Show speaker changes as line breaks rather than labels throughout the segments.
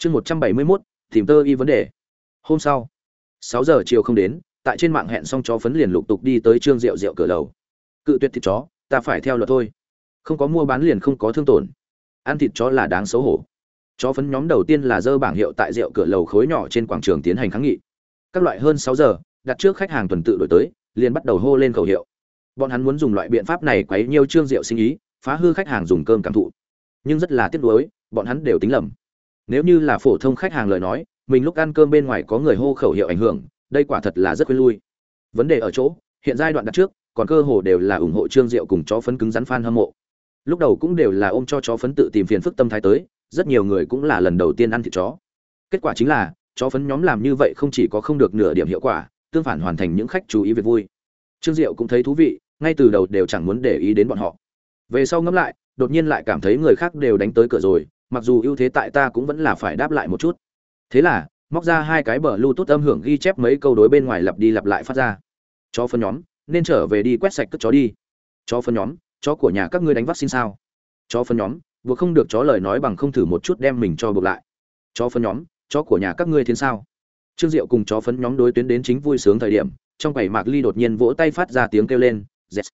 chương một trăm bảy mươi mốt, tìm tơ y vấn đề. Hôm sau, sáu giờ chiều không đến, tại trên mạng hẹn xong chó phấn liền lục tục đi tới trương rượu rượu cửa lầu. Cự tuyệt thịt chó, ta phải theo luật thôi. Không có mua bán liền không có thương tổn. Ăn thịt chó là đáng xấu hổ. Chó phấn nhóm đầu tiên là dơ bảng hiệu tại rượu cửa lầu khối nhỏ trên quảng trường tiến hành kháng nghị. Các loại hơn sáu giờ, đặt trước khách hàng tuần tự đổi tới, liền bắt đầu hô lên khẩu hiệu. Bọn hắn muốn dùng loại biện pháp này quấy nhiều trương rượu sinh ý, phá hư khách hàng dùng cơm cảm thụ. Nhưng rất là tiếc nuối, bọn hắn đều tính lầm nếu như là phổ thông khách hàng lời nói, mình lúc ăn cơm bên ngoài có người hô khẩu hiệu ảnh hưởng, đây quả thật là rất khuyên lui. Vấn đề ở chỗ, hiện giai đoạn đặt trước, còn cơ hồ đều là ủng hộ trương diệu cùng chó phấn cứng rắn fan hâm mộ. Lúc đầu cũng đều là ôm cho chó phấn tự tìm phiền phức tâm thái tới, rất nhiều người cũng là lần đầu tiên ăn thịt chó. Kết quả chính là, chó phấn nhóm làm như vậy không chỉ có không được nửa điểm hiệu quả, tương phản hoàn thành những khách chú ý việc vui. Trương diệu cũng thấy thú vị, ngay từ đầu đều chẳng muốn để ý đến bọn họ. Về sau ngẫm lại, đột nhiên lại cảm thấy người khác đều đánh tới cửa rồi mặc dù ưu thế tại ta cũng vẫn là phải đáp lại một chút. Thế là, móc ra hai cái bờ bluetooth tốt âm hưởng ghi chép mấy câu đối bên ngoài lặp đi lặp lại phát ra. Chó phân nhóm, nên trở về đi quét sạch cất chó đi. Chó phân nhóm, chó của nhà các ngươi đánh vaccine sao? Chó phân nhóm buộc không được chó lời nói bằng không thử một chút đem mình cho buộc lại. Chó phân nhóm, chó của nhà các ngươi thiên sao? Trương diệu cùng chó phấn nhóm đối tuyến đến chính vui sướng thời điểm, trong quầy mạc ly đột nhiên vỗ tay phát ra tiếng kêu lên yes.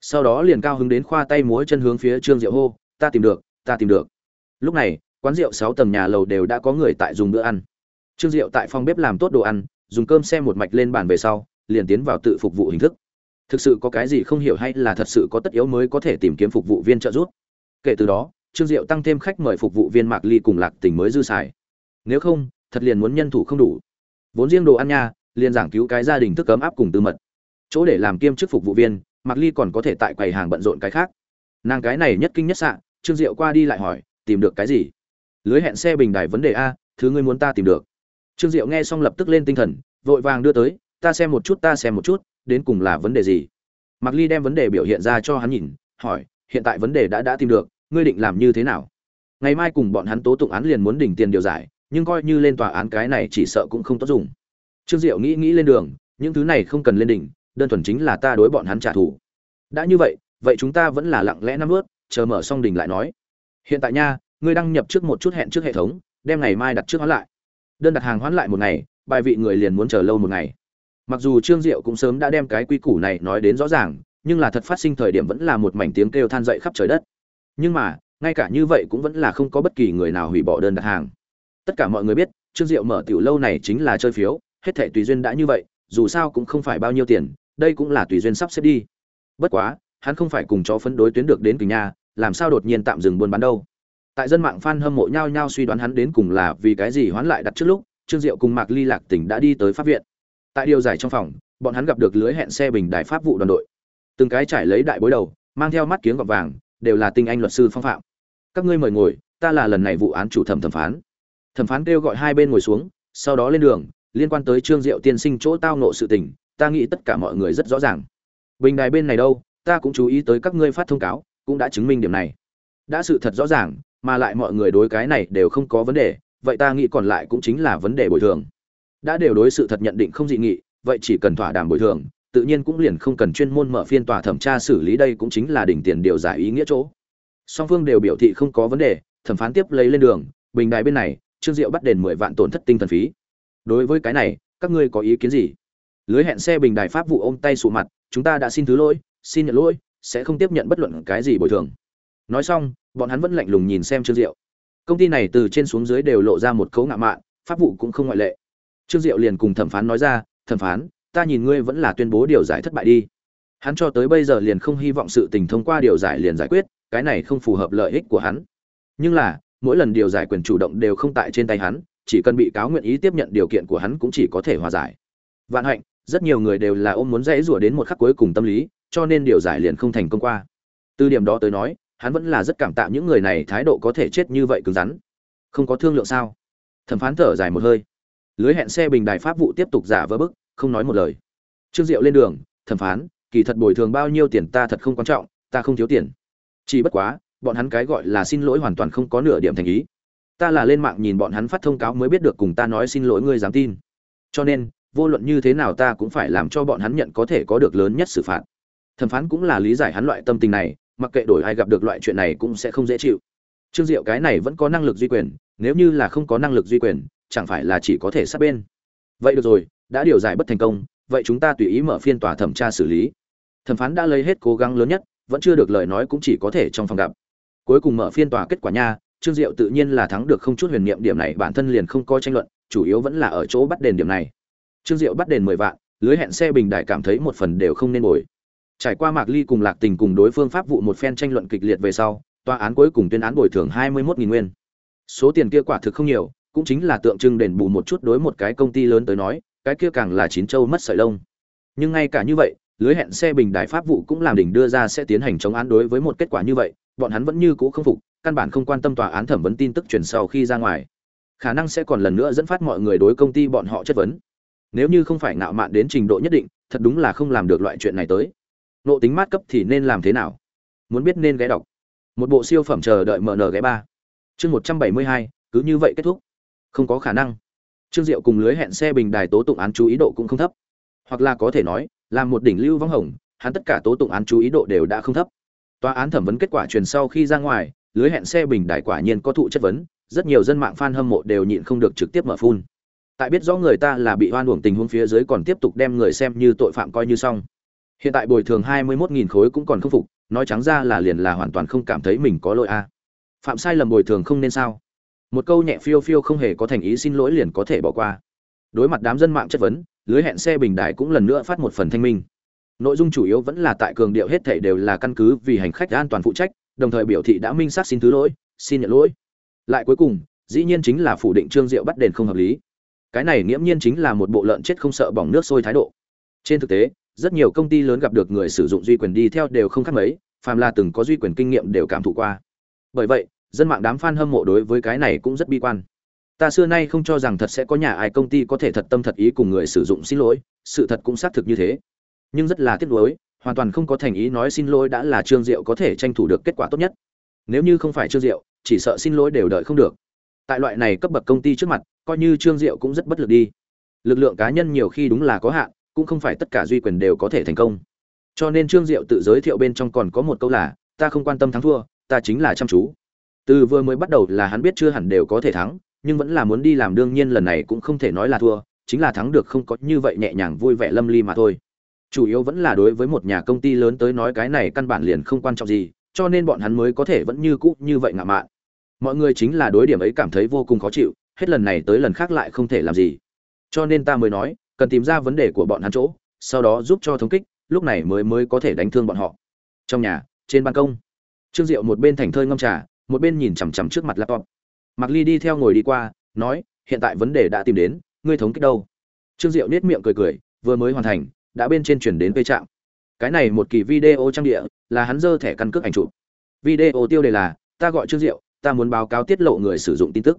sau đó liền cao hứng đến khoa tay múa chân hướng phía trương diệu hô, ta tìm được, ta tìm được lúc này, quán rượu sáu tầng nhà lầu đều đã có người tại dùng bữa ăn. Trương diệu tại phòng bếp làm tốt đồ ăn, dùng cơm xem một mạch lên bàn về sau, liền tiến vào tự phục vụ hình thức. Thực sự có cái gì không hiểu hay là thật sự có tất yếu mới có thể tìm kiếm phục vụ viên trợ giúp? Kể từ đó, trương diệu tăng thêm khách mời phục vụ viên mạc ly cùng lạc tình mới dư xài. Nếu không, thật liền muốn nhân thủ không đủ. Vốn riêng đồ ăn nha, liền giảng cứu cái gia đình thức cấm áp cùng tư mật. Chỗ để làm kiêm chức phục vụ viên, mạc ly còn có thể tại quầy hàng bận rộn cái khác. Nàng cái này nhất kinh nhất sạn trương diệu qua đi lại hỏi tìm được cái gì? Lưới hẹn xe bình đài vấn đề a, thứ ngươi muốn ta tìm được. Trương diệu nghe xong lập tức lên tinh thần, vội vàng đưa tới, ta xem một chút, ta xem một chút, đến cùng là vấn đề gì? Mạc ly đem vấn đề biểu hiện ra cho hắn nhìn, hỏi, hiện tại vấn đề đã đã tìm được, ngươi định làm như thế nào? Ngày mai cùng bọn hắn tố tụng án liền muốn đỉnh tiền điều giải, nhưng coi như lên tòa án cái này chỉ sợ cũng không tốt dùng. Trương diệu nghĩ nghĩ lên đường, những thứ này không cần lên đỉnh, đơn thuần chính là ta đối bọn hắn trả thù. Đã như vậy vậy chúng ta vẫn là lặng lẽ năm ướt chờ mở xong đỉnh lại nói hiện tại nha, ngươi đăng nhập trước một chút hẹn trước hệ thống, đem ngày mai đặt trước hoãn lại. Đơn đặt hàng hoãn lại một ngày, bài vị người liền muốn chờ lâu một ngày. Mặc dù trương diệu cũng sớm đã đem cái quy củ này nói đến rõ ràng, nhưng là thật phát sinh thời điểm vẫn là một mảnh tiếng kêu than dậy khắp trời đất. Nhưng mà, ngay cả như vậy cũng vẫn là không có bất kỳ người nào hủy bỏ đơn đặt hàng. Tất cả mọi người biết, trương diệu mở tiểu lâu này chính là chơi phiếu, hết thẻ tùy duyên đã như vậy, dù sao cũng không phải bao nhiêu tiền, đây cũng là tùy duyên sắp xếp đi. Bất quá, hắn không phải cùng chó phấn đối tuyến được đến kình nha làm sao đột nhiên tạm dừng buôn bán đâu? Tại dân mạng fan hâm mộ nhau nhau suy đoán hắn đến cùng là vì cái gì hoán lại đặt trước lúc, trương diệu cùng mạc ly lạc tỉnh đã đi tới pháp viện. Tại điều giải trong phòng, bọn hắn gặp được lưới hẹn xe bình đài pháp vụ đoàn đội. Từng cái trải lấy đại bối đầu, mang theo mắt kiếng gọt vàng, đều là tinh anh luật sư phong phạm. Các ngươi mời ngồi, ta là lần này vụ án chủ thẩm thẩm phán. Thẩm phán kêu gọi hai bên ngồi xuống, sau đó lên đường, liên quan tới trương diệu tiên sinh chỗ tao nộ sự tình, ta nghĩ tất cả mọi người rất rõ ràng. Bình đài bên này đâu, ta cũng chú ý tới các ngươi phát thông cáo cũng đã chứng minh điểm này. Đã sự thật rõ ràng, mà lại mọi người đối cái này đều không có vấn đề, vậy ta nghĩ còn lại cũng chính là vấn đề bồi thường. Đã đều đối sự thật nhận định không dị nghị, vậy chỉ cần thỏa đàm bồi thường, tự nhiên cũng liền không cần chuyên môn mở phiên tòa thẩm tra xử lý đây cũng chính là đỉnh tiền điều giải ý nghĩa chỗ. Song phương đều biểu thị không có vấn đề, thẩm phán tiếp lấy lên đường, bình đài bên này, trương diệu bắt đền mười vạn tổn thất tinh thần phí. Đối với cái này, các ngươi có ý kiến gì? Lưới hẹn xe bình đài pháp vụ ôm tay sụ mặt, chúng ta đã xin thứ lỗi, xin nhận lỗi sẽ không tiếp nhận bất luận cái gì bồi thường. Nói xong, bọn hắn vẫn lạnh lùng nhìn xem trương diệu. Công ty này từ trên xuống dưới đều lộ ra một cấu ngạo mạn, pháp vụ cũng không ngoại lệ. Trương diệu liền cùng thẩm phán nói ra, thẩm phán, ta nhìn ngươi vẫn là tuyên bố điều giải thất bại đi. Hắn cho tới bây giờ liền không hy vọng sự tình thông qua điều giải liền giải quyết, cái này không phù hợp lợi ích của hắn. Nhưng là, mỗi lần điều giải quyền chủ động đều không tại trên tay hắn, chỉ cần bị cáo nguyện ý tiếp nhận điều kiện của hắn cũng chỉ có thể hòa giải. Vạn hạnh, rất nhiều người đều là ôm muốn dễ rủa đến một khắc cuối cùng tâm lý cho nên điều giải liền không thành công qua. Từ điểm đó tới nói, hắn vẫn là rất cảm tạ những người này thái độ có thể chết như vậy cứng rắn. Không có thương lượng sao? Thẩm phán thở dài một hơi. Lưới hẹn xe bình đài pháp vụ tiếp tục giả vỡ bức, không nói một lời. Trương diệu lên đường, thẩm phán, kỳ thật bồi thường bao nhiêu tiền ta thật không quan trọng, ta không thiếu tiền. Chỉ bất quá, bọn hắn cái gọi là xin lỗi hoàn toàn không có nửa điểm thành ý. Ta là lên mạng nhìn bọn hắn phát thông cáo mới biết được cùng ta nói xin lỗi ngươi dám tin. Cho nên, vô luận như thế nào ta cũng phải làm cho bọn hắn nhận có thể có được lớn nhất xử phạt thẩm phán cũng là lý giải hắn loại tâm tình này, mặc kệ đổi ai gặp được loại chuyện này cũng sẽ không dễ chịu. Trương diệu cái này vẫn có năng lực duy quyền, nếu như là không có năng lực duy quyền, chẳng phải là chỉ có thể sát bên. Vậy được rồi, đã điều giải bất thành công, vậy chúng ta tùy ý mở phiên tòa thẩm tra xử lý. Thẩm phán đã lấy hết cố gắng lớn nhất, vẫn chưa được lời nói cũng chỉ có thể trong phòng gặp. Cuối cùng mở phiên tòa kết quả nha, trương diệu tự nhiên là thắng được không chút huyền niệm điểm này, bản thân liền không có tranh luận, chủ yếu vẫn là ở chỗ bắt đền điểm này. Trương diệu bắt đền mười vạn, lưới hẹn xe bình đại cảm thấy một phần đều không nên bồi trải qua mạc ly cùng lạc tình cùng đối phương pháp vụ một phen tranh luận kịch liệt về sau, tòa án cuối cùng tuyên án bồi thường hai mươi một nghìn nguyên. Số tiền kia quả thực không nhiều, cũng chính là tượng trưng đền bù một chút đối một cái công ty lớn tới nói, cái kia càng là chín châu mất sợi lông. Nhưng ngay cả như vậy, lưới hẹn xe bình đài pháp vụ cũng làm đỉnh đưa ra sẽ tiến hành chống án đối với một kết quả như vậy, bọn hắn vẫn như cũ không phục, căn bản không quan tâm tòa án thẩm vấn tin tức truyền sau khi ra ngoài. Khả năng sẽ còn lần nữa dẫn phát mọi người đối công ty bọn họ chất vấn. Nếu như không phải ngạo mạn đến trình độ nhất định, thật đúng là không làm được loại chuyện này tới nộ tính mát cấp thì nên làm thế nào? Muốn biết nên ghé đọc. Một bộ siêu phẩm chờ đợi mn ghé ba. Chương một trăm bảy mươi hai, cứ như vậy kết thúc. Không có khả năng. Trương diệu cùng lưới hẹn xe bình đài tố tụng án chú ý độ cũng không thấp. Hoặc là có thể nói, là một đỉnh lưu vắng hồng, hắn tất cả tố tụng án chú ý độ đều đã không thấp. Tòa án thẩm vấn kết quả truyền sau khi ra ngoài, lưới hẹn xe bình đài quả nhiên có thụ chất vấn, rất nhiều dân mạng fan hâm mộ đều nhịn không được trực tiếp mở phun. Tại biết rõ người ta là bị hoan uổng tình huống phía dưới còn tiếp tục đem người xem như tội phạm coi như xong hiện tại bồi thường hai mươi 21.000 khối cũng còn không phục, nói trắng ra là liền là hoàn toàn không cảm thấy mình có lỗi a. Phạm sai lầm bồi thường không nên sao? Một câu nhẹ phiêu phiêu không hề có thành ý xin lỗi liền có thể bỏ qua. Đối mặt đám dân mạng chất vấn, lưới hẹn xe bình đại cũng lần nữa phát một phần thanh minh. Nội dung chủ yếu vẫn là tại cường điệu hết thảy đều là căn cứ vì hành khách an toàn phụ trách, đồng thời biểu thị đã minh xác xin thứ lỗi, xin nhận lỗi. Lại cuối cùng, dĩ nhiên chính là phủ định trương diệu bắt đền không hợp lý. Cái này nghiễm nhiên chính là một bộ lợn chết không sợ bỏng nước sôi thái độ. Trên thực tế rất nhiều công ty lớn gặp được người sử dụng duy quyền đi theo đều không khác mấy, phàm là từng có duy quyền kinh nghiệm đều cảm thụ qua. Bởi vậy, dân mạng đám fan hâm mộ đối với cái này cũng rất bi quan. Ta xưa nay không cho rằng thật sẽ có nhà ai công ty có thể thật tâm thật ý cùng người sử dụng xin lỗi, sự thật cũng xác thực như thế. Nhưng rất là tiếc nuối, hoàn toàn không có thành ý nói xin lỗi đã là trương diệu có thể tranh thủ được kết quả tốt nhất. Nếu như không phải trương diệu, chỉ sợ xin lỗi đều đợi không được. Tại loại này cấp bậc công ty trước mặt, coi như trương diệu cũng rất bất lực đi. Lực lượng cá nhân nhiều khi đúng là có hạn cũng không phải tất cả duy quyền đều có thể thành công. Cho nên trương diệu tự giới thiệu bên trong còn có một câu là, ta không quan tâm thắng thua, ta chính là chăm chú. Từ vừa mới bắt đầu là hắn biết chưa hẳn đều có thể thắng, nhưng vẫn là muốn đi làm đương nhiên lần này cũng không thể nói là thua, chính là thắng được không có như vậy nhẹ nhàng vui vẻ lâm ly mà thôi. Chủ yếu vẫn là đối với một nhà công ty lớn tới nói cái này căn bản liền không quan trọng gì, cho nên bọn hắn mới có thể vẫn như cũ như vậy ngạo mạn. Mọi người chính là đối điểm ấy cảm thấy vô cùng khó chịu, hết lần này tới lần khác lại không thể làm gì. Cho nên ta mới nói cần tìm ra vấn đề của bọn hắn chỗ, sau đó giúp cho thống kích, lúc này mới mới có thể đánh thương bọn họ. Trong nhà, trên ban công, trương diệu một bên thành thơi ngâm trà, một bên nhìn chằm chằm trước mặt laptop. Mặc ly đi theo ngồi đi qua, nói, hiện tại vấn đề đã tìm đến, ngươi thống kích đâu? Trương diệu nết miệng cười cười, vừa mới hoàn thành, đã bên trên chuyển đến cây trạm. Cái này một kỳ video trang địa, là hắn dơ thẻ căn cước ảnh chụp. Video tiêu đề là, ta gọi trương diệu, ta muốn báo cáo tiết lộ người sử dụng tin tức.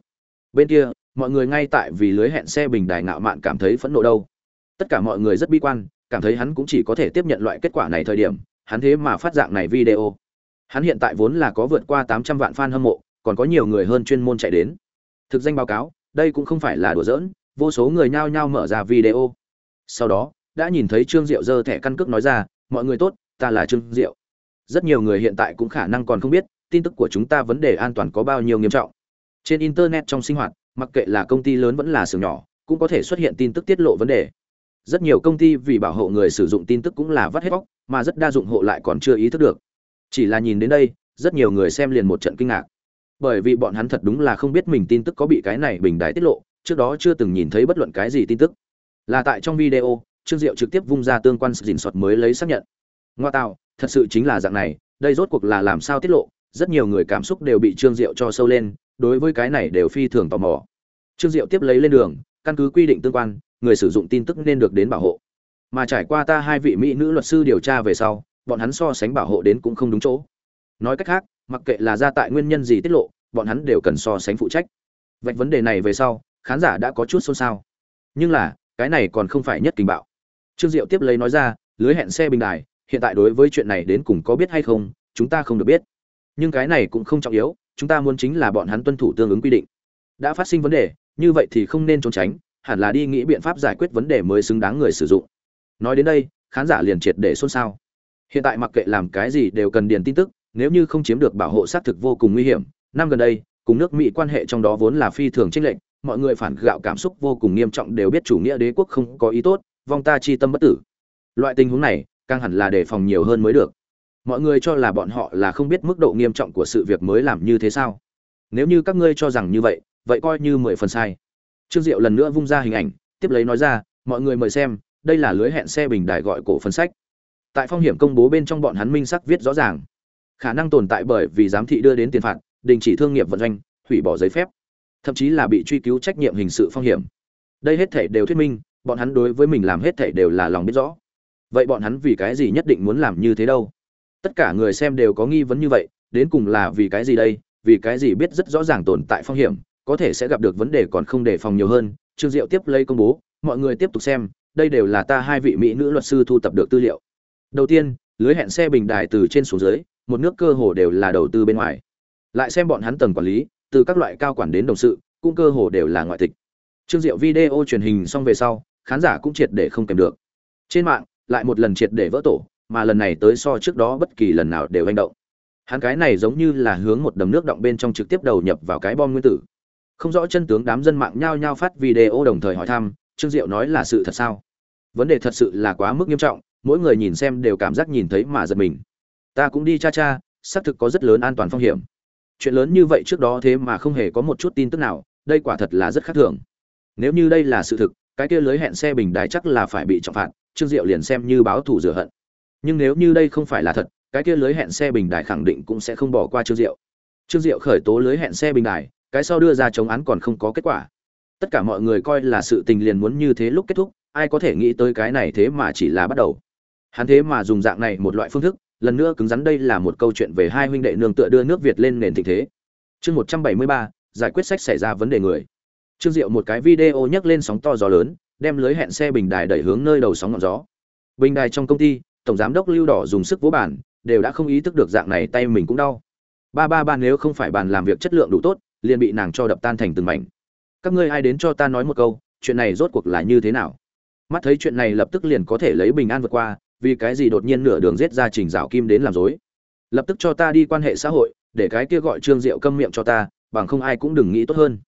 Bên kia mọi người ngay tại vì lưới hẹn xe bình đài ngạo mạn cảm thấy phẫn nộ đâu. Tất cả mọi người rất bi quan, cảm thấy hắn cũng chỉ có thể tiếp nhận loại kết quả này thời điểm, hắn thế mà phát dạng này video. Hắn hiện tại vốn là có vượt qua tám trăm vạn fan hâm mộ, còn có nhiều người hơn chuyên môn chạy đến. Thực danh báo cáo, đây cũng không phải là đùa giỡn, vô số người nhao nhao mở ra video. Sau đó, đã nhìn thấy trương diệu giơ thẻ căn cước nói ra, mọi người tốt, ta là trương diệu. Rất nhiều người hiện tại cũng khả năng còn không biết, tin tức của chúng ta vấn đề an toàn có bao nhiêu nghiêm trọng. Trên internet trong sinh hoạt mặc kệ là công ty lớn vẫn là xưởng nhỏ, cũng có thể xuất hiện tin tức tiết lộ vấn đề. Rất nhiều công ty vì bảo hộ người sử dụng tin tức cũng là vắt hết bóc, mà rất đa dụng hộ lại còn chưa ý thức được. Chỉ là nhìn đến đây, rất nhiều người xem liền một trận kinh ngạc. Bởi vì bọn hắn thật đúng là không biết mình tin tức có bị cái này bình đài tiết lộ, trước đó chưa từng nhìn thấy bất luận cái gì tin tức. Là tại trong video, trương diệu trực tiếp vung ra tương quan dình soạt mới lấy xác nhận. Ngoa tạo, thật sự chính là dạng này, đây rốt cuộc là làm sao tiết lộ? Rất nhiều người cảm xúc đều bị trương diệu cho sâu lên đối với cái này đều phi thường tò mò. Trương diệu tiếp lấy lên đường, căn cứ quy định tương quan, người sử dụng tin tức nên được đến bảo hộ. Mà trải qua ta hai vị mỹ nữ luật sư điều tra về sau, bọn hắn so sánh bảo hộ đến cũng không đúng chỗ. Nói cách khác, mặc kệ là ra tại nguyên nhân gì tiết lộ, bọn hắn đều cần so sánh phụ trách. Vạch vấn đề này về sau, khán giả đã có chút xôn xao. Nhưng là, cái này còn không phải nhất kinh bạo. Trương diệu tiếp lấy nói ra, lưới hẹn xe bình đài, hiện tại đối với chuyện này đến cùng có biết hay không, chúng ta không được biết. Nhưng cái này cũng không trọng yếu chúng ta muốn chính là bọn hắn tuân thủ tương ứng quy định. Đã phát sinh vấn đề, như vậy thì không nên trốn tránh, hẳn là đi nghĩ biện pháp giải quyết vấn đề mới xứng đáng người sử dụng. Nói đến đây, khán giả liền triệt để xôn xao. Hiện tại mặc kệ làm cái gì đều cần điền tin tức, nếu như không chiếm được bảo hộ xác thực vô cùng nguy hiểm, năm gần đây, cùng nước mỹ quan hệ trong đó vốn là phi thường chênh lệnh mọi người phản gạo cảm xúc vô cùng nghiêm trọng đều biết chủ nghĩa đế quốc không có ý tốt, vong ta chi tâm bất tử. Loại tình huống này, càng hẳn là đề phòng nhiều hơn mới được mọi người cho là bọn họ là không biết mức độ nghiêm trọng của sự việc mới làm như thế sao? Nếu như các ngươi cho rằng như vậy vậy coi như mười phần sai. Trương diệu lần nữa vung ra hình ảnh, tiếp lấy nói ra, mọi người mời xem, đây là lưới hẹn xe bình đài gọi cổ phân sách. Tại phong hiểm công bố bên trong bọn hắn minh sắc viết rõ ràng, khả năng tồn tại bởi vì giám thị đưa đến tiền phạt, đình chỉ thương nghiệp vận doanh, hủy bỏ giấy phép, thậm chí là bị truy cứu trách nhiệm hình sự phong hiểm. Đây hết thể đều thuyết minh, bọn hắn đối với mình làm hết thể đều là lòng biết rõ. Vậy bọn hắn vì cái gì nhất định muốn làm như thế đâu? Tất cả người xem đều có nghi vấn như vậy, đến cùng là vì cái gì đây? Vì cái gì biết rất rõ ràng tồn tại phong hiểm, có thể sẽ gặp được vấn đề còn không đề phòng nhiều hơn? Trương diệu tiếp lấy công bố, mọi người tiếp tục xem, đây đều là ta hai vị mỹ nữ luật sư thu tập được tư liệu. Đầu tiên, lưới hẹn xe bình đài từ trên xuống dưới, một nước cơ hồ đều là đầu tư bên ngoài. Lại xem bọn hắn tầng quản lý, từ các loại cao quản đến đồng sự, cũng cơ hồ đều là ngoại tịch. Trương diệu video truyền hình xong về sau, khán giả cũng triệt để không kèm được. Trên mạng, lại một lần triệt để vỡ tổ mà lần này tới so trước đó bất kỳ lần nào đều hành động. Hắn cái này giống như là hướng một đầm nước động bên trong trực tiếp đầu nhập vào cái bom nguyên tử. Không rõ chân tướng đám dân mạng nhao nhao phát video đồng thời hỏi thăm, trương diệu nói là sự thật sao? Vấn đề thật sự là quá mức nghiêm trọng, mỗi người nhìn xem đều cảm giác nhìn thấy mà giật mình. Ta cũng đi cha cha, xác thực có rất lớn an toàn phong hiểm. Chuyện lớn như vậy trước đó thế mà không hề có một chút tin tức nào, đây quả thật là rất khác thường. Nếu như đây là sự thực, cái kia lưới hẹn xe bình đái chắc là phải bị trọng phạt, trương diệu liền xem như báo thù rửa hận nhưng nếu như đây không phải là thật, cái kia lưới hẹn xe bình đài khẳng định cũng sẽ không bỏ qua trương diệu. Trương diệu khởi tố lưới hẹn xe bình đài, cái sau đưa ra chống án còn không có kết quả. Tất cả mọi người coi là sự tình liền muốn như thế lúc kết thúc, ai có thể nghĩ tới cái này thế mà chỉ là bắt đầu. Hắn thế mà dùng dạng này một loại phương thức, lần nữa cứng rắn đây là một câu chuyện về hai huynh đệ nương tựa đưa nước việt lên nền thịnh thế. Chương một trăm bảy mươi ba, giải quyết sách xảy ra vấn đề người. Trương diệu một cái video nhấc lên sóng to gió lớn, đem lưới hẹn xe bình đài đẩy hướng nơi đầu sóng ngọn gió. Bình đài trong công ty tổng giám đốc lưu đỏ dùng sức vỗ bản đều đã không ý thức được dạng này tay mình cũng đau. Ba ba ba nếu không phải bàn làm việc chất lượng đủ tốt, liền bị nàng cho đập tan thành từng mảnh. Các ngươi ai đến cho ta nói một câu, chuyện này rốt cuộc là như thế nào? Mắt thấy chuyện này lập tức liền có thể lấy bình an vượt qua, vì cái gì đột nhiên nửa đường giết ra trình rào kim đến làm dối lập tức cho ta đi quan hệ xã hội, để cái kia gọi trương diệu câm miệng cho ta, bằng không ai cũng đừng nghĩ tốt hơn.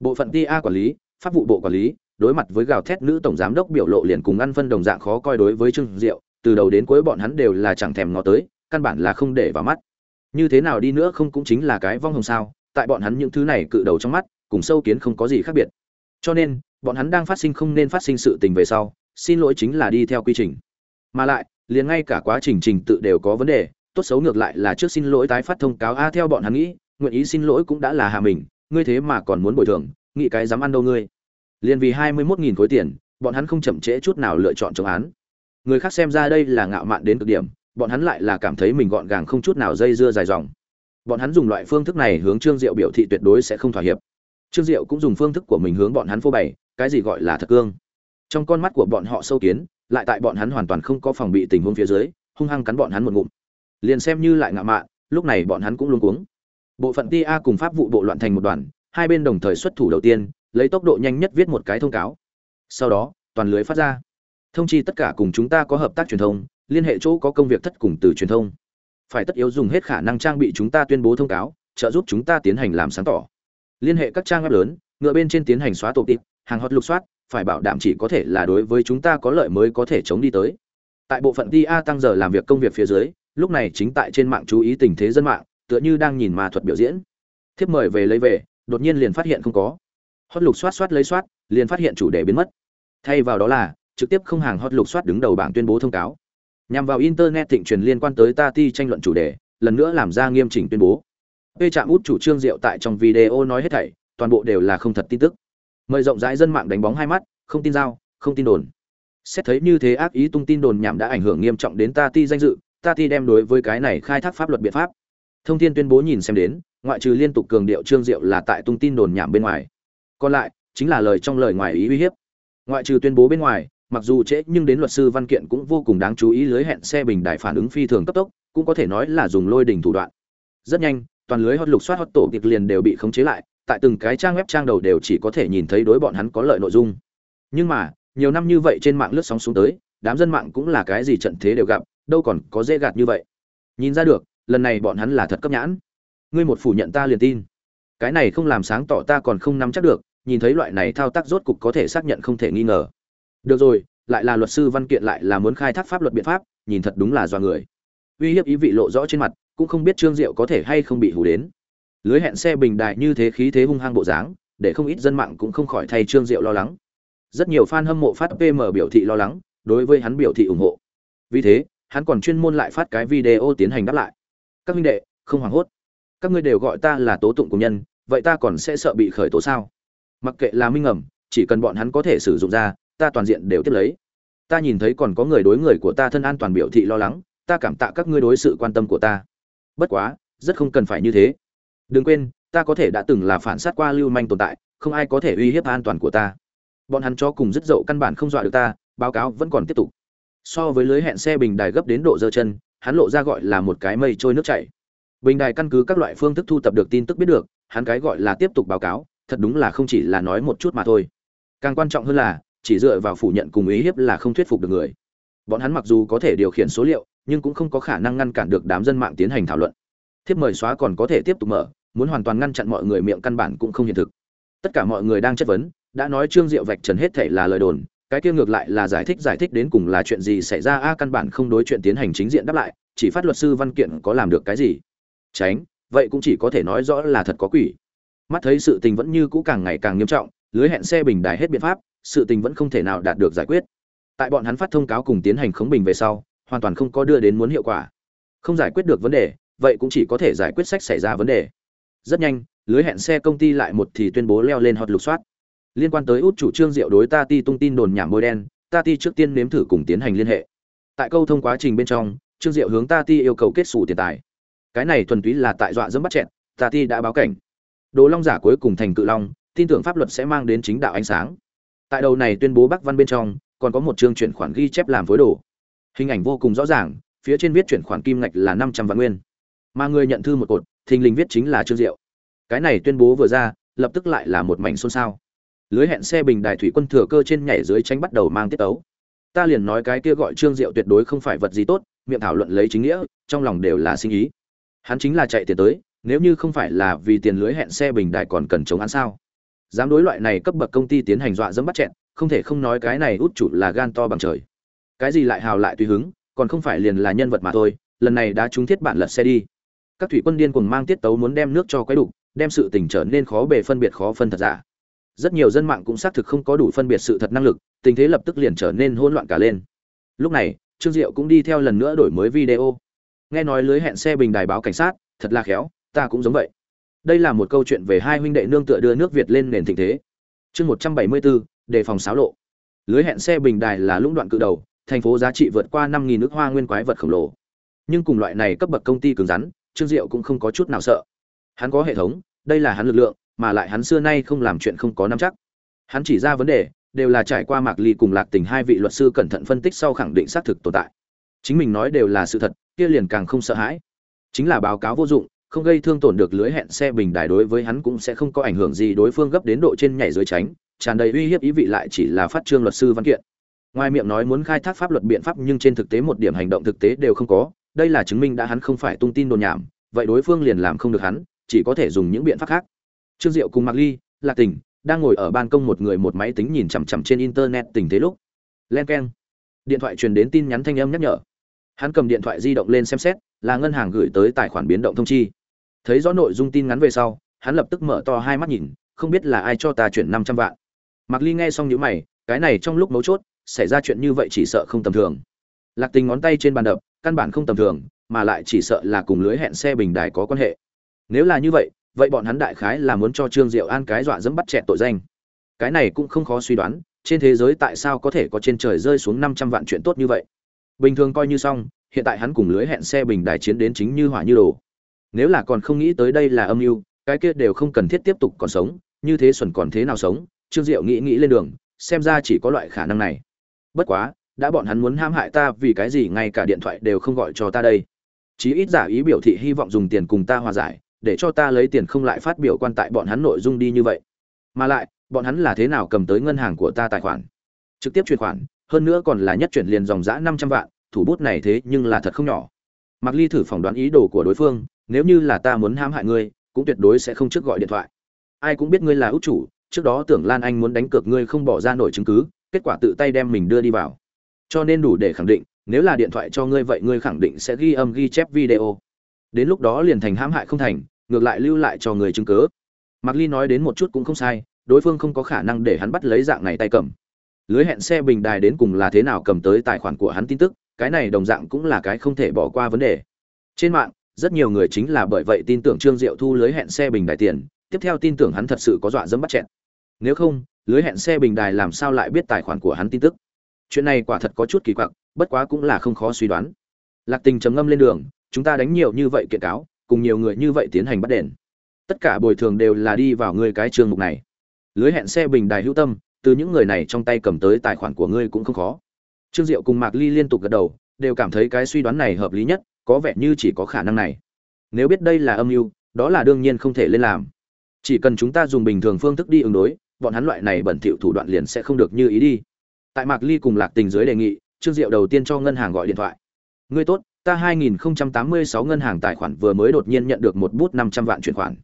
Bộ phận ti a quản lý, pháp vụ bộ quản lý, đối mặt với gào thét nữ tổng giám đốc biểu lộ liền cùng ăn phân đồng dạng khó coi đối với trương diệu từ đầu đến cuối bọn hắn đều là chẳng thèm ngó tới, căn bản là không để vào mắt. Như thế nào đi nữa không cũng chính là cái vong hồng sao, tại bọn hắn những thứ này cự đầu trong mắt, cùng sâu kiến không có gì khác biệt. Cho nên, bọn hắn đang phát sinh không nên phát sinh sự tình về sau, xin lỗi chính là đi theo quy trình. Mà lại, liền ngay cả quá trình trình tự đều có vấn đề, tốt xấu ngược lại là trước xin lỗi tái phát thông cáo, a, theo bọn hắn nghĩ, nguyện ý xin lỗi cũng đã là hạ mình, ngươi thế mà còn muốn bồi thường, nghĩ cái dám ăn đâu ngươi. Liền vì hai mươi mốt nghìn khối tiền, bọn hắn không chậm trễ chút nào lựa chọn chống án người khác xem ra đây là ngạo mạn đến cực điểm, bọn hắn lại là cảm thấy mình gọn gàng không chút nào dây dưa dài dòng. Bọn hắn dùng loại phương thức này hướng trương diệu biểu thị tuyệt đối sẽ không thỏa hiệp. Trương diệu cũng dùng phương thức của mình hướng bọn hắn phô bày, cái gì gọi là thật cương. Trong con mắt của bọn họ sâu kiến, lại tại bọn hắn hoàn toàn không có phòng bị tình huống phía dưới, hung hăng cắn bọn hắn một ngụm. Liền xem như lại ngạo mạn, lúc này bọn hắn cũng luống cuống. Bộ phận Ti A cùng pháp vụ bộ loạn thành một đoàn, hai bên đồng thời xuất thủ đầu tiên, lấy tốc độ nhanh nhất viết một cái thông cáo. Sau đó, toàn lưới phát ra thông chi tất cả cùng chúng ta có hợp tác truyền thông, liên hệ chỗ có công việc thất cùng từ truyền thông. Phải tất yếu dùng hết khả năng trang bị chúng ta tuyên bố thông cáo, trợ giúp chúng ta tiến hành làm sáng tỏ. Liên hệ các trang web lớn, ngựa bên trên tiến hành xóa tổ tịp, hàng hot lục soát, phải bảo đảm chỉ có thể là đối với chúng ta có lợi mới có thể chống đi tới. Tại bộ phận ta tăng giờ làm việc công việc phía dưới, lúc này chính tại trên mạng chú ý tình thế dân mạng, tựa như đang nhìn ma thuật biểu diễn. Thiếp mời về lấy về, đột nhiên liền phát hiện không có. Hot lục soát soát lấy soát, liền phát hiện chủ đề biến mất. Thay vào đó là trực tiếp không hàng hot lục soát đứng đầu bảng tuyên bố thông cáo. Nhằm vào internet thịnh truyền liên quan tới ta ti tranh luận chủ đề, lần nữa làm ra nghiêm chỉnh tuyên bố. P trạm út chủ trương diệu tại trong video nói hết thảy, toàn bộ đều là không thật tin tức. Mời rộng rãi dân mạng đánh bóng hai mắt, không tin giao, không tin đồn. Xét thấy như thế ác ý tung tin đồn nhảm đã ảnh hưởng nghiêm trọng đến ta ti danh dự, ta ti đem đối với cái này khai thác pháp luật biện pháp. Thông tin tuyên bố nhìn xem đến, ngoại trừ liên tục cường điệu trương diệu là tại tung tin đồn nhảm bên ngoài. Còn lại, chính là lời trong lời ngoài ý uy hiếp. Ngoại trừ tuyên bố bên ngoài mặc dù trễ, nhưng đến luật sư văn kiện cũng vô cùng đáng chú ý lưới hẹn xe bình đại phản ứng phi thường cấp tốc, cũng có thể nói là dùng lôi đình thủ đoạn. Rất nhanh, toàn lưới hot lục soát hot tổ tiệc liền đều bị khống chế lại, tại từng cái trang web trang đầu đều chỉ có thể nhìn thấy đối bọn hắn có lợi nội dung. Nhưng mà, nhiều năm như vậy trên mạng lướt sóng xuống tới, đám dân mạng cũng là cái gì trận thế đều gặp, đâu còn có dễ gạt như vậy. Nhìn ra được, lần này bọn hắn là thật cấp nhãn. Ngươi một phủ nhận ta liền tin. Cái này không làm sáng tỏ ta còn không nắm chắc được, nhìn thấy loại này thao tác rốt cục có thể xác nhận không thể nghi ngờ được rồi, lại là luật sư văn kiện lại là muốn khai thác pháp luật biện pháp, nhìn thật đúng là do người. Uy hiếp ý vị lộ rõ trên mặt, cũng không biết trương diệu có thể hay không bị hủ đến. Lưới hẹn xe bình đại như thế khí thế hung hăng bộ dáng, để không ít dân mạng cũng không khỏi thay trương diệu lo lắng. Rất nhiều fan hâm mộ phát pm biểu thị lo lắng, đối với hắn biểu thị ủng hộ. Vì thế, hắn còn chuyên môn lại phát cái video tiến hành đáp lại. Các huynh đệ, không hoảng hốt. Các ngươi đều gọi ta là tố tụng của nhân, vậy ta còn sẽ sợ bị khởi tố sao? Mặc kệ là minh ngầm, chỉ cần bọn hắn có thể sử dụng ra ta toàn diện đều tiếp lấy. Ta nhìn thấy còn có người đối người của ta thân an toàn biểu thị lo lắng, ta cảm tạ các ngươi đối sự quan tâm của ta. Bất quá, rất không cần phải như thế. Đừng quên, ta có thể đã từng là phản sát qua lưu manh tồn tại, không ai có thể uy hiếp an toàn của ta. Bọn hắn cho cùng rất dậu căn bản không dọa được ta, báo cáo vẫn còn tiếp tục. So với lưới hẹn xe bình đài gấp đến độ dơ chân, hắn lộ ra gọi là một cái mây trôi nước chảy. Bình đài căn cứ các loại phương thức thu tập được tin tức biết được, hắn cái gọi là tiếp tục báo cáo, thật đúng là không chỉ là nói một chút mà thôi. Càng quan trọng hơn là chỉ dựa vào phủ nhận cùng ý hiếp là không thuyết phục được người. Bọn hắn mặc dù có thể điều khiển số liệu, nhưng cũng không có khả năng ngăn cản được đám dân mạng tiến hành thảo luận. Thiếp mời xóa còn có thể tiếp tục mở, muốn hoàn toàn ngăn chặn mọi người miệng căn bản cũng không hiện thực. Tất cả mọi người đang chất vấn, đã nói trương diệu vạch trần hết thể là lời đồn, cái kia ngược lại là giải thích giải thích đến cùng là chuyện gì xảy ra, a, căn bản không đối chuyện tiến hành chính diện đáp lại, chỉ phát luật sư văn kiện có làm được cái gì. Tránh, vậy cũng chỉ có thể nói rõ là thật có quỷ. Mắt thấy sự tình vẫn như cũ càng ngày càng nghiêm trọng, lưới hẹn xe bình đài hết biện pháp sự tình vẫn không thể nào đạt được giải quyết. Tại bọn hắn phát thông cáo cùng tiến hành khống bình về sau, hoàn toàn không có đưa đến muốn hiệu quả. Không giải quyết được vấn đề, vậy cũng chỉ có thể giải quyết sách xảy ra vấn đề. Rất nhanh, lưới hẹn xe công ty lại một thì tuyên bố leo lên hot lục soát. Liên quan tới út chủ trương diệu đối ta ti tung tin đồn nhảm môi đen, ta ti trước tiên nếm thử cùng tiến hành liên hệ. Tại câu thông quá trình bên trong, trương diệu hướng ta ti yêu cầu kết xù tiền tài. Cái này thuần túy là tại dọa dẫm bắt chẹn ta ti đã báo cảnh. Đồ long giả cuối cùng thành cự long, tin tưởng pháp luật sẽ mang đến chính đạo ánh sáng tại đầu này tuyên bố bắc văn bên trong, còn có một chương chuyển khoản ghi chép làm phối đồ. Hình ảnh vô cùng rõ ràng, phía trên viết chuyển khoản kim ngạch là năm trăm vạn nguyên. Mà người nhận thư một cột, thình lình viết chính là trương diệu. Cái này tuyên bố vừa ra, lập tức lại là một mảnh xôn xao. Lưới hẹn xe bình đài thủy quân thừa cơ trên nhảy dưới tránh bắt đầu mang tiết tấu. Ta liền nói cái kia gọi trương diệu tuyệt đối không phải vật gì tốt, miệng thảo luận lấy chính nghĩa, trong lòng đều là sinh ý. Hắn chính là chạy tiền tới, nếu như không phải là vì tiền lưới hẹn xe bình đài còn cần chống án sao? Dám đối loại này cấp bậc công ty tiến hành dọa dẫm bắt chẹn không thể không nói cái này út chủ là gan to bằng trời. Cái gì lại hào lại tùy hứng, còn không phải liền là nhân vật mà thôi, lần này đã trúng thiết bản lật xe đi. Các thủy quân điên cuồng mang tiết tấu muốn đem nước cho quái đục, đem sự tình trở nên khó bề phân biệt khó phân thật giả. Rất nhiều dân mạng cũng xác thực không có đủ phân biệt sự thật năng lực, tình thế lập tức liền trở nên hỗn loạn cả lên. Lúc này, trương diệu cũng đi theo lần nữa đổi mới video. Nghe nói lưới hẹn xe bình đài báo cảnh sát, thật là khéo, ta cũng giống vậy đây là một câu chuyện về hai huynh đệ nương tựa đưa nước việt lên nền thịnh thế. Chương một trăm bảy mươi bốn, đề phòng xáo lộ. Lưới hẹn xe bình đài là lũng đoạn cự đầu, thành phố giá trị vượt qua năm nghìn nước hoa nguyên quái vật khổng lồ. Nhưng cùng loại này cấp bậc công ty cứng rắn, trương diệu cũng không có chút nào sợ. Hắn có hệ thống, đây là hắn lực lượng, mà lại hắn xưa nay không làm chuyện không có nắm chắc. Hắn chỉ ra vấn đề, đều là trải qua mạc ly cùng lạc tình hai vị luật sư cẩn thận phân tích sau khẳng định xác thực tồn tại. Chính mình nói đều là sự thật, kia liền càng không sợ hãi. Chính là báo cáo vô dụng không gây thương tổn được lưới hẹn xe bình đài đối với hắn cũng sẽ không có ảnh hưởng gì đối phương gấp đến độ trên nhảy dưới tránh, tràn đầy uy hiếp ý vị lại chỉ là phát trương luật sư văn kiện. Ngoài miệng nói muốn khai thác pháp luật biện pháp nhưng trên thực tế một điểm hành động thực tế đều không có, đây là chứng minh đã hắn không phải tung tin đồn nhảm, vậy đối phương liền làm không được hắn, chỉ có thể dùng những biện pháp khác. Trương diệu cùng mạc ly, lạc tình, đang ngồi ở ban công một người một máy tính nhìn chằm chằm trên internet tình thế lúc. Len keng. Điện thoại truyền đến tin nhắn thanh âm nhắc nhở. Hắn cầm điện thoại di động lên xem xét, là ngân hàng gửi tới tài khoản biến động thông chi thấy rõ nội dung tin ngắn về sau, hắn lập tức mở to hai mắt nhìn, không biết là ai cho ta chuyển năm trăm vạn. Mạc ly nghe xong nhữ mày, cái này trong lúc mấu chốt, xảy ra chuyện như vậy chỉ sợ không tầm thường. Lạc tình ngón tay trên bàn đập, căn bản không tầm thường, mà lại chỉ sợ là cùng lưới hẹn xe bình đài có quan hệ. Nếu là như vậy vậy bọn hắn đại khái là muốn cho trương diệu an cái dọa dẫm bắt trẻ tội danh. Cái này cũng không khó suy đoán, trên thế giới tại sao có thể có trên trời rơi xuống năm trăm vạn chuyện tốt như vậy? Bình thường coi như xong, hiện tại hắn cùng lưới hẹn xe bình đài chiến đến chính như hỏa như đồ nếu là còn không nghĩ tới đây là âm mưu, cái kia đều không cần thiết tiếp tục còn sống, như thế xuẩn còn thế nào sống? Trương diệu nghĩ nghĩ lên đường, xem ra chỉ có loại khả năng này. Bất quá, đã bọn hắn muốn ham hại ta vì cái gì ngay cả điện thoại đều không gọi cho ta đây? Chí ít giả ý biểu thị hy vọng dùng tiền cùng ta hòa giải, để cho ta lấy tiền không lại phát biểu quan tại bọn hắn nội dung đi như vậy. Mà lại, bọn hắn là thế nào cầm tới ngân hàng của ta tài khoản? Trực tiếp chuyển khoản, hơn nữa còn là nhất chuyển liền dòng giã năm trăm vạn, thủ bút này thế nhưng là thật không nhỏ. Mặc ly thử phỏng đoán ý đồ của đối phương nếu như là ta muốn hãm hại ngươi, cũng tuyệt đối sẽ không trước gọi điện thoại. Ai cũng biết ngươi là út chủ, trước đó tưởng lan anh muốn đánh cược ngươi không bỏ ra nổi chứng cứ, kết quả tự tay đem mình đưa đi vào. Cho nên đủ để khẳng định, nếu là điện thoại cho ngươi vậy ngươi khẳng định sẽ ghi âm, ghi chép video. Đến lúc đó liền thành hãm hại không thành, ngược lại lưu lại cho người chứng cớ mạc ly nói đến một chút cũng không sai, đối phương không có khả năng để hắn bắt lấy dạng này tay cầm. Lưới hẹn xe bình đài đến cùng là thế nào cầm tới tài khoản của hắn tin tức, cái này đồng dạng cũng là cái không thể bỏ qua vấn đề. Trên mạng rất nhiều người chính là bởi vậy tin tưởng trương diệu thu lưới hẹn xe bình đài tiền, tiếp theo tin tưởng hắn thật sự có dọa dẫm bắt chẹn nếu không, lưới hẹn xe bình đài làm sao lại biết tài khoản của hắn tin tức? Chuyện này quả thật có chút kỳ quặc, bất quá cũng là không khó suy đoán. Lạc tình trầm ngâm lên đường, chúng ta đánh nhiều như vậy kiện cáo, cùng nhiều người như vậy tiến hành bắt đền. Tất cả bồi thường đều là đi vào người cái trường mục này. Lưới hẹn xe bình đài hữu tâm, từ những người này trong tay cầm tới tài khoản của ngươi cũng không khó. Trương diệu cùng mạc ly liên tục gật đầu, đều cảm thấy cái suy đoán này hợp lý nhất có vẻ như chỉ có khả năng này. Nếu biết đây là âm mưu, đó là đương nhiên không thể lên làm. Chỉ cần chúng ta dùng bình thường phương thức đi ứng đối, bọn hắn loại này bẩn thỉu thủ đoạn liền sẽ không được như ý đi. Tại mạc ly cùng lạc tình dưới đề nghị, trương diệu đầu tiên cho ngân hàng gọi điện thoại. Ngươi tốt, ta 2086 ngân hàng tài khoản vừa mới đột nhiên nhận được một bút 500 vạn chuyển khoản.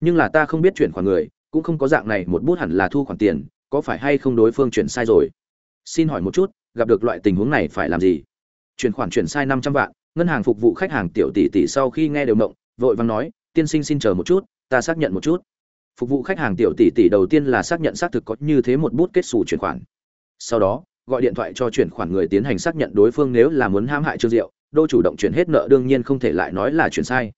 Nhưng là ta không biết chuyển khoản người, cũng không có dạng này, một bút hẳn là thu khoản tiền, có phải hay không đối phương chuyển sai rồi? Xin hỏi một chút, gặp được loại tình huống này phải làm gì? Chuyển khoản chuyển sai 500 vạn ngân hàng phục vụ khách hàng tiểu tỷ tỷ sau khi nghe đều mộng vội vàng nói, tiên sinh xin chờ một chút, ta xác nhận một chút. Phục vụ khách hàng tiểu tỷ tỷ đầu tiên là xác nhận xác thực có như thế một bút kết xù chuyển khoản. Sau đó, gọi điện thoại cho chuyển khoản người tiến hành xác nhận đối phương nếu là muốn hãm hại trương diệu, đô chủ động chuyển hết nợ đương nhiên không thể lại nói là chuyển sai.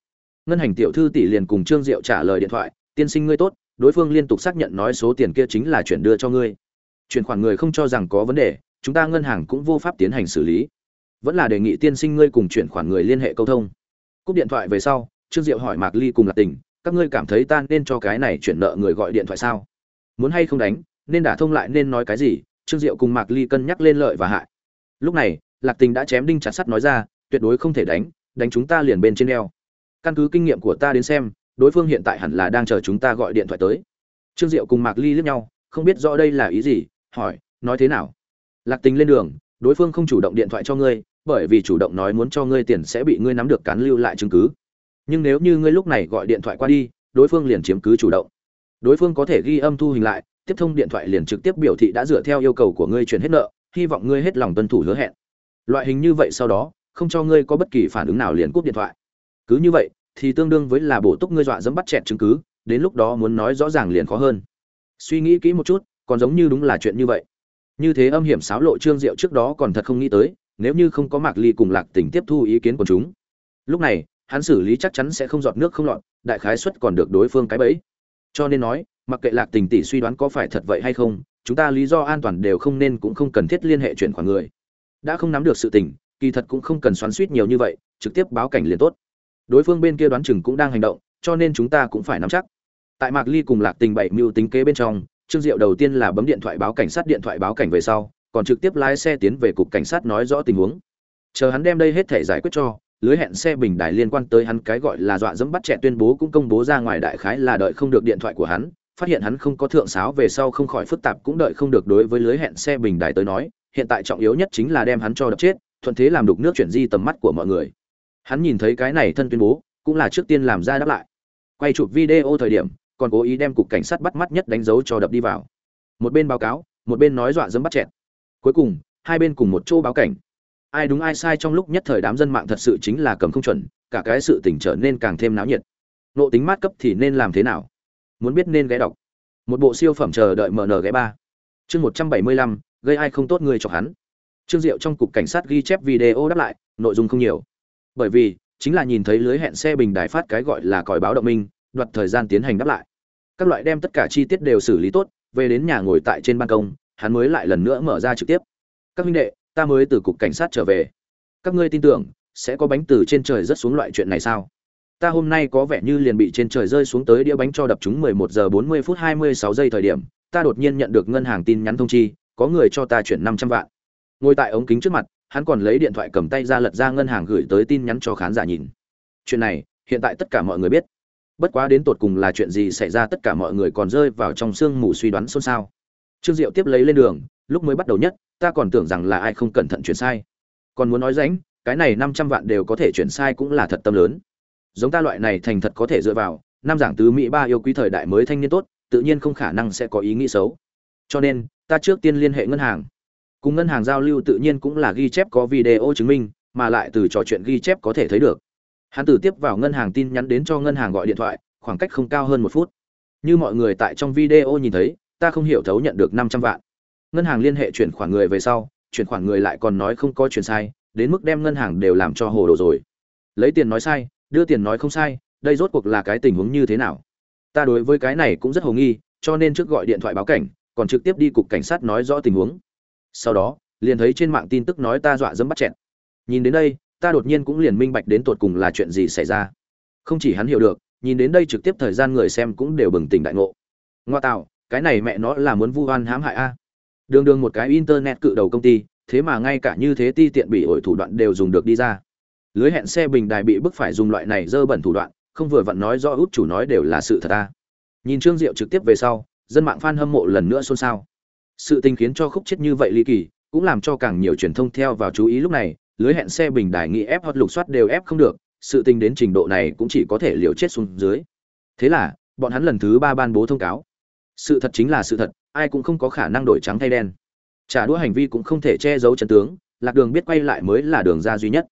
Ngân hành tiểu thư tỷ liền cùng trương diệu trả lời điện thoại, tiên sinh ngươi tốt, đối phương liên tục xác nhận nói số tiền kia chính là chuyển đưa cho ngươi. Chuyển khoản người không cho rằng có vấn đề, chúng ta ngân hàng cũng vô pháp tiến hành xử lý vẫn là đề nghị tiên sinh ngươi cùng chuyển khoản người liên hệ câu thông. Cúp điện thoại về sau, trương diệu hỏi mạc ly cùng lạc tình, các ngươi cảm thấy ta nên cho cái này chuyển nợ người gọi điện thoại sao? Muốn hay không đánh, nên đả thông lại nên nói cái gì? Trương diệu cùng mạc ly cân nhắc lên lợi và hại. Lúc này, lạc tình đã chém đinh chặt sắt nói ra, tuyệt đối không thể đánh đánh chúng ta liền bên trên đeo căn cứ kinh nghiệm của ta đến xem, đối phương hiện tại hẳn là đang chờ chúng ta gọi điện thoại tới. Trương diệu cùng mạc ly liếc nhau, không biết rõ đây là ý gì, hỏi, nói thế nào? Lạc tình lên đường, đối phương không chủ động điện thoại cho ngươi bởi vì chủ động nói muốn cho ngươi tiền sẽ bị ngươi nắm được cán lưu lại chứng cứ. Nhưng nếu như ngươi lúc này gọi điện thoại qua đi, đối phương liền chiếm cứ chủ động. Đối phương có thể ghi âm thu hình lại, tiếp thông điện thoại liền trực tiếp biểu thị đã dựa theo yêu cầu của ngươi chuyển hết nợ, hy vọng ngươi hết lòng tuân thủ hứa hẹn. Loại hình như vậy sau đó, không cho ngươi có bất kỳ phản ứng nào liền cúp điện thoại. Cứ như vậy, thì tương đương với là bổ túc ngươi dọa dẫm bắt chẹt chứng cứ, đến lúc đó muốn nói rõ ràng liền khó hơn. Suy nghĩ kỹ một chút, còn giống như đúng là chuyện như vậy. Như thế âm hiểm xáo lộ trương diệu trước đó còn thật không nghĩ tới nếu như không có mạc ly cùng lạc tình tiếp thu ý kiến của chúng. Lúc này, hắn xử lý chắc chắn sẽ không giọt nước không lọt, đại khái suất còn được đối phương cái bẫy. Cho nên nói, mặc kệ lạc tình tỷ suy đoán có phải thật vậy hay không, chúng ta lý do an toàn đều không nên cũng không cần thiết liên hệ chuyển khoản người. Đã không nắm được sự tình, kỳ thật cũng không cần xoắn suýt nhiều như vậy, trực tiếp báo cảnh liền tốt. Đối phương bên kia đoán chừng cũng đang hành động, cho nên chúng ta cũng phải nắm chắc. Tại mạc ly cùng lạc tình bảy mưu tính kế bên trong, trương diệu đầu tiên là bấm điện thoại báo cảnh sát điện thoại báo cảnh về sau còn trực tiếp lái xe tiến về cục cảnh sát nói rõ tình huống. Chờ hắn đem đây hết thể giải quyết cho, lưới hẹn xe bình đài liên quan tới hắn cái gọi là dọa dẫm bắt trẻ tuyên bố cũng công bố ra ngoài đại khái là đợi không được điện thoại của hắn, phát hiện hắn không có thượng sáo về sau không khỏi phức tạp cũng đợi không được đối với lưới hẹn xe bình đài tới nói, hiện tại trọng yếu nhất chính là đem hắn cho đập chết, thuận thế làm đục nước chuyển di tầm mắt của mọi người. Hắn nhìn thấy cái này thân tuyên bố, cũng là trước tiên làm ra đáp lại. Quay chụp video thời điểm, còn cố ý đem cục cảnh sát bắt mắt nhất đánh dấu cho đập đi vào. Một bên báo cáo, một bên nói dọa dẫm bắt chẹt cuối cùng, hai bên cùng một chỗ báo cảnh. Ai đúng ai sai trong lúc nhất thời đám dân mạng thật sự chính là cầm không chuẩn, cả cái sự tỉnh trở nên càng thêm náo nhiệt. Nộ tính mát cấp thì nên làm thế nào? Muốn biết nên ghé đọc. Một bộ siêu phẩm chờ đợi mn ghé ba. Chương một trăm bảy mươi lăm, gây ai không tốt người cho hắn. Trương diệu trong cục cảnh sát ghi chép video đáp lại, nội dung không nhiều. Bởi vì, chính là nhìn thấy lưới hẹn xe bình đài phát cái gọi là còi báo động minh, đoạt thời gian tiến hành đáp lại. Các loại đem tất cả chi tiết đều xử lý tốt, về đến nhà ngồi tại trên ban công hắn mới lại lần nữa mở ra trực tiếp. Các huynh đệ, ta mới từ cục cảnh sát trở về. Các ngươi tin tưởng, sẽ có bánh từ trên trời rất xuống loại chuyện này sao? Ta hôm nay có vẻ như liền bị trên trời rơi xuống tới đĩa bánh cho đập chúng 11 giờ 40 phút 26 giây thời điểm, ta đột nhiên nhận được ngân hàng tin nhắn thông chi, có người cho ta chuyển 500 vạn. Ngồi tại ống kính trước mặt, hắn còn lấy điện thoại cầm tay ra lật ra ngân hàng gửi tới tin nhắn cho khán giả nhìn. Chuyện này, hiện tại tất cả mọi người biết. Bất quá đến tột cùng là chuyện gì xảy ra, tất cả mọi người còn rơi vào trong sương mù suy đoán xôn xao trương diệu tiếp lấy lên đường, lúc mới bắt đầu nhất, ta còn tưởng rằng là ai không cẩn thận chuyển sai. Còn muốn nói ránh cái này năm trăm vạn đều có thể chuyển sai cũng là thật tâm lớn. Giống ta loại này thành thật có thể dựa vào, năm giảng tứ mỹ ba yêu quý thời đại mới thanh niên tốt, tự nhiên không khả năng sẽ có ý nghĩ xấu. Cho nên, ta trước tiên liên hệ ngân hàng. Cùng ngân hàng giao lưu tự nhiên cũng là ghi chép có video chứng minh, mà lại từ trò chuyện ghi chép có thể thấy được. Hắn từ tiếp vào ngân hàng tin nhắn đến cho ngân hàng gọi điện thoại, khoảng cách không cao hơn một phút. Như mọi người tại trong video nhìn thấy ta không hiểu thấu nhận được năm trăm vạn. Ngân hàng liên hệ chuyển khoản người về sau, chuyển khoản người lại còn nói không có chuyển sai, đến mức đem ngân hàng đều làm cho hồ đồ rồi. Lấy tiền nói sai, đưa tiền nói không sai, đây rốt cuộc là cái tình huống như thế nào? Ta đối với cái này cũng rất hồ nghi, cho nên trước gọi điện thoại báo cảnh, còn trực tiếp đi cục cảnh sát nói rõ tình huống. Sau đó, liền thấy trên mạng tin tức nói ta dọa dẫm bắt chẹn nhìn đến đây, ta đột nhiên cũng liền minh bạch đến tột cùng là chuyện gì xảy ra. Không chỉ hắn hiểu được, nhìn đến đây trực tiếp thời gian người xem cũng đều bừng tỉnh đại ngộ. Ngoa tạo cái này mẹ nó là muốn vu oan hãm hại a. Đường đường một cái internet cự đầu công ty, thế mà ngay cả như thế ti tiện bị ổi thủ đoạn đều dùng được đi ra. Lưới hẹn xe bình đài bị bức phải dùng loại này dơ bẩn thủ đoạn, không vừa vặn nói do út chủ nói đều là sự thật ta nhìn trương diệu trực tiếp về sau, dân mạng fan hâm mộ lần nữa xôn xao. Sự tình khiến cho khúc chết như vậy ly kỳ, cũng làm cho càng nhiều truyền thông theo vào chú ý lúc này, lưới hẹn xe bình đài nghĩ ép hoặc lục soát đều ép không được, sự tình đến trình độ này cũng chỉ có thể liều chết xuống dưới. Thế là, bọn hắn lần thứ ba ban bố thông cáo sự thật chính là sự thật, ai cũng không có khả năng đổi trắng thay đen. Trả đũa hành vi cũng không thể che giấu chân tướng, lạc đường biết quay lại mới là đường ra duy nhất.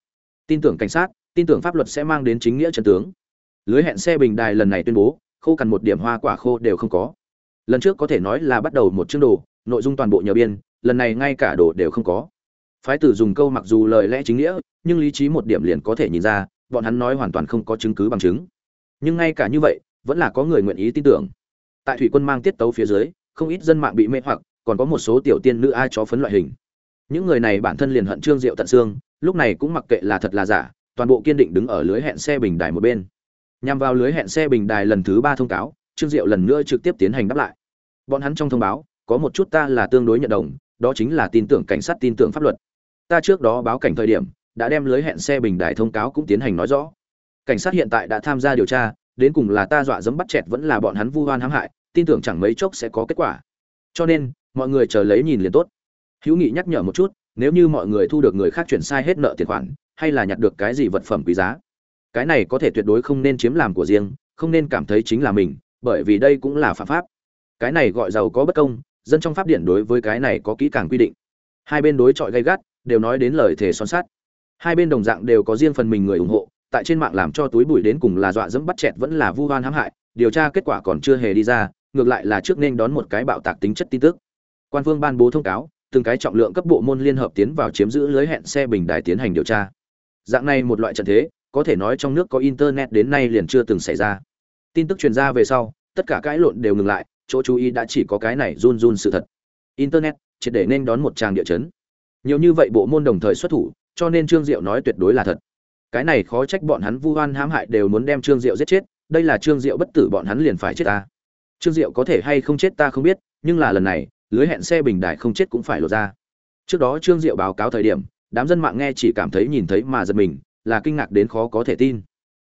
Tin tưởng cảnh sát, tin tưởng pháp luật sẽ mang đến chính nghĩa chân tướng. Lưới hẹn xe bình đài lần này tuyên bố, khô cằn một điểm hoa quả khô đều không có. Lần trước có thể nói là bắt đầu một chương đồ, nội dung toàn bộ nhờ biên, lần này ngay cả đồ đều không có. Phái tử dùng câu mặc dù lời lẽ chính nghĩa, nhưng lý trí một điểm liền có thể nhìn ra, bọn hắn nói hoàn toàn không có chứng cứ bằng chứng. Nhưng ngay cả như vậy, vẫn là có người nguyện ý tin tưởng tại thủy quân mang tiết tấu phía dưới, không ít dân mạng bị mê hoặc, còn có một số tiểu tiên nữ ai chó phấn loại hình. Những người này bản thân liền hận trương diệu tận xương, lúc này cũng mặc kệ là thật là giả, toàn bộ kiên định đứng ở lưới hẹn xe bình đài một bên. Nhằm vào lưới hẹn xe bình đài lần thứ ba thông cáo, trương diệu lần nữa trực tiếp tiến hành đáp lại. Bọn hắn trong thông báo, có một chút ta là tương đối nhận đồng, đó chính là tin tưởng cảnh sát tin tưởng pháp luật. Ta trước đó báo cảnh thời điểm, đã đem lưới hẹn xe bình đài thông cáo cũng tiến hành nói rõ. Cảnh sát hiện tại đã tham gia điều tra, đến cùng là ta dọa dẫm bắt chẹt vẫn là bọn hắn vu oan hãm hại tin tưởng chẳng mấy chốc sẽ có kết quả. Cho nên, mọi người chờ lấy nhìn liền tốt. Hữu nghị nhắc nhở một chút, nếu như mọi người thu được người khác chuyển sai hết nợ tiền khoản, hay là nhặt được cái gì vật phẩm quý giá, cái này có thể tuyệt đối không nên chiếm làm của riêng, không nên cảm thấy chính là mình, bởi vì đây cũng là phạm pháp. Cái này gọi giàu có bất công, dân trong pháp điển đối với cái này có kỹ càng quy định. Hai bên đối chọi gay gắt, đều nói đến lời thề son sắt. Hai bên đồng dạng đều có riêng phần mình người ủng hộ, tại trên mạng làm cho túi bụi đến cùng là dọa dẫm bắt chẹt vẫn là vu oan hãm hại, điều tra kết quả còn chưa hề đi ra ngược lại là trước nên đón một cái bạo tạc tính chất tin tức. Quan phương ban bố thông cáo, từng cái trọng lượng cấp bộ môn liên hợp tiến vào chiếm giữ lưới hẹn xe bình đài tiến hành điều tra. Dạng này một loại trận thế, có thể nói trong nước có internet đến nay liền chưa từng xảy ra. Tin tức truyền ra về sau, tất cả cãi lộn đều ngừng lại, chỗ chú ý đã chỉ có cái này run run sự thật. Internet, triệt để nên đón một tràng địa chấn. Nhiều như vậy bộ môn đồng thời xuất thủ, cho nên trương diệu nói tuyệt đối là thật. Cái này khó trách bọn hắn vu oan hãm hại đều muốn đem trương diệu giết chết, đây là trương diệu bất tử bọn hắn liền phải chết ta trương diệu có thể hay không chết ta không biết, nhưng là lần này, lưới hẹn xe bình đại không chết cũng phải lột ra. Trước đó trương diệu báo cáo thời điểm, đám dân mạng nghe chỉ cảm thấy nhìn thấy mà giật mình, là kinh ngạc đến khó có thể tin.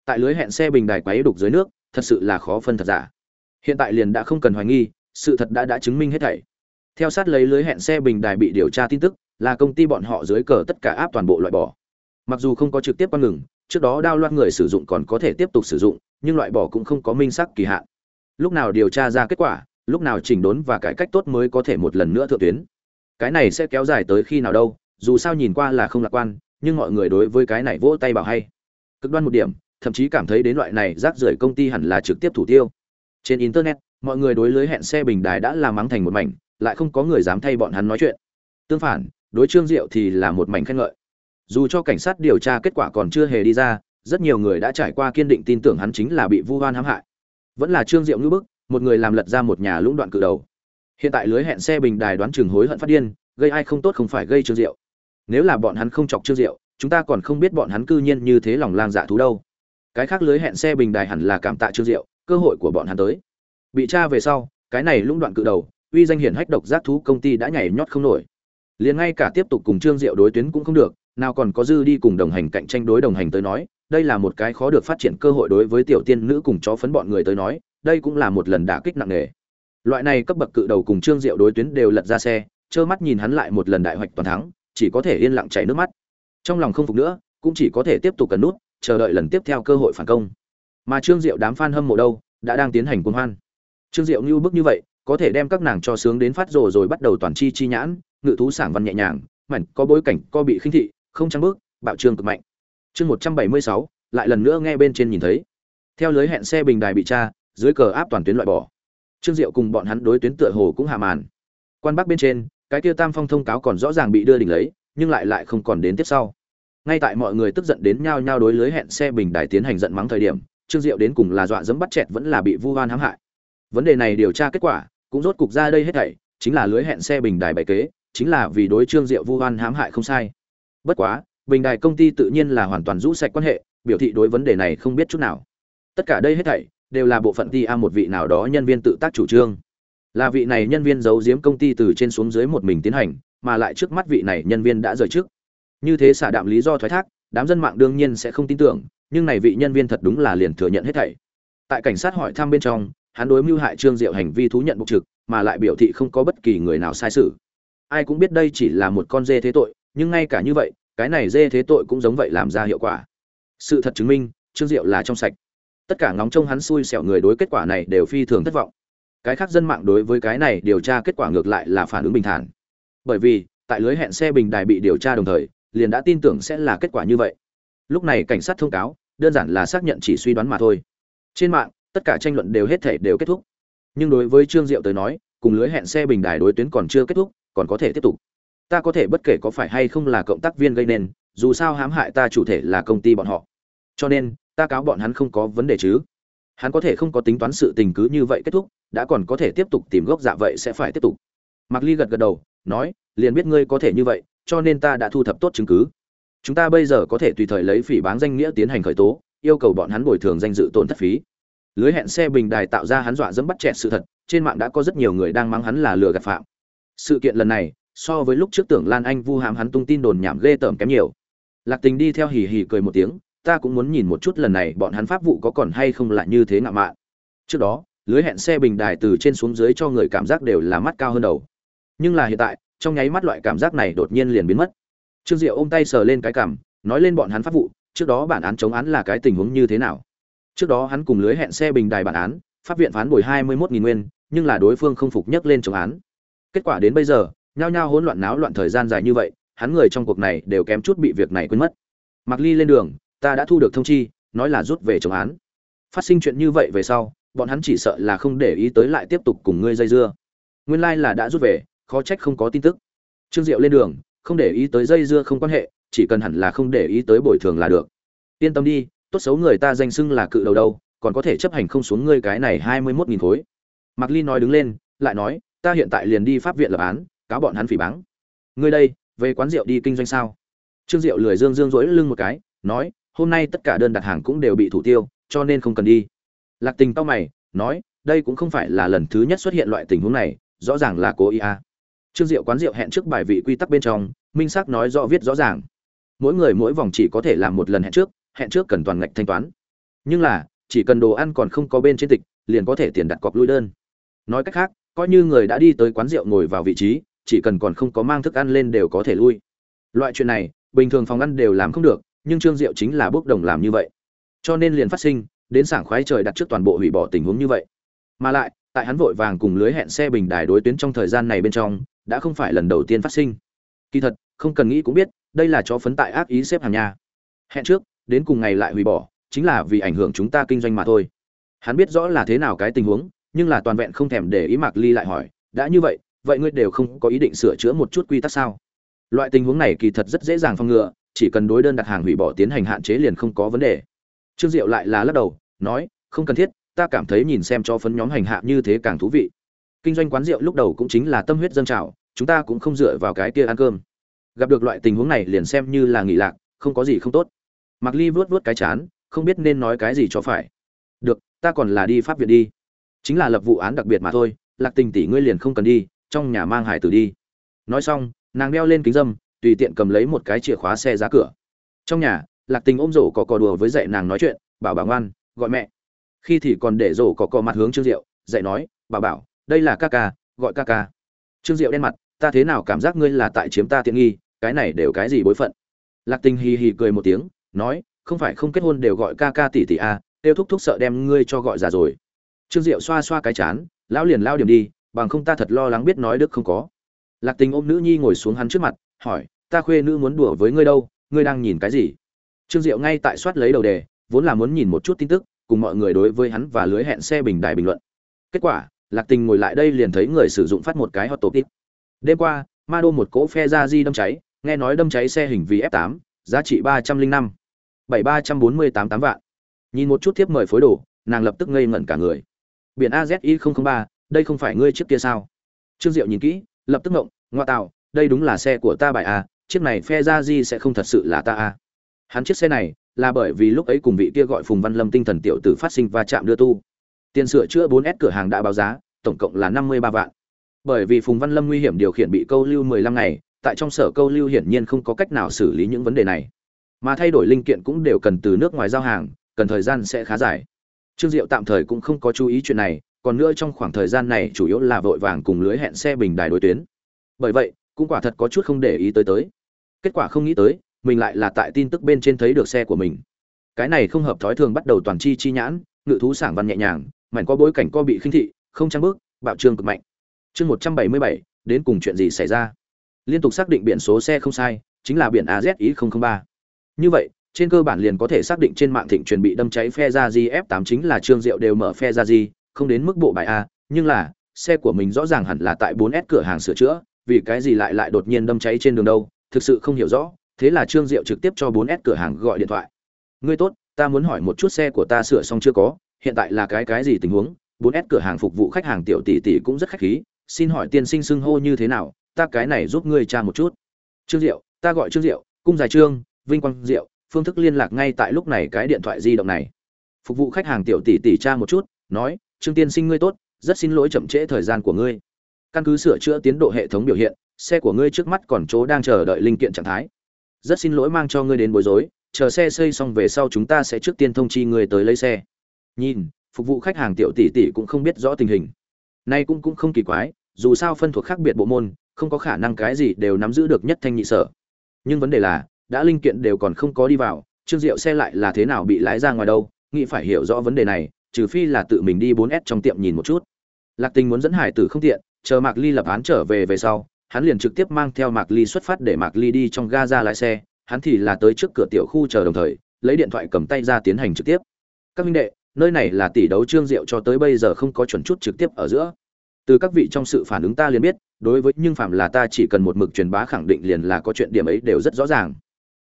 Tại lưới hẹn xe bình đài quấy đục dưới nước, thật sự là khó phân thật giả. Hiện tại liền đã không cần hoài nghi, sự thật đã đã chứng minh hết thảy. Theo sát lấy lưới hẹn xe bình đài bị điều tra tin tức, là công ty bọn họ dưới cờ tất cả áp toàn bộ loại bỏ. Mặc dù không có trực tiếp quan ngừng, trước đó đao loạt người sử dụng còn có thể tiếp tục sử dụng, nhưng loại bỏ cũng không có minh xác kỳ hạn lúc nào điều tra ra kết quả, lúc nào chỉnh đốn và cải cách tốt mới có thể một lần nữa thượng tuyến. Cái này sẽ kéo dài tới khi nào đâu, dù sao nhìn qua là không lạc quan, nhưng mọi người đối với cái này vỗ tay bảo hay. Cực đoan một điểm, thậm chí cảm thấy đến loại này rác rưởi công ty hẳn là trực tiếp thủ tiêu. Trên internet, mọi người đối lưới hẹn xe bình đài đã làm mắng thành một mảnh, lại không có người dám thay bọn hắn nói chuyện. Tương phản, đối trương diệu thì là một mảnh khen ngợi. Dù cho cảnh sát điều tra kết quả còn chưa hề đi ra, rất nhiều người đã trải qua kiên định tin tưởng hắn chính là bị vu oan hãm hại vẫn là trương diệu ngữ bức, một người làm lật ra một nhà lũng đoạn cự đầu. Hiện tại lưới hẹn xe bình đài đoán chừng hối hận phát điên, gây ai không tốt không phải gây trương diệu. Nếu là bọn hắn không chọc trương diệu, chúng ta còn không biết bọn hắn cư nhiên như thế lòng lang dạ thú đâu. Cái khác lưới hẹn xe bình đài hẳn là cảm tạ trương diệu, cơ hội của bọn hắn tới. Bị tra về sau, cái này lũng đoạn cự đầu, uy danh hiển hách độc giác thú công ty đã nhảy nhót không nổi. Liền ngay cả tiếp tục cùng trương diệu đối tuyến cũng không được, nào còn có dư đi cùng đồng hành cạnh tranh đối đồng hành tới nói đây là một cái khó được phát triển cơ hội đối với tiểu tiên nữ cùng chó phấn bọn người tới nói, đây cũng là một lần đả kích nặng nề. Loại này cấp bậc cự đầu cùng trương diệu đối tuyến đều lật ra xe, trơ mắt nhìn hắn lại một lần đại hoạch toàn thắng, chỉ có thể yên lặng chảy nước mắt. Trong lòng không phục nữa, cũng chỉ có thể tiếp tục cần nút, chờ đợi lần tiếp theo cơ hội phản công. Mà trương diệu đám fan hâm mộ đâu, đã đang tiến hành cuồng hoan. Trương diệu như bức như vậy, có thể đem các nàng cho sướng đến phát rồ rồi bắt đầu toàn chi chi nhãn, ngự thú sảng văn nhẹ nhàng, mảnh có bối cảnh co bị khinh thị, không trăng bước, bạo trương cực mạnh chương một trăm bảy mươi sáu, lại lần nữa nghe bên trên nhìn thấy. Theo lưới hẹn xe bình đài bị tra, dưới cờ áp toàn tuyến loại bỏ. Trương diệu cùng bọn hắn đối tuyến tựa hồ cũng hạ màn. Quan bắc bên trên, cái kia tam phong thông cáo còn rõ ràng bị đưa đỉnh lấy, nhưng lại lại không còn đến tiếp sau. Ngay tại mọi người tức giận đến nhau nhau đối lưới hẹn xe bình đài tiến hành giận mắng thời điểm, trương diệu đến cùng là dọa dẫm bắt chẹt vẫn là bị vu oan hãm hại. Vấn đề này điều tra kết quả, cũng rốt cục ra đây hết thảy, chính là lưới hẹn xe bình đài bày kế, chính là vì đối trương diệu vu oan hãm hại không sai. Bất quá bình đài công ty tự nhiên là hoàn toàn rũ sạch quan hệ, biểu thị đối vấn đề này không biết chút nào. Tất cả đây hết thảy, đều là bộ phận ti a một vị nào đó nhân viên tự tác chủ trương. Là vị này nhân viên giấu giếm công ty từ trên xuống dưới một mình tiến hành, mà lại trước mắt vị này nhân viên đã rời trước như thế xả đạm lý do thoái thác, đám dân mạng đương nhiên sẽ không tin tưởng, nhưng này vị nhân viên thật đúng là liền thừa nhận hết thảy. Tại cảnh sát hỏi thăm bên trong, hắn đối mưu hại trương diệu hành vi thú nhận bục trực, mà lại biểu thị không có bất kỳ người nào sai sự. Ai cũng biết đây chỉ là một con dê thế tội, nhưng ngay cả như vậy cái này dê thế tội cũng giống vậy làm ra hiệu quả. Sự thật chứng minh, trương diệu là trong sạch. Tất cả ngóng trông hắn xui xẻo người đối kết quả này đều phi thường thất vọng. Cái khác dân mạng đối với cái này điều tra kết quả ngược lại là phản ứng bình thản. Bởi vì, tại lưới hẹn xe bình đài bị điều tra đồng thời, liền đã tin tưởng sẽ là kết quả như vậy. Lúc này cảnh sát thông cáo, đơn giản là xác nhận chỉ suy đoán mà thôi. Trên mạng, tất cả tranh luận đều hết thể đều kết thúc. Nhưng đối với trương diệu tới nói, cùng lưới hẹn xe bình đài đối tuyến còn chưa kết thúc, còn có thể tiếp tục ta có thể bất kể có phải hay không là cộng tác viên gây nên, dù sao hãm hại ta chủ thể là công ty bọn họ. Cho nên, ta cáo bọn hắn không có vấn đề chứ. Hắn có thể không có tính toán sự tình cứ như vậy kết thúc, đã còn có thể tiếp tục tìm gốc dạ vậy sẽ phải tiếp tục. Mặc ly gật gật đầu, nói, liền biết ngươi có thể như vậy, cho nên ta đã thu thập tốt chứng cứ. Chúng ta bây giờ có thể tùy thời lấy phỉ báng danh nghĩa tiến hành khởi tố, yêu cầu bọn hắn bồi thường danh dự tổn thất phí. Lưới hẹn xe bình đài tạo ra hắn dọa dẫm bắt chẹt sự thật, trên mạng đã có rất nhiều người đang mắng hắn là lừa gạt phạm. Sự kiện lần này so với lúc trước tưởng lan anh vu hàm hắn tung tin đồn nhảm ghê tởm kém nhiều. Lạc tình đi theo hì hì cười một tiếng, ta cũng muốn nhìn một chút lần này bọn hắn pháp vụ có còn hay không lại như thế ngạo mạn. Trước đó, lưới hẹn xe bình đài từ trên xuống dưới cho người cảm giác đều là mắt cao hơn đầu. Nhưng là hiện tại, trong nháy mắt loại cảm giác này đột nhiên liền biến mất. Trương diệu ôm tay sờ lên cái cảm, nói lên bọn hắn pháp vụ, trước đó bản án chống án là cái tình huống như thế nào? Trước đó hắn cùng lưới hẹn xe bình đài bản án, pháp viện phán bồi hai mươi mốt nghìn nguyên, nhưng là đối phương không phục nhấc lên chống án. Kết quả đến bây giờ nhao nhao hỗn loạn náo loạn thời gian dài như vậy, hắn người trong cuộc này đều kém chút bị việc này quên mất. Mặc ly lên đường, ta đã thu được thông chi, nói là rút về chống án. Phát sinh chuyện như vậy về sau, bọn hắn chỉ sợ là không để ý tới lại tiếp tục cùng ngươi dây dưa. Nguyên lai là đã rút về, khó trách không có tin tức. Trương diệu lên đường, không để ý tới dây dưa không quan hệ, chỉ cần hẳn là không để ý tới bồi thường là được. Yên tâm đi, tốt xấu người ta danh xưng là cự đầu đâu, còn có thể chấp hành không xuống ngươi cái này hai mươi mốt nghìn khối. Mạc ly nói đứng lên, lại nói, ta hiện tại liền đi pháp viện lập án cáo bọn hắn phỉ báng. Ngươi đây, về quán rượu đi kinh doanh sao? Trương diệu lười dương dương rỗi lưng một cái, nói, hôm nay tất cả đơn đặt hàng cũng đều bị thủ tiêu, cho nên không cần đi. Lạc tình tao mày, nói, đây cũng không phải là lần thứ nhất xuất hiện loại tình huống này, rõ ràng là cố ý à. trương diệu quán rượu hẹn trước bài vị quy tắc bên trong, minh xác nói rõ viết rõ ràng. Mỗi người mỗi vòng chỉ có thể làm một lần hẹn trước hẹn trước cần toàn ngạch thanh toán. Nhưng là, chỉ cần đồ ăn còn không có bên trên tịch, liền có thể tiền đặt cọc lui đơn. Nói cách khác, coi như người đã đi tới quán rượu ngồi vào vị trí chỉ cần còn không có mang thức ăn lên đều có thể lui. Loại chuyện này, bình thường phòng ăn đều làm không được, nhưng trương diệu chính là bước đồng làm như vậy. Cho nên liền phát sinh, đến sảng khoái trời đặt trước toàn bộ hủy bỏ tình huống như vậy. Mà lại, tại hắn vội vàng cùng lưới hẹn xe bình đài đối tuyến trong thời gian này bên trong, đã không phải lần đầu tiên phát sinh. Kỳ thật, không cần nghĩ cũng biết, đây là chó phấn tại ác ý xếp hàng nhà. Hẹn trước, đến cùng ngày lại hủy bỏ, chính là vì ảnh hưởng chúng ta kinh doanh mà thôi. Hắn biết rõ là thế nào cái tình huống, nhưng là toàn vẹn không thèm để ý mạc ly lại hỏi, đã như vậy vậy ngươi đều không có ý định sửa chữa một chút quy tắc sao? Loại tình huống này kỳ thật rất dễ dàng phòng ngừa, chỉ cần đối đơn đặt hàng hủy bỏ tiến hành hạn chế liền không có vấn đề. Trương diệu lại là lắc đầu, nói, không cần thiết, ta cảm thấy nhìn xem cho phấn nhóm hành hạ như thế càng thú vị. Kinh doanh quán rượu lúc đầu cũng chính là tâm huyết dân trào, chúng ta cũng không dựa vào cái kia ăn cơm. Gặp được loại tình huống này liền xem như là nghỉ lạc, không có gì không tốt. Mặc ly vuốt vuốt cái chán, không biết nên nói cái gì cho phải. Được, ta còn là đi pháp viện đi. Chính là lập vụ án đặc biệt mà thôi, lạc tình tỷ ngươi liền không cần đi trong nhà mang hải tử đi. Nói xong nàng đeo lên kính dâm tùy tiện cầm lấy một cái chìa khóa xe ra cửa. Trong nhà lạc tình ôm rổ có cò đùa với dạy nàng nói chuyện bảo bảo ngoan gọi mẹ. Khi thì còn để rổ có cò mặt hướng trương diệu dạy nói bảo bảo đây là ca ca gọi ca ca. Trương diệu đen mặt ta thế nào cảm giác ngươi là tại chiếm ta tiện nghi cái này đều cái gì bối phận? Lạc tình hì hì cười một tiếng nói không phải không kết hôn đều gọi ca ca tỷ tỷ a à, tiêu thúc thúc sợ đem ngươi cho gọi già rồi. Trương diệu xoa xoa cái chán lão liền lao điểm đi bằng không ta thật lo lắng biết nói đức không có. Lạc tình ôm nữ nhi ngồi xuống hắn trước mặt, hỏi, ta khuê nữ muốn đùa với ngươi đâu? Ngươi đang nhìn cái gì? Trương diệu ngay tại soát lấy đầu đề, vốn là muốn nhìn một chút tin tức, cùng mọi người đối với hắn và lưới hẹn xe bình đài bình luận. Kết quả, lạc tình ngồi lại đây liền thấy người sử dụng phát một cái hot topic. Đêm qua, ma đô một cỗ phe ra di đâm cháy, nghe nói đâm cháy xe hình vì f 8 giá trị ba trăm linh năm. Bảy ba trăm bốn mươi tám tám vạn. Nhìn một chút thiếp mời phối đồ, nàng lập tức ngây ngẩn cả người. Biển azi ba đây không phải ngươi trước kia sao trương diệu nhìn kỹ, lập tức ngộng, ngoa tạo, đây đúng là xe của ta bài à? chiếc này phe ra di sẽ không thật sự là ta à? hắn chiếc xe này là bởi vì lúc ấy cùng vị kia gọi phùng văn lâm tinh thần tiểu tử phát sinh va chạm đưa tu tiền sửa chữa 4S cửa hàng đã báo giá, tổng cộng là 53 vạn bởi vì phùng văn lâm nguy hiểm điều khiển bị câu lưu 15 ngày, tại trong sở câu lưu hiển nhiên không có cách nào xử lý những vấn đề này mà thay đổi linh kiện cũng đều cần từ nước ngoài giao hàng, cần thời gian sẽ khá dài trương diệu tạm thời cũng không có chú ý chuyện này còn nữa trong khoảng thời gian này chủ yếu là vội vàng cùng lưới hẹn xe bình đài đối tuyến. Bởi vậy, cũng quả thật có chút không để ý tới tới. Kết quả không nghĩ tới, mình lại là tại tin tức bên trên thấy được xe của mình. Cái này không hợp thói thường bắt đầu toàn chi chi nhãn, ngự thú sảng văn nhẹ nhàng, mảnh có bối cảnh co bị khinh thị, không trang bước, bạo trương cực mạnh. Chương một trăm bảy mươi bảy, đến cùng chuyện gì xảy ra? Liên tục xác định biển số xe không sai, chính là biển azi ba. Như vậy, trên cơ bản liền có thể xác định trên mạng thịnh truyền bị đâm cháy phe ra gf 8 chính là trương diệu đều mở phe ra gì không đến mức bộ bài a, nhưng là, xe của mình rõ ràng hẳn là tại 4S cửa hàng sửa chữa, vì cái gì lại lại đột nhiên đâm cháy trên đường đâu, thực sự không hiểu rõ, thế là trương diệu trực tiếp cho 4S cửa hàng gọi điện thoại. Ngươi tốt, ta muốn hỏi một chút xe của ta sửa xong chưa có, hiện tại là cái cái gì tình huống? 4S cửa hàng phục vụ khách hàng tiểu tỷ tỷ cũng rất khách khí, xin hỏi tiên sinh xưng hô như thế nào, ta cái này giúp ngươi tra một chút. Trương diệu, ta gọi trương diệu, cung dài trương, vinh quang diệu, phương thức liên lạc ngay tại lúc này cái điện thoại di động này. Phục vụ khách hàng tiểu tỷ tỷ tra một chút, nói trương tiên sinh ngươi tốt, rất xin lỗi chậm trễ thời gian của ngươi. Căn cứ sửa chữa tiến độ hệ thống biểu hiện, xe của ngươi trước mắt còn chỗ đang chờ đợi linh kiện trạng thái. Rất xin lỗi mang cho ngươi đến bối rối, chờ xe xây xong về sau chúng ta sẽ trước tiên thông chi ngươi tới lấy xe. Nhìn, phục vụ khách hàng tiểu tỷ tỷ cũng không biết rõ tình hình. Nay cũng cũng không kỳ quái, dù sao phân thuộc khác biệt bộ môn, không có khả năng cái gì đều nắm giữ được nhất thanh nhị sở. Nhưng vấn đề là, đã linh kiện đều còn không có đi vào, trương diệu xe lại là thế nào bị lái ra ngoài đâu, nghĩ phải hiểu rõ vấn đề này trừ phi là tự mình đi 4S trong tiệm nhìn một chút. Lạc tình muốn dẫn hải tử không tiện, chờ mạc ly lập án trở về về sau, hắn liền trực tiếp mang theo mạc ly xuất phát để mạc ly đi trong ga ra lái xe, hắn thì là tới trước cửa tiểu khu chờ đồng thời, lấy điện thoại cầm tay ra tiến hành trực tiếp. Các minh đệ, nơi này là tỷ đấu trương diệu cho tới bây giờ không có chuẩn chút trực tiếp ở giữa. Từ các vị trong sự phản ứng ta liền biết, đối với nhưng phạm là ta chỉ cần một mực truyền bá khẳng định liền là có chuyện điểm ấy đều rất rõ ràng.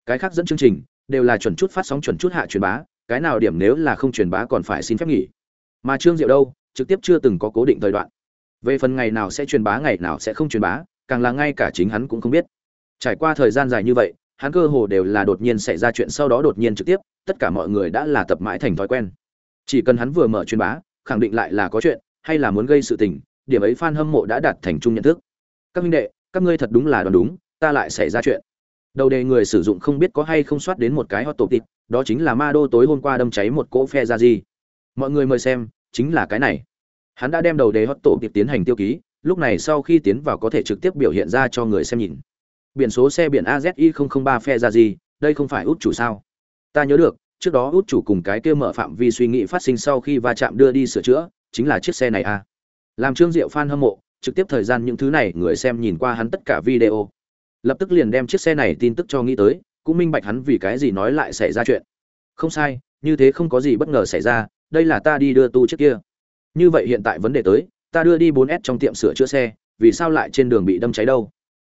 Cái khác dẫn chương trình, đều là chuẩn chút phát sóng, chuẩn chút hạ truyền bá cái nào điểm nếu là không truyền bá còn phải xin phép nghỉ? Mà trương diệu đâu? Trực tiếp chưa từng có cố định thời đoạn. Về phần ngày nào sẽ truyền bá, ngày nào sẽ không truyền bá, càng là ngay cả chính hắn cũng không biết. Trải qua thời gian dài như vậy, hắn cơ hồ đều là đột nhiên xảy ra chuyện, sau đó đột nhiên trực tiếp, tất cả mọi người đã là tập mãi thành thói quen. Chỉ cần hắn vừa mở truyền bá, khẳng định lại là có chuyện, hay là muốn gây sự tình, điểm ấy fan hâm mộ đã đạt thành chung nhận thức. Các minh đệ, các ngươi thật đúng là đoán đúng, ta lại xảy ra chuyện đầu đề người sử dụng không biết có hay không soát đến một cái hot topic, đó chính là ma đô tối hôm qua đâm cháy một cỗ phe ra gì. Mọi người mời xem, chính là cái này. Hắn đã đem đầu đề hot tổ tiến hành tiêu ký, lúc này sau khi tiến vào có thể trực tiếp biểu hiện ra cho người xem nhìn. Biển số xe biển azi 003 phe ra gì, đây không phải út chủ sao? Ta nhớ được, trước đó út chủ cùng cái kia mở phạm vi suy nghĩ phát sinh sau khi va chạm đưa đi sửa chữa, chính là chiếc xe này à làm trương diệu fan hâm mộ, trực tiếp thời gian những thứ này người xem nhìn qua hắn tất cả video lập tức liền đem chiếc xe này tin tức cho nghĩ tới, cũng minh bạch hắn vì cái gì nói lại xảy ra chuyện. Không sai, như thế không có gì bất ngờ xảy ra, đây là ta đi đưa tu trước kia. Như vậy hiện tại vấn đề tới, ta đưa đi 4S trong tiệm sửa chữa xe, vì sao lại trên đường bị đâm cháy đâu?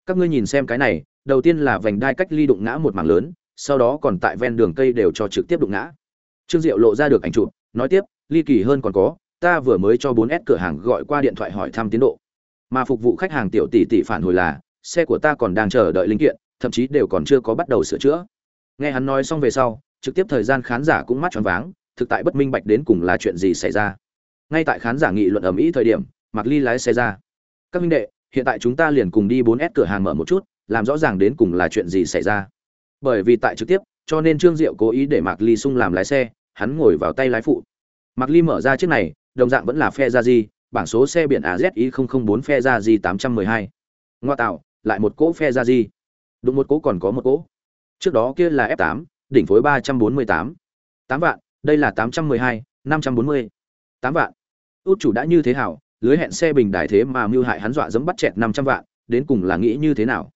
Các ngươi nhìn xem cái này, đầu tiên là vành đai cách ly đụng ngã một mảng lớn, sau đó còn tại ven đường cây đều cho trực tiếp đụng ngã. Trương diệu lộ ra được ảnh chụp, nói tiếp, ly kỳ hơn còn có, ta vừa mới cho 4S cửa hàng gọi qua điện thoại hỏi thăm tiến độ. Mà phục vụ khách hàng tiểu tỷ tỷ phản hồi là xe của ta còn đang chờ đợi linh kiện, thậm chí đều còn chưa có bắt đầu sửa chữa. Nghe hắn nói xong về sau, trực tiếp thời gian khán giả cũng mắt tròn váng, thực tại bất minh bạch đến cùng là chuyện gì xảy ra. Ngay tại khán giả nghị luận ầm ĩ thời điểm mặc ly lái xe ra. Các minh đệ, hiện tại chúng ta liền cùng đi 4S cửa hàng mở một chút, làm rõ ràng đến cùng là chuyện gì xảy ra. Bởi vì tại trực tiếp, cho nên trương diệu cố ý để mạc ly sung làm lái xe, hắn ngồi vào tay lái phụ. Mạc ly mở ra chiếc này, đồng dạng vẫn là phe ra di bảng số xe biển azi 004 phe ra di 812. ngoa tạo lại một cỗ phe ra di. Đụng một cỗ còn có một cỗ. Trước đó kia là f 8 đỉnh phối 348. 8 vạn đây là 812, 540. 8 vạn. Út chủ đã như thế hảo lưới hẹn xe bình đài thế mà mưu hại hắn dọa dẫm bắt chẹt năm trăm vạn đến cùng là nghĩ như thế nào?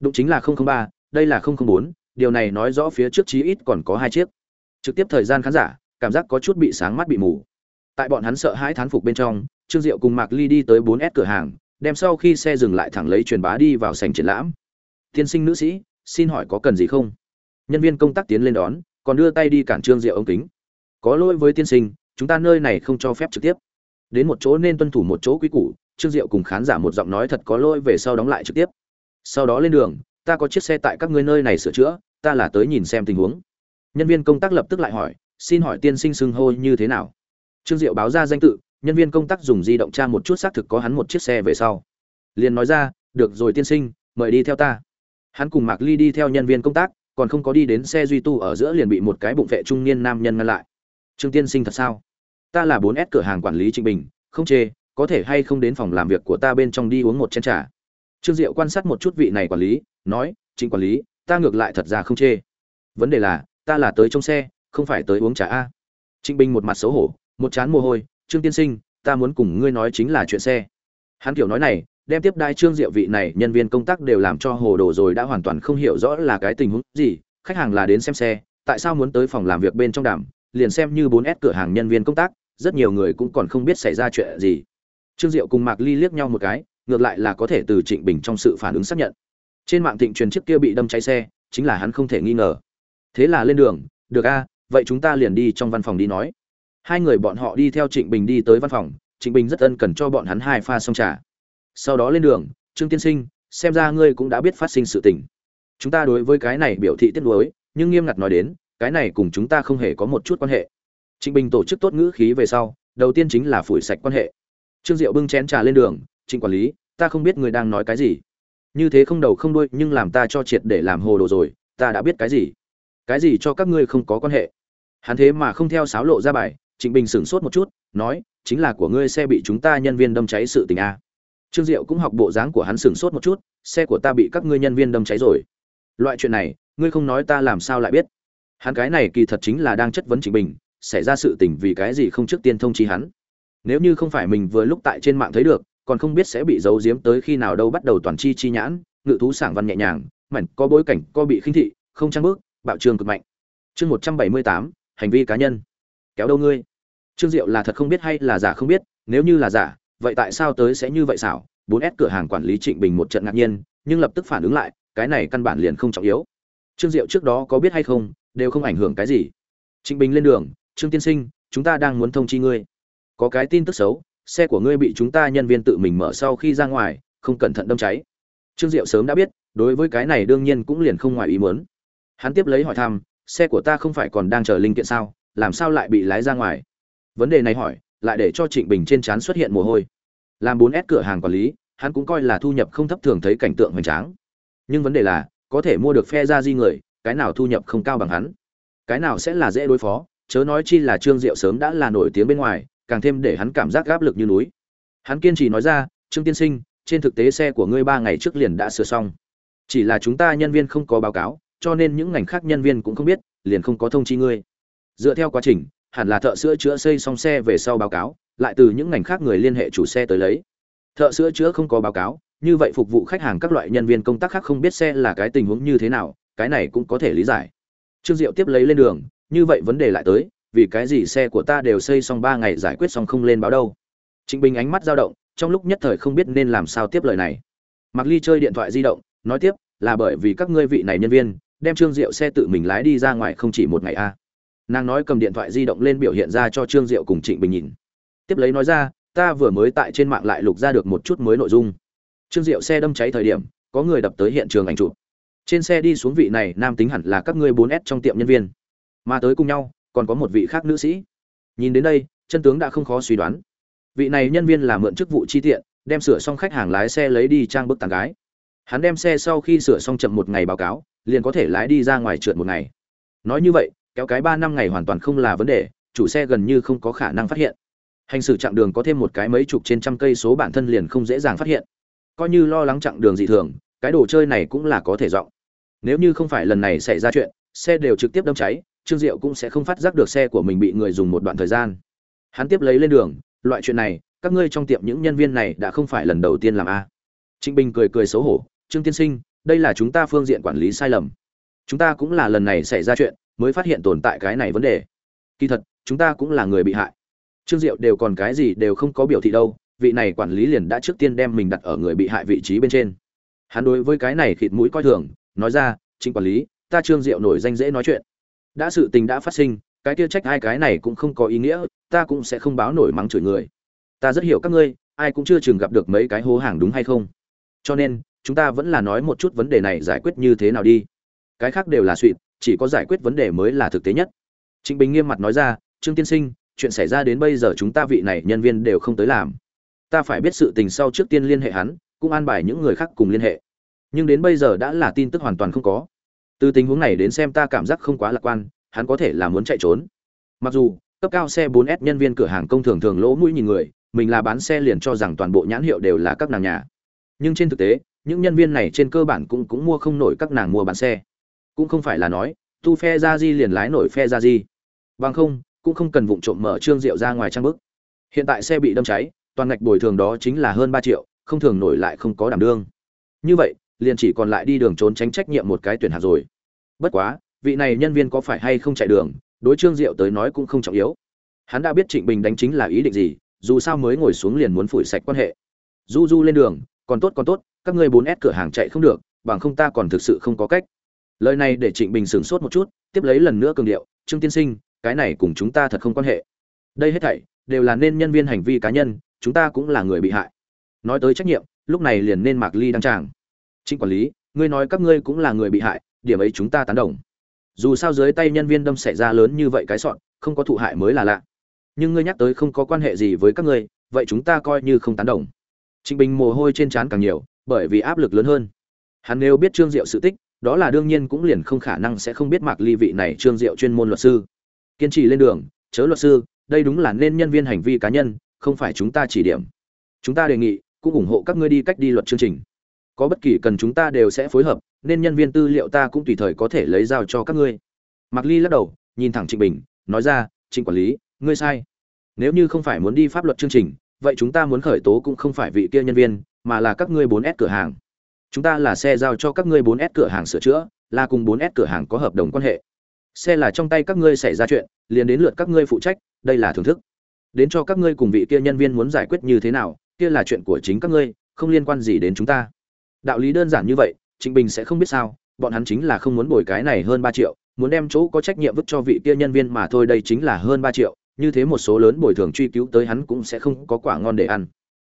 Đúng chính là ba đây là bốn điều này nói rõ phía trước chí ít còn có hai chiếc. Trực tiếp thời gian khán giả cảm giác có chút bị sáng mắt bị mù. Tại bọn hắn sợ hãi thán phục bên trong trương diệu cùng mạc ly đi tới bốn s cửa hàng đem sau khi xe dừng lại thẳng lấy truyền bá đi vào sành triển lãm. Tiên sinh nữ sĩ, xin hỏi có cần gì không? Nhân viên công tác tiến lên đón, còn đưa tay đi cản trương diệu ống kính. Có lỗi với tiên sinh, chúng ta nơi này không cho phép trực tiếp. Đến một chỗ nên tuân thủ một chỗ quý củ, trương diệu cùng khán giả một giọng nói thật có lỗi về sau đóng lại trực tiếp. Sau đó lên đường, ta có chiếc xe tại các ngươi nơi này sửa chữa, ta là tới nhìn xem tình huống. Nhân viên công tác lập tức lại hỏi, xin hỏi tiên sinh xưng hô như thế nào? Trương diệu báo ra danh tự nhân viên công tác dùng di động tra một chút xác thực có hắn một chiếc xe về sau liền nói ra được rồi tiên sinh mời đi theo ta hắn cùng mạc ly đi theo nhân viên công tác còn không có đi đến xe duy tu ở giữa liền bị một cái bụng vệ trung niên nam nhân ngăn lại trương tiên sinh thật sao ta là Bốn S cửa hàng quản lý Trịnh Bình, không chê, có thể hay không đến phòng làm việc của ta bên trong đi uống một chén trà. Trương Diệu quan sát một chút vị này quản lý, nói, "Trịnh quản lý, ta ngược lại thật ra không chê. Vấn đề là, ta là tới trong xe, không phải tới uống trà a." Trịnh Bình một mặt xấu hổ, một chán mồ hôi, "Trương tiên sinh, ta muốn cùng ngươi nói chính là chuyện xe." Hắn kiểu nói này, đem tiếp đai Trương Diệu vị này nhân viên công tác đều làm cho hồ đồ rồi đã hoàn toàn không hiểu rõ là cái tình huống gì, khách hàng là đến xem xe, tại sao muốn tới phòng làm việc bên trong đàm, liền xem như 4S cửa hàng nhân viên công tác, rất nhiều người cũng còn không biết xảy ra chuyện gì. Trương diệu cùng mạc ly liếc nhau một cái ngược lại là có thể từ trịnh bình trong sự phản ứng xác nhận. Trên mạng thịnh truyền chiếc kia bị đâm cháy xe chính là hắn không thể nghi ngờ. Thế là lên đường được a vậy chúng ta liền đi trong văn phòng đi nói hai người bọn họ đi theo trịnh bình đi tới văn phòng trịnh bình rất ân cần cho bọn hắn hai pha xong trà sau đó lên đường trương tiên sinh xem ra ngươi cũng đã biết phát sinh sự tình chúng ta đối với cái này biểu thị tiếc nuối nhưng nghiêm ngặt nói đến cái này cùng chúng ta không hề có một chút quan hệ Trịnh Bình tổ chức tốt ngữ khí về sau, đầu tiên chính là phủi sạch quan hệ. Trương Diệu bưng chén trà lên đường, "Trịnh quản lý, ta không biết người đang nói cái gì. Như thế không đầu không đuôi, nhưng làm ta cho triệt để làm hồ đồ rồi, ta đã biết cái gì. Cái gì cho các ngươi không có quan hệ." Hắn thế mà không theo sáo lộ ra bài, Trịnh Bình sửng sốt một chút, nói, "Chính là của ngươi xe bị chúng ta nhân viên đâm cháy sự tình a." Trương Diệu cũng học bộ dáng của hắn sửng sốt một chút, "Xe của ta bị các ngươi nhân viên đâm cháy rồi." Loại chuyện này, ngươi không nói ta làm sao lại biết? Hắn cái này kỳ thật chính là đang chất vấn Trịnh Bình, xảy ra sự tình vì cái gì không trước tiên thông chi hắn nếu như không phải mình vừa lúc tại trên mạng thấy được còn không biết sẽ bị giấu giếm tới khi nào đâu bắt đầu toàn chi chi nhãn ngự thú sảng văn nhẹ nhàng mảnh có bối cảnh có bị khinh thị không trang bước bạo trường cực mạnh chương một trăm bảy mươi tám hành vi cá nhân kéo đâu ngươi trương diệu là thật không biết hay là giả không biết nếu như là giả vậy tại sao tới sẽ như vậy xảo? 4S cửa hàng quản lý Trịnh Bình một trận ngạc nhiên, nhưng lập tức phản ứng lại, cái này căn bản liền không trọng yếu. Trương Diệu trước đó có biết hay không, đều không ảnh hưởng cái gì. Trịnh Bình lên đường, trương tiên sinh chúng ta đang muốn thông chi ngươi. Có cái tin tức xấu xe của ngươi bị chúng ta nhân viên tự mình mở sau khi ra ngoài không cẩn thận đâm cháy. Trương diệu sớm đã biết đối với cái này đương nhiên cũng liền không ngoài ý muốn. Hắn tiếp lấy hỏi thăm xe của ta không phải còn đang chờ linh kiện sao? Làm sao lại bị lái ra ngoài? Vấn đề này hỏi, lại để cho trịnh bình trên trán xuất hiện mồ hôi. Làm bốn s cửa hàng quản lý, hắn cũng coi là thu nhập không thấp thường thấy cảnh tượng hoành tráng. Nhưng vấn đề là, có thể mua được phe ra di người, cái nào thu nhập không cao bằng hắn? Cái nào sẽ là dễ đối phó? Chớ nói chi là trương diệu sớm đã là nổi tiếng bên ngoài, càng thêm để hắn cảm giác gáp lực như núi. Hắn kiên trì nói ra, trương tiên sinh, trên thực tế xe của ngươi ba ngày trước liền đã sửa xong. Chỉ là chúng ta nhân viên không có báo cáo, cho nên những ngành khác nhân viên cũng không biết, liền không có thông chi ngươi. Dựa theo quá trình hẳn là thợ sửa chữa xây xong xe về sau báo cáo, lại từ những ngành khác người liên hệ chủ xe tới lấy. Thợ sửa chữa không có báo cáo, như vậy phục vụ khách hàng các loại nhân viên công tác khác không biết xe là cái tình huống như thế nào, cái này cũng có thể lý giải. Trương diệu tiếp lấy lên đường, như vậy vấn đề lại tới, vì cái gì xe của ta đều xây xong ba ngày giải quyết xong không lên báo đâu? Trịnh bình ánh mắt dao động, trong lúc nhất thời không biết nên làm sao tiếp lời này. Mặc ly chơi điện thoại di động, nói tiếp, là bởi vì các ngươi vị này nhân viên, đem trương diệu xe tự mình lái đi ra ngoài không chỉ một ngày a nàng nói cầm điện thoại di động lên biểu hiện ra cho trương diệu cùng trịnh bình nhìn. Tiếp lấy nói ra, ta vừa mới tại trên mạng lại lục ra được một chút mới nội dung. Trương diệu xe đâm cháy thời điểm, có người đập tới hiện trường ảnh chụp. Trên xe đi xuống vị này, nam tính hẳn là các ngươi 4S trong tiệm nhân viên. Mà tới cùng nhau, còn có một vị khác nữ sĩ. Nhìn đến đây, chân tướng đã không khó suy đoán. Vị này nhân viên là mượn chức vụ chi tiện, đem sửa xong khách hàng lái xe lấy đi trang bức tàn gái. Hắn đem xe sau khi sửa xong chậm một ngày báo cáo, liền có thể lái đi ra ngoài trượt một ngày. Nói như vậy kéo cái ba năm ngày hoàn toàn không là vấn đề chủ xe gần như không có khả năng phát hiện. Hành xử chặng đường có thêm một cái mấy chục trên trăm cây số bản thân liền không dễ dàng phát hiện. Coi như lo lắng chặng đường dị thường cái đồ chơi này cũng là có thể dọn. Nếu như không phải lần này xảy ra chuyện xe đều trực tiếp đâm cháy Trương Diệu cũng sẽ không phát giác được xe của mình bị người dùng một đoạn thời gian. Hắn tiếp lấy lên đường, loại chuyện này, các ngươi trong tiệm những nhân viên này đã không phải lần đầu tiên làm a. Trịnh bình cười cười xấu hổ trương tiên sinh đây là chúng ta phương diện quản lý sai lầm. Chúng ta cũng là lần này xảy ra chuyện mới phát hiện tồn tại cái này vấn đề. Kỳ thật, chúng ta cũng là người bị hại. Trương diệu đều còn cái gì đều không có biểu thị đâu, vị này quản lý liền đã trước tiên đem mình đặt ở người bị hại vị trí bên trên. Hắn đối với cái này khịt mũi coi thường, nói ra chính quản lý, ta trương diệu nổi danh dễ nói chuyện. Đã sự tình đã phát sinh, cái kia trách hai cái này cũng không có ý nghĩa, ta cũng sẽ không báo nổi mắng chửi người. Ta rất hiểu các ngươi, ai cũng chưa chừng gặp được mấy cái hố hàng đúng hay không. Cho nên, chúng ta vẫn là nói một chút vấn đề này giải quyết như thế nào đi. Cái khác đều là suỵt chỉ có giải quyết vấn đề mới là thực tế nhất. Trịnh bình nghiêm mặt nói ra, trương tiên sinh, chuyện xảy ra đến bây giờ chúng ta vị này nhân viên đều không tới làm. Ta phải biết sự tình sau trước tiên liên hệ hắn, cũng an bài những người khác cùng liên hệ. Nhưng đến bây giờ đã là tin tức hoàn toàn không có. Từ tình huống này đến xem ta cảm giác không quá lạc quan, hắn có thể là muốn chạy trốn. Mặc dù, cấp cao xe 4S nhân viên cửa hàng công thường thường lỗ mũi nhìn người, mình là bán xe liền cho rằng toàn bộ nhãn hiệu đều là các nàng nhà. Nhưng trên thực tế, những nhân viên này trên cơ bản cũng cũng mua không nổi các nàng mua bán xe cũng không phải là nói, tu phe ra di liền lái nổi phe ra di. Bằng không, cũng không cần vụng trộm mở trương rượu ra ngoài trang bức. Hiện tại xe bị đâm cháy, toàn ngạch bồi thường đó chính là hơn ba triệu, không thường nổi lại không có đảm đương. Như vậy, liền chỉ còn lại đi đường trốn tránh trách nhiệm một cái tuyển hạt rồi. Bất quá, vị này nhân viên có phải hay không chạy đường, đối trương diệu tới nói cũng không trọng yếu. Hắn đã biết trịnh bình đánh chính là ý định gì, dù sao mới ngồi xuống liền muốn phủi sạch quan hệ. Du du lên đường, còn tốt còn tốt, các ngươi bốn s cửa hàng chạy không được, bằng không ta còn thực sự không có cách lời này để trịnh bình sửng sốt một chút, tiếp lấy lần nữa cường điệu, trương tiên sinh, cái này cùng chúng ta thật không quan hệ. Đây hết thảy đều là nên nhân viên hành vi cá nhân, chúng ta cũng là người bị hại. Nói tới trách nhiệm, lúc này liền nên mạc ly đăng tràng. Trịnh quản lý, ngươi nói các ngươi cũng là người bị hại, điểm ấy chúng ta tán đồng. Dù sao dưới tay nhân viên đâm xảy ra lớn như vậy cái sọn, không có thụ hại mới là lạ. Nhưng ngươi nhắc tới không có quan hệ gì với các ngươi, vậy chúng ta coi như không tán đồng. Trịnh bình mồ hôi trên trán càng nhiều, bởi vì áp lực lớn hơn. Hắn nếu biết trương diệu sự tích đó là đương nhiên cũng liền không khả năng sẽ không biết mạc ly vị này trương diệu chuyên môn luật sư. Kiên trì lên đường, chớ luật sư, đây đúng là nên nhân viên hành vi cá nhân, không phải chúng ta chỉ điểm. Chúng ta đề nghị, cũng ủng hộ các ngươi đi cách đi luật chương trình. Có bất kỳ cần chúng ta đều sẽ phối hợp, nên nhân viên tư liệu ta cũng tùy thời có thể lấy giao cho các ngươi. Mạc ly lắc đầu, nhìn thẳng trịnh bình, nói ra, trịnh quản lý, ngươi sai. Nếu như không phải muốn đi pháp luật chương trình, vậy chúng ta muốn khởi tố cũng không phải vị kia nhân viên, mà là các ngươi 4S cửa hàng chúng ta là xe giao cho các ngươi 4S cửa hàng sửa chữa, là cùng 4S cửa hàng có hợp đồng quan hệ. Xe là trong tay các ngươi xảy ra chuyện, liền đến lượt các ngươi phụ trách, đây là thưởng thức. Đến cho các ngươi cùng vị kia nhân viên muốn giải quyết như thế nào, kia là chuyện của chính các ngươi, không liên quan gì đến chúng ta. Đạo lý đơn giản như vậy, trịnh bình sẽ không biết sao, bọn hắn chính là không muốn bồi cái này hơn ba triệu, muốn đem chỗ có trách nhiệm vứt cho vị kia nhân viên mà thôi, đây chính là hơn ba triệu, như thế một số lớn bồi thường truy cứu tới hắn cũng sẽ không có quả ngon để ăn.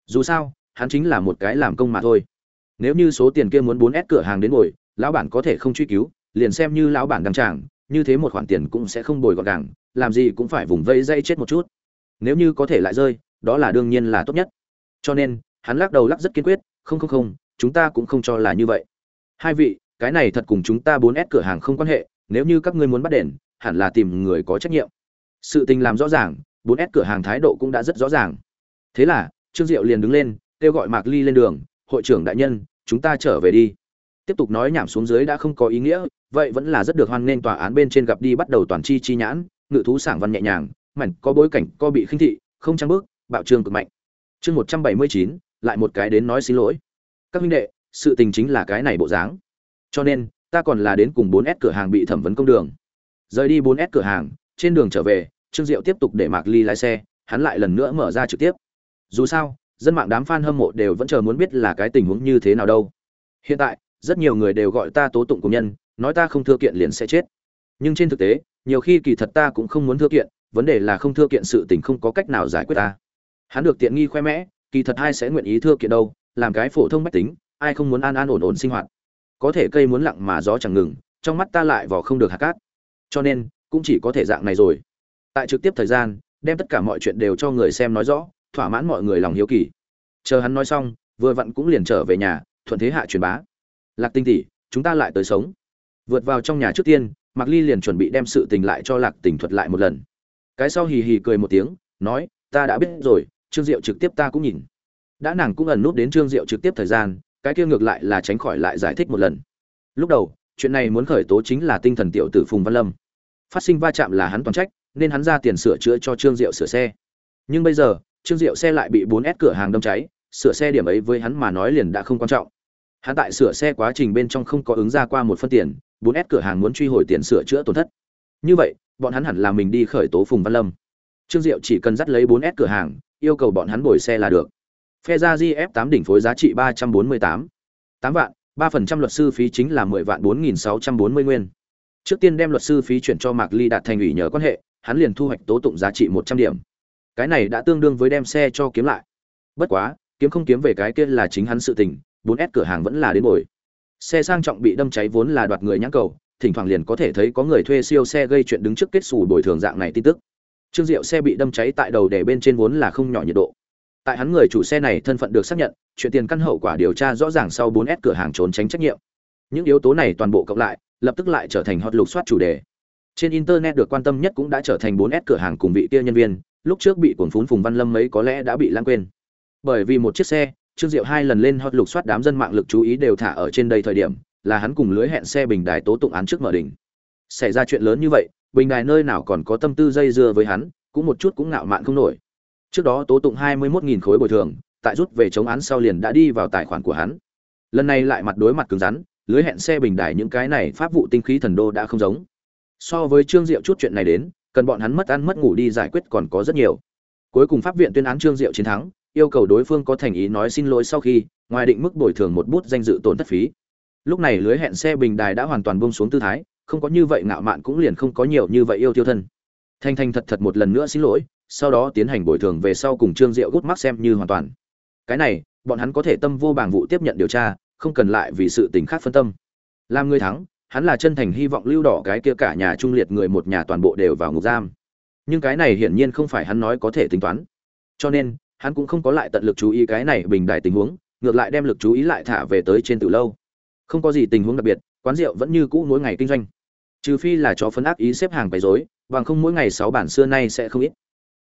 Dù sao, hắn chính là một cái làm công mà thôi nếu như số tiền kia muốn bốn s cửa hàng đến bồi lão bản có thể không truy cứu, liền xem như lão bản đăng tràng, như thế một khoản tiền cũng sẽ không bồi gọn gàng, làm gì cũng phải vùng vây dây chết một chút. Nếu như có thể lại rơi, đó là đương nhiên là tốt nhất. Cho nên, hắn lắc đầu lắc rất kiên quyết, không không không, chúng ta cũng không cho là như vậy. Hai vị, cái này thật cùng chúng ta bốn s cửa hàng không quan hệ, nếu như các ngươi muốn bắt đền, hẳn là tìm người có trách nhiệm. Sự tình làm rõ ràng, bốn s cửa hàng thái độ cũng đã rất rõ ràng. Thế là, trương diệu liền đứng lên, kêu gọi mạc ly lên đường hội trưởng đại nhân, chúng ta trở về đi. Tiếp tục nói nhảm xuống dưới đã không có ý nghĩa, vậy vẫn là rất được hoan nghênh tòa án bên trên gặp đi bắt đầu toàn chi chi nhãn, ngự thú sảng văn nhẹ nhàng, mảnh có bối cảnh co bị khinh thị, không trang bước, bạo trương cực mạnh. Chương một trăm bảy mươi chín, lại một cái đến nói xin lỗi. Các huynh đệ, sự tình chính là cái này bộ dáng. Cho nên, ta còn là đến cùng bốn s cửa hàng bị thẩm vấn công đường. Rời đi bốn s cửa hàng, trên đường trở về, trương diệu tiếp tục để mạc ly lái xe, hắn lại lần nữa mở ra trực tiếp. Dù sao dân mạng đám fan hâm mộ đều vẫn chờ muốn biết là cái tình huống như thế nào đâu. Hiện tại, rất nhiều người đều gọi ta tố tụng công nhân, nói ta không thưa kiện liền sẽ chết. Nhưng trên thực tế, nhiều khi kỳ thật ta cũng không muốn thưa kiện, vấn đề là không thưa kiện sự tình không có cách nào giải quyết ta. Hắn được tiện nghi khoe mẽ, kỳ thật ai sẽ nguyện ý thưa kiện đâu, làm cái phổ thông mách tính, ai không muốn an an ổn ổn sinh hoạt. Có thể cây muốn lặng mà gió chẳng ngừng, trong mắt ta lại vỏ không được hạt cát. Cho nên, cũng chỉ có thể dạng này rồi. Tại trực tiếp thời gian, đem tất cả mọi chuyện đều cho người xem nói rõ thỏa mãn mọi người lòng hiếu kỳ. Chờ hắn nói xong, vừa vặn cũng liền trở về nhà, thuận thế hạ truyền bá. Lạc tinh tỷ, chúng ta lại tới sống. Vượt vào trong nhà trước tiên, mạc ly liền chuẩn bị đem sự tình lại cho lạc tình thuật lại một lần. Cái sau hì hì cười một tiếng, nói, ta đã biết rồi, trương diệu trực tiếp ta cũng nhìn. Đã nàng cũng ẩn nút đến trương diệu trực tiếp thời gian, cái kia ngược lại là tránh khỏi lại giải thích một lần. Lúc đầu, chuyện này muốn khởi tố chính là tinh thần tiểu tử phùng văn lâm. Phát sinh va chạm là hắn toàn trách, nên hắn ra tiền sửa chữa cho trương diệu sửa xe. Nhưng bây giờ trương diệu xe lại bị 4S cửa hàng đâm cháy, sửa xe điểm ấy với hắn mà nói liền đã không quan trọng. Hắn tại sửa xe quá trình bên trong không có ứng ra qua một phân tiền 4S cửa hàng muốn truy hồi tiền sửa chữa tổn thất. Như vậy, bọn hắn hẳn là mình đi khởi tố phùng văn lâm. Trương diệu chỉ cần dắt lấy 4S cửa hàng, yêu cầu bọn hắn bồi xe là được. Phe ra gf 8 đỉnh phối giá trị 348 8 vạn 3% luật sư phí chính là 10 vạn 4640 nguyên. Trước tiên đem luật sư phí chuyển cho mạc ly đạt thành ủy nhờ quan hệ, hắn liền thu hoạch tố tụng giá trị 100 điểm cái này đã tương đương với đem xe cho kiếm lại. Bất quá, kiếm không kiếm về cái kia là chính hắn sự tình 4S cửa hàng vẫn là đến ngồi. Xe sang trọng bị đâm cháy vốn là đoạt người nhãn cầu, thỉnh thoảng liền có thể thấy có người thuê siêu xe gây chuyện đứng trước kết xù bồi thường dạng này tin tức. Trương diệu xe bị đâm cháy tại đầu để bên trên vốn là không nhỏ nhiệt độ. Tại hắn người chủ xe này thân phận được xác nhận, chuyện tiền căn hậu quả điều tra rõ ràng sau 4S cửa hàng trốn tránh trách nhiệm. Những yếu tố này toàn bộ cộng lại, lập tức lại trở thành hot lục soát chủ đề. Trên internet được quan tâm nhất cũng đã trở thành 4S cửa hàng cùng vị kia nhân viên lúc trước bị cuồng phún phùng văn lâm mấy có lẽ đã bị lãng quên. Bởi vì một chiếc xe, trương diệu hai lần lên hot lục soát đám dân mạng lực chú ý đều thả ở trên đây thời điểm, là hắn cùng lưới hẹn xe bình đài tố tụng án trước mở đỉnh. Xảy ra chuyện lớn như vậy, bình đài nơi nào còn có tâm tư dây dưa với hắn, cũng một chút cũng ngạo mạn không nổi. Trước đó tố tụng hai mươi 21.000 khối bồi thường, tại rút về chống án sau liền đã đi vào tài khoản của hắn. Lần này lại mặt đối mặt cứng rắn, lưới hẹn xe bình đài những cái này pháp vụ tinh khí thần đô đã không giống. So với trương diệu chút chuyện này đến cần bọn hắn mất ăn mất ngủ đi giải quyết còn có rất nhiều. Cuối cùng pháp viện tuyên án trương diệu chiến thắng, yêu cầu đối phương có thành ý nói xin lỗi sau khi, ngoài định mức bồi thường một bút danh dự tổn thất phí. Lúc này lưới hẹn xe bình đài đã hoàn toàn buông xuống tư thái, không có như vậy ngạo mạn cũng liền không có nhiều như vậy yêu tiêu thân. Thanh thanh thật thật một lần nữa xin lỗi, sau đó tiến hành bồi thường về sau cùng trương diệu gút mắt xem như hoàn toàn. Cái này, bọn hắn có thể tâm vô bảng vụ tiếp nhận điều tra, không cần lại vì sự tình khác phân tâm. Làm người thắng hắn là chân thành hy vọng lưu đỏ cái kia cả nhà trung liệt người một nhà toàn bộ đều vào ngục giam. Nhưng cái này hiển nhiên không phải hắn nói có thể tính toán. Cho nên, hắn cũng không có lại tận lực chú ý cái này bình đại tình huống, ngược lại đem lực chú ý lại thả về tới trên từ lâu. Không có gì tình huống đặc biệt, quán rượu vẫn như cũ mỗi ngày kinh doanh. Trừ phi là cho phân ác ý xếp hàng bày dối bằng không mỗi ngày sáu bản xưa nay sẽ không ít.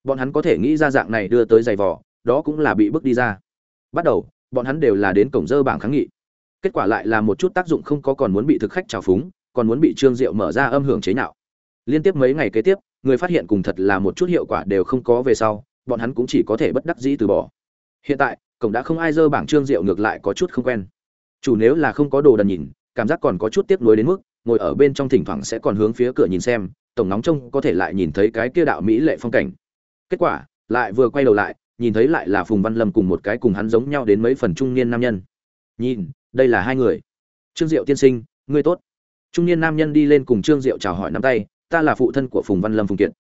Bọn hắn có thể nghĩ ra dạng này đưa tới giày vỏ đó cũng là bị bước đi ra. Bắt đầu, bọn hắn đều là đến cổng dơ bảng kháng nghị kết quả lại là một chút tác dụng không có còn muốn bị thực khách trào phúng, còn muốn bị trương diệu mở ra âm hưởng chế nhạo. Liên tiếp mấy ngày kế tiếp, người phát hiện cùng thật là một chút hiệu quả đều không có về sau, bọn hắn cũng chỉ có thể bất đắc dĩ từ bỏ. Hiện tại, cổng đã không ai dơ bảng trương diệu ngược lại có chút không quen. Chủ nếu là không có đồ đần nhìn, cảm giác còn có chút tiếc nuối đến mức, ngồi ở bên trong thỉnh thoảng sẽ còn hướng phía cửa nhìn xem, tổng nóng trông có thể lại nhìn thấy cái kia đạo mỹ lệ phong cảnh. Kết quả, lại vừa quay đầu lại, nhìn thấy lại là phùng văn lâm cùng một cái cùng hắn giống nhau đến mấy phần trung niên nam nhân. Nhìn đây là hai người. Trương diệu tiên sinh, ngươi tốt. Trung niên nam nhân đi lên cùng trương diệu chào hỏi nắm tay, ta là phụ thân của phùng văn lâm phùng kiệt.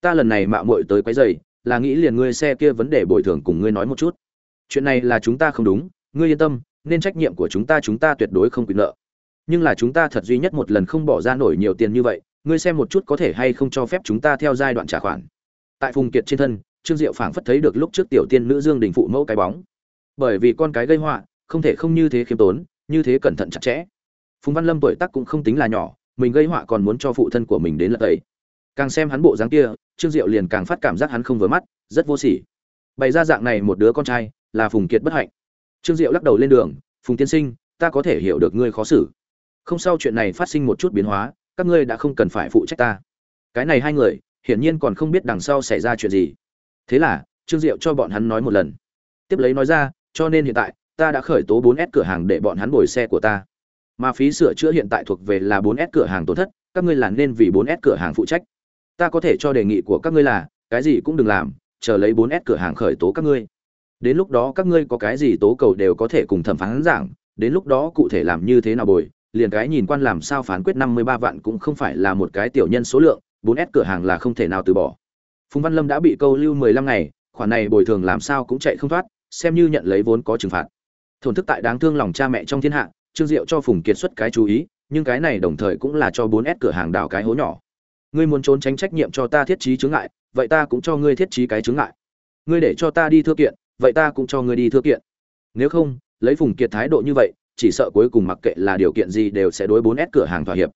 Ta lần này mạo muội tới quấy giày là nghĩ liền ngươi xe kia vấn đề bồi thường cùng ngươi nói một chút. Chuyện này là chúng ta không đúng, ngươi yên tâm, nên trách nhiệm của chúng ta chúng ta tuyệt đối không quyền nợ. Nhưng là chúng ta thật duy nhất một lần không bỏ ra nổi nhiều tiền như vậy, ngươi xem một chút có thể hay không cho phép chúng ta theo giai đoạn trả khoản. Tại phùng kiệt trên thân, trương diệu phảng phất thấy được lúc trước tiểu tiên nữ dương đình phụ mẫu cái bóng. Bởi vì con cái gây họa không thể không như thế khiêm tốn, như thế cẩn thận chặt chẽ. Phùng văn lâm tuổi tác cũng không tính là nhỏ, mình gây họa còn muốn cho phụ thân của mình đến lật ấy càng xem hắn bộ dáng kia, trương diệu liền càng phát cảm giác hắn không vừa mắt, rất vô sỉ. Bày ra dạng này một đứa con trai, là phùng kiệt bất hạnh. Trương diệu lắc đầu lên đường, phùng tiên sinh, ta có thể hiểu được ngươi khó xử. Không sao chuyện này phát sinh một chút biến hóa, các ngươi đã không cần phải phụ trách ta. Cái này hai người, hiển nhiên còn không biết đằng sau xảy ra chuyện gì. Thế là, trương diệu cho bọn hắn nói một lần. Tiếp lấy nói ra, cho nên hiện tại ta đã khởi tố 4S cửa hàng để bọn hắn bồi xe của ta. Mà phí sửa chữa hiện tại thuộc về là 4S cửa hàng tổn thất, các ngươi là nên vì 4S cửa hàng phụ trách. Ta có thể cho đề nghị của các ngươi là, cái gì cũng đừng làm, chờ lấy 4S cửa hàng khởi tố các ngươi. Đến lúc đó các ngươi có cái gì tố cầu đều có thể cùng thẩm phán giảng, đến lúc đó cụ thể làm như thế nào bồi, liền cái nhìn quan làm sao phán quyết 53 vạn cũng không phải là một cái tiểu nhân số lượng 4S cửa hàng là không thể nào từ bỏ. Phùng văn lâm đã bị câu lưu 15 ngày, khoản này bồi thường làm sao cũng chạy không thoát, xem như nhận lấy vốn có trừng phạt thổn thức tại đáng thương lòng cha mẹ trong thiên hạ, trương diệu cho phùng kiệt xuất cái chú ý, nhưng cái này đồng thời cũng là cho bốn s cửa hàng đào cái hố nhỏ. Ngươi muốn trốn tránh trách nhiệm cho ta thiết trí chướng ngại, vậy ta cũng cho ngươi thiết trí cái chướng ngại. Ngươi để cho ta đi thưa kiện, vậy ta cũng cho ngươi đi thưa kiện. Nếu không, lấy phùng kiệt thái độ như vậy, chỉ sợ cuối cùng mặc kệ là điều kiện gì đều sẽ đối bốn s cửa hàng thỏa hiệp.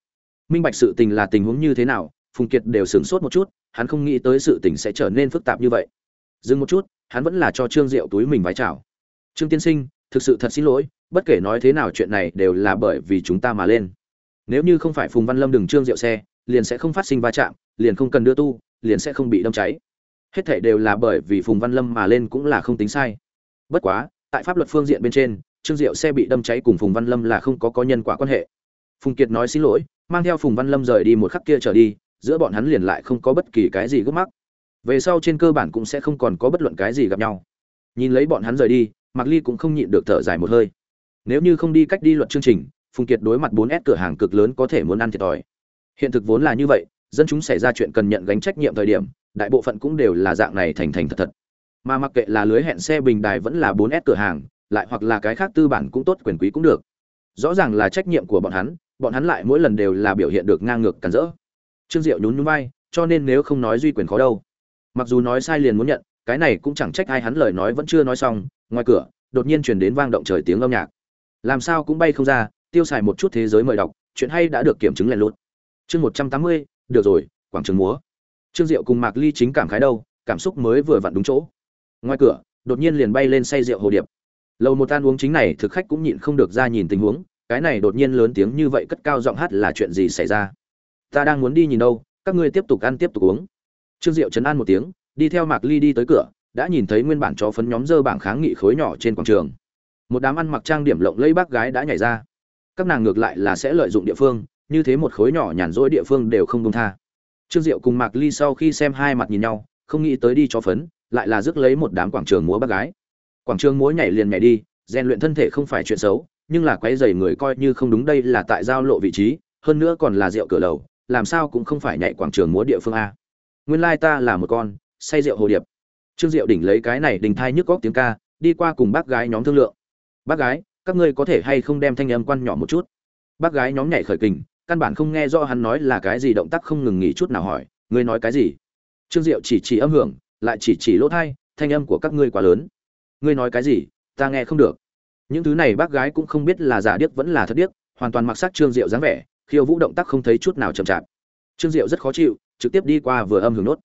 Minh bạch sự tình là tình huống như thế nào, phùng kiệt đều sửng sốt một chút, hắn không nghĩ tới sự tình sẽ trở nên phức tạp như vậy. Dừng một chút, hắn vẫn là cho trương diệu túi mình vái chào. Trương tiên sinh thực sự thật xin lỗi, bất kể nói thế nào chuyện này đều là bởi vì chúng ta mà lên. Nếu như không phải phùng văn lâm đừng trương rượu xe, liền sẽ không phát sinh va chạm, liền không cần đưa tu, liền sẽ không bị đâm cháy. Hết thể đều là bởi vì phùng văn lâm mà lên cũng là không tính sai. Bất quá, tại pháp luật phương diện bên trên, trương diệu xe bị đâm cháy cùng phùng văn lâm là không có có nhân quả quan hệ. Phùng kiệt nói xin lỗi, mang theo phùng văn lâm rời đi một khắc kia trở đi, giữa bọn hắn liền lại không có bất kỳ cái gì gấp mắc. Về sau trên cơ bản cũng sẽ không còn có bất luận cái gì gặp nhau. Nhìn lấy bọn hắn rời đi mạc ly cũng không nhịn được thở dài một hơi. Nếu như không đi cách đi luật chương trình, phùng kiệt đối mặt 4S cửa hàng cực lớn có thể muốn ăn thiệt thòi. Hiện thực vốn là như vậy, dân chúng xảy ra chuyện cần nhận gánh trách nhiệm thời điểm, đại bộ phận cũng đều là dạng này thành thành thật thật. Mà mặc kệ là lưới hẹn xe bình đài vẫn là 4S cửa hàng, lại hoặc là cái khác tư bản cũng tốt, quyền quý cũng được. Rõ ràng là trách nhiệm của bọn hắn bọn hắn lại mỗi lần đều là biểu hiện được ngang ngược cản rỡ. Trương diệu nhún nhún vai, cho nên nếu không nói duy quyền khó đâu. Mặc dù nói sai liền muốn nhận, cái này cũng chẳng trách ai, hắn lời nói vẫn chưa nói xong ngoài cửa, đột nhiên truyền đến vang động trời tiếng âm nhạc. Làm sao cũng bay không ra, tiêu xài một chút thế giới mời đọc, chuyện hay đã được kiểm chứng lèn lút. Chương một trăm tám mươi, được rồi, quảng trường múa. Trương diệu cùng mạc ly chính cảm khái đâu, cảm xúc mới vừa vặn đúng chỗ. Ngoài cửa, đột nhiên liền bay lên say rượu hồ điệp. Lầu một tan uống chính này, thực khách cũng nhịn không được ra nhìn tình huống, cái này đột nhiên lớn tiếng như vậy cất cao giọng hát là chuyện gì xảy ra? Ta đang muốn đi nhìn đâu, các ngươi tiếp tục ăn tiếp tục uống. Trương diệu chấn an một tiếng, đi theo mạc ly đi tới cửa đã nhìn thấy nguyên bản chó phấn nhóm dơ bảng kháng nghị khối nhỏ trên quảng trường. Một đám ăn mặc trang điểm lộng lẫy bác gái đã nhảy ra. Các nàng ngược lại là sẽ lợi dụng địa phương, như thế một khối nhỏ nhàn rỗi địa phương đều không công tha. Trương diệu cùng mạc ly sau khi xem hai mặt nhìn nhau, không nghĩ tới đi cho phấn, lại là rước lấy một đám quảng trường múa bác gái. Quảng trường múa nhảy liền nhảy đi, rèn luyện thân thể không phải chuyện xấu, nhưng là quấy rầy người coi như không đúng đây là tại giao lộ vị trí, hơn nữa còn là rượu cửa lầu, làm sao cũng không phải nhảy quảng trường múa địa phương a. Nguyên lai ta là một con, say rượu hồ điệp trương diệu đỉnh lấy cái này đình thai nhức góc tiếng ca, đi qua cùng bác gái nhóm thương lượng. Bác gái, các ngươi có thể hay không đem thanh âm quan nhỏ một chút? Bác gái nhóm nhảy khởi kình, căn bản không nghe rõ hắn nói là cái gì, động tác không ngừng nghỉ chút nào hỏi, ngươi nói cái gì? Trương diệu chỉ chỉ âm hưởng, lại chỉ chỉ lỗ thai, thanh âm của các ngươi quá lớn. Ngươi nói cái gì? Ta nghe không được. Những thứ này bác gái cũng không biết là giả điếc vẫn là thật điếc, hoàn toàn mặc sắc trương diệu dáng vẻ, khiêu vũ động tác không thấy chút nào chậm chạp. Trương diệu rất khó chịu, trực tiếp đi qua vừa âm hưởng nốt.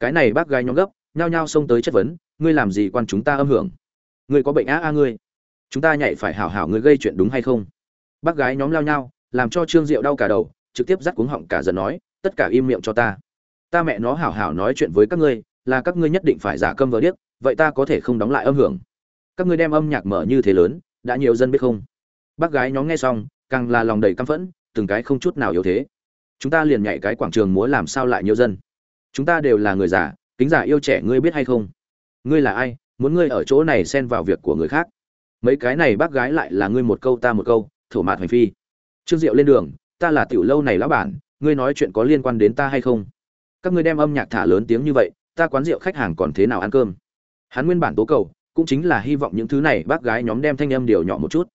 Cái này bác gái nhóm gấp nhao nhao xông tới chất vấn, ngươi làm gì quan chúng ta âm hưởng? Ngươi có bệnh á a ngươi? Chúng ta nhảy phải hảo hảo ngươi gây chuyện đúng hay không? Bác gái nhóm lao nhau làm cho trương diệu đau cả đầu, trực tiếp dắt cuống họng cả giận nói, tất cả im miệng cho ta. Ta mẹ nó hảo hảo nói chuyện với các ngươi, là các ngươi nhất định phải giả câm vờ điếc, vậy ta có thể không đóng lại âm hưởng? Các ngươi đem âm nhạc mở như thế lớn, đã nhiều dân biết không? Bác gái nhóm nghe xong, càng là lòng đầy căm phẫn, từng cái không chút nào yếu thế. Chúng ta liền nhảy cái quảng trường múa làm sao lại nhiều dân? Chúng ta đều là người già kính giả yêu trẻ ngươi biết hay không? Ngươi là ai, muốn ngươi ở chỗ này xen vào việc của người khác? Mấy cái này bác gái lại là ngươi một câu ta một câu, thổ mạt hành phi. Trương diệu lên đường, ta là tiểu lâu này lão bản, ngươi nói chuyện có liên quan đến ta hay không? Các ngươi đem âm nhạc thả lớn tiếng như vậy, ta quán rượu khách hàng còn thế nào ăn cơm? Hắn nguyên bản tố cầu, cũng chính là hy vọng những thứ này bác gái nhóm đem thanh âm điều nhỏ một chút.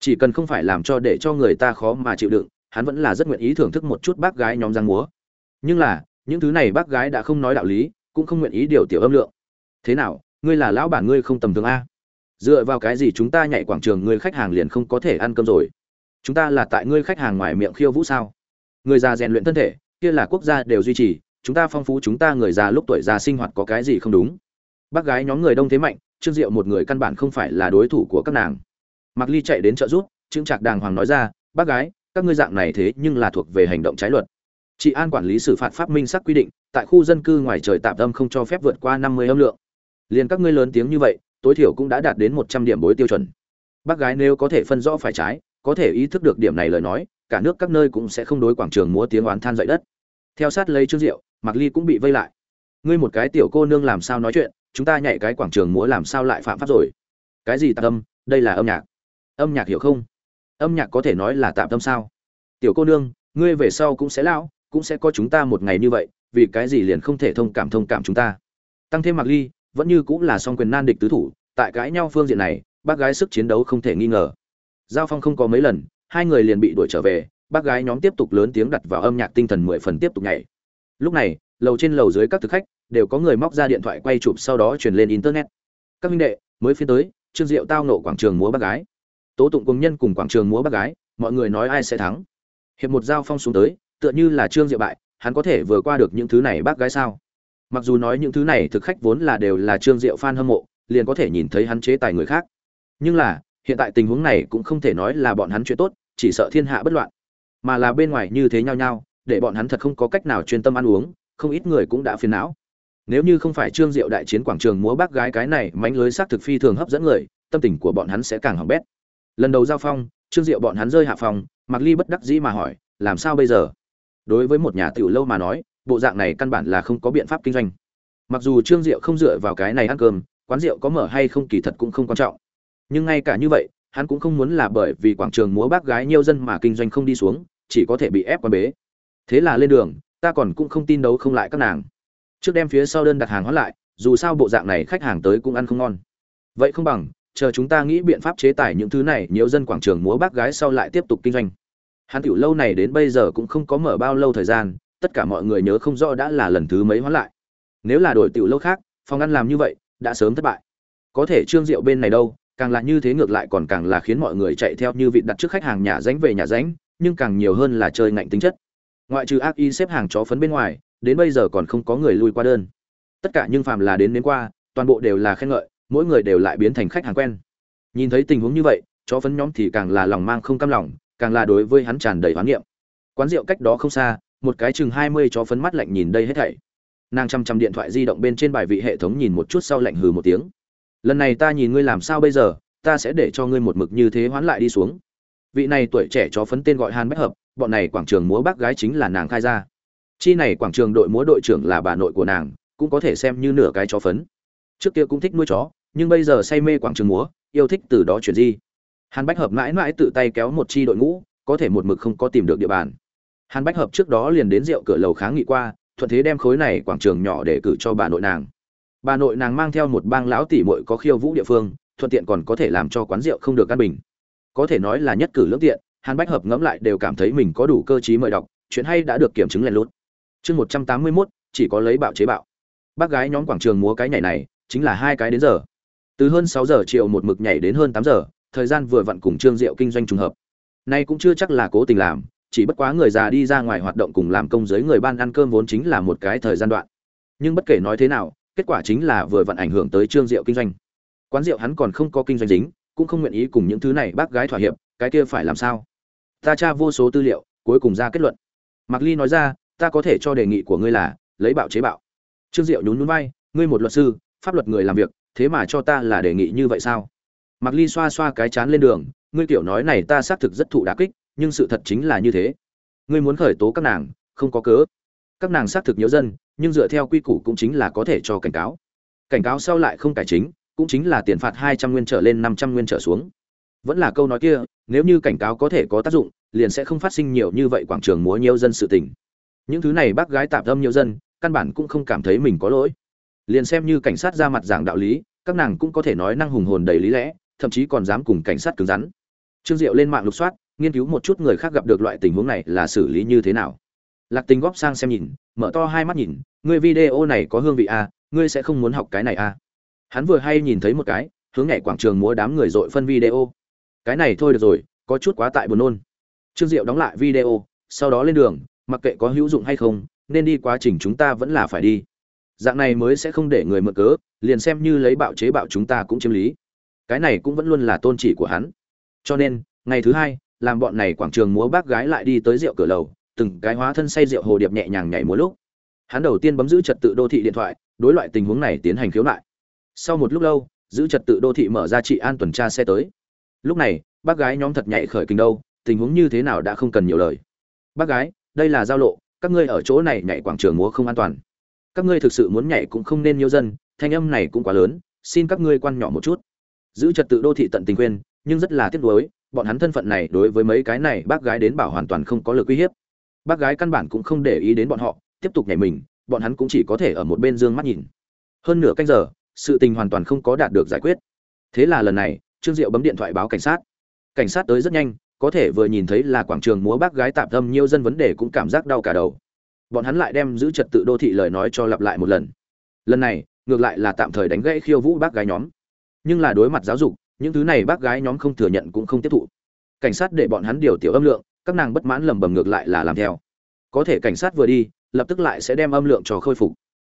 Chỉ cần không phải làm cho để cho người ta khó mà chịu đựng, hắn vẫn là rất nguyện ý thưởng thức một chút bác gái nhóm giang múa. Nhưng là, những thứ này bác gái đã không nói đạo lý cũng không nguyện ý điều tiểu âm lượng. Thế nào, ngươi là lão bản ngươi không tầm thường a? Dựa vào cái gì chúng ta nhảy quảng trường người khách hàng liền không có thể ăn cơm rồi? Chúng ta là tại ngươi khách hàng ngoài miệng khiêu vũ sao? Người già rèn luyện thân thể, kia là quốc gia đều duy trì, chúng ta phong phú chúng ta người già lúc tuổi già sinh hoạt có cái gì không đúng? Bác gái nhóm người đông thế mạnh, trương diệu một người căn bản không phải là đối thủ của các nàng. Mặc ly chạy đến trợ giúp, trương trạc đàng hoàng nói ra, bác gái, các ngươi dạng này thế nhưng là thuộc về hành động trái luật. Chị an quản lý xử phạt pháp minh sắc quy định tại khu dân cư ngoài trời tạm âm không cho phép vượt qua năm mươi âm lượng. Liền các ngươi lớn tiếng như vậy, tối thiểu cũng đã đạt đến một trăm điểm bối tiêu chuẩn. Bác gái nếu có thể phân rõ phải trái, có thể ý thức được điểm này lời nói, cả nước các nơi cũng sẽ không đối quảng trường múa tiếng oán than dậy đất. Theo sát lấy trương diệu mạc ly cũng bị vây lại. Ngươi một cái tiểu cô nương làm sao nói chuyện, chúng ta nhảy cái quảng trường múa làm sao lại phạm pháp rồi? Cái gì tạm âm? Đây là âm nhạc. Âm nhạc hiểu không? Âm nhạc có thể nói là tạm tâm sao? Tiểu cô nương, ngươi về sau cũng sẽ lão, cũng sẽ có chúng ta một ngày như vậy vì cái gì liền không thể thông cảm thông cảm chúng ta? Tăng thêm mặc ly, vẫn như cũng là song quyền nan địch tứ thủ, tại cãi nhau phương diện này, bác gái sức chiến đấu không thể nghi ngờ. Giao phong không có mấy lần, hai người liền bị đuổi trở về, bác gái nhóm tiếp tục lớn tiếng đặt vào âm nhạc tinh thần mười phần tiếp tục nhảy. Lúc này, lầu trên lầu dưới các thực khách, đều có người móc ra điện thoại quay chụp sau đó truyền lên internet. Các minh đệ, mới phiên tới, trương diệu tao nộ quảng trường múa bác gái. Tố tụng công nhân cùng quảng trường múa bác gái, mọi người nói ai sẽ thắng. Hiệp một giao phong xuống tới, tựa như là trương diệu bại hắn có thể vừa qua được những thứ này bác gái sao? Mặc dù nói những thứ này thực khách vốn là đều là trương diệu fan hâm mộ, liền có thể nhìn thấy hắn chế tài người khác. Nhưng là, hiện tại tình huống này cũng không thể nói là bọn hắn chuyện tốt, chỉ sợ thiên hạ bất loạn. Mà là bên ngoài như thế nhau nhau, để bọn hắn thật không có cách nào chuyên tâm ăn uống, không ít người cũng đã phiền não. Nếu như không phải trương diệu đại chiến quảng trường múa bác gái cái này mánh lưới xác thực phi thường hấp dẫn người, tâm tình của bọn hắn sẽ càng hỏng bét. Lần đầu giao phong, trương diệu bọn hắn rơi hạ phòng mặc ly bất đắc dĩ mà hỏi, làm sao bây giờ? Đối với một nhà tiểu lâu mà nói, bộ dạng này căn bản là không có biện pháp kinh doanh. Mặc dù trương diệu không dựa vào cái này ăn cơm, quán rượu có mở hay không kỳ thật cũng không quan trọng. Nhưng ngay cả như vậy, hắn cũng không muốn là bởi vì quảng trường múa bác gái nhiều dân mà kinh doanh không đi xuống, chỉ có thể bị ép qua bế. Thế là lên đường, ta còn cũng không tin đấu không lại các nàng. Trước đem phía sau đơn đặt hàng hóa lại, dù sao bộ dạng này khách hàng tới cũng ăn không ngon. Vậy không bằng, chờ chúng ta nghĩ biện pháp chế tài những thứ này, nhiều dân quảng trường múa bác gái sau lại tiếp tục kinh doanh hắn tiểu lâu này đến bây giờ cũng không có mở bao lâu thời gian, tất cả mọi người nhớ không rõ đã là lần thứ mấy hóa lại. Nếu là đổi tiểu lâu khác, phòng ăn làm như vậy, đã sớm thất bại. Có thể trương diệu bên này đâu, càng là như thế ngược lại còn càng là khiến mọi người chạy theo như vị đặt trước khách hàng nhà ránh về nhà ránh, nhưng càng nhiều hơn là chơi ngạnh tính chất. Ngoại trừ ác y xếp hàng chó phấn bên ngoài, đến bây giờ còn không có người lui qua đơn. Tất cả nhưng phàm là đến đến qua, toàn bộ đều là khen ngợi, mỗi người đều lại biến thành khách hàng quen. Nhìn thấy tình huống như vậy, chó phấn nhóm thì càng là lòng mang không cam lòng càng là đối với hắn tràn đầy hoán niệm. Quán rượu cách đó không xa, một cái chừng hai mươi chó phấn mắt lạnh nhìn đây hết thảy. Nàng chăm chăm điện thoại di động bên trên bài vị hệ thống nhìn một chút sau lạnh hừ một tiếng. Lần này ta nhìn ngươi làm sao bây giờ, ta sẽ để cho ngươi một mực như thế hoán lại đi xuống. Vị này tuổi trẻ chó phấn tên gọi hàn bách hợp, bọn này quảng trường múa bác gái chính là nàng khai ra. Chi này quảng trường đội múa đội trưởng là bà nội của nàng, cũng có thể xem như nửa cái chó phấn. Trước kia cũng thích nuôi chó, nhưng bây giờ say mê quảng trường múa, yêu thích từ đó chuyển di hàn bách hợp mãi mãi tự tay kéo một chi đội ngũ, có thể một mực không có tìm được địa bàn. Hàn bách hợp trước đó liền đến rượu cửa lầu kháng nghị qua, thuận thế đem khối này quảng trường nhỏ để cử cho bà nội nàng. Bà nội nàng mang theo một bang lão tỷ muội có khiêu vũ địa phương, thuận tiện còn có thể làm cho quán rượu không được căn bình. Có thể nói là nhất cử lưỡng tiện, hàn bách hợp ngẫm lại đều cảm thấy mình có đủ cơ chí mời đọc, chuyện hay đã được kiểm chứng lén lút. Chương một trăm tám mươi mốt, chỉ có lấy bạo chế bạo. Bác gái nhóm quảng trường múa cái nhảy này, chính là hai cái đến giờ. Từ hơn sáu giờ chiều một mực nhảy đến hơn tám giờ thời gian vừa vặn cùng trương diệu kinh doanh trùng hợp. Nay cũng chưa chắc là cố tình làm, chỉ bất quá người già đi ra ngoài hoạt động cùng làm công giới người ban ăn cơm vốn chính là một cái thời gian đoạn. Nhưng bất kể nói thế nào, kết quả chính là vừa vặn ảnh hưởng tới trương diệu kinh doanh. Quán rượu hắn còn không có kinh doanh dính, cũng không nguyện ý cùng những thứ này bác gái thỏa hiệp, cái kia phải làm sao? Ta tra vô số tư liệu, cuối cùng ra kết luận. Mạc ly nói ra, ta có thể cho đề nghị của ngươi là, lấy bạo chế bạo. Trương diệu nhún nhún vai, ngươi một luật sư, pháp luật người làm việc, thế mà cho ta là đề nghị như vậy sao? Mạc ly xoa xoa cái chán lên đường, ngươi Tiểu nói này ta xác thực rất thụ đả kích, nhưng sự thật chính là như thế. Ngươi muốn khởi tố các nàng, không có cớ. Các nàng xác thực nhớ dân, nhưng dựa theo quy củ cũng chính là có thể cho cảnh cáo. Cảnh cáo sau lại không cải chính, cũng chính là tiền phạt hai trăm nguyên trở lên năm trăm nguyên trở xuống. Vẫn là câu nói kia, nếu như cảnh cáo có thể có tác dụng, liền sẽ không phát sinh nhiều như vậy quảng trường múa nhiều dân sự tình. Những thứ này bác gái tạm tâm nhiều dân, căn bản cũng không cảm thấy mình có lỗi. Liền xem như cảnh sát ra mặt giảng đạo lý, các nàng cũng có thể nói năng hùng hồn đầy lý lẽ thậm chí còn dám cùng cảnh sát cứng rắn. Trương diệu lên mạng lục soát nghiên cứu một chút người khác gặp được loại tình huống này là xử lý như thế nào. Lạc tình góp sang xem nhìn mở to hai mắt nhìn ngươi video này có hương vị a à, ngươi sẽ không muốn học cái này a à. hắn vừa hay nhìn thấy một cái hướng nhảy quảng trường múa đám người dội phân video. Cái này thôi được rồi có chút quá tại buồn nôn. Trương diệu đóng lại video sau đó lên đường mặc kệ có hữu dụng hay không nên đi quá trình chúng ta vẫn là phải đi. Dạng này mới sẽ không để người mượn cớ liền xem như lấy bạo chế bạo chúng ta cũng chiếm lý cái này cũng vẫn luôn là tôn chỉ của hắn. Cho nên, ngày thứ hai, làm bọn này quảng trường múa bác gái lại đi tới rượu cửa lầu, từng cái hóa thân say rượu hồ điệp nhẹ nhàng nhảy múa lúc. Hắn đầu tiên bấm giữ trật tự đô thị điện thoại, đối loại tình huống này tiến hành khiếu nại. Sau một lúc lâu, giữ trật tự đô thị mở ra trị an tuần tra xe tới. Lúc này, bác gái nhóm thật nhảy khởi kinh đâu, tình huống như thế nào đã không cần nhiều lời. Bác gái, đây là giao lộ, các ngươi ở chỗ này nhảy quảng trường múa không an toàn. Các ngươi thực sự muốn nhảy cũng không nên nhiều dân, thanh âm này cũng quá lớn, xin các ngươi quan nhỏ một chút giữ trật tự đô thị tận tình quên nhưng rất là tiếc nuối, bọn hắn thân phận này đối với mấy cái này bác gái đến bảo hoàn toàn không có lực uy hiếp. Bác gái căn bản cũng không để ý đến bọn họ, tiếp tục nhảy mình, bọn hắn cũng chỉ có thể ở một bên dương mắt nhìn. Hơn nửa canh giờ, sự tình hoàn toàn không có đạt được giải quyết. Thế là lần này, trương diệu bấm điện thoại báo cảnh sát. Cảnh sát tới rất nhanh, có thể vừa nhìn thấy là quảng trường múa bác gái tạm tâm nhiều dân vấn đề cũng cảm giác đau cả đầu. Bọn hắn lại đem giữ trật tự đô thị lời nói cho lặp lại một lần. Lần này, ngược lại là tạm thời đánh gãy khiêu vũ bác gái nhóm nhưng là đối mặt giáo dục, những thứ này bác gái nhóm không thừa nhận cũng không tiếp thụ. Cảnh sát để bọn hắn điều tiểu âm lượng, các nàng bất mãn lầm bầm ngược lại là làm theo. Có thể cảnh sát vừa đi, lập tức lại sẽ đem âm lượng cho khôi phục.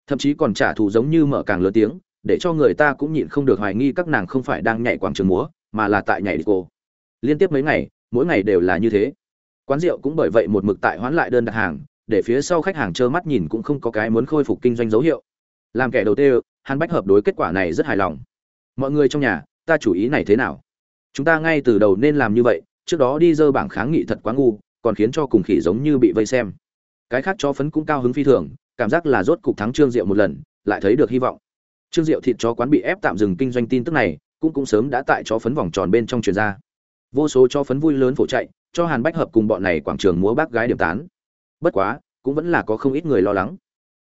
Thậm chí còn trả thù giống như mở càng lớn tiếng, để cho người ta cũng nhịn không được hoài nghi các nàng không phải đang nhảy quảng trường múa, mà là tại nhảy đi cô liên tiếp mấy ngày, mỗi ngày đều là như thế. Quán rượu cũng bởi vậy một mực tại hoán lại đơn đặt hàng, để phía sau khách hàng trơ mắt nhìn cũng không có cái muốn khôi phục kinh doanh dấu hiệu. Làm kẻ đầu tư, hàn bách hợp đối kết quả này rất hài lòng mọi người trong nhà, ta chủ ý này thế nào? Chúng ta ngay từ đầu nên làm như vậy, trước đó đi dơ bảng kháng nghị thật quá ngu, còn khiến cho cùng khỉ giống như bị vây xem. Cái khác cho phấn cũng cao hứng phi thường, cảm giác là rốt cục thắng trương diệu một lần, lại thấy được hy vọng. Trương diệu thịt chó quán bị ép tạm dừng kinh doanh tin tức này, cũng cũng sớm đã tại chó phấn vòng tròn bên trong truyền ra. Vô số cho phấn vui lớn phổ chạy, cho hàn bách hợp cùng bọn này quảng trường múa bác gái điểm tán. Bất quá, cũng vẫn là có không ít người lo lắng.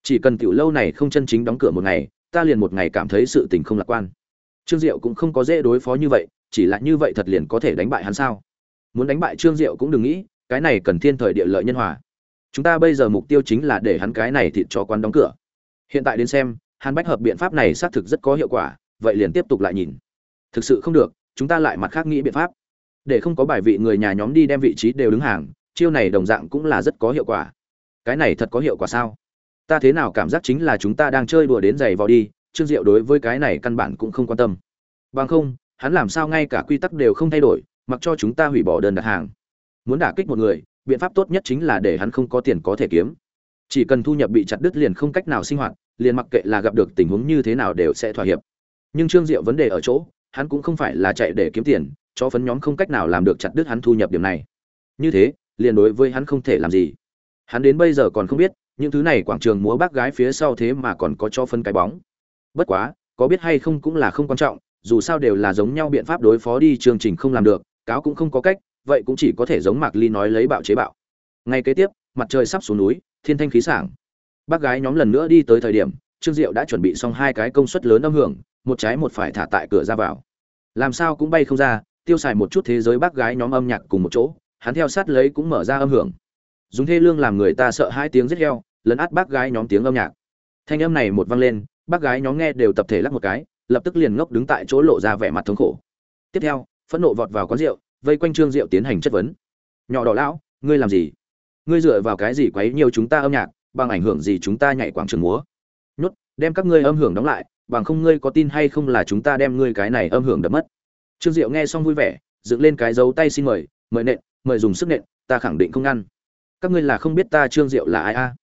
Chỉ cần tiểu lâu này không chân chính đóng cửa một ngày, ta liền một ngày cảm thấy sự tình không lạc quan trương diệu cũng không có dễ đối phó như vậy, chỉ là như vậy thật liền có thể đánh bại hắn sao? Muốn đánh bại trương diệu cũng đừng nghĩ, cái này cần thiên thời địa lợi nhân hòa. Chúng ta bây giờ mục tiêu chính là để hắn cái này thịt cho quán đóng cửa. Hiện tại đến xem, hàn bách hợp biện pháp này xác thực rất có hiệu quả, vậy liền tiếp tục lại nhìn. Thực sự không được, chúng ta lại mặt khác nghĩ biện pháp. Để không có bài vị người nhà nhóm đi đem vị trí đều đứng hàng, chiêu này đồng dạng cũng là rất có hiệu quả. Cái này thật có hiệu quả sao? Ta thế nào cảm giác chính là chúng ta đang chơi đùa đến giày vò đi trương diệu đối với cái này căn bản cũng không quan tâm. Bằng không, hắn làm sao ngay cả quy tắc đều không thay đổi, mặc cho chúng ta hủy bỏ đơn đặt hàng. Muốn đả kích một người, biện pháp tốt nhất chính là để hắn không có tiền có thể kiếm. Chỉ cần thu nhập bị chặt đứt liền không cách nào sinh hoạt, liền mặc kệ là gặp được tình huống như thế nào đều sẽ thỏa hiệp. Nhưng trương diệu vấn đề ở chỗ, hắn cũng không phải là chạy để kiếm tiền, cho phấn nhóm không cách nào làm được chặt đứt hắn thu nhập điểm này. Như thế, liền đối với hắn không thể làm gì. Hắn đến bây giờ còn không biết, những thứ này quảng trường múa bác gái phía sau thế mà còn có cho phân cái bóng bất quá, có biết hay không cũng là không quan trọng, dù sao đều là giống nhau biện pháp đối phó đi chương trình không làm được, cáo cũng không có cách, vậy cũng chỉ có thể giống mạc ly nói lấy bạo chế bạo. Ngay kế tiếp, mặt trời sắp xuống núi, thiên thanh khí sảng. Bác gái nhóm lần nữa đi tới thời điểm, trương diệu đã chuẩn bị xong hai cái công suất lớn âm hưởng, một trái một phải thả tại cửa ra vào. Làm sao cũng bay không ra, tiêu xài một chút thế giới bác gái nhóm âm nhạc cùng một chỗ, hắn theo sát lấy cũng mở ra âm hưởng. Dùng thê lương làm người ta sợ hai tiếng rít heo, lấn át bác gái nhóm tiếng âm nhạc. Thanh âm này một vang lên bác gái nhóm nghe đều tập thể lắc một cái, lập tức liền ngốc đứng tại chỗ lộ ra vẻ mặt thống khổ. Tiếp theo, phẫn nộ vọt vào quán rượu, vây quanh trương rượu tiến hành chất vấn. Nhỏ đỏ lão, ngươi làm gì? Ngươi dựa vào cái gì quấy nhiều chúng ta âm nhạc, bằng ảnh hưởng gì chúng ta nhảy quảng trường múa? Nhốt, đem các ngươi âm hưởng đóng lại, bằng không ngươi có tin hay không là chúng ta đem ngươi cái này âm hưởng đập mất. Trương diệu nghe xong vui vẻ, dựng lên cái dấu tay xin mời mời nện, mời dùng sức nện, ta khẳng định không ngăn. Các ngươi là không biết ta trương diệu là ai a?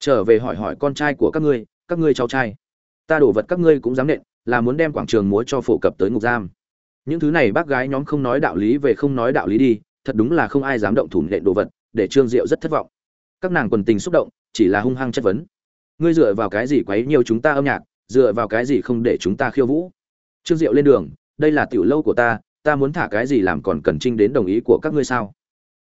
Trở về hỏi hỏi con trai của các ngươi các ngươi cháu trai ta đổ vật các ngươi cũng dám nện, là muốn đem quảng trường múa cho phổ cập tới ngục giam. Những thứ này bác gái nhóm không nói đạo lý về không nói đạo lý đi, thật đúng là không ai dám động thủ nện đồ vật, để trương diệu rất thất vọng. Các nàng quần tình xúc động, chỉ là hung hăng chất vấn. Ngươi dựa vào cái gì quấy nhiều chúng ta âm nhạc, dựa vào cái gì không để chúng ta khiêu vũ? Trương diệu lên đường, đây là tiểu lâu của ta ta muốn thả cái gì làm còn cần trinh đến đồng ý của các ngươi sao?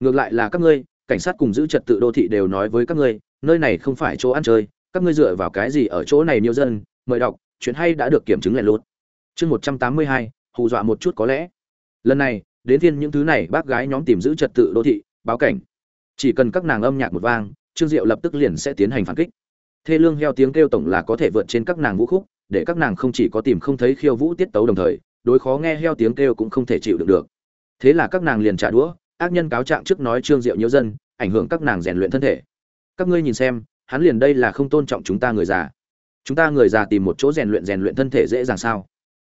Ngược lại là các ngươi, cảnh sát cùng giữ trật tự đô thị đều nói với các ngươi, nơi này không phải chỗ ăn chơi, các ngươi dựa vào cái gì ở chỗ này nhiều dân mời đọc, chuyện hay đã được kiểm chứng lẻn lút. Chương một trăm tám mươi hai, hù dọa một chút có lẽ. Lần này, đến thiên những thứ này, bác gái nhóm tìm giữ trật tự đô thị, báo cảnh. Chỉ cần các nàng âm nhạc một vang, trương diệu lập tức liền sẽ tiến hành phản kích. Thê lương heo tiếng kêu tổng là có thể vượt trên các nàng vũ khúc, để các nàng không chỉ có tìm không thấy khiêu vũ tiết tấu đồng thời, đối khó nghe heo tiếng kêu cũng không thể chịu đựng được. Thế là các nàng liền trả đũa, ác nhân cáo trạng trước nói trương diệu nhiễu dân, ảnh hưởng các nàng rèn luyện thân thể. Các ngươi nhìn xem, hắn liền đây là không tôn trọng chúng ta người già chúng ta người già tìm một chỗ rèn luyện rèn luyện thân thể dễ dàng sao?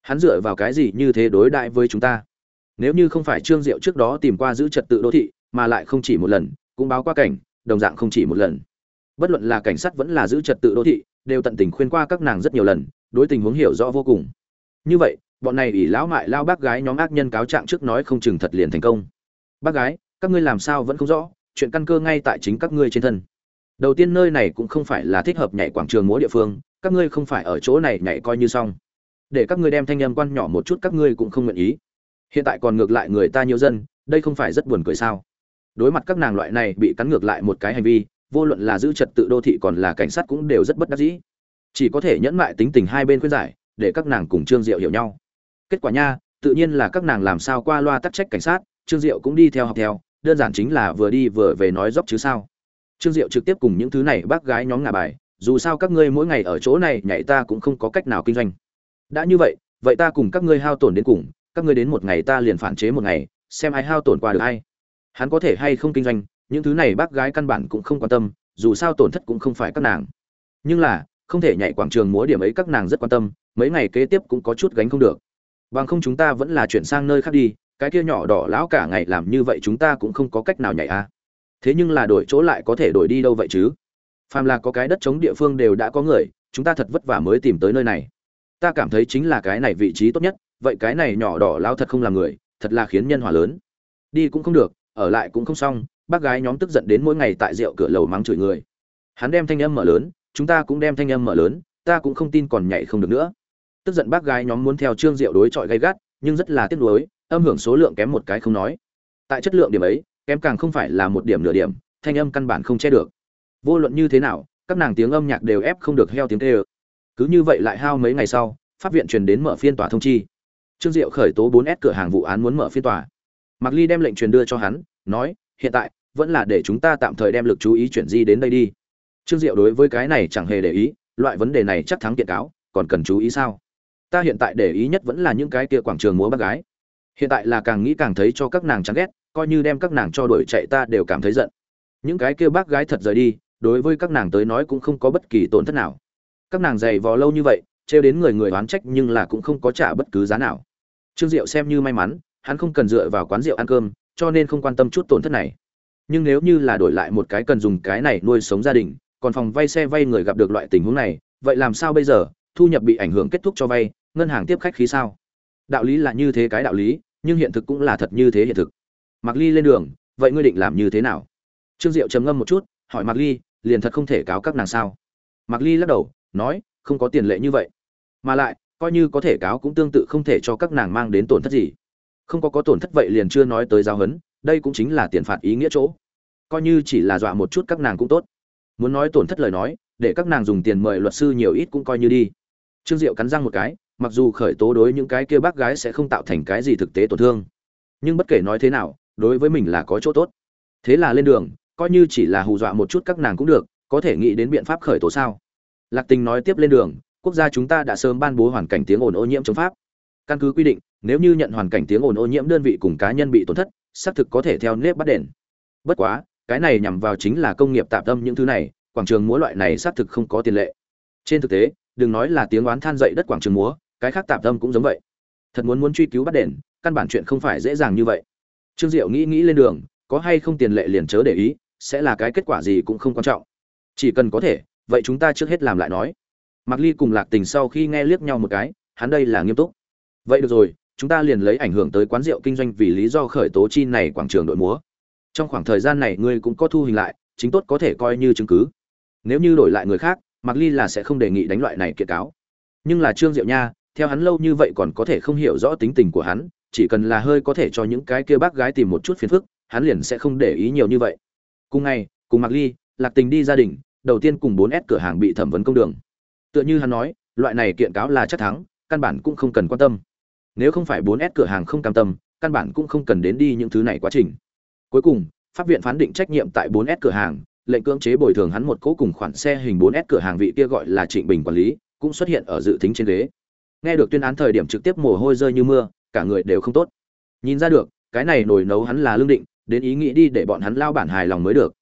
Hắn dựa vào cái gì như thế đối đại với chúng ta? Nếu như không phải trương diệu trước đó tìm qua giữ trật tự đô thị, mà lại không chỉ một lần, cũng báo qua cảnh, đồng dạng không chỉ một lần. Bất luận là cảnh sát vẫn là giữ trật tự đô thị, đều tận tình khuyên qua các nàng rất nhiều lần, đối tình huống hiểu rõ vô cùng. Như vậy, bọn này ỷ lão mại lao bác gái nhóm ác nhân cáo trạng trước nói không chừng thật liền thành công. Bác gái, các ngươi làm sao vẫn không rõ, chuyện căn cơ ngay tại chính các ngươi trên thân. Đầu tiên nơi này cũng không phải là thích hợp nhảy quảng trường múa địa phương các ngươi không phải ở chỗ này nhảy coi như xong. Để các ngươi đem thanh âm quan nhỏ một chút các ngươi cũng không nguyện ý. Hiện tại còn ngược lại người ta nhiều dân, đây không phải rất buồn cười sao? Đối mặt các nàng loại này bị cắn ngược lại một cái hành vi, vô luận là giữ trật tự đô thị còn là cảnh sát cũng đều rất bất đắc dĩ. Chỉ có thể nhẫn mại tính tình hai bên khuyên giải, để các nàng cùng trương diệu hiểu nhau. Kết quả nha, tự nhiên là các nàng làm sao qua loa tắc trách cảnh sát, trương diệu cũng đi theo học theo, đơn giản chính là vừa đi vừa về nói dốc chứ sao. Trương diệu trực tiếp cùng những thứ này bác gái nhóm ngả bài dù sao các ngươi mỗi ngày ở chỗ này nhảy ta cũng không có cách nào kinh doanh. Đã như vậy vậy ta cùng các ngươi hao tổn đến cùng, các ngươi đến một ngày ta liền phản chế một ngày, xem ai hao tổn qua được hay hắn có thể hay không kinh doanh, những thứ này bác gái căn bản cũng không quan tâm, dù sao tổn thất cũng không phải các nàng. Nhưng là, không thể nhảy quảng trường múa điểm ấy các nàng rất quan tâm, mấy ngày kế tiếp cũng có chút gánh không được. Bằng không chúng ta vẫn là chuyển sang nơi khác đi, cái kia nhỏ đỏ lão cả ngày làm như vậy chúng ta cũng không có cách nào nhảy à. Thế nhưng là đổi chỗ lại có thể đổi đi đâu vậy chứ? Phàm là có cái đất chống địa phương đều đã có người, chúng ta thật vất vả mới tìm tới nơi này. Ta cảm thấy chính là cái này vị trí tốt nhất, vậy cái này nhỏ đỏ lao thật không làm người, thật là khiến nhân hòa lớn. Đi cũng không được, ở lại cũng không xong, bác gái nhóm tức giận đến mỗi ngày tại rượu cửa lầu mắng chửi người. Hắn đem thanh âm mở lớn, chúng ta cũng đem thanh âm mở lớn, ta cũng không tin còn nhảy không được nữa. Tức giận bác gái nhóm muốn theo trương diệu đối chọi gay gắt, nhưng rất là tiếc nuối, âm hưởng số lượng kém một cái không nói. Tại chất lượng điểm ấy, kém càng không phải là một điểm nửa điểm, thanh âm căn bản không che được vô luận như thế nào, các nàng tiếng âm nhạc đều ép không được heo tiếng tê ơ. Cứ như vậy lại hao mấy ngày sau, pháp viện truyền đến mở phiên tòa thông chi. Trương diệu khởi tố 4 s cửa hàng vụ án muốn mở phiên tòa. Mạc ly đem lệnh truyền đưa cho hắn, nói, hiện tại, vẫn là để chúng ta tạm thời đem lực chú ý chuyển di đến đây đi. Trương diệu đối với cái này chẳng hề để ý, loại vấn đề này chắc thắng kiện cáo, còn cần chú ý sao? Ta hiện tại để ý nhất vẫn là những cái kia quảng trường múa bác gái. Hiện tại là càng nghĩ càng thấy cho các nàng chán ghét, coi như đem các nàng cho đuổi chạy ta đều cảm thấy giận. Những cái kia bác gái thật rời đi đối với các nàng tới nói cũng không có bất kỳ tổn thất nào. Các nàng dày vò lâu như vậy, trêu đến người người oán trách nhưng là cũng không có trả bất cứ giá nào. Trương diệu xem như may mắn, hắn không cần dựa vào quán rượu ăn cơm, cho nên không quan tâm chút tổn thất này. Nhưng nếu như là đổi lại một cái cần dùng cái này nuôi sống gia đình, còn phòng vay xe vay người gặp được loại tình huống này, vậy làm sao bây giờ? Thu nhập bị ảnh hưởng kết thúc cho vay, ngân hàng tiếp khách khí sao? Đạo lý là như thế cái đạo lý, nhưng hiện thực cũng là thật như thế hiện thực. Mặc ly lên đường, vậy ngươi định làm như thế nào? Trương diệu trầm ngâm một chút, hỏi mặc ly liền thật không thể cáo các nàng sao? Mặc ly lắc đầu, nói, không có tiền lệ như vậy. Mà lại, coi như có thể cáo cũng tương tự không thể cho các nàng mang đến tổn thất gì. Không có có tổn thất vậy liền chưa nói tới giao hấn đây cũng chính là tiền phạt ý nghĩa chỗ. Coi như chỉ là dọa một chút các nàng cũng tốt. Muốn nói tổn thất lời nói, để các nàng dùng tiền mời luật sư nhiều ít cũng coi như đi. Trương diệu cắn răng một cái, mặc dù khởi tố đối những cái kia bác gái sẽ không tạo thành cái gì thực tế tổn thương. Nhưng bất kể nói thế nào, đối với mình là có chỗ tốt. Thế là lên đường coi như chỉ là hù dọa một chút các nàng cũng được, có thể nghĩ đến biện pháp khởi tố sao? Lạc tình nói tiếp lên đường, quốc gia chúng ta đã sớm ban bố hoàn cảnh tiếng ồn ô nhiễm chống pháp. Căn cứ quy định, nếu như nhận hoàn cảnh tiếng ồn ô nhiễm đơn vị cùng cá nhân bị tổn thất, xác thực có thể theo nếp bắt đền. Bất quá, cái này nhằm vào chính là công nghiệp tạm tâm những thứ này, quảng trường múa loại này xác thực không có tiền lệ. Trên thực tế, đừng nói là tiếng oán than dậy đất quảng trường múa, cái khác tạm tâm cũng giống vậy. Thật muốn muốn truy cứu bắt đền, căn bản chuyện không phải dễ dàng như vậy. Trương diệu nghĩ nghĩ lên đường, có hay không tiền lệ liền chớ để ý sẽ là cái kết quả gì cũng không quan trọng chỉ cần có thể vậy chúng ta trước hết làm lại nói Mạc Ly cùng Lạc Tình sau khi nghe liếc nhau một cái, hắn đây là nghiêm túc. Vậy được rồi, chúng ta liền lấy ảnh hưởng tới quán rượu kinh doanh vì lý do khởi tố chi này quảng trường đội múa. Trong khoảng thời gian này ngươi cũng có thu hình lại, chính tốt có thể coi như chứng cứ. Nếu như đổi lại người khác, Mạc Ly là sẽ không đề nghị đánh loại này kiện cáo. Nhưng là Trương Diệu Nha, theo hắn lâu như vậy còn có thể không hiểu rõ tính tình của hắn, chỉ cần là hơi có thể cho những cái kia bác gái tìm một chút phiền phức, hắn liền sẽ không để ý nhiều như vậy. Cùng ngày, cùng Mạc Ly, Lạc Tình đi gia đình, đầu tiên cùng 4S cửa hàng bị thẩm vấn công đường. Tựa như hắn nói loại này kiện cáo là chắc thắng căn bản cũng không cần quan tâm. Nếu không phải 4S cửa hàng không cam tâm căn bản cũng không cần đến đi những thứ này quá trình. Cuối cùng pháp viện phán định trách nhiệm tại 4S cửa hàng lệnh cưỡng chế bồi thường hắn một cố cùng khoản xe hình 4S cửa hàng vị kia gọi là Trịnh Bình quản lý cũng xuất hiện ở dự tính trên ghế. Nghe được tuyên án thời điểm trực tiếp mồ hôi rơi như mưa cả người đều không tốt. Nhìn ra được cái này nổi nấu hắn là lương định đến ý nghĩ đi để bọn hắn lao bản hài lòng mới được.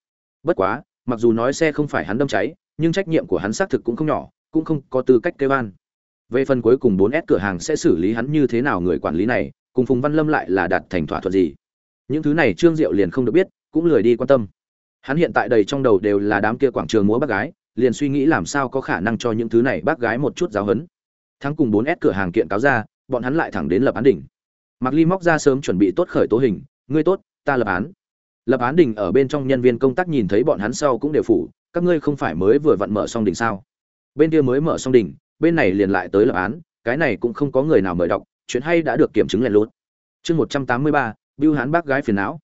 Bất quá mặc dù nói xe không phải hắn đâm cháy nhưng trách nhiệm của hắn xác thực cũng không nhỏ cũng không có tư cách kêu an. Về phần cuối cùng 4S cửa hàng sẽ xử lý hắn như thế nào người quản lý này cùng phùng văn lâm lại là đạt thành thỏa thuận gì? Những thứ này trương diệu liền không được biết cũng lười đi quan tâm. Hắn hiện tại đầy trong đầu đều là đám kia quảng trường múa bác gái liền suy nghĩ làm sao có khả năng cho những thứ này bác gái một chút giáo hấn thắng cùng 4S cửa hàng kiện cáo ra bọn hắn lại thẳng đến lập án đỉnh. Mạc Ly móc ra sớm chuẩn bị tốt khởi tố hình, ngươi tốt, ta lập án. Lập án đỉnh ở bên trong nhân viên công tác nhìn thấy bọn hắn sau cũng đều phủ, các ngươi không phải mới vừa vặn mở xong đỉnh sao? bên kia mới mở xong đỉnh bên này liền lại tới lập án cái này cũng không có người nào mời đọc chuyện hay đã được kiểm chứng lẹn lút chương một trăm tám mươi ba bưu hán bác gái phiền não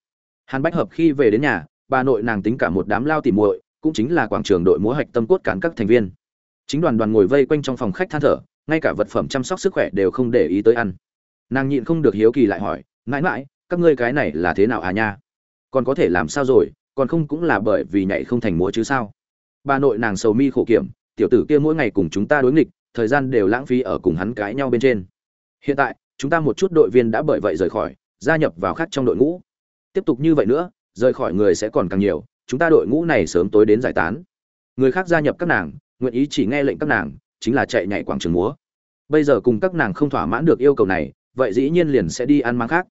hàn bách hợp khi về đến nhà bà nội nàng tính cả một đám lao tìm muội cũng chính là quảng trường đội múa hạch tâm cốt cán các thành viên chính đoàn đoàn ngồi vây quanh trong phòng khách than thở ngay cả vật phẩm chăm sóc sức khỏe đều không để ý tới ăn nàng nhịn không được hiếu kỳ lại hỏi mãi mãi các ngươi cái này là thế nào à nha còn có thể làm sao rồi còn không cũng là bởi vì nhảy không thành múa chứ sao bà nội nàng sầu mi khổ kiểm tiểu tử kia mỗi ngày cùng chúng ta đối nghịch, thời gian đều lãng phí ở cùng hắn cãi nhau bên trên. Hiện tại, chúng ta một chút đội viên đã bởi vậy rời khỏi, gia nhập vào khác trong đội ngũ. Tiếp tục như vậy nữa, rời khỏi người sẽ còn càng nhiều, chúng ta đội ngũ này sớm tối đến giải tán. Người khác gia nhập các nàng, nguyện ý chỉ nghe lệnh các nàng, chính là chạy nhảy quảng trường múa. Bây giờ cùng các nàng không thỏa mãn được yêu cầu này, vậy dĩ nhiên liền sẽ đi ăn mang khác.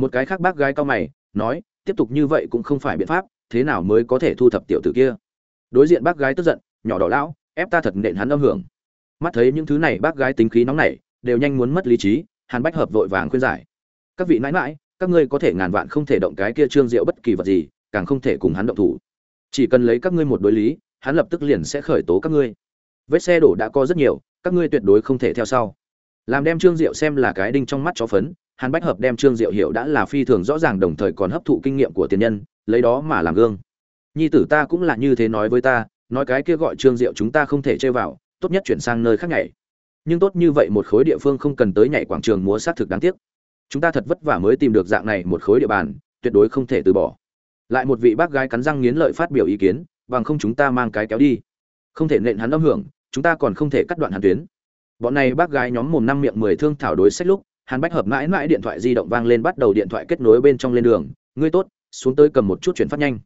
Một cái khác bác gái cao mày, nói, tiếp tục như vậy cũng không phải biện pháp, thế nào mới có thể thu thập tiểu tử kia. Đối diện bác gái tức giận, nhỏ đỏ lão, ép ta thật nện hắn âm hưởng. Mắt thấy những thứ này bác gái tính khí nóng nảy đều nhanh muốn mất lý trí hàn bách hợp vội vàng khuyên giải. Các vị mãi mãi các ngươi có thể ngàn vạn không thể động cái kia trương diệu bất kỳ vật gì càng không thể cùng hắn động thủ. Chỉ cần lấy các ngươi một đối lý hắn lập tức liền sẽ khởi tố các ngươi. Vết xe đổ đã có rất nhiều các ngươi tuyệt đối không thể theo sau. Làm đem trương diệu xem là cái đinh trong mắt chó phấn hàn bách hợp đem trương diệu hiểu đã là phi thường rõ ràng đồng thời còn hấp thụ kinh nghiệm của tiền nhân, lấy đó mà làm gương. Nhi tử ta cũng là như thế nói với ta, nói cái kia gọi trương diệu chúng ta không thể chơi vào, tốt nhất chuyển sang nơi khác nhảy. Nhưng tốt như vậy một khối địa phương không cần tới nhảy quảng trường múa sát thực đáng tiếc. Chúng ta thật vất vả mới tìm được dạng này một khối địa bàn, tuyệt đối không thể từ bỏ. Lại một vị bác gái cắn răng nghiến lợi phát biểu ý kiến, bằng không chúng ta mang cái kéo đi. Không thể nện hắn âm hưởng, chúng ta còn không thể cắt đoạn hắn tuyến. Bọn này bác gái nhóm mồm năm miệng mười thương thảo đối sách lúc hàn bách hợp mãi mãi điện thoại di động vang lên bắt đầu điện thoại kết nối bên trong lên đường. Ngươi tốt, xuống tới cầm một chút chuyển phát nhanh.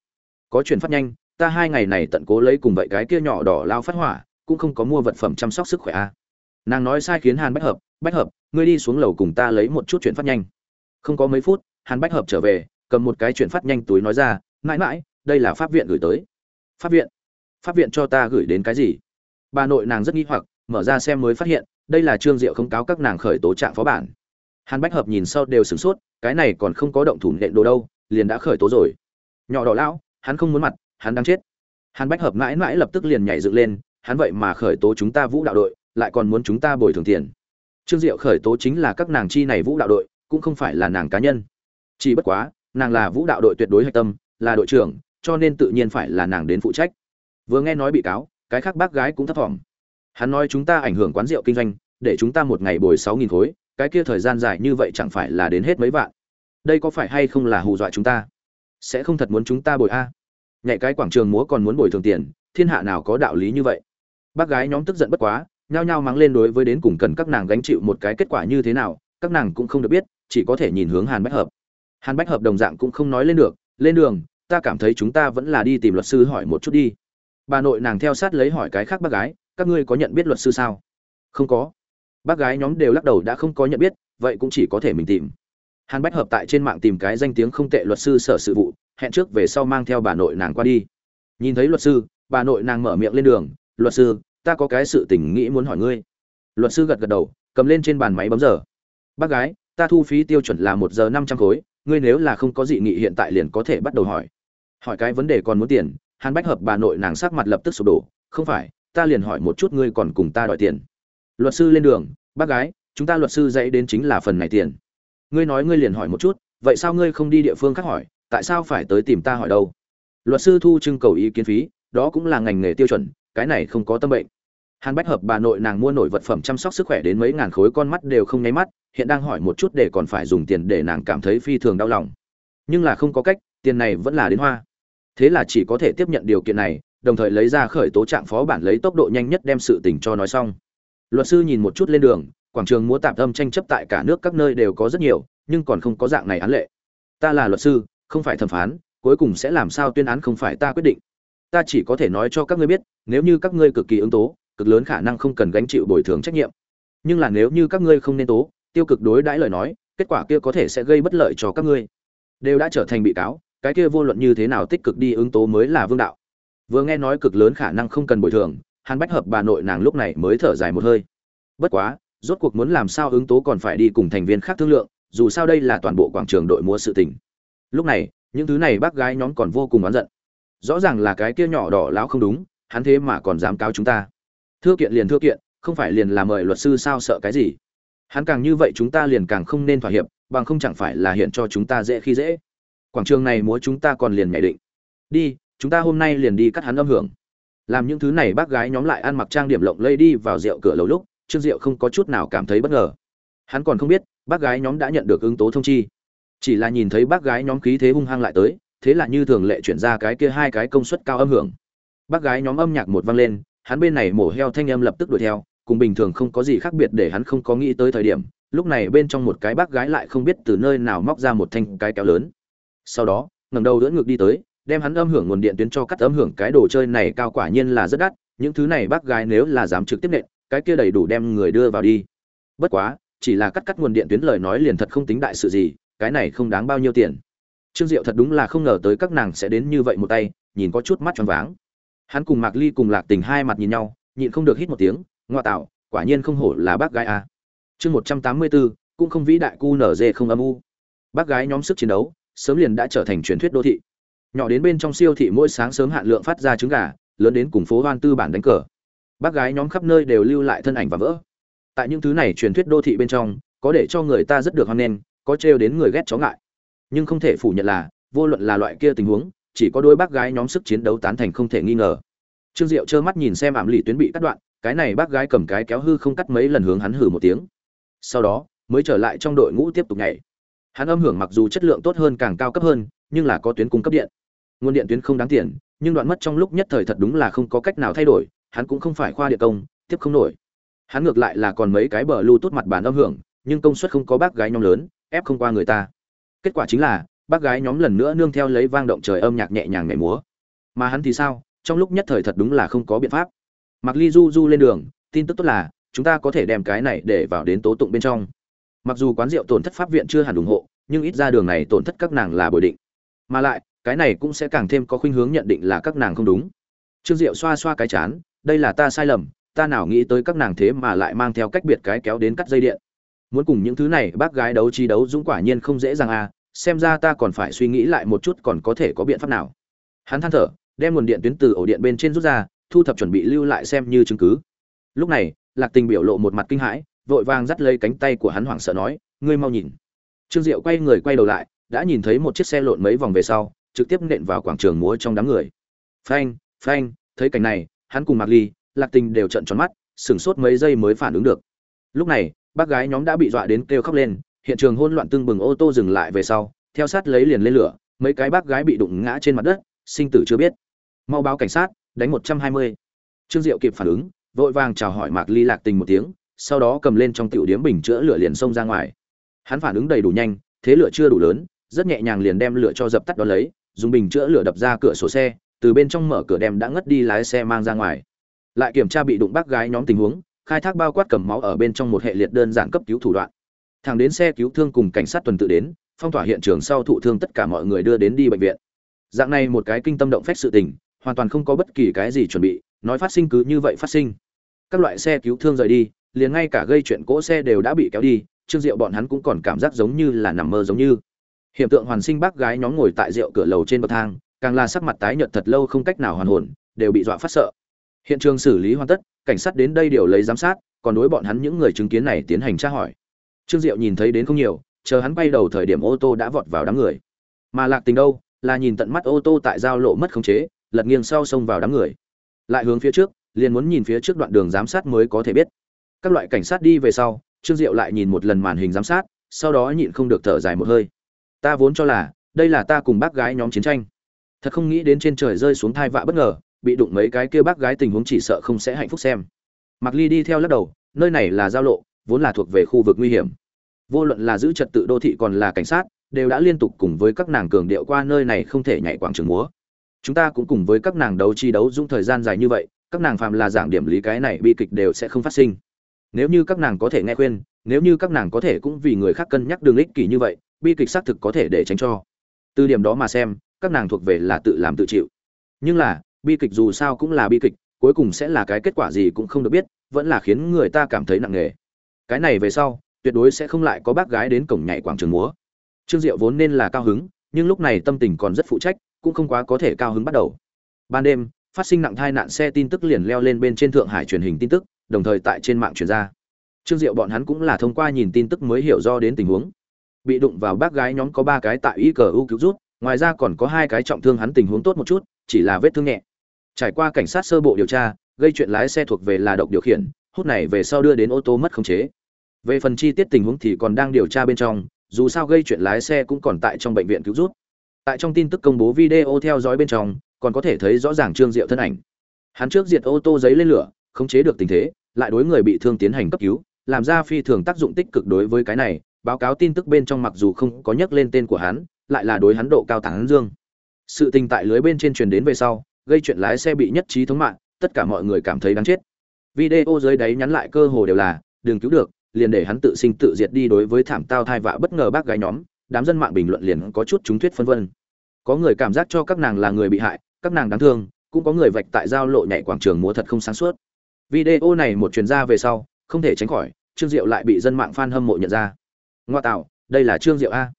Có chuyển phát nhanh, ta hai ngày này tận cố lấy cùng vậy cái kia nhỏ đỏ lao phát hỏa, cũng không có mua vật phẩm chăm sóc sức khỏe a. Nàng nói sai khiến hàn bách hợp bách hợp, ngươi đi xuống lầu cùng ta lấy một chút chuyển phát nhanh. Không có mấy phút, hàn bách hợp trở về, cầm một cái chuyển phát nhanh túi nói ra, mãi mãi, đây là pháp viện gửi tới. Pháp viện? Pháp viện cho ta gửi đến cái gì? Bà nội nàng rất nghi hoặc, mở ra xem mới phát hiện, đây là trương diệu không cáo các nàng khởi tố trạng phó bản hàn bách hợp nhìn sau đều sửng sốt, cái này còn không có động thủ nện đồ đâu, liền đã khởi tố rồi. Nhỏ đỏ lão, hắn không muốn mặt, hắn đang chết. Hàn bách hợp mãi mãi lập tức liền nhảy dựng lên, hắn vậy mà khởi tố chúng ta vũ đạo đội, lại còn muốn chúng ta bồi thường tiền. Trương diệu khởi tố chính là các nàng chi này vũ đạo đội, cũng không phải là nàng cá nhân. Chỉ bất quá, nàng là vũ đạo đội tuyệt đối hạch tâm, là đội trưởng, cho nên tự nhiên phải là nàng đến phụ trách. Vừa nghe nói bị cáo, cái khác bác gái cũng thấp thỏm. Hắn nói chúng ta ảnh hưởng quán rượu kinh doanh, để chúng ta một ngày bồi sáu nghìn khối cái kia thời gian dài như vậy chẳng phải là đến hết mấy vạn. Đây có phải hay không là hù dọa chúng ta? Sẽ không thật muốn chúng ta bồi a? Nhảy cái quảng trường múa còn muốn bồi thường tiền, thiên hạ nào có đạo lý như vậy? Bác gái nhóm tức giận bất quá, nhao nhao mắng lên đối với đến cùng cần các nàng gánh chịu một cái kết quả như thế nào, các nàng cũng không được biết, chỉ có thể nhìn hướng hàn bách hợp. Hàn bách hợp đồng dạng cũng không nói lên được, lên đường, ta cảm thấy chúng ta vẫn là đi tìm luật sư hỏi một chút đi. Bà nội nàng theo sát lấy hỏi cái khác bác gái, các ngươi có nhận biết luật sư sao? Không có bác gái nhóm đều lắc đầu đã không có nhận biết, vậy cũng chỉ có thể mình tìm. Hàn bách hợp tại trên mạng tìm cái danh tiếng không tệ luật sư sở sự vụ, hẹn trước về sau mang theo bà nội nàng qua đi. Nhìn thấy luật sư, bà nội nàng mở miệng lên đường, luật sư, ta có cái sự tình nghĩ muốn hỏi ngươi. Luật sư gật gật đầu, cầm lên trên bàn máy bấm giờ. Bác gái, ta thu phí tiêu chuẩn là một giờ năm trăm khối, ngươi nếu là không có dị nghị hiện tại liền có thể bắt đầu hỏi. Hỏi cái vấn đề còn muốn tiền, hàn bách hợp bà nội nàng sắc mặt lập tức sụp đổ. Không phải, ta liền hỏi một chút ngươi còn cùng ta đòi tiền luật sư lên đường, bác gái, chúng ta luật sư dạy đến chính là phần này tiền. Ngươi nói ngươi liền hỏi một chút, vậy sao ngươi không đi địa phương khác hỏi, tại sao phải tới tìm ta hỏi đâu? Luật sư thu trưng cầu ý kiến phí, đó cũng là ngành nghề tiêu chuẩn, cái này không có tâm bệnh. Hàn bách hợp bà nội nàng mua nổi vật phẩm chăm sóc sức khỏe đến mấy ngàn khối con mắt đều không nháy mắt, hiện đang hỏi một chút để còn phải dùng tiền để nàng cảm thấy phi thường đau lòng. Nhưng là không có cách, tiền này vẫn là đến hoa. Thế là chỉ có thể tiếp nhận điều kiện này, đồng thời lấy ra khởi tố trạng phó bản lấy tốc độ nhanh nhất đem sự tình cho nói xong luật sư nhìn một chút lên đường, quảng trường múa tạm âm tranh chấp tại cả nước các nơi đều có rất nhiều, nhưng còn không có dạng này án lệ. Ta là luật sư, không phải thẩm phán, cuối cùng sẽ làm sao tuyên án không phải ta quyết định. Ta chỉ có thể nói cho các ngươi biết, nếu như các ngươi cực kỳ ứng tố, cực lớn khả năng không cần gánh chịu bồi thường trách nhiệm. Nhưng là nếu như các ngươi không nên tố, tiêu cực đối đãi lời nói, kết quả kia có thể sẽ gây bất lợi cho các ngươi. Đều đã trở thành bị cáo, cái kia vô luận như thế nào tích cực đi ứng tố mới là vương đạo. Vừa nghe nói cực lớn khả năng không cần bồi thường hàn bách hợp bà nội nàng lúc này mới thở dài một hơi. Bất quá, rốt cuộc muốn làm sao ứng tố còn phải đi cùng thành viên khác thương lượng, dù sao đây là toàn bộ quảng trường đội múa sự tình. Lúc này, những thứ này bác gái nhóm còn vô cùng oán giận. Rõ ràng là cái kia nhỏ đỏ lão không đúng, hắn thế mà còn dám cáo chúng ta. Thưa kiện liền thưa kiện, không phải liền là mời luật sư sao sợ cái gì? Hắn càng như vậy chúng ta liền càng không nên thỏa hiệp, bằng không chẳng phải là hiện cho chúng ta dễ khi dễ. Quảng trường này múa chúng ta còn liền nhảy định. Đi, chúng ta hôm nay liền đi cắt hắn âm hưởng làm những thứ này bác gái nhóm lại ăn mặc trang điểm lộng lây đi vào rượu cửa lầu lúc, trương diệu không có chút nào cảm thấy bất ngờ. Hắn còn không biết, bác gái nhóm đã nhận được ứng tố thông chi. Chỉ là nhìn thấy bác gái nhóm khí thế hung hăng lại tới, thế là như thường lệ chuyển ra cái kia hai cái công suất cao âm hưởng. Bác gái nhóm âm nhạc một vang lên, hắn bên này mổ heo thanh âm lập tức đuổi theo, cùng bình thường không có gì khác biệt để hắn không có nghĩ tới thời điểm, lúc này bên trong một cái bác gái lại không biết từ nơi nào móc ra một thanh cái kéo lớn. Sau đó, ngẩng đầu đỡ ngược đi tới đem hắn âm hưởng nguồn điện tuyến cho cắt âm hưởng cái đồ chơi này cao quả nhiên là rất đắt, những thứ này bác gái nếu là dám trực tiếp nện, cái kia đầy đủ đem người đưa vào đi. Bất quá, chỉ là cắt cắt nguồn điện tuyến lời nói liền thật không tính đại sự gì, cái này không đáng bao nhiêu tiền. Trương diệu thật đúng là không ngờ tới các nàng sẽ đến như vậy một tay, nhìn có chút mắt choáng váng. Hắn cùng mạc ly cùng lạc tình hai mặt nhìn nhau, nhịn không được hít một tiếng, ngoa tạo, quả nhiên không hổ là bác gái a. Chương một trăm tám mươi bốn cũng không vĩ đại cu nở dê không âm u. Bác gái nhóm sức chiến đấu, sớm liền đã trở thành truyền thuyết đô thị nhỏ đến bên trong siêu thị mỗi sáng sớm hạn lượng phát ra trứng gà, lớn đến cùng phố hoan tư bản đánh cờ. Bác gái nhóm khắp nơi đều lưu lại thân ảnh và vỡ. Tại những thứ này truyền thuyết đô thị bên trong, có để cho người ta rất được hoan nghênh, có trêu đến người ghét chó ngại. Nhưng không thể phủ nhận là, vô luận là loại kia tình huống, chỉ có đôi bác gái nhóm sức chiến đấu tán thành không thể nghi ngờ. Trương diệu trơ mắt nhìn xem ảm lì tuyến bị cắt đoạn, cái này bác gái cầm cái kéo hư không cắt mấy lần hướng hắn hử một tiếng. Sau đó, mới trở lại trong đội ngũ tiếp tục nhảy. Hắn âm hưởng mặc dù chất lượng tốt hơn càng cao cấp hơn, nhưng là có tuyến cung cấp điện nguồn điện tuyến không đáng tiền, nhưng đoạn mất trong lúc nhất thời thật đúng là không có cách nào thay đổi, hắn cũng không phải khoa địa công, tiếp không nổi. Hắn ngược lại là còn mấy cái bờ lưu tốt mặt bàn âm hưởng, nhưng công suất không có bác gái nhóm lớn, ép không qua người ta. Kết quả chính là, bác gái nhóm lần nữa nương theo lấy vang động trời âm nhạc nhẹ nhàng nhảy múa. Mà hắn thì sao? Trong lúc nhất thời thật đúng là không có biện pháp. Mặc ly du du lên đường, tin tức tốt là, chúng ta có thể đem cái này để vào đến tố tụng bên trong. Mặc dù quán rượu tổn thất pháp viện chưa hẳn ủng hộ, nhưng ít ra đường này tổn thất các nàng là bồi định. Mà lại cái này cũng sẽ càng thêm có khuynh hướng nhận định là các nàng không đúng. Trương diệu xoa xoa cái chán, đây là ta sai lầm, ta nào nghĩ tới các nàng thế mà lại mang theo cách biệt cái kéo đến cắt dây điện. Muốn cùng những thứ này, bác gái đấu trí đấu dũng quả nhiên không dễ dàng à xem ra ta còn phải suy nghĩ lại một chút còn có thể có biện pháp nào. Hắn than thở, đem nguồn điện tuyến từ ổ điện bên trên rút ra, thu thập chuẩn bị lưu lại xem như chứng cứ. Lúc này, lạc tình biểu lộ một mặt kinh hãi, vội vàng dắt lấy cánh tay của hắn hoảng sợ nói, ngươi mau nhìn. Trương diệu quay người quay đầu lại, đã nhìn thấy một chiếc xe lộn mấy vòng về sau trực tiếp nện vào quảng trường múa trong đám người. Phanh phanh, thấy cảnh này, hắn cùng mạc ly, lạc tình đều trận tròn mắt, sửng sốt mấy giây mới phản ứng được. Lúc này, bác gái nhóm đã bị dọa đến kêu khóc lên, hiện trường hỗn loạn tương bừng ô tô dừng lại về sau, theo sát lấy liền lên lửa, mấy cái bác gái bị đụng ngã trên mặt đất, sinh tử chưa biết. Mau báo cảnh sát, đánh một trăm hai mươi. Trương diệu kịp phản ứng, vội vàng chào hỏi mạc ly lạc tình một tiếng, sau đó cầm lên trong tiểu điếm bình chữa lửa liền xông ra ngoài. Hắn phản ứng đầy đủ nhanh, thế lửa chưa đủ lớn, rất nhẹ nhàng liền đem lửa cho dập tắt đó lấy dùng bình chữa lửa đập ra cửa sổ xe, từ bên trong mở cửa đem đã ngất đi lái xe mang ra ngoài. Lại kiểm tra bị đụng bác gái nhóm tình huống, khai thác bao quát cầm máu ở bên trong một hệ liệt đơn giản cấp cứu thủ đoạn. Thằng đến xe cứu thương cùng cảnh sát tuần tự đến, phong tỏa hiện trường sau thụ thương tất cả mọi người đưa đến đi bệnh viện. Dạng này một cái kinh tâm động phách sự tình, hoàn toàn không có bất kỳ cái gì chuẩn bị, nói phát sinh cứ như vậy phát sinh. Các loại xe cứu thương rời đi, liền ngay cả gây chuyện cỗ xe đều đã bị kéo đi, trương diệu bọn hắn cũng còn cảm giác giống như là nằm mơ giống như hiện tượng hoàn sinh bác gái nhóm ngồi tại rượu cửa lầu trên bậc thang, càng là sắc mặt tái nhợt thật lâu không cách nào hoàn hồn, đều bị dọa phát sợ. Hiện trường xử lý hoàn tất, cảnh sát đến đây đều lấy giám sát, còn đối bọn hắn những người chứng kiến này tiến hành tra hỏi. Trương diệu nhìn thấy đến không nhiều, chờ hắn bay đầu thời điểm ô tô đã vọt vào đám người. Mà lạc tình đâu, là nhìn tận mắt ô tô tại giao lộ mất khống chế, lật nghiêng sau xông vào đám người. Lại hướng phía trước, liền muốn nhìn phía trước đoạn đường giám sát mới có thể biết. Các loại cảnh sát đi về sau, trương diệu lại nhìn một lần màn hình giám sát, sau đó nhịn không được thở dài một hơi ta vốn cho là, đây là ta cùng bác gái nhóm chiến tranh. Thật không nghĩ đến trên trời rơi xuống thai vạ bất ngờ, bị đụng mấy cái kia bác gái tình huống chỉ sợ không sẽ hạnh phúc xem. Mặc ly đi theo lắc đầu, nơi này là giao lộ, vốn là thuộc về khu vực nguy hiểm. Vô luận là giữ trật tự đô thị còn là cảnh sát, đều đã liên tục cùng với các nàng cường điệu qua nơi này không thể nhảy quảng trường múa. Chúng ta cũng cùng với các nàng đấu chi đấu dung thời gian dài như vậy, các nàng phạm là giảng điểm lý cái này bi kịch đều sẽ không phát sinh. Nếu như các nàng có thể nghe khuyên, nếu như các nàng có thể cũng vì người khác cân nhắc đường ích kỷ như vậy bi kịch xác thực có thể để tránh cho. Từ điểm đó mà xem, các nàng thuộc về là tự làm tự chịu. Nhưng là, bi kịch dù sao cũng là bi kịch, cuối cùng sẽ là cái kết quả gì cũng không được biết, vẫn là khiến người ta cảm thấy nặng nề. Cái này về sau, tuyệt đối sẽ không lại có bác gái đến cổng nhảy quảng trường múa. Trương diệu vốn nên là cao hứng, nhưng lúc này tâm tình còn rất phụ trách, cũng không quá có thể cao hứng bắt đầu. Ban đêm, phát sinh nặng thai nạn xe tin tức liền leo lên bên trên thượng hải truyền hình tin tức, đồng thời tại trên mạng truyền ra. Trương diệu bọn hắn cũng là thông qua nhìn tin tức mới hiểu do đến tình huống bị đụng vào bác gái nhóm có ba cái tại y cờ u cứu rút, ngoài ra còn có hai cái trọng thương hắn tình huống tốt một chút, chỉ là vết thương nhẹ. Trải qua cảnh sát sơ bộ điều tra, gây chuyện lái xe thuộc về là độc điều khiển, hút này về sau đưa đến ô tô mất khống chế. Về phần chi tiết tình huống thì còn đang điều tra bên trong, dù sao gây chuyện lái xe cũng còn tại trong bệnh viện cứu rút. Tại trong tin tức công bố video theo dõi bên trong, còn có thể thấy rõ ràng trương diệu thân ảnh. Hắn trước diệt ô tô giấy lên lửa, khống chế được tình thế, lại đối người bị thương tiến hành cấp cứu, làm ra phi thường tác dụng tích cực đối với cái này báo cáo tin tức bên trong mặc dù không có nhắc lên tên của hắn, lại là đối hắn độ cao tán dương. Sự tình tại lưới bên trên truyền đến về sau, gây chuyện lái xe bị nhất trí thống mạng, tất cả mọi người cảm thấy đáng chết. Video dưới đáy nhắn lại cơ hồ đều là, đừng cứu được, liền để hắn tự sinh tự diệt đi đối với thảm tao thai vạ bất ngờ bác gái nhóm, đám dân mạng bình luận liền có chút chúng thuyết phân vân. Có người cảm giác cho các nàng là người bị hại, các nàng đáng thương, cũng có người vạch tại giao lộ nhảy quảng trường múa thật không sáng suốt. Video này một truyền ra về sau, không thể tránh khỏi, trương diệu lại bị dân mạng fan hâm mộ nhận ra ngoa tạo, đây là trương diệu a.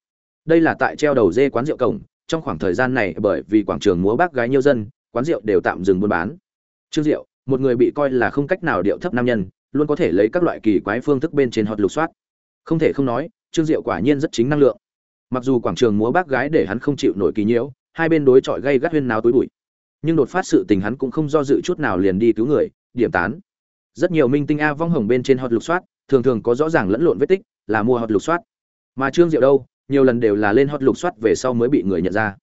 Đây là tại treo đầu dê quán rượu cổng, trong khoảng thời gian này bởi vì quảng trường múa bác gái nhiều dân, quán rượu đều tạm dừng buôn bán. Trương diệu, một người bị coi là không cách nào điệu thấp nam nhân, luôn có thể lấy các loại kỳ quái phương thức bên trên hot lục soát. Không thể không nói, trương diệu quả nhiên rất chính năng lượng. Mặc dù quảng trường múa bác gái để hắn không chịu nổi kỳ nhiễu, hai bên đối chọi gây gắt huyên náo tối bụi. Nhưng đột phát sự tình hắn cũng không do dự chút nào liền đi cứu người, điểm tán. Rất nhiều minh tinh a vong hồng bên trên hot lục soát, thường thường có rõ ràng lẫn lộn vết tích là mua hot lục soát. Mà trương diệu đâu, nhiều lần đều là lên hot lục soát về sau mới bị người nhận ra.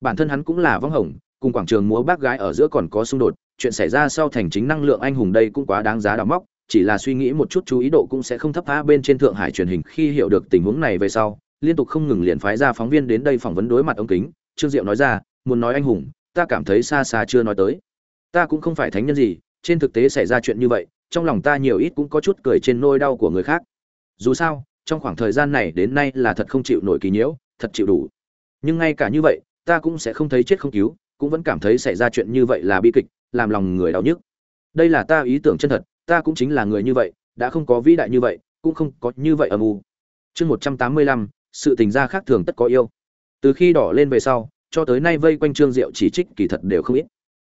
Bản thân hắn cũng là vong hồng, cùng quảng trường múa bác gái ở giữa còn có xung đột, chuyện xảy ra sau thành chính năng lượng anh hùng đây cũng quá đáng giá đào móc, chỉ là suy nghĩ một chút chú ý độ cũng sẽ không thấp phá bên trên thượng hải truyền hình khi hiểu được tình huống này về sau, liên tục không ngừng liền phái ra phóng viên đến đây phỏng vấn đối mặt ống kính, trương diệu nói ra, muốn nói anh hùng, ta cảm thấy xa xa chưa nói tới. Ta cũng không phải thánh nhân gì, trên thực tế xảy ra chuyện như vậy, trong lòng ta nhiều ít cũng có chút cười trên nôi đau của người khác dù sao, trong khoảng thời gian này đến nay là thật không chịu nổi kỳ nhiễu, thật chịu đủ. Nhưng ngay cả như vậy, ta cũng sẽ không thấy chết không cứu, cũng vẫn cảm thấy xảy ra chuyện như vậy là bi kịch, làm lòng người đau nhức. Đây là ta ý tưởng chân thật, ta cũng chính là người như vậy, đã không có vĩ đại như vậy, cũng không có như vậy âm u. Chương một trăm tám mươi lăm, sự tình gia khác thường tất có yêu. Từ khi đỏ lên về sau, cho tới nay vây quanh trương diệu chỉ trích kỳ thật đều không ít.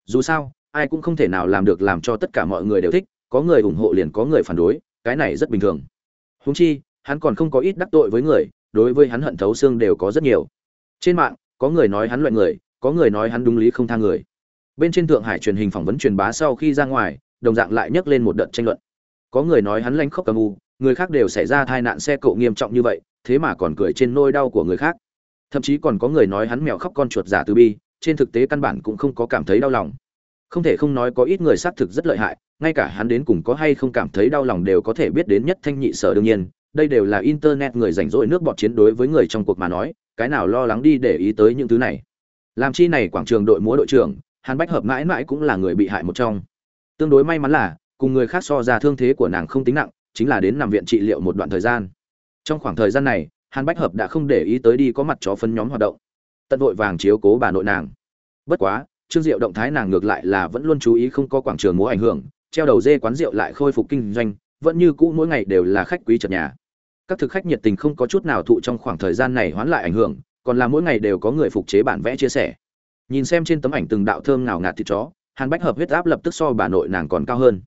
Dù sao, ai cũng không thể nào làm được làm cho tất cả mọi người đều thích, có người ủng hộ liền có người phản đối, cái này rất bình thường. Huống chi, hắn còn không có ít đắc tội với người, đối với hắn hận thấu xương đều có rất nhiều. Trên mạng, có người nói hắn loại người, có người nói hắn đúng lý không tha người. Bên trên thượng hải truyền hình phỏng vấn truyền bá sau khi ra ngoài, đồng dạng lại nhấc lên một đợt tranh luận. Có người nói hắn lanh khóc cầm u, người khác đều xảy ra tai nạn xe cộ nghiêm trọng như vậy, thế mà còn cười trên nôi đau của người khác. Thậm chí còn có người nói hắn mèo khóc con chuột giả từ bi, trên thực tế căn bản cũng không có cảm thấy đau lòng không thể không nói có ít người xác thực rất lợi hại, ngay cả hắn đến cùng có hay không cảm thấy đau lòng đều có thể biết đến nhất thanh nhị sở đương nhiên, đây đều là internet người rảnh rỗi nước bọt chiến đối với người trong cuộc mà nói, cái nào lo lắng đi để ý tới những thứ này. Làm chi này quảng trường đội múa đội trưởng, hàn bách hợp mãi mãi cũng là người bị hại một trong. Tương đối may mắn là, cùng người khác so ra thương thế của nàng không tính nặng, chính là đến nằm viện trị liệu một đoạn thời gian. Trong khoảng thời gian này, hàn bách hợp đã không để ý tới đi có mặt chó phân nhóm hoạt động. Tận vội vàng chiếu cố bà nội nàng. Bất quá trương diệu động thái nàng ngược lại là vẫn luôn chú ý không có quảng trường múa ảnh hưởng, treo đầu dê quán rượu lại khôi phục kinh doanh, vẫn như cũ mỗi ngày đều là khách quý chật nhà. Các thực khách nhiệt tình không có chút nào thụ trong khoảng thời gian này hoán lại ảnh hưởng, còn là mỗi ngày đều có người phục chế bản vẽ chia sẻ. Nhìn xem trên tấm ảnh từng đạo thơm ngào ngạt thịt chó, hàn bách hợp huyết áp lập tức so bà nội nàng còn cao hơn.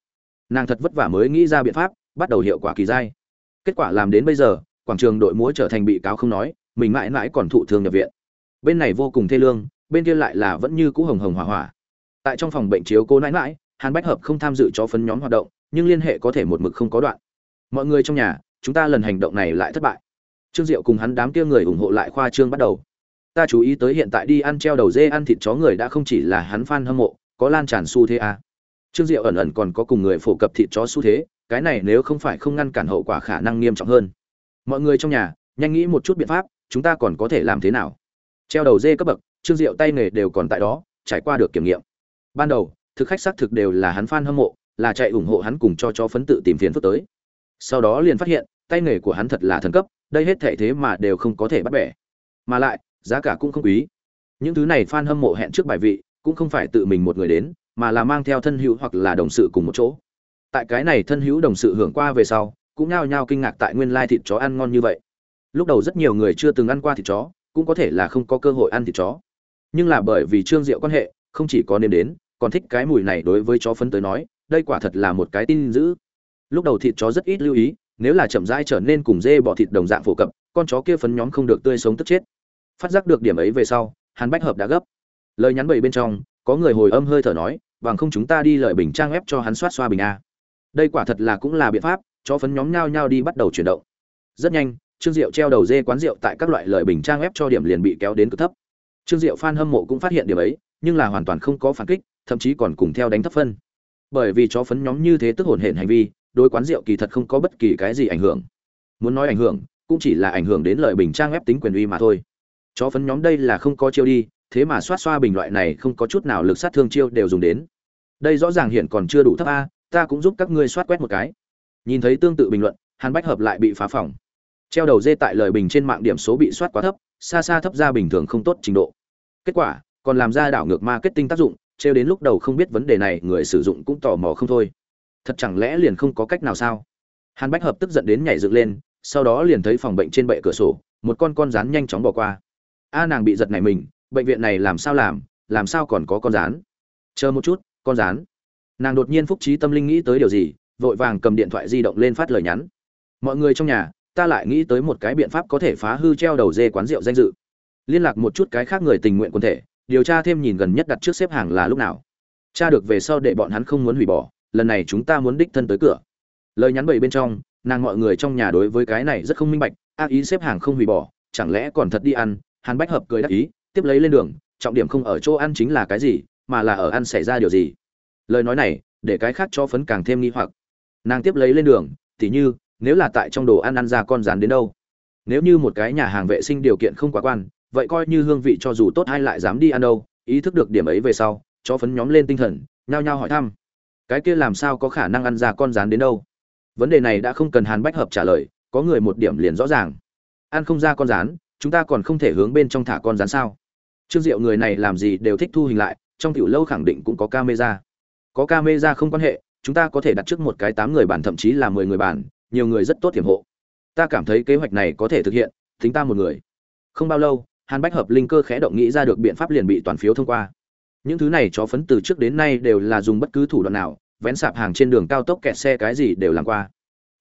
Nàng thật vất vả mới nghĩ ra biện pháp, bắt đầu hiệu quả kỳ dai. Kết quả làm đến bây giờ, quảng trường đội múa trở thành bị cáo không nói, mình mãi mãi còn thụ thương nhập viện. Bên này vô cùng thê lương bên kia lại là vẫn như cũ hồng hồng hỏa hỏa. Tại trong phòng bệnh chiếu cô nãi mãi hàn bách hợp không tham dự cho phấn nhóm hoạt động, nhưng liên hệ có thể một mực không có đoạn. Mọi người trong nhà, chúng ta lần hành động này lại thất bại. Trương diệu cùng hắn đám kia người ủng hộ lại khoa trương bắt đầu. Ta chú ý tới hiện tại đi ăn treo đầu dê ăn thịt chó người đã không chỉ là hắn fan hâm mộ, có lan tràn xu thế à. trương diệu ẩn ẩn còn có cùng người phổ cập thịt chó xu thế, cái này nếu không phải không ngăn cản hậu quả khả năng nghiêm trọng hơn. Mọi người trong nhà, nhanh nghĩ một chút biện pháp, chúng ta còn có thể làm thế nào? Treo đầu dê cấp bậc trương diệu tay nghề đều còn tại đó, trải qua được kiểm nghiệm. Ban đầu, thực khách xác thực đều là hắn fan hâm mộ, là chạy ủng hộ hắn cùng cho cho phấn tự tìm phiền phức tới. Sau đó liền phát hiện, tay nghề của hắn thật là thần cấp, đây hết thảy thế mà đều không có thể bắt bẻ. Mà lại, giá cả cũng không quý. Những thứ này fan hâm mộ hẹn trước bài vị, cũng không phải tự mình một người đến, mà là mang theo thân hữu hoặc là đồng sự cùng một chỗ. Tại cái này thân hữu đồng sự hưởng qua về sau, cũng nhao nhao kinh ngạc tại nguyên lai thịt chó ăn ngon như vậy. Lúc đầu rất nhiều người chưa từng ăn qua thịt chó, cũng có thể là không có cơ hội ăn thịt chó nhưng là bởi vì trương diệu quan hệ, không chỉ có nên đến, còn thích cái mùi này đối với chó phấn tới nói, đây quả thật là một cái tin dữ. Lúc đầu thịt chó rất ít lưu ý, nếu là chậm rãi trở nên cùng dê bỏ thịt đồng dạng phổ cập, con chó kia phấn nhóm không được tươi sống tức chết. Phát giác được điểm ấy về sau, hàn bách hợp đã gấp. Lời nhắn bậy bên trong, có người hồi âm hơi thở nói, bằng không chúng ta đi lợi bình trang ép cho hắn soát xoa bình a. Đây quả thật là cũng là biện pháp cho phấn nhóm nhao nhao đi bắt đầu chuyển động. Rất nhanh, trương diệu treo đầu dê quán rượu tại các loại lợi bình trang ép cho điểm liền bị kéo đến cực thấp trương diệu fan hâm mộ cũng phát hiện điểm ấy, nhưng là hoàn toàn không có phản kích, thậm chí còn cùng theo đánh thấp phân. Bởi vì chó phấn nhóm như thế tức hồn hển hành vi, đối quán rượu kỳ thật không có bất kỳ cái gì ảnh hưởng. Muốn nói ảnh hưởng, cũng chỉ là ảnh hưởng đến lợi bình trang ép tính quyền uy mà thôi. Chó phấn nhóm đây là không có chiêu đi, thế mà xoát xoa bình loại này không có chút nào lực sát thương chiêu đều dùng đến. Đây rõ ràng hiện còn chưa đủ thấp a, ta cũng giúp các ngươi soát quét một cái. Nhìn thấy tương tự bình luận, hàn bách hợp lại bị phá phỏng treo đầu dê tại lời bình trên mạng điểm số bị soát quá thấp xa xa thấp ra bình thường không tốt trình độ. Kết quả, còn làm ra đảo ngược marketing tác dụng, Trêu đến lúc đầu không biết vấn đề này, người sử dụng cũng tò mò không thôi. Thật chẳng lẽ liền không có cách nào sao? Hàn bách hợp tức giận đến nhảy dựng lên, sau đó liền thấy phòng bệnh trên bệ cửa sổ, một con con rán nhanh chóng bỏ qua. A nàng bị giật này mình, bệnh viện này làm sao làm làm sao còn có con rán? Chờ một chút, con rán. Nàng đột nhiên phúc trí tâm linh nghĩ tới điều gì, vội vàng cầm điện thoại di động lên phát lời nhắn. Mọi người trong nhà ta lại nghĩ tới một cái biện pháp có thể phá hư treo đầu dê quán rượu danh dự. Liên lạc một chút cái khác người tình nguyện quân thể, điều tra thêm nhìn gần nhất đặt trước xếp hàng là lúc nào. Tra được về sau để bọn hắn không muốn hủy bỏ, lần này chúng ta muốn đích thân tới cửa. Lời nhắn bậy bên trong, nàng mọi người trong nhà đối với cái này rất không minh bạch, ác ý xếp hàng không hủy bỏ, chẳng lẽ còn thật đi ăn? Hàn bách hợp cười đắc ý, tiếp lấy lên đường, trọng điểm không ở chỗ ăn chính là cái gì, mà là ở ăn xảy ra điều gì. Lời nói này, để cái khác cho phấn càng thêm nghi hoặc. Nàng tiếp lấy lên đường, tỉ như nếu là tại trong đồ ăn ăn ra con rán đến đâu? Nếu như một cái nhà hàng vệ sinh điều kiện không quá quan, vậy coi như hương vị cho dù tốt hay lại dám đi ăn đâu. Ý thức được điểm ấy về sau cho phấn nhóm lên tinh thần, nhao nhao hỏi thăm. Cái kia làm sao có khả năng ăn ra con rán đến đâu? Vấn đề này đã không cần hàn bách hợp trả lời, có người một điểm liền rõ ràng. Ăn không ra con rán, chúng ta còn không thể hướng bên trong thả con rán sao? Trương diệu người này làm gì đều thích thu hình lại, trong tiểu lâu khẳng định cũng có camera. Có camera không quan hệ, chúng ta có thể đặt trước một cái tám người bàn, thậm chí là mười người bàn nhiều người rất tốt tiềm hộ. Ta cảm thấy kế hoạch này có thể thực hiện, tính ta một người. Không bao lâu, hàn bách hợp linh cơ khẽ động nghĩ ra được biện pháp liền bị toàn phiếu thông qua. Những thứ này chó phấn từ trước đến nay đều là dùng bất cứ thủ đoạn nào, vén sạp hàng trên đường cao tốc kẹt xe cái gì đều làm qua.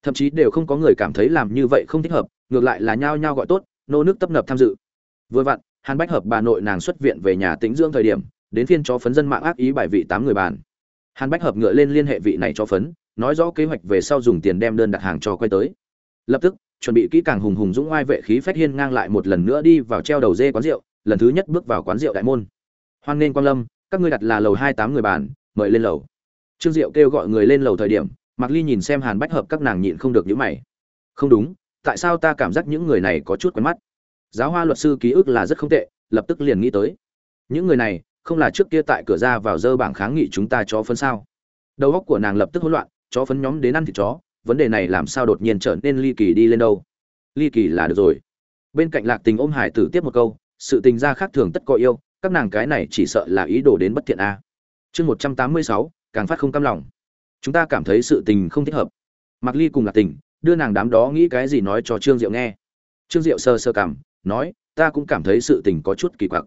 Thậm chí đều không có người cảm thấy làm như vậy không thích hợp, ngược lại là nhao nhao gọi tốt, nô nước tấp nập tham dự. Vừa vặn, hàn bách hợp bà nội nàng xuất viện về nhà tĩnh dưỡng thời điểm, đến phiên chó phấn dân mạng ác ý bài vị tám người bàn. Hàn bách hợp ngựa lên liên hệ vị này cho phấn nói rõ kế hoạch về sau dùng tiền đem đơn đặt hàng cho quay tới. Lập tức, chuẩn bị kỹ càng hùng hùng dũng oai vệ khí phách hiên ngang lại một lần nữa đi vào treo đầu dê quán rượu, lần thứ nhất bước vào quán rượu đại môn. Hoan nghênh quang lâm, các ngươi đặt là lầu hai tám người bàn, mời lên lầu. Trương diệu kêu gọi người lên lầu thời điểm mặc ly nhìn xem hàn bách hợp các nàng nhịn không được nhíu mày. Không đúng, tại sao ta cảm giác những người này có chút quen mắt? Giáo hoa luật sư ký ức là rất không tệ, lập tức liền nghĩ tới. Những người này, không là trước kia tại cửa ra vào dơ bảng kháng nghị chúng ta cho phân sao. Đầu óc của nàng lập tức hỗn loạn chó phấn nhóm đến ăn thịt chó, vấn đề này làm sao đột nhiên trở nên ly kỳ đi lên đâu? Ly kỳ là được rồi. Bên cạnh lạc tình ôm hải tử tiếp một câu, sự tình gia khác thường tất có yêu, các nàng cái này chỉ sợ là ý đồ đến bất thiện a. Chương một trăm tám mươi sáu, càng phát không cam lòng. Chúng ta cảm thấy sự tình không thích hợp. Mặc ly cùng lạc tình đưa nàng đám đó nghĩ cái gì nói cho trương diệu nghe. Trương diệu sơ sơ cảm, nói, ta cũng cảm thấy sự tình có chút kỳ quặc.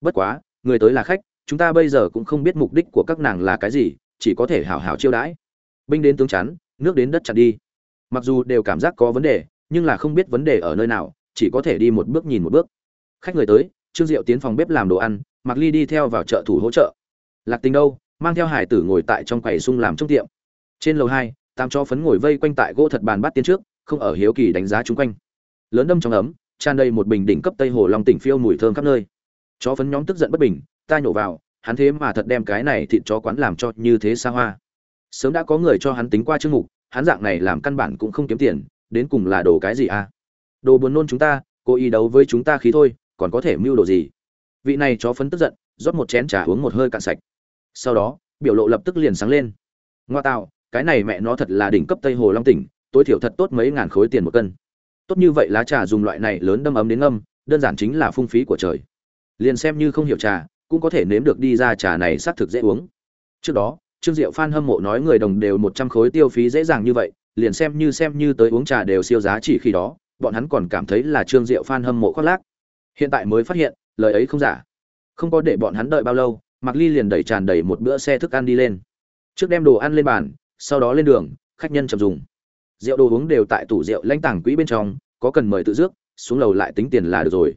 Bất quá, người tới là khách, chúng ta bây giờ cũng không biết mục đích của các nàng là cái gì, chỉ có thể hảo hảo chiêu đãi binh đến tướng chắn, nước đến đất chặn đi. Mặc dù đều cảm giác có vấn đề, nhưng là không biết vấn đề ở nơi nào, chỉ có thể đi một bước nhìn một bước. Khách người tới, trương diệu tiến phòng bếp làm đồ ăn mặc ly đi theo vào chợ thủ hỗ trợ. Lạc tình đâu, mang theo hải tử ngồi tại trong quầy sung làm trong tiệm. Trên lầu hai tam cho phấn ngồi vây quanh tại gỗ thật bàn bát tiến trước, không ở hiếu kỳ đánh giá chung quanh. Lớn đâm trong ấm, tràn đầy một bình đỉnh cấp tây hồ long tỉnh phiêu mùi thơm khắp nơi. Chó phấn nhóm tức giận bất bình, ta nhổ vào, hắn thế mà thật đem cái này thịt chó quán làm cho như thế xa hoa sớm đã có người cho hắn tính qua chương mục, hắn dạng này làm căn bản cũng không kiếm tiền, đến cùng là đồ cái gì à? Đồ buồn nôn chúng ta, cố ý đấu với chúng ta khí thôi, còn có thể mưu đồ gì? Vị này chó phấn tức giận, rót một chén trà uống một hơi cạn sạch. Sau đó, biểu lộ lập tức liền sáng lên. Ngoa tạo, cái này mẹ nó thật là đỉnh cấp tây hồ long tỉnh, tối thiểu thật tốt mấy ngàn khối tiền một cân. Tốt như vậy lá trà dùng loại này lớn đâm ấm đến ngâm, đơn giản chính là phung phí của trời. Liền xem như không hiểu trà, cũng có thể nếm được đi ra trà này xác thực dễ uống. Trước đó trương diệu phan hâm mộ nói người đồng đều một trăm khối tiêu phí dễ dàng như vậy liền xem như xem như tới uống trà đều siêu giá chỉ khi đó bọn hắn còn cảm thấy là trương diệu phan hâm mộ khoác lác hiện tại mới phát hiện lời ấy không giả không có để bọn hắn đợi bao lâu Mạc Ly liền đẩy tràn đầy một bữa xe thức ăn đi lên. Trước đem đồ ăn lên bàn, sau đó lên đường, khách nhân chậm dùng. Rượu đồ uống đều tại tủ rượu lãnh tàng quỹ bên trong, có cần mời tự dước, xuống lầu lại tính tiền là được rồi.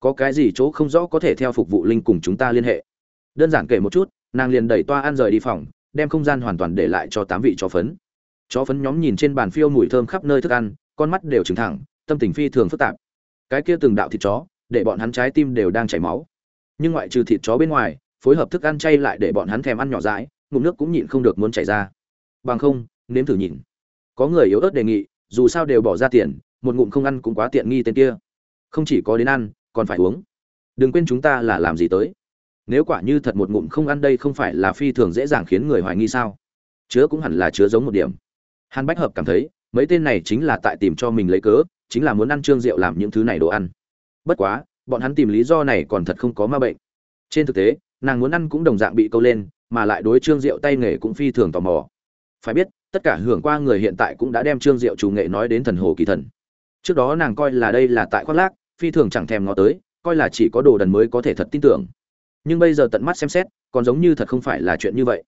Có cái gì chỗ không rõ có thể theo phục vụ linh cùng chúng ta liên hệ. Đơn giản kể một chút, nàng liền đẩy toa ăn rời đi phòng, đem không gian hoàn toàn để lại cho tám vị chó phấn. Chó phấn nhóm nhìn trên bàn phiêu mùi thơm khắp nơi thức ăn, con mắt đều trừng thẳng, tâm tình phi thường phức tạp. Cái kia từng đạo thịt chó, để bọn hắn trái tim đều đang chảy máu. Nhưng ngoại trừ thịt chó bên ngoài, phối hợp thức ăn chay lại để bọn hắn thèm ăn nhỏ dãi ngụm nước cũng nhịn không được muốn chảy ra bằng không nếm thử nhìn có người yếu ớt đề nghị dù sao đều bỏ ra tiền một ngụm không ăn cũng quá tiện nghi tên kia không chỉ có đến ăn còn phải uống đừng quên chúng ta là làm gì tới nếu quả như thật một ngụm không ăn đây không phải là phi thường dễ dàng khiến người hoài nghi sao? Chứa cũng hẳn là chứa giống một điểm. Hàn bách hợp cảm thấy, mấy tên này chính là tại tìm cho mình lấy cớ, chính là muốn ăn trương rượu làm những thứ này đồ ăn. Bất quá, bọn hắn tìm lý do này còn thật không có ma bệnh. Trên thực tế, nàng muốn ăn cũng đồng dạng bị câu lên, mà lại đối trương diệu tay nghề cũng phi thường tò mò. Phải biết, tất cả hưởng qua người hiện tại cũng đã đem trương diệu chủ nghệ nói đến thần hồ kỳ thần. Trước đó nàng coi là đây là tại khoác lác, phi thường chẳng thèm ngó tới, coi là chỉ có đồ đần mới có thể thật tin tưởng nhưng bây giờ tận mắt xem xét, còn giống như thật không phải là chuyện như vậy.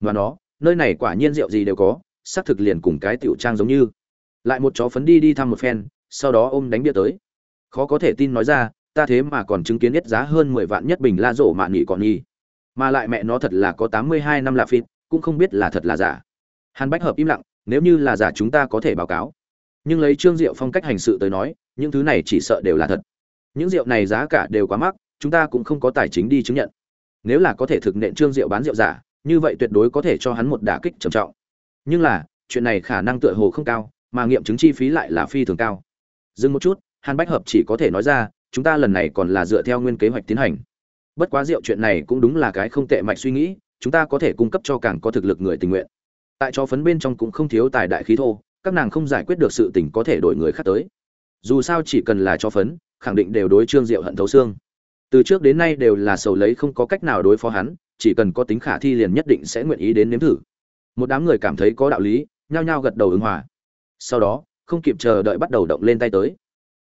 Và nó, nơi này quả nhiên rượu gì đều có, xác thực liền cùng cái tiểu trang giống như. Lại một chó phấn đi đi thăm một phen, sau đó ôm đánh bia tới. Khó có thể tin nói ra, ta thế mà còn chứng kiến nhất giá hơn mười vạn nhất bình la rổ mạn nghỉ còn nghi mà lại mẹ nó thật là có tám mươi hai năm lạ phịt, cũng không biết là thật là giả. Hàn bách hợp im lặng, nếu như là giả chúng ta có thể báo cáo. Nhưng lấy trương diệu phong cách hành sự tới nói, những thứ này chỉ sợ đều là thật. Những rượu này giá cả đều quá mắc chúng ta cũng không có tài chính đi chứng nhận. Nếu là có thể thực nện trương diệu bán rượu giả, như vậy tuyệt đối có thể cho hắn một đả kích trầm trọng. Nhưng là, chuyện này khả năng tựa hồ không cao, mà nghiệm chứng chi phí lại là phi thường cao. Dừng một chút, hàn bách hợp chỉ có thể nói ra, chúng ta lần này còn là dựa theo nguyên kế hoạch tiến hành. Bất quá rượu chuyện này cũng đúng là cái không tệ mạch suy nghĩ, chúng ta có thể cung cấp cho càng có thực lực người tình nguyện. Tại cho phấn bên trong cũng không thiếu tài đại khí thô, các nàng không giải quyết được sự tình có thể đổi người khác tới. Dù sao chỉ cần là cho phấn, khẳng định đều đối trương diệu hận thấu xương từ trước đến nay đều là sầu lấy không có cách nào đối phó hắn, chỉ cần có tính khả thi liền nhất định sẽ nguyện ý đến nếm thử. Một đám người cảm thấy có đạo lý, nhao nhao gật đầu ứng hòa. Sau đó, không kịp chờ đợi bắt đầu động lên tay tới.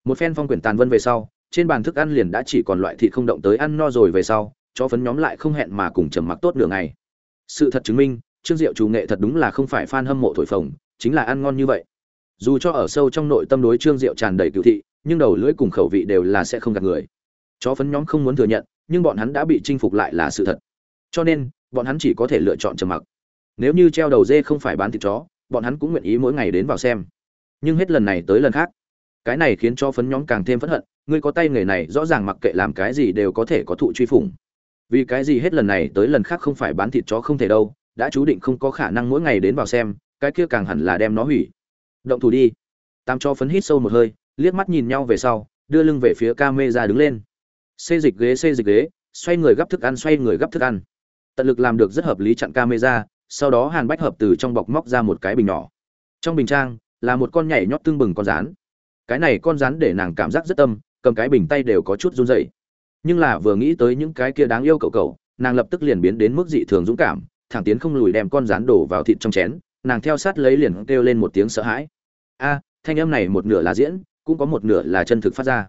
Một phen phong quyển tàn vân về sau, trên bàn thức ăn liền đã chỉ còn loại thịt không động tới ăn no rồi về sau cho phấn nhóm lại không hẹn mà cùng trầm mặc tốt nửa ngày. Sự thật chứng minh, trương diệu chủ nghệ thật đúng là không phải fan hâm mộ thổi phồng, chính là ăn ngon như vậy. Dù cho ở sâu trong nội tâm đối trương diệu tràn đầy cựu thị, nhưng đầu lưỡi cùng khẩu vị đều là sẽ không gạt người chó phấn nhóm không muốn thừa nhận, nhưng bọn hắn đã bị chinh phục lại là sự thật. Cho nên, bọn hắn chỉ có thể lựa chọn trầm mặc. Nếu như treo đầu dê không phải bán thịt chó, bọn hắn cũng nguyện ý mỗi ngày đến vào xem. Nhưng hết lần này tới lần khác, cái này khiến cho phấn nhóm càng thêm phẫn hận, ngươi có tay nghề này rõ ràng mặc kệ làm cái gì đều có thể có thụ truy phủng. Vì cái gì hết lần này tới lần khác không phải bán thịt chó không thể đâu, đã chú định không có khả năng mỗi ngày đến vào xem, cái kia càng hẳn là đem nó hủy. Động thủ đi. Tam cho phấn hít sâu một hơi, liếc mắt nhìn nhau về sau, đưa lưng về phía ca mê ra đứng lên xê dịch ghế xê dịch ghế, xoay người gấp thức ăn, xoay người gấp thức ăn. Tận lực làm được rất hợp lý chặn camera, sau đó hàn bách hợp từ trong bọc móc ra một cái bình nhỏ. Trong bình trang, là một con nhảy nhót tương bừng con rán. Cái này con rán để nàng cảm giác rất tâm, cầm cái bình tay đều có chút run rẩy. Nhưng là vừa nghĩ tới những cái kia đáng yêu cậu cậu, nàng lập tức liền biến đến mức dị thường dũng cảm, thẳng tiến không lùi đem con rán đổ vào thịt trong chén, nàng theo sát lấy liền kêu lên một tiếng sợ hãi. A, thanh âm này một nửa là diễn, cũng có một nửa là chân thực phát ra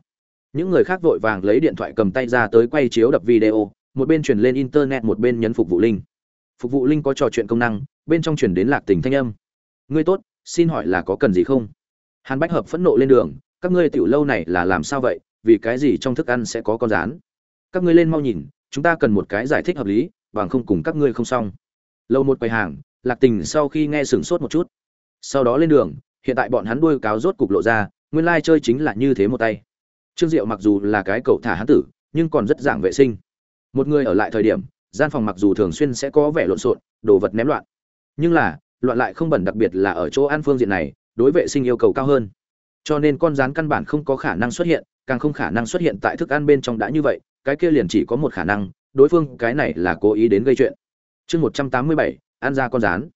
những người khác vội vàng lấy điện thoại cầm tay ra tới quay chiếu đập video, một bên truyền lên internet, một bên nhấn phục vụ linh. Phục vụ linh có trò chuyện công năng, bên trong truyền đến lạc tình thanh âm. Ngươi tốt, xin hỏi là có cần gì không? Hàn bách hợp phẫn nộ lên đường, các ngươi tiểu lâu này là làm sao vậy? Vì cái gì trong thức ăn sẽ có con rán? Các ngươi lên mau nhìn, chúng ta cần một cái giải thích hợp lý, bằng không cùng các ngươi không xong. Lâu một quầy hàng, lạc tình sau khi nghe sửng sốt một chút. Sau đó lên đường, hiện tại bọn hắn đuôi cáo rốt cục lộ ra, nguyên lai chơi chính là như thế một tay trương diệu mặc dù là cái cậu thả hán tử, nhưng còn rất dạng vệ sinh. Một người ở lại thời điểm, gian phòng mặc dù thường xuyên sẽ có vẻ lộn xộn, đồ vật ném loạn. Nhưng là, loạn lại không bẩn đặc biệt là ở chỗ ăn phương diện này, đối vệ sinh yêu cầu cao hơn. Cho nên con rán căn bản không có khả năng xuất hiện, càng không khả năng xuất hiện tại thức ăn bên trong đã như vậy, cái kia liền chỉ có một khả năng, đối phương cái này là cố ý đến gây chuyện. Chương một trăm tám mươi bảy, ăn ra con rán.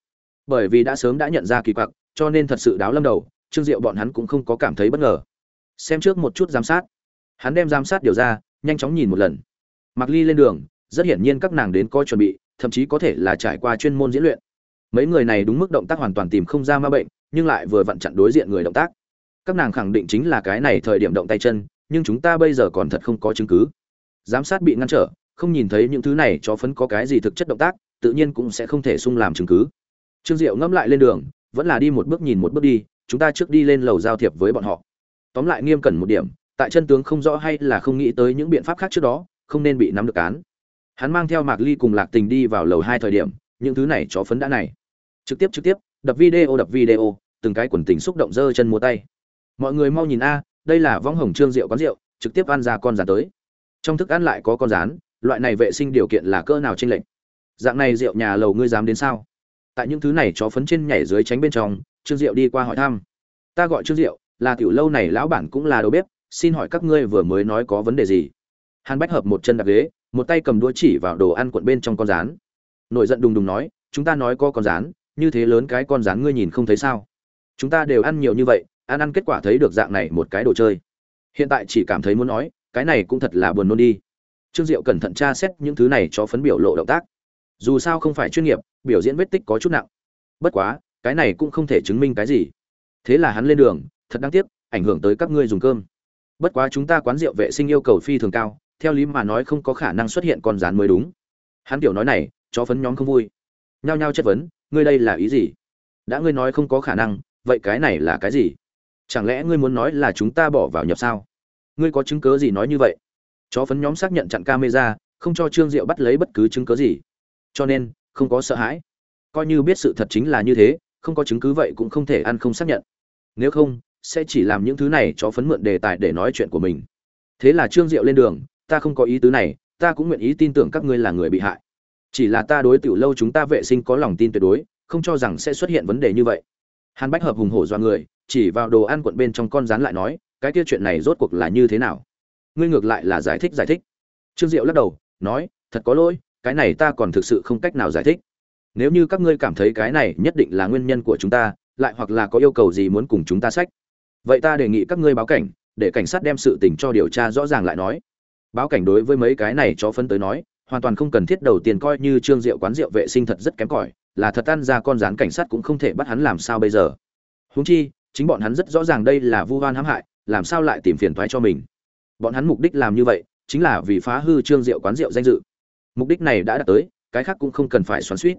Bởi vì đã sớm đã nhận ra kỳ quặc, cho nên thật sự đáo lâm đầu, trương diệu bọn hắn cũng không có cảm thấy bất ngờ. Xem trước một chút giám sát hắn đem giám sát điều ra, nhanh chóng nhìn một lần. Mặc ly lên đường, rất hiển nhiên các nàng đến coi chuẩn bị, thậm chí có thể là trải qua chuyên môn diễn luyện. Mấy người này đúng mức động tác hoàn toàn tìm không ra ma bệnh, nhưng lại vừa vặn chặn đối diện người động tác. Các nàng khẳng định chính là cái này thời điểm động tay chân, nhưng chúng ta bây giờ còn thật không có chứng cứ. Giám sát bị ngăn trở, không nhìn thấy những thứ này cho phấn có cái gì thực chất động tác, tự nhiên cũng sẽ không thể sung làm chứng cứ. Trương diệu ngẫm lại lên đường, vẫn là đi một bước nhìn một bước đi, chúng ta trước đi lên lầu giao thiệp với bọn họ. Tóm lại nghiêm cẩn một điểm tại chân tướng không rõ hay là không nghĩ tới những biện pháp khác trước đó, không nên bị nắm được án. Hắn mang theo mạc ly cùng lạc tình đi vào lầu hai thời điểm, những thứ này chó phấn đã này. Trực tiếp trực tiếp, đập video đập video, từng cái quần tình xúc động dơ chân mua tay. Mọi người mau nhìn a, đây là vong hồng trương rượu quán rượu, trực tiếp ăn ra con rán tới. Trong thức ăn lại có con rán loại này vệ sinh điều kiện là cỡ nào trên lệnh dạng này rượu nhà lầu ngươi dám đến sao? Tại những thứ này chó phấn trên nhảy dưới tránh bên trong, trương diệu đi qua hỏi thăm. Ta gọi trương diệu, là tiểu lâu này lão bản cũng là đầu bếp xin hỏi các ngươi vừa mới nói có vấn đề gì? Hàn bách hợp một chân đặt ghế, một tay cầm đũa chỉ vào đồ ăn cuộn bên trong con rán. Nổi giận đùng đùng nói, chúng ta nói có con rán, như thế lớn cái con rán ngươi nhìn không thấy sao? Chúng ta đều ăn nhiều như vậy, ăn ăn kết quả thấy được dạng này một cái đồ chơi. Hiện tại chỉ cảm thấy muốn nói, cái này cũng thật là buồn nôn đi. Trương diệu cẩn thận tra xét những thứ này cho phấn biểu lộ động tác. Dù sao không phải chuyên nghiệp, biểu diễn vết tích có chút nặng. Bất quá, cái này cũng không thể chứng minh cái gì. Thế là hắn lên đường, thật đáng tiếc, ảnh hưởng tới các ngươi dùng cơm bất quá chúng ta quán rượu vệ sinh yêu cầu phi thường cao, theo lý mà nói không có khả năng xuất hiện con rán mới đúng. Hắn kiểu nói này, chó phấn nhóm không vui. Nhao nhao chất vấn, ngươi đây là ý gì? Đã ngươi nói không có khả năng, vậy cái này là cái gì? Chẳng lẽ ngươi muốn nói là chúng ta bỏ vào nhập sao? Ngươi có chứng cớ gì nói như vậy? Chó phấn nhóm xác nhận chặn camera, không cho trương diệu bắt lấy bất cứ chứng cớ gì. Cho nên, không có sợ hãi. Coi như biết sự thật chính là như thế, không có chứng cứ vậy cũng không thể ăn không xác nhận. Nếu không sẽ chỉ làm những thứ này cho phấn mượn đề tài để nói chuyện của mình. Thế là trương diệu lên đường, ta không có ý tứ này, ta cũng nguyện ý tin tưởng các ngươi là người bị hại. Chỉ là ta đối tiểu lâu chúng ta vệ sinh có lòng tin tuyệt đối, không cho rằng sẽ xuất hiện vấn đề như vậy. Hàn bách hợp hùng hổ do người, chỉ vào đồ ăn quận bên trong con rán lại nói, cái kia chuyện này rốt cuộc là như thế nào? Ngươi ngược lại là giải thích giải thích. Trương diệu lắc đầu, nói, thật có lỗi, cái này ta còn thực sự không cách nào giải thích. Nếu như các ngươi cảm thấy cái này nhất định là nguyên nhân của chúng ta, lại hoặc là có yêu cầu gì muốn cùng chúng ta sách vậy ta đề nghị các ngươi báo cảnh, để cảnh sát đem sự tình cho điều tra rõ ràng lại nói. Báo cảnh đối với mấy cái này cho phân tới nói, hoàn toàn không cần thiết đầu tiên coi như trương rượu quán rượu vệ sinh thật rất kém cỏi, là thật ăn ra con rán cảnh sát cũng không thể bắt hắn làm sao bây giờ. Huống chi, chính bọn hắn rất rõ ràng đây là vu oan hãm hại, làm sao lại tìm phiền toái cho mình. Bọn hắn mục đích làm như vậy, chính là vì phá hư trương rượu quán rượu danh dự. Mục đích này đã đạt tới, cái khác cũng không cần phải xoắn suýt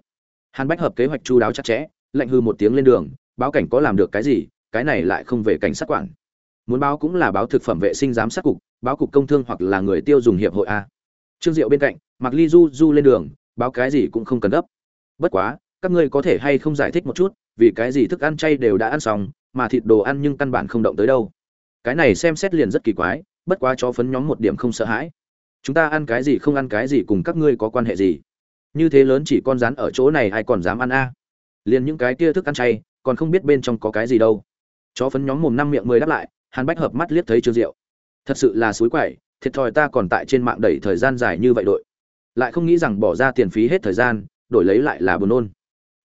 hàn bách hợp kế hoạch chu đáo chặt chẽ lệnh hư một tiếng lên đường, báo cảnh có làm được cái gì cái này lại không về cảnh sát quản. Muốn báo cũng là báo thực phẩm vệ sinh giám sát cục, báo cục công thương hoặc là người tiêu dùng hiệp hội a. Trương diệu bên cạnh, mặc ly du du lên đường, báo cái gì cũng không cần gấp. Bất quá, các ngươi có thể hay không giải thích một chút, vì cái gì thức ăn chay đều đã ăn xong, mà thịt đồ ăn nhưng căn bản không động tới đâu. Cái này xem xét liền rất kỳ quái, bất quá chó phấn nhóm một điểm không sợ hãi. Chúng ta ăn cái gì không ăn cái gì cùng các ngươi có quan hệ gì? Như thế lớn chỉ con rán ở chỗ này ai còn dám ăn a? Liền những cái kia thức ăn chay, còn không biết bên trong có cái gì đâu chó phấn nhóm mồm năm miệng mười đáp lại, hàn bách hợp mắt liếc thấy trương diệu. Thật sự là suối quậy thiệt thòi ta còn tại trên mạng đẩy thời gian dài như vậy đội. Lại không nghĩ rằng bỏ ra tiền phí hết thời gian, đổi lấy lại là buồn nôn.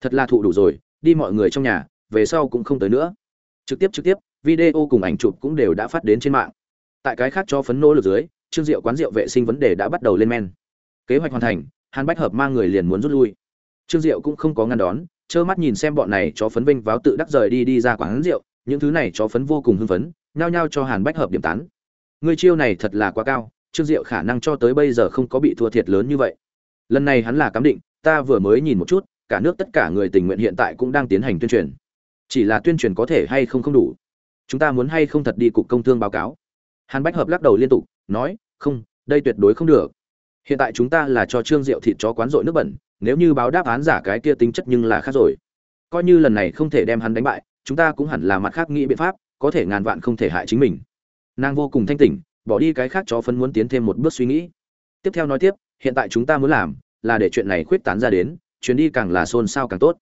Thật là thụ đủ rồi, đi mọi người trong nhà, về sau cũng không tới nữa. Trực tiếp trực tiếp, video cùng ảnh chụp cũng đều đã phát đến trên mạng. Tại cái khác cho phấn nỗ lực dưới, trương diệu quán rượu vệ sinh vấn đề đã bắt đầu lên men. Kế hoạch hoàn thành, hàn bách hợp mang người liền muốn rút lui. Trương diệu cũng không có ngăn đón, trơ mắt nhìn xem bọn này cho phấn vinh váo tự đắc rời đi đi ra quán rượu những thứ này cho phấn vô cùng hưng phấn, nhao nhao cho hàn bách hợp điểm tán. Người chiêu này thật là quá cao, trương diệu khả năng cho tới bây giờ không có bị thua thiệt lớn như vậy. Lần này hắn là cám định, ta vừa mới nhìn một chút, cả nước tất cả người tình nguyện hiện tại cũng đang tiến hành tuyên truyền. Chỉ là tuyên truyền có thể hay không không đủ. Chúng ta muốn hay không thật đi cục công thương báo cáo? Hàn bách hợp lắc đầu liên tục, nói, không, đây tuyệt đối không được. Hiện tại chúng ta là cho trương diệu thịt chó quán rội nước bẩn, nếu như báo đáp án giả cái kia tính chất nhưng là khác rồi. Coi như lần này không thể đem hắn đánh bại chúng ta cũng hẳn là mặt khác nghĩ biện pháp, có thể ngàn vạn không thể hại chính mình. Nàng vô cùng thanh tỉnh, bỏ đi cái khác cho phân muốn tiến thêm một bước suy nghĩ. Tiếp theo nói tiếp, hiện tại chúng ta muốn làm là để chuyện này khuyết tán ra đến chuyến đi càng là xôn xao càng tốt.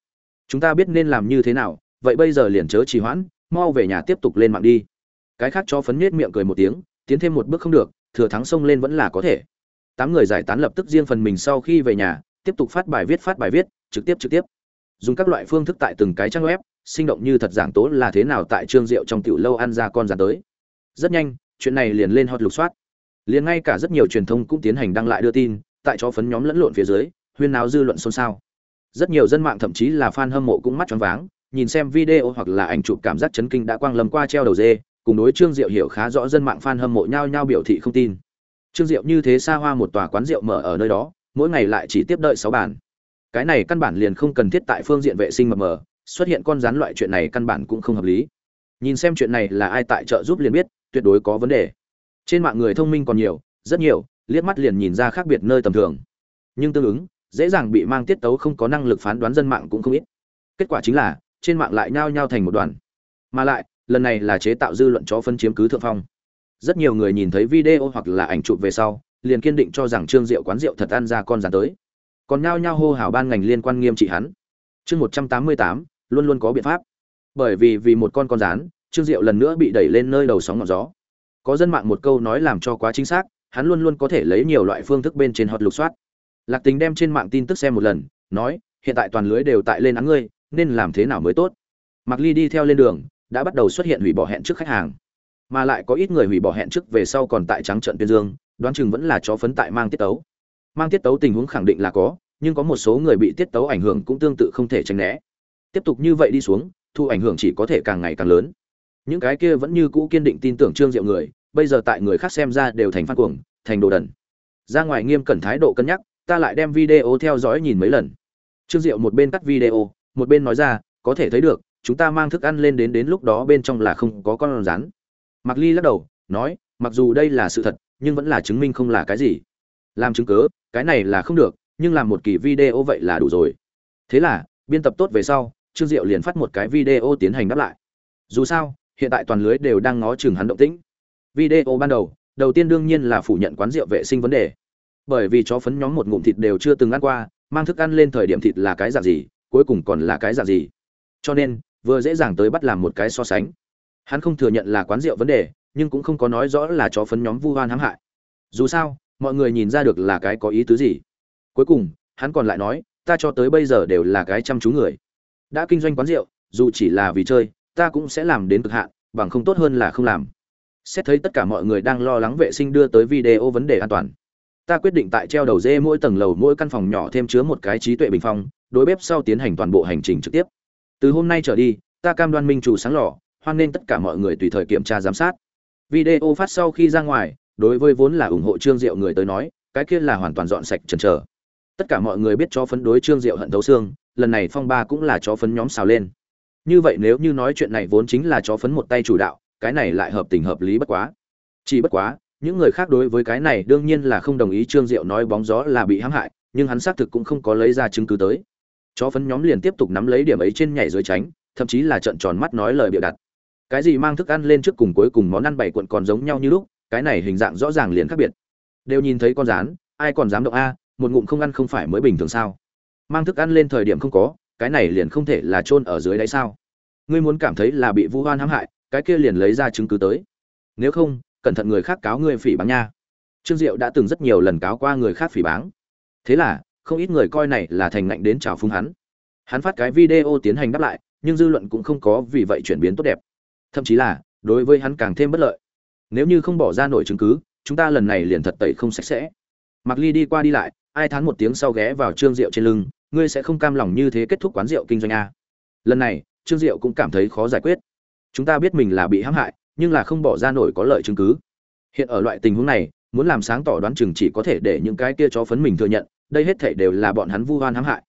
Chúng ta biết nên làm như thế nào, vậy bây giờ liền chớ trì hoãn, mau về nhà tiếp tục lên mạng đi. Cái khác cho phấn nết miệng cười một tiếng, tiến thêm một bước không được, thừa thắng sông lên vẫn là có thể. Tám người giải tán lập tức riêng phần mình sau khi về nhà, tiếp tục phát bài viết, phát bài viết, trực tiếp trực tiếp. Dùng các loại phương thức tại từng cái trang web sinh động như thật giảng tố là thế nào tại trương diệu trong tiểu lâu ăn ra con rắn tới. Rất nhanh, chuyện này liền lên hot lục soát. Liền ngay cả rất nhiều truyền thông cũng tiến hành đăng lại đưa tin, tại cho phấn nhóm lẫn lộn phía dưới, huyên náo dư luận xôn xao. Rất nhiều dân mạng thậm chí là fan hâm mộ cũng mắt choáng váng, nhìn xem video hoặc là ảnh chụp cảm giác chấn kinh đã quang lầm qua treo đầu dê, cùng đối trương diệu hiểu khá rõ dân mạng fan hâm mộ nhau nhau biểu thị không tin. Trương diệu như thế xa hoa một tòa quán rượu mở ở nơi đó, mỗi ngày lại chỉ tiếp đợi sáu bàn. Cái này căn bản liền không cần thiết tại phương diện vệ sinh mập mờ xuất hiện con rắn loại chuyện này căn bản cũng không hợp lý. Nhìn xem chuyện này là ai tại trợ giúp liền biết, tuyệt đối có vấn đề. Trên mạng người thông minh còn nhiều, rất nhiều, liếc mắt liền nhìn ra khác biệt nơi tầm thường. Nhưng tương ứng, dễ dàng bị mang tiết tấu không có năng lực phán đoán dân mạng cũng không ít. Kết quả chính là, trên mạng lại nhao nhao thành một đoàn. Mà lại, lần này là chế tạo dư luận chó phân chiếm cứ thượng phong. Rất nhiều người nhìn thấy video hoặc là ảnh chụp về sau, liền kiên định cho rằng trương diệu quán rượu thật ăn ra con rắn tới. Còn nhao nhao hô hào ban ngành liên quan nghiêm trị hắn. Chương một trăm tám mươi tám luôn luôn có biện pháp. Bởi vì vì một con con rán, trương diệu lần nữa bị đẩy lên nơi đầu sóng ngọn gió. Có dân mạng một câu nói làm cho quá chính xác, hắn luôn luôn có thể lấy nhiều loại phương thức bên trên hot lục soát. Lạc tính đem trên mạng tin tức xem một lần, nói, hiện tại toàn lưới đều tại lên án ngươi, nên làm thế nào mới tốt? Mặc ly đi theo lên đường, đã bắt đầu xuất hiện hủy bỏ hẹn trước khách hàng. Mà lại có ít người hủy bỏ hẹn trước về sau còn tại trắng trận tuyên dương, đoán chừng vẫn là chó phấn tại mang tiết tấu. Mang tiết tấu tình huống khẳng định là có, nhưng có một số người bị tiết tấu ảnh hưởng cũng tương tự không thể tránh né tiếp tục như vậy đi xuống, thu ảnh hưởng chỉ có thể càng ngày càng lớn. Những cái kia vẫn như cũ kiên định tin tưởng trương diệu người, bây giờ tại người khác xem ra đều thành phan cuồng, thành đồ đần. Ra ngoài nghiêm cẩn thái độ cân nhắc, ta lại đem video theo dõi nhìn mấy lần. Trương diệu một bên cắt video, một bên nói ra, có thể thấy được, chúng ta mang thức ăn lên đến đến lúc đó bên trong là không có con rắn. Mặc ly lắc đầu, nói, mặc dù đây là sự thật, nhưng vẫn là chứng minh không là cái gì. Làm chứng cớ cái này là không được, nhưng làm một kỳ video vậy là đủ rồi. Thế là, biên tập tốt về sau trương diệu liền phát một cái video tiến hành đáp lại. Dù sao, hiện tại toàn lưới đều đang ngó chừng hắn động tĩnh. Video ban đầu đầu tiên đương nhiên là phủ nhận quán rượu vệ sinh vấn đề. Bởi vì chó phấn nhóm một ngụm thịt đều chưa từng ăn qua, mang thức ăn lên thời điểm thịt là cái dạng gì, cuối cùng còn là cái dạng gì. Cho nên, vừa dễ dàng tới bắt làm một cái so sánh. Hắn không thừa nhận là quán rượu vấn đề, nhưng cũng không có nói rõ là chó phấn nhóm vu oan hãm hại. Dù sao, mọi người nhìn ra được là cái có ý tứ gì. Cuối cùng, hắn còn lại nói, ta cho tới bây giờ đều là cái chăm chú người đã kinh doanh quán rượu, dù chỉ là vì chơi, ta cũng sẽ làm đến cực hạn, bằng không tốt hơn là không làm. Xét thấy tất cả mọi người đang lo lắng vệ sinh đưa tới video vấn đề an toàn, ta quyết định tại treo đầu dê mỗi tầng lầu mỗi căn phòng nhỏ thêm chứa một cái trí tuệ bình phong, đối bếp sau tiến hành toàn bộ hành trình trực tiếp. Từ hôm nay trở đi, ta cam đoan minh chủ sáng lò, hoan nên tất cả mọi người tùy thời kiểm tra giám sát. Video phát sau khi ra ngoài, đối với vốn là ủng hộ trương diệu người tới nói, cái kia là hoàn toàn dọn sạch trần trở. tất cả mọi người biết cho phấn đối trương diệu hận thấu xương lần này phong ba cũng là chó phấn nhóm xào lên. Như vậy nếu như nói chuyện này vốn chính là chó phấn một tay chủ đạo, cái này lại hợp tình hợp lý bất quá. Chỉ bất quá, những người khác đối với cái này đương nhiên là không đồng ý trương diệu nói bóng gió là bị hãm hại, nhưng hắn xác thực cũng không có lấy ra chứng cứ tới. Chó phấn nhóm liền tiếp tục nắm lấy điểm ấy trên nhảy dưới tránh, thậm chí là trợn tròn mắt nói lời bịa đặt. Cái gì mang thức ăn lên trước cùng cuối cùng món ăn bảy cuộn còn giống nhau như lúc, cái này hình dạng rõ ràng liền khác biệt. Đều nhìn thấy con rán, ai còn dám động a, một ngụm không ăn không phải mới bình thường sao? Mang thức ăn lên thời điểm không có, cái này liền không thể là chôn ở dưới đáy sao? Ngươi muốn cảm thấy là bị vu hoan hãm hại, cái kia liền lấy ra chứng cứ tới. Nếu không, cẩn thận người khác cáo ngươi phỉ báng nha. Trương diệu đã từng rất nhiều lần cáo qua người khác phỉ báng. Thế là, không ít người coi này là thành ngạnh đến chào phúng hắn. Hắn phát cái video tiến hành đáp lại, nhưng dư luận cũng không có vì vậy chuyển biến tốt đẹp. Thậm chí là, đối với hắn càng thêm bất lợi. Nếu như không bỏ ra nổi chứng cứ, chúng ta lần này liền thật tẩy không sạch sẽ. Mặc ly đi qua đi lại, ai thán một tiếng sau ghé vào trương diệu trên lưng ngươi sẽ không cam lòng như thế kết thúc quán rượu kinh doanh a. Lần này, trương diệu cũng cảm thấy khó giải quyết. Chúng ta biết mình là bị hãm hại, nhưng là không bỏ ra nổi có lợi chứng cứ. Hiện ở loại tình huống này, muốn làm sáng tỏ đoán chừng chỉ có thể để những cái kia chó phấn mình thừa nhận, đây hết thảy đều là bọn hắn vu oan hãm hại.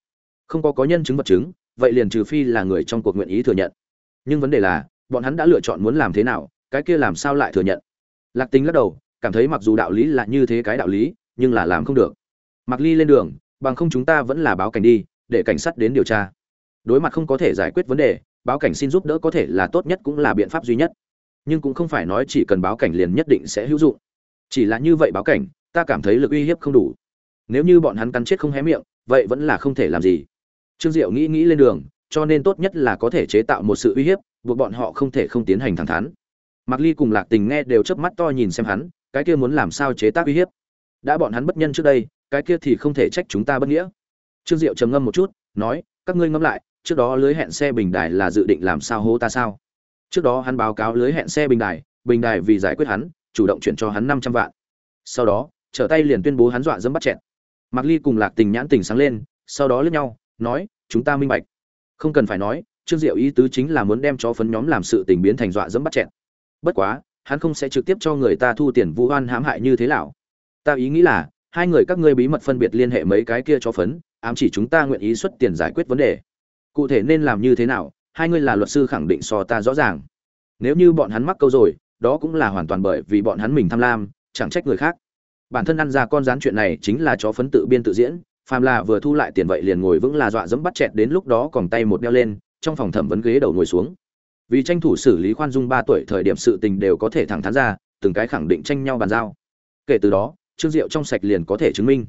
Không có có nhân chứng vật chứng, vậy liền trừ phi là người trong cuộc nguyện ý thừa nhận. Nhưng vấn đề là, bọn hắn đã lựa chọn muốn làm thế nào, cái kia làm sao lại thừa nhận? Lạc tính lắc đầu, cảm thấy mặc dù đạo lý là như thế cái đạo lý, nhưng là làm không được. Mặc ly lên đường bằng không chúng ta vẫn là báo cảnh đi để cảnh sát đến điều tra. Đối mặt không có thể giải quyết vấn đề báo cảnh xin giúp đỡ có thể là tốt nhất cũng là biện pháp duy nhất. Nhưng cũng không phải nói chỉ cần báo cảnh liền nhất định sẽ hữu dụng. Chỉ là như vậy báo cảnh ta cảm thấy lực uy hiếp không đủ. Nếu như bọn hắn cắn chết không hé miệng vậy vẫn là không thể làm gì. Trương diệu nghĩ nghĩ lên đường cho nên tốt nhất là có thể chế tạo một sự uy hiếp buộc bọn họ không thể không tiến hành thẳng thắn. Mạc Ly cùng Lạc Tình nghe đều chớp mắt to nhìn xem hắn, cái kia muốn làm sao chế tác uy hiếp. Đã bọn hắn bất nhân trước đây, cái kia thì không thể trách chúng ta bất nghĩa. Trương Diệu trầm ngâm một chút, nói, các ngươi ngẫm lại, trước đó lưới hẹn xe bình đài là dự định làm sao hô ta sao? Trước đó hắn báo cáo lưới hẹn xe bình đài, bình đài vì giải quyết hắn, chủ động chuyển cho hắn 500 vạn. Sau đó, trở tay liền tuyên bố hắn dọa dẫm bắt chẹn. Mạc Ly cùng Lạc Tình nhãn tình sáng lên, sau đó lướt nhau, nói, chúng ta minh bạch. Không cần phải nói, Trương Diệu ý tứ chính là muốn đem cho phấn nhóm làm sự tình biến thành dọa dẫm bắt chẹn bất quá hắn không sẽ trực tiếp cho người ta thu tiền vu oan hãm hại như thế nào ta ý nghĩ là hai người các ngươi bí mật phân biệt liên hệ mấy cái kia cho phấn, ám chỉ chúng ta nguyện ý xuất tiền giải quyết vấn đề. Cụ thể nên làm như thế nào, hai ngươi là luật sư khẳng định so ta rõ ràng. Nếu như bọn hắn mắc câu rồi, đó cũng là hoàn toàn bởi vì bọn hắn mình tham lam, chẳng trách người khác. Bản thân ăn ra con rán chuyện này chính là chó phấn tự biên tự diễn, phàm là vừa thu lại tiền vậy liền ngồi vững là dọa dẫm bắt chẹt đến lúc đó còn tay một đeo lên, trong phòng thẩm vấn ghế đầu ngồi xuống. Vì tranh thủ xử lý khoan dung ba tuổi thời điểm sự tình đều có thể thẳng thắn ra, từng cái khẳng định tranh nhau bàn giao. Kể từ đó trương diệu trong sạch liền có thể chứng minh.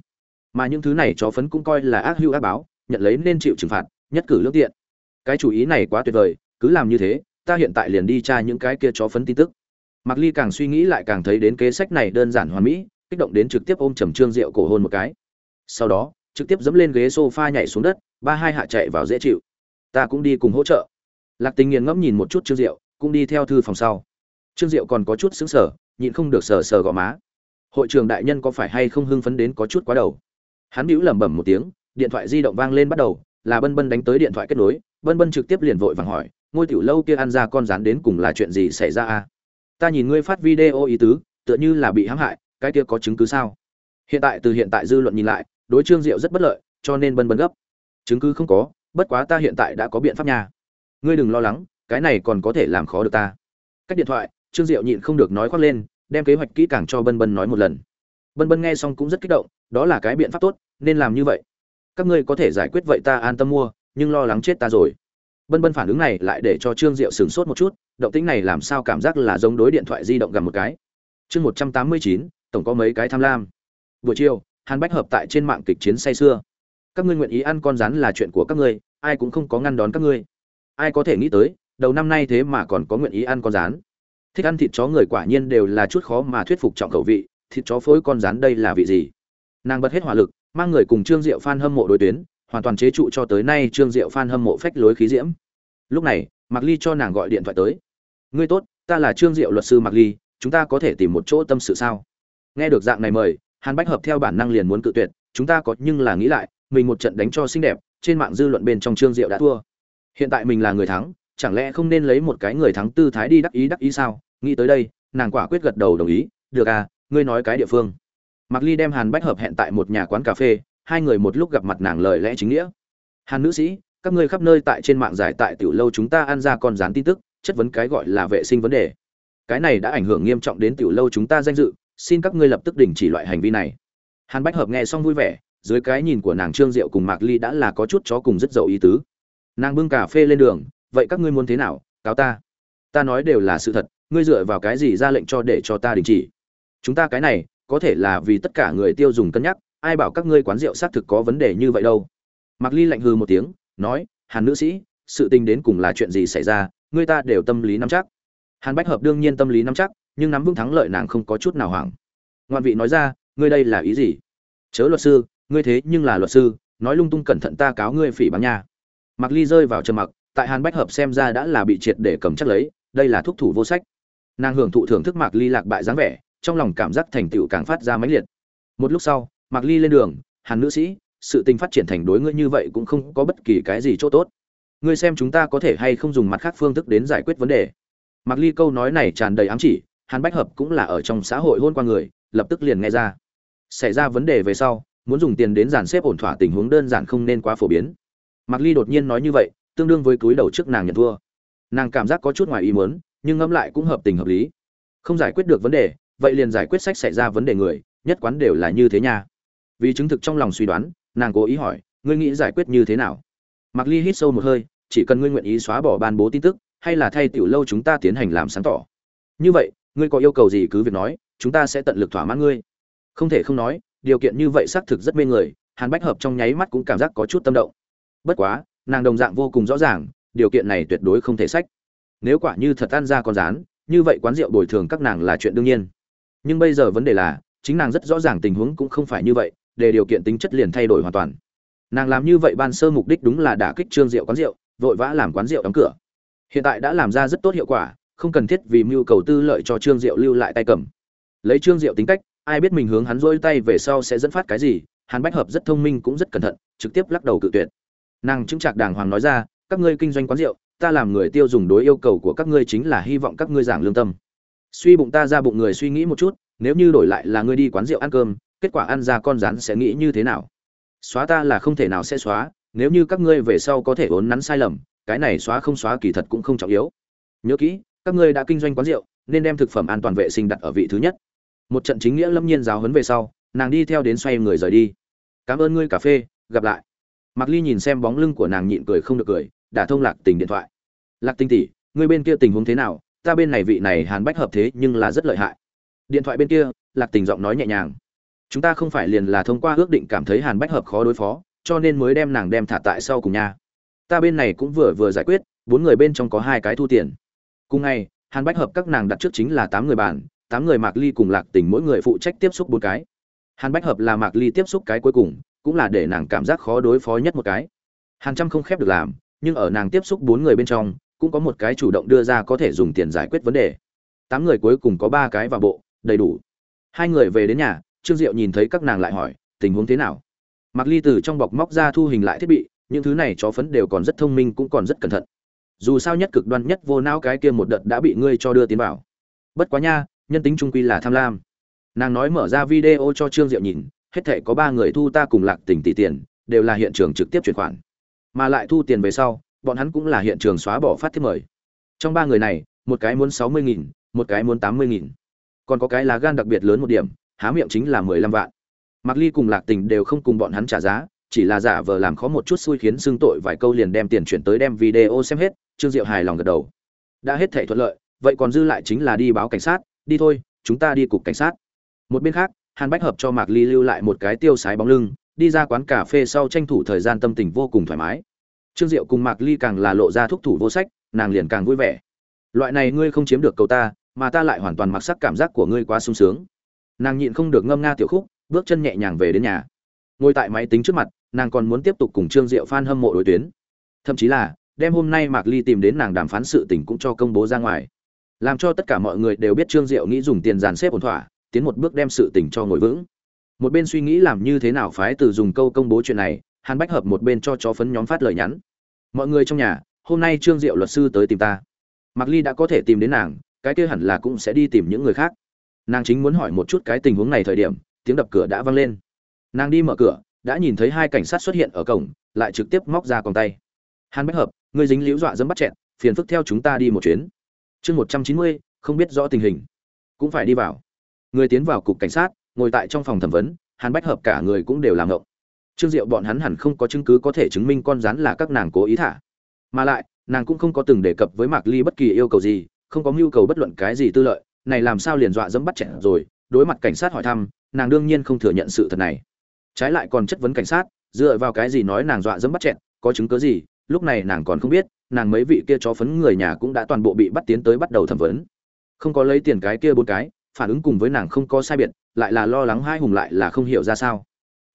Mà những thứ này chó phấn cũng coi là ác hưu ác báo, nhận lấy nên chịu trừng phạt, nhất cử lương tiện. Cái chủ ý này quá tuyệt vời, cứ làm như thế, ta hiện tại liền đi tra những cái kia chó phấn tin tức. Mặc ly càng suy nghĩ lại càng thấy đến kế sách này đơn giản hoàn mỹ, kích động đến trực tiếp ôm trầm trương diệu cổ hôn một cái. Sau đó, trực tiếp dẫm lên ghế sofa nhảy xuống đất, ba hai hạ chạy vào dễ chịu. Ta cũng đi cùng hỗ trợ. Lạc tình nghiền ngẫm nhìn một chút trương diệu, cũng đi theo thư phòng sau. Trương diệu còn có chút xứng sở nhịn không được sờ sờ gò má hội trường đại nhân có phải hay không hưng phấn đến có chút quá đầu hắn bĩu lẩm bẩm một tiếng điện thoại di động vang lên bắt đầu là bân bân đánh tới điện thoại kết nối Bân Bân trực tiếp liền vội vàng hỏi, ngôi tiểu lâu kia ăn ra con rắn đến cùng là chuyện gì xảy ra a? Ta nhìn ngươi phát video ý tứ, tựa như là bị hãm hại, cái kia có chứng cứ sao? Hiện tại từ hiện tại dư luận nhìn lại, đối Trương Diệu rất bất lợi, cho nên Bân Bân gấp. Chứng cứ không có, bất quá ta hiện tại đã có biện pháp nhà, Ngươi đừng lo lắng, cái này còn có thể làm khó được ta. Cách điện thoại, Trương Diệu nhịn không được nói khoác lên, đem kế hoạch kỹ càng cho Bân Bân nói một lần. Bân Bân nghe xong cũng rất kích động, đó là cái biện pháp tốt, nên làm như vậy. Các ngươi có thể giải quyết vậy ta an tâm mua, nhưng lo lắng chết ta rồi. Bân bân phản ứng này lại để cho trương diệu sửng sốt một chút động tĩnh này làm sao cảm giác là giống đối điện thoại di động gầm một cái. Chương một trăm tám mươi chín tổng có mấy cái tham lam. Buổi chiều hàn bách hợp tại trên mạng kịch chiến say xưa các ngươi nguyện ý ăn con rắn là chuyện của các ngươi ai cũng không có ngăn đón các ngươi. Ai có thể nghĩ tới đầu năm nay thế mà còn có nguyện ý ăn con rán thích ăn thịt chó người quả nhiên đều là chút khó mà thuyết phục trọng khẩu vị, thịt chó phối con rán đây là vị gì? Nàng bật hết hỏa lực, mang người cùng trương diệu phan hâm mộ đối tuyến, hoàn toàn chế trụ cho tới nay trương diệu phan hâm mộ phách lối khí diễm. Lúc này, mạc ly cho nàng gọi điện thoại tới. Ngươi tốt, ta là trương diệu luật sư mạc ly, chúng ta có thể tìm một chỗ tâm sự sao? Nghe được dạng này mời, hàn bách hợp theo bản năng liền muốn cự tuyệt, chúng ta có, nhưng là nghĩ lại, mình một trận đánh cho xinh đẹp, trên mạng dư luận bên trong trương diệu đã thua. Hiện tại mình là người thắng chẳng lẽ không nên lấy một cái người thắng tư thái đi đắc ý đắc ý sao? Nghĩ tới đây, nàng quả quyết gật đầu đồng ý. Được à ngươi nói cái địa phương. Mạc ly đem hàn bách hợp hẹn tại một nhà quán cà phê, hai người một lúc gặp mặt nàng lời lẽ chính nghĩa. Hàn nữ sĩ, các ngươi khắp nơi tại trên mạng giải tại tiểu lâu chúng ta ăn ra con dán tin tức, chất vấn cái gọi là vệ sinh vấn đề. Cái này đã ảnh hưởng nghiêm trọng đến tiểu lâu chúng ta danh dự, xin các ngươi lập tức đình chỉ loại hành vi này. Hàn bách hợp nghe xong vui vẻ, dưới cái nhìn của nàng trương diệu cùng mạc ly đã là có chút chó cùng rất dậu ý tứ. Nàng bưng cà phê lên đường vậy các ngươi muốn thế nào? Cáo ta. Ta nói đều là sự thật, ngươi dựa vào cái gì ra lệnh cho để cho ta đình chỉ? Chúng ta cái này, có thể là vì tất cả người tiêu dùng cân nhắc, ai bảo các ngươi quán rượu xác thực có vấn đề như vậy đâu? Mạc ly lạnh hừ một tiếng, nói, hàn nữ sĩ, sự tình đến cùng là chuyện gì xảy ra? Ngươi ta đều tâm lý nắm chắc. Hàn bách hợp đương nhiên tâm lý nắm chắc, nhưng nắm vững thắng lợi nàng không có chút nào hoảng. Ngoan vị nói ra, ngươi đây là ý gì? Chớ luật sư, ngươi thế nhưng là luật sư, nói lung tung cẩn thận ta cáo ngươi phỉ báng nha. Mạc ly rơi vào trầm mặc tại hàn bách hợp xem ra đã là bị triệt để cầm chắc lấy đây là thúc thủ vô sách nàng hưởng thụ thưởng thức mạc ly lạc bại dáng vẻ trong lòng cảm giác thành tựu càng phát ra mãnh liệt một lúc sau Mạc Ly lên đường, Hàn nữ sĩ, sự tình phát triển thành đối ngươi như vậy cũng không có bất kỳ cái gì chỗ tốt. Ngươi xem chúng ta có thể hay không dùng mặt khác phương thức đến giải quyết vấn đề. Mạc Ly câu nói này tràn đầy ám chỉ, Hàn Bách Hợp cũng là ở trong xã hội hôn qua người, lập tức liền nghe ra. Xảy ra vấn đề về sau, muốn dùng tiền đến dàn xếp ổn thỏa tình huống đơn giản không nên quá phổ biến. Mạc Ly đột nhiên nói như vậy, tương đương với túi đầu trước nàng nhận thua. Nàng cảm giác có chút ngoài ý muốn, nhưng ngẫm lại cũng hợp tình hợp lý. Không giải quyết được vấn đề, vậy liền giải quyết sách xảy ra vấn đề người, nhất quán đều là như thế nha. Vì chứng thực trong lòng suy đoán nàng cố ý hỏi ngươi nghĩ giải quyết như thế nào? Mặc ly hít sâu một hơi chỉ cần ngươi nguyện ý xóa bỏ ban bố tin tức hay là thay tiểu lâu chúng ta tiến hành làm sáng tỏ. Như vậy ngươi có yêu cầu gì cứ việc nói chúng ta sẽ tận lực thỏa mãn ngươi. Không thể không nói điều kiện như vậy xác thực rất mê người. Hàn bách hợp trong nháy mắt cũng cảm giác có chút tâm động. Bất quá nàng đồng dạng vô cùng rõ ràng, điều kiện này tuyệt đối không thể sách. Nếu quả như thật ăn ra con rán, như vậy quán rượu bồi thường các nàng là chuyện đương nhiên. Nhưng bây giờ vấn đề là, chính nàng rất rõ ràng tình huống cũng không phải như vậy, để điều kiện tính chất liền thay đổi hoàn toàn. Nàng làm như vậy ban sơ mục đích đúng là đả kích trương rượu quán rượu, vội vã làm quán rượu đóng cửa. Hiện tại đã làm ra rất tốt hiệu quả, không cần thiết vì mưu cầu tư lợi cho trương diệu lưu lại tay cầm. Lấy trương diệu tính cách, ai biết mình hướng hắn rỗi tay về sau sẽ dẫn phát cái gì, hàn bách hợp rất thông minh cũng rất cẩn thận, trực tiếp lắc đầu cự tuyệt nàng chứng trạc đàng hoàng nói ra, các ngươi kinh doanh quán rượu, ta làm người tiêu dùng đối yêu cầu của các ngươi chính là hy vọng các ngươi giảng lương tâm. Suy bụng ta ra bụng người suy nghĩ một chút, nếu như đổi lại là ngươi đi quán rượu ăn cơm, kết quả ăn ra con rắn sẽ nghĩ như thế nào? Xóa ta là không thể nào sẽ xóa, nếu như các ngươi về sau có thể vốn nắn sai lầm, cái này xóa không xóa kỳ thật cũng không trọng yếu. Nhớ kỹ, các ngươi đã kinh doanh quán rượu, nên đem thực phẩm an toàn vệ sinh đặt ở vị thứ nhất. Một trận chính nghĩa lâm nhiên giáo huấn về sau, nàng đi theo đến xoay người rời đi. Cảm ơn ngươi cà phê, gặp lại. Mạc ly nhìn xem bóng lưng của nàng nhịn cười không được cười đã thông lạc tình điện thoại. Lạc tinh tỷ, người bên kia tình huống thế nào? Ta bên này vị này hàn bách hợp thế nhưng là rất lợi hại. Điện thoại bên kia, lạc tình giọng nói nhẹ nhàng. Chúng ta không phải liền là thông qua ước định cảm thấy hàn bách hợp khó đối phó, cho nên mới đem nàng đem thả tại sau cùng nhà ta bên này cũng vừa vừa giải quyết, bốn người bên trong có hai cái thu tiền. Cùng ngày, hàn bách hợp các nàng đặt trước chính là tám người bàn, tám người mạc ly cùng lạc tình mỗi người phụ trách tiếp xúc bốn cái. Hàn bách hợp là mạc ly tiếp xúc cái cuối cùng cũng là để nàng cảm giác khó đối phó nhất một cái. Hàn trăm không khép được làm, nhưng ở nàng tiếp xúc bốn người bên trong, cũng có một cái chủ động đưa ra có thể dùng tiền giải quyết vấn đề. Tám người cuối cùng có ba cái vào bộ, đầy đủ. Hai người về đến nhà, trương diệu nhìn thấy các nàng lại hỏi, tình huống thế nào? Mặc ly từ trong bọc móc ra thu hình lại thiết bị, những thứ này chó phấn đều còn rất thông minh cũng còn rất cẩn thận. Dù sao nhất cực đoan nhất vô não cái kia một đợt đã bị ngươi cho đưa tiến vào. Bất quá nha, nhân tính trung quy là tham lam. Nàng nói mở ra video cho trương diệu nhìn hết thể có ba người thu ta cùng lạc tỉnh tỷ tiền, đều là hiện trường trực tiếp chuyển khoản. Mà lại thu tiền về sau, bọn hắn cũng là hiện trường xóa bỏ phát thiết mời. Trong ba người này, một cái muốn sáu mươi nghìn, một cái muốn tám mươi nghìn. Còn có cái lá gan đặc biệt lớn một điểm, há miệng chính là mười lăm vạn. Mặc ly cùng lạc tình đều không cùng bọn hắn trả giá, chỉ là giả vờ làm khó một chút xui khiến xưng tội vài câu liền đem tiền chuyển tới đem video xem hết, trương diệu hài lòng gật đầu. Đã hết thể thuận lợi, vậy còn dư lại chính là đi báo cảnh sát, đi thôi, chúng ta đi cục cảnh sát. Một bên khác hàn bách hợp cho mạc ly lưu lại một cái tiêu sái bóng lưng, đi ra quán cà phê sau tranh thủ thời gian tâm tình vô cùng thoải mái. Trương diệu cùng mạc ly càng là lộ ra thúc thủ vô sách, nàng liền càng vui vẻ. Loại này ngươi không chiếm được cầu ta, mà ta lại hoàn toàn mặc sắc cảm giác của ngươi quá sung sướng. Nàng nhịn không được ngâm nga tiểu khúc, bước chân nhẹ nhàng về đến nhà. Ngồi tại máy tính trước mặt, nàng còn muốn tiếp tục cùng trương diệu fan hâm mộ đối tuyến. Thậm chí là đem hôm nay mạc ly tìm đến nàng đàm phán sự tình cũng cho công bố ra ngoài. Làm cho tất cả mọi người đều biết trương diệu nghĩ dùng tiền dàn xếp ổn thỏa tiến một bước đem sự tình cho ngồi vững. Một bên suy nghĩ làm như thế nào phái từ dùng câu công bố chuyện này, hàn bách hợp một bên cho chó phấn nhóm phát lời nhắn. Mọi người trong nhà, hôm nay trương diệu luật sư tới tìm ta. Mạc ly đã có thể tìm đến nàng, cái kia hẳn là cũng sẽ đi tìm những người khác. Nàng chính muốn hỏi một chút cái tình huống này thời điểm, tiếng đập cửa đã vang lên. Nàng đi mở cửa, đã nhìn thấy hai cảnh sát xuất hiện ở cổng, lại trực tiếp móc ra còng tay. Hàn bách hợp người dính liễu dọa dẫm bắt chẹn, phiền phức theo chúng ta đi một chuyến. Chương một trăm chín mươi, không biết rõ tình hình. Cũng phải đi vào người tiến vào cục cảnh sát, ngồi tại trong phòng thẩm vấn, hàn bách hợp cả người cũng đều làm ngộng. Trương diệu bọn hắn hẳn không có chứng cứ có thể chứng minh con rắn là các nàng cố ý thả. Mà lại, nàng cũng không có từng đề cập với mạc ly bất kỳ yêu cầu gì, không có mưu cầu bất luận cái gì tư lợi, này làm sao liền dọa dẫm bắt trẻ rồi, đối mặt cảnh sát hỏi thăm, nàng đương nhiên không thừa nhận sự thật này. Trái lại còn chất vấn cảnh sát, dựa vào cái gì nói nàng dọa dẫm bắt chẹn, có chứng cứ gì, lúc này nàng còn không biết, nàng mấy vị kia chó phấn người nhà cũng đã toàn bộ bị bắt tiến tới bắt đầu thẩm vấn. Không có lấy tiền cái kia bốn cái phản ứng cùng với nàng không có sai biệt lại là lo lắng hai hùng lại là không hiểu ra sao.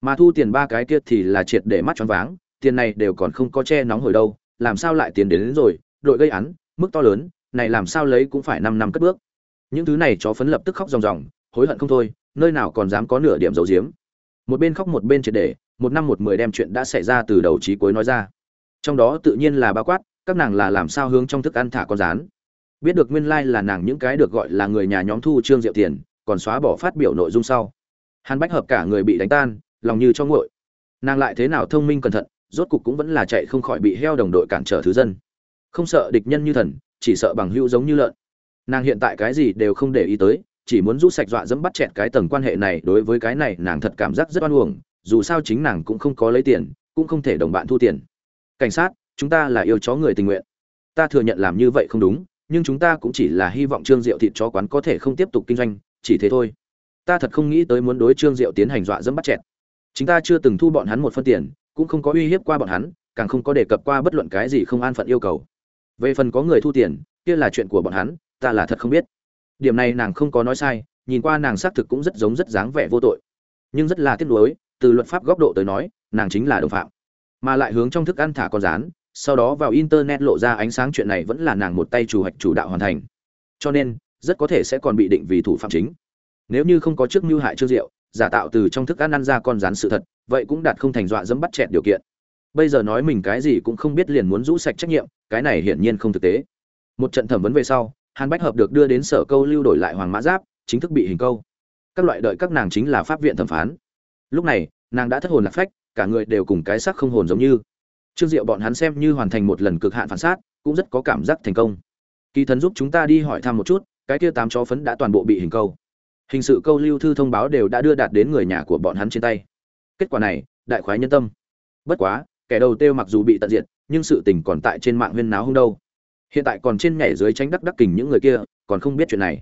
Mà thu tiền ba cái kia thì là triệt để mắt choáng váng tiền này đều còn không có che nóng hồi đâu làm sao lại tiền đến, đến rồi đội gây án mức to lớn này làm sao lấy cũng phải năm năm cất bước. Những thứ này chó phấn lập tức khóc ròng ròng hối hận không thôi nơi nào còn dám có nửa điểm dấu giếm. Một bên khóc một bên triệt để một năm một mười đem chuyện đã xảy ra từ đầu chí cuối nói ra. Trong đó tự nhiên là bao quát các nàng là làm sao hướng trong thức ăn thả con rán biết được nguyên lai like là nàng những cái được gọi là người nhà nhóm thu trương diệu tiền, còn xóa bỏ phát biểu nội dung sau. Hàn bách hợp cả người bị đánh tan, lòng như cho nguội. Nàng lại thế nào thông minh cẩn thận, rốt cục cũng vẫn là chạy không khỏi bị heo đồng đội cản trở thứ dân. Không sợ địch nhân như thần, chỉ sợ bằng hữu giống như lợn. Nàng hiện tại cái gì đều không để ý tới, chỉ muốn rút sạch dọa dẫm bắt chẹt cái tầng quan hệ này, đối với cái này nàng thật cảm giác rất oan uổng, dù sao chính nàng cũng không có lấy tiền, cũng không thể đồng bạn thu tiền. Cảnh sát, chúng ta là yêu chó người tình nguyện. Ta thừa nhận làm như vậy không đúng nhưng chúng ta cũng chỉ là hy vọng trương diệu thịt chó quán có thể không tiếp tục kinh doanh, chỉ thế thôi. Ta thật không nghĩ tới muốn đối trương diệu tiến hành dọa dẫm bắt chẹt. Chúng ta chưa từng thu bọn hắn một phân tiền, cũng không có uy hiếp qua bọn hắn, càng không có đề cập qua bất luận cái gì không an phận yêu cầu. Về phần có người thu tiền, kia là chuyện của bọn hắn, ta là thật không biết. Điểm này nàng không có nói sai, nhìn qua nàng xác thực cũng rất giống rất dáng vẻ vô tội. Nhưng rất là tiếc nuối, từ luật pháp góc độ tới nói, nàng chính là đồng phạm. Mà lại hướng trong thức ăn thả con rán sau đó vào internet lộ ra ánh sáng chuyện này vẫn là nàng một tay chủ hoạch chủ đạo hoàn thành. Cho nên, rất có thể sẽ còn bị định vì thủ phạm chính. Nếu như không có trước mưu hại trương diệu, giả tạo từ trong thức ăn ăn ra con rán sự thật, vậy cũng đạt không thành dọa dẫm bắt chẹt điều kiện. Bây giờ nói mình cái gì cũng không biết liền muốn rũ sạch trách nhiệm, cái này hiển nhiên không thực tế. Một trận thẩm vấn về sau, hàn bách hợp được đưa đến sở câu lưu đổi lại hoàng mã giáp, chính thức bị hình câu. Các loại đợi các nàng chính là pháp viện thẩm phán. Lúc này, nàng đã thất hồn lạc phách, cả người đều cùng cái sắc không hồn giống như trương diệu bọn hắn xem như hoàn thành một lần cực hạn phản sát, cũng rất có cảm giác thành công. Kỳ thần giúp chúng ta đi hỏi thăm một chút, cái kia tám chó phấn đã toàn bộ bị hình câu. Hình sự câu lưu thư thông báo đều đã đưa đạt đến người nhà của bọn hắn trên tay. Kết quả này, đại khoái nhân tâm. Bất quá, kẻ đầu tiêu mặc dù bị tận diệt, nhưng sự tình còn tại trên mạng huyên náo không đâu. Hiện tại còn trên nhảy dưới tránh đắc đắc kình những người kia, còn không biết chuyện này.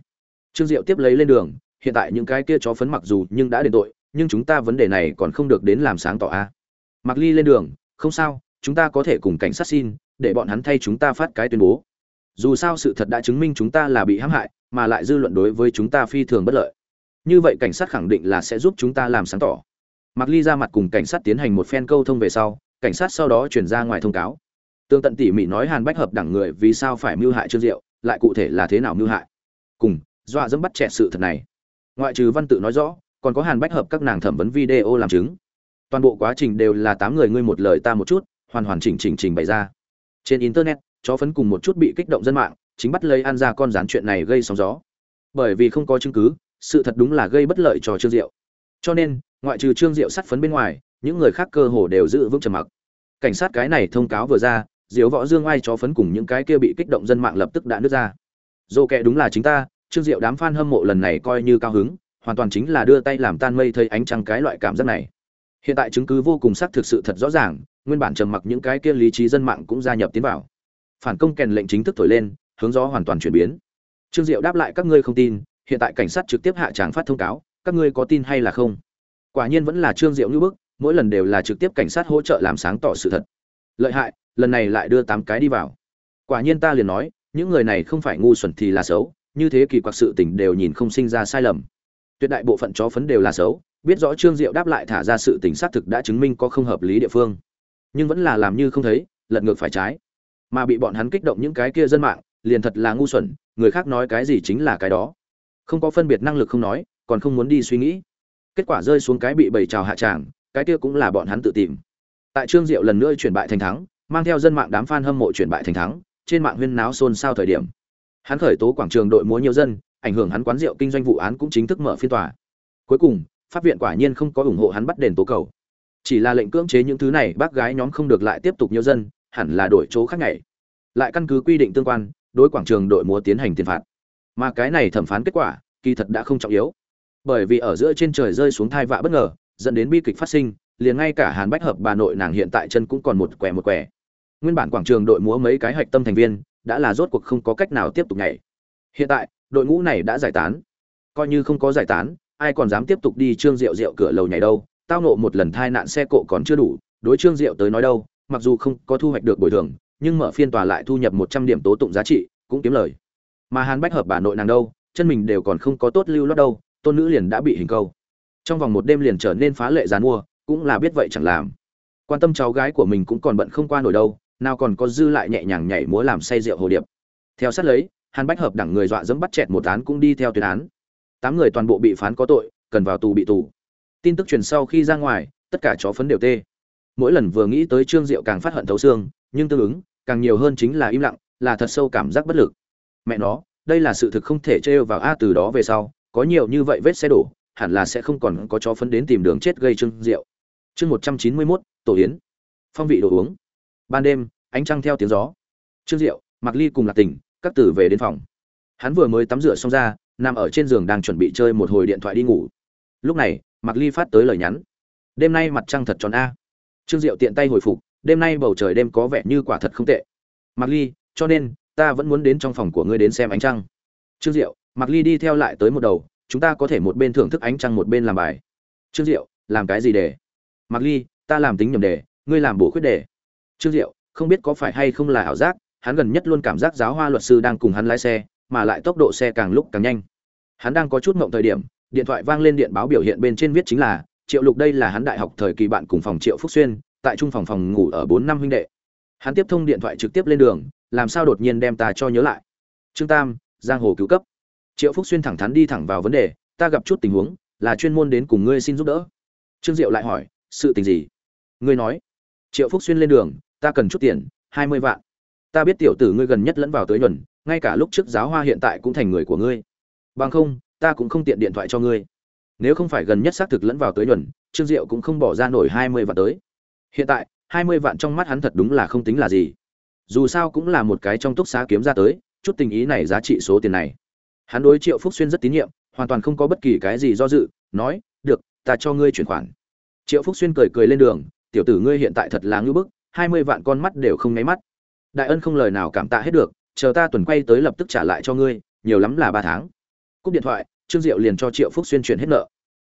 Trương diệu tiếp lấy lên đường, hiện tại những cái kia chó phấn mặc dù nhưng đã đền tội, nhưng chúng ta vấn đề này còn không được đến làm sáng tỏ a. Mặc ly lên đường, không sao chúng ta có thể cùng cảnh sát xin, để bọn hắn thay chúng ta phát cái tuyên bố. Dù sao sự thật đã chứng minh chúng ta là bị hãm hại, mà lại dư luận đối với chúng ta phi thường bất lợi. Như vậy cảnh sát khẳng định là sẽ giúp chúng ta làm sáng tỏ. Mặc ly ra mặt cùng cảnh sát tiến hành một phen câu thông về sau, cảnh sát sau đó chuyển ra ngoài thông cáo. Tương tận tỉ mỉ nói hàn bách hợp đẳng người vì sao phải mưu hại trương diệu, lại cụ thể là thế nào mưu hại. Cùng, dọa dẫm bắt trẻ sự thật này. Ngoại trừ văn tự nói rõ, còn có hàn bách hợp các nàng thẩm vấn video làm chứng. Toàn bộ quá trình đều là tám người, ngươi một lời ta một chút hoàn hoàn chỉnh chỉnh trình bày ra. Trên internet, chó phấn cùng một chút bị kích động dân mạng, chính bắt lấy ăn ra con rán chuyện này gây sóng gió. Bởi vì không có chứng cứ, sự thật đúng là gây bất lợi cho trương diệu. Cho nên, ngoại trừ trương diệu sắt phấn bên ngoài, những người khác cơ hồ đều giữ vững trầm mặc. Cảnh sát cái này thông cáo vừa ra diếu võ dương ai chó phấn cùng những cái kia bị kích động dân mạng lập tức đã nứt ra. Dồ kệ đúng là chính ta, trương diệu đám fan hâm mộ lần này coi như cao hứng, hoàn toàn chính là đưa tay làm tan mây thấy ánh trăng cái loại cảm giác này hiện tại chứng cứ vô cùng xác thực sự thật rõ ràng, nguyên bản trầm mặc những cái kia lý trí dân mạng cũng gia nhập tiến vào. Phản công kèn lệnh chính thức thổi lên, hướng gió hoàn toàn chuyển biến. Trương diệu đáp lại, các ngươi không tin, hiện tại cảnh sát trực tiếp hạ tràng phát thông cáo, các ngươi có tin hay là không? Quả nhiên vẫn là trương diệu như bức, mỗi lần đều là trực tiếp cảnh sát hỗ trợ làm sáng tỏ sự thật. Lợi hại, lần này lại đưa tám cái đi vào. Quả nhiên ta liền nói, những người này không phải ngu xuẩn thì là xấu, như thế kỳ quặc sự tình đều nhìn không sinh ra sai lầm tuyệt đại bộ phận chó phấn đều là xấu, biết rõ trương diệu đáp lại thả ra sự tình xác thực đã chứng minh có không hợp lý địa phương. Nhưng vẫn là làm như không thấy, lật ngược phải trái. Mà bị bọn hắn kích động những cái kia dân mạng, liền thật là ngu xuẩn, người khác nói cái gì chính là cái đó. Không có phân biệt năng lực không nói, còn không muốn đi suy nghĩ. Kết quả rơi xuống cái bị bầy trào hạ tràng, cái kia cũng là bọn hắn tự tìm. Tại trương diệu lần nữa chuyển bại thành thắng, mang theo dân mạng đám fan hâm mộ chuyển bại thành thắng, trên mạng huyên náo xôn xao thời điểm. Hắn khởi tố quảng trường đội múa nhiều dân ảnh hưởng hắn quán rượu kinh doanh vụ án cũng chính thức mở phiên tòa. Cuối cùng, pháp viện quả nhiên không có ủng hộ hắn bắt đền tố cầu. Chỉ là lệnh cưỡng chế những thứ này, bác gái nhóm không được lại tiếp tục nhiễu dân, hẳn là đổi chỗ khác ngày. Lại căn cứ quy định tương quan, đối quảng trường đội múa tiến hành tiền phạt. Mà cái này thẩm phán kết quả, kỳ thật đã không trọng yếu. Bởi vì ở giữa trên trời rơi xuống thai vạ bất ngờ, dẫn đến bi kịch phát sinh, liền ngay cả hàn bách hợp bà nội nàng hiện tại chân cũng còn một quẻ một quẻ nguyên bản quảng trường đội múa mấy cái hạch tâm thành viên, đã là rốt cuộc không có cách nào tiếp tục nhảy. Hiện tại đội ngũ này đã giải tán. Coi như không có giải tán, ai còn dám tiếp tục đi trương diệu diệu cửa lầu nhảy đâu? Tao nộ một lần thai nạn xe cộ còn chưa đủ, đối trương diệu tới nói đâu? Mặc dù không có thu hoạch được bồi thường, nhưng mở phiên tòa lại thu nhập một trăm điểm tố tụng giá trị, cũng kiếm lời. Mà hàn bách hợp bà nội nàng đâu? Chân mình đều còn không có tốt lưu lót đâu, tôn nữ liền đã bị hình câu. Trong vòng một đêm liền trở nên phá lệ dàn mua cũng là biết vậy chẳng làm. Quan tâm cháu gái của mình cũng còn bận không qua nổi đâu, nào còn có dư lại nhẹ nhàng nhảy múa làm say rượu hồ điệp. Theo sát lấy hàn bách hợp đẳng người dọa dẫm bắt chẹt một án cũng đi theo tuyên án. Tám người toàn bộ bị phán có tội, cần vào tù bị tù. Tin tức truyền sau khi ra ngoài, tất cả chó phấn đều tê. Mỗi lần vừa nghĩ tới trương diệu càng phát hận thấu xương, nhưng tương ứng, càng nhiều hơn chính là im lặng, là thật sâu cảm giác bất lực. Mẹ nó, đây là sự thực không thể trêu vào a từ đó về sau, có nhiều như vậy vết xe đổ, hẳn là sẽ không còn có chó phấn đến tìm đường chết gây trương diệu. Chương một trăm chín mươi mốt, tổ yến. Phong vị đồ uống. Ban đêm, ánh trăng theo tiếng gió. Trương diệu, Mạc ly cùng lạc tình các tử về đến phòng. Hắn vừa mới tắm rửa xong ra, nằm ở trên giường đang chuẩn bị chơi một hồi điện thoại đi ngủ. Lúc này mặc ly phát tới lời nhắn. Đêm nay mặt trăng thật tròn a. Trương diệu tiện tay hồi phục, đêm nay bầu trời đêm có vẻ như quả thật không tệ. Mặc ly, cho nên, ta vẫn muốn đến trong phòng của ngươi đến xem ánh trăng. Trương diệu mặc ly đi theo lại tới một đầu, chúng ta có thể một bên thưởng thức ánh trăng một bên làm bài. Trương diệu, làm cái gì để? Mặc ly, ta làm tính nhầm đề, ngươi làm bổ khuyết đề. Trương diệu, không biết có phải hay không là ảo giác hắn gần nhất luôn cảm giác giáo hoa luật sư đang cùng hắn lái xe, mà lại tốc độ xe càng lúc càng nhanh. Hắn đang có chút mộng thời điểm, điện thoại vang lên điện báo biểu hiện bên trên viết chính là, triệu lục đây là hắn đại học thời kỳ bạn cùng phòng triệu phúc xuyên, tại trung phòng phòng ngủ ở bốn năm huynh đệ. Hắn tiếp thông điện thoại trực tiếp lên đường, làm sao đột nhiên đem ta cho nhớ lại? Trương tam, giang hồ cứu cấp. Triệu phúc xuyên thẳng thắn đi thẳng vào vấn đề, ta gặp chút tình huống, là chuyên môn đến cùng ngươi xin giúp đỡ. Trương diệu lại hỏi, sự tình gì? Ngươi nói. Triệu phúc xuyên lên đường, ta cần chút tiền, hai mươi vạn ta biết tiểu tử ngươi gần nhất lẫn vào tới nhuần, ngay cả lúc trước giáo hoa hiện tại cũng thành người của ngươi. Bằng không, ta cũng không tiện điện thoại cho ngươi. Nếu không phải gần nhất xác thực lẫn vào tới nhuần, trương diệu cũng không bỏ ra nổi hai mươi vạn tới. Hiện tại, hai mươi vạn trong mắt hắn thật đúng là không tính là gì. Dù sao cũng là một cái trong túc xá kiếm ra tới, chút tình ý này giá trị số tiền này. Hắn đối triệu phúc xuyên rất tín nhiệm, hoàn toàn không có bất kỳ cái gì do dự, nói, được, ta cho ngươi chuyển khoản. Triệu phúc xuyên cười cười lên đường, tiểu tử ngươi hiện tại thật là ngưỡng bức, hai mươi vạn con mắt đều không nháy mắt đại ân không lời nào cảm tạ hết được, chờ ta tuần quay tới lập tức trả lại cho ngươi, nhiều lắm là ba tháng. Cúp điện thoại, trương diệu liền cho triệu phúc xuyên chuyển hết nợ.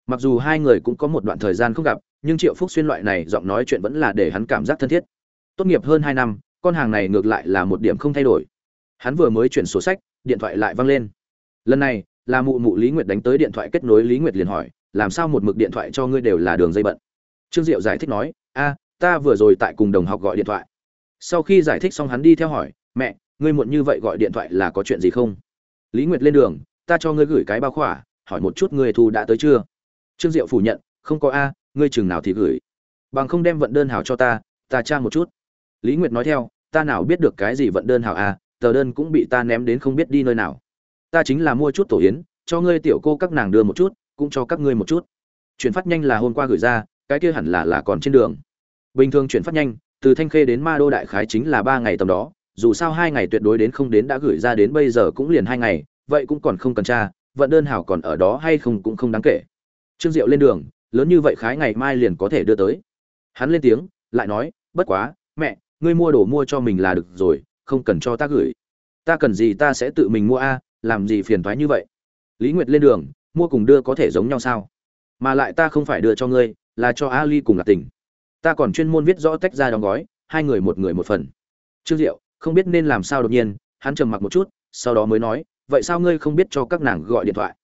Mặc dù hai người cũng có một đoạn thời gian không gặp, nhưng triệu phúc xuyên loại này giọng nói chuyện vẫn là để hắn cảm giác thân thiết. Tốt nghiệp hơn hai năm, con hàng này ngược lại là một điểm không thay đổi. Hắn vừa mới chuyển sổ sách, điện thoại lại văng lên. Lần này, là mụ mụ lý nguyệt đánh tới điện thoại kết nối lý nguyệt liền hỏi, làm sao một mực điện thoại cho ngươi đều là đường dây bận? Trương diệu giải thích nói, a, ta vừa rồi tại cùng đồng học gọi điện thoại sau khi giải thích xong hắn đi theo hỏi, mẹ, ngươi muộn như vậy gọi điện thoại là có chuyện gì không? Lý nguyệt lên đường, ta cho ngươi gửi cái bao khỏa, hỏi một chút ngươi thu đã tới chưa? Trương diệu phủ nhận, không có a, ngươi chừng nào thì gửi. Bằng không đem vận đơn hảo cho ta ta tra một chút. Lý nguyệt nói theo, ta nào biết được cái gì vận đơn hảo à tờ đơn cũng bị ta ném đến không biết đi nơi nào. Ta chính là mua chút tổ yến, cho ngươi tiểu cô các nàng đưa một chút, cũng cho các ngươi một chút. Chuyển phát nhanh là hôm qua gửi ra, cái kia hẳn là là còn trên đường. Bình thường chuyển phát nhanh từ thanh khê đến ma đô đại khái chính là ba ngày tầm đó, dù sao hai ngày tuyệt đối đến không đến đã gửi ra đến bây giờ cũng liền hai ngày, vậy cũng còn không cần tra, vận đơn hảo còn ở đó hay không cũng không đáng kể. Trương diệu lên đường, lớn như vậy khái ngày mai liền có thể đưa tới. Hắn lên tiếng, lại nói, bất quá, mẹ, ngươi mua đồ mua cho mình là được rồi, không cần cho ta gửi. Ta cần gì ta sẽ tự mình mua a, làm gì phiền thoái như vậy? Lý nguyệt lên đường, mua cùng đưa có thể giống nhau sao? Mà lại ta không phải đưa cho ngươi, là cho ali cùng là tỉnh ta còn chuyên môn viết rõ tách ra đóng gói, hai người một người một phần. Trương diệu, không biết nên làm sao đột nhiên, hắn trầm mặc một chút, sau đó mới nói, vậy sao ngươi không biết cho các nàng gọi điện thoại?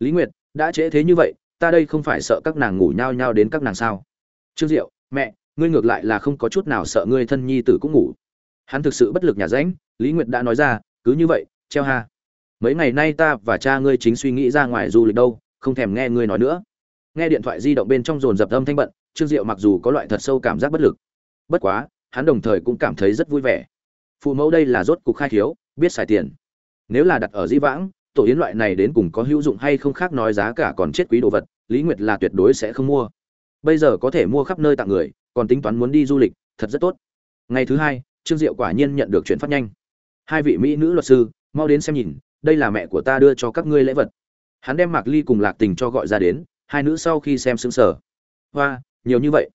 Lý nguyệt, đã trễ thế như vậy, ta đây không phải sợ các nàng ngủ nhao nhao đến các nàng sao? Trương diệu, mẹ, ngươi ngược lại là không có chút nào sợ ngươi thân nhi tử cũng ngủ. Hắn thực sự bất lực nhà ránh, lý nguyệt đã nói ra, cứ như vậy, treo ha. Mấy ngày nay ta và cha ngươi chính suy nghĩ ra ngoài du lịch đâu, không thèm nghe ngươi nói nữa nghe điện thoại di động bên trong dồn dập âm thanh bận, trương diệu mặc dù có loại thật sâu cảm giác bất lực. Bất quá, hắn đồng thời cũng cảm thấy rất vui vẻ. Phụ mẫu đây là rốt cục khai thiếu biết xài tiền. Nếu là đặt ở di vãng, tổ yến loại này đến cùng có hữu dụng hay không khác nói giá cả còn chết quý đồ vật, lý nguyệt là tuyệt đối sẽ không mua. Bây giờ có thể mua khắp nơi tặng người, còn tính toán muốn đi du lịch, thật rất tốt. Ngày thứ hai, trương diệu quả nhiên nhận được chuyện phát nhanh. Hai vị mỹ nữ luật sư, mau đến xem nhìn, đây là mẹ của ta đưa cho các ngươi lễ vật. Hắn đem mạc ly cùng lạc tình cho gọi ra đến hai nữ sau khi xem xứng sở hoa, nhiều như vậy.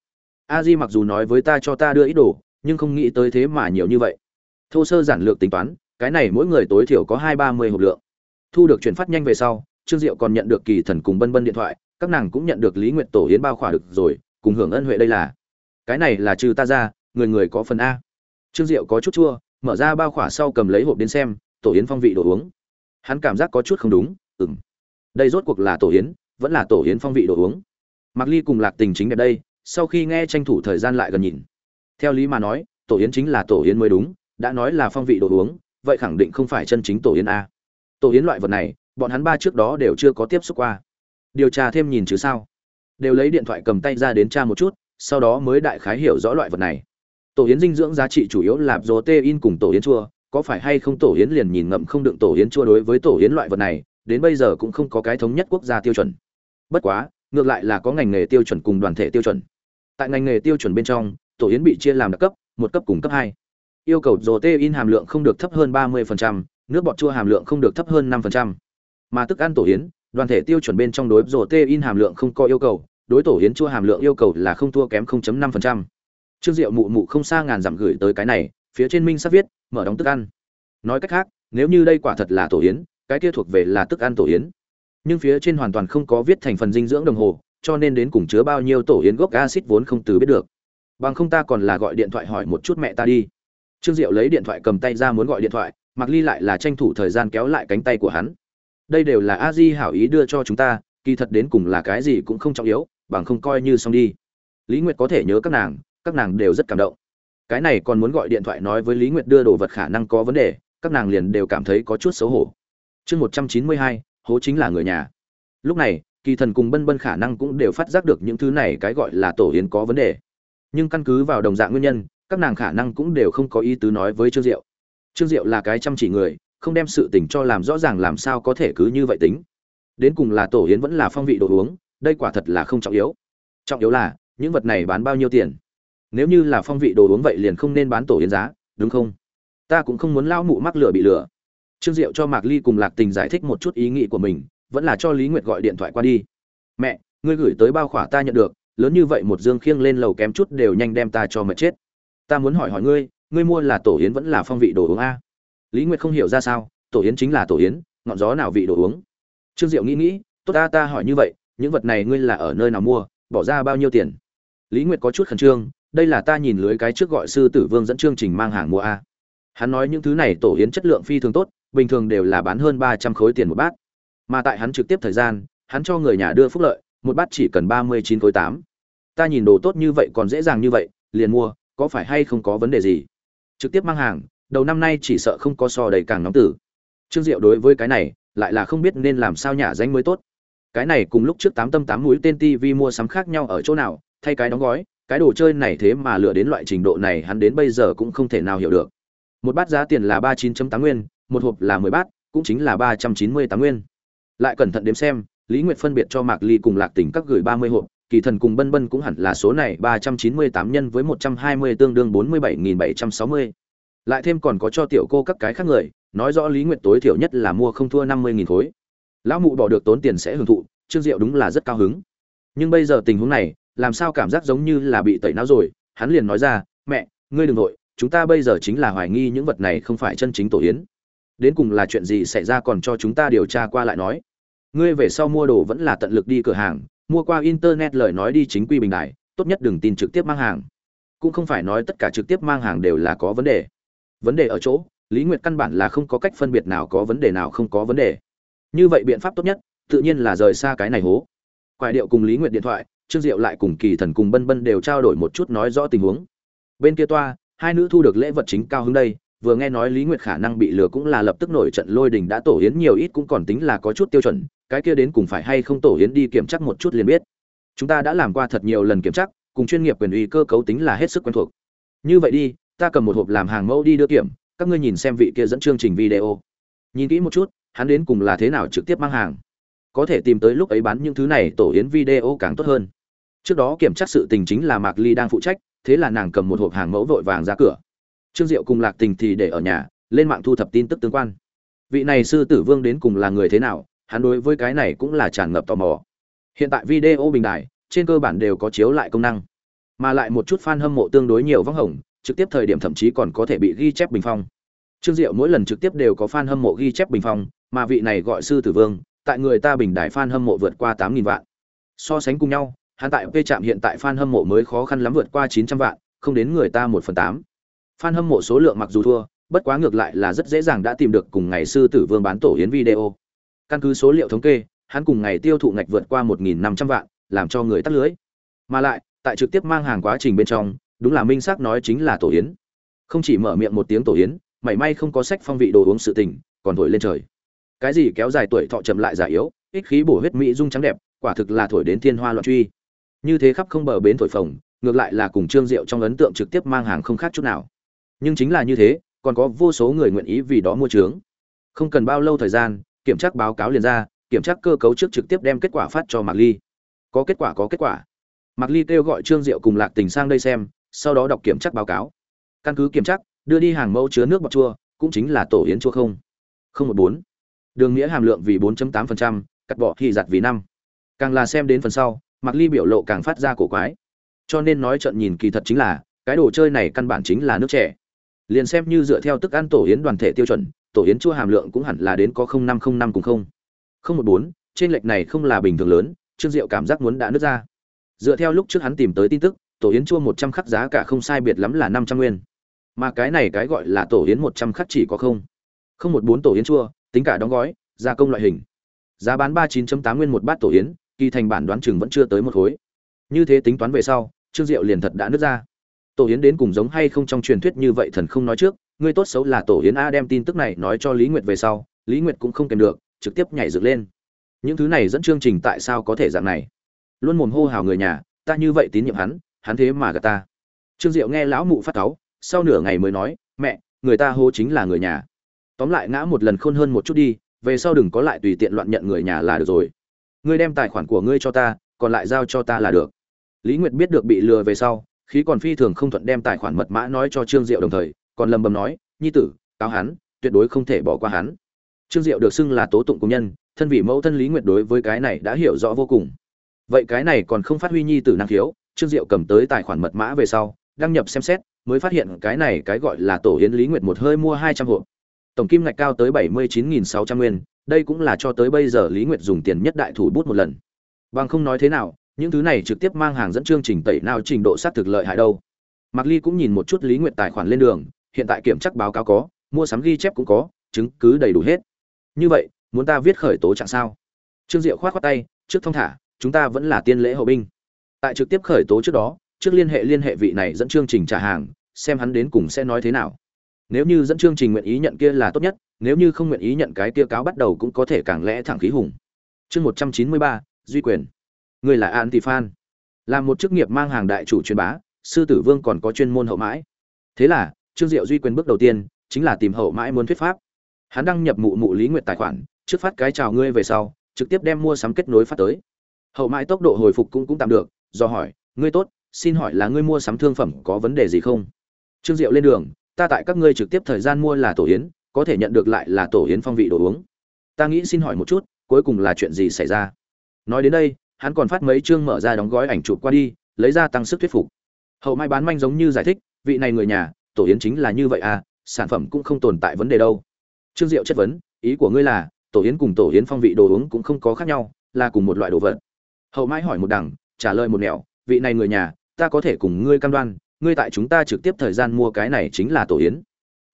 A di mặc dù nói với ta cho ta đưa ít đồ, nhưng không nghĩ tới thế mà nhiều như vậy. Thô sơ giản lược tính toán, cái này mỗi người tối thiểu có hai ba mươi hộp lượng. Thu được chuyển phát nhanh về sau, trương diệu còn nhận được kỳ thần cùng bân bân điện thoại, các nàng cũng nhận được lý nguyện tổ hiến bao khỏa được rồi, cùng hưởng ân huệ đây là. Cái này là trừ ta ra, người người có phần a. Trương diệu có chút chua, mở ra bao khỏa sau cầm lấy hộp đến xem, tổ yến phong vị đồ uống. Hắn cảm giác có chút không đúng ừng đây rốt cuộc là tổ yến vẫn là tổ yến phong vị đồ uống. Mặc ly cùng lạc tình chính đẹp đây, sau khi nghe tranh thủ thời gian lại gần nhìn. Theo lý mà nói, tổ yến chính là tổ yến mới đúng, đã nói là phong vị đồ uống, vậy khẳng định không phải chân chính tổ yến a. Tổ yến loại vật này, bọn hắn ba trước đó đều chưa có tiếp xúc qua. Điều tra thêm nhìn chứ sao. Đều lấy điện thoại cầm tay ra đến tra một chút, sau đó mới đại khái hiểu rõ loại vật này. Tổ yến dinh dưỡng giá trị chủ yếu là protein cùng tổ yến chua, có phải hay không tổ yến liền nhìn ngậm không đựng tổ yến chua đối với tổ yến loại vật này, đến bây giờ cũng không có cái thống nhất quốc gia tiêu chuẩn bất quá ngược lại là có ngành nghề tiêu chuẩn cùng đoàn thể tiêu chuẩn tại ngành nghề tiêu chuẩn bên trong tổ yến bị chia làm đặc cấp một cấp cùng cấp hai yêu cầu rô tê in hàm lượng không được thấp hơn 30%, nước bọt chua hàm lượng không được thấp hơn năm phần trăm mà thức ăn tổ yến đoàn thể tiêu chuẩn bên trong đối rô tê in hàm lượng không có yêu cầu đối tổ yến chua hàm lượng yêu cầu là không thua kém 0.5%. Trương Diệu mụ mụ không xa ngàn dặm gửi tới cái này, phía trên minh sắp viết, mở đóng thức ăn. Nói cách khác, nếu như đây quả thật là tổ yến, cái kia thuộc về là thức ăn tổ yến. Nhưng phía trên hoàn toàn không có viết thành phần dinh dưỡng đồng hồ, cho nên đến cùng chứa bao nhiêu tổ yến gốc axit vốn không từ biết được. Bằng không ta còn là gọi điện thoại hỏi một chút mẹ ta đi. Trương Diệu lấy điện thoại cầm tay ra muốn gọi điện thoại, Mặc Ly lại là tranh thủ thời gian kéo lại cánh tay của hắn. Đây đều là A Di hảo ý đưa cho chúng ta, kỳ thật đến cùng là cái gì cũng không trọng yếu, bằng không coi như xong đi. Lý Nguyệt có thể nhớ các nàng, các nàng đều rất cảm động cái này còn muốn gọi điện thoại nói với lý nguyệt đưa đồ vật khả năng có vấn đề các nàng liền đều cảm thấy có chút xấu hổ chương một trăm chín mươi hai hố chính là người nhà. Lúc này, kỳ thần cùng bân bân khả năng cũng đều phát giác được những thứ này cái gọi là tổ yến có vấn đề. Nhưng căn cứ vào đồng dạng nguyên nhân, các nàng khả năng cũng đều không có ý tứ nói với trương diệu. Trương diệu là cái chăm chỉ người, không đem sự tình cho làm rõ ràng làm sao có thể cứ như vậy tính. Đến cùng là tổ yến vẫn là phong vị đồ uống, đây quả thật là không trọng yếu. Trọng yếu là, những vật này bán bao nhiêu tiền? Nếu như là phong vị đồ uống vậy liền không nên bán tổ yến giá, đúng không? Ta cũng không muốn lao mụ mắc lửa bị lửa trương diệu cho mạc ly cùng lạc tình giải thích một chút ý nghĩ của mình, vẫn là cho lý nguyệt gọi điện thoại qua đi. Mẹ, ngươi gửi tới bao khỏa ta nhận được, lớn như vậy một dương khiêng lên lầu kém chút đều nhanh đem ta cho mệt chết. Ta muốn hỏi hỏi ngươi ngươi mua là tổ yến vẫn là phong vị đồ uống a? Lý nguyệt không hiểu ra sao, tổ yến chính là tổ yến, ngọn gió nào vị đồ uống? Trương diệu nghĩ nghĩ, tốt ta ta hỏi như vậy, những vật này ngươi là ở nơi nào mua, bỏ ra bao nhiêu tiền? Lý nguyệt có chút khẩn trương, đây là ta nhìn lưới cái trước gọi sư tử vương dẫn chương trình mang hàng mua a. Hắn nói những thứ này tổ yến chất lượng phi thường tốt bình thường đều là bán hơn ba trăm khối tiền một bát. Mà tại hắn trực tiếp thời gian, hắn cho người nhà đưa phúc lợi, một bát chỉ cần ba mươi chín khối tám. Ta nhìn đồ tốt như vậy còn dễ dàng như vậy, liền mua, có phải hay không có vấn đề gì? Trực tiếp mang hàng, đầu năm nay chỉ sợ không có so đầy càng nóng tử. Trương diệu đối với cái này, lại là không biết nên làm sao nhả danh mới tốt. Cái này cùng lúc trước tám tâm tám mũi tên tv mua sắm khác nhau ở chỗ nào, thay cái đóng gói, cái đồ chơi này thế mà lựa đến loại trình độ này hắn đến bây giờ cũng không thể nào hiểu được. Một bát giá tiền là ba chín tám nguyên một hộp là mười bát, cũng chính là ba trăm chín mươi tám nguyên. Lại cẩn thận đếm xem, lý nguyệt phân biệt cho mạc ly cùng lạc tỉnh các gửi ba mươi hộp, kỳ thần cùng bân bân cũng hẳn là số này ba trăm chín mươi tám nhân với một trăm hai mươi tương đương bốn mươi bảy nghìn bảy trăm sáu mươi. Lại thêm còn có cho tiểu cô các cái khác người, nói rõ lý nguyệt tối thiểu nhất là mua không thua năm mươi nghìn khối. Lão mụ bỏ được tốn tiền sẽ hưởng thụ, trương diệu đúng là rất cao hứng. Nhưng bây giờ tình huống này, làm sao cảm giác giống như là bị tẩy não rồi? Hắn liền nói ra, mẹ, ngươi đừng nội chúng ta bây giờ chính là hoài nghi những vật này không phải chân chính tổ yến đến cùng là chuyện gì xảy ra còn cho chúng ta điều tra qua lại nói. Ngươi về sau mua đồ vẫn là tận lực đi cửa hàng, mua qua internet lời nói đi chính quy bình đại, tốt nhất đừng tin trực tiếp mang hàng. Cũng không phải nói tất cả trực tiếp mang hàng đều là có vấn đề. Vấn đề ở chỗ, lý nguyệt căn bản là không có cách phân biệt nào có vấn đề nào không có vấn đề. Như vậy biện pháp tốt nhất, tự nhiên là rời xa cái này hố. Quại điệu cùng lý nguyệt điện thoại, trương diệu lại cùng kỳ thần cùng bân bân đều trao đổi một chút nói rõ tình huống. Bên kia toa, hai nữ thu được lễ vật chính cao hứng đây vừa nghe nói lý nguyệt khả năng bị lừa cũng là lập tức nổi trận lôi đình đã tổ hiến nhiều ít cũng còn tính là có chút tiêu chuẩn, cái kia đến cùng phải hay không tổ hiến đi kiểm tra một chút liền biết. Chúng ta đã làm qua thật nhiều lần kiểm tra cùng chuyên nghiệp quyền uy cơ cấu tính là hết sức quen thuộc. Như vậy đi, ta cầm một hộp làm hàng mẫu đi đưa kiểm, các ngươi nhìn xem vị kia dẫn chương trình video. Nhìn kỹ một chút, hắn đến cùng là thế nào trực tiếp mang hàng. Có thể tìm tới lúc ấy bán những thứ này, tổ yến video càng tốt hơn. Trước đó kiểm tra sự tình chính là mạc ly đang phụ trách, thế là nàng cầm một hộp hàng mẫu vội vàng ra cửa trương diệu cùng lạc tình thì để ở nhà, lên mạng thu thập tin tức tương quan. Vị này sư tử vương đến cùng là người thế nào, hắn đối với cái này cũng là tràn ngập tò mò. Hiện tại video bình đại trên cơ bản đều có chiếu lại công năng. Mà lại một chút fan hâm mộ tương đối nhiều vắng hồng, trực tiếp thời điểm thậm chí còn có thể bị ghi chép bình phong. Trương diệu mỗi lần trực tiếp đều có fan hâm mộ ghi chép bình phong, mà vị này gọi sư tử vương, tại người ta bình đại fan hâm mộ vượt qua tám nghìn vạn. So sánh cùng nhau, hắn tại p trạm hiện tại fan hâm mộ mới khó khăn lắm vượt qua chín trăm vạn, không đến người ta một phần tám fan hâm mộ số lượng mặc dù thua, bất quá ngược lại là rất dễ dàng đã tìm được cùng ngày sư tử vương bán tổ yến video. Căn cứ số liệu thống kê, hắn cùng ngày tiêu thụ ngạch vượt qua một nghìn năm trăm vạn, làm cho người tắt lưới. Mà lại, tại trực tiếp mang hàng quá trình bên trong, đúng là minh xác nói chính là tổ yến. Không chỉ mở miệng một tiếng tổ yến, mảy may không có sách phong vị đồ uống sự tình, còn thổi lên trời. Cái gì kéo dài tuổi thọ chậm lại già yếu, ích khí bổ huyết mỹ dung trắng đẹp, quả thực là thổi đến thiên hoa loạn truy. Như thế khắp không bờ bến thổi phồng, ngược lại là cùng trương diệu trong ấn tượng trực tiếp mang hàng không khác chút nào nhưng chính là như thế còn có vô số người nguyện ý vì đó mua trướng. Không cần bao lâu thời gian kiểm tra báo cáo liền ra kiểm tra cơ cấu trước trực tiếp đem kết quả phát cho mạc ly. Có kết quả có kết quả. Mạc ly kêu gọi trương diệu cùng lạc tình sang đây xem sau đó đọc kiểm tra báo cáo. Căn cứ kiểm tra đưa đi hàng mẫu chứa nước bọc chua cũng chính là tổ yến chua không. Không một bốn. Đường nghĩa hàm lượng vì 4.8%, cắt bỏ thì giặt vì năm. Càng là xem đến phần sau mạc ly biểu lộ càng phát ra cổ quái. Cho nên nói trận nhìn kỳ thật chính là cái đồ chơi này căn bản chính là nước trẻ liền xem như dựa theo tức ăn tổ yến đoàn thể tiêu chuẩn, tổ yến chua hàm lượng cũng hẳn là đến có 0505 cùng không. không một bốn, trên lệch này không là bình thường lớn, trương diệu cảm giác muốn đã nứt ra. Dựa theo lúc trước hắn tìm tới tin tức, tổ yến chua 100 khắc giá cả không sai biệt lắm là 500 nguyên. Mà cái này cái gọi là tổ yến 100 khắc chỉ có không. không một bốn tổ yến chua, tính cả đóng gói, gia công loại hình. Giá bán 39.8 nguyên một bát tổ yến, kỳ thành bản đoán chừng vẫn chưa tới một khối. Như thế tính toán về sau, trương diệu liền thật đã nứt ra tổ yến đến cùng giống hay không trong truyền thuyết như vậy thần không nói trước ngươi tốt xấu là tổ yến a đem tin tức này nói cho lý nguyệt về sau, lý nguyệt cũng không kèm được, trực tiếp nhảy dựng lên. Những thứ này dẫn chương trình tại sao có thể dạng này? Luôn mồm hô hào người nhà, ta như vậy tín nhiệm hắn hắn thế mà gạt ta. Trương diệu nghe lão mụ phát cáu, sau nửa ngày mới nói, mẹ, người ta hô chính là người nhà. Tóm lại ngã một lần khôn hơn một chút đi, về sau đừng có lại tùy tiện loạn nhận người nhà là được rồi. Ngươi đem tài khoản của ngươi cho ta, còn lại giao cho ta là được. Lý nguyệt biết được bị lừa về sau khí còn phi thường không thuận đem tài khoản mật mã nói cho trương diệu đồng thời, còn lầm bầm nói, nhi tử, cáo hắn, tuyệt đối không thể bỏ qua hắn. Trương diệu được xưng là tố tụng công nhân, thân vị mẫu thân lý nguyệt đối với cái này đã hiểu rõ vô cùng. Vậy cái này còn không phát huy nhi tử năng khiếu, trương diệu cầm tới tài khoản mật mã về sau, đăng nhập xem xét, mới phát hiện cái này cái gọi là tổ yến lý nguyệt một hơi mua hai trăm hộp. Tổng kim ngạch cao tới bảy mươi chín nghìn sáu trăm nguyên, đây cũng là cho tới bây giờ lý nguyệt dùng tiền nhất đại thủ bút một lần. Bằng không nói thế nào những thứ này trực tiếp mang hàng dẫn chương trình tẩy nào trình độ sát thực lợi hại đâu. Mạc ly cũng nhìn một chút lý nguyện tài khoản lên đường, hiện tại kiểm chắc báo cáo có, mua sắm ghi chép cũng có, chứng cứ đầy đủ hết. Như vậy, muốn ta viết khởi tố trạng sao? Trương diệu khoát khoát tay, trước thông thả, chúng ta vẫn là tiên lễ hậu binh. Tại trực tiếp khởi tố trước đó, trước liên hệ liên hệ vị này dẫn chương trình trả hàng, xem hắn đến cùng sẽ nói thế nào. Nếu như dẫn chương trình nguyện ý nhận kia là tốt nhất, nếu như không nguyện ý nhận cái kia cáo bắt đầu cũng có thể càng lẽ thẳng khí hùng. Chương một trăm chín mươi ba, duy quyền. Ngươi là anti fan làm một chức nghiệp mang hàng đại chủ truyền bá, sư tử vương còn có chuyên môn hậu mãi. Thế là, trương diệu duy quyền bước đầu tiên, chính là tìm hậu mãi muốn thuyết pháp. Hắn đăng nhập mụ mụ lý nguyệt tài khoản, trước phát cái chào ngươi về sau, trực tiếp đem mua sắm kết nối phát tới. Hậu mãi tốc độ hồi phục cũng cũng tạm được, do hỏi, ngươi tốt, xin hỏi là ngươi mua sắm thương phẩm có vấn đề gì không? Trương diệu lên đường, ta tại các ngươi trực tiếp thời gian mua là tổ yến, có thể nhận được lại là tổ yến phong vị đồ uống. Ta nghĩ xin hỏi một chút, cuối cùng là chuyện gì xảy ra? Nói đến đây hắn còn phát mấy chương mở ra đóng gói ảnh chụp qua đi, lấy ra tăng sức thuyết phục. Hậu mai bán manh giống như giải thích, vị này người nhà, tổ yến chính là như vậy à sản phẩm cũng không tồn tại vấn đề đâu. Trương diệu chất vấn, ý của ngươi là, tổ yến cùng tổ yến phong vị đồ uống cũng không có khác nhau, là cùng một loại đồ vật. Hậu mai hỏi một đằng, trả lời một nẻo, vị này người nhà, ta có thể cùng ngươi cam đoan, ngươi tại chúng ta trực tiếp thời gian mua cái này chính là tổ yến.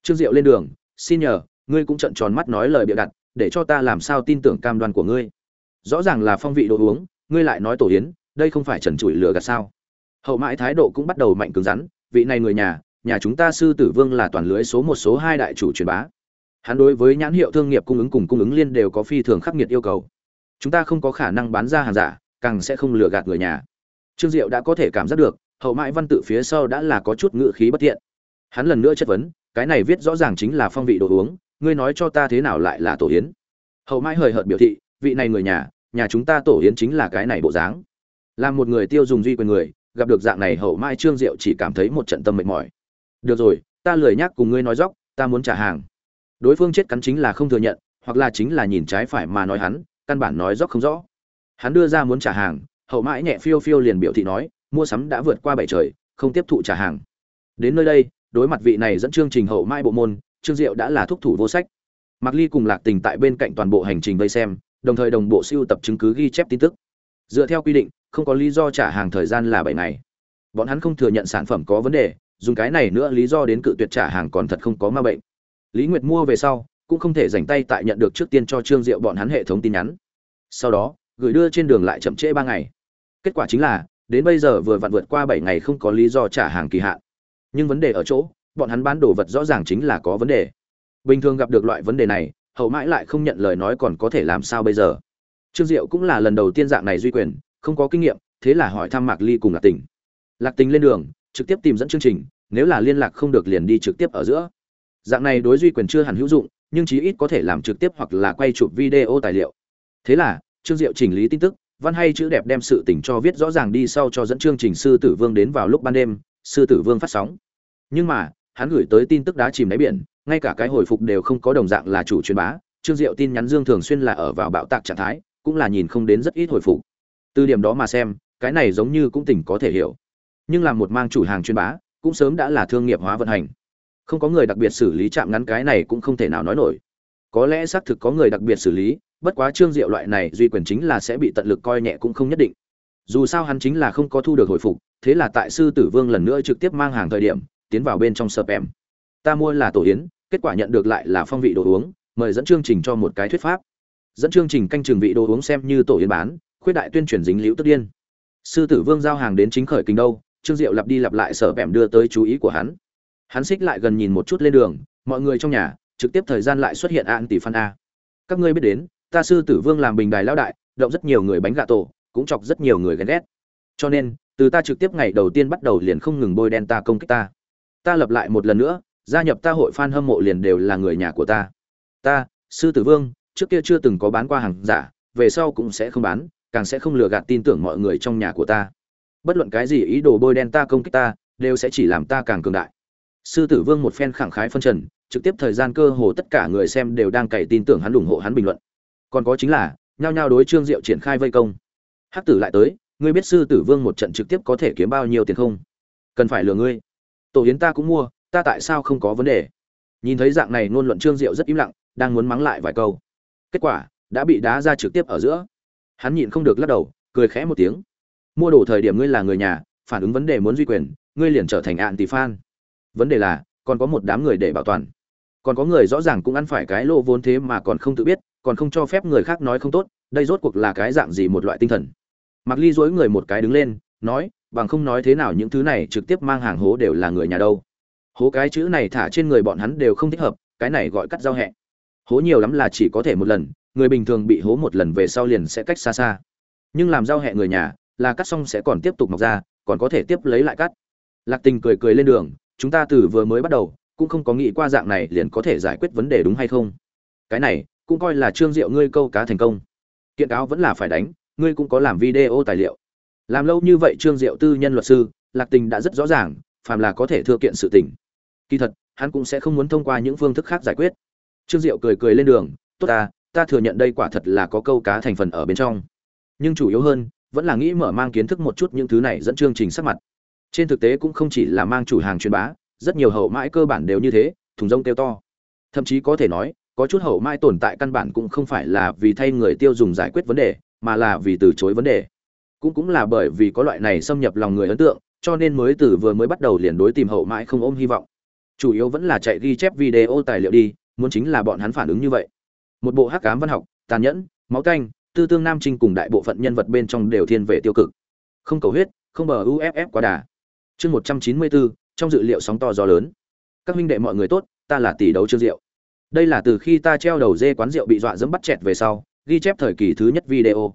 Trương diệu lên đường, xin nhờ, ngươi cũng trận tròn mắt nói lời bịa đặt, để cho ta làm sao tin tưởng cam đoan của ngươi. Rõ ràng là phong vị đồ uống ngươi lại nói tổ yến, đây không phải trần trụi lừa gạt sao? Hậu mãi thái độ cũng bắt đầu mạnh cứng rắn, vị này người nhà nhà chúng ta sư tử vương là toàn lưới số một số hai đại chủ truyền bá. Hắn đối với nhãn hiệu thương nghiệp cung ứng cùng cung ứng liên đều có phi thường khắc nghiệt yêu cầu. Chúng ta không có khả năng bán ra hàng giả, càng sẽ không lừa gạt người nhà. Trương diệu đã có thể cảm giác được, hậu mãi văn tự phía sau đã là có chút ngự khí bất thiện. Hắn lần nữa chất vấn, cái này viết rõ ràng chính là phong vị đồ uống, ngươi nói cho ta thế nào lại là tổ yến? Hậu mãi hời hợt biểu thị, vị này người nhà nhà chúng ta tổ yến chính là cái này bộ dáng. Làm một người tiêu dùng duy quyền người gặp được dạng này hậu mai trương diệu chỉ cảm thấy một trận tâm mệt mỏi. Được rồi ta lười nhắc cùng ngươi nói dóc ta muốn trả hàng. Đối phương chết cắn chính là không thừa nhận hoặc là chính là nhìn trái phải mà nói hắn căn bản nói dóc không rõ. Hắn đưa ra muốn trả hàng hậu mãi nhẹ phiêu phiêu liền biểu thị nói mua sắm đã vượt qua bảy trời không tiếp thụ trả hàng. Đến nơi đây đối mặt vị này dẫn chương trình hậu mãi bộ môn trương diệu đã là thúc thủ vô sách. Mạc Ly cùng Lạc Tình tại bên cạnh toàn bộ hành trình vây xem, đồng thời đồng bộ siêu tập chứng cứ ghi chép tin tức. Dựa theo quy định, không có lý do trả hàng thời gian là bảy ngày. Bọn hắn không thừa nhận sản phẩm có vấn đề, dùng cái này nữa lý do đến cự tuyệt trả hàng còn thật không có ma bệnh. Lý Nguyệt mua về sau, cũng không thể rảnh tay tại nhận được trước tiên cho Trương Diệu bọn hắn hệ thống tin nhắn. Sau đó, gửi đưa trên đường lại chậm trễ ba ngày. Kết quả chính là, đến bây giờ vừa vặn vượt qua bảy ngày không có lý do trả hàng kỳ hạn. Nhưng vấn đề ở chỗ, bọn hắn bán đồ vật rõ ràng chính là có vấn đề bình thường gặp được loại vấn đề này hậu mãi lại không nhận lời nói còn có thể làm sao bây giờ? Trương diệu cũng là lần đầu tiên dạng này duy quyền, không có kinh nghiệm, thế là hỏi thăm mạc ly cùng lạc tình. Lạc tình lên đường, trực tiếp tìm dẫn chương trình, nếu là liên lạc không được liền đi trực tiếp ở giữa. Dạng này đối duy quyền chưa hẳn hữu dụng, nhưng chí ít có thể làm trực tiếp hoặc là quay chụp video tài liệu. Thế là, trương diệu chỉnh lý tin tức, văn hay chữ đẹp đem sự tình cho viết rõ ràng đi sau cho dẫn chương trình sư tử vương đến vào lúc ban đêm, sư tử vương phát sóng. Nhưng mà hắn gửi tới tin tức đá chìm đáy biển, ngay cả cái hồi phục đều không có đồng dạng là chủ truyền bá, trương diệu tin nhắn dương thường xuyên là ở vào bạo tạc trạng thái, cũng là nhìn không đến rất ít hồi phục. Từ điểm đó mà xem, cái này giống như cũng tỉnh có thể hiểu. Nhưng làm một mang chủ hàng truyền bá, cũng sớm đã là thương nghiệp hóa vận hành. Không có người đặc biệt xử lý chạm ngắn cái này cũng không thể nào nói nổi. Có lẽ xác thực có người đặc biệt xử lý, bất quá trương diệu loại này duy quyền chính là sẽ bị tận lực coi nhẹ cũng không nhất định. Dù sao hắn chính là không có thu được hồi phục, thế là tại sư tử vương lần nữa trực tiếp mang hàng thời điểm tiến vào bên trong sập em ta mua là tổ yến, kết quả nhận được lại là phong vị đồ uống, mời dẫn chương trình cho một cái thuyết pháp. Dẫn chương trình canh trường vị đồ uống xem như tổ yến bán, khuyết đại tuyên truyền dính liễu tức điên. Sư tử vương giao hàng đến chính khởi kinh đâu, trương diệu lặp đi lặp lại sở bẻm đưa tới chú ý của hắn. Hắn xích lại gần nhìn một chút lên đường, mọi người trong nhà, trực tiếp thời gian lại xuất hiện an tỷ phan a. Các ngươi biết đến, ta sư tử vương làm bình đài lao đại, động rất nhiều người bánh gà tổ, cũng chọc rất nhiều người ghen ghét. Cho nên, từ ta trực tiếp ngày đầu tiên bắt đầu liền không ngừng bôi đen ta công kích ta ta lập lại một lần nữa gia nhập ta hội fan hâm mộ liền đều là người nhà của ta. Ta, sư tử vương, trước kia chưa từng có bán qua hàng giả, về sau cũng sẽ không bán, càng sẽ không lừa gạt tin tưởng mọi người trong nhà của ta. Bất luận cái gì ý đồ bôi đen ta công kích ta, đều sẽ chỉ làm ta càng cường đại. Sư tử vương một phen khẳng khái phân trần, trực tiếp thời gian cơ hồ tất cả người xem đều đang cày tin tưởng hắn ủng hộ hắn bình luận. Còn có chính là, nhao nhao đối Trương Diệu triển khai vây công. Hắc tử lại tới, ngươi biết sư tử vương một trận trực tiếp có thể kiếm bao nhiêu tiền không? Cần phải lừa ngươi. Tổ yến ta cũng mua, ta tại sao không có vấn đề? Nhìn thấy dạng này ngôn luận trương diệu rất im lặng đang muốn mắng lại vài câu. Kết quả đã bị đá ra trực tiếp ở giữa. Hắn nhịn không được lắc đầu cười khẽ một tiếng. Mua đồ thời điểm ngươi là người nhà phản ứng vấn đề muốn duy quyền ngươi liền trở thành ạn tỷ phan. Vấn đề là còn có một đám người để bảo toàn. Còn có người rõ ràng cũng ăn phải cái lô vốn thế mà còn không tự biết còn không cho phép người khác nói không tốt đây rốt cuộc là cái dạng gì một loại tinh thần? Mặc ly dối người một cái đứng lên nói bằng không nói thế nào những thứ này trực tiếp mang hàng hố đều là người nhà đâu. Hố cái chữ này thả trên người bọn hắn đều không thích hợp, cái này gọi cắt giao hẹ. Hố nhiều lắm là chỉ có thể một lần, người bình thường bị hố một lần về sau liền sẽ cách xa xa. Nhưng làm giao hẹ người nhà, là cắt xong sẽ còn tiếp tục mọc ra, còn có thể tiếp lấy lại cắt. Lạc tình cười cười lên đường, chúng ta từ vừa mới bắt đầu, cũng không có nghĩ qua dạng này liền có thể giải quyết vấn đề đúng hay không. Cái này, cũng coi là trương diệu ngươi câu cá thành công. Kiện cáo vẫn là phải đánh, ngươi cũng có làm video tài liệu làm lâu như vậy trương diệu tư nhân luật sư, lạc tình đã rất rõ ràng, phàm là có thể thừa kiện sự tình. Kỳ thật, hắn cũng sẽ không muốn thông qua những phương thức khác giải quyết. Trương diệu cười cười lên đường, tốt ta ta thừa nhận đây quả thật là có câu cá thành phần ở bên trong. Nhưng chủ yếu hơn, vẫn là nghĩ mở mang kiến thức một chút những thứ này dẫn chương trình sắc mặt. Trên thực tế cũng không chỉ là mang chủ hàng truyền bá, rất nhiều hậu mãi cơ bản đều như thế, thùng rông tiêu to. Thậm chí có thể nói, có chút hậu mãi tồn tại căn bản cũng không phải là vì thay người tiêu dùng giải quyết vấn đề, mà là vì từ chối vấn đề cũng cũng là bởi vì có loại này xâm nhập lòng người ấn tượng, cho nên mới từ vừa mới bắt đầu liền đối tìm hậu mãi không ôm hy vọng. Chủ yếu vẫn là chạy ghi chép video tài liệu đi, muốn chính là bọn hắn phản ứng như vậy. Một bộ hắc cám văn học, tàn nhẫn, máu canh, tư tương nam trinh cùng đại bộ phận nhân vật bên trong đều thiên về tiêu cực. Không cầu huyết, không bờ uff quá đà. Chương một trăm chín mươi bốn trong dự liệu sóng to gió lớn. Các huynh đệ mọi người tốt, ta là tỷ đấu trương diệu. Đây là từ khi ta treo đầu dê quán rượu bị dọa dẫm bắt chẹt về sau, ghi chép thời kỳ thứ nhất video.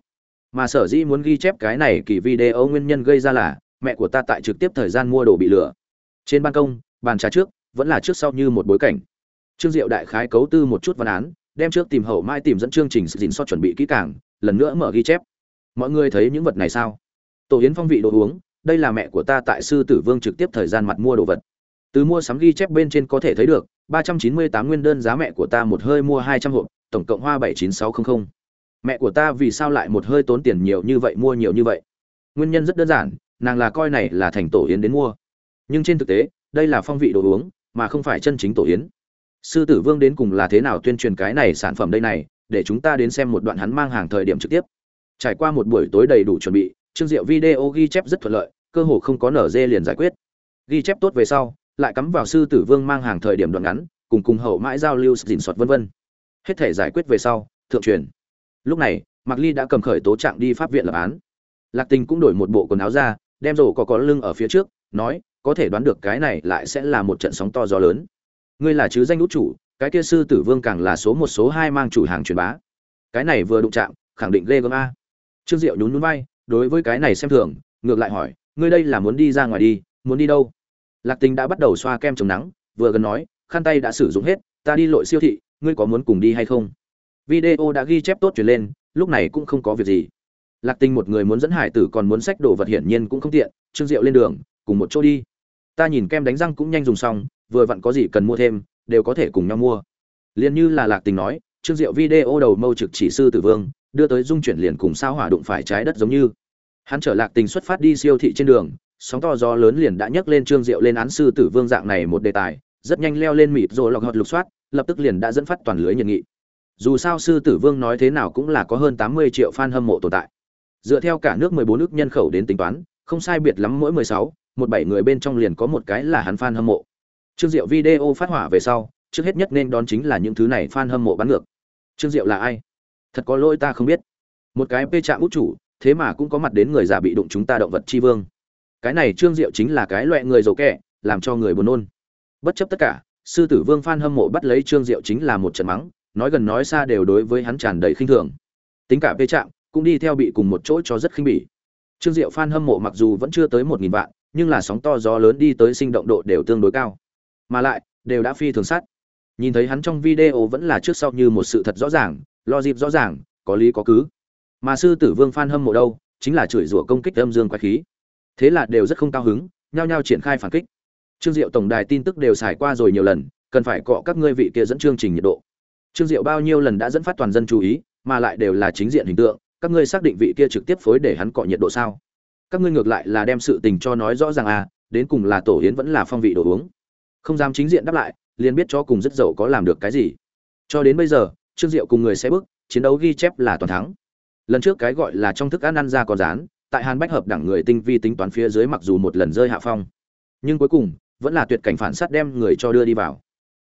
Mà sở dĩ muốn ghi chép cái này kỳ video nguyên nhân gây ra là mẹ của ta tại trực tiếp thời gian mua đồ bị lừa. Trên ban công, bàn trà trước, vẫn là trước sau như một bối cảnh. Trương Diệu đại khái cấu tư một chút văn án, đem trước tìm hậu mai tìm dẫn chương trình dịn so chuẩn bị kỹ càng, lần nữa mở ghi chép. Mọi người thấy những vật này sao? Tổ yến phong vị đồ uống, đây là mẹ của ta tại sư tử vương trực tiếp thời gian mặt mua đồ vật. Từ mua sắm ghi chép bên trên có thể thấy được, 398 nguyên đơn giá mẹ của ta một hơi mua 200 hộp, tổng cộng hoa 79600 mẹ của ta vì sao lại một hơi tốn tiền nhiều như vậy, mua nhiều như vậy? Nguyên nhân rất đơn giản, nàng là coi này là thành tổ yến đến mua. Nhưng trên thực tế, đây là phong vị đồ uống, mà không phải chân chính tổ yến. Sư tử vương đến cùng là thế nào tuyên truyền cái này sản phẩm đây này, để chúng ta đến xem một đoạn hắn mang hàng thời điểm trực tiếp. Trải qua một buổi tối đầy đủ chuẩn bị chương diệu video ghi chép rất thuận lợi, cơ hồ không có nở dê liền giải quyết. Ghi chép tốt về sau, lại cắm vào sư tử vương mang hàng thời điểm đoạn ngắn, cùng cùng hậu mãi giao lưu, dình soạt vân vân. Hết thể giải quyết về sau, thượng truyền lúc này, mạc ly đã cầm khởi tố trạng đi pháp viện lập án. Lạc tình cũng đổi một bộ quần áo ra, đem rổ có có lưng ở phía trước, nói, có thể đoán được cái này lại sẽ là một trận sóng to gió lớn. Ngươi là chứ danh út chủ, cái kia sư tử vương càng là số một, số hai mang chủ hàng truyền bá. Cái này vừa đụng chạm, khẳng định ghê gớm a. Trương diệu nhún nhún vai, đối với cái này xem thường, ngược lại hỏi, ngươi đây là muốn đi ra ngoài đi, muốn đi đâu? Lạc tình đã bắt đầu xoa kem chống nắng, vừa gần nói, khăn tay đã sử dụng hết, ta đi lội siêu thị, ngươi có muốn cùng đi hay không? Video đã ghi chép tốt chuyển lên, lúc này cũng không có việc gì. Lạc tình một người muốn dẫn hải tử còn muốn sách đồ vật hiển nhiên cũng không tiện, trương diệu lên đường, cùng một chỗ đi. Ta nhìn kem đánh răng cũng nhanh dùng xong, vừa vặn có gì cần mua thêm, đều có thể cùng nhau mua. Liền như là lạc tình nói, trương diệu video đầu mâu trực chỉ sư tử vương, đưa tới dung chuyển liền cùng sao hỏa đụng phải trái đất giống như. Hắn trở lạc tình xuất phát đi siêu thị trên đường, sóng to gió lớn liền đã nhấc lên trương diệu lên án sư tử vương dạng này một đề tài, rất nhanh leo lên mịt rồi lọc hợp lục soát, lập tức liền đã dẫn phát toàn lưới nhiệt nghị dù sao sư tử vương nói thế nào cũng là có hơn tám mươi triệu fan hâm mộ tồn tại. Dựa theo cả nước mười bốn nước nhân khẩu đến tính toán, không sai biệt lắm mỗi mười sáu, một bảy người bên trong liền có một cái là hắn fan hâm mộ. Trương diệu video phát hỏa về sau, trước hết nhất nên đón chính là những thứ này fan hâm mộ bắn ngược. Trương diệu là ai? Thật có lỗi ta không biết. Một cái pê trạm út chủ, thế mà cũng có mặt đến người giả bị đụng chúng ta động vật chi vương. Cái này trương diệu chính là cái loại người giàu kẻ, làm cho người buồn nôn. Bất chấp tất cả, sư tử vương fan hâm mộ bắt lấy trương diệu chính là một trận mắng nói gần nói xa đều đối với hắn tràn đầy khinh thường. Tính cả pê trạm cũng đi theo bị cùng một chỗ cho rất khinh bỉ. Trương diệu phan hâm mộ mặc dù vẫn chưa tới một nghìn vạn, nhưng là sóng to gió lớn đi tới sinh động độ đều tương đối cao. Mà lại, đều đã phi thường sát. Nhìn thấy hắn trong video vẫn là trước sau như một sự thật rõ ràng, lo dịp rõ ràng, có lý có cứ. Mà sư tử vương phan hâm mộ đâu, chính là chửi rủa công kích âm dương quái khí. Thế là đều rất không cao hứng, nhao nhao triển khai phản kích. Trương diệu tổng đài tin tức đều xài qua rồi nhiều lần, cần phải cọ các ngươi vị kia dẫn chương trình nhiệt độ trương diệu bao nhiêu lần đã dẫn phát toàn dân chú ý, mà lại đều là chính diện hình tượng, các ngươi xác định vị kia trực tiếp phối để hắn cọ nhiệt độ sao? Các ngươi ngược lại là đem sự tình cho nói rõ ràng à đến cùng là tổ yến vẫn là phong vị đồ uống. Không dám chính diện đáp lại, liền biết cho cùng rất dậu có làm được cái gì. Cho đến bây giờ, trương diệu cùng người sẽ bước, chiến đấu ghi chép là toàn thắng. Lần trước cái gọi là trong thức ăn ăn ra có rán, tại hàn bách hợp đẳng người tinh vi tính toán phía dưới mặc dù một lần rơi hạ phong. Nhưng cuối cùng, vẫn là tuyệt cảnh phản sát đem người cho đưa đi vào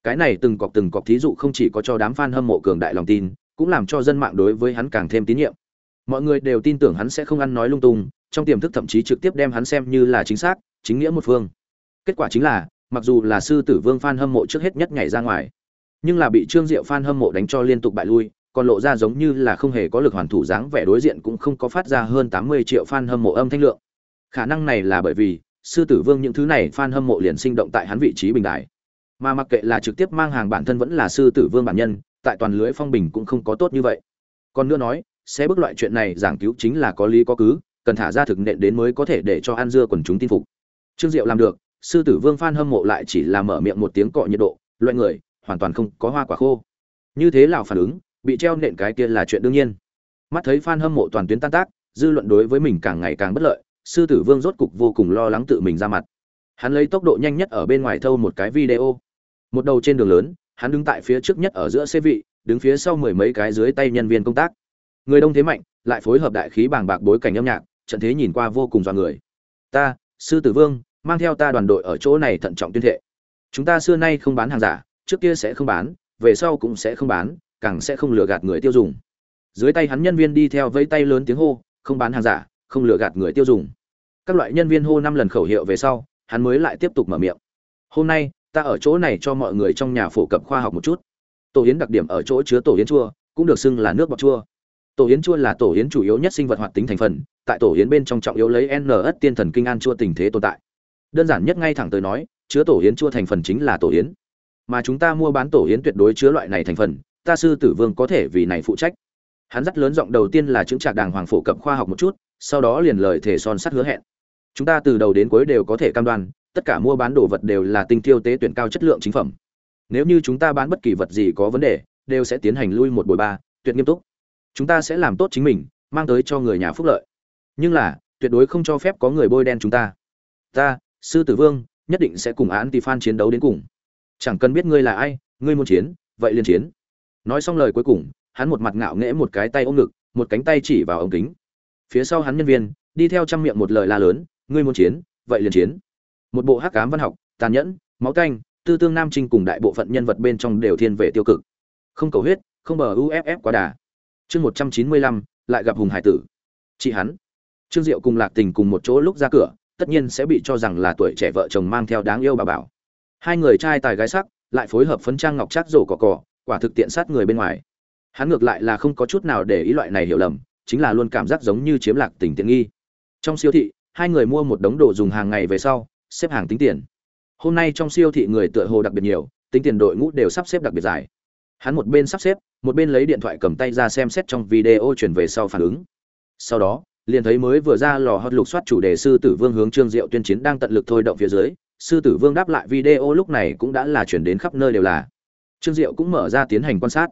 cái này từng cọc từng cọc thí dụ không chỉ có cho đám fan hâm mộ cường đại lòng tin, cũng làm cho dân mạng đối với hắn càng thêm tín nhiệm mọi người đều tin tưởng hắn sẽ không ăn nói lung tung, trong tiềm thức thậm chí trực tiếp đem hắn xem như là chính xác, chính nghĩa một phương kết quả chính là, mặc dù là sư tử vương fan hâm mộ trước hết nhất nhảy ra ngoài, nhưng là bị trương diệu fan hâm mộ đánh cho liên tục bại lui, còn lộ ra giống như là không hề có lực hoàn thủ dáng vẻ đối diện cũng không có phát ra hơn 80 triệu fan hâm mộ âm thanh lượng. Khả năng này là bởi vì, sư tử vương những thứ này fan hâm mộ liền sinh động tại hắn vị trí bình đại. Mà mặc kệ là trực tiếp mang hàng bản thân vẫn là sư tử vương bản nhân, tại toàn lưới phong bình cũng không có tốt như vậy. Còn nữa nói, sẽ bước loại chuyện này giảng cứu chính là có lý có cứ, cần thả ra thực nện đến mới có thể để cho ăn dưa quần chúng tin phục. Trương Diệu làm được, sư tử vương phan hâm mộ lại chỉ là mở miệng một tiếng cọ nhiệt độ, loại người, hoàn toàn không có hoa quả khô. Như thế lào phản ứng, bị treo nện cái kia là chuyện đương nhiên. Mắt thấy phan hâm mộ toàn tuyến tan tác, dư luận đối với mình càng ngày càng bất lợi, sư tử vương rốt cục vô cùng lo lắng tự mình ra mặt. Hắn lấy tốc độ nhanh nhất ở bên ngoài thâu một cái video. Một đầu trên đường lớn, hắn đứng tại phía trước nhất ở giữa xe vị, đứng phía sau mười mấy cái dưới tay nhân viên công tác. Người đông thế mạnh, lại phối hợp đại khí bàng bạc bối cảnh âm nhạc, trận thế nhìn qua vô cùng dọa người. Ta, sư tử vương, mang theo ta đoàn đội ở chỗ này thận trọng tuyên thệ. Chúng ta xưa nay không bán hàng giả, trước kia sẽ không bán, về sau cũng sẽ không bán, càng sẽ không lừa gạt người tiêu dùng. Dưới tay hắn nhân viên đi theo vẫy tay lớn tiếng hô, không bán hàng giả, không lừa gạt người tiêu dùng. Các loại nhân viên hô năm lần khẩu hiệu về sau, hắn mới lại tiếp tục mở miệng. Hôm nay, ta ở chỗ này cho mọi người trong nhà phổ cập khoa học một chút. Tổ yến đặc điểm ở chỗ chứa tổ yến chua, cũng được xưng là nước bọt chua. Tổ yến chua là tổ yến chủ yếu nhất sinh vật hoạt tính thành phần, tại tổ yến bên trong trọng yếu lấy NS tiên thần kinh an chua tình thế tồn tại. Đơn giản nhất ngay thẳng tới nói, chứa tổ yến chua thành phần chính là tổ yến. Mà chúng ta mua bán tổ yến tuyệt đối chứa loại này thành phần, ta sư tử vương có thể vì này phụ trách. Hắn dắt lớn giọng đầu tiên là chứng trạc đàng hoàng phổ cập khoa học một chút, sau đó liền lời thể son sắt hứa hẹn. Chúng ta từ đầu đến cuối đều có thể cam đoan, tất cả mua bán đồ vật đều là tinh tiêu tế tuyển cao chất lượng chính phẩm. Nếu như chúng ta bán bất kỳ vật gì có vấn đề, đều sẽ tiến hành lui một buổi ba, tuyệt nghiêm túc. Chúng ta sẽ làm tốt chính mình, mang tới cho người nhà phúc lợi. Nhưng là, tuyệt đối không cho phép có người bôi đen chúng ta. Ta, sư tử vương, nhất định sẽ cùng án tỷ phan chiến đấu đến cùng. Chẳng cần biết ngươi là ai, ngươi muốn chiến, vậy liền chiến. Nói xong lời cuối cùng, hắn một mặt ngạo nghễ một cái tay ôm ngực, một cánh tay chỉ vào ống kính. Phía sau hắn nhân viên, đi theo trăm miệng một lời la lớn, ngươi muốn chiến, vậy liền chiến. Một bộ hắc ám văn học, tàn nhẫn, máu canh, tư tương nam trinh cùng đại bộ phận nhân vật bên trong đều thiên về tiêu cực. Không cầu huyết, không bờ UFF quá đà. Chương 195, lại gặp Hùng Hải tử. Chị hắn. Trương Diệu cùng Lạc Tình cùng một chỗ lúc ra cửa, tất nhiên sẽ bị cho rằng là tuổi trẻ vợ chồng mang theo đáng yêu bà bảo. Hai người trai tài gái sắc, lại phối hợp phấn trang ngọc trác rổ cỏ cỏ, quả thực tiện sát người bên ngoài. Hắn ngược lại là không có chút nào để ý loại này hiểu lầm, chính là luôn cảm giác giống như chiếm lạc tình tiện nghi. Trong siêu thị, hai người mua một đống đồ dùng hàng ngày về sau, xếp hàng tính tiền. Hôm nay trong siêu thị người tựa hồ đặc biệt nhiều, tính tiền đội ngũ đều sắp xếp đặc biệt dài. Hắn một bên sắp xếp, một bên lấy điện thoại cầm tay ra xem xét trong video truyền về sau phản ứng. Sau đó, liền thấy mới vừa ra lò hot lục soát chủ đề sư tử vương hướng trương diệu tuyên chiến đang tận lực thôi động phía dưới sư tử vương đáp lại video lúc này cũng đã là chuyển đến khắp nơi đều là trương diệu cũng mở ra tiến hành quan sát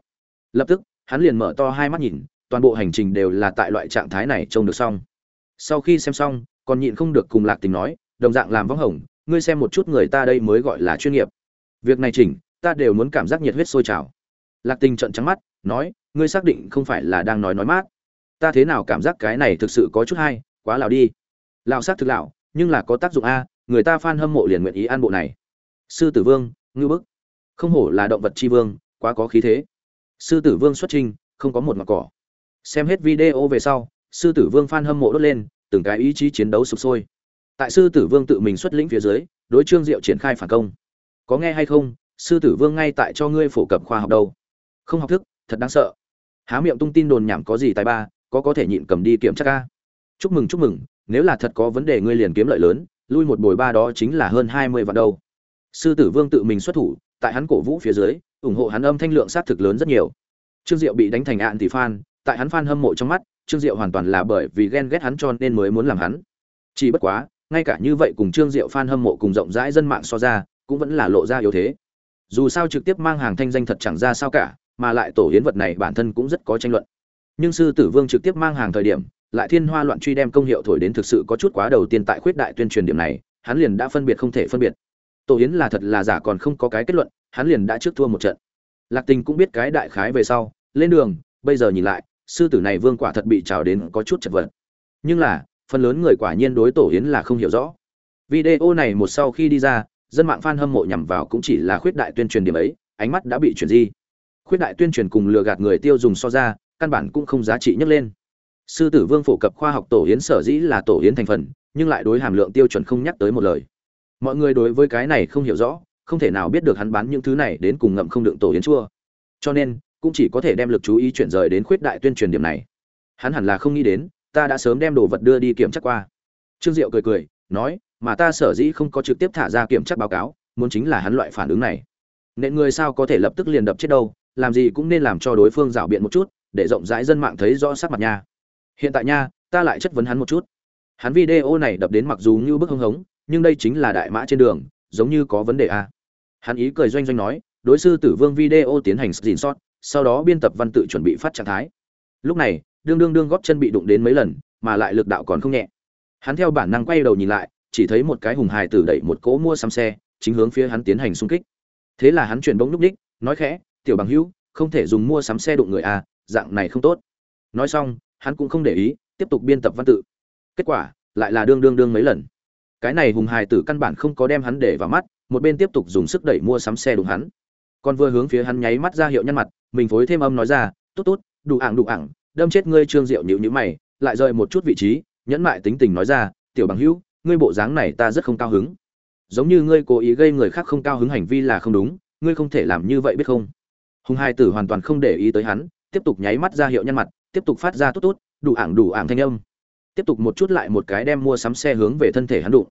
lập tức hắn liền mở to hai mắt nhìn toàn bộ hành trình đều là tại loại trạng thái này trông được xong sau khi xem xong còn nhịn không được cùng lạc tình nói đồng dạng làm vắng hồng, ngươi xem một chút người ta đây mới gọi là chuyên nghiệp. Việc này chỉnh, ta đều muốn cảm giác nhiệt huyết sôi trào. Lạc tình trận trắng mắt, nói, ngươi xác định không phải là đang nói nói mát. Ta thế nào cảm giác cái này thực sự có chút hay, quá lào đi. Lào sát thực lào, nhưng là có tác dụng a, người ta f hâm mộ liền nguyện ý an bộ này. Sư tử vương, ngư bức. Không hổ là động vật tri vương, quá có khí thế. Sư tử vương xuất trình, không có một mặt cỏ. Xem hết video về sau, sư tử vương f hâm mộ đốt lên, từng cái ý chí chiến đấu sụp sôi tại sư tử vương tự mình xuất lĩnh phía dưới, đối trương diệu triển khai phản công. Có nghe hay không? Sư tử vương ngay tại cho ngươi phổ cập khoa học đâu. Không học thức, thật đáng sợ. Há miệng tung tin đồn nhảm có gì tài ba, có có thể nhịn cầm đi kiểm tra ca. Chúc mừng chúc mừng, nếu là thật có vấn đề ngươi liền kiếm lợi lớn, lui một bồi ba đó chính là hơn hai mươi vạn đâu. Sư tử vương tự mình xuất thủ, tại hắn cổ vũ phía dưới, ủng hộ hắn âm thanh lượng sát thực lớn rất nhiều. Trương diệu bị đánh thành ạn tỷ phan, tại hắn phan hâm mộ trong mắt, trương diệu hoàn toàn là bởi vì ghen ghét hắn cho nên mới muốn làm hắn. Chỉ bất quá ngay cả như vậy cùng trương diệu phan hâm mộ cùng rộng rãi dân mạng so ra, cũng vẫn là lộ ra yếu thế. Dù sao trực tiếp mang hàng thanh danh thật chẳng ra sao cả, mà lại tổ yến vật này bản thân cũng rất có tranh luận. Nhưng sư tử vương trực tiếp mang hàng thời điểm, lại thiên hoa loạn truy đem công hiệu thổi đến thực sự có chút quá đầu tiên tại khuyết đại tuyên truyền điểm này, hắn liền đã phân biệt không thể phân biệt. Tổ yến là thật là giả còn không có cái kết luận, hắn liền đã trước thua một trận. Lạc tình cũng biết cái đại khái về sau, lên đường, bây giờ nhìn lại, sư tử này vương quả thật bị trào đến có chút chật vật. Nhưng là phần lớn người quả nhiên đối tổ yến là không hiểu rõ. Video này một sau khi đi ra, dân mạng fan hâm mộ nhằm vào cũng chỉ là khuyết đại tuyên truyền điểm ấy, ánh mắt đã bị chuyển di. Khuyết đại tuyên truyền cùng lừa gạt người tiêu dùng so ra, căn bản cũng không giá trị nhấc lên. Sư tử vương phổ cập khoa học tổ yến sở dĩ là tổ yến thành phần, nhưng lại đối hàm lượng tiêu chuẩn không nhắc tới một lời. Mọi người đối với cái này không hiểu rõ, không thể nào biết được hắn bán những thứ này đến cùng ngậm không đựng tổ yến chua. Cho nên, cũng chỉ có thể đem lực chú ý chuyển rời đến khuyết đại tuyên truyền điểm này. Hắn hẳn là không nghĩ đến ta đã sớm đem đồ vật đưa đi kiểm tra qua. Trương diệu cười cười, nói, mà ta sở dĩ không có trực tiếp thả ra kiểm tra báo cáo, muốn chính là hắn loại phản ứng này. Nên người sao có thể lập tức liền đập chết đâu, làm gì cũng nên làm cho đối phương rảo biện một chút, để rộng rãi dân mạng thấy rõ sắc mặt nha. Hiện tại nha, ta lại chất vấn hắn một chút. Hắn video này đập đến mặc dù như bức hưng hống, nhưng đây chính là đại mã trên đường, giống như có vấn đề a hắn ý cười doanh doanh nói, đối sư tử vương video tiến hành xin sót sau đó biên tập văn tự chuẩn bị phát trạng thái. Lúc này đương đương đương góp chân bị đụng đến mấy lần, mà lại lực đạo còn không nhẹ. Hắn theo bản năng quay đầu nhìn lại, chỉ thấy một cái hùng hài tử đẩy một cỗ mua xăm xe, chính hướng phía hắn tiến hành xung kích. Thế là hắn chuyển bỗng núp ních, nói khẽ, tiểu bằng hữu, không thể dùng mua sắm xe đụng người à dạng này không tốt. Nói xong, hắn cũng không để ý, tiếp tục biên tập văn tự. Kết quả, lại là đương đương đương mấy lần. Cái này hùng hài tử căn bản không có đem hắn để vào mắt, một bên tiếp tục dùng sức đẩy mua sắm xe đụng hắn. Còn vừa hướng phía hắn nháy mắt ra hiệu nhăn mặt, mình phối thêm âm nói ra, tốt tốt, đủ ảng đủ ảng đâm chết ngươi trương diệu nhữ nhữ mày, lại rời một chút vị trí, nhẫn mại tính tình nói ra, tiểu bằng hữu, ngươi bộ dáng này ta rất không cao hứng. Giống như ngươi cố ý gây người khác không cao hứng hành vi là không đúng, ngươi không thể làm như vậy biết không? Hùng hai tử hoàn toàn không để ý tới hắn, tiếp tục nháy mắt ra hiệu nhăn mặt, tiếp tục phát ra tốt tốt, đủ ảng đủ ảng thanh âm. Tiếp tục một chút lại một cái đem mua sắm xe hướng về thân thể hắn đụng.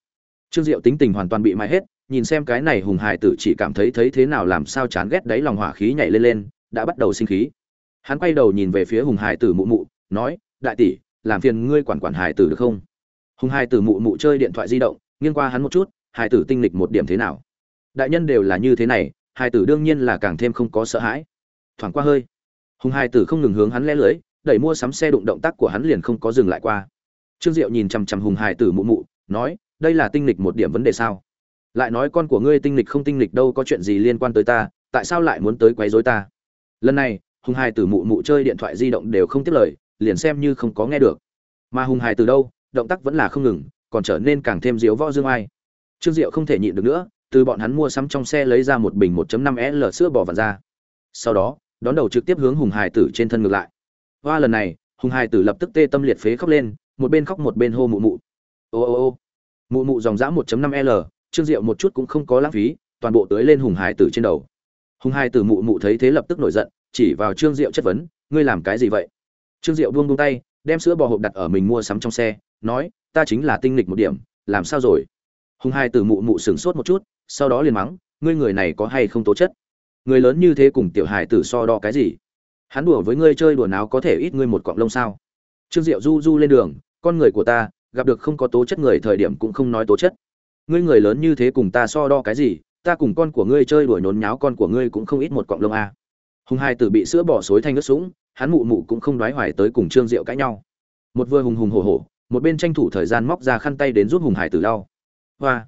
Trương diệu tính tình hoàn toàn bị mãi hết, nhìn xem cái này hùng hải tử chỉ cảm thấy thấy thế nào làm sao chán ghét đấy lòng hỏa khí nhảy lên lên, đã bắt đầu sinh khí hắn quay đầu nhìn về phía hùng hải tử mụ mụ, nói, đại tỷ, làm phiền ngươi quản quản hải tử được không? Hùng hải tử mụ mụ chơi điện thoại di động, nghiêng qua hắn một chút, hải tử tinh lịch một điểm thế nào? Đại nhân đều là như thế này, hải tử đương nhiên là càng thêm không có sợ hãi. Thoảng qua hơi. Hùng hải tử không ngừng hướng hắn lẽ lưới, đẩy mua sắm xe đụng động tác của hắn liền không có dừng lại qua. Trương diệu nhìn chằm chằm hùng hải tử mụ mụ, nói, đây là tinh lịch một điểm vấn đề sao? Lại nói con của ngươi tinh lịch không tinh lịch đâu có chuyện gì liên quan tới ta, tại sao lại muốn tới quấy rối ta? Lần này hùng hải tử mụ mụ chơi điện thoại di động đều không tiếp lời, liền xem như không có nghe được. Mà hùng hải từ đâu, động tác vẫn là không ngừng, còn trở nên càng thêm diếu võ dương ai. Trương diệu không thể nhịn được nữa, từ bọn hắn mua sắm trong xe lấy ra một bình 1.5 l sữa bò vặn ra. Sau đó, đón đầu trực tiếp hướng hùng hải tử trên thân ngược lại. Hoa, lần này, hùng hải tử lập tức tê tâm liệt phế khóc lên, một bên khóc một bên hô mụ mụ. Ô ô ô. Mụ mụ dòng dã 1.5 l, trương diệu một chút cũng không có lãng phí, toàn bộ tới lên hùng hải tử trên đầu. Hùng hải tử mụ mụ thấy thế lập tức nổi giận chỉ vào trương diệu chất vấn, ngươi làm cái gì vậy? Trương diệu buông buông tay, đem sữa bò hộp đặt ở mình mua sắm trong xe, nói, ta chính là tinh lịch một điểm, làm sao rồi? Hùng hai tử mụ mụ sửng sốt một chút, sau đó liền mắng, ngươi người này có hay không tố chất? Người lớn như thế cùng tiểu hải tử so đo cái gì? Hắn đùa với ngươi chơi đùa nào có thể ít ngươi một cọng lông sao? Trương diệu du du lên đường, con người của ta, gặp được không có tố chất người thời điểm cũng không nói tố chất. Ngươi người lớn như thế cùng ta so đo cái gì? Ta cùng con của ngươi chơi đuổi nhốn nháo con của ngươi cũng không ít một cọng lông a hùng hai tử bị sữa bỏ xối thanh ướt sũng, hắn mụ mụ cũng không đoái hoài tới cùng trương diệu cãi nhau. Một vừa hùng hùng hổ hổ, một bên tranh thủ thời gian móc ra khăn tay đến giúp hùng hải tử lau. Hoa!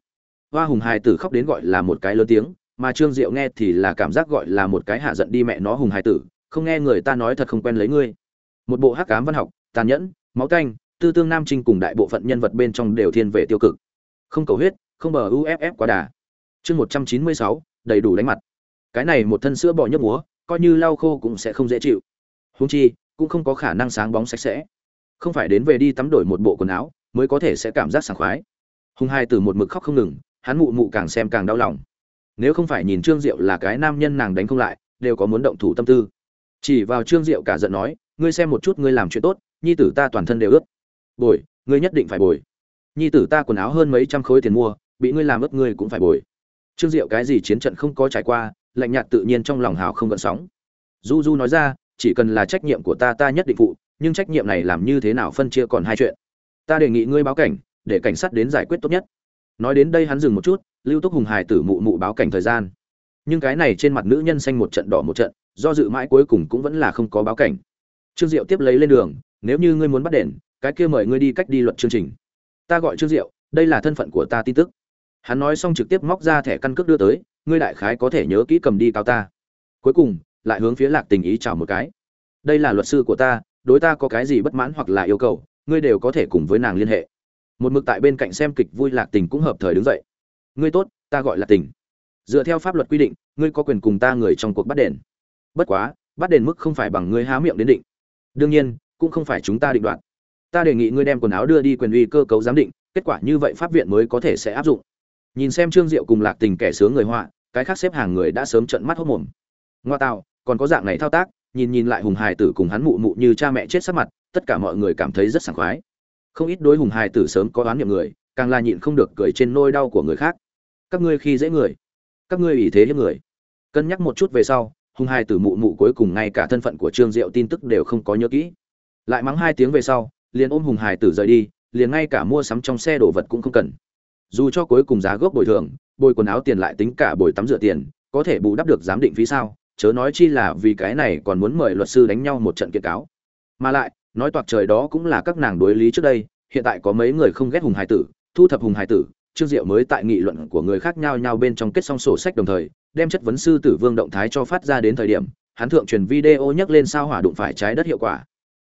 Hoa hùng hải tử khóc đến gọi là một cái lớn tiếng, mà trương diệu nghe thì là cảm giác gọi là một cái hạ giận đi mẹ nó hùng hải tử, không nghe người ta nói thật không quen lấy ngươi. Một bộ hắc cám văn học, tàn nhẫn, máu tanh, tư tương nam trinh cùng đại bộ phận nhân vật bên trong đều thiên về tiêu cực. Không cầu huyết, không bờ uff quá đà. Chương một trăm chín mươi sáu, đầy đủ đánh mặt. Cái này một thân sữa bò nhấp múa coi như lau khô cũng sẽ không dễ chịu. Húng chi, cũng không có khả năng sáng bóng sạch sẽ. Không phải đến về đi tắm đổi một bộ quần áo, mới có thể sẽ cảm giác sảng khoái. Hùng hai từ một mực khóc không ngừng, hắn mụ mụ càng xem càng đau lòng. Nếu không phải nhìn trương diệu là cái nam nhân nàng đánh không lại, đều có muốn động thủ tâm tư. Chỉ vào trương diệu cả giận nói, ngươi xem một chút ngươi làm chuyện tốt, nhi tử ta toàn thân đều ướt. Bồi, ngươi nhất định phải bồi. Nhi tử ta quần áo hơn mấy trăm khối tiền mua, bị ngươi làm ướt ngươi cũng phải bồi. Trương diệu cái gì chiến trận không có trải qua lạnh nhạt tự nhiên trong lòng hào không gợn sóng. Du du nói ra, chỉ cần là trách nhiệm của ta ta nhất định phụ, nhưng trách nhiệm này làm như thế nào phân chia còn hai chuyện. Ta đề nghị ngươi báo cảnh, để cảnh sát đến giải quyết tốt nhất. Nói đến đây hắn dừng một chút, lưu túc hùng hải tử mụ mụ báo cảnh thời gian. Nhưng cái này trên mặt nữ nhân xanh một trận đỏ một trận, do dự mãi cuối cùng cũng vẫn là không có báo cảnh. Trương diệu tiếp lấy lên đường, nếu như ngươi muốn bắt đền, cái kia mời ngươi đi cách đi luật chương trình. Ta gọi trương diệu, đây là thân phận của ta tin tức. Hắn nói xong trực tiếp móc ra thẻ căn cước đưa tới ngươi đại khái có thể nhớ kỹ cầm đi cao ta. Cuối cùng, lại hướng phía lạc tình ý chào một cái. Đây là luật sư của ta, đối ta có cái gì bất mãn hoặc là yêu cầu, ngươi đều có thể cùng với nàng liên hệ. Một mực tại bên cạnh xem kịch vui lạc tình cũng hợp thời đứng dậy. Ngươi tốt, ta gọi là tình. Dựa theo pháp luật quy định, ngươi có quyền cùng ta người trong cuộc bắt đền. Bất quá, bắt đền mức không phải bằng ngươi há miệng đến định. Đương nhiên, cũng không phải chúng ta định đoạt. Ta đề nghị ngươi đem quần áo đưa đi quyền uy cơ cấu giám định, kết quả như vậy pháp viện mới có thể sẽ áp dụng. Nhìn xem trương diệu cùng lạc tình kẻ sướng người họa cái khác xếp hàng người đã sớm trợn mắt hốc mồm. Ngoa tạo, còn có dạng này thao tác, nhìn nhìn lại hùng hải tử cùng hắn mụ mụ như cha mẹ chết sắc mặt, tất cả mọi người cảm thấy rất sảng khoái. Không ít đối hùng hải tử sớm có đoán niệm người, càng là nhịn không được cười trên nôi đau của người khác. Các ngươi khi dễ người, các ngươi ủy thế hiếp người. Cân nhắc một chút về sau, hùng hải tử mụ mụ cuối cùng ngay cả thân phận của trương diệu tin tức đều không có nhớ kỹ. Lại mắng hai tiếng về sau, liền ôm hùng hải tử rời đi, liền ngay cả mua sắm trong xe đồ vật cũng không cần. Dù cho cuối cùng giá gốc bồi thường bồi quần áo tiền lại tính cả bồi tắm rửa tiền, có thể bù đắp được giám định phí sao? Chớ nói chi là vì cái này còn muốn mời luật sư đánh nhau một trận kiện cáo. Mà lại, nói toạc trời đó cũng là các nàng đối lý trước đây, hiện tại có mấy người không ghét hùng hải tử, thu thập hùng hải tử, trương diệu mới tại nghị luận của người khác nhau nhau bên trong kết xong sổ sách đồng thời, đem chất vấn sư tử vương động thái cho phát ra đến thời điểm, hắn thượng truyền video nhắc lên sao hỏa đụng phải trái đất hiệu quả.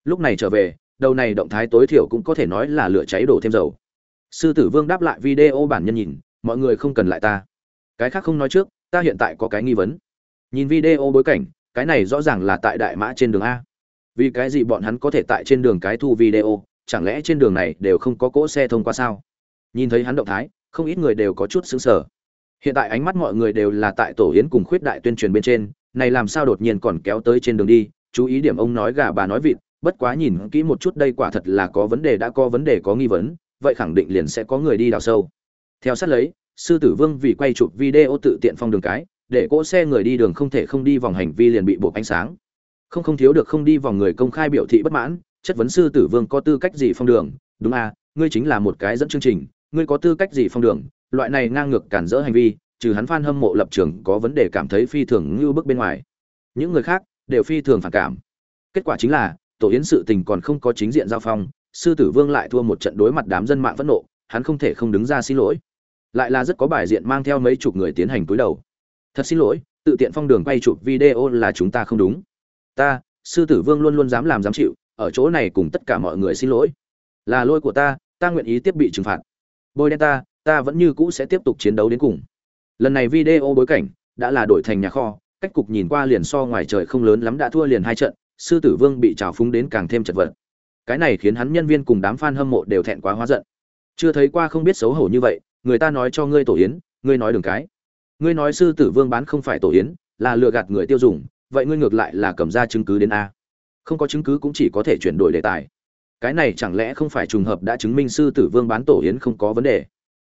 Lúc này trở về, đầu này động thái tối thiểu cũng có thể nói là lửa cháy đổ thêm dầu. Sư tử vương đáp lại video bản nhân nhìn mọi người không cần lại ta. Cái khác không nói trước, ta hiện tại có cái nghi vấn. Nhìn video bối cảnh, cái này rõ ràng là tại đại mã trên đường a. Vì cái gì bọn hắn có thể tại trên đường cái thu video, chẳng lẽ trên đường này đều không có cỗ xe thông qua sao? Nhìn thấy hắn động thái, không ít người đều có chút xứng sở hiện tại ánh mắt mọi người đều là tại tổ yến cùng khuyết đại tuyên truyền bên trên, này làm sao đột nhiên còn kéo tới trên đường đi? Chú ý điểm ông nói gà bà nói vịt, bất quá nhìn kỹ một chút đây quả thật là có vấn đề đã có vấn đề có nghi vấn, vậy khẳng định liền sẽ có người đi đào sâu theo sát lấy, sư tử vương vì quay chụp video tự tiện phong đường cái, để cỗ xe người đi đường không thể không đi vòng hành vi liền bị buộc ánh sáng. Không không thiếu được không đi vòng người công khai biểu thị bất mãn, chất vấn sư tử vương có tư cách gì phong đường? Đúng à ngươi chính là một cái dẫn chương trình, ngươi có tư cách gì phong đường? Loại này ngang ngược cản rỡ hành vi, trừ hắn phan hâm mộ lập trường có vấn đề cảm thấy phi thường ngưu bức bên ngoài. Những người khác đều phi thường phản cảm. Kết quả chính là, tổ yến sự tình còn không có chính diện giao phong, sư tử vương lại thua một trận đối mặt đám dân mạng phẫn nộ, hắn không thể không đứng ra xin lỗi lại là rất có bài diện mang theo mấy chục người tiến hành túi đầu. Thật xin lỗi, tự tiện phong đường quay chụp video là chúng ta không đúng. Ta, sư tử vương luôn luôn dám làm dám chịu, ở chỗ này cùng tất cả mọi người xin lỗi. Là lỗi của ta ta nguyện ý tiếp bị trừng phạt. Bôi đen ta ta vẫn như cũ sẽ tiếp tục chiến đấu đến cùng. Lần này video bối cảnh đã là đổi thành nhà kho, cách cục nhìn qua liền so ngoài trời không lớn lắm đã thua liền hai trận, sư tử vương bị trào phúng đến càng thêm chật vật. Cái này khiến hắn nhân viên cùng đám fan hâm mộ đều thẹn quá hóa giận. Chưa thấy qua không biết xấu hổ như vậy người ta nói cho ngươi tổ yến, ngươi nói đường cái. Ngươi nói sư tử vương bán không phải tổ yến, là lừa gạt người tiêu dùng, vậy ngươi ngược lại là cầm ra chứng cứ đến a. Không có chứng cứ cũng chỉ có thể chuyển đổi đề tài. Cái này chẳng lẽ không phải trùng hợp đã chứng minh sư tử vương bán tổ yến không có vấn đề?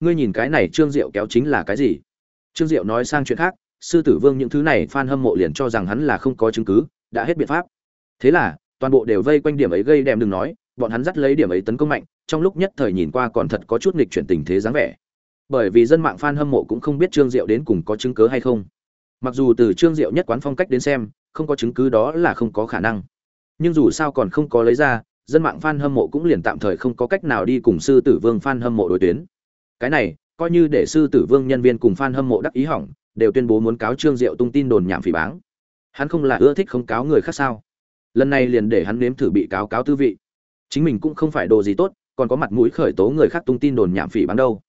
Ngươi nhìn cái này trương diệu kéo chính là cái gì? Trương diệu nói sang chuyện khác, sư tử vương những thứ này f a n hâm mộ liền cho rằng hắn là không có chứng cứ, đã hết biện pháp. Thế là, toàn bộ đều vây quanh điểm ấy gây đem đừng nói, bọn hắn dắt lấy điểm ấy tấn công mạnh, trong lúc nhất thời nhìn qua còn thật có chút nghịch chuyển tình thế dáng vẻ bởi vì dân mạng f a n hâm mộ cũng không biết trương diệu đến cùng có chứng cứ hay không. Mặc dù từ trương diệu nhất quán phong cách đến xem, không có chứng cứ đó là không có khả năng. Nhưng dù sao còn không có lấy ra, dân mạng f a n hâm mộ cũng liền tạm thời không có cách nào đi cùng sư tử vương f a n hâm mộ đối tuyến. Cái này, coi như để sư tử vương nhân viên cùng f a n hâm mộ đắc ý hỏng, đều tuyên bố muốn cáo trương diệu tung tin đồn nhảm phỉ báng. Hắn không là ưa thích không cáo người khác sao? Lần này liền để hắn nếm thử bị cáo cáo tư vị. Chính mình cũng không phải đồ gì tốt, còn có mặt mũi khởi tố người khác tung tin đồn nhảm phỉ báng đâu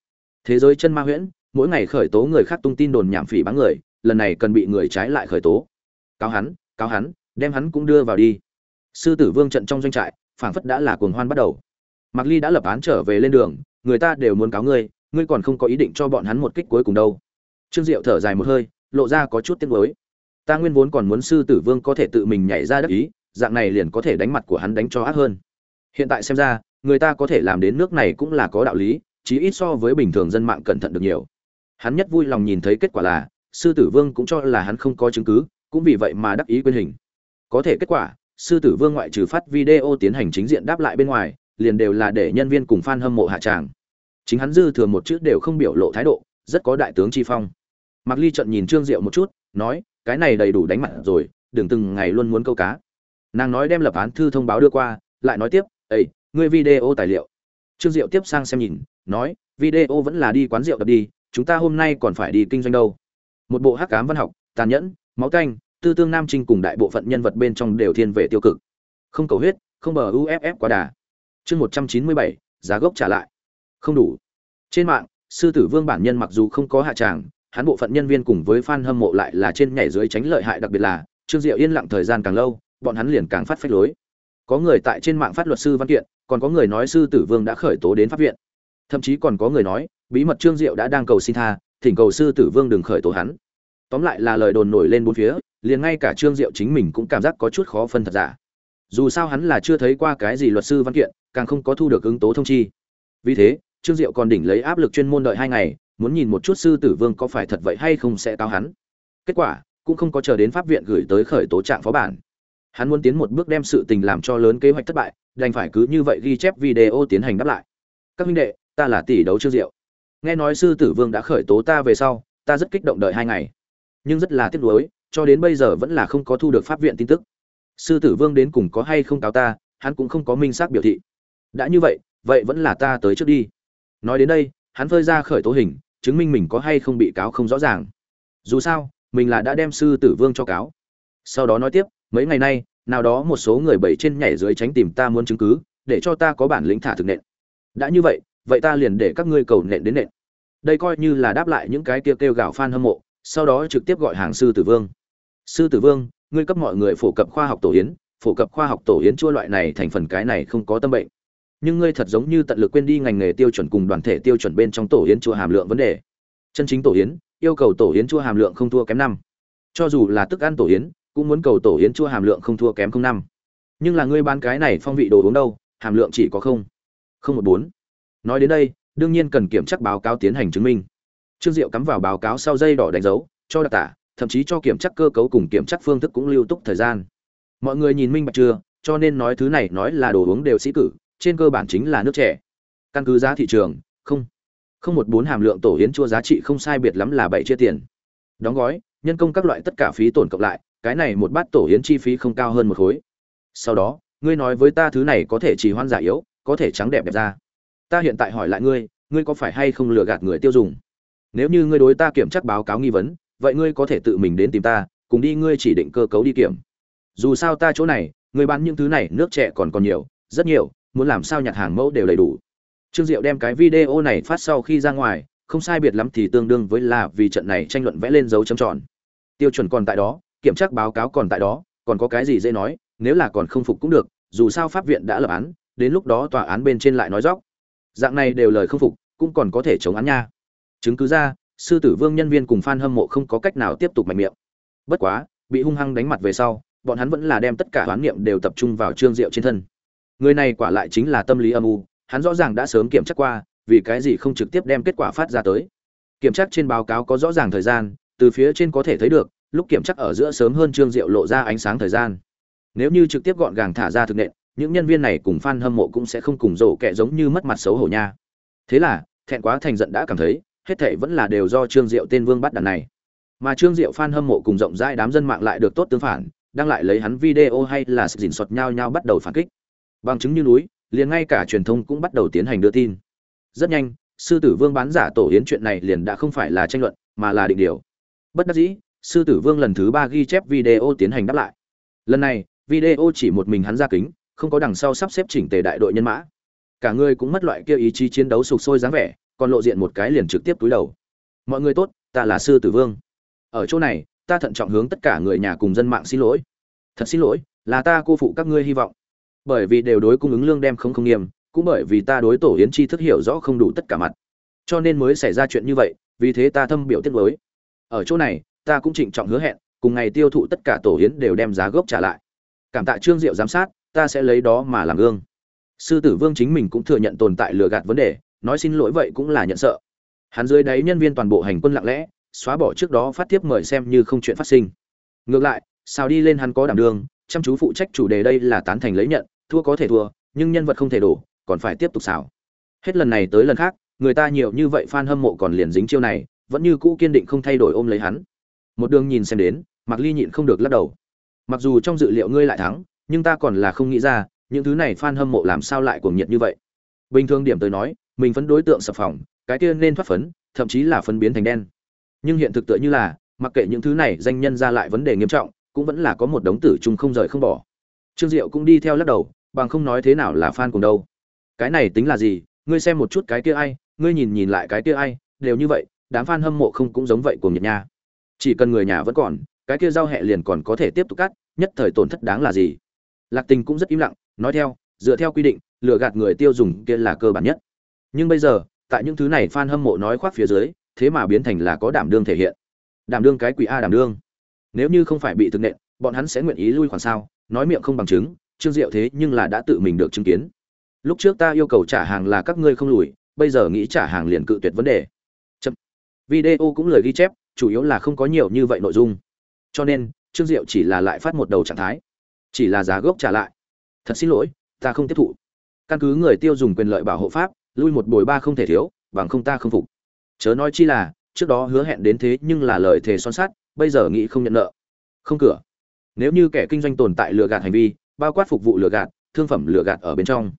thế giới chân ma huyễn, mỗi ngày khởi tố người khác tung tin đồn nhảm phỉ báng người, lần này cần bị người trái lại khởi tố. Cáo hắn cáo hắn, đem hắn cũng đưa vào đi. Sư tử vương trận trong doanh trại, phảng phất đã là cuồng hoan bắt đầu. Mạc ly đã lập án trở về lên đường, người ta đều muốn cáo ngươi ngươi còn không có ý định cho bọn hắn một kích cuối cùng đâu. Trương diệu thở dài một hơi, lộ ra có chút tiếc nuối. Ta nguyên vốn còn muốn sư tử vương có thể tự mình nhảy ra đắc ý, dạng này liền có thể đánh mặt của hắn đánh cho ác hơn. Hiện tại xem ra, người ta có thể làm đến nước này cũng là có đạo lý chí ít so với bình thường dân mạng cẩn thận được nhiều hắn nhất vui lòng nhìn thấy kết quả là sư tử vương cũng cho là hắn không có chứng cứ cũng vì vậy mà đắc ý quên hình có thể kết quả sư tử vương ngoại trừ phát video tiến hành chính diện đáp lại bên ngoài liền đều là để nhân viên cùng fan hâm mộ hạ tràng chính hắn dư thừa một chữ đều không biểu lộ thái độ rất có đại tướng chi phong Mạc Ly trận nhìn Trương Diệu một chút, nói, cái này đầy đủ đánh mặt rồi, đừng từng ngày luôn muốn câu cá. Nàng nói đem lập án thư thông báo đưa qua, lại nói tiếp, "Ê, ngươi video tài liệu." Trương Diệu tiếp sang xem nhìn, nói, "Video vẫn là đi quán rượu đập đi, chúng ta hôm nay còn phải đi kinh doanh đâu." Một bộ hắc cám văn học, tàn nhẫn, máu canh tư tương nam trinh cùng đại bộ phận nhân vật bên trong đều thiên về tiêu cực. Không cầu huyết, không bờ UFF quá đà. Chương 197, giá gốc trả lại. Không đủ. Trên mạng, sư tử vương bản nhân mặc dù không có hạ tràng, hắn bộ phận nhân viên cùng với fan hâm mộ lại là trên nhảy dưới tránh lợi hại đặc biệt là Trương Diệu yên lặng thời gian càng lâu, bọn hắn liền càng phát phách lối. Có người tại trên mạng phát luật sư văn kiện, còn có người nói sư tử vương đã khởi tố đến pháp viện. Thậm chí còn có người nói, bí mật Trương Diệu đã đang cầu xin tha, thỉnh cầu sư tử vương đừng khởi tố hắn. Tóm lại là lời đồn nổi lên bốn phía, liền ngay cả trương diệu chính mình cũng cảm giác có chút khó phân thật giả. Dù sao hắn là chưa thấy qua cái gì luật sư văn kiện càng không có thu được ứng tố thông chi. Vì thế trương diệu còn đỉnh lấy áp lực chuyên môn đợi hai ngày muốn nhìn một chút sư tử vương có phải thật vậy hay không sẽ cao hắn. Kết quả cũng không có chờ đến pháp viện gửi tới khởi tố trạng phó bản. Hắn muốn tiến một bước đem sự tình làm cho lớn kế hoạch thất bại đành phải cứ như vậy ghi chép video tiến hành đáp lại. Các huynh đệ ta là tỷ đấu trương diệu. Nghe nói sư tử vương đã khởi tố ta về sau, ta rất kích động đợi hai ngày. Nhưng rất là tiếc nuối, cho đến bây giờ vẫn là không có thu được pháp viện tin tức. Sư tử vương đến cùng có hay không cáo ta, hắn cũng không có minh xác biểu thị. Đã như vậy vậy vẫn là ta tới trước đi. Nói đến đây, hắn phơi ra khởi tố hình, chứng minh mình có hay không bị cáo không rõ ràng. Dù sao, mình là đã đem sư tử vương cho cáo. Sau đó nói tiếp, mấy ngày nay, nào đó một số người bảy trên nhảy dưới tránh tìm ta muốn chứng cứ, để cho ta có bản lĩnh thả thực nện. Đã như vậy vậy ta liền để các ngươi cầu nện đến nện. Đây coi như là đáp lại những cái kia kêu gào fan hâm mộ, sau đó trực tiếp gọi hàng sư tử vương. Sư tử vương, ngươi cấp mọi người phổ cập khoa học tổ yến, phổ cập khoa học tổ yến chua loại này thành phần cái này không có tâm bệnh. Nhưng ngươi thật giống như tận lực quên đi ngành nghề tiêu chuẩn cùng đoàn thể tiêu chuẩn bên trong tổ yến chua hàm lượng vấn đề. Chân chính tổ yến, yêu cầu tổ yến chua hàm lượng không thua kém năm. Cho dù là thức ăn tổ yến, cũng muốn cầu tổ yến chua hàm lượng không thua kém không năm. Nhưng là ngươi bán cái này phong vị đồ uống đâu, hàm lượng chỉ có không. Không một bốn nói đến đây, đương nhiên cần kiểm tra báo cáo tiến hành chứng minh. Trương diệu cắm vào báo cáo sau dây đỏ đánh dấu, cho đặc tả, thậm chí cho kiểm tra cơ cấu cùng kiểm tra phương thức cũng lưu túc thời gian. Mọi người nhìn minh bạch chưa? Cho nên nói thứ này nói là đồ uống đều sĩ cử, trên cơ bản chính là nước trẻ căn cứ giá thị trường, không. Không một bốn hàm lượng tổ yến chua giá trị không sai biệt lắm là bảy chia tiền. Đóng gói, nhân công các loại tất cả phí tổn cộng lại, cái này một bát tổ yến chi phí không cao hơn một khối. Sau đó, ngươi nói với ta thứ này có thể chỉ hoan giả yếu, có thể trắng đẹp đẹp ra ta hiện tại hỏi lại ngươi ngươi có phải hay không lừa gạt người tiêu dùng? Nếu như ngươi đối ta kiểm tra báo cáo nghi vấn, vậy ngươi có thể tự mình đến tìm ta, cùng đi ngươi chỉ định cơ cấu đi kiểm. Dù sao ta chỗ này, ngươi bán những thứ này, nước trẻ còn còn nhiều, rất nhiều, muốn làm sao nhặt hàng mẫu đều đầy đủ. Trương diệu đem cái video này phát sau khi ra ngoài, không sai biệt lắm thì tương đương với là vì trận này tranh luận vẽ lên dấu chấm tròn. Tiêu chuẩn còn tại đó, kiểm tra báo cáo còn tại đó, còn có cái gì dễ nói, nếu là còn không phục cũng được, dù sao pháp viện đã lập án, đến lúc đó tòa án bên trên lại nói dóc dạng này đều lời không phục, cũng còn có thể chống án nha. Chứng cứ ra, sư tử vương nhân viên cùng f a n hâm mộ không có cách nào tiếp tục mạnh miệng. Bất quá, bị hung hăng đánh mặt về sau, bọn hắn vẫn là đem tất cả hoán niệm đều tập trung vào trương diệu trên thân. Người này quả lại chính là tâm lý âm u, hắn rõ ràng đã sớm kiểm tra qua, vì cái gì không trực tiếp đem kết quả phát ra tới. Kiểm tra trên báo cáo có rõ ràng thời gian, từ phía trên có thể thấy được, lúc kiểm tra ở giữa sớm hơn trương diệu lộ ra ánh sáng thời gian. Nếu như trực tiếp gọn gàng thả ra thực nện những nhân viên này cùng fan hâm mộ cũng sẽ không cùng rổ kẹ giống như mất mặt xấu hổ nha. Thế là, thẹn quá thành giận đã cảm thấy, hết thệ vẫn là đều do trương diệu tên vương bắt đàn này. Mà trương diệu fan hâm mộ cùng rộng rãi đám dân mạng lại được tốt tương phản, đang lại lấy hắn video hay là sự dình sọt nhau nhau bắt đầu phản kích. Bằng chứng như núi, liền ngay cả truyền thông cũng bắt đầu tiến hành đưa tin. Rất nhanh, sư tử vương bán giả tổ yến chuyện này liền đã không phải là tranh luận, mà là định điều. Bất đắc dĩ, sư tử vương lần thứ ba ghi chép video tiến hành đáp lại. Lần này, video chỉ một mình hắn ra kính không có đằng sau sắp xếp chỉnh tề đại đội nhân mã. Cả người cũng mất loại kia ý chí chiến đấu sục sôi dáng vẻ, còn lộ diện một cái liền trực tiếp túi đầu. Mọi người tốt, ta là sư tử vương. Ở chỗ này, ta thận trọng hướng tất cả người nhà cùng dân mạng xin lỗi. Thật xin lỗi, là ta cô phụ các ngươi hy vọng. Bởi vì đều đối cung ứng lương đem không không nghiêm, cũng bởi vì ta đối tổ yến chi thức hiểu rõ không đủ tất cả mặt. Cho nên mới xảy ra chuyện như vậy, vì thế ta thâm biểu tiết với ở chỗ này, ta cũng trịnh trọng hứa hẹn, cùng ngày tiêu thụ tất cả tổ yến đều đem giá gốc trả lại. Cảm tạ trương diệu giám sát ta sẽ lấy đó mà làm gương. Sư tử vương chính mình cũng thừa nhận tồn tại lừa gạt vấn đề, nói xin lỗi vậy cũng là nhận sợ. Hắn dưới đáy nhân viên toàn bộ hành quân lặng lẽ, xóa bỏ trước đó phát tiếp mời xem như không chuyện phát sinh. Ngược lại sao đi lên hắn có đảm đương, chăm chú phụ trách chủ đề đây là tán thành lấy nhận, thua có thể thua, nhưng nhân vật không thể đổ, còn phải tiếp tục xảo hết lần này tới lần khác, người ta nhiều như vậy fan hâm mộ còn liền dính chiêu này, vẫn như cũ kiên định không thay đổi ôm lấy hắn. Một đường nhìn xem đến mặc ly nhịn không được lắc đầu. Mặc dù trong dự liệu ngươi lại thắng nhưng ta còn là không nghĩ ra, những thứ này fan hâm mộ làm sao lại cuồng nhiệt như vậy. Bình thường điểm tới nói, mình phấn đối tượng sập phòng, cái kia nên thoát phấn, thậm chí là phấn biến thành đen. Nhưng hiện thực tựa như là, mặc kệ những thứ này danh nhân ra lại vấn đề nghiêm trọng, cũng vẫn là có một đống tử chung không rời không bỏ. Trương diệu cũng đi theo lắc đầu, bằng không nói thế nào là fan cùng đâu. Cái này tính là gì? Ngươi xem một chút cái kia ai, ngươi nhìn nhìn lại cái kia ai, đều như vậy, đám fan hâm mộ không cũng giống vậy cuồng nhiệt nha. Chỉ cần người nhà vẫn còn, cái kia giao hẹ liền còn có thể tiếp tục cắt, nhất thời tổn thất đáng là gì? Lạc tình cũng rất im lặng, nói theo, dựa theo quy định, lừa gạt người tiêu dùng kia là cơ bản nhất. Nhưng bây giờ, tại những thứ này fan hâm mộ nói khoác phía dưới, thế mà biến thành là có đảm đương thể hiện. Đảm đương cái quỷ a đảm đương. Nếu như không phải bị thực nện, bọn hắn sẽ nguyện ý lui khoản sao? Nói miệng không bằng chứng, trương diệu thế nhưng là đã tự mình được chứng kiến. Lúc trước ta yêu cầu trả hàng là các ngươi không lùi, bây giờ nghĩ trả hàng liền cự tuyệt vấn đề. Chậm. video cũng lời ghi chép, chủ yếu là không có nhiều như vậy nội dung. Cho nên, trương diệu chỉ là lại phát một đầu trạng thái chỉ là giá gốc trả lại. Thật xin lỗi, ta không tiếp thụ. Căn cứ người tiêu dùng quyền lợi bảo hộ pháp, lui một bồi ba không thể thiếu, bằng không ta không phục. Chớ nói chi là, trước đó hứa hẹn đến thế nhưng là lời thề son sắt, bây giờ nghĩ không nhận nợ. Không cửa. Nếu như kẻ kinh doanh tồn tại lừa gạt hành vi, bao quát phục vụ lừa gạt, thương phẩm lừa gạt ở bên trong,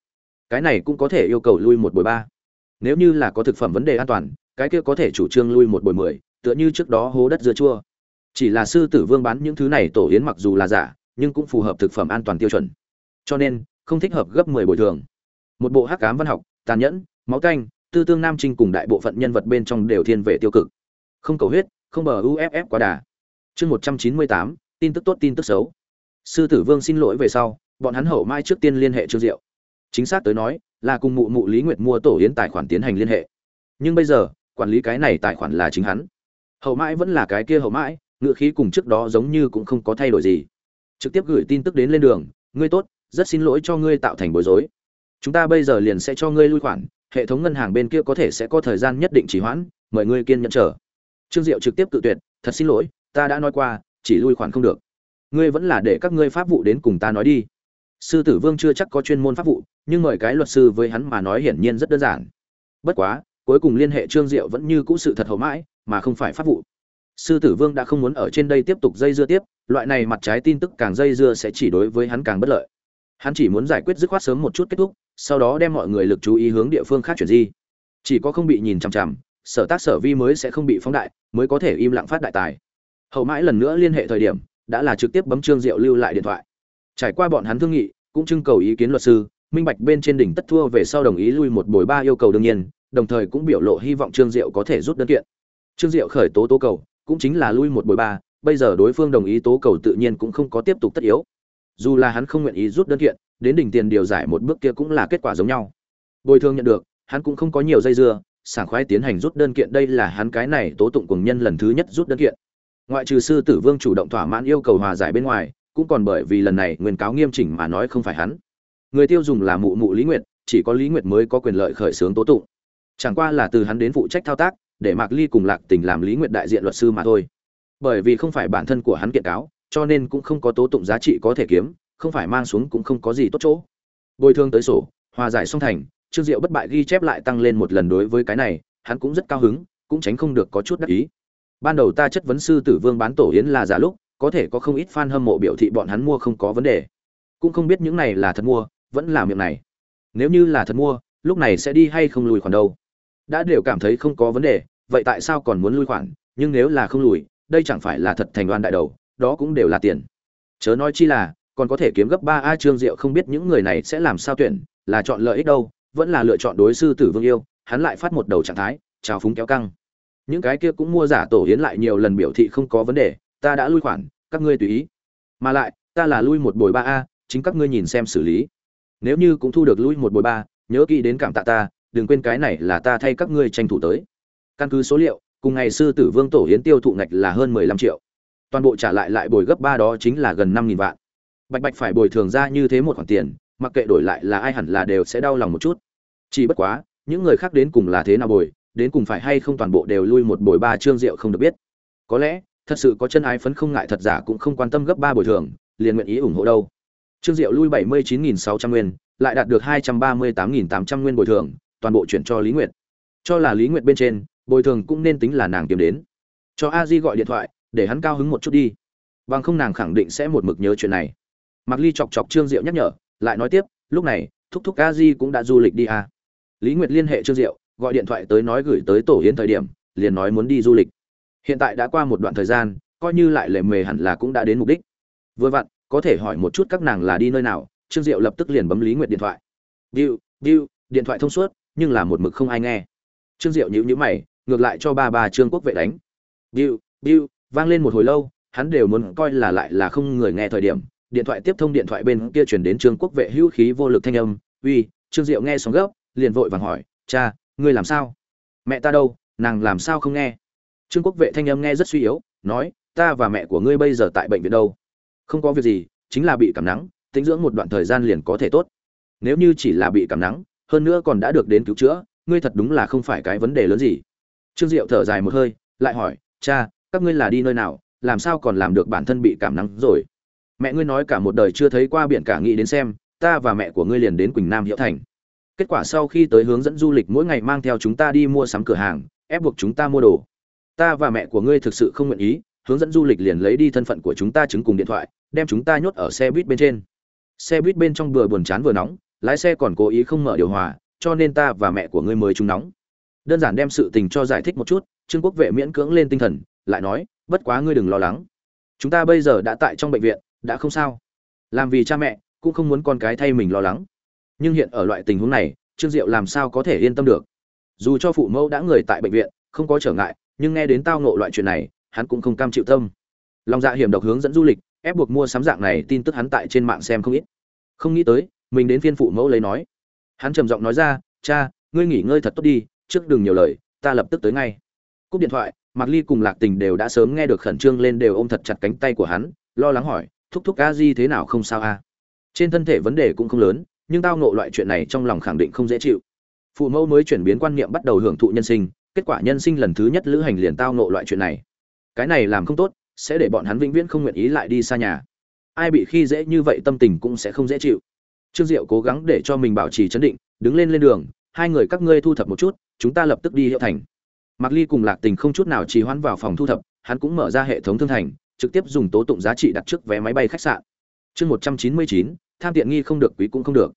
cái này cũng có thể yêu cầu lui một bồi ba. Nếu như là có thực phẩm vấn đề an toàn, cái kia có thể chủ trương lui một bồi mười, tựa như trước đó hố đất dưa chua. Chỉ là sư tử vương bán những thứ này tổ yến mặc dù là giả nhưng cũng phù hợp thực phẩm an toàn tiêu chuẩn. Cho nên, không thích hợp gấp mười bồi thường. Một bộ hắc cám văn học, tàn nhẫn, máu canh, tư tương nam trinh cùng đại bộ phận nhân vật bên trong đều thiên về tiêu cực. Không cầu huyết, không bờ uff quá đà. Chương một trăm chín mươi tám, tin tức tốt, tin tức xấu. Sư tử vương xin lỗi về sau, bọn hắn hậu mai trước tiên liên hệ trương diệu. Chính xác tới nói, là cùng mụ mụ lý nguyệt mua tổ yến tài khoản tiến hành liên hệ. Nhưng bây giờ, quản lý cái này tài khoản là chính hắn. Hậu mãi vẫn là cái kia hậu mãi, ngựa khí cùng trước đó giống như cũng không có thay đổi gì trực tiếp gửi tin tức đến lên đường, ngươi tốt, rất xin lỗi cho ngươi tạo thành bối rối. Chúng ta bây giờ liền sẽ cho ngươi lui khoản, hệ thống ngân hàng bên kia có thể sẽ có thời gian nhất định trì hoãn, mời ngươi kiên nhẫn chờ. Trương diệu trực tiếp cự tuyệt, thật xin lỗi, ta đã nói qua, chỉ lui khoản không được. Ngươi vẫn là để các ngươi pháp vụ đến cùng ta nói đi. Sư tử vương chưa chắc có chuyên môn pháp vụ, nhưng mời cái luật sư với hắn mà nói hiển nhiên rất đơn giản. Bất quá, cuối cùng liên hệ trương diệu vẫn như cũ sự thật hậu mãi, mà không phải pháp vụ sư tử vương đã không muốn ở trên đây tiếp tục dây dưa tiếp, loại này mặt trái tin tức càng dây dưa sẽ chỉ đối với hắn càng bất lợi. Hắn chỉ muốn giải quyết dứt khoát sớm một chút kết thúc, sau đó đem mọi người lực chú ý hướng địa phương khác chuyển di. Chỉ có không bị nhìn chằm chằm, sở tác sở vi mới sẽ không bị phóng đại, mới có thể im lặng phát đại tài. Hậu mãi lần nữa liên hệ thời điểm, đã là trực tiếp bấm trương diệu lưu lại điện thoại. Trải qua bọn hắn thương nghị, cũng trưng cầu ý kiến luật sư, minh bạch bên trên đỉnh tất thua về sau đồng ý lui một bồi ba yêu cầu đương nhiên, đồng thời cũng biểu lộ hy vọng trương diệu có thể rút đơn kiện. Trương diệu khởi tố tố cầu cũng chính là lui một bồi ba, bây giờ đối phương đồng ý tố cầu tự nhiên cũng không có tiếp tục tất yếu. Dù là hắn không nguyện ý rút đơn kiện, đến đỉnh tiền điều giải một bước kia cũng là kết quả giống nhau. Bồi thường nhận được, hắn cũng không có nhiều dây dưa, sảng khoái tiến hành rút đơn kiện, đây là hắn cái này tố tụng cùng nhân lần thứ nhất rút đơn kiện. Ngoại trừ sư tử vương chủ động thỏa mãn yêu cầu hòa giải bên ngoài, cũng còn bởi vì lần này nguyên cáo nghiêm chỉnh mà nói không phải hắn. Người tiêu dùng là mụ mụ lý nguyệt, chỉ có lý nguyệt mới có quyền lợi khởi xướng tố tụng. Chẳng qua là từ hắn đến phụ trách thao tác để mạc ly cùng lạc tình làm lý nguyệt đại diện luật sư mà thôi. Bởi vì không phải bản thân của hắn kiện cáo, cho nên cũng không có tố tụng giá trị có thể kiếm, không phải mang xuống cũng không có gì tốt chỗ. Bồi thương tới sổ, hòa giải song thành, trương diệu bất bại ghi chép lại tăng lên một lần đối với cái này, hắn cũng rất cao hứng, cũng tránh không được có chút đắc ý. Ban đầu ta chất vấn sư tử vương bán tổ yến là giả lúc, có thể có không ít fan hâm mộ biểu thị bọn hắn mua không có vấn đề. Cũng không biết những này là thật mua, vẫn là miệng này. Nếu như là thật mua, lúc này sẽ đi hay không lùi khoản đâu đã đều cảm thấy không có vấn đề, vậy tại sao còn muốn lui khoản? Nhưng nếu là không lùi, đây chẳng phải là thật thành đoan đại đầu, đó cũng đều là tiền. Chớ nói chi là, còn có thể kiếm gấp ba a trương diệu không biết những người này sẽ làm sao tuyển, là chọn lợi ích đâu, vẫn là lựa chọn đối sư tử vương yêu, hắn lại phát một đầu trạng thái, chào phúng kéo căng. Những cái kia cũng mua giả tổ hiến lại nhiều lần biểu thị không có vấn đề, ta đã lui khoản, các ngươi tùy ý. Mà lại, ta là lui một bồi ba a, chính các ngươi nhìn xem xử lý. Nếu như cũng thu được lui một bồi ba, nhớ kỹ đến cảm tạ ta đừng quên cái này là ta thay các ngươi tranh thủ tới. Căn cứ số liệu, cùng ngày sư tử vương tổ hiến tiêu thụ ngạch là hơn mười lăm triệu. Toàn bộ trả lại lại bồi gấp ba đó chính là gần năm nghìn vạn. Bạch bạch phải bồi thường ra như thế một khoản tiền, mặc kệ đổi lại là ai hẳn là đều sẽ đau lòng một chút. Chỉ bất quá, những người khác đến cùng là thế nào bồi, đến cùng phải hay không toàn bộ đều lui một bồi ba trương rượu không được biết. Có lẽ, thật sự có chân ái phấn không ngại thật giả cũng không quan tâm gấp ba bồi thường, liền nguyện ý ủng hộ đâu. Trương diệu lui bảy mươi chín nghìn sáu trăm nguyên, lại đạt được hai trăm ba mươi tám nghìn tám trăm nguyên bồi thường toàn bộ chuyển cho lý nguyệt. Cho là lý nguyệt bên trên, bồi thường cũng nên tính là nàng kiếm đến. Cho a di gọi điện thoại, để hắn cao hứng một chút đi. Bằng không nàng khẳng định sẽ một mực nhớ chuyện này. Mặc ly chọc chọc trương diệu nhắc nhở, lại nói tiếp, lúc này, thúc thúc a di cũng đã du lịch đi à. lý nguyệt liên hệ trương diệu, gọi điện thoại tới nói gửi tới tổ hiến thời điểm, liền nói muốn đi du lịch. Hiện tại đã qua một đoạn thời gian, coi như lại lệ mề hẳn là cũng đã đến mục đích. Vừa vặn, có thể hỏi một chút các nàng là đi nơi nào, trương diệu lập tức liền bấm lý nguyệt điện thoại. Điu điu điện thoại thông suốt nhưng là một mực không ai nghe. Trương diệu nhíu nhíu mày, ngược lại cho ba bà trương quốc vệ đánh. Biu biu vang lên một hồi lâu, hắn đều muốn coi là lại là không người nghe thời điểm. Điện thoại tiếp thông điện thoại bên kia chuyển đến trương quốc vệ hữu khí vô lực thanh âm. Uy, trương diệu nghe xong gấp, liền vội vàng hỏi, cha, ngươi làm sao? Mẹ ta đâu, nàng làm sao không nghe? Trương quốc vệ thanh âm nghe rất suy yếu, nói, ta và mẹ của ngươi bây giờ tại bệnh viện đâu? Không có việc gì, chính là bị cảm nắng, tính dưỡng một đoạn thời gian liền có thể tốt. Nếu như chỉ là bị cảm nắng hơn nữa còn đã được đến cứu chữa, ngươi thật đúng là không phải cái vấn đề lớn gì. Trương diệu thở dài một hơi, lại hỏi, cha, các ngươi là đi nơi nào, làm sao còn làm được bản thân bị cảm nắng rồi? Mẹ ngươi nói cả một đời chưa thấy qua biển cả nghĩ đến xem, ta và mẹ của ngươi liền đến quỳnh nam hiệu thành. Kết quả sau khi tới hướng dẫn du lịch mỗi ngày mang theo chúng ta đi mua sắm cửa hàng, ép buộc chúng ta mua đồ. Ta và mẹ của ngươi thực sự không nguyện ý, hướng dẫn du lịch liền lấy đi thân phận của chúng ta chứng cùng điện thoại, đem chúng ta nhốt ở xe buýt bên trên. Xe buýt bên trong vừa buồn chán vừa nóng lái xe còn cố ý không mở điều hòa, cho nên ta và mẹ của ngươi mới trúng nóng. Đơn giản đem sự tình cho giải thích một chút, trương quốc vệ miễn cưỡng lên tinh thần, lại nói, bất quá ngươi đừng lo lắng. Chúng ta bây giờ đã tại trong bệnh viện, đã không sao. Làm vì cha mẹ, cũng không muốn con cái thay mình lo lắng. Nhưng hiện ở loại tình huống này, trương diệu làm sao có thể yên tâm được? Dù cho phụ mẫu đã người tại bệnh viện, không có trở ngại, nhưng nghe đến tao ngộ loại chuyện này, hắn cũng không cam chịu tâm. Lòng dạ hiểm độc hướng dẫn du lịch, ép buộc mua sắm dạng này tin tức hắn tại trên mạng xem không ít. Không nghĩ tới mình đến phiên phụ mẫu lấy nói. Hắn trầm giọng nói ra, cha, ngươi nghỉ ngơi thật tốt đi, trước đừng nhiều lời, ta lập tức tới ngay. Cúp điện thoại, mạc ly cùng lạc tình đều đã sớm nghe được khẩn trương lên đều ôm thật chặt cánh tay của hắn, lo lắng hỏi, thúc thúc a di thế nào không sao a? Trên thân thể vấn đề cũng không lớn, nhưng tao nộ loại chuyện này trong lòng khẳng định không dễ chịu. Phụ mẫu mới chuyển biến quan niệm bắt đầu hưởng thụ nhân sinh, kết quả nhân sinh lần thứ nhất lữ hành liền tao nộ loại chuyện này. Cái này làm không tốt, sẽ để bọn hắn vĩnh viễn không nguyện ý lại đi xa nhà. Ai bị khi dễ như vậy tâm tình cũng sẽ không dễ chịu trương diệu cố gắng để cho mình bảo trì chấn định, đứng lên lên đường, hai người các ngươi thu thập một chút, chúng ta lập tức đi hiệu thành. Mạc ly cùng lạc tình không chút nào trì hoãn vào phòng thu thập, hắn cũng mở ra hệ thống thương thành, trực tiếp dùng tố tụng giá trị đặt trước vé máy bay khách sạn. Chương một trăm chín mươi chín, tham tiện nghi không được, quý cũng không được.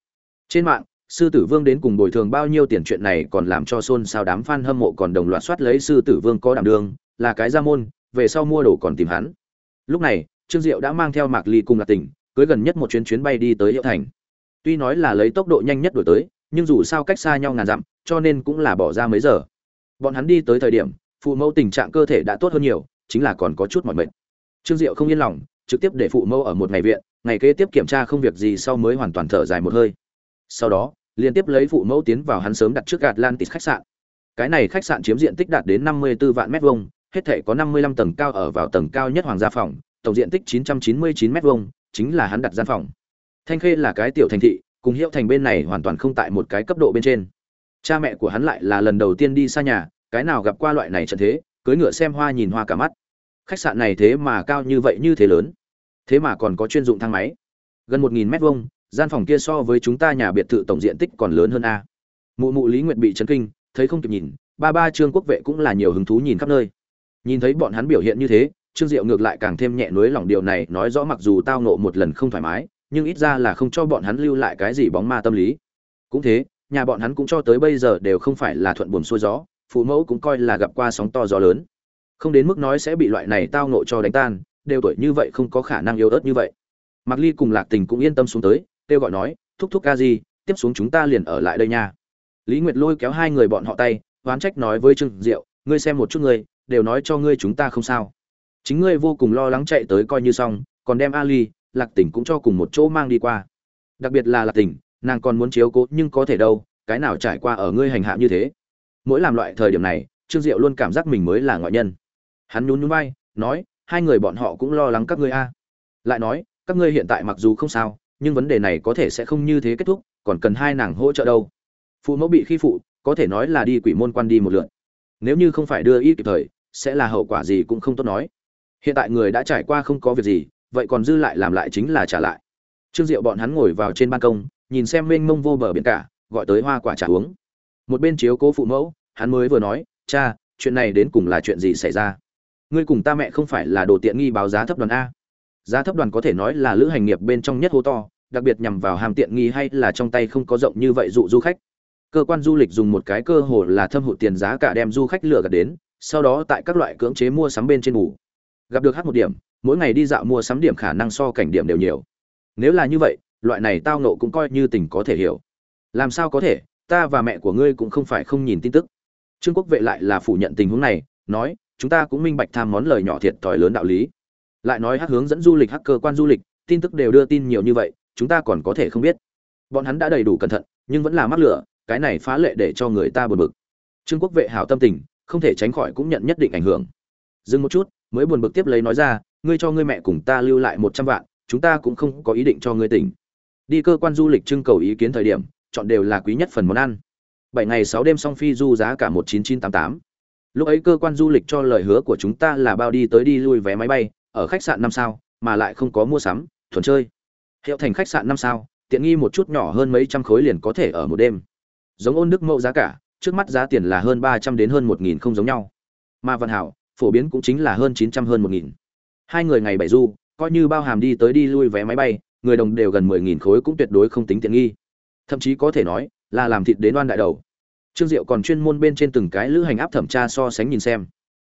Trên mạng, sư tử vương đến cùng bồi thường bao nhiêu tiền chuyện này còn làm cho xôn xao đám fan hâm mộ còn đồng loạt soát lấy sư tử vương có đảm đường là cái gia môn, về sau mua đồ còn tìm hắn. Lúc này, trương diệu đã mang theo mạc ly cùng lạc tình, cưới gần nhất một chuyến chuyến bay đi tới hiệu thành tuy nói là lấy tốc độ nhanh nhất đổi tới, nhưng dù sao cách xa nhau ngàn dặm, cho nên cũng là bỏ ra mấy giờ. Bọn hắn đi tới thời điểm, phụ mẫu tình trạng cơ thể đã tốt hơn nhiều, chính là còn có chút mỏi mệt. Trương diệu không yên lòng, trực tiếp để phụ mẫu ở một ngày viện, ngày kế tiếp kiểm tra không việc gì sau mới hoàn toàn thở dài một hơi. Sau đó, liên tiếp lấy phụ mẫu tiến vào hắn sớm đặt trước atlantis khách sạn. Cái này khách sạn chiếm diện tích đạt đến 54 vạn mét vuông, hết thể có 55 tầng cao ở vào tầng cao nhất hoàng gia phòng, tổng diện tích 999 mét vuông, chính là hắn đặt gian phòng thanh khê là cái tiểu thành thị, cùng hiệu thành bên này hoàn toàn không tại một cái cấp độ bên trên. Cha mẹ của hắn lại là lần đầu tiên đi xa nhà, cái nào gặp qua loại này trận thế, cưới ngựa xem hoa nhìn hoa cả mắt. Khách sạn này thế mà cao như vậy như thế lớn. Thế mà còn có chuyên dụng thang máy. Gần một nghìn mét vuông, gian phòng kia so với chúng ta nhà biệt thự tổng diện tích còn lớn hơn a. Mụ mụ lý nguyệt bị chấn kinh, thấy không kịp nhìn, ba ba trương quốc vệ cũng là nhiều hứng thú nhìn khắp nơi. Nhìn thấy bọn hắn biểu hiện như thế, trương diệu ngược lại càng thêm nhẹ nuối lòng điều này, nói rõ mặc dù tao nộ một lần không thoải mái nhưng ít ra là không cho bọn hắn lưu lại cái gì bóng ma tâm lý. Cũng thế, nhà bọn hắn cũng cho tới bây giờ đều không phải là thuận buồm xuôi gió, phụ mẫu cũng coi là gặp qua sóng to gió lớn. Không đến mức nói sẽ bị loại này tao nộ cho đánh tan, đều tuổi như vậy không có khả năng yếu ớt như vậy. Mặc ly cùng lạc tình cũng yên tâm xuống tới, kêu gọi nói, thúc thúc ca gì tiếp xuống chúng ta liền ở lại đây nha. Lý nguyệt lôi kéo hai người bọn họ tay, oán trách nói với trương diệu, ngươi xem một chút ngươi, đều nói cho ngươi chúng ta không sao. Chính ngươi vô cùng lo lắng chạy tới coi như xong, còn đem ali lạc Tỉnh cũng cho cùng một chỗ mang đi qua. Đặc biệt là lạc Tỉnh, nàng còn muốn chiếu cố nhưng có thể đâu cái nào trải qua ở ngươi hành hạ như thế? Mỗi làm loại thời điểm này trương diệu luôn cảm giác mình mới là ngoại nhân. Hắn nhún nhún vai nói hai người bọn họ cũng lo lắng các ngươi a. Lại nói các ngươi hiện tại mặc dù không sao nhưng vấn đề này có thể sẽ không như thế kết thúc còn cần hai nàng hỗ trợ đâu. Phụ mẫu bị khi phụ có thể nói là đi quỷ môn quan đi một lượn nếu như không phải đưa y kịp thời sẽ là hậu quả gì cũng không tốt nói. Hiện tại người đã trải qua không có việc gì vậy còn dư lại làm lại chính là trả lại. Trương diệu bọn hắn ngồi vào trên ban công, nhìn xem mênh mông vô bờ biển cả, gọi tới hoa quả trà uống. Một bên chiếu cố phụ mẫu, hắn mới vừa nói, cha, chuyện này đến cùng là chuyện gì xảy ra? Ngươi cùng ta mẹ không phải là đồ tiện nghi báo giá thấp đoàn a? Giá thấp đoàn có thể nói là lữ hành nghiệp bên trong nhất hô to, đặc biệt nhằm vào hàm tiện nghi hay là trong tay không có rộng như vậy dụ du khách. Cơ quan du lịch dùng một cái cơ hồ là thâm hụt tiền giá cả đem du khách lừa gạt đến, sau đó tại các loại cưỡng chế mua sắm bên trên ngủ gặp được hát một điểm mỗi ngày đi dạo mua sắm điểm khả năng so cảnh điểm đều nhiều. Nếu là như vậy, loại này tao nộ cũng coi như tình có thể hiểu. Làm sao có thể, ta và mẹ của ngươi cũng không phải không nhìn tin tức. Trương quốc vệ lại là phủ nhận tình huống này, nói, chúng ta cũng minh bạch tham món lời nhỏ thiệt thòi lớn đạo lý. Lại nói hắc hướng dẫn du lịch hắc cơ quan du lịch, tin tức đều đưa tin nhiều như vậy, chúng ta còn có thể không biết. Bọn hắn đã đầy đủ cẩn thận, nhưng vẫn là mắc lửa, cái này phá lệ để cho người ta buồn bực. Trương quốc vệ hảo tâm tình, không thể tránh khỏi cũng nhận nhất định ảnh hưởng. Dừng một chút, mới buồn bực tiếp lấy nói ra ngươi cho ngươi mẹ cùng ta lưu lại một trăm vạn, chúng ta cũng không có ý định cho ngươi tỉnh. Đi cơ quan du lịch trưng cầu ý kiến thời điểm, chọn đều là quý nhất phần món ăn. Bảy ngày sáu đêm song phi du giá cả một chín chín tám tám. Lúc ấy cơ quan du lịch cho lời hứa của chúng ta là bao đi tới đi lui vé máy bay, ở khách sạn năm sao, mà lại không có mua sắm, thuần chơi. Hiệu thành khách sạn năm sao, tiện nghi một chút nhỏ hơn mấy trăm khối liền có thể ở một đêm. Giống ôn đức mẫu giá cả, trước mắt giá tiền là hơn ba trăm đến hơn một nghìn không giống nhau. Mà văn hảo, phổ biến cũng chính là hơn chín trăm hơn một nghìn hai người ngày bảy du, coi như bao hàm đi tới đi lui vé máy bay, người đồng đều gần mười nghìn khối cũng tuyệt đối không tính tiện nghi. Thậm chí có thể nói là làm thịt đến oan đại đầu. Trương diệu còn chuyên môn bên trên từng cái lữ hành áp thẩm tra so sánh nhìn xem.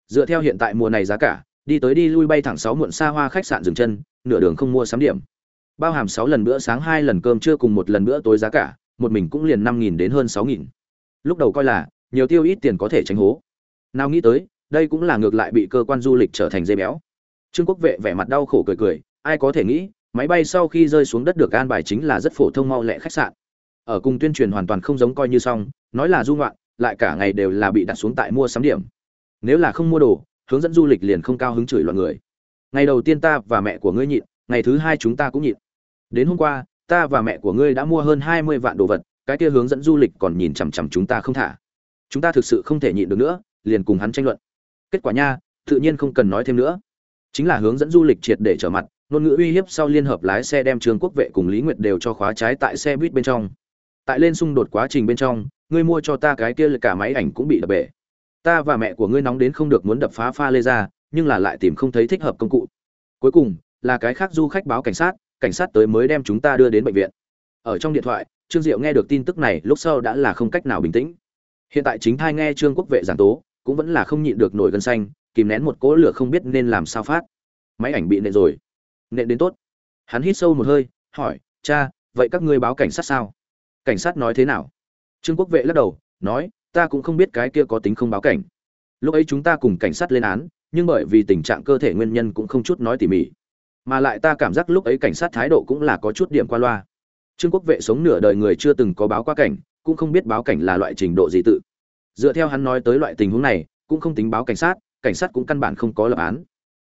Dựa theo hiện tại mùa này giá cả, đi tới đi lui bay thẳng sáu muộn xa hoa khách sạn dừng chân, nửa đường không mua sắm điểm. Bao hàm sáu lần bữa sáng, hai lần cơm trưa cùng một lần bữa tối giá cả, một mình cũng liền năm nghìn đến hơn sáu nghìn. Lúc đầu coi là nhiều tiêu ít tiền có thể tránh hố. Nào nghĩ tới, đây cũng là ngược lại bị cơ quan du lịch trở thành dây béo trương quốc vệ vẻ mặt đau khổ cười cười, ai có thể nghĩ, máy bay sau khi rơi xuống đất được an bài chính là rất phổ thông mau lẹ khách sạn. Ở cùng tuyên truyền hoàn toàn không giống coi như xong, nói là du ngoạn, lại cả ngày đều là bị đặt xuống tại mua sắm điểm. Nếu là không mua đồ, hướng dẫn du lịch liền không cao hứng chửi loạn người. Ngày đầu tiên ta và mẹ của ngươi nhịn, ngày thứ hai chúng ta cũng nhịn. Đến hôm qua, ta và mẹ của ngươi đã mua hơn hai mươi vạn đồ vật, cái kia hướng dẫn du lịch còn nhìn chằm chằm chúng ta không thả. Chúng ta thực sự không thể nhịn được nữa, liền cùng hắn tranh luận. Kết quả nha, tự nhiên không cần nói thêm nữa chính là hướng dẫn du lịch triệt để trở mặt, ngôn ngữ uy hiếp sau liên hợp lái xe đem trường quốc vệ cùng lý nguyệt đều cho khóa trái tại xe buýt bên trong. Tại lên xung đột quá trình bên trong, ngươi mua cho ta cái kia là cả máy ảnh cũng bị đập bể. Ta và mẹ của ngươi nóng đến không được muốn đập phá pha lê ra, nhưng là lại tìm không thấy thích hợp công cụ. Cuối cùng, là cái khác du khách báo cảnh sát cảnh sát tới mới đem chúng ta đưa đến bệnh viện. Ở trong điện thoại, trương diệu nghe được tin tức này, lúc sau đã là không cách nào bình tĩnh. Hiện tại chính thai nghe trương quốc vệ giảng tố, cũng vẫn là không nhịn được nổi gân xanh kìm nén một cỗ lửa không biết nên làm sao phát. Máy ảnh bị nện rồi. Nện đến tốt. Hắn hít sâu một hơi, hỏi, cha, vậy các ngươi báo cảnh sát sao? Cảnh sát nói thế nào? Trương quốc vệ lắc đầu, nói, ta cũng không biết cái kia có tính không báo cảnh. Lúc ấy chúng ta cùng cảnh sát lên án, nhưng bởi vì tình trạng cơ thể nguyên nhân cũng không chút nói tỉ mỉ. Mà lại ta cảm giác lúc ấy cảnh sát thái độ cũng là có chút điểm qua loa. Trương quốc vệ sống nửa đời người chưa từng có báo qua cảnh, cũng không biết báo cảnh là loại trình độ gì tự. Dựa theo hắn nói tới loại tình huống này, cũng không tính báo cảnh sát cảnh sát cũng căn bản không có lập án.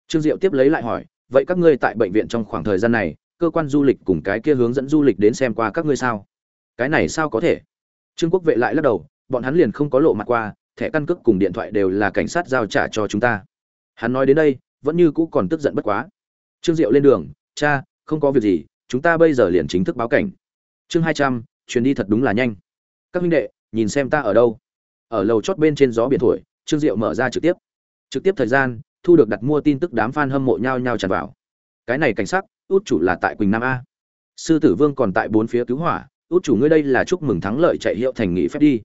Trương diệu tiếp lấy lại hỏi, vậy các ngươi tại bệnh viện trong khoảng thời gian này, cơ quan du lịch cùng cái kia hướng dẫn du lịch đến xem qua các ngươi sao? Cái này sao có thể? Trương quốc vệ lại lắc đầu, bọn hắn liền không có lộ mặt qua, thẻ căn cước cùng điện thoại đều là cảnh sát giao trả cho chúng ta. Hắn nói đến đây, vẫn như cũ còn tức giận bất quá. Trương diệu lên đường, cha, không có việc gì, chúng ta bây giờ liền chính thức báo cảnh. Chương hai trăm, chuyến đi thật đúng là nhanh. Các huynh đệ, nhìn xem ta ở đâu. Ở lầu chót bên trên gió biển thổi, trương diệu mở ra trực tiếp trực tiếp thời gian, thu được đặt mua tin tức đám fan hâm mộ nhau nhau tràn vào. Cái này cảnh sắc, út chủ là tại quỳnh nam a. Sư tử vương còn tại bốn phía cứu hỏa, út chủ ngươi đây là chúc mừng thắng lợi chạy hiệu thành nghỉ phép đi.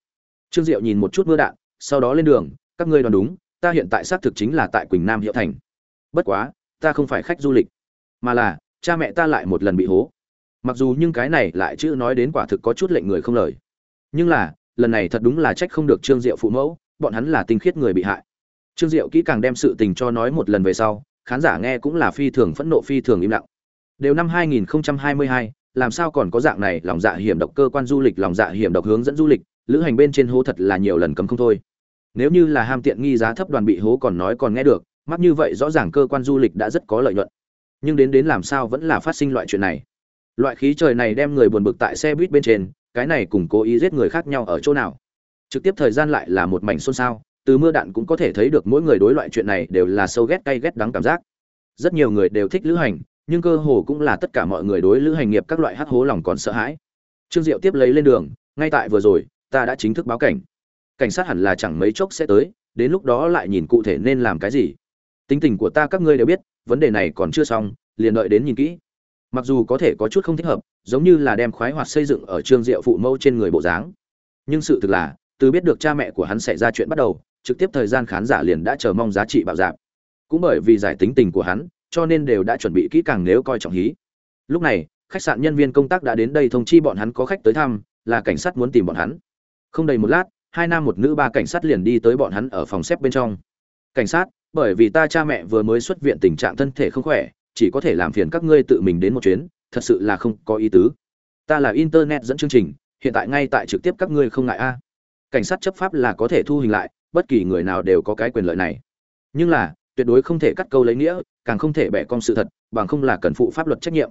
Trương diệu nhìn một chút mưa đạn, sau đó lên đường, các ngươi đoán đúng, ta hiện tại xác thực chính là tại quỳnh nam hiệu thành. Bất quá, ta không phải khách du lịch, mà là, cha mẹ ta lại một lần bị hố. Mặc dù nhưng cái này lại chữ nói đến quả thực có chút lệnh người không lời. Nhưng là, lần này thật đúng là trách không được trương diệu phụ mẫu, bọn hắn là tinh khiết người bị hại trương diệu kỹ càng đem sự tình cho nói một lần về sau khán giả nghe cũng là phi thường phẫn nộ phi thường im lặng. Đều năm 2022, làm sao còn có dạng này lòng dạ hiểm độc cơ quan du lịch lòng dạ hiểm độc hướng dẫn du lịch lữ hành bên trên hố thật là nhiều lần cấm không thôi. Nếu như là ham tiện nghi giá thấp đoàn bị hố còn nói còn nghe được mắc như vậy rõ ràng cơ quan du lịch đã rất có lợi nhuận. Nhưng đến đến làm sao vẫn là phát sinh loại chuyện này? Loại khí trời này đem người buồn bực tại xe buýt bên trên cái này cùng cố ý giết người khác nhau ở chỗ nào? Trực tiếp thời gian lại là một mảnh xôn xao từ mưa đạn cũng có thể thấy được mỗi người đối loại chuyện này đều là sâu ghét cay ghét đắng cảm giác. Rất nhiều người đều thích lữ hành, nhưng cơ hồ cũng là tất cả mọi người đối lữ hành nghiệp các loại hắc hố lòng còn sợ hãi. Trương diệu tiếp lấy lên đường, ngay tại vừa rồi, ta đã chính thức báo cảnh. Cảnh sát hẳn là chẳng mấy chốc sẽ tới, đến lúc đó lại nhìn cụ thể nên làm cái gì. Tính tình của ta các ngươi đều biết, vấn đề này còn chưa xong, liền đợi đến nhìn kỹ. Mặc dù có thể có chút không thích hợp, giống như là đem khoái hoạt xây dựng ở trương diệu phụ mâu trên người bộ dáng. Nhưng sự thực là, từ biết được cha mẹ của hắn xảy ra chuyện bắt đầu trực tiếp thời gian khán giả liền đã chờ mong giá trị bạo dạp. Cũng bởi vì giải tính tình của hắn, cho nên đều đã chuẩn bị kỹ càng nếu coi trọng hí. Lúc này, khách sạn nhân viên công tác đã đến đây thông chi bọn hắn có khách tới thăm, là cảnh sát muốn tìm bọn hắn. Không đầy một lát, hai nam một nữ ba cảnh sát liền đi tới bọn hắn ở phòng xếp bên trong. Cảnh sát, bởi vì ta cha mẹ vừa mới xuất viện tình trạng thân thể không khỏe, chỉ có thể làm phiền các ngươi tự mình đến một chuyến, thật sự là không có ý tứ. Ta là internet dẫn chương trình, hiện tại ngay tại trực tiếp các ngươi không ngại a. Cảnh sát chấp pháp là có thể thu hình lại bất kỳ người nào đều có cái quyền lợi này. Nhưng là, tuyệt đối không thể cắt câu lấy nghĩa, càng không thể bẻ cong sự thật, bằng không là cần phụ pháp luật trách nhiệm.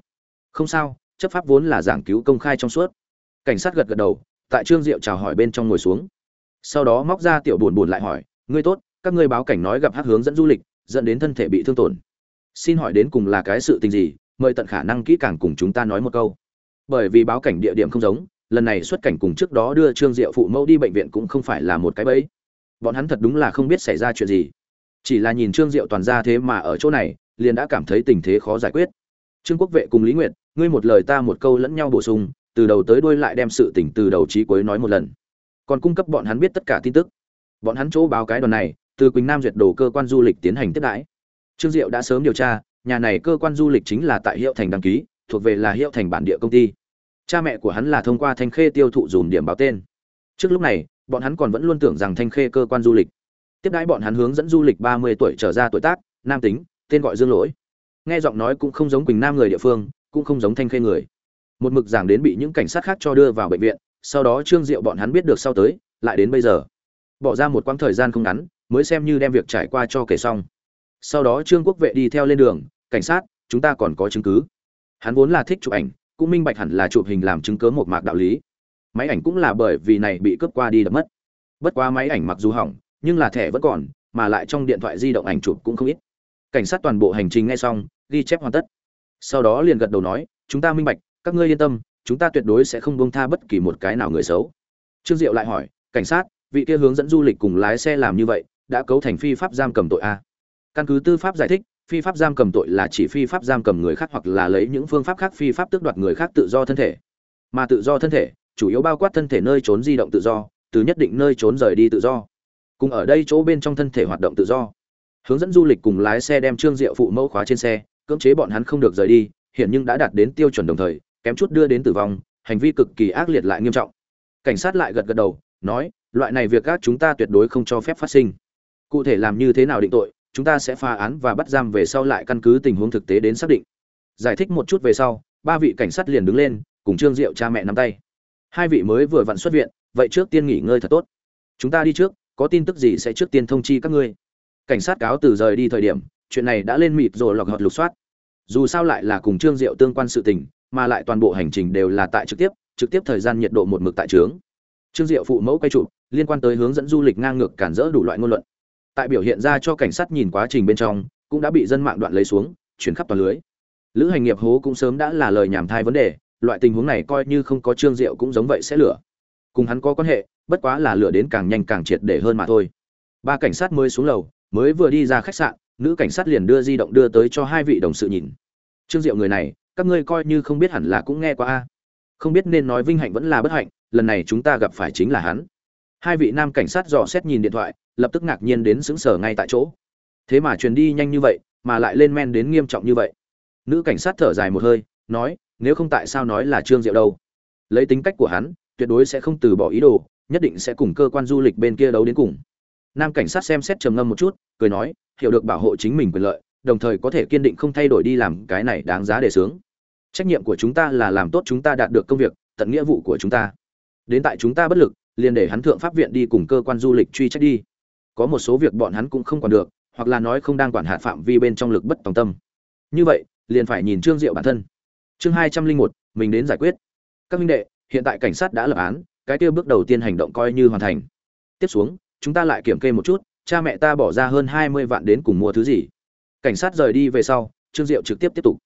Không sao, chấp pháp vốn là giảng cứu công khai trong suốt. Cảnh sát gật gật đầu, tại trương diệu chào hỏi bên trong ngồi xuống. Sau đó móc ra tiểu buồn buồn lại hỏi, ngươi tốt, các ngươi báo cảnh nói gặp hát hướng dẫn du lịch, dẫn đến thân thể bị thương tổn. Xin hỏi đến cùng là cái sự tình gì, mời tận khả năng kỹ càng cùng chúng ta nói một câu. Bởi vì báo cảnh địa điểm không giống, lần này xuất cảnh cùng trước đó đưa trương diệu phụ mẫu đi bệnh viện cũng không phải là một cái bẫy bọn hắn thật đúng là không biết xảy ra chuyện gì. Chỉ là nhìn trương diệu toàn ra thế mà ở chỗ này, liền đã cảm thấy tình thế khó giải quyết. Trương quốc vệ cùng lý nguyệt, ngươi một lời ta một câu lẫn nhau bổ sung, từ đầu tới đuôi lại đem sự tình từ đầu chí cuối nói một lần. Còn cung cấp bọn hắn biết tất cả tin tức. Bọn hắn chỗ báo cái đoàn này, từ quỳnh nam duyệt đồ cơ quan du lịch tiến hành tiếp đãi. Trương diệu đã sớm điều tra, nhà này cơ quan du lịch chính là tại hiệu thành đăng ký, thuộc về là hiệu thành bản địa công ty. Cha mẹ của hắn là thông qua thanh khê tiêu thụ dùm điểm báo tên. Trước lúc này bọn hắn còn vẫn luôn tưởng rằng thanh khê cơ quan du lịch. Tiếp đãi bọn hắn hướng dẫn du lịch ba mươi tuổi trở ra tuổi tác, nam tính, tên gọi dương lỗi. Nghe giọng nói cũng không giống quỳnh nam người địa phương, cũng không giống thanh khê người. Một mực giảng đến bị những cảnh sát khác cho đưa vào bệnh viện, sau đó trương diệu bọn hắn biết được sau tới, lại đến bây giờ. Bỏ ra một quãng thời gian không ngắn, mới xem như đem việc trải qua cho kể xong. Sau đó trương quốc vệ đi theo lên đường, cảnh sát, chúng ta còn có chứng cứ. Hắn vốn là thích chụp ảnh, cũng minh bạch hẳn là chụp hình làm chứng cớ một mạc đạo lý máy ảnh cũng là bởi vì này bị cướp qua đi đập mất. Bất quá máy ảnh mặc dù hỏng, nhưng là thẻ vẫn còn, mà lại trong điện thoại di động ảnh chụp cũng không ít. Cảnh sát toàn bộ hành trình nghe xong, ghi chép hoàn tất. Sau đó liền gật đầu nói, chúng ta minh bạch, các ngươi yên tâm, chúng ta tuyệt đối sẽ không buông tha bất kỳ một cái nào người xấu. Trương diệu lại hỏi, cảnh sát, vị kia hướng dẫn du lịch cùng lái xe làm như vậy, đã cấu thành phi pháp giam cầm tội a? Căn cứ tư pháp giải thích, phi pháp giam cầm tội là chỉ phi pháp giam cầm người khác hoặc là lấy những phương pháp khác phi pháp tước đoạt người khác tự do thân thể. Mà tự do thân thể chủ yếu bao quát thân thể nơi trốn di động tự do, từ nhất định nơi trốn rời đi tự do. Cùng ở đây chỗ bên trong thân thể hoạt động tự do. Hướng dẫn du lịch cùng lái xe đem trương diệu phụ mẫu khóa trên xe, cưỡng chế bọn hắn không được rời đi hiện nhưng đã đạt đến tiêu chuẩn đồng thời, kém chút đưa đến tử vong, hành vi cực kỳ ác liệt lại nghiêm trọng. Cảnh sát lại gật gật đầu, nói, loại này việc các chúng ta tuyệt đối không cho phép phát sinh. Cụ thể làm như thế nào định tội, chúng ta sẽ phá án và bắt giam về sau lại căn cứ tình huống thực tế đến xác định. Giải thích một chút về sau, ba vị cảnh sát liền đứng lên, cùng trương diệu cha mẹ nắm tay hai vị mới vừa vặn xuất viện, vậy trước tiên nghỉ ngơi thật tốt. Chúng ta đi trước, có tin tức gì sẽ trước tiên thông chi các ngươi. Cảnh sát cáo từ rời đi thời điểm, chuyện này đã lên mịt rồi lọc hợp lục soát. Dù sao lại là cùng trương diệu tương quan sự tình, mà lại toàn bộ hành trình đều là tại trực tiếp trực tiếp thời gian nhiệt độ một mực tại trướng. Trương diệu phụ mẫu quay chụp, liên quan tới hướng dẫn du lịch ngang ngược cản rỡ đủ loại ngôn luận. Tại biểu hiện ra cho cảnh sát nhìn quá trình bên trong, cũng đã bị dân mạng đoạn lấy xuống, chuyển khắp toàn lưới. Lữ hành nghiệp hố cũng sớm đã là lời nhảm thai vấn đề loại tình huống này coi như không có trương diệu cũng giống vậy sẽ lửa. Cùng hắn có quan hệ, bất quá là lửa đến càng nhanh càng triệt để hơn mà thôi. Ba cảnh sát mới xuống lầu, mới vừa đi ra khách sạn, nữ cảnh sát liền đưa di động đưa tới cho hai vị đồng sự nhìn. Trương diệu người này, các ngươi coi như không biết hẳn là cũng nghe qua a. Không biết nên nói vinh hạnh vẫn là bất hạnh, lần này chúng ta gặp phải chính là hắn. Hai vị nam cảnh sát dò xét nhìn điện thoại, lập tức ngạc nhiên đến xứng sở ngay tại chỗ. Thế mà truyền đi nhanh như vậy, mà lại lên men đến nghiêm trọng như vậy. Nữ cảnh sát thở dài một hơi, nói nếu không tại sao nói là trương diệu đâu? Lấy tính cách của hắn, tuyệt đối sẽ không từ bỏ ý đồ, nhất định sẽ cùng cơ quan du lịch bên kia đấu đến cùng. Nam cảnh sát xem xét trầm ngâm một chút, cười nói, hiểu được bảo hộ chính mình quyền lợi, đồng thời có thể kiên định không thay đổi đi làm cái này đáng giá để sướng trách nhiệm của chúng ta là làm tốt chúng ta đạt được công việc, tận nghĩa vụ của chúng ta. Đến tại chúng ta bất lực, liền để hắn thượng pháp viện đi cùng cơ quan du lịch truy trách đi. Có một số việc bọn hắn cũng không quản được, hoặc là nói không đang quản hạt phạm vi bên trong lực bất tòng tâm. Như vậy, liền phải nhìn trương diệu bản thân chương hai trăm linh một, mình đến giải quyết. Các minh đệ, hiện tại cảnh sát đã lập án, cái kia bước đầu tiên hành động coi như hoàn thành. Tiếp xuống, chúng ta lại kiểm kê một chút, cha mẹ ta bỏ ra hơn hai mươi vạn đến cùng mua thứ gì. Cảnh sát rời đi về sau, trương diệu trực tiếp tiếp tục.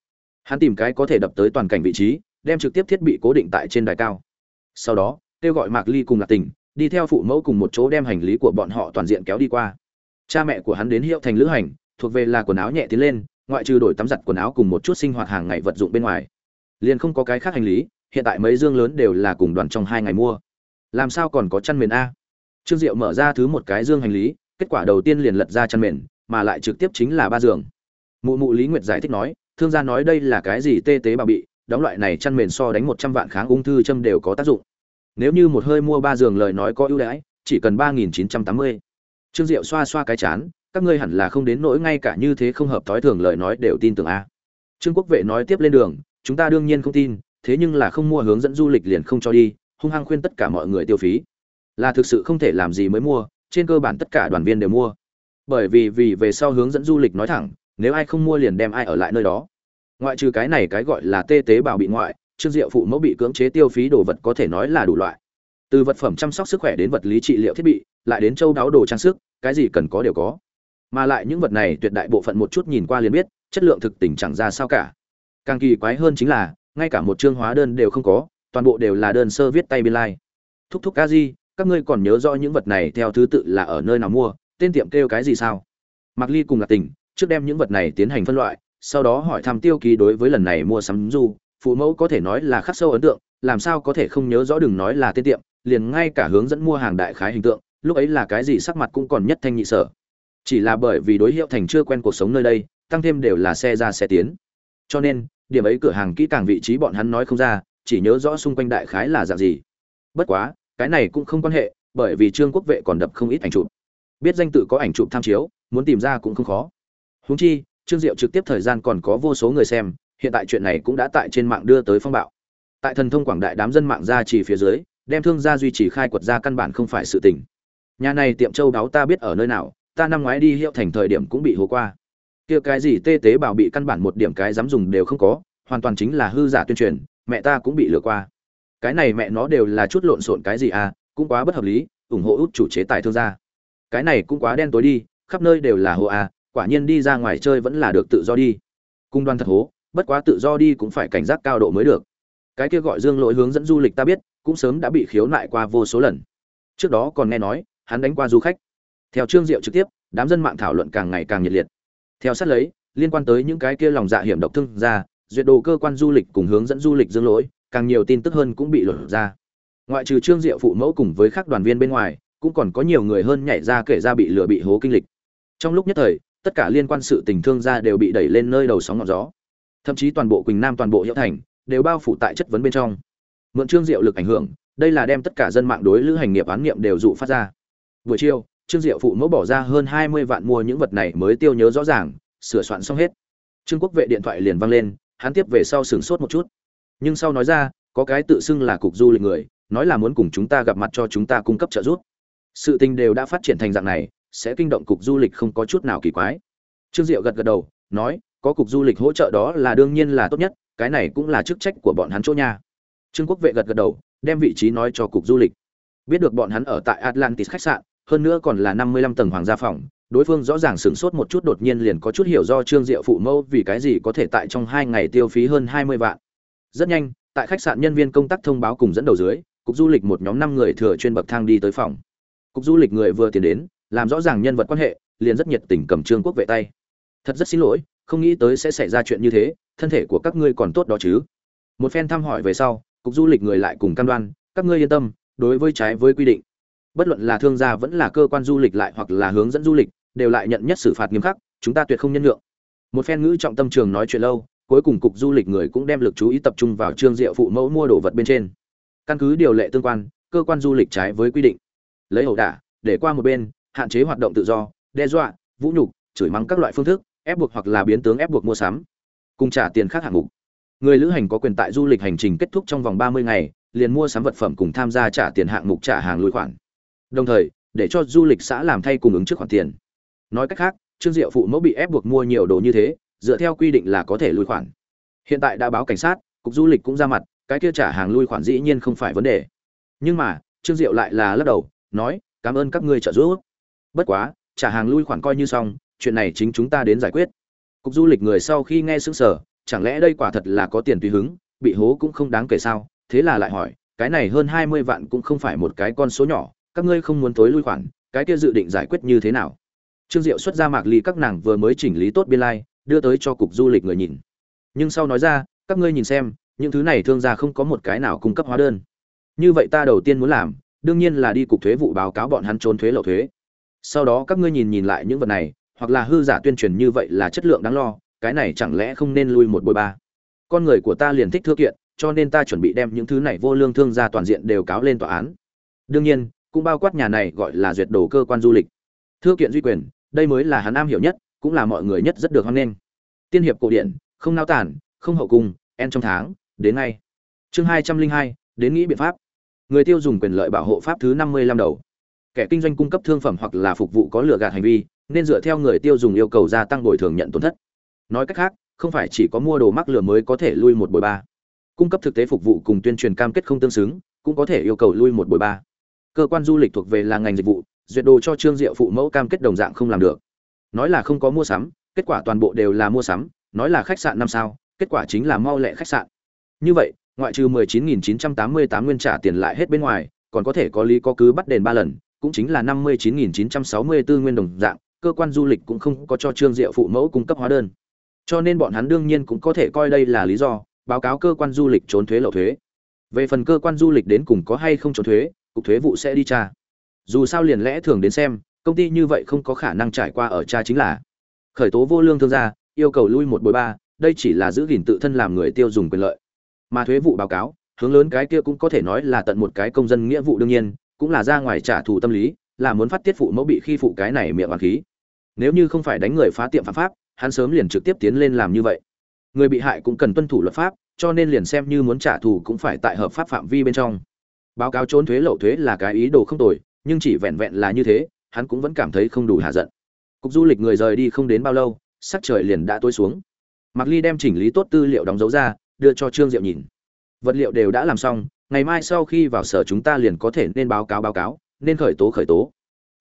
Hắn tìm cái có thể đập tới toàn cảnh vị trí, đem trực tiếp thiết bị cố định tại trên đài cao. Sau đó, kêu gọi mạc ly cùng lạc tình, đi theo phụ mẫu cùng một chỗ đem hành lý của bọn họ toàn diện kéo đi qua. Cha mẹ của hắn đến hiệu thành lữ hành, thuộc về là quần áo nhẹ tiến lên, ngoại trừ đổi tắm giặt quần áo cùng một chút sinh hoạt hàng ngày vật dụng bên ngoài liền không có cái khác hành lý, hiện tại mấy dương lớn đều là cùng đoàn trong hai ngày mua. Làm sao còn có chăn mền a? Trương diệu mở ra thứ một cái dương hành lý, kết quả đầu tiên liền lật ra chăn mền, mà lại trực tiếp chính là ba giường. Mụ mụ lý nguyệt giải thích nói, thương gia nói đây là cái gì tê tế bà bị, đóng loại này chăn mền so đánh một trăm vạn kháng ung thư châm đều có tác dụng. Nếu như một hơi mua ba giường lời nói có ưu đãi, chỉ cần ba nghìn chín trăm tám mươi. Trương diệu xoa xoa cái chán, các ngươi hẳn là không đến nỗi ngay cả như thế không hợp thói thường lời nói đều tin tưởng a. Trương quốc vệ nói tiếp lên đường chúng ta đương nhiên không tin, thế nhưng là không mua hướng dẫn du lịch liền không cho đi, hung hăng khuyên tất cả mọi người tiêu phí. Là thực sự không thể làm gì mới mua, trên cơ bản tất cả đoàn viên đều mua. Bởi vì vì về sau hướng dẫn du lịch nói thẳng, nếu ai không mua liền đem ai ở lại nơi đó. Ngoại trừ cái này cái gọi là tê tế bào bị ngoại, trương diệu phụ mẫu bị cưỡng chế tiêu phí đồ vật có thể nói là đủ loại. Từ vật phẩm chăm sóc sức khỏe đến vật lý trị liệu thiết bị, lại đến châu đáo đồ trang sức, cái gì cần có đều có. Mà lại những vật này tuyệt đại bộ phận một chút nhìn qua liền biết, chất lượng thực tình chẳng ra sao cả càng kỳ quái hơn chính là, ngay cả một chương hóa đơn đều không có, toàn bộ đều là đơn sơ viết tay biên lai、like. thúc thúc ca di, các ngươi còn nhớ rõ những vật này theo thứ tự là ở nơi nào mua, tên tiệm kêu cái gì sao? Mặc ly cùng là tình, trước đem những vật này tiến hành phân loại, sau đó hỏi thăm tiêu ký đối với lần này mua sắm du phụ mẫu có thể nói là khắc sâu ấn tượng, làm sao có thể không nhớ rõ đừng nói là tên tiệm, liền ngay cả hướng dẫn mua hàng đại khái hình tượng, lúc ấy là cái gì sắc mặt cũng còn nhất thanh nhị sở. Chỉ là bởi vì đối hiệu thành chưa quen cuộc sống nơi đây, tăng thêm đều là xe ra xe tiến cho nên, điểm ấy cửa hàng kỹ càng vị trí bọn hắn nói không ra, chỉ nhớ rõ xung quanh đại khái là dạng gì. Bất quá, cái này cũng không quan hệ, bởi vì trương quốc vệ còn đập không ít ảnh chụp. Biết danh tự có ảnh chụp tham chiếu, muốn tìm ra cũng không khó. Húng chi, trương diệu trực tiếp thời gian còn có vô số người xem, hiện tại chuyện này cũng đã tại trên mạng đưa tới phong bạo. Tại thần thông quảng đại đám dân mạng ra chỉ phía dưới, đem thương gia duy trì khai quật ra căn bản không phải sự tình. Nhà này tiệm châu đáo ta biết ở nơi nào, ta năm ngoái đi hiệu thành thời điểm cũng bị hố qua kia cái gì tê tế bảo bị căn bản một điểm cái dám dùng đều không có, hoàn toàn chính là hư giả tuyên truyền, mẹ ta cũng bị lừa qua. Cái này mẹ nó đều là chút lộn xộn cái gì à cũng quá bất hợp lý, ủng hộ út chủ chế tài thương gia. Cái này cũng quá đen tối đi, khắp nơi đều là hồ à quả nhiên đi ra ngoài chơi vẫn là được tự do đi. Cung đoan thật hố, bất quá tự do đi cũng phải cảnh giác cao độ mới được. Cái kia gọi dương lỗi hướng dẫn du lịch ta biết, cũng sớm đã bị khiếu nại qua vô số lần. Trước đó còn nghe nói, hắn đánh qua du khách. Theo trương diệu trực tiếp, đám dân mạng thảo luận càng ngày càng nhiệt liệt theo sát lấy, liên quan tới những cái kia lòng dạ hiểm độc thương gia, duyệt đồ cơ quan du lịch cùng hướng dẫn du lịch dương lỗi, càng nhiều tin tức hơn cũng bị lột ra. Ngoại trừ trương diệu phụ mẫu cùng với các đoàn viên bên ngoài, cũng còn có nhiều người hơn nhảy ra kể ra bị lừa bị hố kinh lịch. Trong lúc nhất thời, tất cả liên quan sự tình thương gia đều bị đẩy lên nơi đầu sóng ngọn gió. Thậm chí toàn bộ quỳnh nam, toàn bộ hiệu thành, đều bao phủ tại chất vấn bên trong. Mượn trương diệu lực ảnh hưởng, đây là đem tất cả dân mạng đối lữ hành nghiệp án nghiệm đều dụ phát ra. Buổi chiều trương diệu phụ mẫu bỏ ra hơn hai mươi vạn mua những vật này mới tiêu nhớ rõ ràng, sửa soạn xong hết. Trương quốc vệ điện thoại liền văng lên, hắn tiếp về sau sửng sốt một chút. Nhưng sau nói ra, có cái tự xưng là cục du lịch người, nói là muốn cùng chúng ta gặp mặt cho chúng ta cung cấp trợ giúp. Sự tình đều đã phát triển thành dạng này, sẽ kinh động cục du lịch không có chút nào kỳ quái. Trương diệu gật gật đầu, nói, có cục du lịch hỗ trợ đó là đương nhiên là tốt nhất, cái này cũng là chức trách của bọn hắn chỗ nha. Trương quốc vệ gật gật đầu, đem vị trí nói cho cục du lịch. Biết được bọn hắn ở tại atlantis khách sạn hơn nữa còn là năm mươi lăm tầng hoàng gia phòng, đối phương rõ ràng sửng sốt một chút đột nhiên liền có chút hiểu do trương diệu phụ mẫu vì cái gì có thể tại trong hai ngày tiêu phí hơn hai mươi vạn. Rất nhanh, tại khách sạn nhân viên công tác thông báo cùng dẫn đầu dưới, cục du lịch một nhóm năm người thừa chuyên bậc thang đi tới phòng. Cục du lịch người vừa tiến đến, làm rõ ràng nhân vật quan hệ, liền rất nhiệt tình cầm trương quốc vệ tay. Thật rất xin lỗi, không nghĩ tới sẽ xảy ra chuyện như thế, thân thể của các ngươi còn tốt đó chứ. Một phen thăm hỏi về sau, cục du lịch người lại cùng cam đoan, các ngươi yên tâm, đối với trái với quy định bất luận là thương gia vẫn là cơ quan du lịch lại hoặc là hướng dẫn du lịch, đều lại nhận nhất xử phạt nghiêm khắc, chúng ta tuyệt không nhân lượng một phen ngữ trọng tâm trường nói chuyện lâu, cuối cùng cục du lịch người cũng đem lực chú ý tập trung vào trương diệu phụ mẫu mua đồ vật bên trên. Căn cứ điều lệ tương quan, cơ quan du lịch trái với quy định. Lấy ẩu đả, để qua một bên, hạn chế hoạt động tự do, đe dọa, vũ nhục, chửi mắng các loại phương thức, ép buộc hoặc là biến tướng ép buộc mua sắm, cùng trả tiền khác hạng mục. Người lữ hành có quyền tại du lịch hành trình kết thúc trong vòng ba mươi ngày, liền mua sắm vật phẩm cùng tham gia trả tiền hạng mục trả hàng lùi khoản đồng thời, để cho du lịch xã làm thay cung ứng trước khoản tiền. Nói cách khác, trương diệu phụ mẫu bị ép buộc mua nhiều đồ như thế, dựa theo quy định là có thể lùi khoản. Hiện tại đã báo cảnh sát, cục du lịch cũng ra mặt, cái kia trả hàng lui khoản dĩ nhiên không phải vấn đề. Nhưng mà, trương diệu lại là lắc đầu, nói, cảm ơn các ngươi trợ giúp. Bất quá, trả hàng lui khoản coi như xong, chuyện này chính chúng ta đến giải quyết. Cục du lịch người sau khi nghe xứng sở chẳng lẽ đây quả thật là có tiền tùy hứng, bị hố cũng không đáng kể sao? Thế là lại hỏi, cái này hơn hai mươi vạn cũng không phải một cái con số nhỏ các ngươi không muốn tối lui khoản cái kia dự định giải quyết như thế nào? Trương diệu xuất ra mạc ly các nàng vừa mới chỉnh lý tốt biên lai, đưa tới cho cục du lịch người nhìn. Nhưng sau nói ra các ngươi nhìn xem những thứ này thương gia không có một cái nào cung cấp hóa đơn. Như vậy ta đầu tiên muốn làm đương nhiên là đi cục thuế vụ báo cáo bọn hắn trốn thuế lậu thuế. Sau đó các ngươi nhìn nhìn lại những vật này hoặc là hư giả tuyên truyền như vậy là chất lượng đáng lo cái này chẳng lẽ không nên lui một bôi ba? Con người của ta liền thích thưa kiện cho nên ta chuẩn bị đem những thứ này vô lương thương gia toàn diện đều cáo lên tòa án. Đương nhiên cũng bao quát nhà này gọi là duyệt đồ cơ quan du lịch. Thư kiện duy quyền, đây mới là hắn am hiểu nhất, cũng là mọi người nhất rất được hoan nghênh. Tiên hiệp cổ điển, không nao tản, không hậu cung, en trong tháng, đến ngay. Chương hai trăm linh hai, đến nghĩ biện pháp. Người tiêu dùng quyền lợi bảo hộ pháp thứ năm mươi lăm đầu. Kẻ kinh doanh cung cấp thương phẩm hoặc là phục vụ có lừa gạt hành vi, nên dựa theo người tiêu dùng yêu cầu gia tăng bồi thường nhận tổn thất. Nói cách khác, không phải chỉ có mua đồ mắc lừa mới có thể lui một bồi ba. Cung cấp thực tế phục vụ cùng tuyên truyền cam kết không tương xứng, cũng có thể yêu cầu lui một bồi ba cơ quan du lịch thuộc về là ngành dịch vụ, duyệt đồ cho trương diệu phụ mẫu cam kết đồng dạng không làm được. Nói là không có mua sắm, kết quả toàn bộ đều là mua sắm, nói là khách sạn năm sao, kết quả chính là mau lẹ khách sạn. Như vậy, ngoại trừ 19.988 nguyên trả tiền lại hết bên ngoài, còn có thể có lý có cứ bắt đền ba lần, cũng chính là 59.964 nguyên đồng dạng, cơ quan du lịch cũng không có cho trương diệu phụ mẫu cung cấp hóa đơn. Cho nên bọn hắn đương nhiên cũng có thể coi đây là lý do, báo cáo cơ quan du lịch trốn thuế lậu thuế. Về phần cơ quan du lịch đến cùng có hay không trốn thuế cục thuế vụ sẽ đi tra. Dù sao liền lẽ thường đến xem, công ty như vậy không có khả năng trải qua ở cha chính là. Khởi tố vô lương thương gia, yêu cầu lui một bồi ba, đây chỉ là giữ gìn tự thân làm người tiêu dùng quyền lợi. Mà thuế vụ báo cáo, hướng lớn cái kia cũng có thể nói là tận một cái công dân nghĩa vụ đương nhiên, cũng là ra ngoài trả thù tâm lý, là muốn phát tiết phụ mẫu bị khi phụ cái này miệng hoàng khí. Nếu như không phải đánh người phá tiệm phạm pháp, hắn sớm liền trực tiếp tiến lên làm như vậy. Người bị hại cũng cần tuân thủ luật pháp, cho nên liền xem như muốn trả thù cũng phải tại hợp pháp phạm vi bên trong báo cáo trốn thuế lậu thuế là cái ý đồ không tồi, nhưng chỉ vẹn vẹn là như thế, hắn cũng vẫn cảm thấy không đủ hạ giận. Cục du lịch người rời đi không đến bao lâu, sắc trời liền đã tối xuống. Mạc ly đem chỉnh lý tốt tư liệu đóng dấu ra, đưa cho trương diệu nhìn. Vật liệu đều đã làm xong, ngày mai sau khi vào sở chúng ta liền có thể nên báo cáo báo cáo, nên khởi tố khởi tố.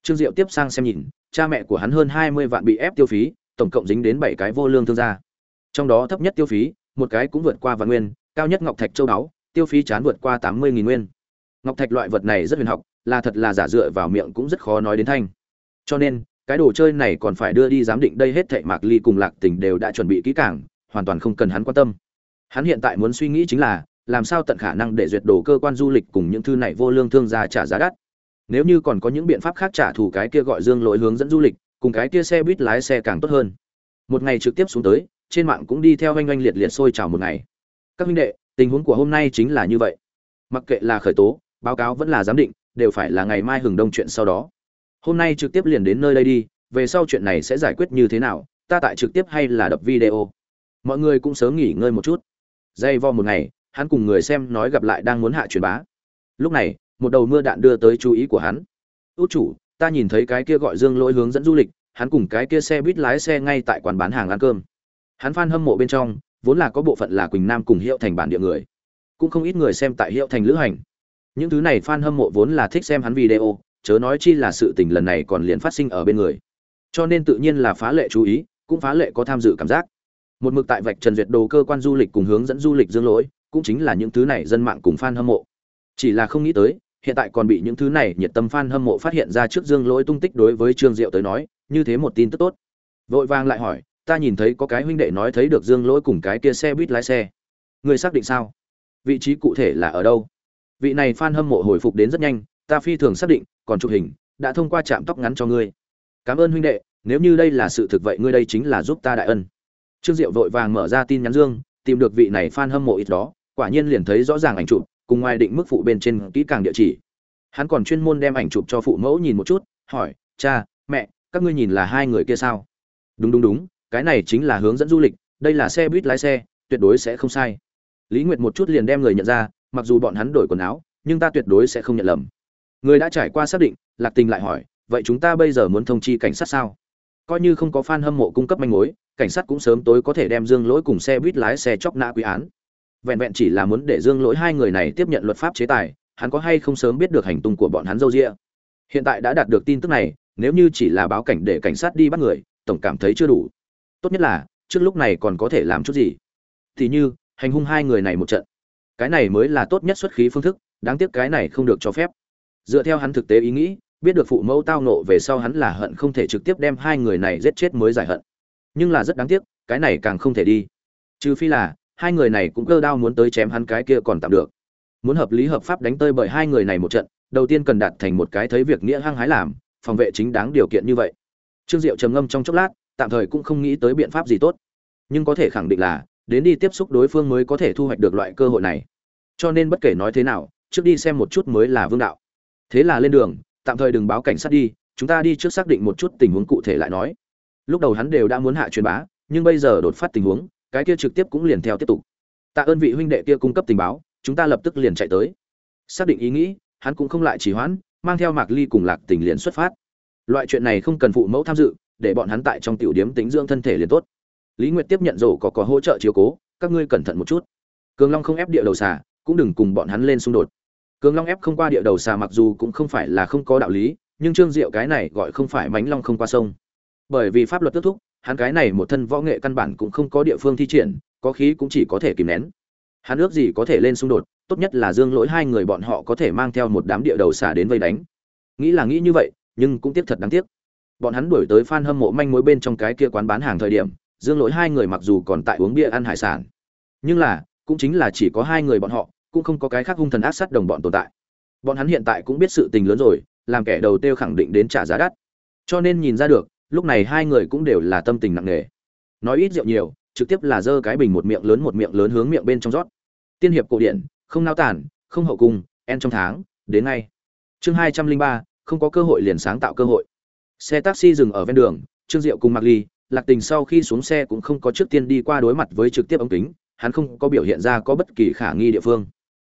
Trương diệu tiếp sang xem nhìn, cha mẹ của hắn hơn hai mươi vạn bị ép tiêu phí, tổng cộng dính đến bảy cái vô lương thương gia. Trong đó thấp nhất tiêu phí, một cái cũng vượt qua vạn nguyên, cao nhất ngọc thạch châu đáo, tiêu phí chán vượt qua tám mươi nghìn nguyên ngọc thạch loại vật này rất huyền học, là thật là giả dựa vào miệng cũng rất khó nói đến thanh. Cho nên, cái đồ chơi này còn phải đưa đi giám định đây hết thảy mạc ly cùng lạc tình đều đã chuẩn bị kỹ càng, hoàn toàn không cần hắn quan tâm. Hắn hiện tại muốn suy nghĩ chính là, làm sao tận khả năng để duyệt đồ cơ quan du lịch cùng những thư này vô lương thương gia trả giá đắt. Nếu như còn có những biện pháp khác trả thù cái kia gọi dương lỗi hướng dẫn du lịch, cùng cái kia xe buýt lái xe càng tốt hơn. Một ngày trực tiếp xuống tới, trên mạng cũng đi theo oanh oanh liệt liệt sôi trào một ngày. Các huynh đệ, tình huống của hôm nay chính là như vậy. Mặc kệ là khởi tố báo cáo vẫn là giám định, đều phải là ngày mai hừng đông chuyện sau đó. Hôm nay trực tiếp liền đến nơi đây đi, về sau chuyện này sẽ giải quyết như thế nào, ta tại trực tiếp hay là đập video? Mọi người cũng sớm nghỉ ngơi một chút. Dây vo một ngày, hắn cùng người xem nói gặp lại đang muốn hạ truyền bá. Lúc này, một đầu mưa đạn đưa tới chú ý của hắn. Út chủ, ta nhìn thấy cái kia gọi dương lỗi hướng dẫn du lịch, hắn cùng cái kia xe buýt lái xe ngay tại quán bán hàng ăn cơm. Hắn phan hâm mộ bên trong, vốn là có bộ phận là quỳnh nam cùng hiệu thành bản địa người. Cũng không ít người xem tại hiệu thành lữ hành những thứ này fan hâm mộ vốn là thích xem hắn video, chớ nói chi là sự tình lần này còn liền phát sinh ở bên người. Cho nên tự nhiên là phá lệ chú ý, cũng phá lệ có tham dự cảm giác. Một mực tại vạch trần duyệt đồ cơ quan du lịch cùng hướng dẫn du lịch dương lỗi, cũng chính là những thứ này dân mạng cùng fan hâm mộ. Chỉ là không nghĩ tới, hiện tại còn bị những thứ này nhiệt tâm fan hâm mộ phát hiện ra trước dương lỗi tung tích đối với trương diệu tới nói, như thế một tin tức tốt. Vội vàng lại hỏi, ta nhìn thấy có cái huynh đệ nói thấy được dương lỗi cùng cái kia xe buýt lái xe. Người xác định sao? Vị trí cụ thể là ở đâu? Vị này fan hâm mộ hồi phục đến rất nhanh, ta phi thường xác định, còn chụp hình, đã thông qua chạm tóc ngắn cho ngươi. Cảm ơn huynh đệ, nếu như đây là sự thực vậy ngươi đây chính là giúp ta đại ân. Trương diệu vội vàng mở ra tin nhắn dương, tìm được vị này fan hâm mộ ít đó, quả nhiên liền thấy rõ ràng ảnh chụp, cùng ngoài định mức phụ bên trên kỹ càng địa chỉ. Hắn còn chuyên môn đem ảnh chụp cho phụ mẫu nhìn một chút, hỏi, cha, mẹ, các ngươi nhìn là hai người kia sao? Đúng đúng đúng, cái này chính là hướng dẫn du lịch, đây là xe buýt lái xe, tuyệt đối sẽ không sai. Lý nguyệt một chút liền đem người nhận ra mặc dù bọn hắn đổi quần áo, nhưng ta tuyệt đối sẽ không nhận lầm. Người đã trải qua xác định, lạc tình lại hỏi, vậy chúng ta bây giờ muốn thông chi cảnh sát sao? Coi như không có fan hâm mộ cung cấp manh mối, cảnh sát cũng sớm tối có thể đem dương lỗi cùng xe buýt lái xe chóc nã quý án. Vẹn vẹn chỉ là muốn để dương lỗi hai người này tiếp nhận luật pháp chế tài, hắn có hay không sớm biết được hành tung của bọn hắn dâu rịa hiện tại đã đạt được tin tức này, nếu như chỉ là báo cảnh để cảnh sát đi bắt người, tổng cảm thấy chưa đủ. Tốt nhất là, trước lúc này còn có thể làm chút gì. Thì như, hành hung hai người này một trận cái này mới là tốt nhất xuất khí phương thức, đáng tiếc cái này không được cho phép. Dựa theo hắn thực tế ý nghĩ, biết được phụ mẫu tao nộ về sau hắn là hận không thể trực tiếp đem hai người này giết chết mới giải hận. Nhưng là rất đáng tiếc, cái này càng không thể đi. Trừ phi là, hai người này cũng cơ đao muốn tới chém hắn cái kia còn tạm được. Muốn hợp lý hợp pháp đánh tơi bởi hai người này một trận, đầu tiên cần đạt thành một cái thấy việc nghĩa hăng hái làm, phòng vệ chính đáng điều kiện như vậy. Trương diệu trầm ngâm trong chốc lát, tạm thời cũng không nghĩ tới biện pháp gì tốt. Nhưng có thể khẳng định là đến đi tiếp xúc đối phương mới có thể thu hoạch được loại cơ hội này. Cho nên bất kể nói thế nào, trước đi xem một chút mới là vương đạo. Thế là lên đường, tạm thời đừng báo cảnh sát đi, chúng ta đi trước xác định một chút tình huống cụ thể lại nói. Lúc đầu hắn đều đã muốn hạ truyền bá, nhưng bây giờ đột phát tình huống, cái kia trực tiếp cũng liền theo tiếp tục. Tạ ơn vị huynh đệ kia cung cấp tình báo, chúng ta lập tức liền chạy tới. Xác định ý nghĩ, hắn cũng không lại chỉ hoãn, mang theo mạc ly cùng lạc tình liền xuất phát. Loại chuyện này không cần phụ mẫu tham dự, để bọn hắn tại trong tiểu điếm tính dưỡng thân thể liền tốt lý nguyệt tiếp nhận rổ có có hỗ trợ chiếu cố, các ngươi cẩn thận một chút. Cường long không ép địa đầu xà, cũng đừng cùng bọn hắn lên xung đột. Cường long ép không qua địa đầu xà mặc dù cũng không phải là không có đạo lý, nhưng trương diệu cái này gọi không phải mánh long không qua sông. Bởi vì pháp luật kết thúc, hắn cái này một thân võ nghệ căn bản cũng không có địa phương thi triển, có khí cũng chỉ có thể kìm nén. Hắn ước gì có thể lên xung đột, tốt nhất là dương lỗi hai người bọn họ có thể mang theo một đám địa đầu xà đến vây đánh. Nghĩ là nghĩ như vậy, nhưng cũng tiếc thật đáng tiếc. Bọn hắn đuổi tới f hâm mộ manh mối bên trong cái kia quán bán hàng thời điểm dương lỗi hai người mặc dù còn tại uống bia ăn hải sản, nhưng là, cũng chính là chỉ có hai người bọn họ, cũng không có cái khác hung thần ác sát đồng bọn tồn tại. Bọn hắn hiện tại cũng biết sự tình lớn rồi, làm kẻ đầu tiêu khẳng định đến trả giá đắt. Cho nên nhìn ra được, lúc này hai người cũng đều là tâm tình nặng nề. Nói ít rượu nhiều, trực tiếp là giơ cái bình một miệng lớn một miệng lớn hướng miệng bên trong rót. Tiên hiệp cổ điển, không nao tản, không hậu cung, en trong tháng, đến ngay. Chương hai trăm linh ba, không có cơ hội liền sáng tạo cơ hội. Xe taxi dừng ở ven đường, trương diệu cùng mặc ly lạc tình sau khi xuống xe cũng không có trước tiên đi qua đối mặt với trực tiếp ống kính, hắn không có biểu hiện ra có bất kỳ khả nghi địa phương.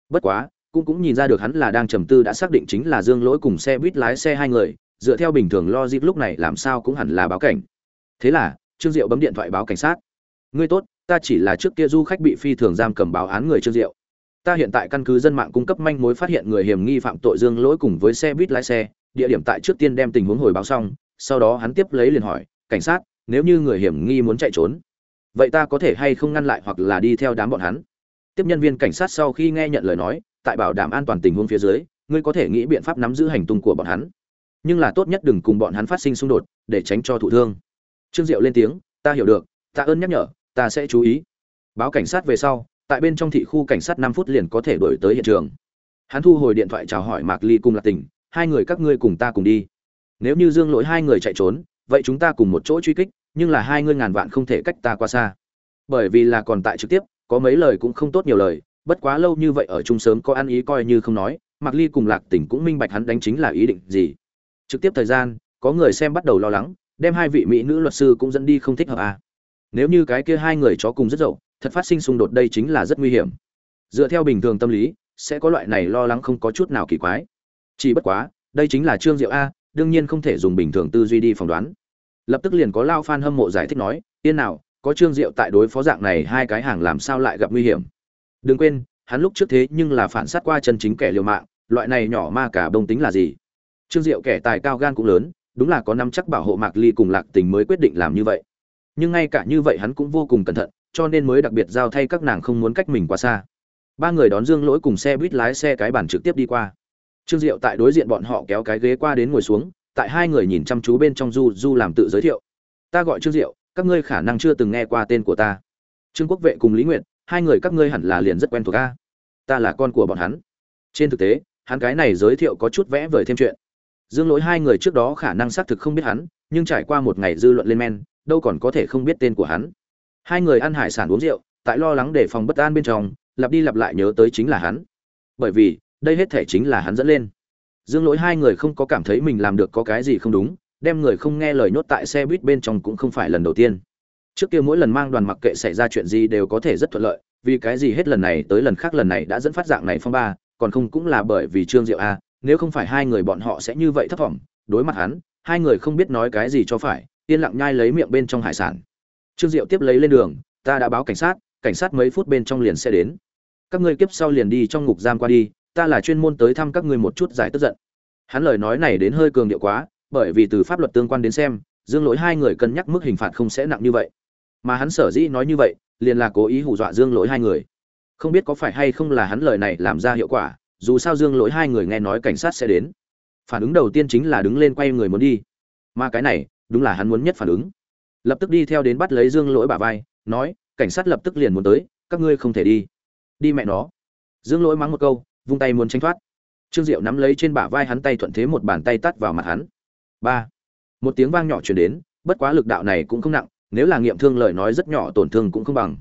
Bất quá, cũng cũng nhìn ra được hắn là đang trầm tư đã xác định chính là dương lỗi cùng xe buýt lái xe hai người, dựa theo bình thường logic lúc này làm sao cũng hẳn là báo cảnh. Thế là, trương diệu bấm điện thoại báo cảnh sát. Ngươi tốt, ta chỉ là trước kia du khách bị phi thường giam cầm báo án người trương diệu. Ta hiện tại căn cứ dân mạng cung cấp manh mối phát hiện người hiểm nghi phạm tội dương lỗi cùng với xe buýt lái xe, địa điểm tại trước tiên đem tình huống hồi báo xong, sau đó hắn tiếp lấy liền hỏi, cảnh sát nếu như người hiểm nghi muốn chạy trốn, vậy ta có thể hay không ngăn lại hoặc là đi theo đám bọn hắn? Tiếp nhân viên cảnh sát sau khi nghe nhận lời nói, tại bảo đảm an toàn tình huống phía dưới, ngươi có thể nghĩ biện pháp nắm giữ hành tung của bọn hắn. Nhưng là tốt nhất đừng cùng bọn hắn phát sinh xung đột, để tránh cho thụ thương. Trương diệu lên tiếng, ta hiểu được ta ơn nhắc nhở, ta sẽ chú ý. Báo cảnh sát về sau, tại bên trong thị khu cảnh sát năm phút liền có thể đổi tới hiện trường. Hắn thu hồi điện thoại chào hỏi mạc ly cùng là tình, hai người các ngươi cùng ta cùng đi. Nếu như dương lỗi hai người chạy trốn, vậy chúng ta cùng một chỗ truy kích nhưng là hai ngươi ngàn vạn không thể cách ta qua xa. Bởi vì là còn tại trực tiếp, có mấy lời cũng không tốt nhiều lời, bất quá lâu như vậy ở chung sớm có ăn ý coi như không nói, mạc ly cùng lạc tỉnh cũng minh bạch hắn đánh chính là ý định gì. Trực tiếp thời gian, có người xem bắt đầu lo lắng, đem hai vị mỹ nữ luật sư cũng dẫn đi không thích hợp à. nếu như cái kia hai người chó cùng rất dậu, thật phát sinh xung đột đây chính là rất nguy hiểm. Dựa theo bình thường tâm lý, sẽ có loại này lo lắng không có chút nào kỳ quái. Chỉ bất quá, đây chính là trương diệu a, đương nhiên không thể dùng bình thường tư duy đi phỏng đoán lập tức liền có lao fan hâm mộ giải thích nói, yên nào, có trương diệu tại đối phó dạng này hai cái hàng làm sao lại gặp nguy hiểm? Đừng quên, hắn lúc trước thế nhưng là phản sát qua chân chính kẻ liều mạng, loại này nhỏ ma cả bông tính là gì? Trương diệu kẻ tài cao gan cũng lớn, đúng là có năm chắc bảo hộ mạc ly cùng lạc tình mới quyết định làm như vậy. Nhưng ngay cả như vậy hắn cũng vô cùng cẩn thận, cho nên mới đặc biệt giao thay các nàng không muốn cách mình quá xa. Ba người đón dương lỗi cùng xe buýt lái xe cái bản trực tiếp đi qua. Trương diệu tại đối diện bọn họ kéo cái ghế qua đến ngồi xuống tại hai người nhìn chăm chú bên trong du du làm tự giới thiệu. Ta gọi trương diệu, các ngươi khả năng chưa từng nghe qua tên của ta. Trương quốc vệ cùng lý nguyện hai người các ngươi hẳn là liền rất quen thuộc ta ta là con của bọn hắn. Trên thực tế, hắn cái này giới thiệu có chút vẽ vời thêm chuyện. Dương lỗi hai người trước đó khả năng xác thực không biết hắn, nhưng trải qua một ngày dư luận lên men, đâu còn có thể không biết tên của hắn. Hai người ăn hải sản uống rượu, tại lo lắng để phòng bất an bên trong, lặp đi lặp lại nhớ tới chính là hắn. Bởi vì, đây hết thể chính là hắn dẫn lên dương lỗi hai người không có cảm thấy mình làm được có cái gì không đúng, đem người không nghe lời nhốt tại xe buýt bên trong cũng không phải lần đầu tiên. Trước kia mỗi lần mang đoàn mặc kệ xảy ra chuyện gì đều có thể rất thuận lợi, vì cái gì hết lần này tới lần khác lần này đã dẫn phát dạng này phong ba, còn không cũng là bởi vì trương diệu a, nếu không phải hai người bọn họ sẽ như vậy thấp thỏm đối mặt hắn, hai người không biết nói cái gì cho phải, yên lặng nhai lấy miệng bên trong hải sản. Trương diệu tiếp lấy lên đường, ta đã báo cảnh sát cảnh sát mấy phút bên trong liền sẽ đến. Các ngươi kiếp sau liền đi trong ngục giam qua đi ta là chuyên môn tới thăm các ngươi một chút giải tức giận. Hắn lời nói này đến hơi cường điệu quá, bởi vì từ pháp luật tương quan đến xem, dương lỗi hai người cân nhắc mức hình phạt không sẽ nặng như vậy. Mà hắn sở dĩ nói như vậy, liền là cố ý hù dọa dương lỗi hai người. Không biết có phải hay không là hắn lời này làm ra hiệu quả, dù sao dương lỗi hai người nghe nói cảnh sát sẽ đến. Phản ứng đầu tiên chính là đứng lên quay người muốn đi. Mà cái này, đúng là hắn muốn nhất phản ứng. Lập tức đi theo đến bắt lấy dương lỗi bả vai, nói, cảnh sát lập tức liền muốn tới, các ngươi không thể đi. Đi mẹ nó. Dương lỗi mắng một câu vung tay muốn tranh thoát. Trương diệu nắm lấy trên bả vai hắn tay thuận thế một bàn tay tắt vào mặt hắn. Ba. Một tiếng vang nhỏ chuyển đến, bất quá lực đạo này cũng không nặng, nếu là nghiệm thương lời nói rất nhỏ tổn thương cũng không bằng.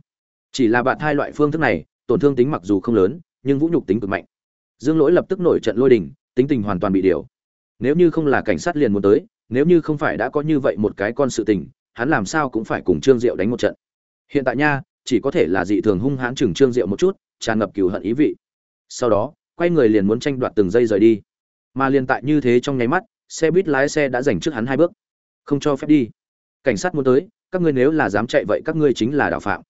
Chỉ là bạn hai loại phương thức này, tổn thương tính mặc dù không lớn, nhưng vũ nhục tính cực mạnh. Dương lỗi lập tức nổi trận lôi đình, tính tình hoàn toàn bị điều. Nếu như không là cảnh sát liền muốn tới, nếu như không phải đã có như vậy một cái con sự tình, hắn làm sao cũng phải cùng trương diệu đánh một trận. Hiện tại nha, chỉ có thể là dị thường hung hãn chừng trương diệu một chút, tràn ngập cừu hận ý vị. Sau đó quay người liền muốn tranh đoạt từng giây rời đi. Mà liền tại như thế trong nháy mắt, xe buýt lái xe đã giành trước hắn hai bước. Không cho phép đi. Cảnh sát muốn tới, các ngươi nếu là dám chạy vậy các ngươi chính là đạo phạm.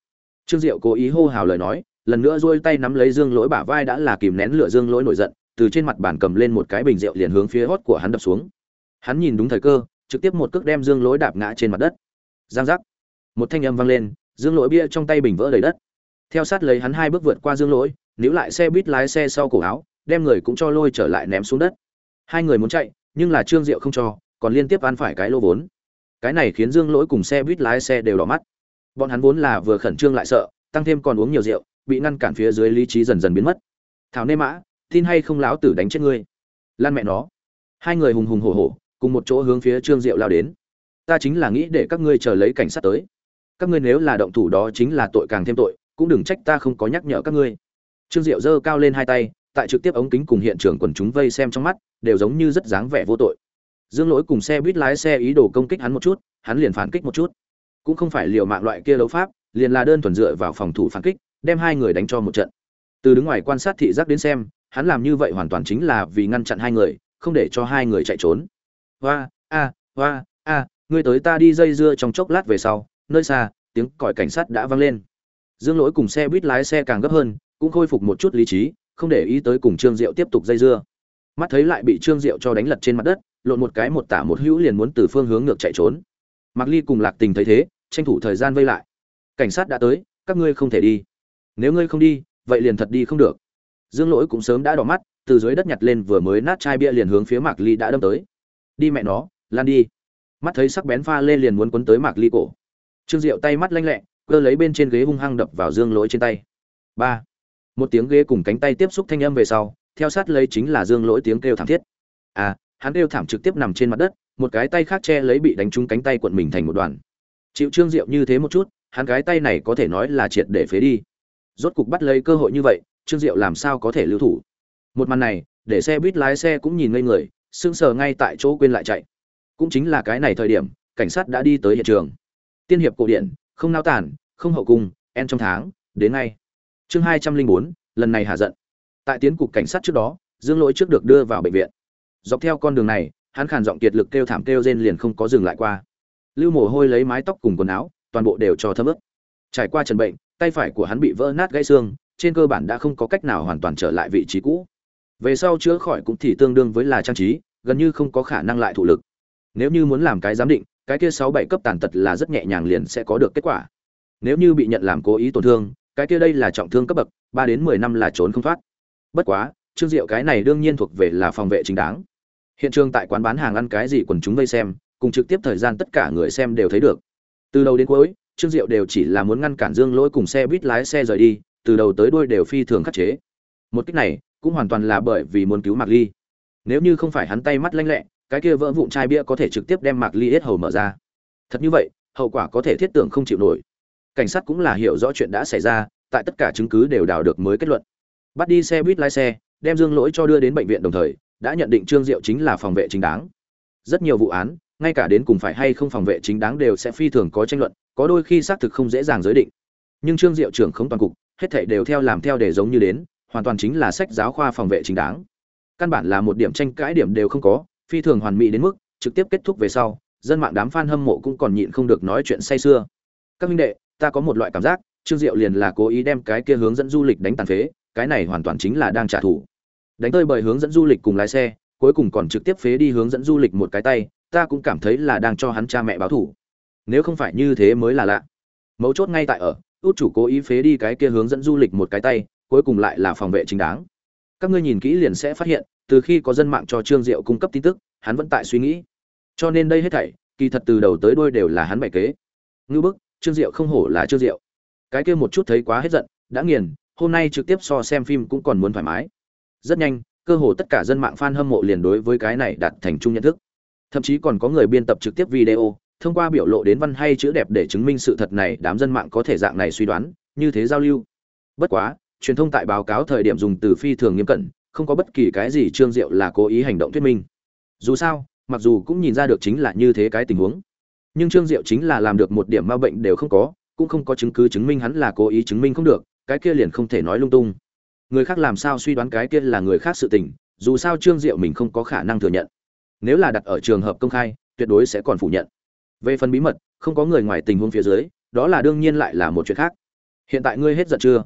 Trương diệu cố ý hô hào lời nói, lần nữa duỗi tay nắm lấy dương lỗi bả vai đã là kìm nén lửa dương lỗi nổi giận, từ trên mặt bàn cầm lên một cái bình rượu liền hướng phía hót của hắn đập xuống. Hắn nhìn đúng thời cơ, trực tiếp một cước đem dương lỗi đạp ngã trên mặt đất. Giang giác. Một thanh âm vang lên, dương lỗi bia trong tay bình vỡ đầy đất. Theo sát lấy hắn hai bước vượt qua dương lỗi níu lại xe buýt lái xe sau cổ áo, đem người cũng cho lôi trở lại ném xuống đất. Hai người muốn chạy, nhưng là trương diệu không cho, còn liên tiếp ăn phải cái lô vốn. Cái này khiến dương lỗi cùng xe buýt lái xe đều đỏ mắt. Bọn hắn vốn là vừa khẩn trương lại sợ, tăng thêm còn uống nhiều rượu, bị ngăn cản phía dưới lý trí dần dần biến mất. Thảo nê mã, tin hay không láo tử đánh chết ngươi? Lan mẹ nó. Hai người hùng hùng hổ hổ, cùng một chỗ hướng phía trương diệu lao đến. Ta chính là nghĩ để các ngươi chờ lấy cảnh sát tới. Các ngươi nếu là động thủ đó chính là tội càng thêm tội, cũng đừng trách ta không có nhắc nhở các ngươi trương diệu giơ cao lên hai tay, tại trực tiếp ống kính cùng hiện trường quần chúng vây xem trong mắt, đều giống như rất dáng vẻ vô tội. Dương lỗi cùng xe buýt lái xe ý đồ công kích hắn một chút, hắn liền phản kích một chút. Cũng không phải liều mạng loại kia đấu pháp, liền là đơn thuần dựa vào phòng thủ phản kích, đem hai người đánh cho một trận. Từ đứng ngoài quan sát thị giác đến xem, hắn làm như vậy hoàn toàn chính là vì ngăn chặn hai người, không để cho hai người chạy trốn. Hoa, a hoa, a, ngươi tới ta đi dây dưa trong chốc lát về sau, nơi xa, tiếng còi cảnh sát đã vang lên. Dương lỗi cùng xe buýt lái xe càng gấp hơn cũng khôi phục một chút lý trí, không để ý tới cùng trương diệu tiếp tục dây dưa. Mắt thấy lại bị trương diệu cho đánh lật trên mặt đất, lộn một cái một tả một hữu liền muốn từ phương hướng ngược chạy trốn. Mạc ly cùng lạc tình thấy thế, tranh thủ thời gian vây lại. Cảnh sát đã tới, các ngươi không thể đi. Nếu ngươi không đi, vậy liền thật đi không được. Dương lỗi cũng sớm đã đỏ mắt, từ dưới đất nhặt lên vừa mới nát chai bia liền hướng phía mạc ly đã đâm tới. Đi mẹ nó, lan đi. Mắt thấy sắc bén pha lên liền muốn quấn tới mạc ly cổ. Trương diệu tay mắt lanh lẹ, cơ lấy bên trên ghế hung hăng đập vào dương lỗi trên tay. Ba một tiếng ghế cùng cánh tay tiếp xúc thanh âm về sau, theo sát lấy chính là dương lỗi tiếng kêu thảm thiết. À hắn kêu thảm trực tiếp nằm trên mặt đất, một cái tay khác che lấy bị đánh trúng cánh tay quận mình thành một đoàn. Chịu trương diệu như thế một chút, hắn cái tay này có thể nói là triệt để phế đi. Rốt cục bắt lấy cơ hội như vậy, trương diệu làm sao có thể lưu thủ? Một màn này, để xe buýt lái xe cũng nhìn ngây người, sững sờ ngay tại chỗ quên lại chạy. Cũng chính là cái này thời điểm, cảnh sát đã đi tới hiện trường. Tiên hiệp cổ điển, không nao tản, không hậu cung, en trong tháng, đến ngay chương hai trăm linh bốn, lần này hạ giận. Tại tiến cục cảnh sát trước đó, dương lỗi trước được đưa vào bệnh viện. Dọc theo con đường này, hắn khàn giọng kiệt lực kêu thảm kêu rên liền không có dừng lại qua. Lưu mồ hôi lấy mái tóc cùng quần áo, toàn bộ đều cho thấm ướt. Trải qua trần bệnh, tay phải của hắn bị vỡ nát gãy xương, trên cơ bản đã không có cách nào hoàn toàn trở lại vị trí cũ. Về sau chữa khỏi cũng thì tương đương với là trang trí, gần như không có khả năng lại thụ lực. Nếu như muốn làm cái giám định, cái kia sáu bảy cấp tàn tật là rất nhẹ nhàng liền sẽ có được kết quả. Nếu như bị nhận làm cố ý tổn thương cái kia đây là trọng thương cấp bậc, ba đến mười năm là trốn không thoát. Bất quá, trương diệu cái này đương nhiên thuộc về là phòng vệ chính đáng. Hiện trường tại quán bán hàng ăn cái gì quần chúng vây xem, cùng trực tiếp thời gian tất cả người xem đều thấy được. Từ đầu đến cuối, trương diệu đều chỉ là muốn ngăn cản dương lỗi cùng xe buýt lái xe rời đi, từ đầu tới đuôi đều phi thường khắc chế. Một cách này, cũng hoàn toàn là bởi vì muốn cứu mạc ly. Nếu như không phải hắn tay mắt lanh lẹ, cái kia vỡ vụn chai bia có thể trực tiếp đem mạc ly hết hầu mở ra. Thật như vậy, hậu quả có thể thiết tưởng không chịu nổi cảnh sát cũng là hiểu rõ chuyện đã xảy ra, tại tất cả chứng cứ đều đào được mới kết luận. Bắt đi xe buýt lái xe, đem dương lỗi cho đưa đến bệnh viện đồng thời, đã nhận định trương diệu chính là phòng vệ chính đáng. Rất nhiều vụ án, ngay cả đến cùng phải hay không phòng vệ chính đáng đều sẽ phi thường có tranh luận, có đôi khi xác thực không dễ dàng giới định. Nhưng trương diệu trưởng không toàn cục, hết thảy đều theo làm theo để giống như đến, hoàn toàn chính là sách giáo khoa phòng vệ chính đáng. Căn bản là một điểm tranh cãi điểm đều không có, phi thường hoàn mỹ đến mức, trực tiếp kết thúc về sau, dân mạng đám fan hâm mộ cũng còn nhịn không được nói chuyện say sưa. Các minh đệ ta có một loại cảm giác, trương diệu liền là cố ý đem cái kia hướng dẫn du lịch đánh tàn phế, cái này hoàn toàn chính là đang trả thù. Đánh tơi bởi hướng dẫn du lịch cùng lái xe, cuối cùng còn trực tiếp phế đi hướng dẫn du lịch một cái tay, ta cũng cảm thấy là đang cho hắn cha mẹ báo thủ nếu không phải như thế mới là lạ. Mấu chốt ngay tại ở, út chủ cố ý phế đi cái kia hướng dẫn du lịch một cái tay, cuối cùng lại là phòng vệ chính đáng. Các ngươi nhìn kỹ liền sẽ phát hiện, từ khi có dân mạng cho trương diệu cung cấp tin tức, hắn vẫn tại suy nghĩ. Cho nên đây hết thảy, kỳ thật từ đầu tới đuôi đều là hắn bày kế. Ngư bức trương diệu không hổ là trương diệu. Cái kia một chút thấy quá hết giận, đã nghiền, hôm nay trực tiếp so xem phim cũng còn muốn thoải mái. Rất nhanh, cơ hồ tất cả dân mạng fan hâm mộ liền đối với cái này đạt thành chung nhận thức. Thậm chí còn có người biên tập trực tiếp video, thông qua biểu lộ đến văn hay chữ đẹp để chứng minh sự thật này, đám dân mạng có thể dạng này suy đoán, như thế giao lưu. Bất quá, truyền thông tại báo cáo thời điểm dùng từ phi thường nghiêm cẩn, không có bất kỳ cái gì trương diệu là cố ý hành động thuyết minh. Dù sao, mặc dù cũng nhìn ra được chính là như thế cái tình huống nhưng trương diệu chính là làm được một điểm ma bệnh đều không có, cũng không có chứng cứ chứng minh hắn là cố ý chứng minh không được, cái kia liền không thể nói lung tung. Người khác làm sao suy đoán cái kia là người khác sự tình, dù sao trương diệu mình không có khả năng thừa nhận. Nếu là đặt ở trường hợp công khai, tuyệt đối sẽ còn phủ nhận. Về phần bí mật, không có người ngoài tình huống phía dưới, đó là đương nhiên lại là một chuyện khác. Hiện tại ngươi hết giận chưa?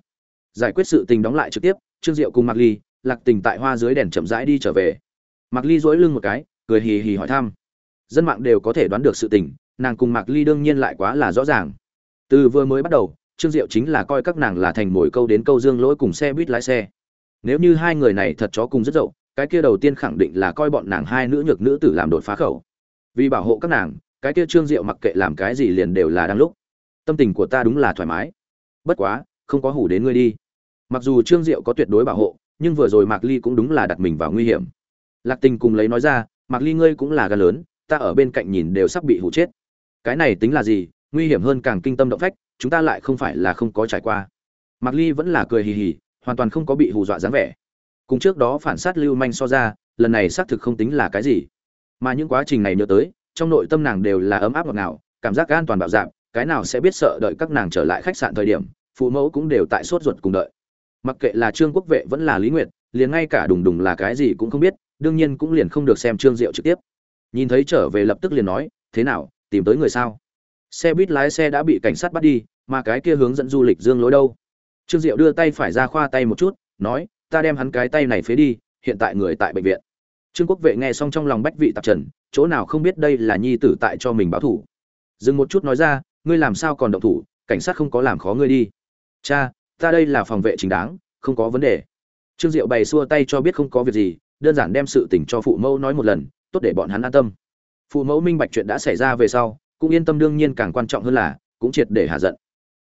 Giải quyết sự tình đóng lại trực tiếp, trương diệu cùng mạc ly, lạc tình tại hoa dưới đèn chậm rãi đi trở về. Mạc ly dỗi lưng một cái, cười hì hì hỏi thăm. Dân mạng đều có thể đoán được sự tình nàng cùng mạc ly đương nhiên lại quá là rõ ràng. Từ vừa mới bắt đầu, trương diệu chính là coi các nàng là thành mồi câu đến câu dương lỗi cùng xe buýt lái xe. Nếu như hai người này thật chó cùng rất dậu, cái kia đầu tiên khẳng định là coi bọn nàng hai nữ nhược nữ tử làm đột phá khẩu. Vì bảo hộ các nàng, cái kia trương diệu mặc kệ làm cái gì liền đều là đang lúc. Tâm tình của ta đúng là thoải mái. Bất quá, không có hủ đến ngươi đi. Mặc dù trương diệu có tuyệt đối bảo hộ, nhưng vừa rồi mạc ly cũng đúng là đặt mình vào nguy hiểm. Lạc tình cùng lấy nói ra, mạc ly ngươi cũng là gan lớn, ta ở bên cạnh nhìn đều sắp bị hủ chết cái này tính là gì, nguy hiểm hơn càng kinh tâm động phách, chúng ta lại không phải là không có trải qua. Mạc ly vẫn là cười hì hì, hoàn toàn không có bị hù dọa dáng vẻ. Cùng trước đó phản sát lưu manh so ra, lần này xác thực không tính là cái gì. Mà những quá trình này nhớ tới, trong nội tâm nàng đều là ấm áp ngọt ngào, cảm giác an toàn bạo dạp cái nào sẽ biết sợ đợi các nàng trở lại khách sạn thời điểm, phụ mẫu cũng đều tại sốt ruột cùng đợi. Mặc kệ là trương quốc vệ vẫn là lý nguyệt, liền ngay cả đùng đùng là cái gì cũng không biết, đương nhiên cũng liền không được xem trương diệu trực tiếp. Nhìn thấy trở về lập tức liền nói, thế nào tìm tới người sao? Xe buýt lái xe đã bị cảnh sát bắt đi, mà cái kia hướng dẫn du lịch dương lối đâu? Trương diệu đưa tay phải ra khoa tay một chút, nói, ta đem hắn cái tay này phế đi, hiện tại người tại bệnh viện. Trương quốc vệ nghe xong trong lòng bách vị tạp trần, chỗ nào không biết đây là nhi tử tại cho mình báo thủ. Dừng một chút nói ra, ngươi làm sao còn động thủ, cảnh sát không có làm khó ngươi đi. Cha, ta đây là phòng vệ chính đáng, không có vấn đề. Trương diệu bày xua tay cho biết không có việc gì, đơn giản đem sự tình cho phụ mẫu nói một lần, tốt để bọn hắn an tâm phụ mẫu minh bạch chuyện đã xảy ra về sau, cũng yên tâm đương nhiên càng quan trọng hơn là, cũng triệt để hạ giận.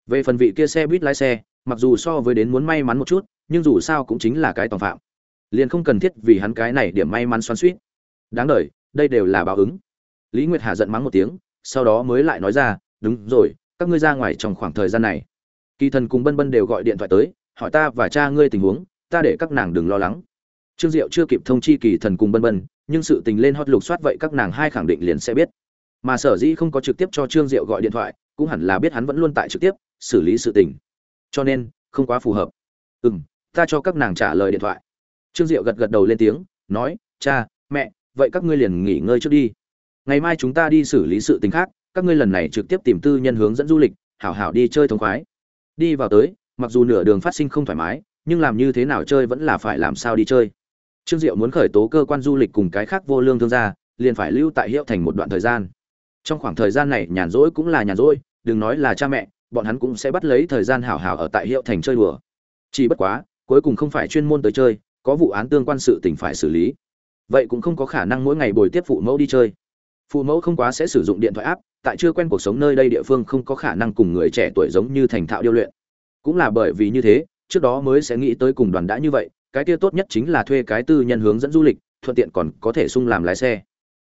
Về phần vị kia xe buýt lái xe, mặc dù so với đến muốn may mắn một chút, nhưng dù sao cũng chính là cái tòng phạm. Liền không cần thiết vì hắn cái này điểm may mắn xoắn suýt đáng đời, đây đều là báo ứng. Lý nguyệt hà giận mắng một tiếng, sau đó mới lại nói ra, đúng rồi, các ngươi ra ngoài trong khoảng thời gian này. Kỳ thần cùng bân bân đều gọi điện thoại tới, hỏi ta và cha ngươi tình huống, ta để các nàng đừng lo lắng. Trương diệu chưa kịp thông chi kỳ thần cùng bân bân nhưng sự tình lên hot lục soát vậy các nàng hai khẳng định liền sẽ biết. Mà sở dĩ không có trực tiếp cho trương diệu gọi điện thoại, cũng hẳn là biết hắn vẫn luôn tại trực tiếp, xử lý sự tình. Cho nên, không quá phù hợp. Ừ m ta cho các nàng trả lời điện thoại. Trương diệu gật gật đầu lên tiếng, nói, cha, mẹ, vậy các ngươi liền nghỉ ngơi trước đi. Ngày mai chúng ta đi xử lý sự tình khác, các ngươi lần này trực tiếp tìm tư nhân hướng dẫn du lịch, hảo hảo đi chơi thống khoái. Đi vào tới, mặc dù nửa đường phát sinh không thoải mái, nhưng làm như thế nào chơi vẫn là phải làm sao đi chơi trương diệu muốn khởi tố cơ quan du lịch cùng cái khác vô lương thương gia, liền phải lưu tại hiệu thành một đoạn thời gian. Trong khoảng thời gian này, nhàn rỗi cũng là nhàn rỗi, đừng nói là cha mẹ, bọn hắn cũng sẽ bắt lấy thời gian hảo hảo ở tại hiệu thành chơi đùa. Chỉ bất quá, cuối cùng không phải chuyên môn tới chơi, có vụ án tương quan sự tình phải xử lý. Vậy cũng không có khả năng mỗi ngày bồi tiếp phụ mẫu đi chơi. Phụ mẫu không quá sẽ sử dụng điện thoại áp tại chưa quen cuộc sống nơi đây địa phương không có khả năng cùng người trẻ tuổi giống như thành thạo điêu luyện. Cũng là bởi vì như thế, trước đó mới sẽ nghĩ tới cùng đoàn đã như vậy cái kia tốt nhất chính là thuê cái tư nhân hướng dẫn du lịch, thuận tiện còn có thể sung làm lái xe.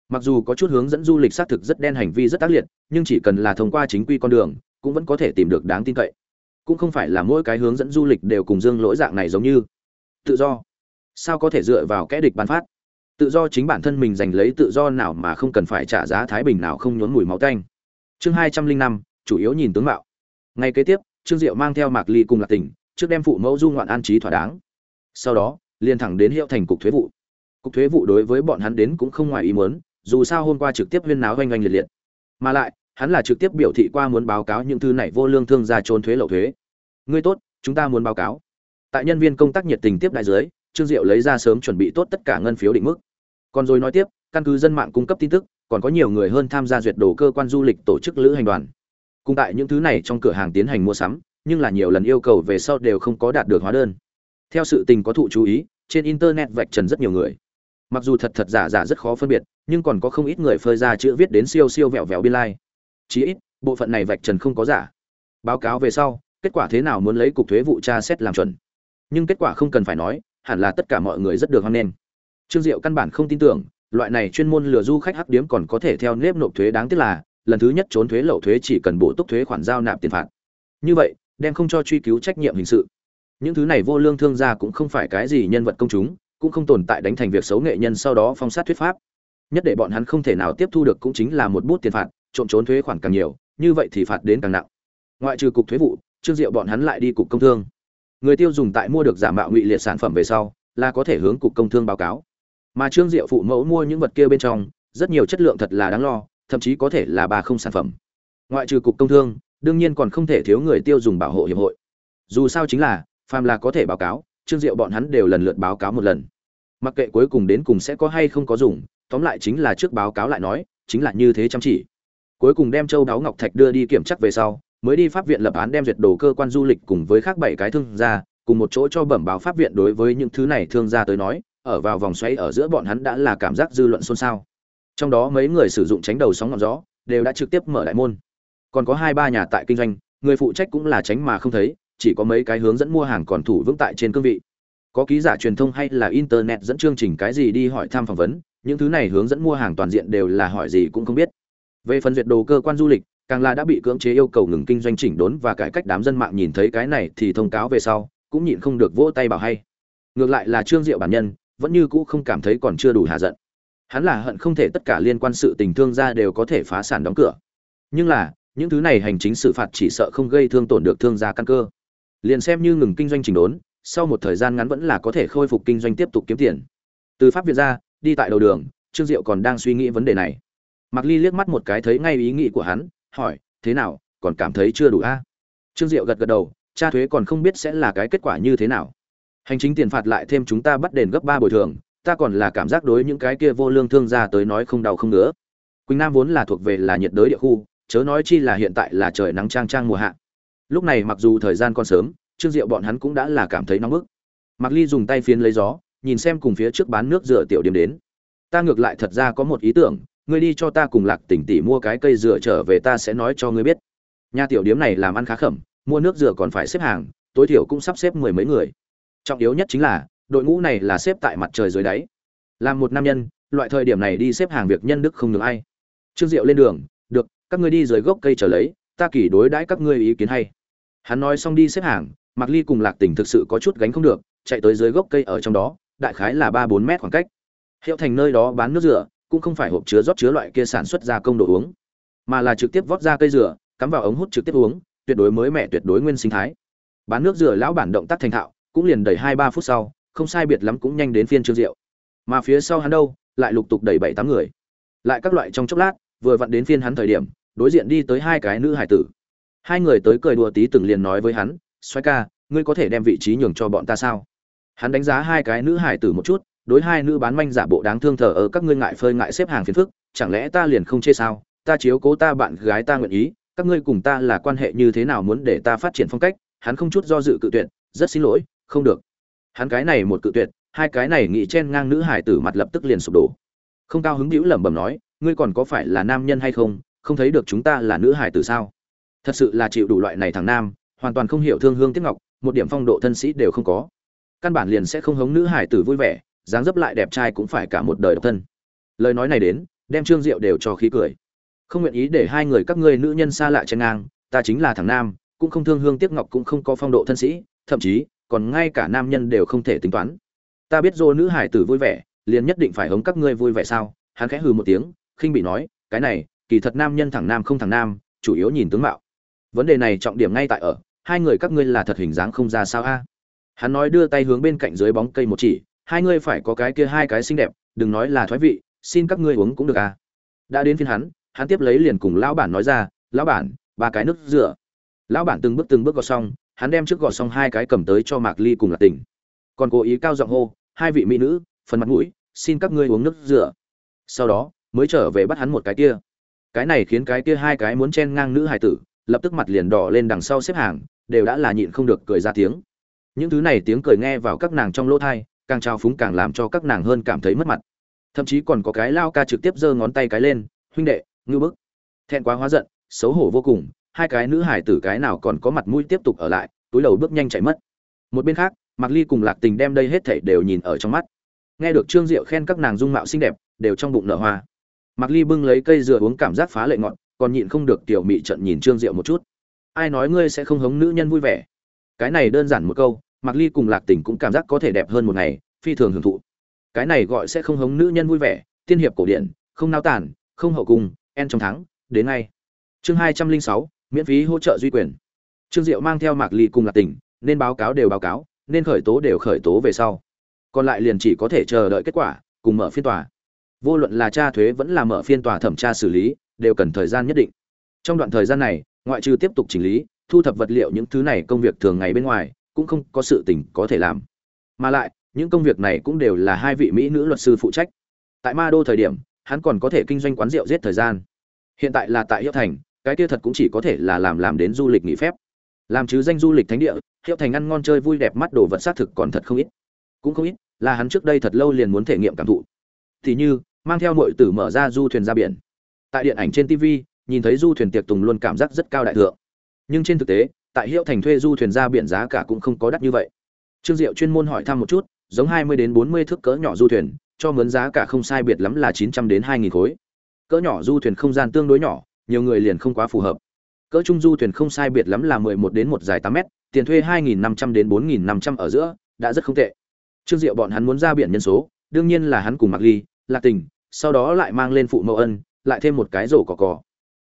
Mặc dù có chút hướng dẫn du lịch xác thực rất đen hành vi rất tác liệt, nhưng chỉ cần là thông qua chính quy con đường, cũng vẫn có thể tìm được đáng tin cậy. Cũng không phải là mỗi cái hướng dẫn du lịch đều cùng dương lỗi dạng này giống như. Tự do. Sao có thể dựa vào kẻ địch ban phát? Tự do chính bản thân mình giành lấy tự do nào mà không cần phải trả giá thái bình nào không nhốn mùi máu tanh. chương hai trăm linh năm, chủ yếu nhìn tướng mạo. Ngày kế tiếp, trương diệu mang theo mạc ly cùng lạc tỉnh trước đem phụ mẫu du ngoạn an trí thỏa đáng sau đó, liền thẳng đến hiệu thành cục thuế vụ. Cục thuế vụ đối với bọn hắn đến cũng không ngoài ý muốn, dù sao hôm qua trực tiếp huyên náo oanh oanh liệt liệt. Mà lại, hắn là trực tiếp biểu thị qua muốn báo cáo những thư này vô lương thương gia trốn thuế lậu thuế. Ngươi tốt, chúng ta muốn báo cáo. Tại nhân viên công tác nhiệt tình tiếp đại dưới, trương diệu lấy ra sớm chuẩn bị tốt tất cả ngân phiếu định mức. Còn rồi nói tiếp, căn cứ dân mạng cung cấp tin tức, còn có nhiều người hơn tham gia duyệt đồ cơ quan du lịch tổ chức lữ hành đoàn. Cùng tại những thứ này trong cửa hàng tiến hành mua sắm, nhưng là nhiều lần yêu cầu về sau đều không có đạt được hóa đơn theo sự tình có thụ chú ý, trên internet vạch trần rất nhiều người. Mặc dù thật thật giả giả rất khó phân biệt, nhưng còn có không ít người phơi ra chữ viết đến siêu siêu vẹo vẹo biên lai. Chí ít, bộ phận này vạch trần không có giả. Báo cáo về sau, kết quả thế nào muốn lấy cục thuế vụ tra xét làm chuẩn. Nhưng kết quả không cần phải nói, hẳn là tất cả mọi người rất được hoan nghênh. Trương diệu căn bản không tin tưởng, loại này chuyên môn lừa du khách hắc điếm còn có thể theo nếp nộp thuế đáng tiếc là, lần thứ nhất trốn thuế lậu thuế chỉ cần bổ túc thuế khoản giao nạp tiền phạt. Như vậy, đem không cho truy cứu trách nhiệm hình sự những thứ này vô lương thương gia cũng không phải cái gì nhân vật công chúng, cũng không tồn tại đánh thành việc xấu nghệ nhân sau đó phong sát thuyết pháp. Nhất để bọn hắn không thể nào tiếp thu được cũng chính là một bút tiền phạt, trộm trốn thuế khoản càng nhiều, như vậy thì phạt đến càng nặng. Ngoại trừ cục thuế vụ, trương diệu bọn hắn lại đi cục công thương. Người tiêu dùng tại mua được giả mạo ngụy liệt sản phẩm về sau, là có thể hướng cục công thương báo cáo. Mà trương diệu phụ mẫu mua những vật kia bên trong, rất nhiều chất lượng thật là đáng lo, thậm chí có thể là ba không sản phẩm. Ngoại trừ cục công thương, đương nhiên còn không thể thiếu người tiêu dùng bảo hộ hiệp hội. Dù sao chính là phàm là có thể báo cáo, trương diệu bọn hắn đều lần lượt báo cáo một lần. Mặc kệ cuối cùng đến cùng sẽ có hay không có dùng, tóm lại chính là trước báo cáo lại nói, chính là như thế chăm chỉ. Cuối cùng đem châu đáo ngọc thạch đưa đi kiểm chắc về sau, mới đi pháp viện lập án đem duyệt đồ cơ quan du lịch cùng với khác bảy cái thương gia, cùng một chỗ cho bẩm báo pháp viện đối với những thứ này thương gia tới nói, ở vào vòng xoáy ở giữa bọn hắn đã là cảm giác dư luận xôn xao. Trong đó mấy người sử dụng tránh đầu sóng ngọn gió, đều đã trực tiếp mở đại môn. Còn có hai ba nhà tại kinh doanh, người phụ trách cũng là tránh mà không thấy chỉ có mấy cái hướng dẫn mua hàng còn thủ vững tại trên cương vị. Có ký giả truyền thông hay là internet dẫn chương trình cái gì đi hỏi thăm phỏng vấn, những thứ này hướng dẫn mua hàng toàn diện đều là hỏi gì cũng không biết. Về phần duyệt đồ cơ quan du lịch, càng là đã bị cưỡng chế yêu cầu ngừng kinh doanh chỉnh đốn và cải cách đám dân mạng nhìn thấy cái này thì thông cáo về sau, cũng nhịn không được vỗ tay bảo hay. Ngược lại là trương diệu bản nhân, vẫn như cũ không cảm thấy còn chưa đủ hạ giận. Hắn là hận không thể tất cả liên quan sự tình thương gia đều có thể phá sản đóng cửa. Nhưng là, những thứ này hành chính xử phạt chỉ sợ không gây thương tổn được thương gia căn cơ liền xem như ngừng kinh doanh chỉnh đốn sau một thời gian ngắn vẫn là có thể khôi phục kinh doanh tiếp tục kiếm tiền từ pháp việt ra đi tại đầu đường trương diệu còn đang suy nghĩ vấn đề này Mạc Ly liếc mắt một cái thấy ngay ý nghĩ của hắn, hỏi, "Thế nào, còn cảm thấy chưa đủ a?" Trương Diệu gật gật đầu, cha thuế còn không biết sẽ là cái kết quả như thế nào. Hành chính tiền phạt lại thêm chúng ta bắt đền gấp ba bồi thường, ta còn là cảm giác đối những cái kia vô lương thương gia tới nói không đau không nữa. Quỳnh Nam vốn là thuộc về là nhiệt đới địa khu, chớ nói chi là hiện tại là trời nắng trang trang mùa hạ. Lúc này mặc dù thời gian còn sớm, Trương Diệu bọn hắn cũng đã là cảm thấy nóng bức. mặc Ly dùng tay phiến lấy gió, nhìn xem cùng phía trước bán nước rửa tiểu điểm đến. Ta ngược lại thật ra có một ý tưởng, ngươi đi cho ta cùng lạc tỉnh tỷ mua cái cây rửa trở về ta sẽ nói cho ngươi biết nhà tiểu điếm này làm ăn khá khẩm mua nước rửa còn phải xếp hàng tối thiểu cũng sắp xếp mười mấy người trọng yếu nhất chính là đội ngũ này là xếp tại mặt trời dưới đáy làm một nam nhân loại thời điểm này đi xếp hàng việc nhân đức không được ai trương diệu lên đường được các ngươi đi dưới gốc cây trở lấy ta kỳ đối đãi các ngươi ý kiến hay. Hắn nói xong đi xếp hàng mặc ly cùng lạc tỉnh thực sự có chút gánh không được chạy tới dưới gốc cây ở trong đó đại khái là ba bốn mét khoảng cách. Hiệu thành nơi đó bán nước rửa, cũng không phải hộp chứa rót chứa loại kia sản xuất ra công đồ uống mà là trực tiếp vót ra cây rửa, cắm vào ống hút trực tiếp uống tuyệt đối mới mẻ tuyệt đối nguyên sinh thái. Bán nước rửa lão bản động tác thành thạo cũng liền đẩy hai ba phút sau không sai biệt lắm cũng nhanh đến phiên trương rượu mà phía sau hắn đâu lại lục tục đẩy bảy tám người. Lại các loại trong chốc lát vừa vặn đến phiên hắn thời điểm đối diện đi tới hai cái nữ hải tử. Hai người tới cười đùa tí từng liền nói với hắn xoay ca, ngươi có thể đem vị trí nhường cho bọn ta sao? Hắn đánh giá hai cái nữ hải tử một chút, đối hai nữ bán manh giả bộ đáng thương thờ ở các ngươi ngại phơi ngại xếp hàng phiền phức, chẳng lẽ ta liền không chê sao? Ta chiếu cố ta bạn gái ta nguyện ý, các ngươi cùng ta là quan hệ như thế nào muốn để ta phát triển phong cách? Hắn không chút do dự cự tuyệt, rất xin lỗi, không được. Hắn cái này một cự tuyệt, hai cái này nghĩ chen ngang nữ hải tử mặt lập tức liền sụp đổ. Không cao hứng hữu lẩm bẩm nói, ngươi còn có phải là nam nhân hay không? Không thấy được chúng ta là nữ hải tử sao? Thật sự là chịu đủ loại này thằng nam, hoàn toàn không hiểu thương hương tiếc ngọc, một điểm phong độ thân sĩ đều không có. Căn bản liền sẽ không hống nữ hải tử vui vẻ, dáng dấp lại đẹp trai cũng phải cả một đời độc thân. Lời nói này đến, đem trương diệu đều cho khí cười. Không nguyện ý để hai người các ngươi nữ nhân xa lạ trên ngang, ta chính là thằng nam, cũng không thương hương tiếc ngọc cũng không có phong độ thân sĩ, thậm chí, còn ngay cả nam nhân đều không thể tính toán. Ta biết dô nữ hải tử vui vẻ, liền nhất định phải hống các ngươi vui vẻ sao? Hắn khẽ hừ một tiếng, khinh bị nói, cái này kỳ thật nam nhân thẳng nam không thẳng nam, chủ yếu nhìn tướng mạo. Vấn đề này trọng điểm ngay tại ở, hai người các ngươi là thật hình dáng không ra sao a? Hắn nói đưa tay hướng bên cạnh dưới bóng cây một chỉ, hai ngươi phải có cái kia hai cái xinh đẹp, đừng nói là thoái vị, xin các ngươi uống cũng được à đã đến phiên hắn hắn tiếp lấy liền cùng lão bản nói ra, lão bản, ba cái nước rửa lão bản từng bước từng bước gọt xong, hắn đem trước gọt xong hai cái cầm tới cho mạc ly cùng là tỉnh. Còn cố ý cao giọng hô, hai vị mỹ nữ, phần mặt mũi, xin các ngươi uống nước rửa sau đó, mới trở về bắt hắn một cái kia cái này khiến cái kia hai cái muốn chen ngang nữ hải tử, lập tức mặt liền đỏ lên đằng sau xếp hàng, đều đã là nhịn không được cười ra tiếng. Những thứ này tiếng cười nghe vào các nàng trong lỗ thai, càng trao phúng càng làm cho các nàng hơn cảm thấy mất mặt. Thậm chí còn có cái lao ca trực tiếp giơ ngón tay cái lên, huynh đệ, ngưu bức. Thẹn quá hóa giận, xấu hổ vô cùng, hai cái nữ hải tử cái nào còn có mặt mũi tiếp tục ở lại, túi đầu bước nhanh chạy mất. Một bên khác, mạc ly cùng lạc tình đem đây hết thảy đều nhìn ở trong mắt. Nghe được trương diệu khen các nàng dung mạo xinh đẹp, đều trong bụng nở hoa mạc ly bưng lấy cây dừa uống cảm giác phá lệ ngọt còn nhịn không được tiểu mị trận nhìn trương diệu một chút ai nói ngươi sẽ không hống nữ nhân vui vẻ cái này đơn giản một câu Mạc Ly cùng Lạc Tỉnh cũng cảm giác có thể đẹp hơn một ngày, phi thường hưởng thụ. Cái này gọi sẽ không hống nữ nhân vui vẻ, tiên hiệp cổ điển, không nao tản, không hậu cung, en trong thắng, đến ngay. Chương hai trăm linh sáu miễn phí hỗ trợ duy quyền. Trương Diệu mang theo Mạc Ly cùng Lạc Tỉnh, nên báo cáo đều báo cáo, nên khởi tố đều khởi tố về sau. Còn lại liền chỉ có thể chờ đợi kết quả, cùng mở phiên tòa vô luận là tra thuế vẫn là mở phiên tòa thẩm tra xử lý, đều cần thời gian nhất định. Trong đoạn thời gian này, ngoại trừ tiếp tục chỉnh lý, thu thập vật liệu những thứ này công việc thường ngày bên ngoài, cũng không có sự tình có thể làm. Mà lại, những công việc này cũng đều là hai vị mỹ nữ luật sư phụ trách. Tại ma đô thời điểm, hắn còn có thể kinh doanh quán rượu giết thời gian. Hiện tại là tại hiệu thành, cái kia thật cũng chỉ có thể là làm làm đến du lịch nghỉ phép. Làm chứ danh du lịch thánh địa hiệu thành ăn ngon chơi vui đẹp mắt đồ vật xác thực còn thật không ít. Cũng không ít, là hắn trước đây thật lâu liền muốn thể nghiệm cảm thụ. Thì như mang theo mọi tử mở ra du thuyền ra biển. Tại điện ảnh trên tv nhìn thấy du thuyền tiệc tùng luôn cảm giác rất cao đại thượng. Nhưng trên thực tế, tại hiệu thành thuê du thuyền ra biển giá cả cũng không có đắt như vậy. Trương diệu chuyên môn hỏi thăm một chút, giống hai mươi đến bốn mươi thước cỡ nhỏ du thuyền, cho mướn giá cả không sai biệt lắm là chín trăm đến hai nghìn khối. Cỡ nhỏ du thuyền không gian tương đối nhỏ, nhiều người liền không quá phù hợp. Cỡ trung du thuyền không sai biệt lắm là mười một đến một dài tám mét, tiền thuê hai nghìn năm trăm đến bốn nghìn năm trăm ở giữa, đã rất không tệ. Trương diệu bọn hắn muốn ra biển nhân số, đương nhiên là hắn cùng mặc ly, lạc tình sau đó lại mang lên phụ mẫu ân, lại thêm một cái rổ cỏ cỏ.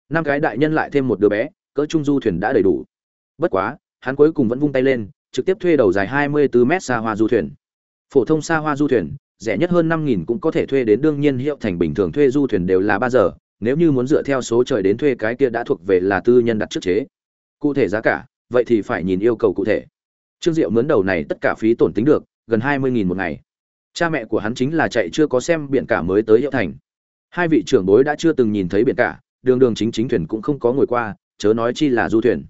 Năm cái đại nhân lại thêm một đứa bé, cỡ trung du thuyền đã đầy đủ. Bất quá, hắn cuối cùng vẫn vung tay lên, trực tiếp thuê đầu dài hai mươi 24 mét xa hoa du thuyền. Phổ thông xa hoa du thuyền, rẻ nhất hơn năm nghìn cũng có thể thuê đến, đương nhiên hiệu thành bình thường thuê du thuyền đều là ba giờ, nếu như muốn dựa theo số trời đến thuê cái kia đã thuộc về là tư nhân đặt trước chế. Cụ thể giá cả, vậy thì phải nhìn yêu cầu cụ thể. Trương diệu mướn đầu này tất cả phí tổn tính được, gần hai mươi nghìn một ngày cha mẹ của hắn chính là chạy chưa có xem biển cả mới tới hiệu thành. Hai vị trưởng bối đã chưa từng nhìn thấy biển cả, đường đường chính chính thuyền cũng không có ngồi qua, chớ nói chi là du thuyền.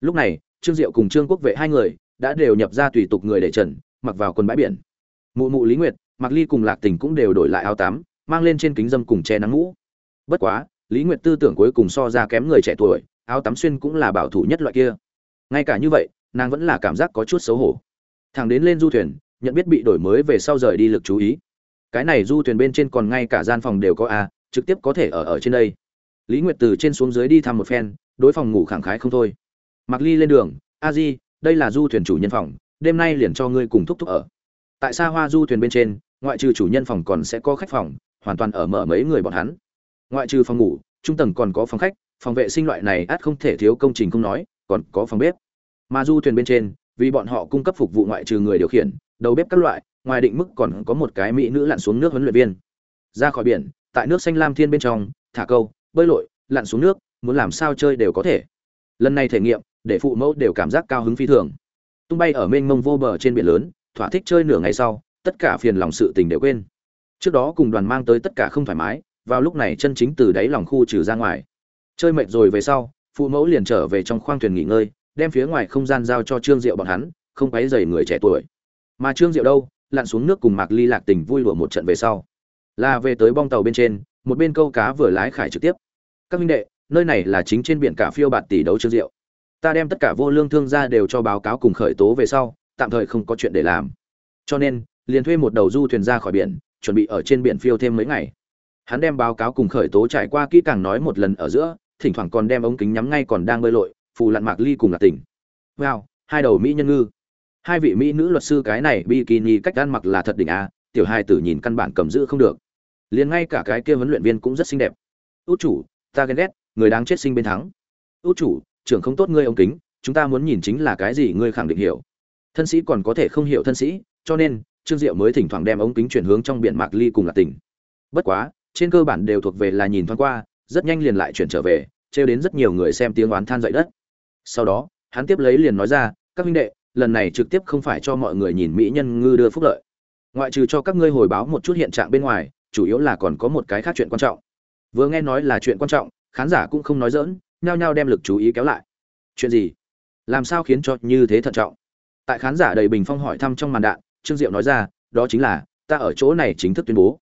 Lúc này, trương diệu cùng trương quốc vệ hai người đã đều nhập ra tùy tục người để trần, mặc vào quần bãi biển. Mụ mụ lý nguyệt mặc ly cùng lạc tình cũng đều đổi lại áo tắm, mang lên trên kính dâm cùng che nắng mũ bất quá, lý nguyệt tư tưởng cuối cùng so ra kém người trẻ tuổi, áo tắm xuyên cũng là bảo thủ nhất loại kia. Ngay cả như vậy, nàng vẫn là cảm giác có chút xấu hổ. Thằng đến lên du thuyền nhận biết bị đổi mới về sau rời đi lực chú ý. Cái này du thuyền bên trên còn ngay cả gian phòng đều có a trực tiếp có thể ở ở trên đây. Lý nguyệt từ trên xuống dưới đi thăm một phen, đối phòng ngủ khẳng khái không thôi. Mặc ly lên đường, a di, đây là du thuyền chủ nhân phòng, đêm nay liền cho ngươi cùng thúc thúc ở. Tại xa hoa du thuyền bên trên, ngoại trừ chủ nhân phòng còn sẽ có khách phòng, hoàn toàn ở mở mấy người bọn hắn. Ngoại trừ phòng ngủ, trung tầng còn có phòng khách, phòng vệ sinh loại này át không thể thiếu công trình không nói, còn có phòng bếp. Mà du thuyền bên trên, vì bọn họ cung cấp phục vụ ngoại trừ người điều khiển đầu bếp các loại, ngoài định mức còn có một cái mỹ nữ lặn xuống nước huấn luyện viên. Ra khỏi biển, tại nước xanh lam thiên bên trong, thả câu, bơi lội, lặn xuống nước, muốn làm sao chơi đều có thể. Lần này thể nghiệm, để phụ mẫu đều cảm giác cao hứng phi thường. Tung bay ở mênh mông vô bờ trên biển lớn, thỏa thích chơi nửa ngày sau, tất cả phiền lòng sự tình đều quên. Trước đó cùng đoàn mang tới tất cả không thoải mái, vào lúc này chân chính từ đáy lòng khu trừ ra ngoài. Chơi mệt rồi về sau, phụ mẫu liền trở về trong khoang thuyền nghỉ ngơi, đem phía ngoài không gian giao cho trương diệu bọn hắn, không quấy dày người trẻ tuổi mà trương diệu đâu? Lặn xuống nước cùng mạc ly lạc tình vui lụa một trận về sau. Là về tới bong tàu bên trên, một bên câu cá vừa lái khải trực tiếp. Các minh đệ, nơi này là chính trên biển cả phiêu bạt tỷ đấu trương diệu. Ta đem tất cả vô lương thương gia đều cho báo cáo cùng khởi tố về sau, tạm thời không có chuyện để làm. Cho nên, liền thuê một đầu du thuyền ra khỏi biển, chuẩn bị ở trên biển phiêu thêm mấy ngày. Hắn đem báo cáo cùng khởi tố trải qua kỹ càng nói một lần ở giữa, thỉnh thoảng còn đem ống kính nhắm ngay còn đang bơi lội, phù lặn mạc ly cùng lạc tỉnh wow, hai đầu mỹ nhân ngư hai vị mỹ nữ luật sư cái này bikini cách ăn mặc là thật đỉnh a, tiểu hai tử nhìn căn bản cầm giữ không được. Liền ngay cả cái kia huấn luyện viên cũng rất xinh đẹp. Út chủ, ta ghen ghét, người đáng chết sinh bên thắng. Út chủ, trưởng không tốt ngươi ống kính, chúng ta muốn nhìn chính là cái gì ngươi khẳng định hiểu. Thân sĩ còn có thể không hiểu thân sĩ, cho nên, trương diệu mới thỉnh thoảng đem ống kính chuyển hướng trong biển mạc ly cùng là tỉnh. Bất quá, trên cơ bản đều thuộc về là nhìn thoáng qua, rất nhanh liền lại chuyển trở về, trêu đến rất nhiều người xem tiếng oán than dậy đất. Sau đó, hắn tiếp lấy liền nói ra, các huynh đệ lần này trực tiếp không phải cho mọi người nhìn mỹ nhân ngư đưa phúc lợi. Ngoại trừ cho các ngươi hồi báo một chút hiện trạng bên ngoài, chủ yếu là còn có một cái khác chuyện quan trọng. Vừa nghe nói là chuyện quan trọng, khán giả cũng không nói dỡn nhao nhao đem lực chú ý kéo lại. Chuyện gì? Làm sao khiến cho như thế thận trọng? Tại khán giả đầy bình phong hỏi thăm trong màn đạn, trương diệu nói ra, đó chính là, ta ở chỗ này chính thức tuyên bố.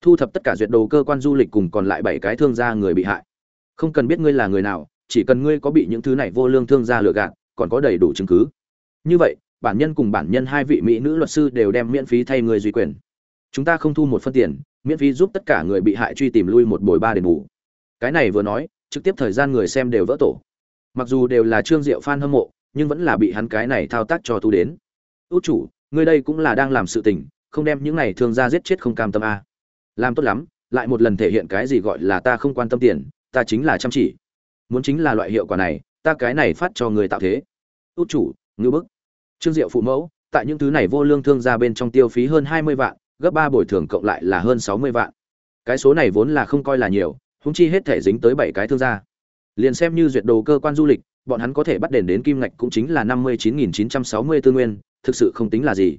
Thu thập tất cả duyệt đồ cơ quan du lịch cùng còn lại bảy cái thương gia người bị hại. Không cần biết ngươi là người nào, chỉ cần ngươi có bị những thứ này vô lương thương gia lừa gạt, còn có đầy đủ chứng cứ như vậy, bản nhân cùng bản nhân hai vị mỹ nữ luật sư đều đem miễn phí thay người duy quyền. Chúng ta không thu một phân tiền, miễn phí giúp tất cả người bị hại truy tìm lui một bồi ba đền bù. Cái này vừa nói, trực tiếp thời gian người xem đều vỡ tổ. Mặc dù đều là trương diệu fan hâm mộ, nhưng vẫn là bị hắn cái này thao tác cho thu đến. Út chủ, ngươi đây cũng là đang làm sự tình, không đem những này thương ra giết chết không cam tâm a. Làm tốt lắm, lại một lần thể hiện cái gì gọi là ta không quan tâm tiền, ta chính là chăm chỉ. Muốn chính là loại hiệu quả này, ta cái này phát cho người tạo thế. Út chủ ngư bức trương diệu phụ mẫu, tại những thứ này vô lương thương gia bên trong tiêu phí hơn hai mươi vạn, gấp ba bồi thường cộng lại là hơn sáu mươi vạn. Cái số này vốn là không coi là nhiều húng chi hết thể dính tới bảy cái thương gia. Liền xem như duyệt đồ cơ quan du lịch, bọn hắn có thể bắt đền đến kim ngạch cũng chính là năm mươi chín nghìn chín trăm sáu mươi tư nguyên, thực sự không tính là gì.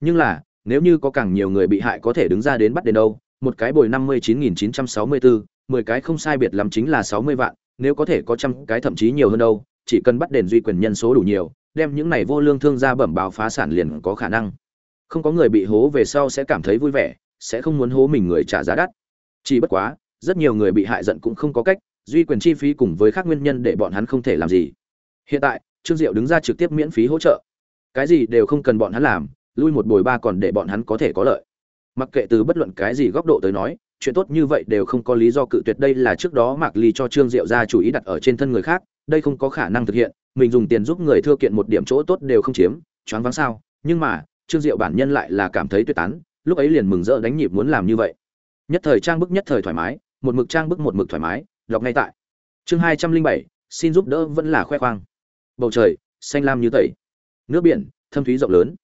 Nhưng là, nếu như có càng nhiều người bị hại có thể đứng ra đến bắt đền đâu, một cái bồi năm mươi chín nghìn chín trăm sáu mươi bốn mười cái không sai biệt lắm chính là sáu mươi vạn, nếu có thể có trăm cái thậm chí nhiều hơn đâu, chỉ cần bắt đền duy quyền nhân số đủ nhiều đem những này vô lương thương gia bẩm báo phá sản liền có khả năng. Không có người bị hố về sau sẽ cảm thấy vui vẻ, sẽ không muốn hố mình người trả giá đắt. Chỉ bất quá, rất nhiều người bị hại giận cũng không có cách, duy quyền chi phí cùng với các nguyên nhân để bọn hắn không thể làm gì. Hiện tại, trương diệu đứng ra trực tiếp miễn phí hỗ trợ. Cái gì đều không cần bọn hắn làm, lui một bồi ba còn để bọn hắn có thể có lợi. Mặc kệ từ bất luận cái gì góc độ tới nói, chuyện tốt như vậy đều không có lý do cự tuyệt đây là trước đó mạc ly cho trương diệu ra chủ ý đặt ở trên thân người khác, đây không có khả năng thực hiện mình dùng tiền giúp người thưa kiện một điểm chỗ tốt đều không chiếm, choáng váng sao. Nhưng mà, trương diệu bản nhân lại là cảm thấy tuyệt tán, lúc ấy liền mừng rỡ đánh nhịp muốn làm như vậy. Nhất thời trang bức nhất thời thoải mái, một mực trang bức một mực thoải mái, đọc ngay tại. Chương hai trăm linh bảy, xin giúp đỡ vẫn là khoe khoang. Bầu trời, xanh lam như tẩy. Nước biển, thâm thúy rộng lớn.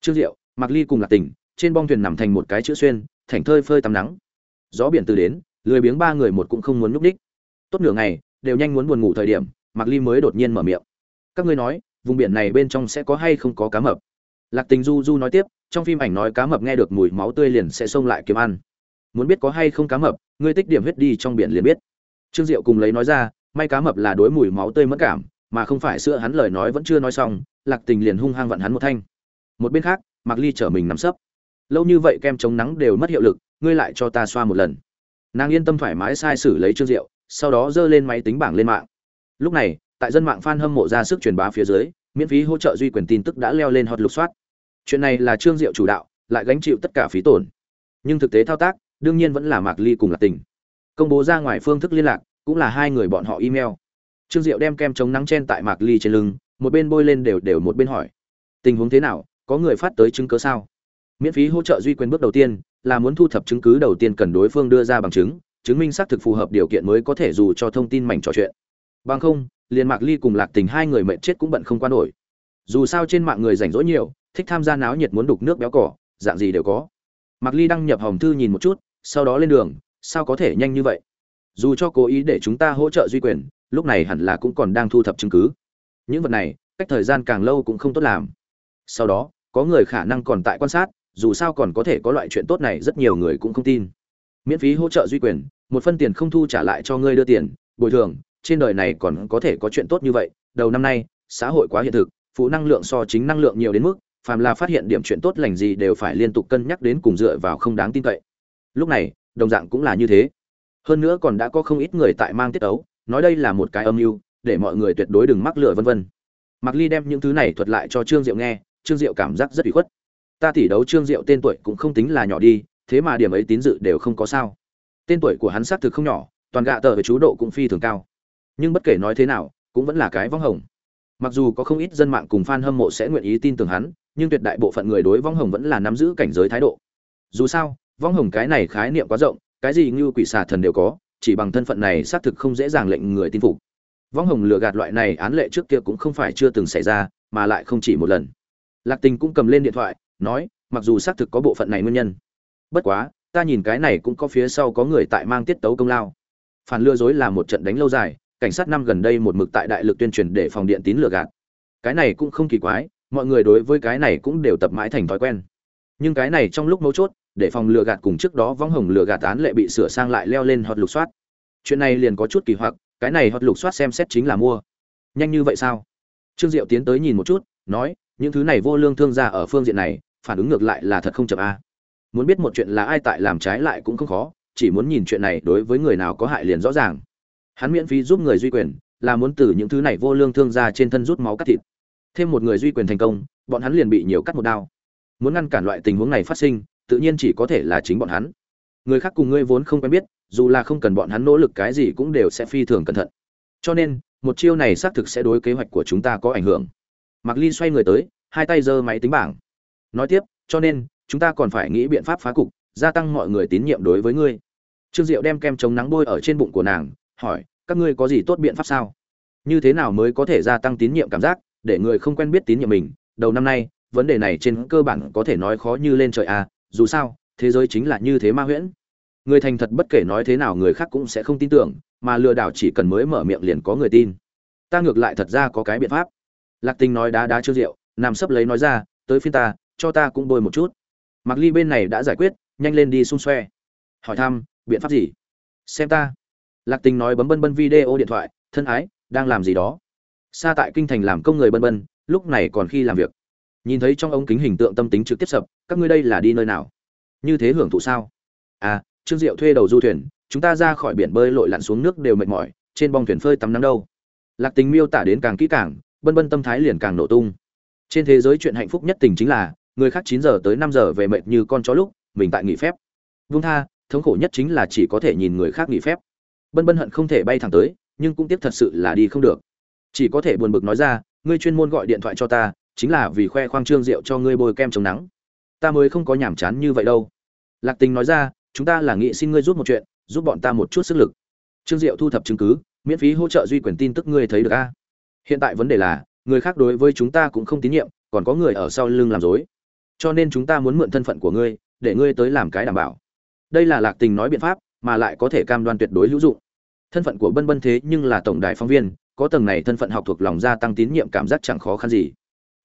Trương diệu mặc ly cùng lạc tình, trên bong thuyền nằm thành một cái chữ xuyên, thảnh thơi phơi tắm nắng. Gió biển từ đến, lười biếng ba người một cũng không muốn núp đích tốt nửa ngày, đều nhanh muốn buồn ngủ thời điểm mặc ly mới đột nhiên mở miệng các ngươi nói, vùng biển này bên trong sẽ có hay không có cá mập? Lạc tình du du nói tiếp, trong phim ảnh nói cá mập nghe được mùi máu tươi liền sẽ xông lại kiếm ăn. Muốn biết có hay không cá mập, ngươi tích điểm huyết đi trong biển liền biết. Trương diệu cùng lấy nói ra, may cá mập là đối mùi máu tươi mất cảm, mà không phải sữa hắn lời nói vẫn chưa nói xong, lạc tình liền hung hăng vặn hắn một thanh. Một bên khác, mạc ly chở mình nắm sấp. Lâu như vậy kem chống nắng đều mất hiệu lực, ngươi lại cho ta xoa một lần. Nàng yên tâm thoải mái sai sử lấy trương diệu, sau đó giơ lên máy tính bảng lên mạng. Lúc này tại dân mạng fan hâm mộ ra sức truyền bá phía dưới, miễn phí hỗ trợ duy quyền tin tức đã leo lên hot lục soát. Chuyện này là trương diệu chủ đạo, lại gánh chịu tất cả phí tổn. Nhưng thực tế thao tác, đương nhiên vẫn là mạc ly cùng là tình. Công bố ra ngoài phương thức liên lạc, cũng là hai người bọn họ email. Trương diệu đem kem chống nắng chen tại mạc ly trên lưng, một bên bôi lên đều đều một bên hỏi. Tình huống thế nào, có người phát tới chứng cứ sao? Miễn phí hỗ trợ duy quyền bước đầu tiên, là muốn thu thập chứng cứ đầu tiên cần đối phương đưa ra bằng chứng chứng minh xác thực phù hợp điều kiện mới có thể dù cho thông tin mảnh trò chuyện. Bằng không liền mạc ly cùng lạc tình hai người mệt chết cũng bận không qua nổi. Dù sao trên mạng người rảnh rỗi nhiều, thích tham gia náo nhiệt muốn đục nước béo cỏ, dạng gì đều có. Mạc ly đăng nhập hồng thư nhìn một chút, sau đó lên đường, sao có thể nhanh như vậy? Dù cho cố ý để chúng ta hỗ trợ duy quyền, lúc này hẳn là cũng còn đang thu thập chứng cứ. Những vật này, cách thời gian càng lâu cũng không tốt làm. Sau đó, có người khả năng còn tại quan sát, dù sao còn có thể có loại chuyện tốt này rất nhiều người cũng không tin. Miễn phí hỗ trợ duy quyền, một phân tiền không thu trả lại cho ngươi đưa tiền, bồi thường trên đời này còn có thể có chuyện tốt như vậy đầu năm nay xã hội quá hiện thực phụ năng lượng so chính năng lượng nhiều đến mức phàm là phát hiện điểm chuyện tốt lành gì đều phải liên tục cân nhắc đến cùng dựa vào không đáng tin cậy lúc này đồng dạng cũng là như thế hơn nữa còn đã có không ít người tại mang tiết ấu nói đây là một cái âm mưu để mọi người tuyệt đối đừng mắc lửa vân vân Mạc Ly đem những thứ này thuật lại cho Trương Diệu nghe, Trương Diệu cảm giác rất ủy khuất. Ta tỷ đấu Trương Diệu tên tuổi cũng không tính là nhỏ đi, thế mà điểm ấy tín dự đều không có sao. Tên tuổi của hắn xác thực không nhỏ, toàn gạ tờ về chú độ cũng phi thường cao. Nhưng bất kể nói thế nào, cũng vẫn là cái vong hồng. Mặc dù có không ít dân mạng cùng fan hâm mộ sẽ nguyện ý tin tưởng hắn, nhưng tuyệt đại bộ phận người đối vong hồng vẫn là nắm giữ cảnh giới thái độ. Dù sao, vong hồng cái này khái niệm quá rộng, cái gì như quỷ xà thần đều có, chỉ bằng thân phận này xác thực không dễ dàng lệnh người tin phục vong hồng lừa gạt loại này án lệ trước kia cũng không phải chưa từng xảy ra mà lại không chỉ một lần lạc tình cũng cầm lên điện thoại nói mặc dù xác thực có bộ phận này nguyên nhân bất quá ta nhìn cái này cũng có phía sau có người tại mang tiết tấu công lao phản lừa dối là một trận đánh lâu dài cảnh sát năm gần đây một mực tại đại lực tuyên truyền để phòng điện tín lừa gạt. Cái này cũng không kỳ quái, mọi người đối với cái này cũng đều tập mãi thành thói quen. Nhưng cái này trong lúc mấu chốt, để phòng lừa gạt cùng trước đó vong hồng lừa gạt án lệ bị sửa sang lại leo lên hot lục soát. Chuyện này liền có chút kỳ hoặc, cái này hoặc lục soát xem xét chính là mua. Nhanh như vậy sao? Trương diệu tiến tới nhìn một chút, nói, những thứ này vô lương thương gia ở phương diện này, phản ứng ngược lại là thật không chậm a. Muốn biết một chuyện là ai tại làm trái lại cũng không khó, chỉ muốn nhìn chuyện này đối với người nào có hại liền rõ ràng hắn miễn phí giúp người duy quyền, là muốn từ những thứ này vô lương thương ra trên thân rút máu cắt thịt. Thêm một người duy quyền thành công, bọn hắn liền bị nhiều cắt một đao. Muốn ngăn cản loại tình huống này phát sinh, tự nhiên chỉ có thể là chính bọn hắn. Người khác cùng ngươi vốn không quen biết, dù là không cần bọn hắn nỗ lực cái gì cũng đều sẽ phi thường cẩn thận. Cho nên, một chiêu này xác thực sẽ đối kế hoạch của chúng ta có ảnh hưởng. Mạc ly xoay người tới, hai tay giơ máy tính bảng. Nói tiếp, cho nên, chúng ta còn phải nghĩ biện pháp phá cục, gia tăng mọi người tín nhiệm đối với ngươi. Trương diệu đem kem chống nắng bôi ở trên bụng của nàng hỏi các ngươi có gì tốt biện pháp sao? Như thế nào mới có thể gia tăng tín nhiệm cảm giác để người không quen biết tín nhiệm mình? Đầu năm nay vấn đề này trên cơ bản có thể nói khó như lên trời à, dù sao thế giới chính là như thế ma huyễn. Người thành thật bất kể nói thế nào người khác cũng sẽ không tin tưởng mà lừa đảo chỉ cần mới mở miệng liền có người tin. Ta ngược lại thật ra có cái biện pháp. Lạc tình nói đá đá chưa rượu nằm sấp lấy nói ra tới phiên ta cho ta cũng bôi một chút. Mặc ly bên này đã giải quyết nhanh lên đi xung xoe. Hỏi thăm biện pháp gì? Xem ta lạc tình nói bấm bân bân video điện thoại, thân ái, đang làm gì đó. Xa tại kinh thành làm công người bân bân, lúc này còn khi làm việc. Nhìn thấy trong ống kính hình tượng tâm tính trực tiếp sập, các ngươi đây là đi nơi nào? Như thế hưởng thụ sao? À trương diệu thuê đầu du thuyền, chúng ta ra khỏi biển bơi lội lặn xuống nước đều mệt mỏi, trên bong thuyền phơi tắm nắng đâu. Lạc tình miêu tả đến càng kỹ càng, bân bân tâm thái liền càng nổ tung. Trên thế giới chuyện hạnh phúc nhất tình chính là, người khác chín giờ tới năm giờ về mệt như con chó lúc, mình tại nghỉ phép. Vung tha, thống khổ nhất chính là chỉ có thể nhìn người khác nghỉ phép bân bân hận không thể bay thẳng tới, nhưng cũng tiếc thật sự là đi không được. Chỉ có thể buồn bực nói ra, ngươi chuyên môn gọi điện thoại cho ta, chính là vì khoe khoang trương rượu cho ngươi bôi kem chống nắng. Ta mới không có nhàm chán như vậy đâu. Lạc tình nói ra, chúng ta là nghị xin ngươi giúp một chuyện, giúp bọn ta một chút sức lực. Trương diệu thu thập chứng cứ, miễn phí hỗ trợ duy quyền tin tức ngươi thấy được a. Hiện tại vấn đề là, người khác đối với chúng ta cũng không tín nhiệm, còn có người ở sau lưng làm dối. Cho nên chúng ta muốn mượn thân phận của ngươi, để ngươi tới làm cái đảm bảo. Đây là lạc tình nói biện pháp mà lại có thể cam đoan tuyệt đối hữu dụng. Thân phận của bân bân thế nhưng là tổng đài phóng viên, có tầng này thân phận học thuộc lòng gia tăng tín nhiệm cảm giác chẳng khó khăn gì.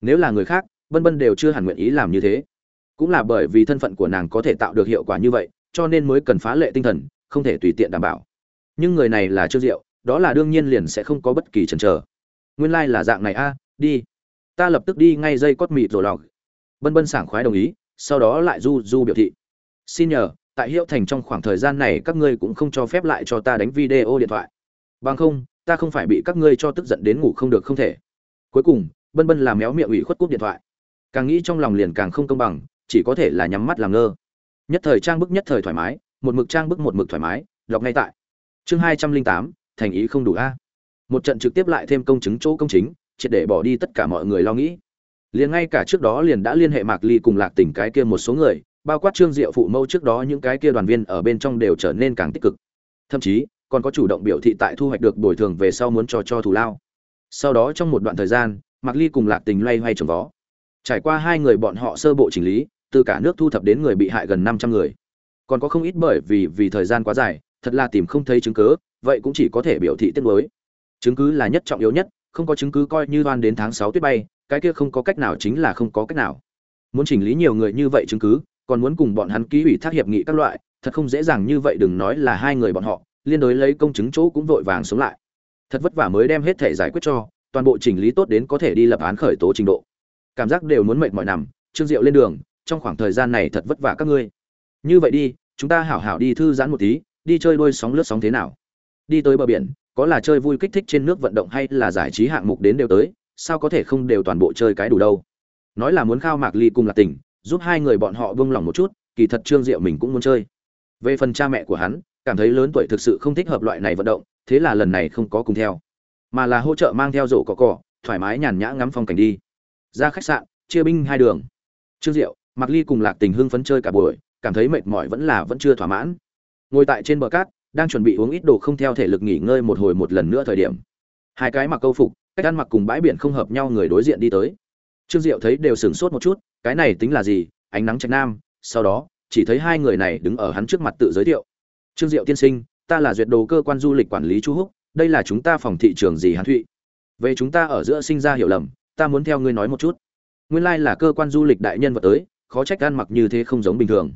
Nếu là người khác, bân bân đều chưa hẳn nguyện ý làm như thế. Cũng là bởi vì thân phận của nàng có thể tạo được hiệu quả như vậy, cho nên mới cần phá lệ tinh thần, không thể tùy tiện đảm bảo. Nhưng người này là trương diệu, đó là đương nhiên liền sẽ không có bất kỳ chần chờ. Nguyên lai、like、là dạng này a, đi. Ta lập tức đi ngay dây cót mịt rồi lọc. Bân bân sảng khoái đồng ý, sau đó lại du du biểu thị. Xin nhờ tại hiệu thành trong khoảng thời gian này các ngươi cũng không cho phép lại cho ta đánh video điện thoại. Bằng không, ta không phải bị các ngươi cho tức giận đến ngủ không được không thể. Cuối cùng, bân bân làm méo miệng ủy khuất cúp điện thoại. Càng nghĩ trong lòng liền càng không công bằng, chỉ có thể là nhắm mắt làm ngơ. Nhất thời trang bức nhất thời thoải mái, một mực trang bức một mực thoải mái, đọc ngay tại. Chương hai trăm linh tám, thành ý không đủ a. Một trận trực tiếp lại thêm công chứng chỗ công chính, triệt để bỏ đi tất cả mọi người lo nghĩ. Liền ngay cả trước đó liền đã liên hệ mạc ly cùng lạc tỉnh cái kia một số người bao quát trương diệu phụ mâu trước đó những cái kia đoàn viên ở bên trong đều trở nên càng tích cực. Thậm chí, còn có chủ động biểu thị tại thu hoạch được bồi thường về sau muốn cho cho thù lao. Sau đó trong một đoạn thời gian, mạc ly cùng lạc tình loay hoay trồng vó. Trải qua hai người bọn họ sơ bộ chỉnh lý, từ cả nước thu thập đến người bị hại gần năm trăm người. Còn có không ít bởi vì vì thời gian quá dài, thật là tìm không thấy chứng cứ, vậy cũng chỉ có thể biểu thị tiết mới chứng cứ là nhất trọng yếu nhất, không có chứng cứ coi như đoan đến tháng sáu tuyết bay, cái kia không có cách nào chính là không có cách nào. Muốn chỉnh lý nhiều người như vậy chứng cứ còn muốn cùng bọn hắn ký ủy thác hiệp nghị các loại, thật không dễ dàng như vậy đừng nói là hai người bọn họ, liên đối lấy công chứng chỗ cũng vội vàng sống lại. Thật vất vả mới đem hết thể giải quyết cho, toàn bộ chỉnh lý tốt đến có thể đi lập án khởi tố trình độ. Cảm giác đều muốn mệt mỏi nằm, trương diệu lên đường, trong khoảng thời gian này thật vất vả các ngươi. Như vậy đi, chúng ta hảo hảo đi thư giãn một tí, đi chơi đôi sóng lướt sóng thế nào? Đi tới bờ biển, có là chơi vui kích thích trên nước vận động hay là giải trí hạng mục đến đều tới, sao có thể không đều toàn bộ chơi cái đủ đâu? Nói là muốn khao mạc ly cùng là tỉnh giúp hai người bọn họ vương lòng một chút, kỳ thật trương diệu mình cũng muốn chơi. Về phần cha mẹ của hắn, cảm thấy lớn tuổi thực sự không thích hợp loại này vận động, thế là lần này không có cùng theo. Mà là hỗ trợ mang theo rổ cỏ cỏ thoải mái nhàn nhã ngắm phong cảnh đi. Ra khách sạn, chia binh hai đường. Trương diệu mặc ly cùng lạc tình hưng phấn chơi cả buổi, cảm thấy mệt mỏi vẫn là vẫn chưa thỏa mãn. Ngồi tại trên bờ cát, đang chuẩn bị uống ít đồ không theo thể lực nghỉ ngơi một hồi một lần nữa thời điểm. Hai cái mặc câu phục, cách ăn mặc cùng bãi biển không hợp nhau người đối diện đi tới. Trương diệu thấy đều sửng sốt một chút cái này tính là gì? Ánh nắng trạch nam, sau đó, chỉ thấy hai người này đứng ở hắn trước mặt tự giới thiệu. Trương diệu tiên sinh, ta là duyệt đồ cơ quan du lịch quản lý chu húc, đây là chúng ta phòng thị trường gì hán thụy? Về chúng ta ở giữa sinh ra hiểu lầm, ta muốn theo ngươi nói một chút. Nguyên lai là cơ quan du lịch đại nhân vật tới, khó trách ăn mặc như thế không giống bình thường.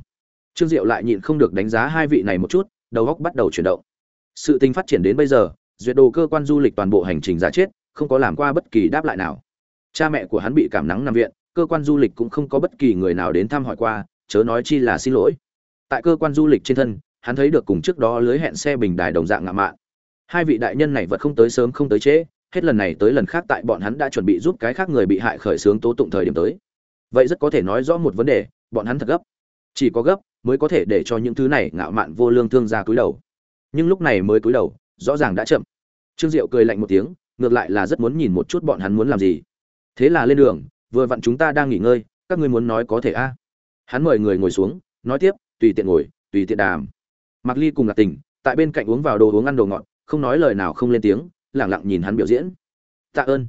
Trương diệu lại nhịn không được đánh giá hai vị này một chút, đầu góc bắt đầu chuyển động. Sự tình phát triển đến bây giờ, duyệt đồ cơ quan du lịch toàn bộ hành trình giả chết, không có làm qua bất kỳ đáp lại nào. Cha mẹ của hắn bị cảm nắng nằm viện cơ quan du lịch cũng không có bất kỳ người nào đến thăm hỏi qua, chớ nói chi là xin lỗi. Tại cơ quan du lịch trên thân, hắn thấy được cùng trước đó lưới hẹn xe bình đài đồng dạng ngạo mạn. Hai vị đại nhân này vật không tới sớm không tới trễ, hết lần này tới lần khác tại bọn hắn đã chuẩn bị giúp cái khác người bị hại khởi xướng tố tụng thời điểm tới. Vậy rất có thể nói rõ một vấn đề, bọn hắn thật gấp. Chỉ có gấp mới có thể để cho những thứ này ngạo mạn vô lương thương ra cúi đầu. Nhưng lúc này mới cúi đầu, rõ ràng đã chậm. Trương diệu cười lạnh một tiếng, ngược lại là rất muốn nhìn một chút bọn hắn muốn làm gì. Thế là lên đường vừa vặn chúng ta đang nghỉ ngơi, các ngươi muốn nói có thể a? Hắn mời người ngồi xuống, nói tiếp, tùy tiện ngồi, tùy tiện đàm. Mặc ly cùng là tình, tại bên cạnh uống vào đồ uống ăn đồ ngọt, không nói lời nào không lên tiếng lẳng lặng nhìn hắn biểu diễn. Tạ ơn.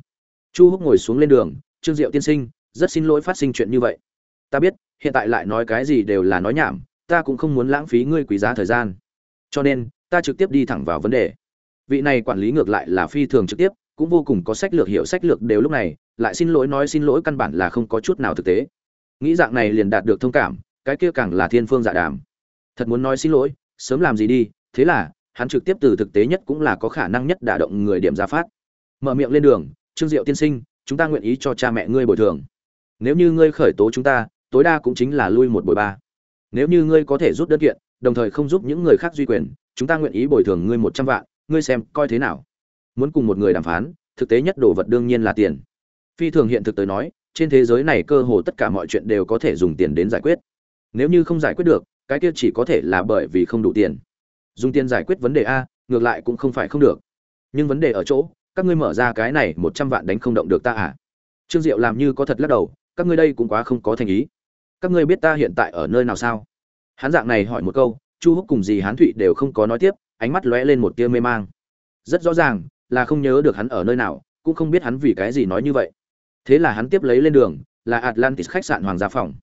Chu húc ngồi xuống lên đường, trương diệu tiên sinh, rất xin lỗi phát sinh chuyện như vậy. Ta biết, hiện tại lại nói cái gì đều là nói nhảm, ta cũng không muốn lãng phí ngươi quý giá thời gian. Cho nên, ta trực tiếp đi thẳng vào vấn đề. Vị này quản lý ngược lại là phi thường trực tiếp, cũng vô cùng có sách lược hiểu sách lược đều lúc này lại xin lỗi nói xin lỗi căn bản là không có chút nào thực tế. Nghĩ dạng này liền đạt được thông cảm, cái kia càng là thiên phương dạ đàm. Thật muốn nói xin lỗi, sớm làm gì đi, thế là, hắn trực tiếp từ thực tế nhất cũng là có khả năng nhất đả động người điểm ra phát. Mở miệng lên đường, trương diệu tiên sinh, chúng ta nguyện ý cho cha mẹ ngươi bồi thường. Nếu như ngươi khởi tố chúng ta, tối đa cũng chính là lui một bồi ba. Nếu như ngươi có thể rút đơn kiện, đồng thời không giúp những người khác duy quyền, chúng ta nguyện ý bồi thường ngươi một trăm vạn, ngươi xem coi thế nào. Muốn cùng một người đàm phán, thực tế nhất đồ vật đương nhiên là tiền phi thường hiện thực tới nói, trên thế giới này cơ hồ tất cả mọi chuyện đều có thể dùng tiền đến giải quyết. Nếu như không giải quyết được, cái kia chỉ có thể là bởi vì không đủ tiền. Dùng tiền giải quyết vấn đề a, ngược lại cũng không phải không được. Nhưng vấn đề ở chỗ, các ngươi mở ra cái này một trăm vạn đánh không động được ta à? Trương diệu làm như có thật lắc đầu, các ngươi đây cũng quá không có thành ý. Các ngươi biết ta hiện tại ở nơi nào sao? Hắn dạng này hỏi một câu, chu húc cùng Dì hán thụy đều không có nói tiếp, ánh mắt lóe lên một tia mê mang. Rất rõ ràng, là không nhớ được hắn ở nơi nào, cũng không biết hắn vì cái gì nói như vậy thế là hắn tiếp lấy lên đường, là atlantis khách sạn hoàng gia phòng.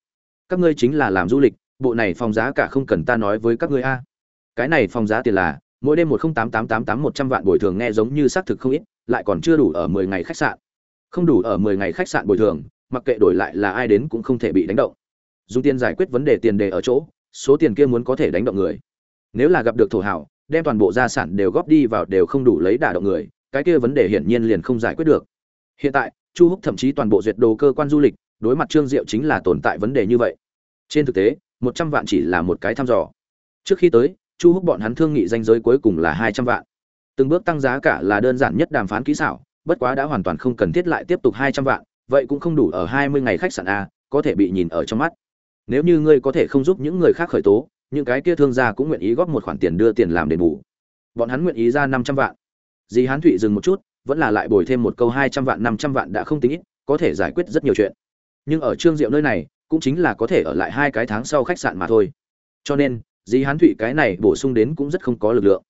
Các ngươi chính là làm du lịch, bộ này phòng giá cả không cần ta nói với các ngươi a. Cái này phòng giá tiền là, mỗi đêm một không tám tám tám tám một trăm vạn bồi thường nghe giống như xác thực không ít, lại còn chưa đủ ở mười ngày khách sạn. Không đủ ở mười ngày khách sạn bồi thường, mặc kệ đổi lại là ai đến cũng không thể bị đánh động. Dùng tiền giải quyết vấn đề tiền đề ở chỗ, số tiền kia muốn có thể đánh động người. Nếu là gặp được thổ hảo, đem toàn bộ gia sản đều góp đi vào đều không đủ lấy đả động người, cái kia vấn đề hiển nhiên liền không giải quyết được. Hiện tại chu húc thậm chí toàn bộ duyệt đồ cơ quan du lịch, đối mặt trương diệu chính là tồn tại vấn đề như vậy. Trên thực tế, một trăm vạn chỉ là một cái thăm dò. Trước khi tới, chu húc bọn hắn thương nghị danh giới cuối cùng là hai trăm vạn. Từng bước tăng giá cả là đơn giản nhất đàm phán kỹ xảo, bất quá đã hoàn toàn không cần thiết lại tiếp tục hai trăm vạn, vậy cũng không đủ ở hai mươi ngày khách sạn a, có thể bị nhìn ở trong mắt. Nếu như ngươi có thể không giúp những người khác khởi tố, những cái kia thương gia cũng nguyện ý góp một khoản tiền đưa tiền làm đền bù. Bọn hắn nguyện ý ra năm trăm vạn. Dì hán thụy dừng một chút vẫn là lại bồi thêm một câu hai trăm vạn, năm trăm vạn đã không tính ít, có thể giải quyết rất nhiều chuyện. Nhưng ở trương diệu nơi này, cũng chính là có thể ở lại hai cái tháng sau khách sạn mà thôi. Cho nên dì hán thụy cái này bổ sung đến cũng rất không có lực lượng.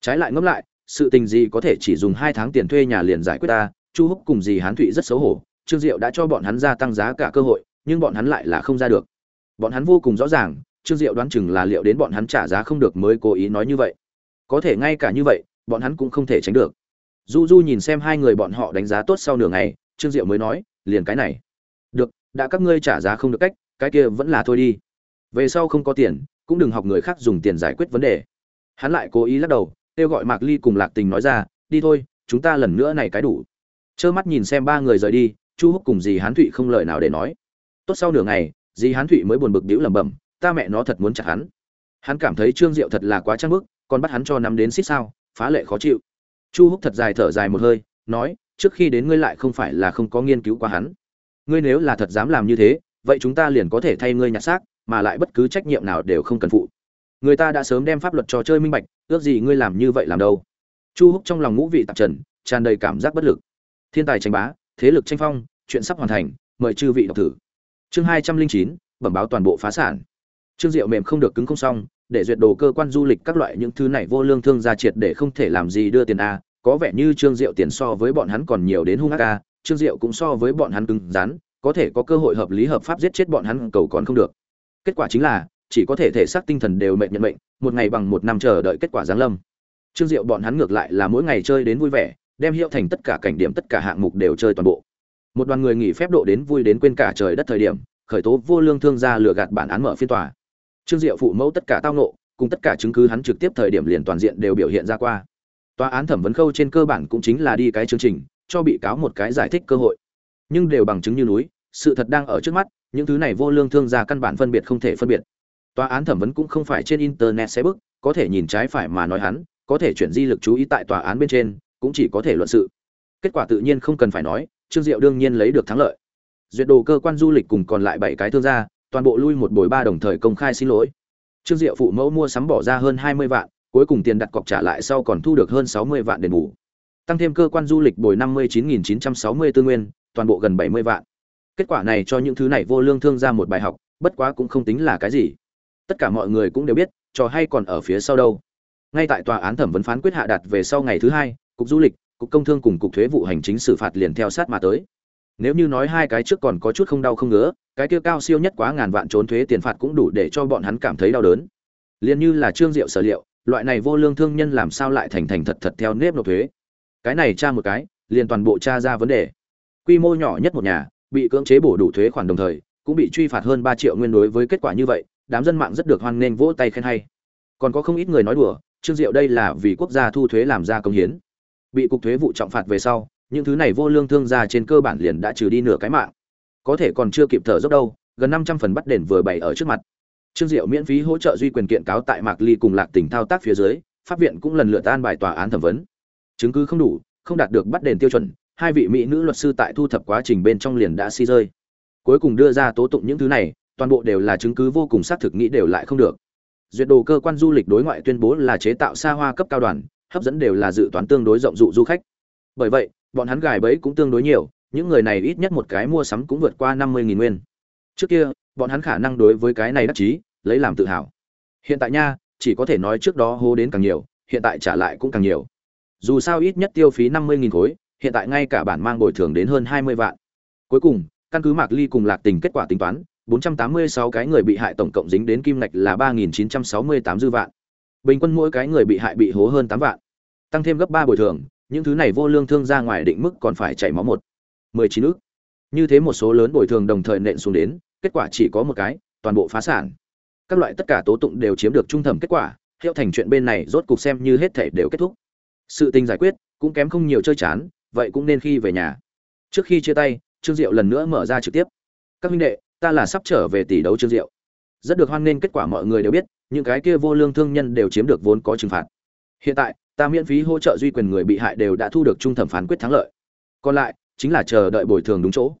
Trái lại ngẫm lại, sự tình gì có thể chỉ dùng hai tháng tiền thuê nhà liền giải quyết ta, chu húc cùng dì hán thụy rất xấu hổ, trương diệu đã cho bọn hắn gia tăng giá cả cơ hội, nhưng bọn hắn lại là không ra được. Bọn hắn vô cùng rõ ràng, trương diệu đoán chừng là liệu đến bọn hắn trả giá không được mới cố ý nói như vậy. Có thể ngay cả như vậy, bọn hắn cũng không thể tránh được du du nhìn xem hai người bọn họ đánh giá tốt sau nửa ngày, trương diệu mới nói, liền cái này. Được, đã các ngươi trả giá không được cách, cái kia vẫn là thôi đi. Về sau không có tiền, cũng đừng học người khác dùng tiền giải quyết vấn đề. Hắn lại cố ý lắc đầu, kêu gọi mạc ly cùng lạc tình nói ra, đi thôi, chúng ta lần nữa này cái đủ. Trơ mắt nhìn xem ba người rời đi, chu húc cùng dì hán thụy không lời nào để nói. Tốt sau nửa ngày, dì hán thụy mới buồn bực đĩu lẩm bẩm, ta mẹ nó thật muốn chặt hắn. Hắn cảm thấy trương diệu thật là quá trang bức, còn bắt hắn cho nắm đến xích sao, phá lệ khó chịu chu húc thật dài thở dài một hơi, nói, trước khi đến ngươi lại không phải là không có nghiên cứu qua hắn. Ngươi nếu là thật dám làm như thế, vậy chúng ta liền có thể thay ngươi nhặt xác, mà lại bất cứ trách nhiệm nào đều không cần phụ. Người ta đã sớm đem pháp luật trò chơi minh bạch, ước gì ngươi làm như vậy làm đâu? Chu húc trong lòng ngũ vị tạp trần, tràn đầy cảm giác bất lực. Thiên tài tranh bá, thế lực tranh phong, chuyện sắp hoàn thành, mời chư vị đọc thử. Chương hai trăm linh chín, bẩm báo toàn bộ phá sản. Trương diệu mềm không được cứng không xong để duyệt đồ cơ quan du lịch các loại những thứ này vô lương thương gia triệt để không thể làm gì đưa tiền a. Có vẻ như trương diệu tiền so với bọn hắn còn nhiều đến hung ác a. Trương diệu cũng so với bọn hắn cứng rắn, có thể có cơ hội hợp lý hợp pháp giết chết bọn hắn cầu còn không được. Kết quả chính là, chỉ có thể thể xác tinh thần đều mệnh nhận mệnh, một ngày bằng một năm chờ đợi kết quả giáng lâm. Trương diệu bọn hắn ngược lại là mỗi ngày chơi đến vui vẻ, đem hiệu thành tất cả cảnh điểm tất cả hạng mục đều chơi toàn bộ. Một đoàn người nghỉ phép độ đến vui đến quên cả trời đất thời điểm, khởi tố vô lương thương gia lừa gạt bản án mở phiên tòa trương diệu phụ mẫu tất cả tao nộ cùng tất cả chứng cứ hắn trực tiếp thời điểm liền toàn diện đều biểu hiện ra qua. Tòa án thẩm vấn khâu trên cơ bản cũng chính là đi cái chương trình, cho bị cáo một cái giải thích cơ hội. Nhưng đều bằng chứng như núi, sự thật đang ở trước mắt, những thứ này vô lương thương gia căn bản phân biệt không thể phân biệt. Tòa án thẩm vấn cũng không phải trên internet xe bức, có thể nhìn trái phải mà nói hắn, có thể chuyển di lực chú ý tại tòa án bên trên, cũng chỉ có thể luận sự. Kết quả tự nhiên không cần phải nói, trương diệu đương nhiên lấy được thắng lợi. Duyệt đồ cơ quan du lịch cùng còn lại bảy cái thương gia toàn bộ lui một buổi ba đồng thời công khai xin lỗi. Trương diệu phụ mẫu mua sắm bỏ ra hơn hai mươi vạn, cuối cùng tiền đặt cọc trả lại sau còn thu được hơn sáu mươi vạn đền bù. Tăng thêm cơ quan du lịch bồi năm mươi chín nghìn chín trăm sáu mươi tư nguyên, toàn bộ gần bảy mươi vạn. Kết quả này cho những thứ này vô lương thương ra một bài học, bất quá cũng không tính là cái gì. Tất cả mọi người cũng đều biết, trò hay còn ở phía sau đâu. Ngay tại tòa án thẩm vấn phán quyết hạ đặt về sau ngày thứ hai, cục du lịch, cục công thương cùng cục thuế vụ hành chính xử phạt liền theo sát mà tới nếu như nói hai cái trước còn có chút không đau không ngứa, cái kia cao siêu nhất quá ngàn vạn trốn thuế tiền phạt cũng đủ để cho bọn hắn cảm thấy đau đớn. Liền như là trương diệu sở liệu, loại này vô lương thương nhân làm sao lại thành thành thật thật theo nếp nộp thuế? Cái này tra một cái, liền toàn bộ tra ra vấn đề. Quy mô nhỏ nhất một nhà, bị cưỡng chế bổ đủ thuế khoản đồng thời, cũng bị truy phạt hơn ba triệu nguyên đối với kết quả như vậy, đám dân mạng rất được hoan nghênh vỗ tay khen hay. Còn có không ít người nói đùa, trương diệu đây là vì quốc gia thu thuế làm ra công hiến. Bị cục thuế vụ trọng phạt về sau những thứ này vô lương thương gia trên cơ bản liền đã trừ đi nửa cái mạng. Có thể còn chưa kịp thở dốc đâu, gần năm trăm phần bắt đền vừa bày ở trước mặt. Trương diệu miễn phí hỗ trợ duy quyền kiện cáo tại mạc ly cùng lạc tỉnh thao tác phía dưới, pháp viện cũng lần lượt an bài tòa án thẩm vấn. Chứng cứ không đủ, không đạt được bắt đền tiêu chuẩn, hai vị mỹ nữ luật sư tại thu thập quá trình bên trong liền đã si rơi. Cuối cùng đưa ra tố tụng những thứ này, toàn bộ đều là chứng cứ vô cùng xác thực nghĩ đều lại không được. Duyệt đồ cơ quan du lịch đối ngoại tuyên bố là chế tạo xa hoa cấp cao đoàn, hấp dẫn đều là dự toán tương đối rộng dụ du khách. Bởi vậy bọn hắn gài bẫy cũng tương đối nhiều những người này ít nhất một cái mua sắm cũng vượt qua năm mươi nghìn nguyên trước kia bọn hắn khả năng đối với cái này đắc chí lấy làm tự hào hiện tại nha chỉ có thể nói trước đó hô đến càng nhiều hiện tại trả lại cũng càng nhiều dù sao ít nhất tiêu phí năm mươi nghìn khối hiện tại ngay cả bản mang bồi thường đến hơn hai mươi vạn cuối cùng căn cứ mạc ly cùng lạc tình kết quả tính toán 486 cái người bị hại tổng cộng dính đến kim ngạch là 3968 dư vạn. Bình quân mỗi cái người bị hại bị hố hơn 8 vạn. Tăng thêm gấp 3 bồi thường, những thứ này vô lương thương ra ngoài định mức còn phải chảy máu một. mười chín ước Như thế một số lớn bồi thường đồng thời nện xuống đến, kết quả chỉ có một cái, toàn bộ phá sản. Các loại tất cả tố tụng đều chiếm được trung thẩm kết quả, hiệu thành chuyện bên này rốt cục xem như hết thể đều kết thúc. Sự tình giải quyết, cũng kém không nhiều chơi chán, vậy cũng nên khi về nhà. Trước khi chia tay, Trương Diệu lần nữa mở ra trực tiếp. Các huynh đệ, ta là sắp trở về tỷ đấu Trương Diệu. Rất được hoan nghênh kết quả mọi người đều biết, những cái kia vô lương thương nhân đều chiếm được vốn có trừng phạt. Hiện tại, ta miễn phí hỗ trợ duy quyền người bị hại đều đã thu được trung thẩm phán quyết thắng lợi. Còn lại, chính là chờ đợi bồi thường đúng chỗ.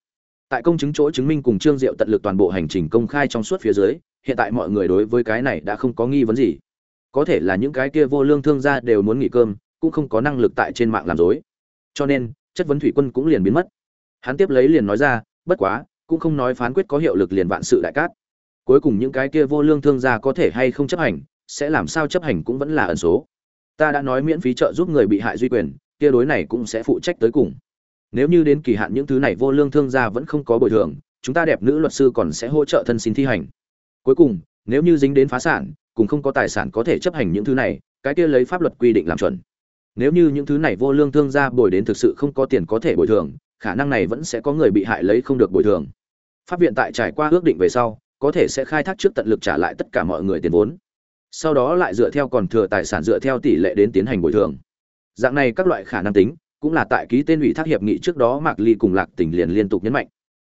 Tại công chứng chỗ chứng minh cùng Trương Diệu tận lực toàn bộ hành trình công khai trong suốt phía dưới, hiện tại mọi người đối với cái này đã không có nghi vấn gì. Có thể là những cái kia vô lương thương gia đều muốn nghỉ cơm, cũng không có năng lực tại trên mạng làm dối. Cho nên, chất vấn thủy quân cũng liền biến mất. Hắn tiếp lấy liền nói ra, bất quá, cũng không nói phán quyết có hiệu lực liền vạn sự đại cát cuối cùng những cái kia vô lương thương gia có thể hay không chấp hành sẽ làm sao chấp hành cũng vẫn là ẩn số ta đã nói miễn phí trợ giúp người bị hại duy quyền, kia đối này cũng sẽ phụ trách tới cùng. Nếu như đến kỳ hạn những thứ này vô lương thương gia vẫn không có bồi thường, chúng ta đẹp nữ luật sư còn sẽ hỗ trợ thân xin thi hành. Cuối cùng, nếu như dính đến phá sản, cùng không có tài sản có thể chấp hành những thứ này, cái kia lấy pháp luật quy định làm chuẩn. Nếu như những thứ này vô lương thương gia bồi đến thực sự không có tiền có thể bồi thường, khả năng này vẫn sẽ có người bị hại lấy không được bồi thường. Pháp viện tại trải qua ước định về sau, có thể sẽ khai thác trước tận lực trả lại tất cả mọi người tiền vốn sau đó lại dựa theo còn thừa tài sản dựa theo tỷ lệ đến tiến hành bồi thường. Dạng này các loại khả năng tính, cũng là tại ký tên ủy thác hiệp nghị trước đó mạc ly cùng lạc tỉnh liền liên tục nhấn mạnh.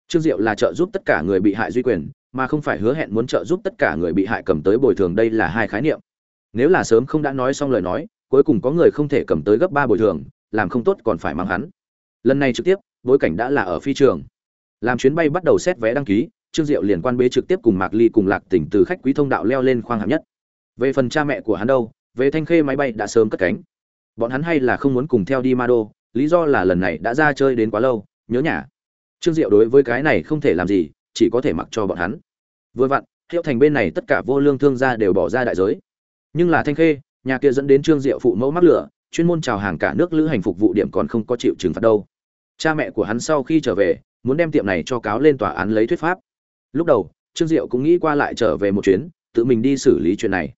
Trương diệu là trợ giúp tất cả người bị hại duy quyền, mà không phải hứa hẹn muốn trợ giúp tất cả người bị hại cầm tới bồi thường đây là hai khái niệm. Nếu là sớm không đã nói xong lời nói, cuối cùng có người không thể cầm tới gấp ba bồi thường, làm không tốt còn phải mang hắn. Lần này trực tiếp, bối cảnh đã là ở phi trường. Làm chuyến bay bắt đầu xét vé đăng ký, trương diệu liền quan bế trực tiếp cùng mạc ly cùng lạc tỉnh từ khách quý thông đạo leo lên khoang hạng nhất về phần cha mẹ của hắn đâu, về thanh khê máy bay đã sớm cất cánh. Bọn hắn hay là không muốn cùng theo đi ma đô lý do là lần này đã ra chơi đến quá lâu, nhớ nhà. Trương diệu đối với cái này không thể làm gì, chỉ có thể mặc cho bọn hắn. Vừa vặn, hiệu thành bên này tất cả vô lương thương gia đều bỏ ra đại giới. Nhưng là thanh khê, nhà kia dẫn đến trương diệu phụ mẫu mắc lửa, chuyên môn chào hàng cả nước lữ hành phục vụ điểm còn không có chịu trừng phạt đâu. Cha mẹ của hắn sau khi trở về, muốn đem tiệm này cho cáo lên tòa án lấy thuyết pháp. Lúc đầu, trương diệu cũng nghĩ qua lại trở về một chuyến, tự mình đi xử lý chuyện này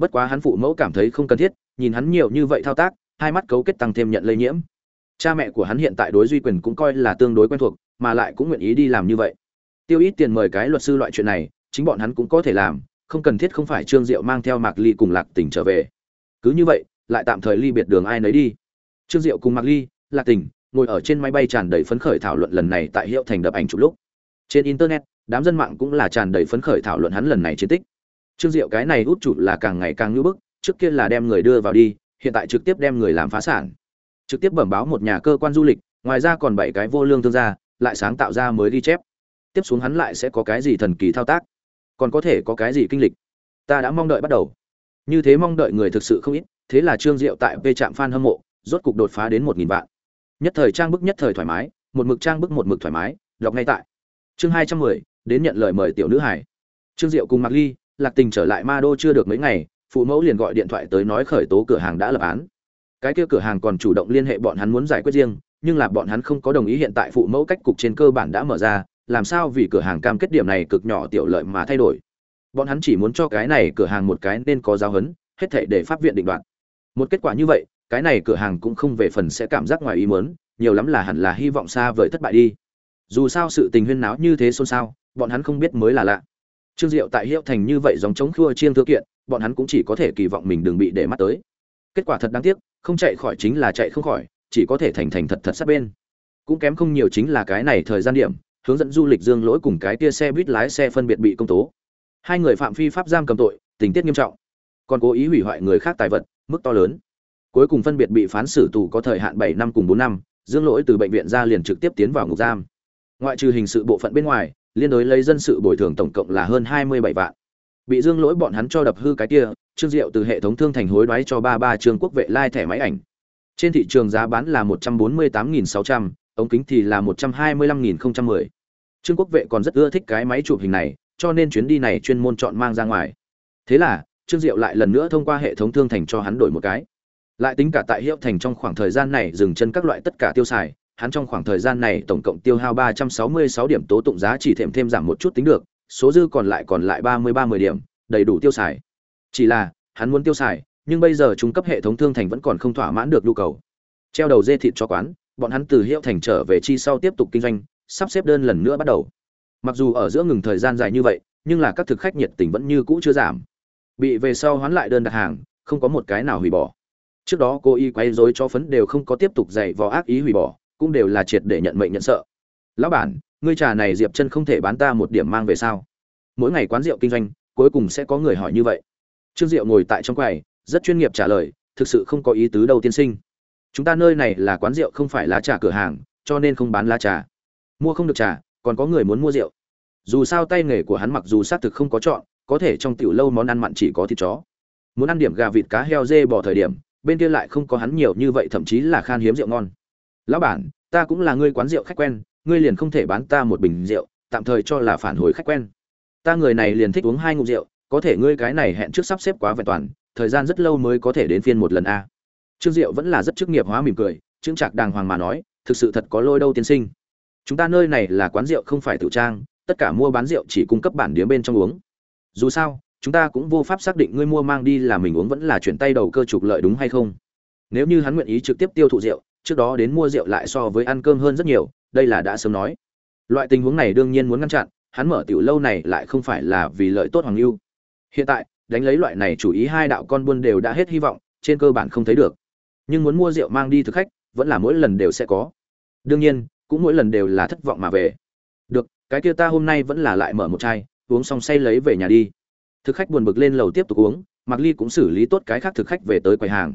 bất quá hắn phụ mẫu cảm thấy không cần thiết, nhìn hắn nhiều như vậy thao tác, hai mắt cấu kết tăng thêm nhận lây nhiễm. Cha mẹ của hắn hiện tại đối duy quyền cũng coi là tương đối quen thuộc, mà lại cũng nguyện ý đi làm như vậy. Tiêu ít tiền mời cái luật sư loại chuyện này, chính bọn hắn cũng có thể làm, không cần thiết không phải trương diệu mang theo mạc ly cùng lạc tỉnh trở về. Cứ như vậy, lại tạm thời ly biệt đường ai nấy đi. Trương diệu cùng mạc ly, lạc tỉnh ngồi ở trên máy bay tràn đầy phấn khởi thảo luận lần này tại hiệu thành đập ảnh chụp lúc. Trên internet, đám dân mạng cũng là tràn đầy phấn khởi thảo luận hắn lần này chiến tích trương diệu cái này út chủ là càng ngày càng nhu bức, trước kia là đem người đưa vào đi, hiện tại trực tiếp đem người làm phá sản. Trực tiếp bẩm báo một nhà cơ quan du lịch, ngoài ra còn bảy cái vô lương thương gia, lại sáng tạo ra mới ghi chép. Tiếp xuống hắn lại sẽ có cái gì thần kỳ thao tác? Còn có thể có cái gì kinh lịch? Ta đã mong đợi bắt đầu. Như thế mong đợi người thực sự không ít, thế là trương diệu tại p trạm fan hâm mộ, rốt cục đột phá đến một nghìn vạn. Nhất thời trang bức nhất thời thoải mái, một mực trang bức một mực thoải mái, đọc ngay tại. Chương hai trăm mười, đến nhận lời mời tiểu nữ hải trương diệu cùng Mạc ly lạc tình trở lại ma đô chưa được mấy ngày phụ mẫu liền gọi điện thoại tới nói khởi tố cửa hàng đã lập án. Cái kia cửa hàng còn chủ động liên hệ bọn hắn muốn giải quyết riêng nhưng là bọn hắn không có đồng ý hiện tại phụ mẫu cách cục trên cơ bản đã mở ra làm sao vì cửa hàng cam kết điểm này cực nhỏ tiểu lợi mà thay đổi. Bọn hắn chỉ muốn cho cái này cửa hàng một cái nên có giáo hấn, hết thảy để pháp viện định đoạt. Một kết quả như vậy cái này cửa hàng cũng không về phần sẽ cảm giác ngoài ý muốn nhiều lắm là hẳn là hy vọng xa vời thất bại đi. Dù sao sự tình huyên náo như thế xôn xao bọn hắn không biết mới là lạ trương diệu tại hiệu thành như vậy dòng chống khua chiêng thư kiện, bọn hắn cũng chỉ có thể kỳ vọng mình đừng bị để mắt tới. Kết quả thật đáng tiếc, không chạy khỏi chính là chạy không khỏi, chỉ có thể thành thành thật thật sát bên. Cũng kém không nhiều chính là cái này thời gian điểm, hướng dẫn du lịch dương lỗi cùng cái tia xe buýt lái xe phân biệt bị công tố. Hai người phạm phi pháp giam cầm tội, tình tiết nghiêm trọng. Còn cố ý hủy hoại người khác tài vật, mức to lớn. Cuối cùng phân biệt bị phán xử tù có thời hạn bảy năm cùng bốn năm, dương lỗi từ bệnh viện ra liền trực tiếp tiến vào ngục giam. Ngoại trừ hình sự bộ phận bên ngoài liên đối lấy dân sự bồi thường tổng cộng là hơn hai mươi bảy vạn. Bị dương lỗi bọn hắn cho đập hư cái kia, trương diệu từ hệ thống thương thành hối đoái cho ba ba trương quốc vệ lai thẻ máy ảnh. Trên thị trường giá bán là một trăm bốn mươi tám nghìn sáu trăm, ống kính thì là một trăm hai mươi lăm nghìn không trăm mười. Trương quốc vệ còn rất ưa thích cái máy chụp hình này, cho nên chuyến đi này chuyên môn chọn mang ra ngoài. Thế là, trương diệu lại lần nữa thông qua hệ thống thương thành cho hắn đổi một cái. Lại tính cả tại hiệu thành trong khoảng thời gian này dừng chân các loại tất cả tiêu xài hắn trong khoảng thời gian này tổng cộng tiêu hao ba trăm sáu mươi sáu điểm tố tụng giá chỉ thêm thêm giảm một chút tính được, số dư còn lại còn lại ba mươi ba mươi điểm, đầy đủ tiêu xài. Chỉ là, hắn muốn tiêu xài, nhưng bây giờ trung cấp hệ thống thương thành vẫn còn không thỏa mãn được nhu cầu. Treo đầu dê thịt cho quán, bọn hắn từ hiệu thành trở về chi sau tiếp tục kinh doanh, sắp xếp đơn lần nữa bắt đầu. Mặc dù ở giữa ngừng thời gian dài như vậy, nhưng là các thực khách nhiệt tình vẫn như cũ chưa giảm. Bị về sau hoán lại đơn đặt hàng, không có một cái nào hủy bỏ. Trước đó cô y quay rối cho phấn đều không có tiếp tục dạy vò ác ý hủy bỏ cũng đều là triệt để nhận mệnh nhận sợ. Lão bản, ngươi trà này diệp chân không thể bán ta một điểm mang về sao? Mỗi ngày quán rượu kinh doanh, cuối cùng sẽ có người hỏi như vậy. Trương diệu ngồi tại trong quầy, rất chuyên nghiệp trả lời, thực sự không có ý tứ đâu tiên sinh. Chúng ta nơi này là quán rượu không phải lá trà cửa hàng, cho nên không bán lá trà. Mua không được trà, còn có người muốn mua rượu. Dù sao tay nghề của hắn mặc dù xác thực không có chọn, có thể trong tiểu lâu món ăn mặn chỉ có thịt chó. Muốn ăn điểm gà vịt cá heo dê bỏ thời điểm, bên kia lại không có hắn nhiều như vậy, thậm chí là khan hiếm rượu ngon lão bản, ta cũng là ngươi quán rượu khách quen, ngươi liền không thể bán ta một bình rượu, tạm thời cho là phản hồi khách quen. Ta người này liền thích uống hai ngụm rượu, có thể ngươi cái này hẹn trước sắp xếp quá vẹn toàn, thời gian rất lâu mới có thể đến phiên một lần a. Trương diệu vẫn là rất chức nghiệp hóa mỉm cười trương trạc đàng hoàng mà nói, thực sự thật có lôi đâu tiên sinh. Chúng ta nơi này là quán rượu không phải tự trang, tất cả mua bán rượu chỉ cung cấp bản điếm bên trong uống. Dù sao, chúng ta cũng vô pháp xác định ngươi mua mang đi là mình uống vẫn là chuyển tay đầu cơ trục lợi đúng hay không. Nếu như hắn nguyện ý trực tiếp tiêu thụ rượu trước đó đến mua rượu lại so với ăn cơm hơn rất nhiều, đây là đã sớm nói. Loại tình huống này đương nhiên muốn ngăn chặn, hắn mở tiểu lâu này lại không phải là vì lợi tốt hoàng lưu. Hiện tại, đánh lấy loại này chủ ý hai đạo con buôn đều đã hết hy vọng, trên cơ bản không thấy được. Nhưng muốn mua rượu mang đi thực khách, vẫn là mỗi lần đều sẽ có. Đương nhiên, cũng mỗi lần đều là thất vọng mà về. Được, cái kia ta hôm nay vẫn là lại mở một chai, uống xong say lấy về nhà đi. Thực khách buồn bực lên lầu tiếp tục uống, mạc ly cũng xử lý tốt cái khác thực khách về tới quầy hàng.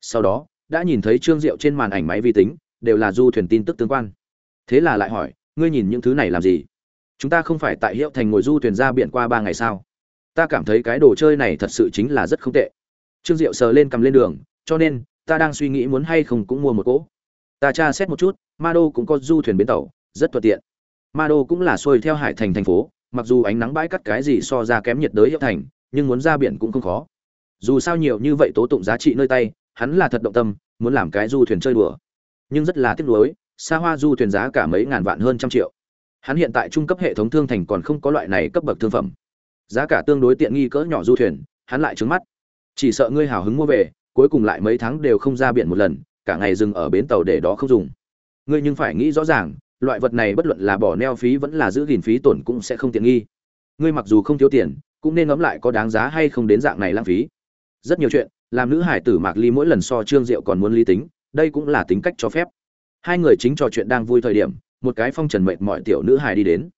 Sau đó đã nhìn thấy trương diệu trên màn ảnh máy vi tính, đều là du thuyền tin tức tương quan. Thế là lại hỏi, ngươi nhìn những thứ này làm gì? Chúng ta không phải tại hiệu thành ngồi du thuyền ra biển qua ba ngày sao? Ta cảm thấy cái đồ chơi này thật sự chính là rất không tệ. Trương diệu sờ lên cầm lên đường, cho nên, ta đang suy nghĩ muốn hay không cũng mua một cỗ. Ta tra xét một chút ma đô cũng có du thuyền bến tàu, rất thuận tiện. Ma đô cũng là xuôi theo hải thành thành phố, mặc dù ánh nắng bãi cắt cái gì so ra kém nhiệt đới hiệu thành, nhưng muốn ra biển cũng không khó. Dù sao nhiều như vậy tố tụng giá trị nơi tay hắn là thật động tâm, muốn làm cái du thuyền chơi đùa. Nhưng rất là tiếc nuối, xa hoa du thuyền giá cả mấy ngàn vạn hơn trăm triệu. Hắn hiện tại trung cấp hệ thống thương thành còn không có loại này cấp bậc thương phẩm. Giá cả tương đối tiện nghi cỡ nhỏ du thuyền, hắn lại trứng mắt. Chỉ sợ ngươi hào hứng mua về, cuối cùng lại mấy tháng đều không ra biển một lần, cả ngày dừng ở bến tàu để đó không dùng. Ngươi nhưng phải nghĩ rõ ràng, loại vật này bất luận là bỏ neo phí vẫn là giữ gìn phí tổn cũng sẽ không tiện nghi. Ngươi mặc dù không thiếu tiền, cũng nên ngẫm lại có đáng giá hay không đến dạng này lãng phí. Rất nhiều chuyện làm nữ hải tử mạc ly mỗi lần so trương diệu còn muốn lý tính, đây cũng là tính cách cho phép. Hai người chính trò chuyện đang vui thời điểm, một cái phong trần mệt mọi tiểu nữ hải đi đến.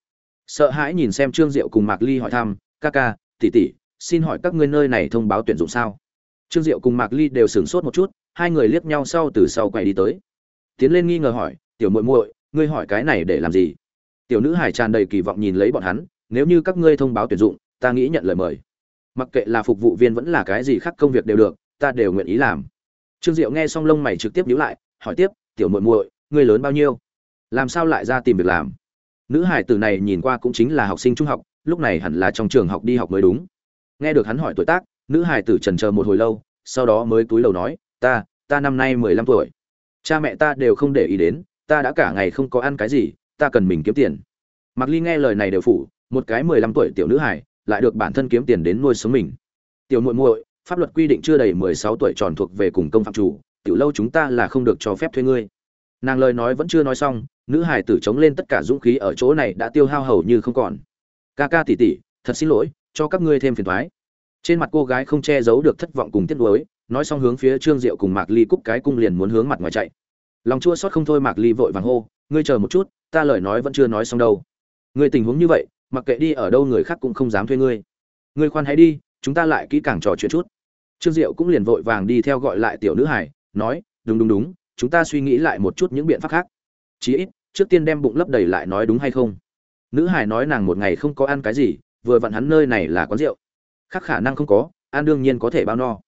Sợ hãi nhìn xem trương diệu cùng mạc ly hỏi thăm, ca ca, tỷ tỷ, xin hỏi các ngươi nơi này thông báo tuyển dụng sao? Trương diệu cùng mạc ly đều sửng sốt một chút, hai người liếc nhau sau từ sau quay đi tới. Tiến lên nghi ngờ hỏi, tiểu muội muội, ngươi hỏi cái này để làm gì? Tiểu nữ hải tràn đầy kỳ vọng nhìn lấy bọn hắn, nếu như các ngươi thông báo tuyển dụng, ta nghĩ nhận lời mời mặc kệ là phục vụ viên vẫn là cái gì khác công việc đều được, ta đều nguyện ý làm. Trương diệu nghe xong lông mày trực tiếp nhíu lại, hỏi tiếp, tiểu muội muội, ngươi lớn bao nhiêu? Làm sao lại ra tìm việc làm? Nữ hải tử này nhìn qua cũng chính là học sinh trung học, lúc này hẳn là trong trường học đi học mới đúng. Nghe được hắn hỏi tuổi tác, nữ hải tử trần chờ một hồi lâu, sau đó mới túi đầu nói, ta ta năm nay mười lăm tuổi. Cha mẹ ta đều không để ý đến, ta đã cả ngày không có ăn cái gì, ta cần mình kiếm tiền. Mặc ly nghe lời này đều phủ, một cái mười lăm tuổi tiểu nữ hải lại được bản thân kiếm tiền đến nuôi sống mình. Tiểu muội muội, pháp luật quy định chưa đầy mười sáu tuổi tròn thuộc về cùng công phạm chủ, tiểu lâu chúng ta là không được cho phép thuê ngươi. Nàng lời nói vẫn chưa nói xong, nữ hải tử chống lên tất cả dũng khí ở chỗ này đã tiêu hao hầu như không còn. Ca ca tỉ tỉ thật xin lỗi, cho các ngươi thêm phiền thoái trên mặt cô gái không che giấu được thất vọng cùng tiếc nuối, nói xong hướng phía trương diệu cùng mạc ly cúc cái cung liền muốn hướng mặt ngoài chạy. Lòng chua xót không thôi mạc ly vội vàng hô, ngươi chờ một chút, ta lời nói vẫn chưa nói xong đâu. Ngươi tình huống như vậy mặc kệ đi ở đâu người khác cũng không dám thuê ngươi. Ngươi khoan hãy đi, chúng ta lại kỹ càng trò chuyện chút. Trương diệu cũng liền vội vàng đi theo gọi lại tiểu nữ hải nói, đúng đúng đúng, chúng ta suy nghĩ lại một chút những biện pháp khác. Chí ít, trước tiên đem bụng lấp đầy lại nói đúng hay không? Nữ hải nói nàng một ngày không có ăn cái gì, vừa vặn hắn nơi này là quán rượu. Khác khả năng không có, ăn đương nhiên có thể bao no.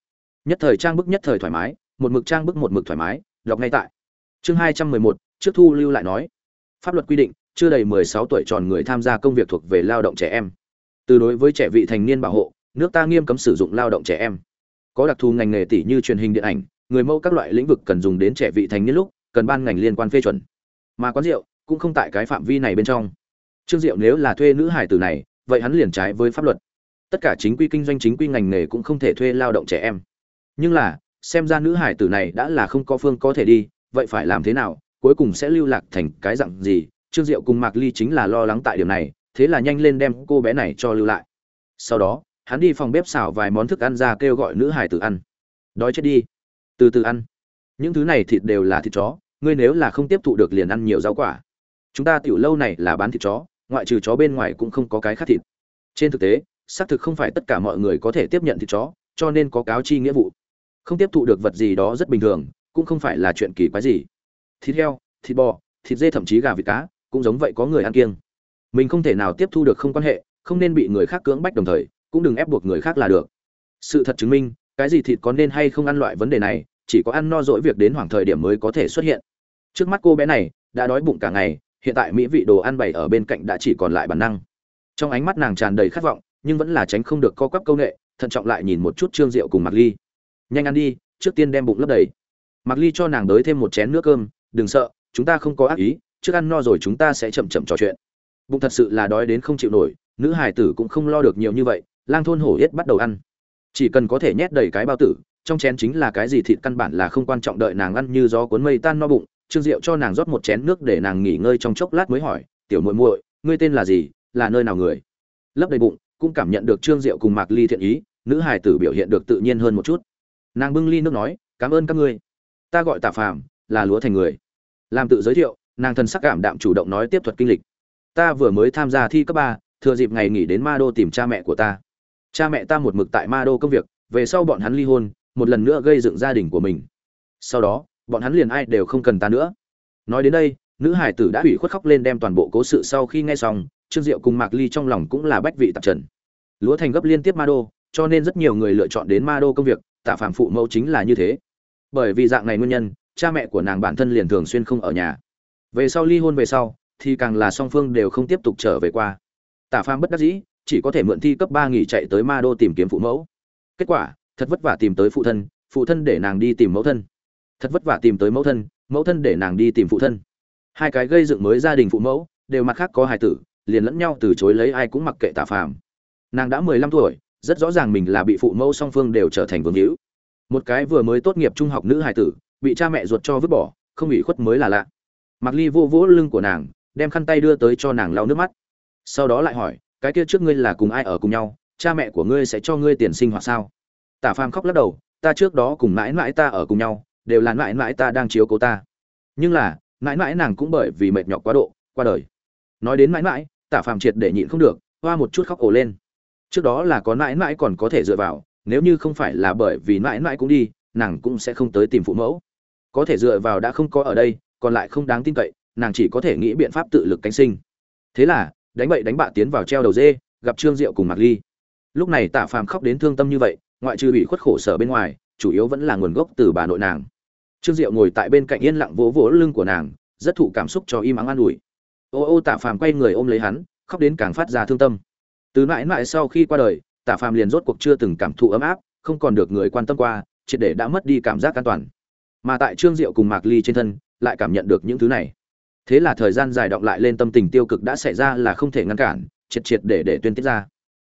Nhất thời trang bức nhất thời thoải mái, một mực trang bức một mực thoải mái, đọc ngay tại. Chương hai trăm mười một, trước thu lưu lại nói. Pháp luật quy định chưa đầy mười sáu tuổi tròn người tham gia công việc thuộc về lao động trẻ em. Từ đối với trẻ vị thành niên bảo hộ, nước ta nghiêm cấm sử dụng lao động trẻ em. Có đặc thù ngành nghề tỷ như truyền hình điện ảnh, người mẫu các loại lĩnh vực cần dùng đến trẻ vị thành niên lúc, cần ban ngành liên quan phê chuẩn. Mà quán rượu cũng không tại cái phạm vi này bên trong. Trương diệu nếu là thuê nữ hải tử này, vậy hắn liền trái với pháp luật. Tất cả chính quy kinh doanh chính quy ngành nghề cũng không thể thuê lao động trẻ em. Nhưng là, xem ra nữ hải tử này đã là không có phương có thể đi, vậy phải làm thế nào, cuối cùng sẽ lưu lạc thành cái dạng gì trương diệu cùng mạc ly chính là lo lắng tại điểm này, thế là nhanh lên đem cô bé này cho lưu lại. Sau đó, hắn đi phòng bếp xào vài món thức ăn ra kêu gọi nữ hải tử ăn. Đói chết đi. Từ từ ăn. Những thứ này thịt đều là thịt chó, ngươi nếu là không tiếp thụ được liền ăn nhiều rau quả. Chúng ta tiểu lâu này là bán thịt chó, ngoại trừ chó bên ngoài cũng không có cái khác thịt. Trên thực tế, xác thực không phải tất cả mọi người có thể tiếp nhận thịt chó, cho nên có cáo chi nghĩa vụ. Không tiếp thụ được vật gì đó rất bình thường, cũng không phải là chuyện kỳ quái gì. Thịt heo, thịt bò, thịt dê thậm chí gà vịt cá cũng giống vậy có người ăn kiêng. Mình không thể nào tiếp thu được không quan hệ, không nên bị người khác cưỡng bách đồng thời, cũng đừng ép buộc người khác là được. Sự thật chứng minh, cái gì thịt có nên hay không ăn loại vấn đề này, chỉ có ăn no dỗi việc đến hoàng thời điểm mới có thể xuất hiện. Trước mắt cô bé này, đã đói bụng cả ngày, hiện tại mỹ vị đồ ăn bày ở bên cạnh đã chỉ còn lại bản năng. Trong ánh mắt nàng tràn đầy khát vọng, nhưng vẫn là tránh không được co quắp câu nệ, thận trọng lại nhìn một chút trương rượu cùng mặc ly. Nhanh ăn đi, trước tiên đem bụng lấp đầy. Mặc ly cho nàng đới thêm một chén nước cơm, đừng sợ, chúng ta không có ác ý trước ăn no rồi chúng ta sẽ chậm chậm trò chuyện. Bụng thật sự là đói đến không chịu nổi, nữ hải tử cũng không lo được nhiều như vậy, lang thôn hổ yết bắt đầu ăn. Chỉ cần có thể nhét đầy cái bao tử, trong chén chính là cái gì thịt căn bản là không quan trọng, đợi nàng ăn như gió cuốn mây tan no bụng, trương diệu cho nàng rót một chén nước để nàng nghỉ ngơi trong chốc lát mới hỏi, tiểu muội muội, ngươi tên là gì, là nơi nào người? Lấp đầy bụng, cũng cảm nhận được trương diệu cùng mạc ly thiện ý, nữ hải tử biểu hiện được tự nhiên hơn một chút. Nàng bưng ly nước nói, cảm ơn các ngươi. Ta gọi tạ phàm, là lúa thành người. Làm tự giới thiệu nàng thần sắc cảm đạm chủ động nói tiếp thuật kinh lịch. Ta vừa mới tham gia thi cấp ba, thừa dịp ngày nghỉ đến ma đô tìm cha mẹ của ta. Cha mẹ ta một mực tại ma đô công việc, về sau bọn hắn ly hôn, một lần nữa gây dựng gia đình của mình. Sau đó, bọn hắn liền ai đều không cần ta nữa. Nói đến đây, nữ hải tử đã ủy khuất khóc lên đem toàn bộ cố sự sau khi nghe xong, trương diệu cùng mạc ly trong lòng cũng là bách vị tạp trần. Lúa thành gấp liên tiếp ma đô cho nên rất nhiều người lựa chọn đến ma đô công việc, tạ phạm phụ mẫu chính là như thế. Bởi vì dạng này nguyên nhân, cha mẹ của nàng bản thân liền thường xuyên không ở nhà về sau ly hôn về sau, thì càng là song phương đều không tiếp tục trở về qua. Tả Phàm bất đắc dĩ, chỉ có thể mượn thi cấp ba nghỉ chạy tới ma đô tìm kiếm phụ mẫu. Kết quả, thật vất vả tìm tới phụ thân phụ thân để nàng đi tìm mẫu thân. Thật vất vả tìm tới mẫu thân mẫu thân để nàng đi tìm phụ thân. Hai cái gây dựng mới gia đình phụ mẫu, đều mặt khác có hài tử, liền lẫn nhau từ chối lấy ai cũng mặc kệ Tả phàm. Nàng đã mười lăm tuổi, rất rõ ràng mình là bị phụ mẫu song phương đều trở thành vương hữu. Một cái vừa mới tốt nghiệp trung học nữ hài tử, bị cha mẹ ruột cho vứt bỏ, không bị khuất mới là lạ. Mạc ly vô vỗ lưng của nàng, đem khăn tay đưa tới cho nàng lau nước mắt. Sau đó lại hỏi, cái kia trước ngươi là cùng ai ở cùng nhau? Cha mẹ của ngươi sẽ cho ngươi tiền sinh hoạt sao? Tả phàm khóc lắc đầu, ta trước đó cùng mãi mãi ta ở cùng nhau, đều là mãi mãi ta đang chiếu cố ta. Nhưng là, mãi mãi nàng cũng bởi vì mệt nhọc quá độ, qua đời. Nói đến mãi mãi, tả phàm triệt để nhịn không được, hoa một chút khóc ổ lên. Trước đó là có mãi mãi còn có thể dựa vào, nếu như không phải là bởi vì mãi mãi cũng đi, nàng cũng sẽ không tới tìm phụ mẫu. Có thể dựa vào đã không có ở đây còn lại không đáng tin cậy, nàng chỉ có thể nghĩ biện pháp tự lực cánh sinh. Thế là, đánh bậy đánh bạ tiến vào treo đầu dê, gặp trương diệu cùng mạc ly. Lúc này tạ phàm khóc đến thương tâm như vậy, ngoại trừ bị khuất khổ sở bên ngoài, chủ yếu vẫn là nguồn gốc từ bà nội nàng. Trương diệu ngồi tại bên cạnh yên lặng vỗ vỗ lưng của nàng, rất thụ cảm xúc cho im ắng an ủi. Ô ô, tạ phàm quay người ôm lấy hắn, khóc đến càng phát ra thương tâm. Từ mãi mãi sau khi qua đời, tạ phàm liền rốt cuộc chưa từng cảm thụ ấm áp, không còn được người quan tâm qua, triệt để đã mất đi cảm giác an toàn. Mà tại trương diệu cùng mạc ly trên thân lại cảm nhận được những thứ này. Thế là thời gian dài động lại lên tâm tình tiêu cực đã xảy ra là không thể ngăn cản, triệt triệt để để tuyên tiết ra.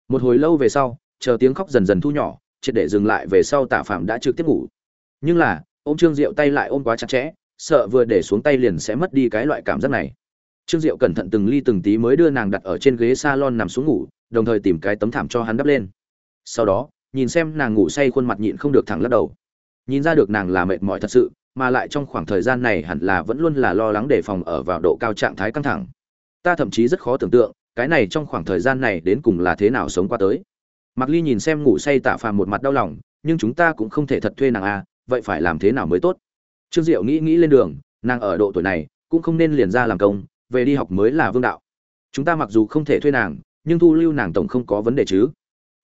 Một hồi lâu về sau, chờ tiếng khóc dần dần thu nhỏ, triệt để dừng lại về sau tạ phạm đã trực tiếp ngủ. Nhưng là ô m trương diệu tay lại ôm quá chặt chẽ, sợ vừa để xuống tay liền sẽ mất đi cái loại cảm giác này. Trương diệu cẩn thận từng ly từng tí mới đưa nàng đặt ở trên ghế s a lon nằm xuống ngủ, đồng thời tìm cái tấm thảm cho hắn đắp lên. Sau đó, nhìn xem nàng ngủ say khuôn mặt nhịn không được thẳng lắc đầu. Nhìn ra được nàng là mệt mỏi thật sự mà lại trong khoảng thời gian này hẳn là vẫn luôn là lo lắng đề phòng ở vào độ cao trạng thái căng thẳng. Ta thậm chí rất khó tưởng tượng, cái này trong khoảng thời gian này đến cùng là thế nào sống qua tới. Mặc ly nhìn xem ngủ say tạ phàm một mặt đau lòng, nhưng chúng ta cũng không thể thật thuê nàng à vậy phải làm thế nào mới tốt? Trương diệu nghĩ nghĩ lên đường, nàng ở độ tuổi này, cũng không nên liền ra làm công, về đi học mới là vương đạo. Chúng ta mặc dù không thể thuê nàng, nhưng thu lưu nàng tổng không có vấn đề chứ.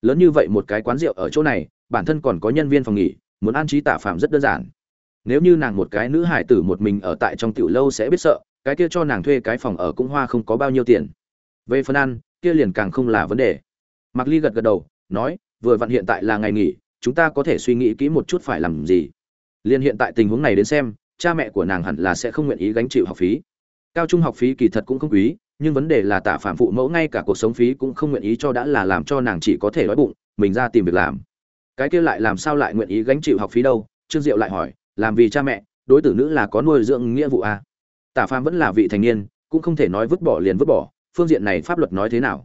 Lớn như vậy một cái quán rượu ở chỗ này, bản thân còn có nhân viên phòng nghỉ, muốn an trí tạ phạm rất đơn giản nếu như nàng một cái nữ hải tử một mình ở tại trong tiểu lâu sẽ biết sợ, cái kia cho nàng thuê cái phòng ở cũng hoa không có bao nhiêu tiền. Về phần ăn, kia liền càng không là vấn đề. Mạc ly gật gật đầu, nói, vừa vặn hiện tại là ngày nghỉ, chúng ta có thể suy nghĩ kỹ một chút phải làm gì. Liền hiện tại tình huống này đến xem, cha mẹ của nàng hẳn là sẽ không nguyện ý gánh chịu học phí. Cao trung học phí kỳ thật cũng không quý, nhưng vấn đề là tạ phạm phụ mẫu ngay cả cuộc sống phí cũng không nguyện ý cho đã là làm cho nàng chỉ có thể đói bụng, mình ra tìm việc làm. Cái kia lại làm sao lại nguyện ý gánh chịu học phí đâu? Trương diệu lại hỏi làm vì cha mẹ, đối tử nữ là có nuôi dưỡng nghĩa vụ à? tả Phan vẫn là vị thành niên, cũng không thể nói vứt bỏ liền vứt bỏ, phương diện này pháp luật nói thế nào?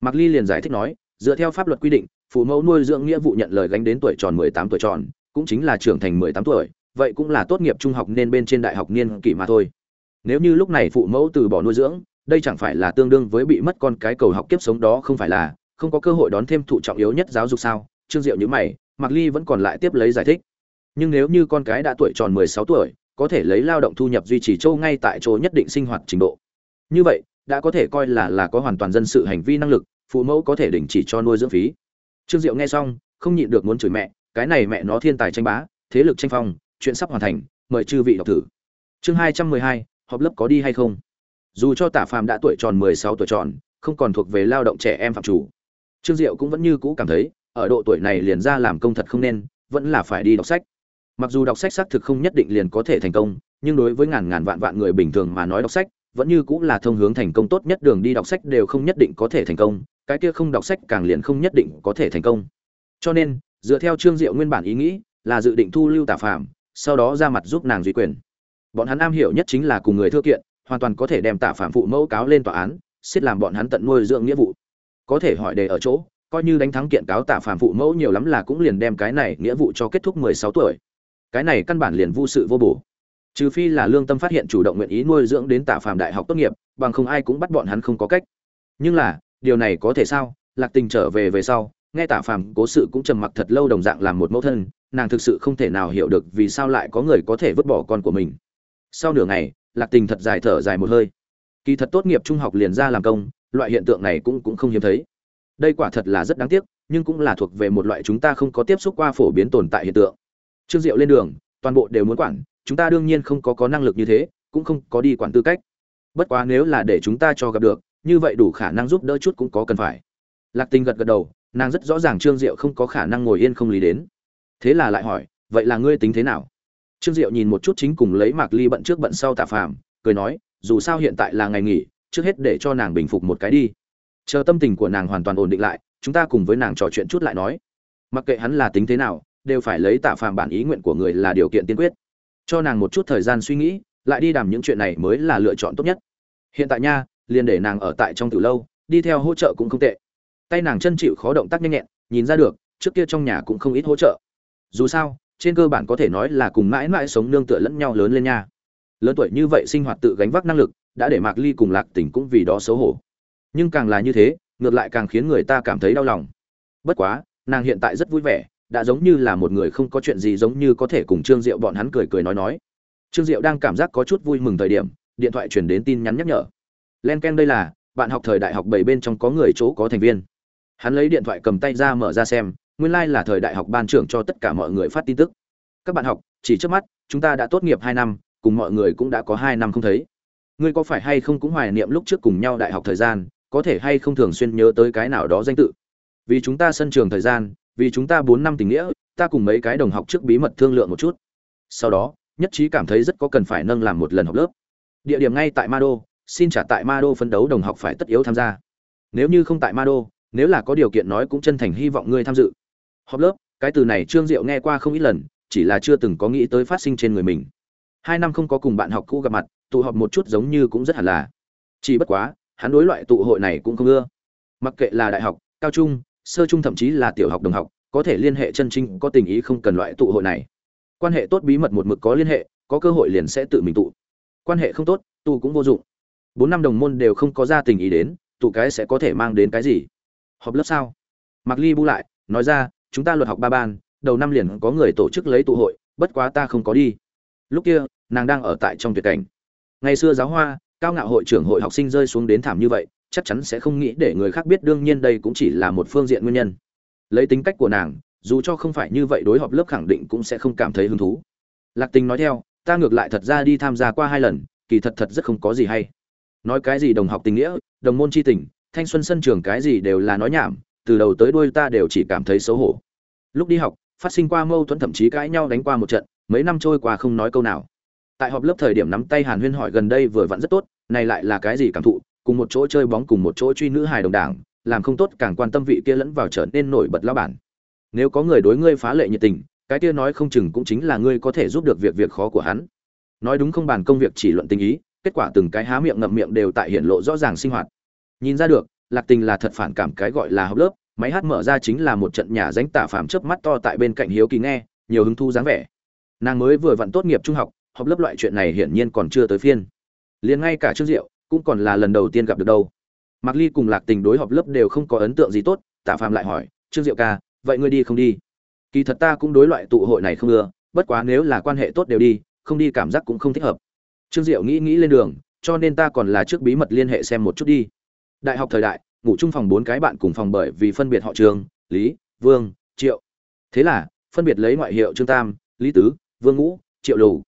Mạc ly liền giải thích nói, dựa theo pháp luật quy định, phụ mẫu nuôi dưỡng nghĩa vụ nhận lời gánh đến tuổi tròn mười tám tuổi tròn, cũng chính là trưởng thành mười tám tuổi, vậy cũng là tốt nghiệp trung học nên bên trên đại học niên kỷ mà thôi. Nếu như lúc này phụ mẫu từ bỏ nuôi dưỡng, đây chẳng phải là tương đương với bị mất con cái cầu học kiếp sống đó không phải là, không có cơ hội đón thêm thụ trọng yếu nhất giáo dục sao? Trương diệu như mày, mạc ly vẫn còn lại tiếp lấy giải thích nhưng nếu như con cái đã tuổi tròn mười sáu tuổi, có thể lấy lao động thu nhập duy trì châu ngay tại chỗ nhất định sinh hoạt trình độ. Như vậy, đã có thể coi là là có hoàn toàn dân sự hành vi năng lực, phụ mẫu có thể đình chỉ cho nuôi dưỡng phí. Trương diệu nghe xong, không nhịn được muốn chửi mẹ, cái này mẹ nó thiên tài tranh bá, thế lực tranh phong, chuyện sắp hoàn thành, mời chư vị đọc thử. Chương hai trăm mười hai, họp lớp có đi hay không? Dù cho tả phàm đã tuổi tròn mười sáu tuổi tròn, không còn thuộc về lao động trẻ em phạm chủ. Trương diệu cũng vẫn như cũ cảm thấy, ở độ tuổi này liền ra làm công thật không nên, vẫn là phải đi đọc sách mặc dù đọc sách xác thực không nhất định liền có thể thành công, nhưng đối với ngàn ngàn vạn vạn người bình thường mà nói đọc sách, vẫn như cũng là thông hướng thành công tốt nhất đường đi đọc sách đều không nhất định có thể thành công, cái kia không đọc sách càng liền không nhất định có thể thành công. Cho nên, dựa theo trương diệu nguyên bản ý nghĩ, là dự định thu lưu tả phạm sau đó ra mặt giúp nàng duy quyền. Bọn hắn am hiểu nhất chính là cùng người thưa kiện, hoàn toàn có thể đem tả phạm phụ mẫu cáo lên tòa án, xiết làm bọn hắn tận nuôi dưỡng nghĩa vụ. Có thể hỏi đề ở chỗ, coi như đánh thắng kiện cáo tả phạm phụ mẫu nhiều lắm là cũng liền đem cái này nghĩa vụ cho kết thúc mười sáu tuổi cái này căn bản liền vô sự vô bổ. Trừ phi là lương tâm phát hiện chủ động nguyện ý nuôi dưỡng đến tả phàm đại học tốt nghiệp, bằng không ai cũng bắt bọn hắn không có cách. Nhưng là, điều này có thể sao? Lạc tình trở về về sau, nghe tả phàm cố sự cũng trầm mặc thật lâu đồng dạng làm một mẫu thân, nàng thực sự không thể nào hiểu được vì sao lại có người có thể vứt bỏ con của mình. Sau nửa ngày, lạc tình thật dài thở dài một hơi. Kỳ thật tốt nghiệp trung học liền ra làm công, loại hiện tượng này cũng cũng không hiếm thấy. Đây quả thật là rất đáng tiếc, nhưng cũng là thuộc về một loại chúng ta không có tiếp xúc qua phổ biến tồn tại hiện tượng trương diệu lên đường, toàn bộ đều muốn quản, chúng ta đương nhiên không có có năng lực như thế, cũng không có đi quản tư cách. Bất quá nếu là để chúng ta cho gặp được, như vậy đủ khả năng giúp đỡ chút cũng có cần phải. Lạc tình gật gật đầu, nàng rất rõ ràng trương diệu không có khả năng ngồi yên không lý đến. Thế là lại hỏi, vậy là ngươi tính thế nào? Trương diệu nhìn một chút chính cùng lấy mạc ly bận trước bận sau tạ phàm, cười nói, dù sao hiện tại là ngày nghỉ, trước hết để cho nàng bình phục một cái đi. Chờ tâm tình của nàng hoàn toàn ổn định lại, chúng ta cùng với nàng trò chuyện chút lại nói. Mặc kệ hắn là tính thế nào đều phải lấy tạ phàm bản ý nguyện của người là điều kiện tiên quyết. Cho nàng một chút thời gian suy nghĩ, lại đi đàm những chuyện này mới là lựa chọn tốt nhất. Hiện tại nha, liền để nàng ở tại trong từ lâu, đi theo hỗ trợ cũng không tệ. Tay nàng chân chịu khó động tác nhanh nhẹn, nhìn ra được, trước kia trong nhà cũng không ít hỗ trợ. Dù sao, trên cơ bản có thể nói là cùng mãi mãi sống nương tựa lẫn nhau lớn lên nha. Lớn tuổi như vậy sinh hoạt tự gánh vác năng lực, đã để mạc ly cùng lạc tỉnh cũng vì đó xấu hổ. Nhưng càng là như thế, ngược lại càng khiến người ta cảm thấy đau lòng. Bất quá, nàng hiện tại rất vui vẻ đã giống như là một người không có chuyện gì giống như có thể cùng trương diệu bọn hắn cười cười nói nói. Trương diệu đang cảm giác có chút vui mừng thời điểm, điện thoại chuyển đến tin nhắn nhắc nhở. Len ken đây là, bạn học thời đại học bảy bên trong có người chỗ có thành viên. Hắn lấy điện thoại cầm tay ra mở ra xem, nguyên lai là thời đại học ban trưởng cho tất cả mọi người phát tin tức. Các bạn học, chỉ trước mắt, chúng ta đã tốt nghiệp hai năm, cùng mọi người cũng đã có hai năm không thấy. Ngươi có phải hay không cũng hoài niệm lúc trước cùng nhau đại học thời gian, có thể hay không thường xuyên nhớ tới cái nào đó danh tự? Vì chúng ta sân trường thời gian vì chúng ta bốn năm tình nghĩa, ta cùng mấy cái đồng học trước bí mật thương lượng một chút. Sau đó, nhất trí cảm thấy rất có cần phải nâng làm một lần học lớp. Địa điểm ngay tại ma đô xin trả tại ma đô phấn đấu đồng học phải tất yếu tham gia. Nếu như không tại ma đô nếu là có điều kiện nói cũng chân thành hy vọng ngươi tham dự. Họp lớp, cái từ này trương diệu nghe qua không ít lần, chỉ là chưa từng có nghĩ tới phát sinh trên người mình. Hai năm không có cùng bạn học cũ gặp mặt, tụ họp một chút giống như cũng rất hẳn là. Chỉ bất quá, hắn đối loại tụ hội này cũng không ưa. Mặc kệ là đại học, cao trung sơ trung thậm chí là tiểu học đồng học, có thể liên hệ chân trinh có tình ý không cần loại tụ hội này. Quan hệ tốt bí mật một mực có liên hệ, có cơ hội liền sẽ tự mình tụ. Quan hệ không tốt, tụ cũng vô dụng. Bốn năm đồng môn đều không có ra tình ý đến, tụ cái sẽ có thể mang đến cái gì? Họp lớp sao? Mặc ly bu lại, nói ra, chúng ta luật học ba ban, đầu năm liền có người tổ chức lấy tụ hội, bất quá ta không có đi. Lúc kia, nàng đang ở tại trong tuyệt cảnh. Ngày xưa giáo hoa, cao ngạo hội trưởng hội học sinh rơi xuống đến thảm như vậy chắc chắn sẽ không nghĩ để người khác biết, đương nhiên đây cũng chỉ là một phương diện nguyên nhân. Lấy tính cách của nàng, dù cho không phải như vậy đối họp lớp khẳng định cũng sẽ không cảm thấy hứng thú. Lạc tình nói theo, ta ngược lại thật ra đi tham gia qua hai lần, kỳ thật thật rất không có gì hay. Nói cái gì đồng học tình nghĩa, đồng môn c h i tình, thanh xuân sân trường cái gì đều là nói nhảm, từ đầu tới đuôi ta đều chỉ cảm thấy xấu hổ. Lúc đi học, phát sinh qua mâu thuẫn thậm chí cãi nhau đánh qua một trận, mấy năm trôi qua không nói câu nào. Tại họp lớp thời điểm nắm tay hàn huyên hỏi gần đây vừa vặn rất tốt, này lại là cái gì cảm thụ? Cùng một chỗ chơi bóng cùng một chỗ truy nữ hài đồng đảng, làm không tốt càng quan tâm vị kia lẫn vào trở nên nổi bật lao bản. Nếu có người đối ngươi phá lệ nhiệt tình, cái kia nói không chừng cũng chính là ngươi có thể giúp được việc việc khó của hắn. Nói đúng không bàn công việc chỉ luận tình ý, kết quả từng cái há miệng ngậm miệng đều tại hiện lộ rõ ràng sinh hoạt. Nhìn ra được, lạc tình là thật phản cảm cái gọi là học lớp, máy hát mở ra chính là một trận nhà dánh tả phàm chớp mắt to tại bên cạnh hiếu kỳ nghe, nhiều hứng thu dáng vẻ. Nàng mới vừa vặn tốt nghiệp trung học học lớp loại chuyện này hiển nhiên còn chưa tới phiên. Liền ngay cả trước diệu cũng còn là lần đầu tiên gặp được đâu Mạc Ly cùng Lạc Tình đối họp lớp đều không có ấn tượng gì tốt, Tạ Phàm lại hỏi, "Trương Diệu ca, vậy ngươi đi không đi?" Kỳ thật ta cũng đối loại tụ hội này không ưa, bất quá nếu là quan hệ tốt đều đi, không đi cảm giác cũng không thích hợp. Trương Diệu nghĩ nghĩ lên đường, cho nên ta còn là trước bí mật liên hệ xem một chút đi. Đại học thời đại, ngủ chung phòng bốn cái bạn cùng phòng bởi vì phân biệt họ Trương, Lý, Vương, Triệu. Thế là, phân biệt lấy ngoại hiệu Trương Tam, Lý Tứ, Vương Ngũ, Triệu Lù.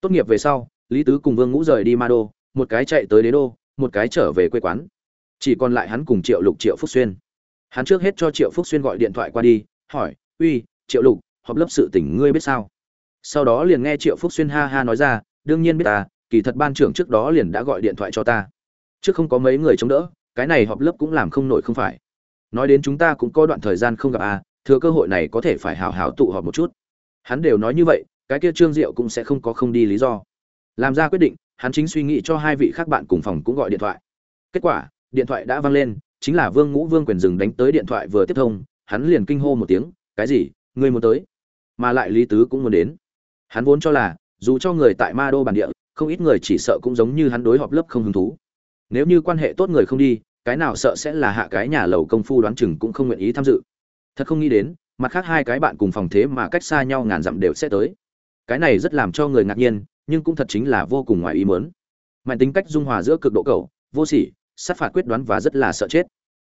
Tốt nghiệp về sau, Lý Tứ cùng Vương Ngũ rời đi Ma Đô, một cái chạy tới Đế Đô, một cái trở về quê quán. Chỉ còn lại hắn cùng triệu lục triệu phúc xuyên. Hắn trước hết cho triệu phúc xuyên gọi điện thoại qua đi hỏi uy triệu lục họp lớp sự tỉnh ngươi biết sao? Sau đó liền nghe triệu phúc xuyên ha ha nói ra đương nhiên biết ta kỳ thật ban trưởng trước đó liền đã gọi điện thoại cho ta. Trước không có mấy người chống đỡ cái này họp lớp cũng làm không nổi không phải. Nói đến chúng ta cũng có đoạn thời gian không gặp à thừa cơ hội này có thể phải hào hào tụ họp một chút. Hắn đều nói như vậy cái kia trương diệu cũng sẽ không có không đi lý do. Làm ra quyết định hắn chính suy nghĩ cho hai vị khác bạn cùng phòng cũng gọi điện thoại. Kết quả, điện thoại đã vang lên, chính là vương ngũ vương quyền dừng đánh tới điện thoại vừa tiếp thông, hắn liền kinh hô một tiếng, cái gì? Ngươi muốn tới? Mà lại lý tứ cũng muốn đến. Hắn vốn cho là, dù cho người tại ma đô bản địa, không ít người chỉ sợ cũng giống như hắn đối họp lớp không hứng thú. Nếu như quan hệ tốt người không đi, cái nào sợ sẽ là hạ cái nhà lầu công phu đoán chừng cũng không nguyện ý tham dự. Thật không nghĩ đến, mặt khác hai cái bạn cùng phòng thế mà cách xa nhau ngàn dặm đều sẽ tới. Cái này rất làm cho người ngạc nhiên nhưng cũng thật chính là vô cùng ngoài ý muốn. mạnh tính cách dung hòa giữa cực độ cầu vô sỉ sát phạt quyết đoán và rất là sợ chết.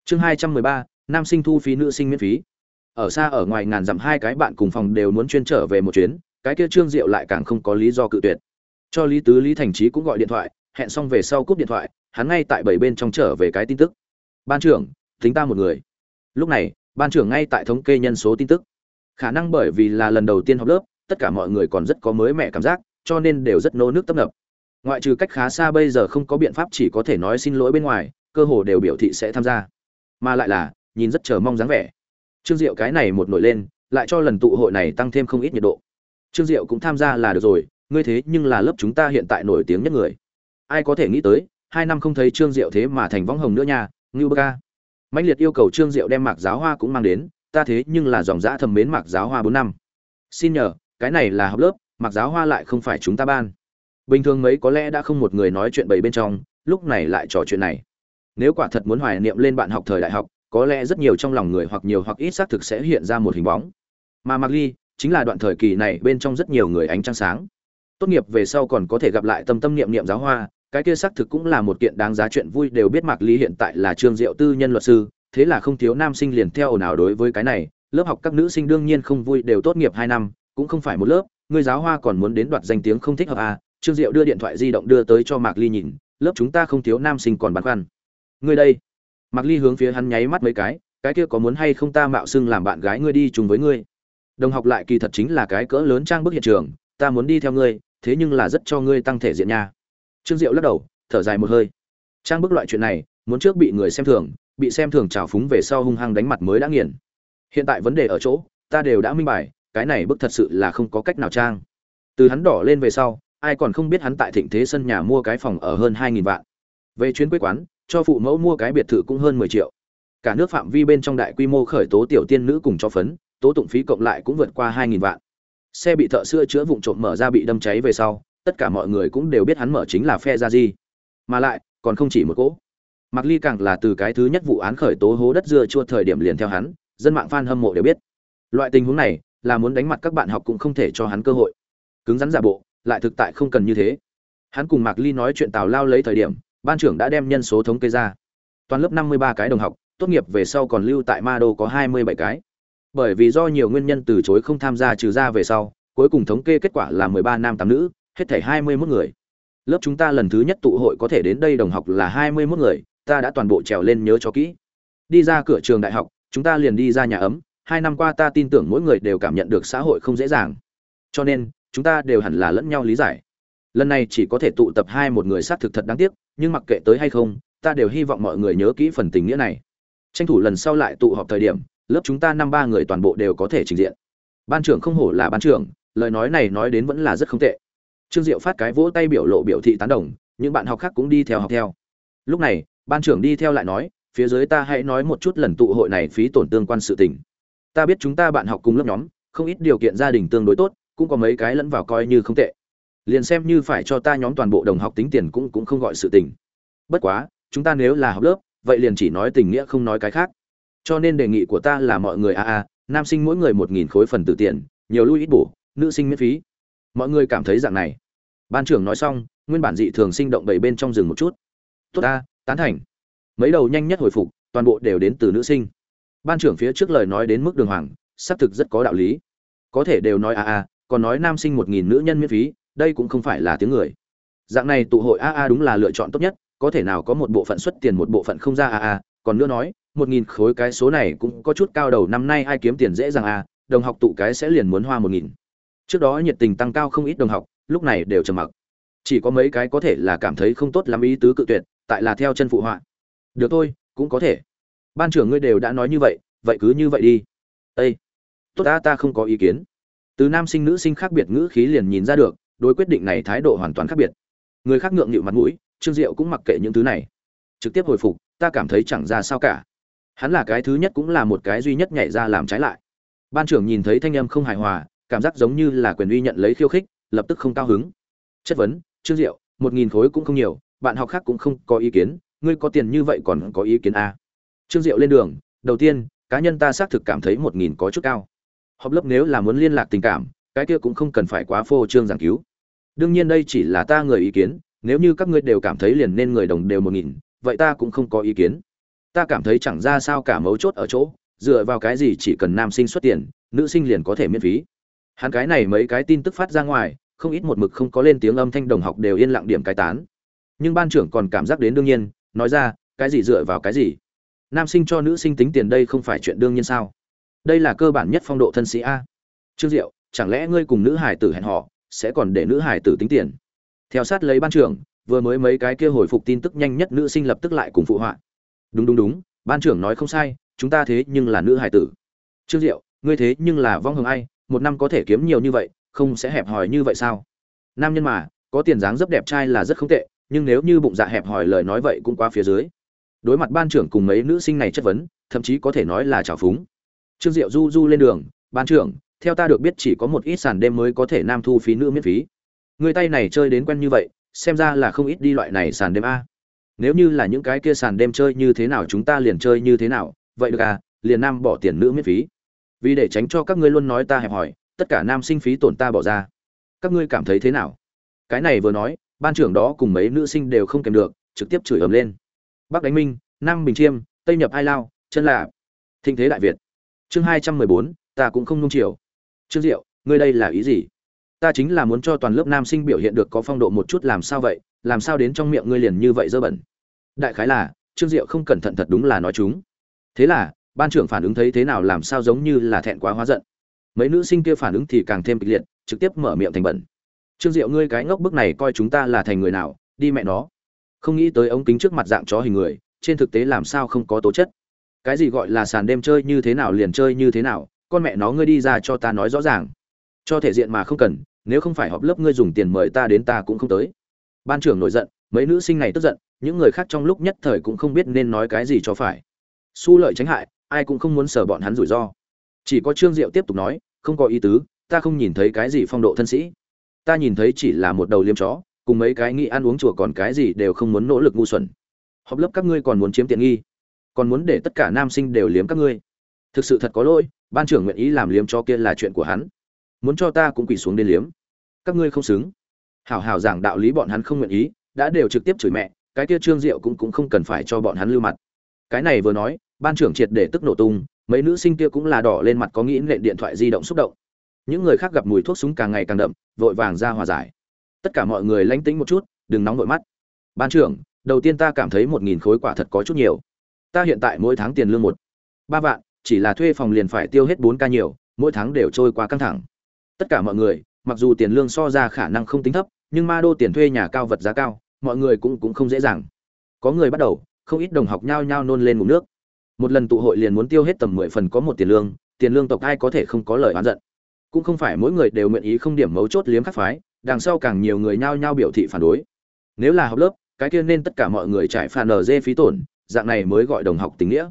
Chương 213, nam sinh thu phí nữ sinh miễn phí. Ở xa ở ngoài ngàn dặm hai cái bạn cùng phòng đều muốn chuyên trở về một chuyến, cái kia Trương Diệu lại càng không có lý do cự tuyệt. Cho Lý Tứ Lý Thành Chí cũng gọi điện thoại, hẹn xong về sau cúp điện thoại, hắn ngay tại bảy bên trong trở về cái tin tức. Ban trưởng, tính ta một người. Lúc này, ban trưởng ngay tại thống kê nhân số tin tức. Khả năng bởi vì là lần đầu tiên học lớp, tất cả mọi người còn rất có mới mẻ cảm giác, cho nên đều rất nô nước tấp nập. Ngoại trừ cách khá xa bây giờ không có biện pháp chỉ có thể nói xin lỗi bên ngoài, cơ hồ đều biểu thị sẽ tham gia. Mà lại là, nhìn rất chờ mong dáng vẻ. Trương diệu cái này một nổi lên, lại cho lần tụ hội này tăng thêm không ít nhiệt độ. Trương diệu cũng tham gia là được rồi, ngươi thế nhưng là lớp chúng ta hiện tại nổi tiếng nhất người. Ai có thể nghĩ tới, hai năm không thấy trương diệu thế mà thành võng hồng nữa nha, ngưu bơ ca. Mạnh liệt yêu cầu trương diệu đem mạc giáo hoa cũng mang đến, ta thế nhưng là dòng dã thầm mến mạc giáo hoa bốn năm. Xin nhờ, cái này là học lớp mặc giáo hoa lại không phải chúng ta ban. Bình thường mấy có lẽ đã không một người nói chuyện bầy bên trong, lúc này lại trò chuyện này. Nếu quả thật muốn hoài niệm lên bạn học thời đại học, có lẽ rất nhiều trong lòng người hoặc nhiều hoặc ít xác thực sẽ hiện ra một hình bóng. Mà mặc ly chính là đoạn thời kỳ này bên trong rất nhiều người ánh trăng sáng. Tốt nghiệp về sau còn có thể gặp lại tâm tâm niệm niệm giáo hoa, cái kia xác thực cũng là một kiện đáng giá chuyện vui đều biết mạc ly hiện tại là trương diệu tư nhân luật sư, thế là không thiếu nam sinh liền theo ồn ào đối với cái này, lớp học các nữ sinh đương nhiên không vui đều tốt nghiệp hai năm, cũng không phải một lớp người giáo hoa còn muốn đến đoạt danh tiếng không thích hợp à? Trương diệu đưa điện thoại di động đưa tới cho mạc ly nhìn, lớp chúng ta không thiếu nam sinh còn băn khoăn. Ngươi đây. Mạc ly hướng phía hắn nháy mắt mấy cái cái kia có muốn hay không ta mạo xưng làm bạn gái ngươi đi chung với ngươi. Đồng học lại kỳ thật chính là cái cỡ lớn trang bức hiện trường, ta muốn đi theo ngươi, thế nhưng là rất cho ngươi tăng thể diện nha. Trương diệu lắc đầu, thở dài một hơi. Trang bức loại chuyện này, muốn trước bị người xem thường, bị xem thường trào phúng về sau hung hăng đánh mặt mới đã nghiền. Hiện tại vấn đề ở chỗ, ta đều đã minh bài cái này bức thật sự là không có cách nào trang. Từ hắn đỏ lên về sau ai còn không biết hắn tại thịnh thế sân nhà mua cái phòng ở hơn hai nghìn vạn. Về chuyến quê quán cho phụ mẫu mua cái biệt thự cũng hơn mười triệu. Cả nước phạm vi bên trong đại quy mô khởi tố tiểu tiên nữ cùng cho phấn tố tụng phí cộng lại cũng vượt qua hai nghìn vạn. Xe bị thợ sửa chữa vụn trộm mở ra bị đâm cháy về sau tất cả mọi người cũng đều biết hắn mở chính là phe ra gì mà lại còn không chỉ một cỗ. Mạc Ly càng là từ cái thứ nhất vụ án khởi tố hố đất dưa chua thời điểm liền theo hắn, dân mạng fan hâm mộ đều biết. Loại tình huống này, là muốn đánh mặt các bạn học cũng không thể cho hắn cơ hội. Cứng rắn giả bộ, lại thực tại không cần như thế. Hắn cùng Mạc Ly nói chuyện tào lao lấy thời điểm, ban trưởng đã đem nhân số thống kê ra. Toàn lớp 53 cái đồng học, tốt nghiệp về sau còn lưu tại Ma Đô có 27 cái. Bởi vì do nhiều nguyên nhân từ chối không tham gia trừ ra về sau, cuối cùng thống kê kết quả là 13 nam tám nữ, hết thảy 21 người. Lớp chúng ta lần thứ nhất tụ hội có thể đến đây đồng học là 21 người, ta đã toàn bộ trèo lên nhớ cho kỹ đi ra cửa trường đại học chúng ta liền đi ra nhà ấm hai năm qua ta tin tưởng mỗi người đều cảm nhận được xã hội không dễ dàng. Cho nên, chúng ta đều hẳn là lẫn nhau lý giải. Lần này chỉ có thể tụ tập hai một người xác thực thật đáng tiếc, nhưng mặc kệ tới hay không, ta đều hy vọng mọi người nhớ kỹ phần tình nghĩa này. Tranh thủ lần sau lại tụ họp thời điểm, lớp chúng ta năm ba người toàn bộ đều có thể trình diện. Ban trưởng không hổ là ban trưởng, lời nói này nói đến vẫn là rất không tệ. Trương diệu phát cái vỗ tay biểu lộ biểu thị tán đồng, những bạn học khác cũng đi theo học theo. Lúc này, ban trưởng đi theo lại nói, phía dưới ta hãy nói một chút lần tụ hội này phí tổn tương quan sự tình ta biết chúng ta bạn học cùng lớp nhóm, không ít điều kiện gia đình tương đối tốt, cũng có mấy cái lẫn vào coi như không tệ. Liền xem như phải cho ta nhóm toàn bộ đồng học tính tiền cũng cũng không gọi sự tình. Bất quá, chúng ta nếu là học lớp, vậy liền chỉ nói tình nghĩa không nói cái khác. Cho nên đề nghị của ta là mọi người a a, nam sinh mỗi người một nghìn khối phần từ tiền, nhiều lui ít bổ, nữ sinh miễn phí. Mọi người cảm thấy dạng này. Ban trưởng nói xong, nguyên bản dị thường sinh động bảy bên trong rừng một chút. Tốt ta, tán thành. Mấy đầu nhanh nhất hồi phục, toàn bộ đều đến từ nữ sinh ban trưởng phía trước lời nói đến mức đường hoàng, xác thực rất có đạo lý. Có thể đều nói a a, còn nói nam sinh một nghìn nữ nhân miễn phí, đây cũng không phải là tiếng người. Dạng này tụ hội a a đúng là lựa chọn tốt nhất, có thể nào có một bộ phận xuất tiền một bộ phận không ra a a, còn nữa nói, một nghìn khối cái số này cũng có chút cao đầu năm nay ai kiếm tiền dễ dàng a, đồng học tụ cái sẽ liền muốn hoa một nghìn. Trước đó nhiệt tình tăng cao không ít đồng học, lúc này đều trầm mặc. Chỉ có mấy cái có thể là cảm thấy không tốt lắm ý tứ cự tuyệt, tại là theo chân phụ họa. Được thôi, cũng có thể ban trưởng ngươi đều đã nói như vậy vậy cứ như vậy đi. Ây tốt ta ta không có ý kiến. Từ nam sinh nữ sinh khác biệt ngữ khí liền nhìn ra được, đối quyết định này thái độ hoàn toàn khác biệt. Người khác ngượng nghịu mặt mũi, trương diệu cũng mặc kệ những thứ này. Trực tiếp hồi phục, ta cảm thấy chẳng ra sao cả. Hắn là cái thứ nhất cũng là một cái duy nhất nhảy ra làm trái lại. Ban trưởng nhìn thấy thanh âm không hài hòa, cảm giác giống như là quyền uy nhận lấy khiêu khích, lập tức không cao hứng. Chất vấn, trương diệu, một nghìn khối cũng không nhiều, bạn học khác cũng không có ý kiến, ngươi có tiền như vậy còn có ý kiến à? Trương diệu lên đường, đầu tiên, cá nhân ta xác thực cảm thấy một nghìn có chút cao. Họp lớp nếu là muốn liên lạc tình cảm, cái kia cũng không cần phải quá phô trương giảng cứu. Đương nhiên đây chỉ là ta người ý kiến, nếu như các ngươi đều cảm thấy liền nên người đồng đều một nghìn, vậy ta cũng không có ý kiến. Ta cảm thấy chẳng ra sao cả mấu chốt ở chỗ, dựa vào cái gì chỉ cần nam sinh xuất tiền, nữ sinh liền có thể miễn phí. Hắn cái này mấy cái tin tức phát ra ngoài, không ít một mực không có lên tiếng âm thanh đồng học đều yên lặng điểm cái tán. Nhưng ban trưởng còn cảm giác đến đương nhiên, nói ra, cái gì dựa vào cái gì? Nam sinh cho nữ sinh tính tiền đây không phải chuyện đương nhiên sao? Đây là cơ bản nhất phong độ thân sĩ a. Trương diệu, chẳng lẽ ngươi cùng nữ hải tử hẹn họ sẽ còn để nữ hải tử tính tiền? Theo sát lấy ban trưởng, vừa mới mấy cái kia hồi phục tin tức nhanh nhất nữ sinh lập tức lại cùng phụ họa. Đúng đúng đúng, ban trưởng nói không sai, chúng ta thế nhưng là nữ hải tử. Trương diệu, ngươi thế nhưng là vong hồng ai, một năm có thể kiếm nhiều như vậy, không sẽ hẹp hòi như vậy sao? Nam nhân mà, có tiền dáng rất đẹp trai là rất không tệ, nhưng nếu như bụng dạ hẹp hòi lời nói vậy cũng quá phía dưới đối mặt ban trưởng cùng mấy nữ sinh này chất vấn, thậm chí có thể nói là trào phúng. Trương diệu du du lên đường, ban trưởng, theo ta được biết chỉ có một ít sàn đêm mới có thể nam thu phí nữ miễn phí. Người tay này chơi đến quen như vậy, xem ra là không ít đi loại này sàn đêm a. Nếu như là những cái kia sàn đêm chơi như thế nào chúng ta liền chơi như thế nào, vậy được à liền nam bỏ tiền nữ miễn phí. Vì để tránh cho các ngươi luôn nói ta hẹp hòi, tất cả nam sinh phí tổn ta bỏ ra. Các ngươi cảm thấy thế nào? Cái này vừa nói, ban trưởng đó cùng mấy nữ sinh đều không kèm được, trực tiếp chửi ầm lên bắc đánh minh, nam bình chiêm, tây nhập ai lao, chân là thịnh thế đại việt. Chương hai trăm mười bốn, ta cũng không nung chiều. Trương diệu, ngươi đây là ý gì? Ta chính là muốn cho toàn lớp nam sinh biểu hiện được có phong độ một chút làm sao vậy? Làm sao đến trong miệng ngươi liền như vậy dơ bẩn? Đại khái là, trương diệu không cẩn thận thật đúng là nói chúng. Thế là, ban trưởng phản ứng thấy thế nào làm sao giống như là thẹn quá hóa giận. Mấy nữ sinh kia phản ứng thì càng thêm kịch liệt, trực tiếp mở miệng thành bẩn. Trương diệu, ngươi cái ngốc bức này coi chúng ta là thành người nào? Đi mẹ nó không nghĩ tới ống kính trước mặt dạng chó hình người, trên thực tế làm sao không có tố chất. Cái gì gọi là sàn đêm chơi như thế nào liền chơi như thế nào, con mẹ nó ngươi đi ra cho ta nói rõ ràng. Cho thể diện mà không cần, nếu không phải họp lớp ngươi dùng tiền mời ta đến ta cũng không tới. Ban trưởng nổi giận, mấy nữ sinh này tức giận, những người khác trong lúc nhất thời cũng không biết nên nói cái gì cho phải. Su lợi tránh hại, ai cũng không muốn sở bọn hắn rủi ro. Chỉ có trương diệu tiếp tục nói, không có ý tứ, ta không nhìn thấy cái gì phong độ thân sĩ. Ta nhìn thấy chỉ là một đầu liêm chó cùng mấy cái nghĩ ăn uống chùa còn cái gì đều không muốn nỗ lực ngu xuẩn. Họp lớp các ngươi còn muốn chiếm tiện nghi, còn muốn để tất cả nam sinh đều liếm các ngươi. Thực sự thật có lỗi, ban trưởng nguyện ý làm liếm cho kia là chuyện của hắn. Muốn cho ta cũng quỳ xuống đến liếm. Các ngươi không xứng. Hảo hảo giảng đạo lý bọn hắn không nguyện ý, đã đều trực tiếp chửi mẹ, cái kia trương diệu cũng cũng không cần phải cho bọn hắn lưu mặt. Cái này vừa nói, ban trưởng triệt để tức nổ tung, mấy nữ sinh kia cũng là đỏ lên mặt có nghĩ nện điện thoại di động xúc động. Những người khác gặp mùi thuốc súng càng ngày càng đậm, vội vàng ra hòa giải tất cả mọi người lánh tĩnh một chút, đừng nóng vội mắt. Ban trưởng, đầu tiên ta cảm thấy một nghìn khối quả thật có chút nhiều. Ta hiện tại mỗi tháng tiền lương một, ba vạn, chỉ là thuê phòng liền phải tiêu hết bốn ca nhiều, mỗi tháng đều trôi qua căng thẳng. Tất cả mọi người, mặc dù tiền lương so ra khả năng không tính thấp, nhưng ma đô tiền thuê nhà cao vật giá cao, mọi người cũng cũng không dễ dàng. Có người bắt đầu, không ít đồng học nhao nhao nôn lên ngủ nước. Một lần tụ hội liền muốn tiêu hết tầm mười phần có một tiền lương tiền lương tộc ai có thể không có lời oán giận. Cũng không phải mỗi người đều nguyện ý không điểm mấu chốt liếm khắc phái đằng sau càng nhiều người nhao nhao biểu thị phản đối. Nếu là học lớp, cái kia nên tất cả mọi người trải phản ở dê phí tổn, dạng này mới gọi đồng học tình nghĩa.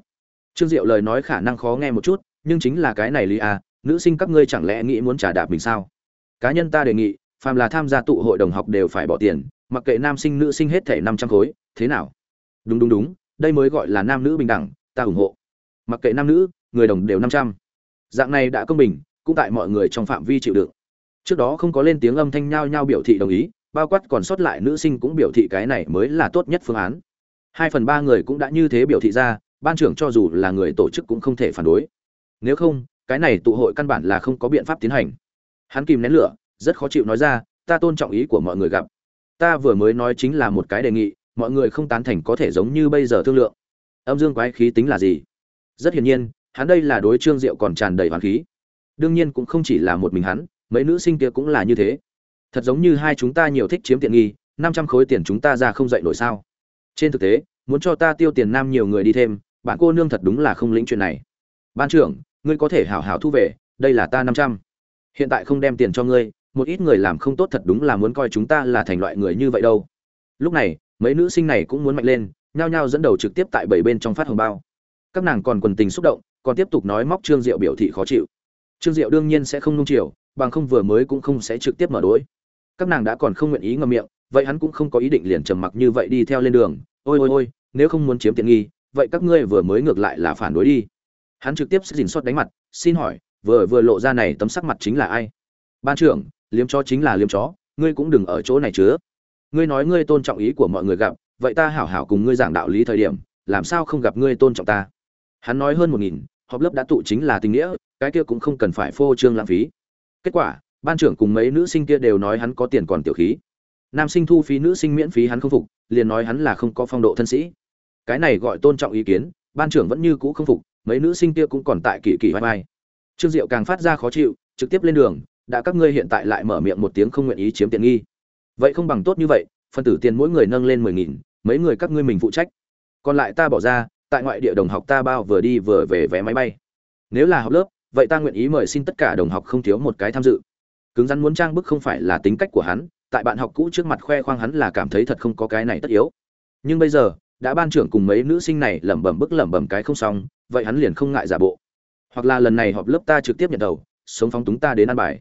Trương diệu lời nói khả năng khó nghe một chút, nhưng chính là cái này lý à nữ sinh các ngươi chẳng lẽ nghĩ muốn trả đạp mình sao? Cá nhân ta đề nghị, phàm là tham gia tụ hội đồng học đều phải bỏ tiền, mặc kệ nam sinh nữ sinh hết thể năm trăm khối, thế nào? Đúng đúng đúng, đây mới gọi là nam nữ bình đẳng, ta ủng hộ. Mặc kệ nam nữ, người đồng đều năm trăm. Dạng này đã công bình, cũng tại mọi người trong phạm vi chịu đựng trước đó không có lên tiếng âm thanh nhao nhao biểu thị đồng ý, bao quát còn sót lại nữ sinh cũng biểu thị cái này mới là tốt nhất phương án. Hai phần ba người cũng đã như thế biểu thị ra, ban trưởng cho dù là người tổ chức cũng không thể phản đối. Nếu không, cái này tụ hội căn bản là không có biện pháp tiến hành. Hắn kìm nén lửa, rất khó chịu nói ra, ta tôn trọng ý của mọi người gặp. Ta vừa mới nói chính là một cái đề nghị, mọi người không tán thành có thể giống như bây giờ thương lượng. Âm dương quái khí tính là gì? Rất hiển nhiên, hắn đây là đối trương diệu còn tràn đầy hoàn khí. Đương nhiên cũng không chỉ là một mình hắn mấy nữ sinh kia cũng là như thế. Thật giống như hai chúng ta nhiều thích chiếm tiện nghi, năm trăm khối tiền chúng ta ra không dậy nổi sao? Trên thực tế, muốn cho ta tiêu tiền nam nhiều người đi thêm, bạn cô nương thật đúng là không lĩnh chuyện này. Ban trưởng, ngươi có thể hảo hảo thu về, đây là ta năm trăm. Hiện tại không đem tiền cho ngươi, một ít người làm không tốt thật đúng là muốn coi chúng ta là thành loại người như vậy đâu. Lúc này, mấy nữ sinh này cũng muốn mạnh lên, nhao nhao dẫn đầu trực tiếp tại bảy bên trong phát hồng bao. Các nàng còn quần tình xúc động, còn tiếp tục nói móc trương diệu biểu thị khó chịu. Trương diệu đương nhiên sẽ không nung chiều bằng không vừa mới cũng không sẽ trực tiếp mở đối. Các nàng đã còn không nguyện ý ngậm miệng, vậy hắn cũng không có ý định liền trầm mặc như vậy đi theo lên đường. Ôi ôi ôi, nếu không muốn chiếm tiện nghi, vậy các ngươi vừa mới ngược lại là phản đối đi. Hắn trực tiếp sẽ dình xót đánh mặt, xin hỏi, vừa vừa lộ ra này tấm sắc mặt chính là ai? Ban trưởng, liếm chó chính là liếm chó, ngươi cũng đừng ở chỗ này chứa. Ngươi nói ngươi tôn trọng ý của mọi người gặp, vậy ta hảo hảo cùng ngươi giảng đạo lý thời điểm, làm sao không gặp ngươi tôn trọng ta? Hắn nói hơn một nghìn, họp lớp đã tụ chính là tình nghĩa, cái kia cũng không cần phải phô trương lãng phí kết quả, ban trưởng cùng mấy nữ sinh kia đều nói hắn có tiền còn tiểu khí. Nam sinh thu phí, nữ sinh miễn phí hắn không phục, liền nói hắn là không có phong độ thân sĩ. Cái này gọi tôn trọng ý kiến, ban trưởng vẫn như cũ không phục, mấy nữ sinh kia cũng còn tại kỳ kỳ vai vai. Trương diệu càng phát ra khó chịu, trực tiếp lên đường, đã các ngươi hiện tại lại mở miệng một tiếng không nguyện ý chiếm tiện nghi. Vậy không bằng tốt như vậy phân tử tiền mỗi người nâng lên mười nghìn, mấy người các ngươi mình phụ trách. Còn lại ta bỏ ra, tại ngoại địa đồng học ta bao vừa đi vừa về vé máy bay. Nếu là học lớp vậy ta nguyện ý mời xin tất cả đồng học không thiếu một cái tham dự. Cứng rắn muốn trang bức không phải là tính cách của hắn, tại bạn học cũ trước mặt khoe khoang hắn là cảm thấy thật không có cái này tất yếu. Nhưng bây giờ, đã ban trưởng cùng mấy nữ sinh này lẩm bẩm bức lẩm bẩm cái không xong, vậy hắn liền không ngại giả bộ. Hoặc là lần này họp lớp ta trực tiếp nhận đầu, sống phóng túng ta đến ăn bài.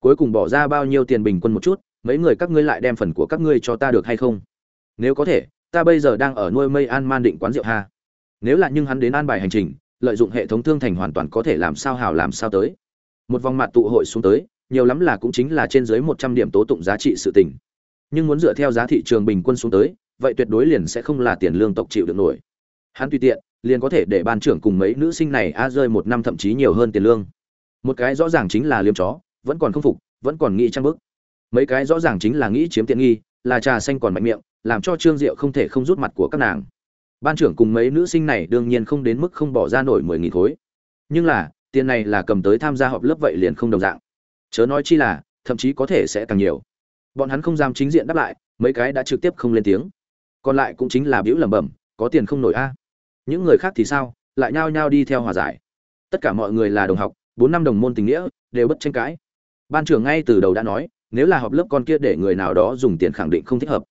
Cuối cùng bỏ ra bao nhiêu tiền bình quân một chút, mấy người các ngươi lại đem phần của các ngươi cho ta được hay không? Nếu có thể, ta bây giờ đang ở nuôi mây an man định quán rượu ha. Nếu là nhưng hắn đến an bài hành trình lợi dụng hệ thống thương thành hoàn toàn có thể làm sao hào làm sao tới. Một vòng mặt tụ hội xuống tới, nhiều lắm là cũng chính là trên dưới một trăm điểm tố tụng giá trị sự tình. Nhưng muốn dựa theo giá thị trường bình quân xuống tới, vậy tuyệt đối liền sẽ không là tiền lương tộc chịu được nổi. Hắn tùy tiện, liền có thể để ban trưởng cùng mấy nữ sinh này a rơi một năm thậm chí nhiều hơn tiền lương. Một cái rõ ràng chính là liêm chó, vẫn còn không phục, vẫn còn nghĩ trang bức. Mấy cái rõ ràng chính là nghĩ chiếm tiện nghi, là trà xanh còn mạnh miệng, làm cho trương diệu không thể không rút mặt của các nàng ban trưởng cùng mấy nữ sinh này đương nhiên không đến mức không bỏ ra nổi mười nghìn khối. Nhưng là, tiền này là cầm tới tham gia họp lớp vậy liền không đồng dạng. Chớ nói chi là, thậm chí có thể sẽ càng nhiều. Bọn hắn không dám chính diện đáp lại, mấy cái đã trực tiếp không lên tiếng. Còn lại cũng chính là biểu lẩm bẩm, có tiền không nổi a. Những người khác thì sao, lại nhao nhao đi theo hòa giải. Tất cả mọi người là đồng học, bốn năm đồng môn tình nghĩa, đều bất tranh cãi. Ban trưởng ngay từ đầu đã nói, nếu là họp lớp con kia để người nào đó dùng tiền khẳng định không thích hợp.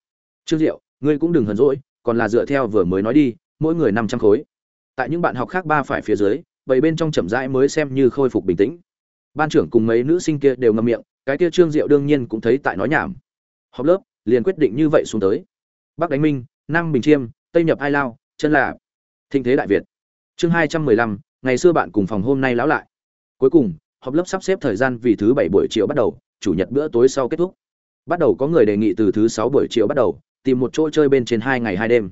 Trương diệu, ngươi cũng đừng hờn rỗi còn là dựa theo vừa mới nói đi, mỗi người năm trăm khối. Tại những bạn học khác ba phải phía dưới, bảy bên trong chậm rãi mới xem như khôi phục bình tĩnh. Ban trưởng cùng mấy nữ sinh kia đều ngậm miệng, cái kia trương diệu đương nhiên cũng thấy tại nói nhảm. Họp lớp, liền quyết định như vậy xuống tới. Bắc đánh minh, nam bình chiêm, tây nhập ai lao, chân là thịnh thế đại việt. Chương hai trăm mười lăm, ngày xưa bạn cùng phòng hôm nay lão lại. Cuối cùng, họp lớp sắp xếp thời gian vì thứ bảy buổi chiều bắt đầu, chủ nhật bữa tối sau kết thúc. Bắt đầu có người đề nghị từ thứ sáu buổi chiều bắt đầu tìm một chỗ chơi bên trên hai ngày hai đêm.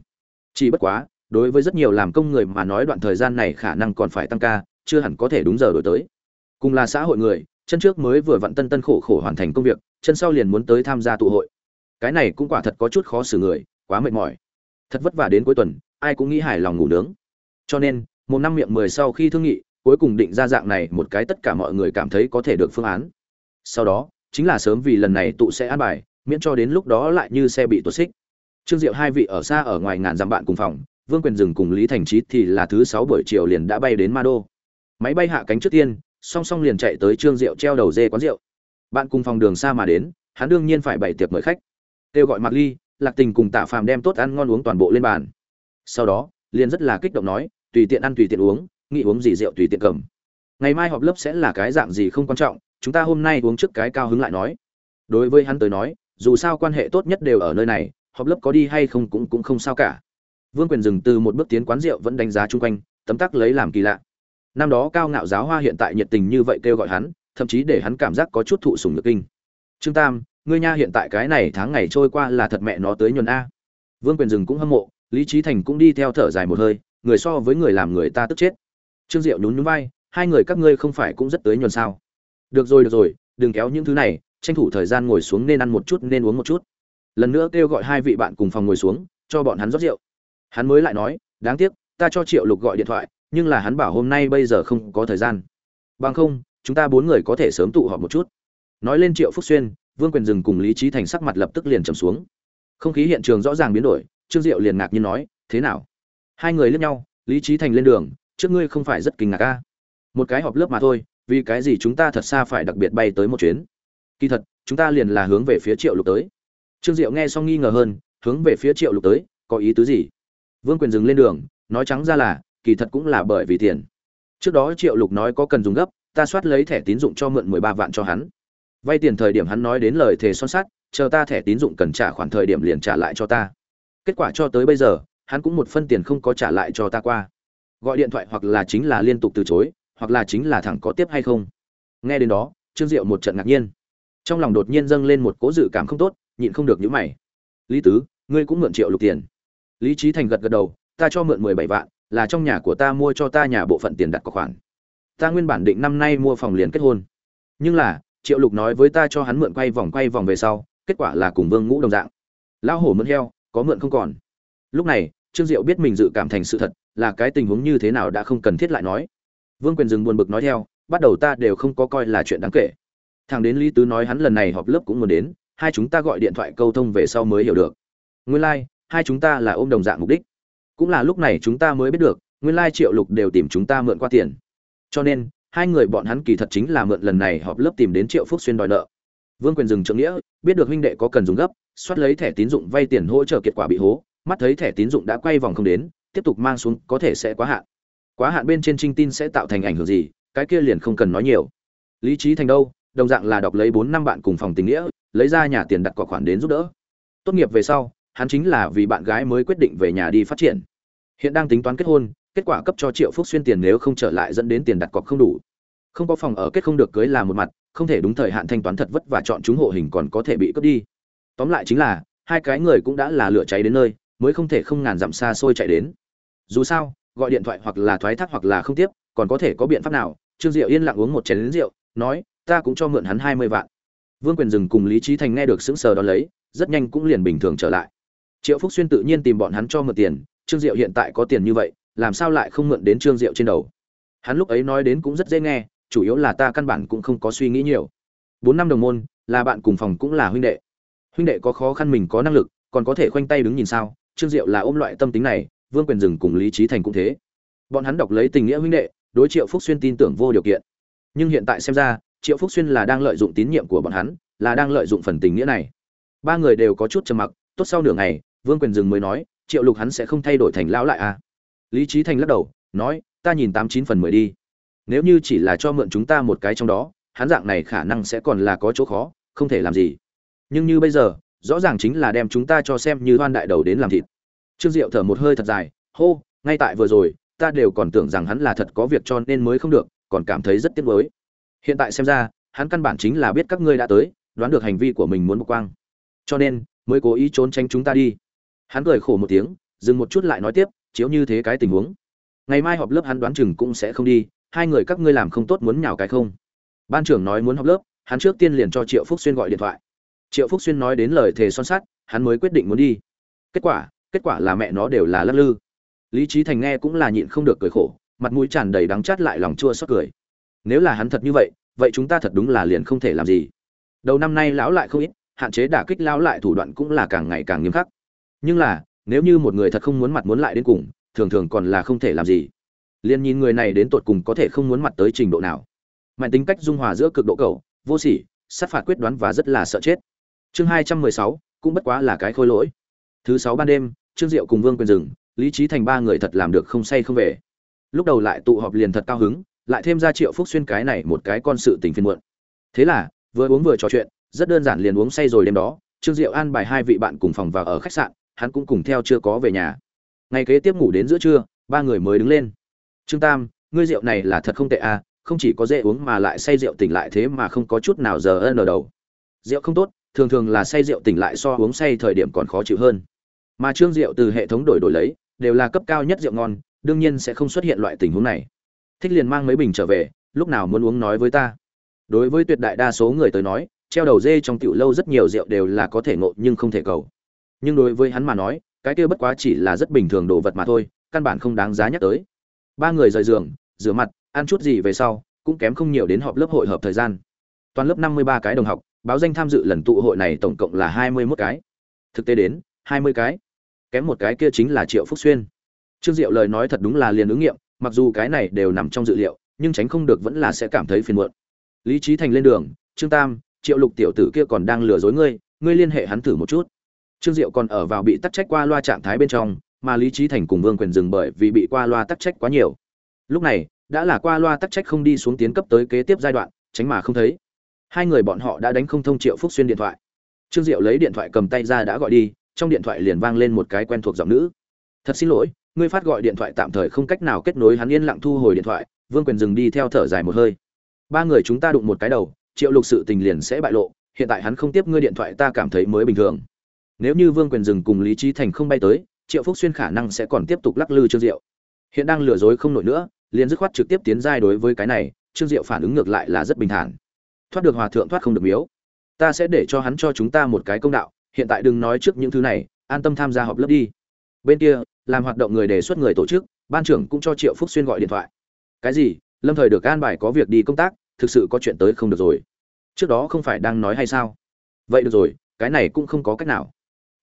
Chỉ bất quá, đối với rất nhiều làm công người mà nói đoạn thời gian này khả năng còn phải tăng ca, chưa hẳn có thể đúng giờ đổi tới. Cùng là xã hội người, chân trước mới vừa vặn tân tân khổ khổ hoàn thành công việc, chân sau liền muốn tới tham gia tụ hội. Cái này cũng quả thật có chút khó xử người, quá mệt mỏi. Thật vất vả đến cuối tuần, ai cũng nghĩ hài lòng ngủ nướng. Cho nên, một năm miệng mười sau khi thương nghị, cuối cùng định ra dạng này một cái tất cả mọi người cảm thấy có thể được phương án. Sau đó, chính là sớm vì lần này tụ sẽ an bài, miễn cho đến lúc đó lại như xe bị tuột xích trương diệu hai vị ở xa ở ngoài ngàn dặm bạn cùng phòng, vương quyền dừng cùng lý thành trí thì là thứ sáu buổi chiều liền đã bay đến ma đô. Máy bay hạ cánh trước tiên, song song liền chạy tới trương diệu treo đầu dê quán rượu. Bạn cùng phòng đường xa mà đến, hắn đương nhiên phải bày tiệc mời khách. Kêu gọi mặc ly, lạc tình cùng tạ phàm đem tốt ăn ngon uống toàn bộ lên bàn. Sau đó, liền rất là kích động nói, tùy tiện ăn tùy tiện uống, nghĩ uống gì rượu tùy tiện cầm. Ngày mai họp lớp sẽ là cái dạng gì không quan trọng, chúng ta hôm nay uống trước cái cao hứng lại nói. Đối với hắn tới nói, dù sao quan hệ tốt nhất đều ở nơi này họp lớp có đi hay không cũng cũng không sao cả. Vương quyền dừng từ một bước tiến quán rượu vẫn đánh giá chung quanh, tấm tắc lấy làm kỳ lạ. Năm đó cao ngạo giáo hoa hiện tại nhiệt tình như vậy kêu gọi hắn, thậm chí để hắn cảm giác có chút thụ sùng nhược kinh. Trương tam, ngươi nha hiện tại cái này tháng ngày trôi qua là thật mẹ nó tới nhuần a. Vương quyền dừng cũng hâm mộ, lý trí thành cũng đi theo thở dài một hơi, người so với người làm người ta tức chết. Trương diệu nhún nhún vai, hai người các ngươi không phải cũng rất tới nhuần sao? Được rồi được rồi, đừng kéo những thứ này, tranh thủ thời gian ngồi xuống nên ăn một chút, nên uống một chút lần nữa kêu gọi hai vị bạn cùng phòng ngồi xuống, cho bọn hắn rót rượu. Hắn mới lại nói, đáng tiếc, ta cho triệu lục gọi điện thoại, nhưng là hắn bảo hôm nay bây giờ không có thời gian. Bằng không, chúng ta bốn người có thể sớm tụ họp một chút. Nói lên triệu phúc xuyên, vương quyền dừng cùng lý trí thành sắc mặt lập tức liền trầm xuống. Không khí hiện trường rõ ràng biến đổi, trương diệu liền ngạc nhiên nói, thế nào? Hai người lướt nhau, lý trí thành lên đường, trước ngươi không phải rất kinh ngạc ca một cái họp lớp mà thôi, vì cái gì chúng ta thật xa phải đặc biệt bay tới một chuyến? Kỳ thật, chúng ta liền là hướng về phía triệu lục tới trương diệu nghe xong nghi ngờ hơn, hướng về phía triệu lục tới, có ý tứ gì? Vương quyền dừng lên đường, nói trắng ra là, kỳ thật cũng là bởi vì tiền. Trước đó triệu lục nói có cần dùng gấp, ta soát lấy thẻ tín dụng cho mượn mười ba vạn cho hắn. Vay tiền thời điểm hắn nói đến lời thề son sắt, chờ ta thẻ tín dụng cần trả khoản thời điểm liền trả lại cho ta. Kết quả cho tới bây giờ, hắn cũng một phân tiền không có trả lại cho ta qua. Gọi điện thoại hoặc là chính là liên tục từ chối, hoặc là chính là thẳng có tiếp hay không. Nghe đến đó, trương diệu một trận ngạc nhiên. Trong lòng đột nhiên dâng lên một cố dự cảm không tốt nhịn không được nhíu mày. Lý tứ, ngươi cũng mượn triệu lục tiền. Lý trí thành gật gật đầu, ta cho mượn mười bảy vạn, là trong nhà của ta mua cho ta nhà bộ phận tiền đặt cọc khoản. Ta nguyên bản định năm nay mua phòng liền kết hôn. Nhưng là, triệu lục nói với ta cho hắn mượn quay vòng quay vòng về sau, kết quả là cùng vương ngũ đồng dạng. Lão hổ mượn heo, có mượn không còn. Lúc này, trương diệu biết mình dự cảm thành sự thật, là cái tình huống như thế nào đã không cần thiết lại nói. Vương quyền dừng buồn bực nói theo, bắt đầu ta đều không có coi là chuyện đáng kể. Thằng đến lý tứ nói hắn lần này họp lớp cũng muốn đến hai chúng ta gọi điện thoại câu thông về sau mới hiểu được. Nguyên lai、like, hai chúng ta là ôm đồng dạng mục đích. Cũng là lúc này chúng ta mới biết được nguyên lai triệu lục đều tìm chúng ta mượn qua tiền. Cho nên hai người bọn hắn kỳ thật chính là mượn lần này họp lớp tìm đến triệu phúc xuyên đòi nợ. Vương quyền dừng trượng nghĩa biết được huynh đệ có cần dùng gấp xoát lấy thẻ tín dụng vay tiền hỗ trợ kết quả bị hố mắt thấy thẻ tín dụng đã quay vòng không đến tiếp tục mang xuống có thể sẽ quá hạn. Quá hạn bên trên trinh tin sẽ tạo thành ảnh hưởng gì cái kia liền không cần nói nhiều. Lý trí thành đâu đồng dạng là đọc lấy bốn năm bạn cùng phòng tình nghĩa lấy ra nhà tiền đặt cọc khoản đến giúp đỡ. Tốt nghiệp về sau, hắn chính là vì bạn gái mới quyết định về nhà đi phát triển. Hiện đang tính toán kết hôn, kết quả cấp cho triệu phúc xuyên tiền nếu không trở lại dẫn đến tiền đặt cọc không đủ. Không có phòng ở kết không được cưới là một mặt, không thể đúng thời hạn thanh toán thật vất và chọn chúng hộ hình còn có thể bị cướp đi. Tóm lại chính là, hai cái người cũng đã là lửa cháy đến nơi, mới không thể không ngàn dặm xa xôi chạy đến. Dù sao, gọi điện thoại hoặc là thoái thác hoặc là không tiếp, còn có thể có biện pháp nào? Trương diệu yên lặng uống một chén lính rượu, nói, ta cũng cho mượn hắn hai mươi vạn vương quyền dừng cùng lý trí thành nghe được sững sờ đó lấy, rất nhanh cũng liền bình thường trở lại. Triệu phúc xuyên tự nhiên tìm bọn hắn cho mượn tiền, trương diệu hiện tại có tiền như vậy, làm sao lại không mượn đến trương diệu trên đầu? Hắn lúc ấy nói đến cũng rất dễ nghe, chủ yếu là ta căn bản cũng không có suy nghĩ nhiều. Bốn năm đồng môn, là bạn cùng phòng cũng là huynh đệ. Huynh đệ có khó khăn mình có năng lực, còn có thể khoanh tay đứng nhìn sao? Trương diệu là ôm loại tâm tính này, vương quyền dừng cùng lý trí thành cũng thế. Bọn hắn đọc lấy tình nghĩa huynh đệ, đối triệu phúc xuyên tin tưởng vô điều kiện. Nhưng hiện tại xem ra triệu phúc xuyên là đang lợi dụng tín nhiệm của bọn hắn, là đang lợi dụng phần tình nghĩa này. Ba người đều có chút trầm mặc, tốt sau nửa ngày, vương quyền dừng mới nói, triệu lục hắn sẽ không thay đổi thành lão lại à? Lý trí thành lắc đầu, nói, ta nhìn tám chín phần mười đi. Nếu như chỉ là cho mượn chúng ta một cái trong đó, hắn dạng này khả năng sẽ còn là có chỗ khó, không thể làm gì. Nhưng như bây giờ, rõ ràng chính là đem chúng ta cho xem như hoan đại đầu đến làm thịt. Trương diệu thở một hơi thật dài, hô, ngay tại vừa rồi, ta đều còn tưởng rằng hắn là thật có việc cho nên mới không được, còn cảm thấy rất tiếc nuối hiện tại xem ra, hắn căn bản chính là biết các ngươi đã tới, đoán được hành vi của mình muốn bộc quang. Cho nên, mới cố ý trốn tránh chúng ta đi. Hắn cười khổ một tiếng, dừng một chút lại nói tiếp, chiếu như thế cái tình huống. Ngày mai họp lớp hắn đoán chừng cũng sẽ không đi, hai người các ngươi làm không tốt muốn nhào cái không. Ban trưởng nói muốn họp lớp, hắn trước tiên liền cho triệu phúc xuyên gọi điện thoại. Triệu phúc xuyên nói đến lời thề son sắt, hắn mới quyết định muốn đi. Kết quả kết quả là mẹ nó đều là lắc lư. Lý trí thành nghe cũng là nhịn không được cười khổ, mặt mũi tràn đầy đắng chát lại lòng chua xót cười nếu là hắn thật như vậy vậy chúng ta thật đúng là liền không thể làm gì. Đầu năm nay lão lại không ít, hạn chế đả kích lão lại thủ đoạn cũng là càng ngày càng nghiêm khắc. Nhưng là, nếu như một người thật không muốn mặt muốn lại đến cùng, thường thường còn là không thể làm gì. Liền nhìn người này đến tột cùng có thể không muốn mặt tới trình độ nào. Mạnh tính cách dung hòa giữa cực độ cầu vô sỉ, sát phạt quyết đoán và rất là sợ chết. Chương hai trăm mười sáu, cũng bất quá là cái khôi lỗi. Thứ sáu ban đêm, trương diệu cùng vương quyền rừng lý trí thành ba người thật làm được không say không về. Lúc đầu lại tụ họp liền thật cao hứng lại thêm ra triệu phúc xuyên cái này một cái con sự tình phiền muộn. Thế là, vừa uống vừa trò chuyện, rất đơn giản liền uống say rồi đêm đó, trương diệu an bài hai vị bạn cùng phòng vào ở khách sạn, hắn cũng cùng theo chưa có về nhà. Ngày kế tiếp ngủ đến giữa trưa, ba người mới đứng lên. Trương tam, ngươi rượu này là thật không tệ à không chỉ có dễ uống mà lại say rượu tỉnh lại thế mà không có chút nào giờ ân ở đầu. Rượu không tốt, thường thường là say rượu tỉnh lại so uống say thời điểm còn khó chịu hơn. Mà trương rượu từ hệ thống đổi đổi lấy, đều là cấp cao nhất rượu ngon, đương nhiên sẽ không xuất hiện loại tình huống này thích liền mang mấy bình trở về, lúc nào muốn uống nói với ta. Đối với tuyệt đại đa số người tới nói, treo đầu dê trong tiểu lâu rất nhiều rượu đều là có thể ngộ nhưng không thể cầu. Nhưng đối với hắn mà nói, cái kia bất quá chỉ là rất bình thường đồ vật mà thôi, căn bản không đáng giá nhắc tới. Ba người rời giường, rửa mặt, ăn chút gì về sau, cũng kém không nhiều đến họp lớp hội hợp thời gian. Toàn lớp năm mươi ba cái đồng học, báo danh tham dự lần tụ hội này tổng cộng là hai mươi 21 cái. Thực tế đến, hai mươi cái. Kém một cái kia chính là triệu phúc xuyên. Trương diệu lời nói thật đúng là liền ứng nghiệm mặc dù cái này đều nằm trong dự liệu, nhưng tránh không được vẫn là sẽ cảm thấy phiền muộn. Lý trí thành lên đường, trương tam, triệu lục tiểu tử kia còn đang lừa dối ngươi ngươi liên hệ hắn thử một chút. Trương diệu còn ở vào bị tắc trách qua loa trạng thái bên trong, mà lý trí thành cùng vương quyền dừng bởi vì bị qua loa tắc trách quá nhiều. Lúc này, đã là qua loa tắc trách không đi xuống tiến cấp tới kế tiếp giai đoạn, tránh mà không thấy. Hai người bọn họ đã đánh không thông triệu phúc xuyên điện thoại. Trương diệu lấy điện thoại cầm tay ra đã gọi đi, trong điện thoại liền vang lên một cái quen thuộc giọng nữ. Thật xin lỗi ngươi phát gọi điện thoại tạm thời không cách nào kết nối hắn yên lặng thu hồi điện thoại, vương quyền dừng đi theo thở dài một hơi. Ba người chúng ta đụng một cái đầu, triệu lục sự tình liền sẽ bại lộ, hiện tại hắn không tiếp ngươi điện thoại ta cảm thấy mới bình thường. Nếu như vương quyền dừng cùng lý trí thành không bay tới, triệu phúc xuyên khả năng sẽ còn tiếp tục lắc lư trương diệu. Hiện đang lừa dối không nổi nữa, liền dứt khoát trực tiếp tiến giai đối với cái này, trương diệu phản ứng ngược lại là rất bình thản. Thoát được hòa thượng thoát không được miếu. Ta sẽ để cho hắn cho chúng ta một cái công đạo, hiện tại đừng nói trước những thứ này, an tâm tham gia họp lớp đi bên kia, làm hoạt động người đề xuất người tổ chức, ban trưởng cũng cho triệu phúc xuyên gọi điện thoại. Cái gì? Lâm thời được an bài có việc đi công tác, thực sự có chuyện tới không được rồi. Trước đó không phải đang nói hay sao? Vậy được rồi, cái này cũng không có cách nào.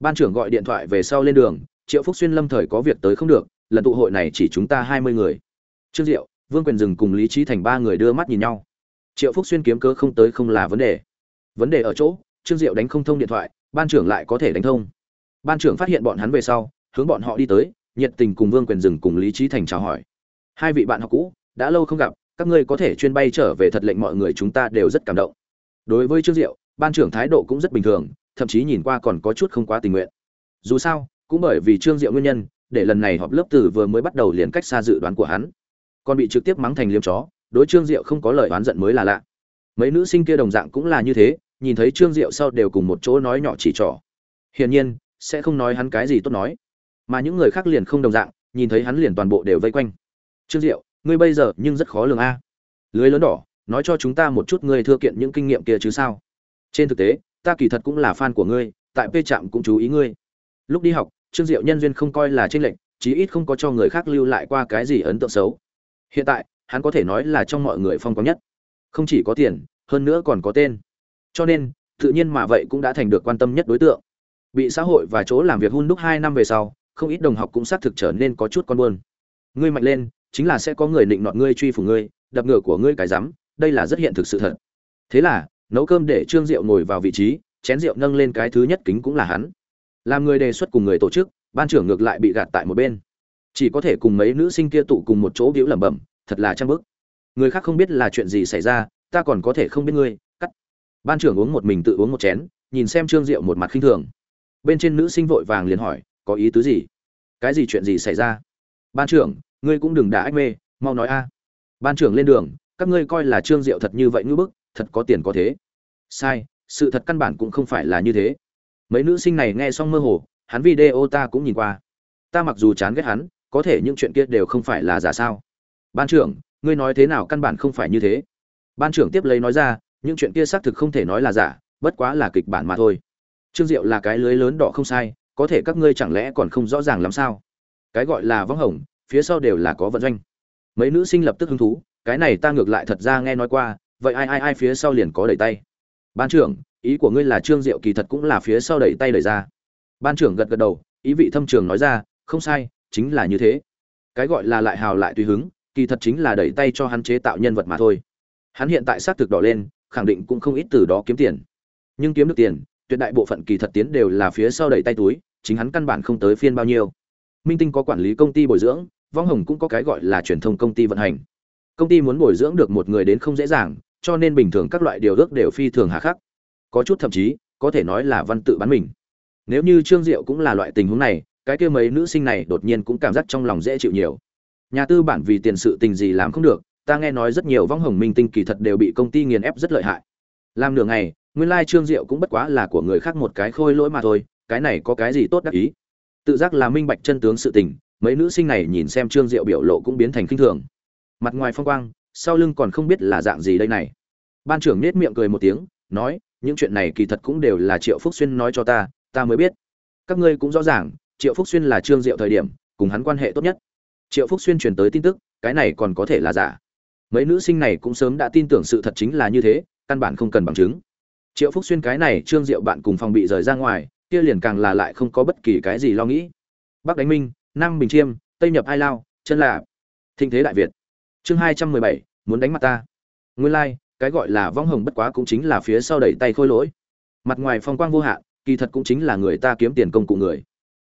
Ban trưởng gọi điện thoại về sau lên đường, triệu phúc xuyên lâm thời có việc tới không được, lần tụ hội này chỉ chúng ta hai mươi người. Trương diệu, vương quyền dừng cùng lý trí thành ba người đưa mắt nhìn nhau. Triệu phúc xuyên kiếm cớ không tới không là vấn đề. Vấn đề ở chỗ, trương diệu đánh không thông điện thoại, ban trưởng lại có thể đánh thông. Ban trưởng phát hiện bọn hắn về sau hướng bọn họ đi tới, nhiệt tình cùng vương quyền dừng cùng lý trí thành chào hỏi. Hai vị bạn học cũ, đã lâu không gặp, các ngươi có thể chuyên bay trở về thật lệnh mọi người chúng ta đều rất cảm động. Đối với trương diệu, ban trưởng thái độ cũng rất bình thường, thậm chí nhìn qua còn có chút không quá tình nguyện. Dù sao, cũng bởi vì trương diệu nguyên nhân, để lần này họp lớp từ vừa mới bắt đầu liền cách xa dự đoán của hắn. Còn bị trực tiếp mắng thành liêm chó, đối trương diệu không có lời oán giận mới là lạ. Mấy nữ sinh kia đồng dạng cũng là như thế, nhìn thấy trương diệu sau đều cùng một chỗ nói nhỏ chỉ trỏ. Hiển nhiên, sẽ không nói hắn cái gì tốt nói mà những người khác liền không đồng dạng, nhìn thấy hắn liền toàn bộ đều vây quanh. Trương diệu, ngươi bây giờ nhưng rất khó lường a. Lưới lớn đỏ, nói cho chúng ta một chút ngươi thưa kiện những kinh nghiệm kia chứ sao? Trên thực tế, ta kỳ thật cũng là fan của ngươi, tại p trạm cũng chú ý ngươi. Lúc đi học, trương diệu nhân duyên không coi là tranh lệch, chí ít không có cho người khác lưu lại qua cái gì ấn tượng xấu. Hiện tại, hắn có thể nói là trong mọi người phong có nhất. Không chỉ có tiền, hơn nữa còn có tên. Cho nên, tự nhiên mà vậy cũng đã thành được quan tâm nhất đối tượng. Bị xã hội và chỗ làm việc hun đúc hai năm về sau không ít đồng học cũng xác thực trở nên có chút con buồn. ngươi mạnh lên, chính là sẽ có người định nọt ngươi, truy phủ ngươi, đập ngửa của ngươi cái rắm, đây là rất hiện thực sự thật. Thế là, nấu cơm để trương diệu ngồi vào vị trí, chén rượu nâng lên cái thứ nhất kính cũng là hắn. Làm người đề xuất cùng người tổ chức, ban trưởng ngược lại bị gạt tại một bên. Chỉ có thể cùng mấy nữ sinh kia tụ cùng một chỗ biểu lẩm bẩm, thật là trang bức. Người khác không biết là chuyện gì xảy ra, ta còn có thể không biết ngươi, cắt. Ban trưởng uống một mình tự uống một chén, nhìn xem trương diệu một mặt khinh thường. Bên trên nữ sinh vội vàng liền hỏi có ý tứ gì? Cái gì chuyện gì xảy ra? Ban trưởng, ngươi cũng đừng đả ách mê, mau nói a. Ban trưởng lên đường, các ngươi coi là trương diệu thật như vậy ngưỡng bức, thật có tiền có thế. Sai, sự thật căn bản cũng không phải là như thế. Mấy nữ sinh này nghe xong mơ hồ, hắn video ta cũng nhìn qua. Ta mặc dù chán ghét hắn, có thể những chuyện kia đều không phải là giả sao. Ban trưởng, ngươi nói thế nào căn bản không phải như thế. Ban trưởng tiếp lấy nói ra, những chuyện kia xác thực không thể nói là giả, bất quá là kịch bản mà thôi. Trương diệu là cái lưới lớn đỏ không sai có thể các ngươi chẳng lẽ còn không rõ ràng làm sao? Cái gọi là võng hồng, phía sau đều là có vận doanh. Mấy nữ sinh lập tức hứng thú, cái này ta ngược lại thật ra nghe nói qua, vậy ai ai ai phía sau liền có đẩy tay. Ban trưởng, ý của ngươi là trương diệu kỳ thật cũng là phía sau đẩy tay đẩy ra. Ban trưởng gật gật đầu, ý vị thâm trường nói ra, không sai, chính là như thế. Cái gọi là lại hào lại tùy hứng, kỳ thật chính là đẩy tay cho hắn chế tạo nhân vật mà thôi. Hắn hiện tại xác thực đỏ lên, khẳng định cũng không ít từ đó kiếm tiền. Nhưng kiếm được tiền tuyệt đại bộ phận kỳ thật tiến đều là phía sau đẩy tay túi, chính hắn căn bản không tới phiên bao nhiêu. Minh tinh có quản lý công ty bồi dưỡng, vong hồng cũng có cái gọi là truyền thông công ty vận hành. Công ty muốn bồi dưỡng được một người đến không dễ dàng, cho nên bình thường các loại điều ước đều phi thường hà khắc. Có chút thậm chí, có thể nói là văn tự bán mình. Nếu như trương diệu cũng là loại tình huống này, cái kia mấy nữ sinh này đột nhiên cũng cảm giác trong lòng dễ chịu nhiều. Nhà tư bản vì tiền sự tình gì làm không được, ta nghe nói rất nhiều vong hồng minh tinh kỳ thật đều bị công ty nghiền ép rất lợi hại. Làm nửa ngày nguyên lai trương diệu cũng bất quá là của người khác một cái khôi lỗi mà thôi, cái này có cái gì tốt đắc ý? Tự giác là minh bạch chân tướng sự tình, mấy nữ sinh này nhìn xem trương diệu biểu lộ cũng biến thành khinh thường. Mặt ngoài phong quang, sau lưng còn không biết là dạng gì đây này. Ban trưởng nết miệng cười một tiếng, nói, những chuyện này kỳ thật cũng đều là triệu phúc xuyên nói cho ta ta mới biết. Các ngươi cũng rõ ràng, triệu phúc xuyên là trương diệu thời điểm, cùng hắn quan hệ tốt nhất. Triệu phúc xuyên truyền tới tin tức, cái này còn có thể là giả. Mấy nữ sinh này cũng sớm đã tin tưởng sự thật chính là như thế, căn bản không cần bằng chứng triệu phúc xuyên cái này trương diệu bạn cùng phòng bị rời ra ngoài, kia liền càng là lại không có bất kỳ cái gì lo nghĩ. Bắc đánh minh, nam bình chiêm, tây nhập ai lao, chân là thịnh thế đại việt. Chương hai trăm mười bảy, muốn đánh mặt ta. Nguyên lai, cái gọi là vong hồng bất quá cũng chính là phía sau đẩy tay khôi lỗi. Mặt ngoài phong quang vô hạn, kỳ thật cũng chính là người ta kiếm tiền công cụ người.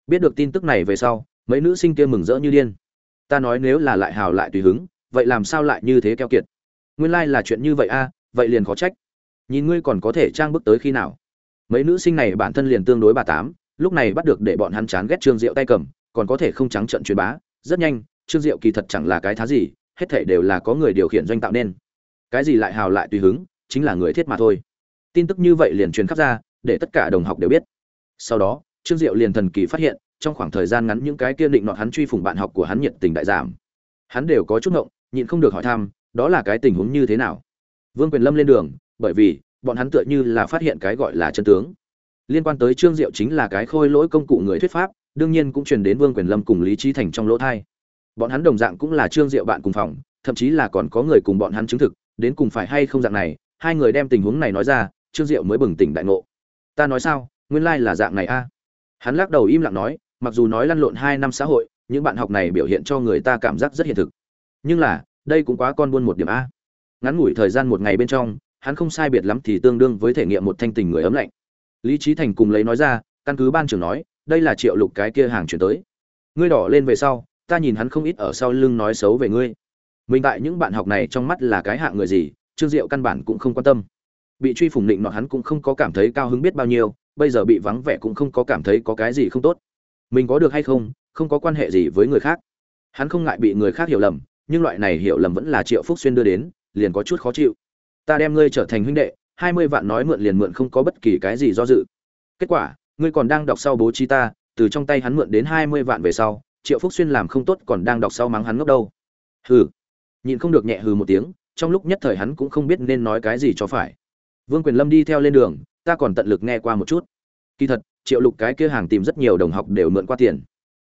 Biết được tin tức này về sau, mấy nữ sinh kia mừng rỡ như điên. Ta nói nếu là lại hào lại tùy hứng, vậy làm sao lại như thế keo kiệt? Nguyên lai là chuyện như vậy a, vậy liền khó trách nhìn ngươi còn có thể trang bức tới khi nào. Mấy nữ sinh này bản thân liền tương đối bà tám, lúc này bắt được để bọn hắn chán ghét trương diệu tay cầm, còn có thể không trắng trận truyền bá, rất nhanh, trương diệu kỳ thật chẳng là cái thá gì, hết thể đều là có người điều khiển doanh tạo nên. Cái gì lại hào lại tùy hứng, chính là người thiết mà thôi. Tin tức như vậy liền truyền khắp ra, để tất cả đồng học đều biết. Sau đó, trương diệu liền thần kỳ phát hiện, trong khoảng thời gian ngắn những cái kia định nọ hắn truy phủng bạn học của hắn nhiệt tình đại giảm. Hắn đều có chút ngộng, nhịn không được hỏi thăm, đó là cái tình huống như thế nào? Vương quyền lâm lên đường bởi vì bọn hắn tựa như là phát hiện cái gọi là chân tướng. Liên quan tới trương diệu chính là cái khôi lỗi công cụ người thuyết pháp, đương nhiên cũng truyền đến vương quyền lâm cùng lý trí thành trong lỗ thai. Bọn hắn đồng dạng cũng là trương diệu bạn cùng phòng, thậm chí là còn có người cùng bọn hắn chứng thực, đến cùng phải hay không dạng này, hai người đem tình huống này nói ra, trương diệu mới bừng tỉnh đại ngộ. Ta nói sao, nguyên lai là dạng này a? Hắn lắc đầu im lặng nói, mặc dù nói lăn lộn hai năm xã hội, những bạn học này biểu hiện cho người ta cảm giác rất hiện thực. Nhưng là, đây cũng quá con buôn một điểm a. Ngắn ngủi thời gian một ngày bên trong hắn không sai biệt lắm thì tương đương với thể nghiệm một thanh tình người ấm lạnh. Lý trí thành cùng lấy nói ra, căn cứ ban trưởng nói, đây là triệu lục cái kia hàng chuyển tới. Ngươi đỏ lên về sau, ta nhìn hắn không ít ở sau lưng nói xấu về ngươi. Mình tại những bạn học này trong mắt là cái hạng người gì, trương diệu căn bản cũng không quan tâm. Bị truy phủng định nọ hắn cũng không có cảm thấy cao hứng biết bao nhiêu, bây giờ bị vắng vẻ cũng không có cảm thấy có cái gì không tốt. Mình có được hay không không có quan hệ gì với người khác. Hắn không ngại bị người khác hiểu lầm, nhưng loại này hiểu lầm vẫn là triệu phúc xuyên đưa đến, liền có chút khó chịu ta đem ngươi trở thành huynh đệ, hai mươi vạn nói mượn liền mượn không có bất kỳ cái gì do dự. Kết quả, ngươi còn đang đọc sau bố trí ta, từ trong tay hắn mượn đến hai mươi vạn về sau, triệu phúc xuyên làm không tốt còn đang đọc sau mắng hắn ngốc đâu. Hừ. Nhịn không được nhẹ hừ một tiếng, trong lúc nhất thời hắn cũng không biết nên nói cái gì cho phải. Vương quyền lâm đi theo lên đường, ta còn tận lực nghe qua một chút. Kỳ thật, triệu lục cái kia hàng tìm rất nhiều đồng học đều mượn qua tiền.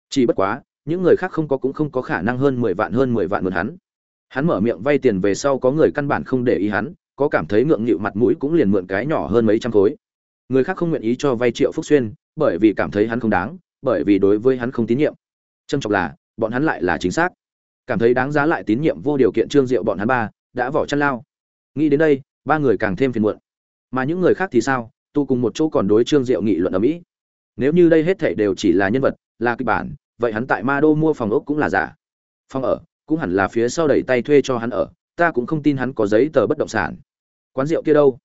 Chỉ bất quá, những người khác không có cũng không có khả năng hơn mười vạn hơn mười vạn mượn hắn. Hắn mở miệng vay tiền về sau có người căn bản không để ý hắn có cảm thấy ngượng nghịu mặt mũi cũng liền mượn cái nhỏ hơn mấy trăm khối. Người khác không nguyện ý cho vay triệu phúc xuyên, bởi vì cảm thấy hắn không đáng, bởi vì đối với hắn không tín nhiệm. Trâm trọng là, bọn hắn lại là chính xác. Cảm thấy đáng giá lại tín nhiệm vô điều kiện trương diệu bọn hắn ba, đã vỏ chăn lao. Nghĩ đến đây, ba người càng thêm phiền muộn. Mà những người khác thì sao? Tu cùng một chỗ còn đối trương diệu nghị luận ở mỹ. Nếu như đây hết thảy đều chỉ là nhân vật, là kịch bản, vậy hắn tại ma đô mua phòng ốc cũng là giả. Phòng ở, cũng hẳn là phía sau đẩy tay thuê cho hắn ở, ta cũng không tin hắn có giấy tờ bất động sản quán rượu kia đâu?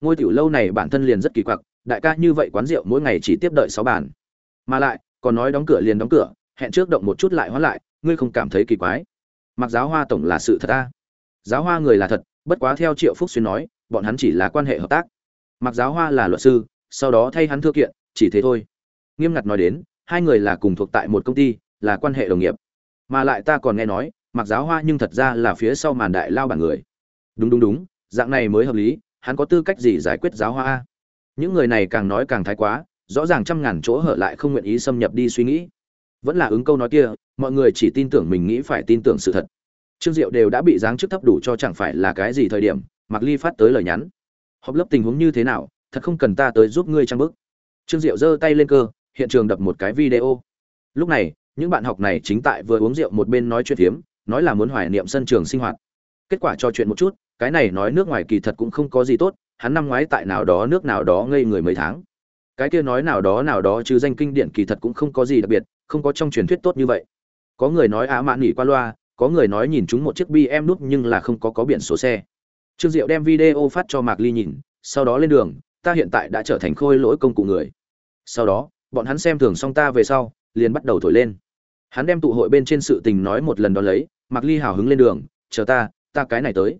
Ngôi tiểu lâu này bản thân liền rất kỳ quặc, đại ca như vậy quán rượu mỗi ngày chỉ tiếp đợi sáu bàn. Mà lại, còn nói đóng cửa liền đóng cửa, hẹn trước động một chút lại hoãn lại, ngươi không cảm thấy kỳ quái. Mặc giáo hoa tổng là sự thật ta giáo hoa người là thật, bất quá theo triệu phúc xuyên nói, bọn hắn chỉ là quan hệ hợp tác. Mặc giáo hoa là luật sư, sau đó thay hắn thư kiện, chỉ thế thôi. Nghiêm ngặt nói đến, hai người là cùng thuộc tại một công ty, là quan hệ đồng nghiệp. Mà lại ta còn nghe nói, mặc giáo hoa nhưng thật ra là phía sau màn đại lao bản người. Đúng đúng đúng dạng này mới hợp lý, hắn có tư cách gì giải quyết giáo hoa những người này càng nói càng thái quá, rõ ràng trăm ngàn chỗ hở lại không nguyện ý xâm nhập đi suy nghĩ. Vẫn là ứng câu nói kia, mọi người chỉ tin tưởng mình nghĩ phải tin tưởng sự thật. Trương diệu đều đã bị giáng chức thấp đủ cho chẳng phải là cái gì thời điểm mặc ly phát tới lời nhắn. Họp lớp tình huống như thế nào, thật không cần ta tới giúp ngươi trang bức. Trương diệu giơ tay lên cơ, hiện trường đập một cái video. Lúc này, những bạn học này chính tại vừa uống rượu một bên nói chuyện phiếm, nói là muốn hoài niệm sân trường sinh hoạt. Kết quả trò chuyện một chút cái này nói nước ngoài kỳ thật cũng không có gì tốt, hắn năm ngoái tại nào đó nước nào đó ngây người mấy tháng. Cái kia nói nào đó nào đó chứ danh kinh điển kỳ thật cũng không có gì đặc biệt, không có trong truyền thuyết tốt như vậy. Có người nói á mạn nghỉ qua loa, có người nói nhìn chúng một chiếc bm nút nhưng là không có có biển số xe. Trương diệu đem video phát cho mạc ly nhìn, sau đó lên đường, ta hiện tại đã trở thành khôi lỗi công cụ người. Sau đó, bọn hắn xem thường xong ta về sau, liền bắt đầu thổi lên. Hắn đem tụ hội bên trên sự tình nói một lần đó lấy, mạc ly hào hứng lên đường, chờ ta ta cái này tới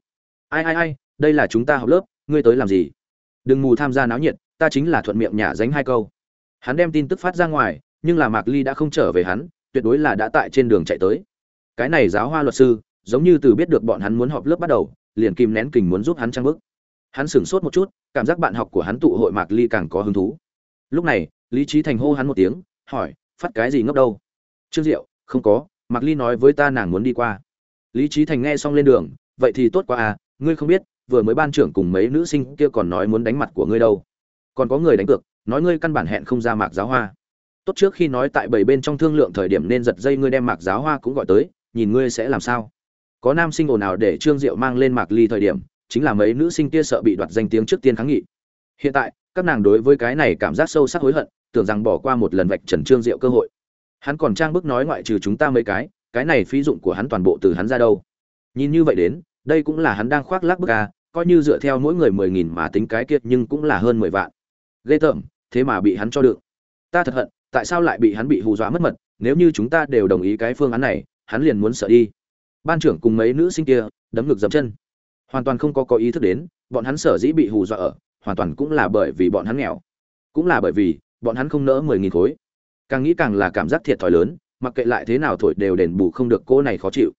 ai ai ai, đây là chúng ta học lớp, ngươi tới làm gì? Đừng mù tham gia náo nhiệt, ta chính là thuận miệng nhả dánh hai câu. Hắn đem tin tức phát ra ngoài, nhưng là mạc ly đã không trở về hắn, tuyệt đối là đã tại trên đường chạy tới. Cái này giáo hoa luật sư, giống như từ biết được bọn hắn muốn họp lớp bắt đầu, liền kìm nén kình muốn giúp hắn trang bức. Hắn sửng sốt một chút, cảm giác bạn học của hắn tụ hội mạc ly càng có hứng thú. Lúc này, lý trí thành hô hắn một tiếng, hỏi, phát cái gì ngốc đâu? Trương diệu, không có, mạc ly nói với ta nàng muốn đi qua. Lý trí thành nghe xong lên đường, vậy thì tốt quá à ngươi không biết, vừa mới ban trưởng cùng mấy nữ sinh kia còn nói muốn đánh mặt của ngươi đâu. Còn có người đánh cược, nói ngươi căn bản hẹn không ra mạc giáo hoa. Tốt trước khi nói tại bảy bên trong thương lượng thời điểm nên giật dây ngươi đem mạc giáo hoa cũng gọi tới, nhìn ngươi sẽ làm sao. Có nam sinh ồn nào để trương diệu mang lên mạc ly thời điểm, chính là mấy nữ sinh kia sợ bị đoạt danh tiếng trước tiên kháng nghị. Hiện tại, các nàng đối với cái này cảm giác sâu sắc hối hận, tưởng rằng bỏ qua một lần vạch trần trương diệu cơ hội. Hắn còn trang bức nói ngoại trừ chúng ta mấy cái cái này phí dụng của hắn toàn bộ từ hắn ra đâu. Nhìn như vậy đến đây cũng là hắn đang khoác lác bức à coi như dựa theo mỗi người mười nghìn mà tính cái kiệt nhưng cũng là hơn mười vạn. Ghê tởm, thế mà bị hắn cho được. Ta thật hận, tại sao lại bị hắn bị hù dọa mất mật, nếu như chúng ta đều đồng ý cái phương án này, hắn liền muốn sợ đi. Ban trưởng cùng mấy nữ sinh kia, đấm ngực dậm chân. Hoàn toàn không có có ý thức đến, bọn hắn sở dĩ bị hù dọa ở, hoàn toàn cũng là bởi vì bọn hắn nghèo. Cũng là bởi vì, bọn hắn không nỡ mười nghìn khối. Càng nghĩ càng là cảm giác thiệt thòi lớn, mặc kệ lại thế nào thổi đều đền bù không được cô này khó chịu.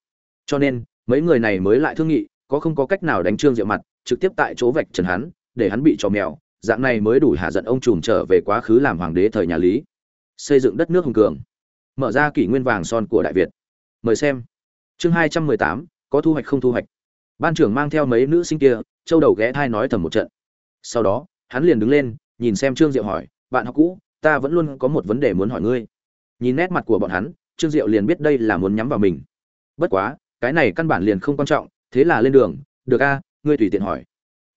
Cho nên mấy người này mới lại thương nghị, có không có cách nào đánh trương diệu mặt, trực tiếp tại chỗ vạch trần hắn, để hắn bị trò mèo, dạng này mới đủ hạ giận ông trùm trở về quá khứ làm hoàng đế thời nhà lý. Xây dựng đất nước hùng cường. Mở ra kỷ nguyên vàng son của đại việt. Mời xem. Chương hai trăm mười tám, có thu hoạch không thu hoạch. Ban trưởng mang theo mấy nữ sinh kia, châu đầu ghé thai nói thầm một trận. Sau đó, hắn liền đứng lên, nhìn xem trương diệu hỏi, bạn học cũ, ta vẫn luôn có một vấn đề muốn hỏi ngươi. Nhìn nét mặt của bọn hắn, trương diệu liền biết đây là muốn nhắm vào mình. Bất quá cái này căn bản liền không quan trọng, thế là lên đường. Được a, ngươi tùy tiện hỏi.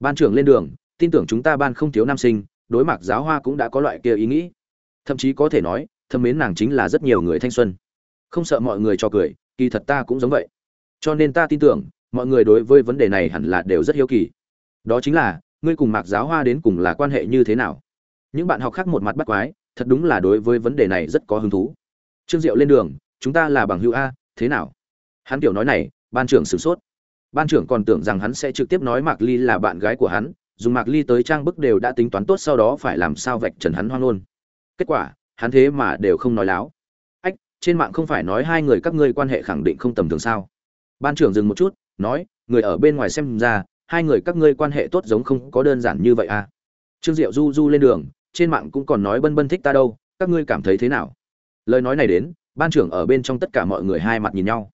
Ban trưởng lên đường, tin tưởng chúng ta ban không thiếu nam sinh, đối mặt giáo hoa cũng đã có loại kia ý nghĩ. Thậm chí có thể nói, thâm mến nàng chính là rất nhiều người thanh xuân. Không sợ mọi người cho cười, kỳ thật ta cũng giống vậy. Cho nên ta tin tưởng, mọi người đối với vấn đề này hẳn là đều rất hiếu kỳ. Đó chính là, ngươi cùng mạc giáo hoa đến cùng là quan hệ như thế nào? Những bạn học khác một mặt bắt quái, thật đúng là đối với vấn đề này rất có hứng thú. Trương diệu lên đường, chúng ta là bằng hữu a, thế nào? Hắn kiểu nói này, ban trưởng sửng sốt. Ban trưởng còn tưởng rằng hắn sẽ trực tiếp nói mạc ly là bạn gái của hắn, dùng mạc ly tới trang bức đều đã tính toán tốt sau đó phải làm sao vạch trần hắn hoang luôn kết quả, hắn thế mà đều không nói láo. Ách, trên mạng không phải nói hai người các ngươi quan hệ khẳng định không tầm thường sao? Ban trưởng dừng một chút, nói, người ở bên ngoài xem ra, hai người các ngươi quan hệ tốt giống không có đơn giản như vậy à? Trương diệu du du lên đường, trên mạng cũng còn nói bân bân thích ta đâu, các ngươi cảm thấy thế nào? Lời nói này đến, ban trưởng ở bên trong tất cả mọi người hai mặt nhìn nhau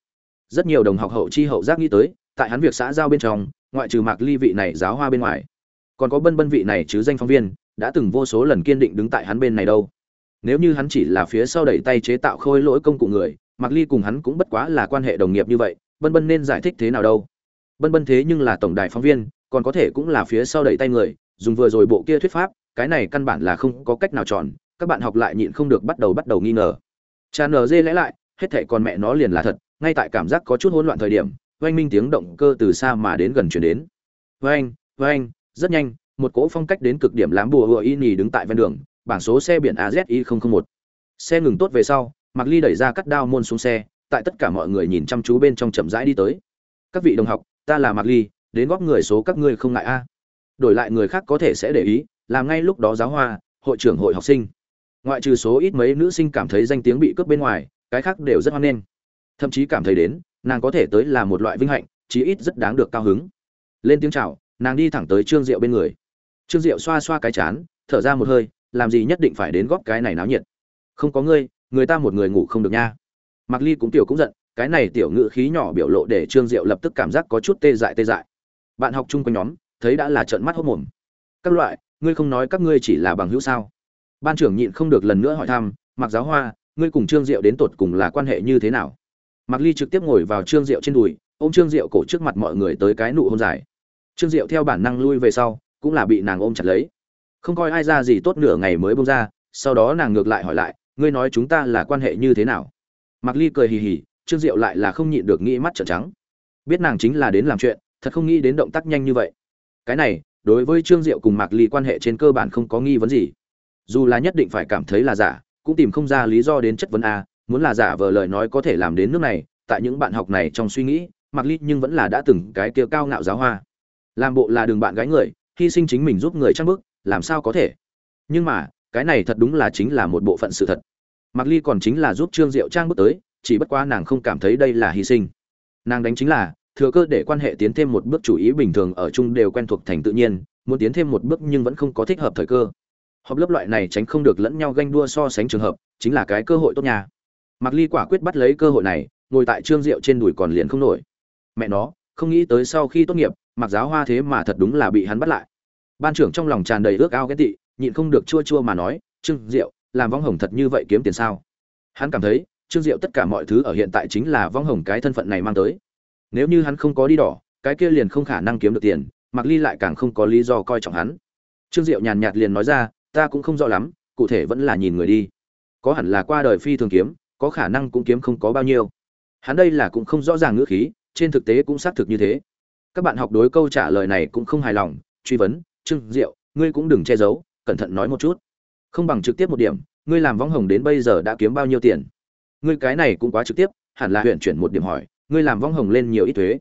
rất nhiều đồng học hậu chi hậu giác nghĩ tới, tại hắn việc xã giao bên trong, ngoại trừ mạc ly vị này giáo hoa bên ngoài, còn có bân bân vị này chứ danh phóng viên, đã từng vô số lần kiên định đứng tại hắn bên này đâu. Nếu như hắn chỉ là phía sau đẩy tay chế tạo khôi lỗi công cụ người mặc ly cùng hắn cũng bất quá là quan hệ đồng nghiệp như vậy, bân bân nên giải thích thế nào đâu? Bân bân thế nhưng là tổng đài phóng viên, còn có thể cũng là phía sau đẩy tay người, dùng vừa rồi bộ kia thuyết pháp, cái này căn bản là không có cách nào chọn, các bạn học lại nhịn không được bắt đầu bắt đầu nghi ngờ. Cha ở dê lẽ lại, hết thệ con mẹ nó liền là thật ngay tại cảm giác có chút hỗn loạn thời điểm, oanh minh tiếng động cơ từ xa mà đến gần chuyển đến. Oanh oanh, rất nhanh, một cỗ phong cách đến cực điểm lám bùa hựa y nhì đứng tại ven đường, bảng số xe biển azi một. Xe ngừng tốt về sau mặc ly đẩy ra cắt đao môn xuống xe, tại tất cả mọi người nhìn chăm chú bên trong chậm rãi đi tới. Các vị đồng học, ta là mặc ly, đến góp người số các ngươi không ngại a. Đổi lại người khác có thể sẽ để ý, làm ngay lúc đó giáo hoa, hội trưởng hội học sinh. Ngoại trừ số ít mấy nữ sinh cảm thấy danh tiếng bị cướp bên ngoài, cái khác đều rất hoan nghênh thậm chí cảm thấy đến, nàng có thể tới là một loại vinh hạnh, chí ít rất đáng được cao hứng. Lên tiếng chào, nàng đi thẳng tới trương diệu bên người. Trương diệu xoa xoa cái chán, thở ra một hơi, làm gì nhất định phải đến góp cái này náo nhiệt. Không có ngươi, người ta một người ngủ không được nha. Mặc ly cũng tiểu cũng giận, cái này tiểu ngự khí nhỏ biểu lộ để trương diệu lập tức cảm giác có chút tê dại tê dại. Bạn học chung quanh nhóm, thấy đã là trợn mắt hốt mồm. Các loại, ngươi không nói các ngươi chỉ là bằng hữu sao? Ban trưởng nhịn không được lần nữa hỏi thăm mặc giáo hoa, ngươi cùng trương diệu đến tột cùng là quan hệ như thế nào? Mạc ly trực tiếp ngồi vào trương diệu trên đùi, ôm trương diệu cổ trước mặt mọi người tới cái nụ hôn dài. Trương diệu theo bản năng lui về sau, cũng là bị nàng ôm chặt lấy. Không coi ai ra gì tốt nửa ngày mới buông ra, sau đó nàng ngược lại hỏi lại, ngươi nói chúng ta là quan hệ như thế nào? Mạc ly cười hì hì, trương diệu lại là không nhịn được nghĩ mắt trợn trắng. Biết nàng chính là đến làm chuyện, thật không nghĩ đến động tác nhanh như vậy. Cái này, đối với trương diệu cùng mạc ly quan hệ trên cơ bản không có nghi vấn gì. Dù là nhất định phải cảm thấy là giả, cũng tìm không ra lý do đến chất vấn a muốn là giả vờ lời nói có thể làm đến nước này, tại những bạn học này trong suy nghĩ Mặc ly nhưng vẫn là đã từng cái kia cao ngạo giáo hoa. Làm bộ là đường bạn gái người, hy sinh chính mình giúp người trang bức làm sao có thể? Nhưng mà, cái này thật đúng là chính là một bộ phận sự thật. Mặc ly còn chính là giúp trương diệu trang bức tới, chỉ bất quá nàng không cảm thấy đây là hy sinh. Nàng đánh chính là, thừa cơ để quan hệ tiến thêm một bước chủ ý bình thường ở chung đều quen thuộc thành tự nhiên, muốn tiến thêm một bước nhưng vẫn không có thích hợp thời cơ. Họp lớp loại này tránh không được lẫn nhau ganh đua so sánh trường hợp, chính là cái cơ hội tốt nhà mạc ly quả quyết bắt lấy cơ hội này, ngồi tại trương diệu trên đùi còn liền không nổi. Mẹ nó, không nghĩ tới sau khi tốt nghiệp mặc giáo hoa thế mà thật đúng là bị hắn bắt lại. Ban trưởng trong lòng tràn đầy ước ao ghét tị, nhịn không được chua chua mà nói, trương diệu, làm vong hồng thật như vậy kiếm tiền sao? Hắn cảm thấy, trương diệu tất cả mọi thứ ở hiện tại chính là vong hồng cái thân phận này mang tới. Nếu như hắn không có đi đỏ, cái kia liền không khả năng kiếm được tiền, Mạc ly lại càng không có lý do coi trọng hắn. Trương diệu nhàn nhạt liền nói ra, ta cũng không rõ lắm, cụ thể vẫn là nhìn người đi. Có hẳn là qua đời phi thường kiếm có khả năng cũng kiếm không có bao nhiêu. Hắn đây là cũng không rõ ràng ngữ khí, trên thực tế cũng xác thực như thế. Các bạn học đối câu trả lời này cũng không hài lòng, truy vấn, trương diệu, ngươi cũng đừng che giấu, cẩn thận nói một chút. Không bằng trực tiếp một điểm, ngươi làm võng hồng đến bây giờ đã kiếm bao nhiêu tiền? Ngươi cái này cũng quá trực tiếp, hẳn là huyện chuyển một điểm hỏi, ngươi làm võng hồng lên nhiều ít thuế.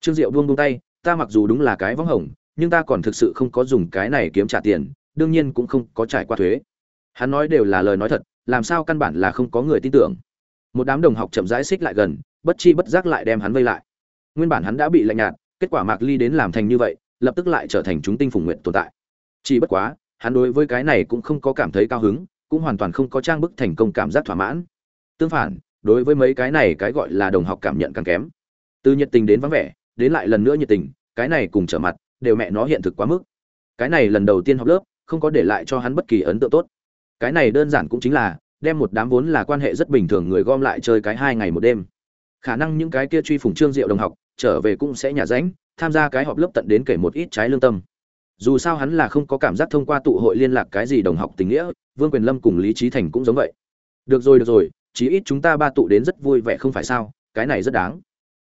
Trương diệu buông buông tay, ta mặc dù đúng là cái võng hồng, nhưng ta còn thực sự không có dùng cái này kiếm trả tiền, đương nhiên cũng không có trải qua thuế. Hắn nói đều là lời nói thật làm sao căn bản là không có người tin tưởng. Một đám đồng học chậm rãi xích lại gần, bất chi bất giác lại đem hắn vây lại. Nguyên bản hắn đã bị lạnh nhạt, kết quả mạc ly đến làm thành như vậy, lập tức lại trở thành chúng tinh phùng nguyện tồn tại. Chỉ bất quá, hắn đối với cái này cũng không có cảm thấy cao hứng, cũng hoàn toàn không có trang bức thành công cảm giác thỏa mãn. Tương phản, đối với mấy cái này cái gọi là đồng học cảm nhận càng kém. Từ nhiệt tình đến vắng vẻ, đến lại lần nữa nhiệt tình, cái này cùng trở mặt, đều mẹ nó hiện thực quá mức. Cái này lần đầu tiên học lớp, không có để lại cho hắn bất kỳ ấn tượng tốt cái này đơn giản cũng chính là, đem một đám vốn là quan hệ rất bình thường người gom lại chơi cái hai ngày một đêm. Khả năng những cái kia truy phủng trương diệu đồng học, trở về cũng sẽ nhả ránh, tham gia cái họp lớp tận đến kể một ít trái lương tâm. Dù sao hắn là không có cảm giác thông qua tụ hội liên lạc cái gì đồng học tình nghĩa, vương quyền lâm cùng lý trí thành cũng giống vậy. Được rồi được rồi, chí ít chúng ta ba tụ đến rất vui vẻ không phải sao, cái này rất đáng.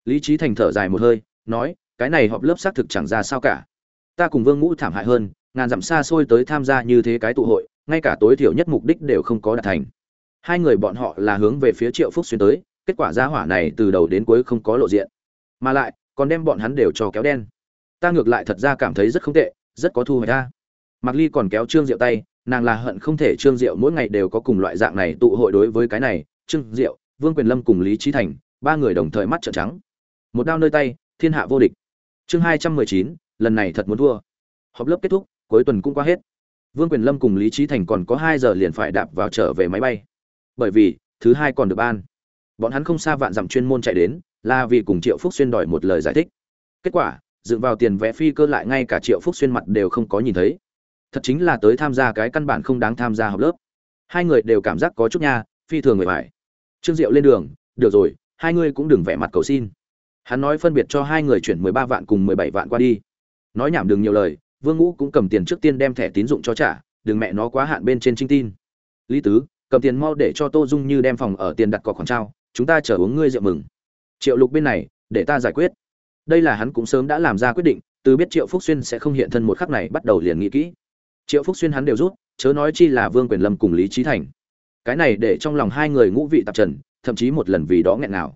Lý trí thành thở dài một hơi, nói, cái này họp lớp xác thực chẳng ra sao cả. Ta cùng vương ngũ thảm hại hơn, ngàn dặm xa xôi tới tham gia như thế cái tụ hội ngay cả tối thiểu nhất mục đích đều không có đạt thành. Hai người bọn họ là hướng về phía triệu phúc xuyên tới, kết quả gia hỏa này từ đầu đến cuối không có lộ diện. Mà lại, còn đem bọn hắn đều cho kéo đen. Ta ngược lại thật ra cảm thấy rất không tệ, rất có thu hoạch ta. Mặc ly còn kéo trương diệu tay, nàng là hận không thể trương diệu mỗi ngày đều có cùng loại dạng này tụ hội đối với cái này, trương diệu, vương quyền lâm cùng lý trí thành, ba người đồng thời mắt trợn trắng. Một đao nơi tay, thiên hạ vô địch. Chương hai trăm mười chín, lần này thật muốn thua. Họp lớp kết thúc, cuối tuần cũng qua hết vương quyền lâm cùng lý trí thành còn có hai giờ liền phải đạp vào trở về máy bay. Bởi vì, thứ hai còn được ban. Bọn hắn không xa vạn dặm chuyên môn chạy đến là vì cùng triệu phúc xuyên đòi một lời giải thích. Kết quả, dựng vào tiền vé phi cơ lại ngay cả triệu phúc xuyên mặt đều không có nhìn thấy. Thật chính là tới tham gia cái căn bản không đáng tham gia học lớp. Hai người đều cảm giác có chút nha, phi thường người phải trương diệu lên đường, được rồi, hai người cũng đừng vẻ mặt cầu xin. Hắn nói phân biệt cho hai người chuyển mười ba vạn cùng mười bảy vạn qua đi. Nói nhảm đừng nhiều lời vương ngũ cũng cầm tiền trước tiên đem thẻ tín dụng cho trả, đừng mẹ nó quá hạn bên trên trinh tin. Lý tứ, cầm tiền mau để cho tô dung như đem phòng ở tiền đặt cọc khoản trao, chúng ta chờ uống ngươi rượu mừng. Triệu lục bên này, để ta giải quyết. Đây là hắn cũng sớm đã làm ra quyết định, từ biết triệu phúc xuyên sẽ không hiện thân một khắc này bắt đầu liền nghĩ kỹ. Triệu phúc xuyên hắn đều rút, chớ nói chi là vương quyền lâm cùng lý Chí thành. Cái này để trong lòng hai người ngũ vị tạp trần, thậm chí một lần vì đó nghẹn nào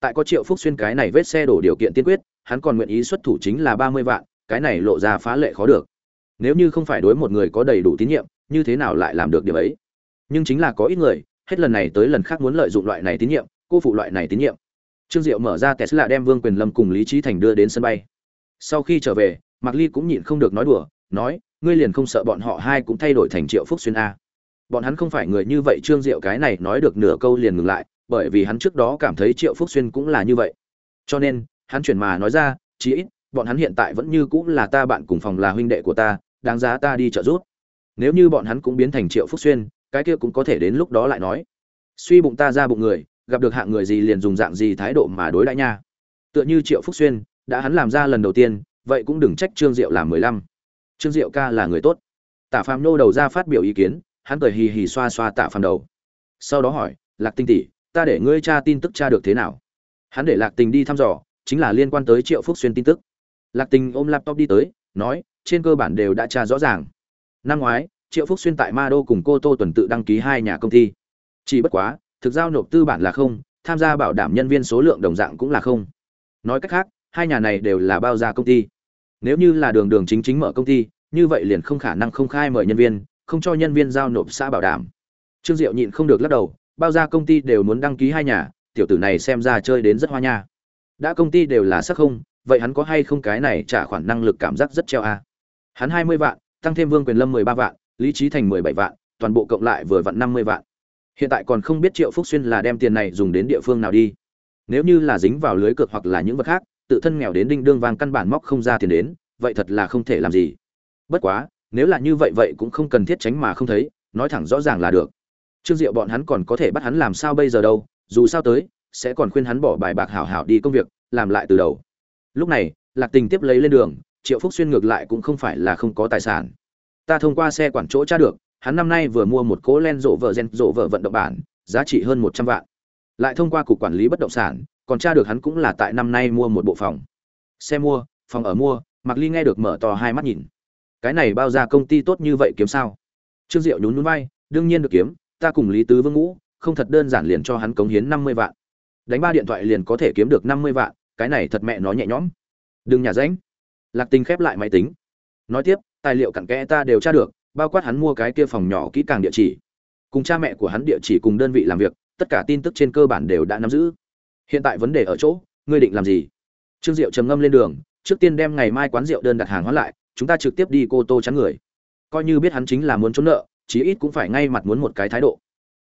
tại có triệu phúc xuyên cái này vết xe đổ điều kiện tiên quyết, hắn còn nguyện ý xuất thủ chính là ba mươi vạn cái này lộ ra phá lệ khó được. Nếu như không phải đối một người có đầy đủ tín nhiệm, như thế nào lại làm được điều ấy? Nhưng chính là có ít người, hết lần này tới lần khác muốn lợi dụng loại này tín nhiệm, cô phụ loại này tín nhiệm. Trương diệu mở ra tesla đem vương quyền lâm cùng lý trí thành đưa đến sân bay. Sau khi trở về, mạc ly cũng nhịn không được nói đùa, nói, ngươi liền không sợ bọn họ hai cũng thay đổi thành triệu phúc xuyên a. Bọn hắn không phải người như vậy, trương diệu cái này nói được nửa câu liền ngừng lại, bởi vì hắn trước đó cảm thấy triệu phúc xuyên cũng là như vậy. Cho nên, hắn chuyển mà nói ra, chí ít bọn hắn hiện tại vẫn như cũng là ta bạn cùng phòng là huynh đệ của ta, đáng giá ta đi trợ giúp. Nếu như bọn hắn cũng biến thành triệu phúc xuyên, cái kia cũng có thể đến lúc đó lại nói. Suy bụng ta ra bụng người, gặp được hạng người gì liền dùng dạng gì thái độ mà đối đãi nha. Tựa như triệu phúc xuyên, đã hắn làm ra lần đầu tiên, vậy cũng đừng trách trương diệu làm mười lăm. Trương diệu ca là người tốt. Tả phàm nô đầu ra phát biểu ý kiến, hắn cười hì hì xoa xoa tạ phàm đầu. Sau đó hỏi, lạc tinh tỷ, ta để ngươi tra tin tức tra được thế nào? Hắn để lạc tình đi thăm dò, chính là liên quan tới triệu phúc xuyên tin tức lạc tình ôm laptop đi tới, nói, trên cơ bản đều đã tra rõ ràng. Năm ngoái, triệu phúc xuyên tại ma đô cùng cô tô tuần tự đăng ký hai nhà công ty. Chỉ bất quá, thực giao nộp tư bản là không, tham gia bảo đảm nhân viên số lượng đồng dạng cũng là không. Nói cách khác, hai nhà này đều là bao gia công ty. Nếu như là đường đường chính chính mở công ty, như vậy liền không khả năng không khai mời nhân viên, không cho nhân viên giao nộp xã bảo đảm. Trương diệu nhịn không được lắc đầu, bao gia công ty đều muốn đăng ký hai nhà, tiểu tử này xem ra chơi đến rất hoa nha. Đã công ty đều là sắc không vậy hắn có hay không cái này trả khoản năng lực cảm giác rất treo a? Hắn hai mươi vạn, tăng thêm vương quyền lâm mười ba vạn, lý trí thành mười bảy vạn, toàn bộ cộng lại vừa vặn năm mươi vạn. Hiện tại còn không biết triệu phúc xuyên là đem tiền này dùng đến địa phương nào đi. Nếu như là dính vào lưới cược hoặc là những vật khác, tự thân nghèo đến đinh đương vàng căn bản móc không ra tiền đến, vậy thật là không thể làm gì. Bất quá, nếu là như vậy vậy cũng không cần thiết tránh mà không thấy, nói thẳng rõ ràng là được. Trương diệu bọn hắn còn có thể bắt hắn làm sao bây giờ đâu, dù sao tới, sẽ còn khuyên hắn bỏ bài bạc hảo hảo đi công việc, làm lại từ đầu lúc này, lạc tình tiếp lấy lên đường, triệu phúc xuyên ngược lại cũng không phải là không có tài sản. Ta thông qua xe quản chỗ tra được, hắn năm nay vừa mua một cố len rộ vợ gen, rộ vợ vận động bản, giá trị hơn một trăm vạn. Lại thông qua cục quản lý bất động sản, còn tra được hắn cũng là tại năm nay mua một bộ phòng. Xe mua, phòng ở mua mặc ly nghe được mở to hai mắt nhìn. Cái này bao ra công ty tốt như vậy kiếm sao? Trương diệu nhún nhún vai, đương nhiên được kiếm, ta cùng lý tứ vương ngũ, không thật đơn giản liền cho hắn cống hiến năm mươi vạn. Đánh ba điện thoại liền có thể kiếm được năm mươi vạn cái này thật mẹ nó nhẹ nhõm. Đừng nhà ránh lạc tình khép lại máy tính. Nói tiếp, tài liệu cặn kẽ ta đều tra được, bao quát hắn mua cái kia phòng nhỏ kỹ càng địa chỉ. Cùng cha mẹ của hắn địa chỉ cùng đơn vị làm việc, tất cả tin tức trên cơ bản đều đã nắm giữ. Hiện tại vấn đề ở chỗ, ngươi định làm gì? Trương diệu trầm ngâm lên đường, trước tiên đem ngày mai quán rượu đơn đặt hàng hóa lại, chúng ta trực tiếp đi cô tô chắn người. Coi như biết hắn chính là muốn trốn nợ, chí ít cũng phải ngay mặt muốn một cái thái độ.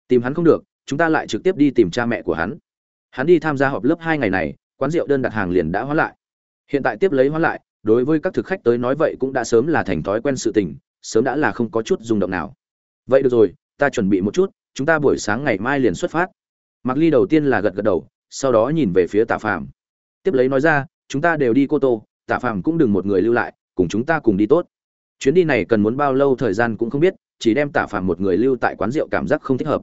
Tìm hắn không được, chúng ta lại trực tiếp đi tìm cha mẹ của hắn. Hắn đi tham gia họp lớp hai ngày này quán rượu đơn đặt hàng liền đã hóa lại. Hiện tại tiếp lấy hóa lại, đối với các thực khách tới nói vậy cũng đã sớm là thành thói quen sự tình, sớm đã là không có chút rung động nào. Vậy được rồi, ta chuẩn bị một chút, chúng ta buổi sáng ngày mai liền xuất phát. Mặc ly đầu tiên là gật gật đầu, sau đó nhìn về phía tạ phàm. Tiếp lấy nói ra, chúng ta đều đi cô tô, tạ phàm cũng đừng một người lưu lại, cùng chúng ta cùng đi tốt. Chuyến đi này cần muốn bao lâu thời gian cũng không biết, chỉ đem tạ phàm một người lưu tại quán rượu cảm giác không thích hợp.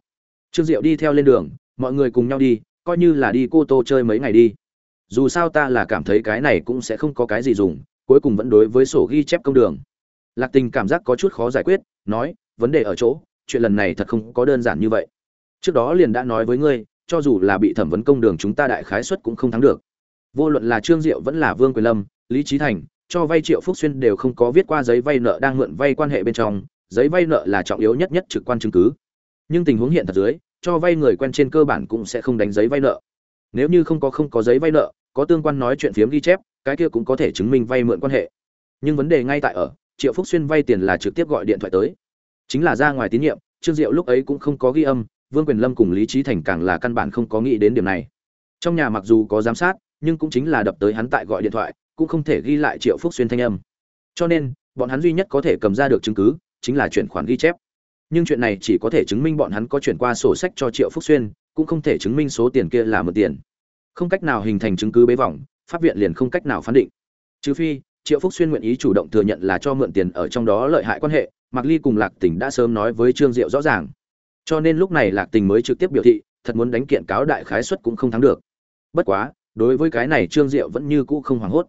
Trương diệu đi theo lên đường, mọi người cùng nhau đi, coi như là đi cô tô chơi mấy ngày đi dù sao ta là cảm thấy cái này cũng sẽ không có cái gì dùng, cuối cùng vẫn đối với sổ ghi chép công đường. Lạc tình cảm giác có chút khó giải quyết, nói, vấn đề ở chỗ, chuyện lần này thật không có đơn giản như vậy. Trước đó liền đã nói với ngươi, cho dù là bị thẩm vấn công đường chúng ta đại khái suất cũng không thắng được. Vô luận là trương diệu vẫn là vương quyền lâm, lý trí thành, cho vay triệu phúc xuyên đều không có viết qua giấy vay nợ đang mượn vay quan hệ bên trong, giấy vay nợ là trọng yếu nhất nhất trực quan chứng cứ. Nhưng tình huống hiện thật dưới, cho vay người quen trên cơ bản cũng sẽ không đánh giấy vay nợ. Nếu như không có không có giấy vay nợ có tương quan nói chuyện phiếm ghi chép, cái kia cũng có thể chứng minh vay mượn quan hệ. Nhưng vấn đề ngay tại ở, triệu phúc xuyên vay tiền là trực tiếp gọi điện thoại tới. Chính là ra ngoài tín nhiệm, trương diệu lúc ấy cũng không có ghi âm, vương quyền lâm cùng lý trí thành càng là căn bản không có nghĩ đến điểm này. Trong nhà mặc dù có giám sát, nhưng cũng chính là đập tới hắn tại gọi điện thoại, cũng không thể ghi lại triệu phúc xuyên thanh âm. Cho nên, bọn hắn duy nhất có thể cầm ra được chứng cứ, chính là chuyển khoản ghi chép. Nhưng chuyện này chỉ có thể chứng minh bọn hắn có chuyển qua sổ sách cho triệu phúc xuyên, cũng không thể chứng minh số tiền kia là mượn tiền không cách nào hình thành chứng cứ bế vòng pháp viện liền không cách nào phán định. Trừ phi, triệu phúc xuyên nguyện ý chủ động thừa nhận là cho mượn tiền ở trong đó lợi hại quan hệ, mạc ly cùng lạc Tỉnh đã sớm nói với trương diệu rõ ràng. Cho nên lúc này lạc tình mới trực tiếp biểu thị, thật muốn đánh kiện cáo đại khái suất cũng không thắng được. Bất quá, đối với cái này trương diệu vẫn như cũ không hoảng hốt.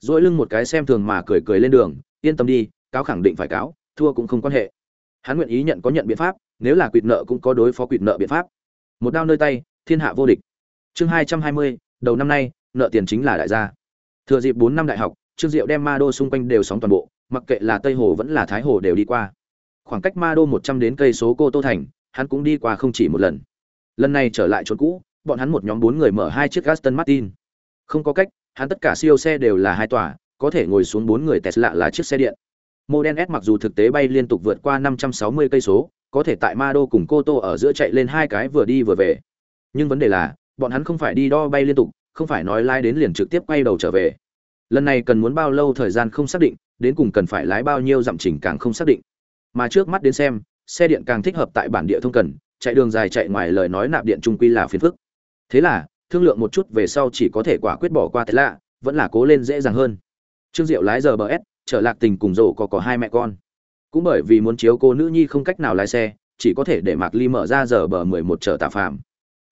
Dỗi lưng một cái xem thường mà cười cười lên đường, yên tâm đi, cáo khẳng định phải cáo, thua cũng không quan hệ. Hắn nguyện ý nhận có nhận biện pháp, nếu là quỵt nợ cũng có đối phó quỵt nợ biện pháp. Một đao nơi tay, thiên hạ vô địch chương hai trăm hai mươi đầu năm nay nợ tiền chính là đại gia. Thừa dịp bốn năm đại học trương diệu đem ma đô xung quanh đều sóng toàn bộ mặc kệ là tây hồ vẫn là thái hồ đều đi qua. Khoảng cách ma đô một trăm đến cây số cô tô thành hắn cũng đi qua không chỉ một lần. Lần này trở lại chỗ cũ bọn hắn một nhóm bốn người mở hai chiếc gaston martin. Không có cách hắn tất cả siêu xe đều là hai tòa có thể ngồi xuống bốn người tesla là chiếc xe điện. Model S mặc dù thực tế bay liên tục vượt qua 560 cây số, có thể tại Ma Đô cùng Cô Tô ở giữa chạy lên hai cái vừa đi vừa về. Nhưng vấn đề là, bọn hắn không phải đi đo bay liên tục, không phải nói lái đến liền trực tiếp quay đầu trở về. Lần này cần muốn bao lâu thời gian không xác định, đến cùng cần phải lái bao nhiêu dặm chỉnh càng không xác định. Mà trước mắt đến xem, xe điện càng thích hợp tại bản địa thông cần, chạy đường dài chạy ngoài lời nói nạp điện trung quy là phiền phức. Thế là, thương lượng một chút về sau chỉ có thể quả quyết bỏ qua thế lạ, vẫn là cố lên dễ dàng hơn. Trương Diệu lái giờ bờ S, trở lạc tình cùng rổ có có hai mẹ con cũng bởi vì muốn chiếu cô nữ nhi không cách nào lái xe chỉ có thể để mạc ly mở ra giờ bờ mười một chở tạ phạm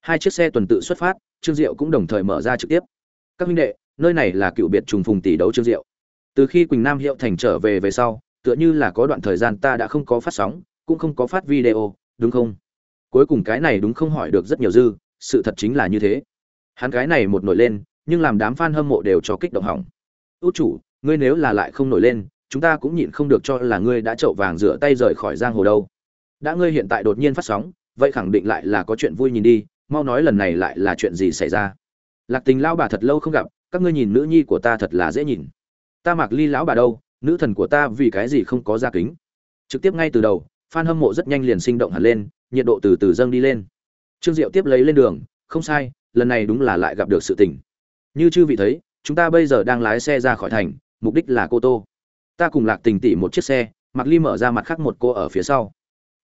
hai chiếc xe tuần tự xuất phát, trương diệu cũng đồng thời mở ra trực tiếp. Các huynh đệ, nơi này là cựu biệt trùng phùng tỷ đấu trương diệu. Từ khi quỳnh nam hiệu thành trở về về sau, tựa như là có đoạn thời gian ta đã không có phát sóng, cũng không có phát video, đúng không? Cuối cùng cái này đúng không hỏi được rất nhiều dư, sự thật chính là như thế. Hắn cái này một nổi lên, nhưng làm đám fan hâm mộ đều cho kích động hỏng. Út chủ, ngươi nếu là lại không nổi lên, chúng ta cũng nhịn không được cho là ngươi đã trậu vàng rửa tay rời khỏi giang hồ đâu. Đã ngươi hiện tại đột nhiên phát sóng, vậy khẳng định lại là có chuyện vui nhìn đi mau nói lần này lại là chuyện gì xảy ra? Lạc tình lão bà thật lâu không gặp, các ngươi nhìn nữ nhi của ta thật là dễ nhìn. Ta mặc ly lão bà đâu, nữ thần của ta vì cái gì không có gia kính? Trực tiếp ngay từ đầu Phan hâm mộ rất nhanh liền sinh động hẳn lên, nhiệt độ từ từ dâng đi lên. Trương diệu tiếp lấy lên đường, không sai, lần này đúng là lại gặp được sự tình. Như chư vị thấy, chúng ta bây giờ đang lái xe ra khỏi thành, mục đích là cô tô. Ta cùng lạc tình tỉ một chiếc xe mặc ly mở ra mặt khác một cô ở phía sau.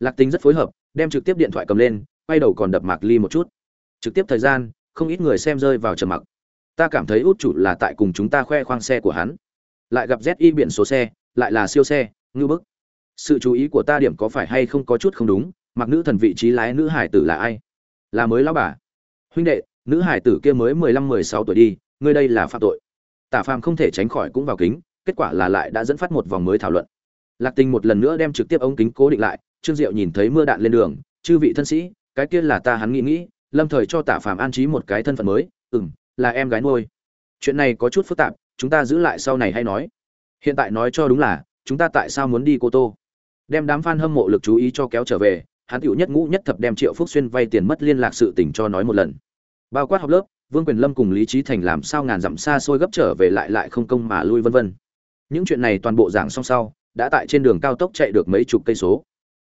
Lạc tình rất phối hợp, đem trực tiếp điện thoại cầm lên, quay đầu còn đập mạc ly một chút trực tiếp thời gian, không ít người xem rơi vào trầm mặc. Ta cảm thấy út chủ là tại cùng chúng ta khoe khoang xe của hắn. Lại gặp zi biển số xe, lại là siêu xe, ngư bức. Sự chú ý của ta điểm có phải hay không có chút không đúng, mặc nữ thần vị trí lái nữ hải tử là ai? Là mới lão bà. Huynh đệ, nữ hải tử kia mới mười lăm mười sáu tuổi đi, ngươi đây là phạm tội. Tả phàm không thể tránh khỏi cũng vào kính, kết quả là lại đã dẫn phát một vòng mới thảo luận. Lạc tình một lần nữa đem trực tiếp ống kính cố định lại, trương diệu nhìn thấy mưa đạn lên đường, chư vị thân sĩ, cái kia là ta hắn nghĩ nghĩ lâm thời cho tả phàm an trí một cái thân phận mới ừ m là em gái nuôi chuyện này có chút phức tạp chúng ta giữ lại sau này hay nói hiện tại nói cho đúng là chúng ta tại sao muốn đi cô tô đem đám f a n hâm mộ lực chú ý cho kéo trở về hắn tựu nhất ngũ nhất thập đem triệu phúc xuyên vay tiền mất liên lạc sự tình cho nói một lần bao quát học lớp Vương Quyền Lâm cùng Lý Chí Thành làm sao ngàn dặm xa xôi gấp trở về lại lại không công mà lui vân vân. Những chuyện này toàn bộ giảng xong sau, đã tại trên đường cao tốc chạy được mấy chục cây số.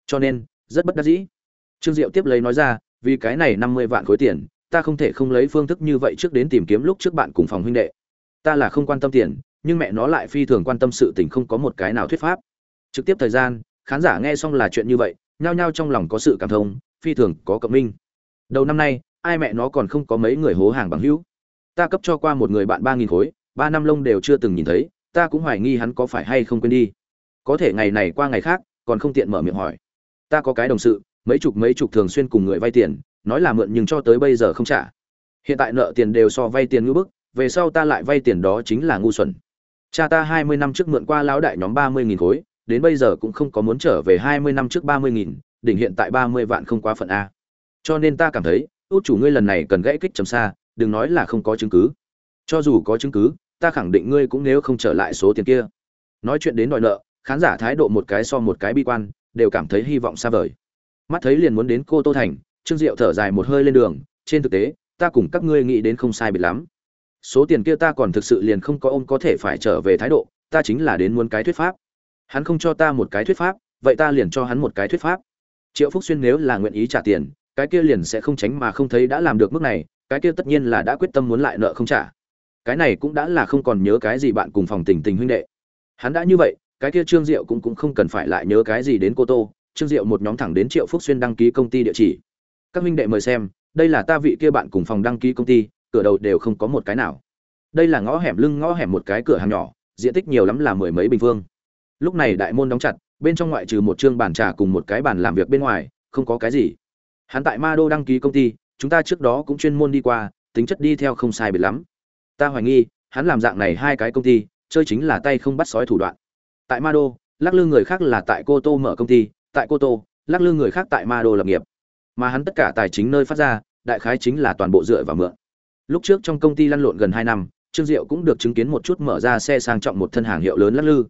Cho nên, rất bất đắc dĩ. Trương Diệu tiếp lấy nói ra, vì cái này 50 vạn khối tiền, ta không thể không lấy phương thức như vậy trước đến tìm kiếm lúc trước bạn cùng phòng huynh đệ. Ta là không quan tâm tiền, nhưng mẹ nó lại phi thường quan tâm sự tình không có một cái nào thuyết pháp. Trực tiếp thời gian, khán giả nghe xong là chuyện như vậy, nhao nhao trong lòng có sự cảm thông, phi thường có cộng minh. Đầu năm nay, ai mẹ nó còn không có mấy người hố hàng bằng hữu ta cấp cho qua một người bạn ba nghìn khối ba năm lông đều chưa từng nhìn thấy ta cũng hoài nghi hắn có phải hay không quên đi có thể ngày này qua ngày khác còn không tiện mở miệng hỏi ta có cái đồng sự mấy chục mấy chục thường xuyên cùng người vay tiền, nói là mượn nhưng cho tới bây giờ không trả. Hiện tại nợ tiền đều so vay tiền ngu bức, về sau ta lại vay tiền đó chính là ngu xuẩn. Cha ta hai mươi năm trước mượn qua lão đại nhóm ba mươi nghìn khối, đến bây giờ cũng không có muốn trở về hai mươi năm trước ba mươi nghìn, đỉnh hiện tại ba mươi vạn không quá phận a. Cho nên ta cảm thấy, út chủ ngươi lần này cần gãy kích chấm xa, đừng nói là không có chứng cứ. Cho dù có chứng cứ, ta khẳng định ngươi cũng nếu không trở lại số tiền kia. Nói chuyện đến đòi nợ, khán giả thái độ một cái so một cái bi quan, đều cảm thấy hy vọng xa vời mắt thấy liền muốn đến cô tô thành, trương diệu thở dài một hơi lên đường, trên thực tế, ta cùng các ngươi nghĩ đến không sai biệt lắm. Số tiền kia ta còn thực sự liền không có ông có thể phải trở về thái độ, ta chính là đến muốn cái thuyết pháp. Hắn không cho ta một cái thuyết pháp, vậy ta liền cho hắn một cái thuyết pháp. Triệu phúc xuyên nếu là nguyện ý trả tiền, cái kia liền sẽ không tránh mà không thấy đã làm được mức này, cái kia tất nhiên là đã quyết tâm muốn lại nợ không trả. Cái này cũng đã là không còn nhớ cái gì bạn cùng phòng tình tình huynh đệ. Hắn đã như vậy, cái kia trương diệu cũng cũng không cần phải lại nhớ cái gì đến cô tô trương diệu một nhóm thẳng đến triệu phúc xuyên đăng ký công ty địa chỉ. Các huynh đệ mời xem, đây là ta vị kia bạn cùng phòng đăng ký công ty, cửa đầu đều không có một cái nào. Đây là ngõ hẻm lưng ngõ hẻm một cái cửa hàng nhỏ, diện tích nhiều lắm là mười mấy bình phương. Lúc này đại môn đóng chặt, bên trong ngoại trừ một trương bàn trà cùng một cái bàn làm việc bên ngoài, không có cái gì. Hắn tại ma đô đăng ký công ty, chúng ta trước đó cũng chuyên môn đi qua, tính chất đi theo không sai biệt lắm. Ta hoài nghi, hắn làm dạng này hai cái công ty, chơi chính là tay không bắt sói thủ đoạn. Tại ma đô lắc lư người khác là tại cô tô mở công ty tại cô tô, lắc lư người khác tại ma đô lập nghiệp. Mà hắn tất cả tài chính nơi phát ra, đại khái chính là toàn bộ dựa vào mượn. Lúc trước trong công ty lăn lộn gần hai năm, trương diệu cũng được chứng kiến một chút mở ra xe sang trọng một thân hàng hiệu lớn lắc lư.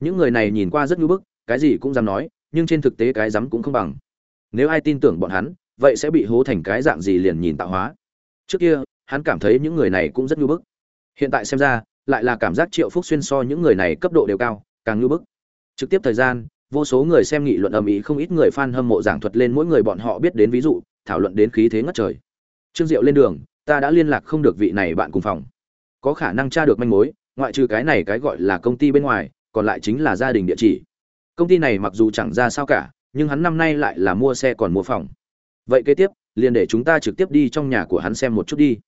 Những người này nhìn qua rất ngưỡng bức, cái gì cũng dám nói, nhưng trên thực tế cái dám cũng không bằng. Nếu ai tin tưởng bọn hắn, vậy sẽ bị hố thành cái dạng gì liền nhìn tạo hóa. Trước kia, hắn cảm thấy những người này cũng rất ngưỡng bức. Hiện tại xem ra, lại là cảm giác triệu phúc xuyên so những người này cấp độ đều cao, càng ngưỡng bức. Trực tiếp thời gian vô số người xem nghị luận ầm ĩ, không ít người fan hâm mộ giảng thuật lên mỗi người bọn họ biết đến ví dụ, thảo luận đến khí thế ngất trời. Trương diệu lên đường, ta đã liên lạc không được vị này bạn cùng phòng. Có khả năng tra được manh mối, ngoại trừ cái này cái gọi là công ty bên ngoài, còn lại chính là gia đình địa chỉ. Công ty này mặc dù chẳng ra sao cả, nhưng hắn năm nay lại là mua xe còn mua phòng. Vậy kế tiếp, liền để chúng ta trực tiếp đi trong nhà của hắn xem một chút đi.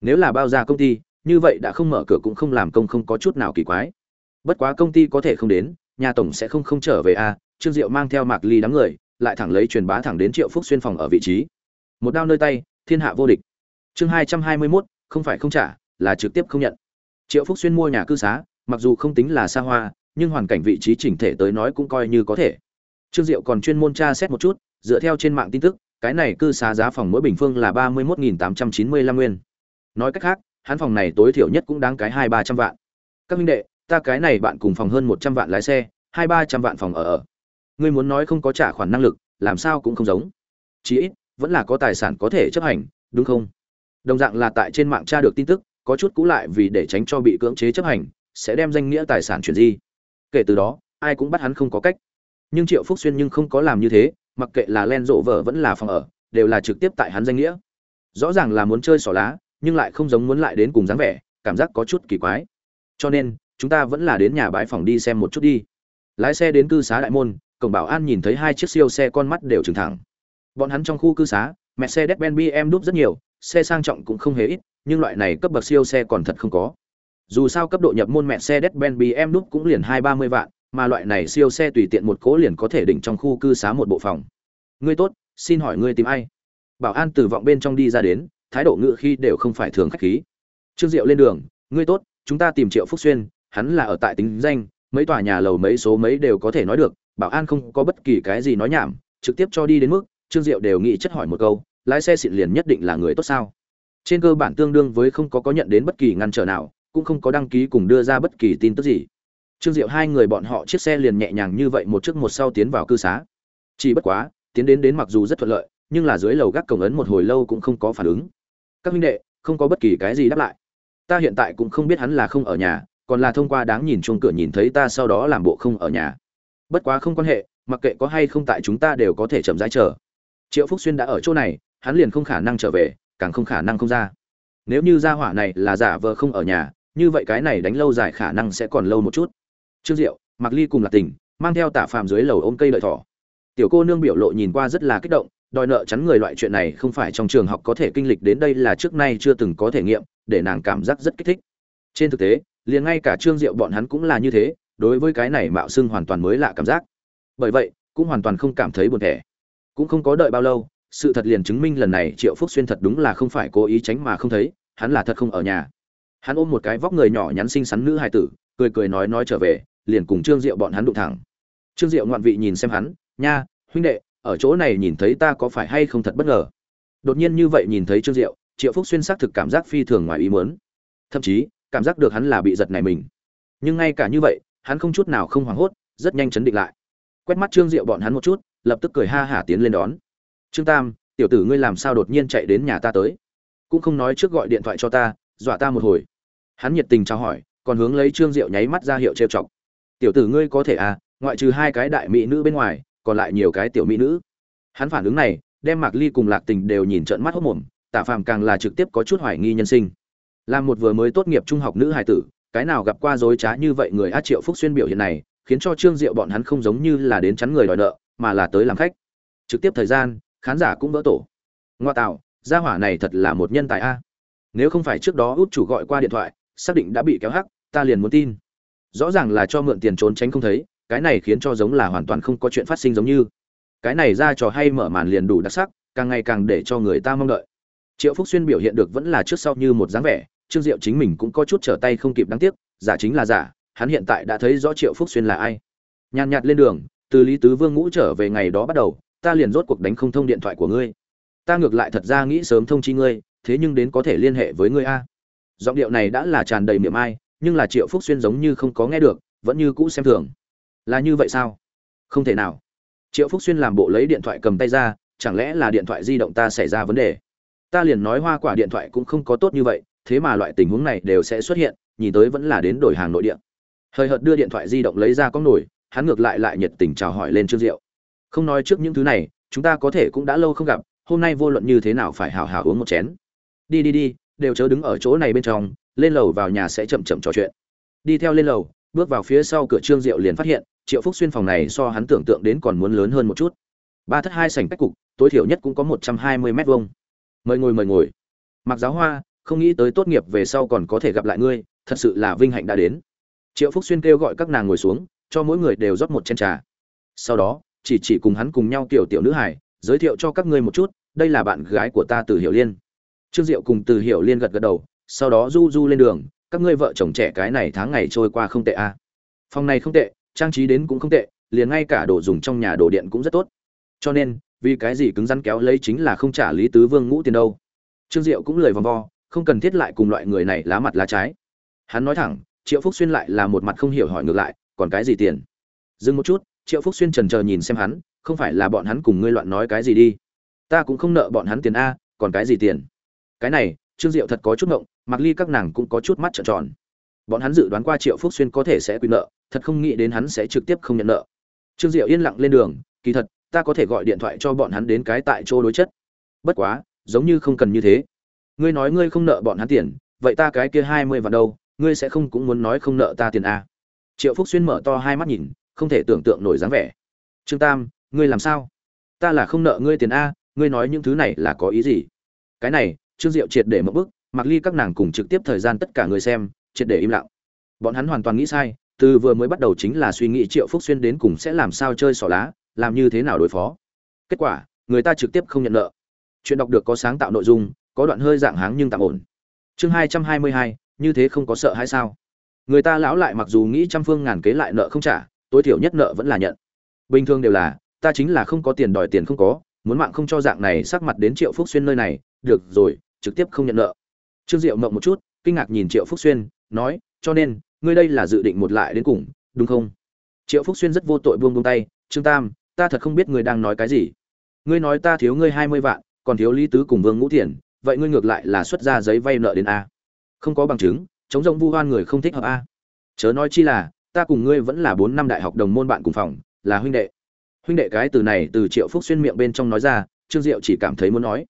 Nếu là bao gia công ty, như vậy đã không mở cửa cũng không làm công không có chút nào kỳ quái. Bất quá công ty có thể không đến nhà tổng sẽ không không trở về a à, trương diệu mang theo mạc ly đám người lại thẳng lấy truyền bá thẳng đến triệu phúc xuyên phòng ở vị trí. Một đao nơi tay thiên hạ vô địch. Chương hai trăm hai mươi mốt không phải không trả là trực tiếp không nhận. Triệu phúc xuyên mua nhà cư xá mặc dù không tính là xa hoa nhưng hoàn cảnh vị trí chỉnh thể tới nói cũng coi như có thể. Trương diệu còn chuyên môn tra xét một chút dựa theo trên mạng tin tức cái này cư xá giá phòng mỗi bình phương là ba mươi một tám trăm chín mươi lăm nguyên. Nói cách khác hắn phòng này tối thiểu nhất cũng đáng cái hai ba trăm vạn. Các minh đệ ta cái này bạn cùng phòng hơn một trăm vạn lái xe, hai ba trăm vạn phòng ở ở. Ngươi muốn nói không có trả khoản năng lực, làm sao cũng không giống. Chí ít, vẫn là có tài sản có thể chấp hành, đúng không? Đồng dạng là tại trên mạng tra được tin tức, có chút cũ lại vì để tránh cho bị cưỡng chế chấp hành, sẽ đem danh nghĩa tài sản chuyển di. Kể từ đó, ai cũng bắt hắn không có cách. Nhưng triệu phúc xuyên nhưng không có làm như thế, mặc kệ là len rộ vợ vẫn là phòng ở, đều là trực tiếp tại hắn danh nghĩa. Rõ ràng là muốn chơi xỏ lá, nhưng lại không giống muốn lại đến cùng dáng vẻ, cảm giác có chút kỳ quái. Cho nên chúng ta vẫn là đến nhà bãi phòng đi xem một chút đi. Lái xe đến cư xá đại môn, cổng bảo an nhìn thấy hai chiếc siêu xe con mắt đều trừng thẳng. Bọn hắn trong khu cư xá, mẹ mercedes benz bm đúc rất nhiều, xe sang trọng cũng không hề ít, nhưng loại này cấp bậc siêu xe còn thật không có. Dù sao cấp độ nhập môn mẹ mercedes benz bm đúc cũng liền hai ba mươi vạn, mà loại này siêu xe tùy tiện một cố liền có thể đỉnh trong khu cư xá một bộ phòng. Ngươi tốt, xin hỏi ngươi tìm ai? Bảo an từ vọng bên trong đi ra đến, thái độ ngự khi đều không phải thường khách khí. Trương diệu lên đường, ngươi tốt, chúng ta tìm triệu phúc xuyên hắn là ở tại tính danh, mấy tòa nhà lầu mấy số mấy đều có thể nói được, bảo an không có bất kỳ cái gì nói nhảm, trực tiếp cho đi đến mức, trương diệu đều nghĩ chất hỏi một câu, lái xe xịn liền nhất định là người tốt sao? Trên cơ bản tương đương với không có có nhận đến bất kỳ ngăn trở nào, cũng không có đăng ký cùng đưa ra bất kỳ tin tức gì. Trương diệu hai người bọn họ chiếc xe liền nhẹ nhàng như vậy một trước một sau tiến vào cư xá. Chỉ bất quá, tiến đến đến mặc dù rất thuận lợi, nhưng là dưới lầu gác cổng ấn một hồi lâu cũng không có phản ứng. Các huynh đệ, không có bất kỳ cái gì đáp lại. Ta hiện tại cũng không biết hắn là không ở nhà còn là thông qua đáng nhìn chuông cửa nhìn thấy ta sau đó làm bộ không ở nhà. Bất quá không quan hệ, mặc kệ có hay không tại chúng ta đều có thể chậm rãi chờ. Triệu phúc xuyên đã ở chỗ này, hắn liền không khả năng trở về, càng không khả năng không ra. Nếu như gia hỏa này là giả vờ không ở nhà, như vậy cái này đánh lâu dài khả năng sẽ còn lâu một chút. Trương diệu mặc ly cùng là tình, mang theo tả phàm dưới lầu ôm cây lợi thỏ. Tiểu cô nương biểu lộ nhìn qua rất là kích động, đòi nợ chắn người loại chuyện này không phải trong trường học có thể kinh lịch đến đây là trước nay chưa từng có thể nghiệm, để nàng cảm giác rất kích thích. Trên thực tế liền ngay cả trương diệu bọn hắn cũng là như thế, đối với cái này mạo xưng hoàn toàn mới lạ cảm giác. Bởi vậy, cũng hoàn toàn không cảm thấy buồn thẻ cũng không có đợi bao lâu, sự thật liền chứng minh lần này triệu phúc xuyên thật đúng là không phải cố ý tránh mà không thấy, hắn là thật không ở nhà. Hắn ôm một cái vóc người nhỏ nhắn xinh xắn nữ hài tử, cười cười nói nói trở về, liền cùng trương diệu bọn hắn đụng thẳng. Trương diệu ngoạn vị nhìn xem hắn, nha, huynh đệ, ở chỗ này nhìn thấy ta có phải hay không thật bất ngờ? Đột nhiên như vậy nhìn thấy trương diệu, triệu phúc xuyên xác thực cảm giác phi thường ngoài ý muốn. Thậm chí cảm giác được hắn là bị giật này mình. Nhưng ngay cả như vậy, hắn không chút nào không hoảng hốt, rất nhanh chấn định lại. Quét mắt trương diệu bọn hắn một chút, lập tức cười ha hả tiến lên đón. Trương tam, tiểu tử ngươi làm sao đột nhiên chạy đến nhà ta tới? Cũng không nói trước gọi điện thoại cho ta, dọa ta một hồi. Hắn nhiệt tình chào hỏi, còn hướng lấy trương diệu nháy mắt ra hiệu trêu chọc. Tiểu tử ngươi có thể à ngoại trừ hai cái đại mỹ nữ bên ngoài, còn lại nhiều cái tiểu mỹ nữ. Hắn phản ứng này, đem mạc ly cùng lạc tình đều nhìn trợn mắt hốc mồm, tả phàm càng là trực tiếp có chút hoài nghi nhân sinh làm một vừa mới tốt nghiệp trung học nữ hài tử, cái nào gặp qua dối trá như vậy người a triệu phúc xuyên biểu hiện này, khiến cho trương diệu bọn hắn không giống như là đến chắn người đòi nợ, mà là tới làm khách. Trực tiếp thời gian, khán giả cũng vỡ tổ. Ngoa tạo, gia hỏa này thật là một nhân tài a. Nếu không phải trước đó út chủ gọi qua điện thoại, xác định đã bị kéo hắc, ta liền muốn tin. Rõ ràng là cho mượn tiền trốn tránh không thấy, cái này khiến cho giống là hoàn toàn không có chuyện phát sinh giống như. Cái này ra trò hay mở màn liền đủ đặc sắc, càng ngày càng để cho người ta mong đợi. Triệu phúc xuyên biểu hiện được vẫn là trước sau như một dáng vẻ trương diệu chính mình cũng có chút trở tay không kịp đáng tiếc, giả chính là giả, hắn hiện tại đã thấy rõ triệu phúc xuyên là ai. Nhàn nhạt lên đường, từ lý tứ vương ngũ trở về ngày đó bắt đầu, ta liền rốt cuộc đánh không thông điện thoại của ngươi. Ta ngược lại thật ra nghĩ sớm thông chi ngươi, thế nhưng đến có thể liên hệ với ngươi a. Giọng điệu này đã là tràn đầy miệng ai, nhưng là triệu phúc xuyên giống như không có nghe được, vẫn như cũ xem thường. Là như vậy sao? Không thể nào. Triệu phúc xuyên làm bộ lấy điện thoại cầm tay ra, chẳng lẽ là điện thoại di động ta xảy ra vấn đề? Ta liền nói hoa quả điện thoại cũng không có tốt như vậy thế mà loại tình huống này đều sẽ xuất hiện, nhìn tới vẫn là đến đổi hàng nội địa. Hời hợt đưa điện thoại di động lấy ra có nổi hắn ngược lại lại nhiệt tình chào hỏi lên trương diệu. Không nói trước những thứ này, chúng ta có thể cũng đã lâu không gặp, hôm nay vô luận như thế nào phải hào hào uống một chén. Đi đi đi, đều chớ đứng ở chỗ này bên trong, lên lầu vào nhà sẽ chậm chậm trò chuyện. Đi theo lên lầu, bước vào phía sau cửa trương diệu liền phát hiện, triệu phúc xuyên phòng này so hắn tưởng tượng đến còn muốn lớn hơn một chút. Ba thất hai sảnh cách cục, tối thiểu nhất cũng có một trăm hai mươi mét vuông. Mời ngồi mời ngồi. Mặc giáo hoa không nghĩ tới tốt nghiệp về sau còn có thể gặp lại ngươi, thật sự là vinh hạnh đã đến. Triệu phúc xuyên kêu gọi các nàng ngồi xuống, cho mỗi người đều rót một chén trà. Sau đó, chỉ chỉ cùng hắn cùng nhau tiểu tiểu nữ hải giới thiệu cho các ngươi một chút, đây là bạn gái của ta từ hiểu liên. Trương diệu cùng từ hiểu liên gật gật đầu, sau đó du du lên đường, các ngươi vợ chồng trẻ cái này tháng ngày trôi qua không tệ a à. phòng này không tệ, trang trí đến cũng không tệ, liền ngay cả đồ dùng trong nhà đồ điện cũng rất tốt. Cho nên, vì cái gì cứng rắn kéo lấy chính là không trả lý tứ vương ngũ tiền đâu. Trương diệu cũng lời vòng vo không cần thiết lại cùng loại người này lá mặt lá trái. Hắn nói thẳng, triệu phúc xuyên lại là một mặt không hiểu hỏi ngược lại, còn cái gì tiền? Dừng một chút, triệu phúc xuyên trần chờ nhìn xem hắn, không phải là bọn hắn cùng ngươi loạn nói cái gì đi. Ta cũng không nợ bọn hắn tiền a, còn cái gì tiền? Cái này, trương diệu thật có chút ngộng, mặc ly các nàng cũng có chút mắt trợn tròn. Bọn hắn dự đoán qua triệu phúc xuyên có thể sẽ quy nợ, thật không nghĩ đến hắn sẽ trực tiếp không nhận nợ. Trương diệu yên lặng lên đường, kỳ thật, ta có thể gọi điện thoại cho bọn hắn đến cái tại chỗ đối chất. Bất quá, giống như không cần như thế ngươi nói ngươi không nợ bọn hắn tiền, vậy ta cái kia hai mươi vạn đâu, ngươi sẽ không cũng muốn nói không nợ ta tiền à? triệu phúc xuyên mở to hai mắt nhìn, không thể tưởng tượng nổi dáng vẻ. Trương tam, ngươi làm sao? Ta là không nợ ngươi tiền a, ngươi nói những thứ này là có ý gì? Cái này, trương diệu triệt để một bức, mặc ly các nàng cùng trực tiếp thời gian tất cả người xem, triệt để im lặng. Bọn hắn hoàn toàn nghĩ sai, từ vừa mới bắt đầu chính là suy nghĩ triệu phúc xuyên đến cùng sẽ làm sao chơi xỏ lá, làm như thế nào đối phó. Kết quả, người ta trực tiếp không nhận nợ. Chuyện đọc được có sáng tạo nội dung có đoạn hơi dạng háng nhưng tạm ổn. Chương hai trăm hai mươi hai, như thế không có sợ hay sao? Người ta lão lại mặc dù nghĩ trăm phương ngàn kế lại nợ không trả, tối thiểu nhất nợ vẫn là nhận. Bình thường đều là, ta chính là không có tiền đòi tiền không có, muốn mạng không cho dạng này sắc mặt đến triệu phúc xuyên nơi này, được rồi, trực tiếp không nhận nợ. Trương diệu mộng một chút, kinh ngạc nhìn triệu phúc xuyên, nói, cho nên, ngươi đây là dự định một lại đến cùng, đúng không? Triệu phúc xuyên rất vô tội buông buông tay, trương tam, ta thật không biết ngươi đang nói cái gì. Ngươi nói ta thiếu ngươi hai mươi vạn, còn thiếu lý tứ cùng vương ngũ tiền vậy ngươi ngược lại là xuất ra giấy vay nợ đến a? Không có bằng chứng, chống rông vu hoan người không thích hợp a. Chớ nói chi là, ta cùng ngươi vẫn là bốn năm đại học đồng môn bạn cùng phòng, là huynh đệ. Huynh đệ cái từ này từ triệu phúc xuyên miệng bên trong nói ra, trương diệu chỉ cảm thấy muốn nói.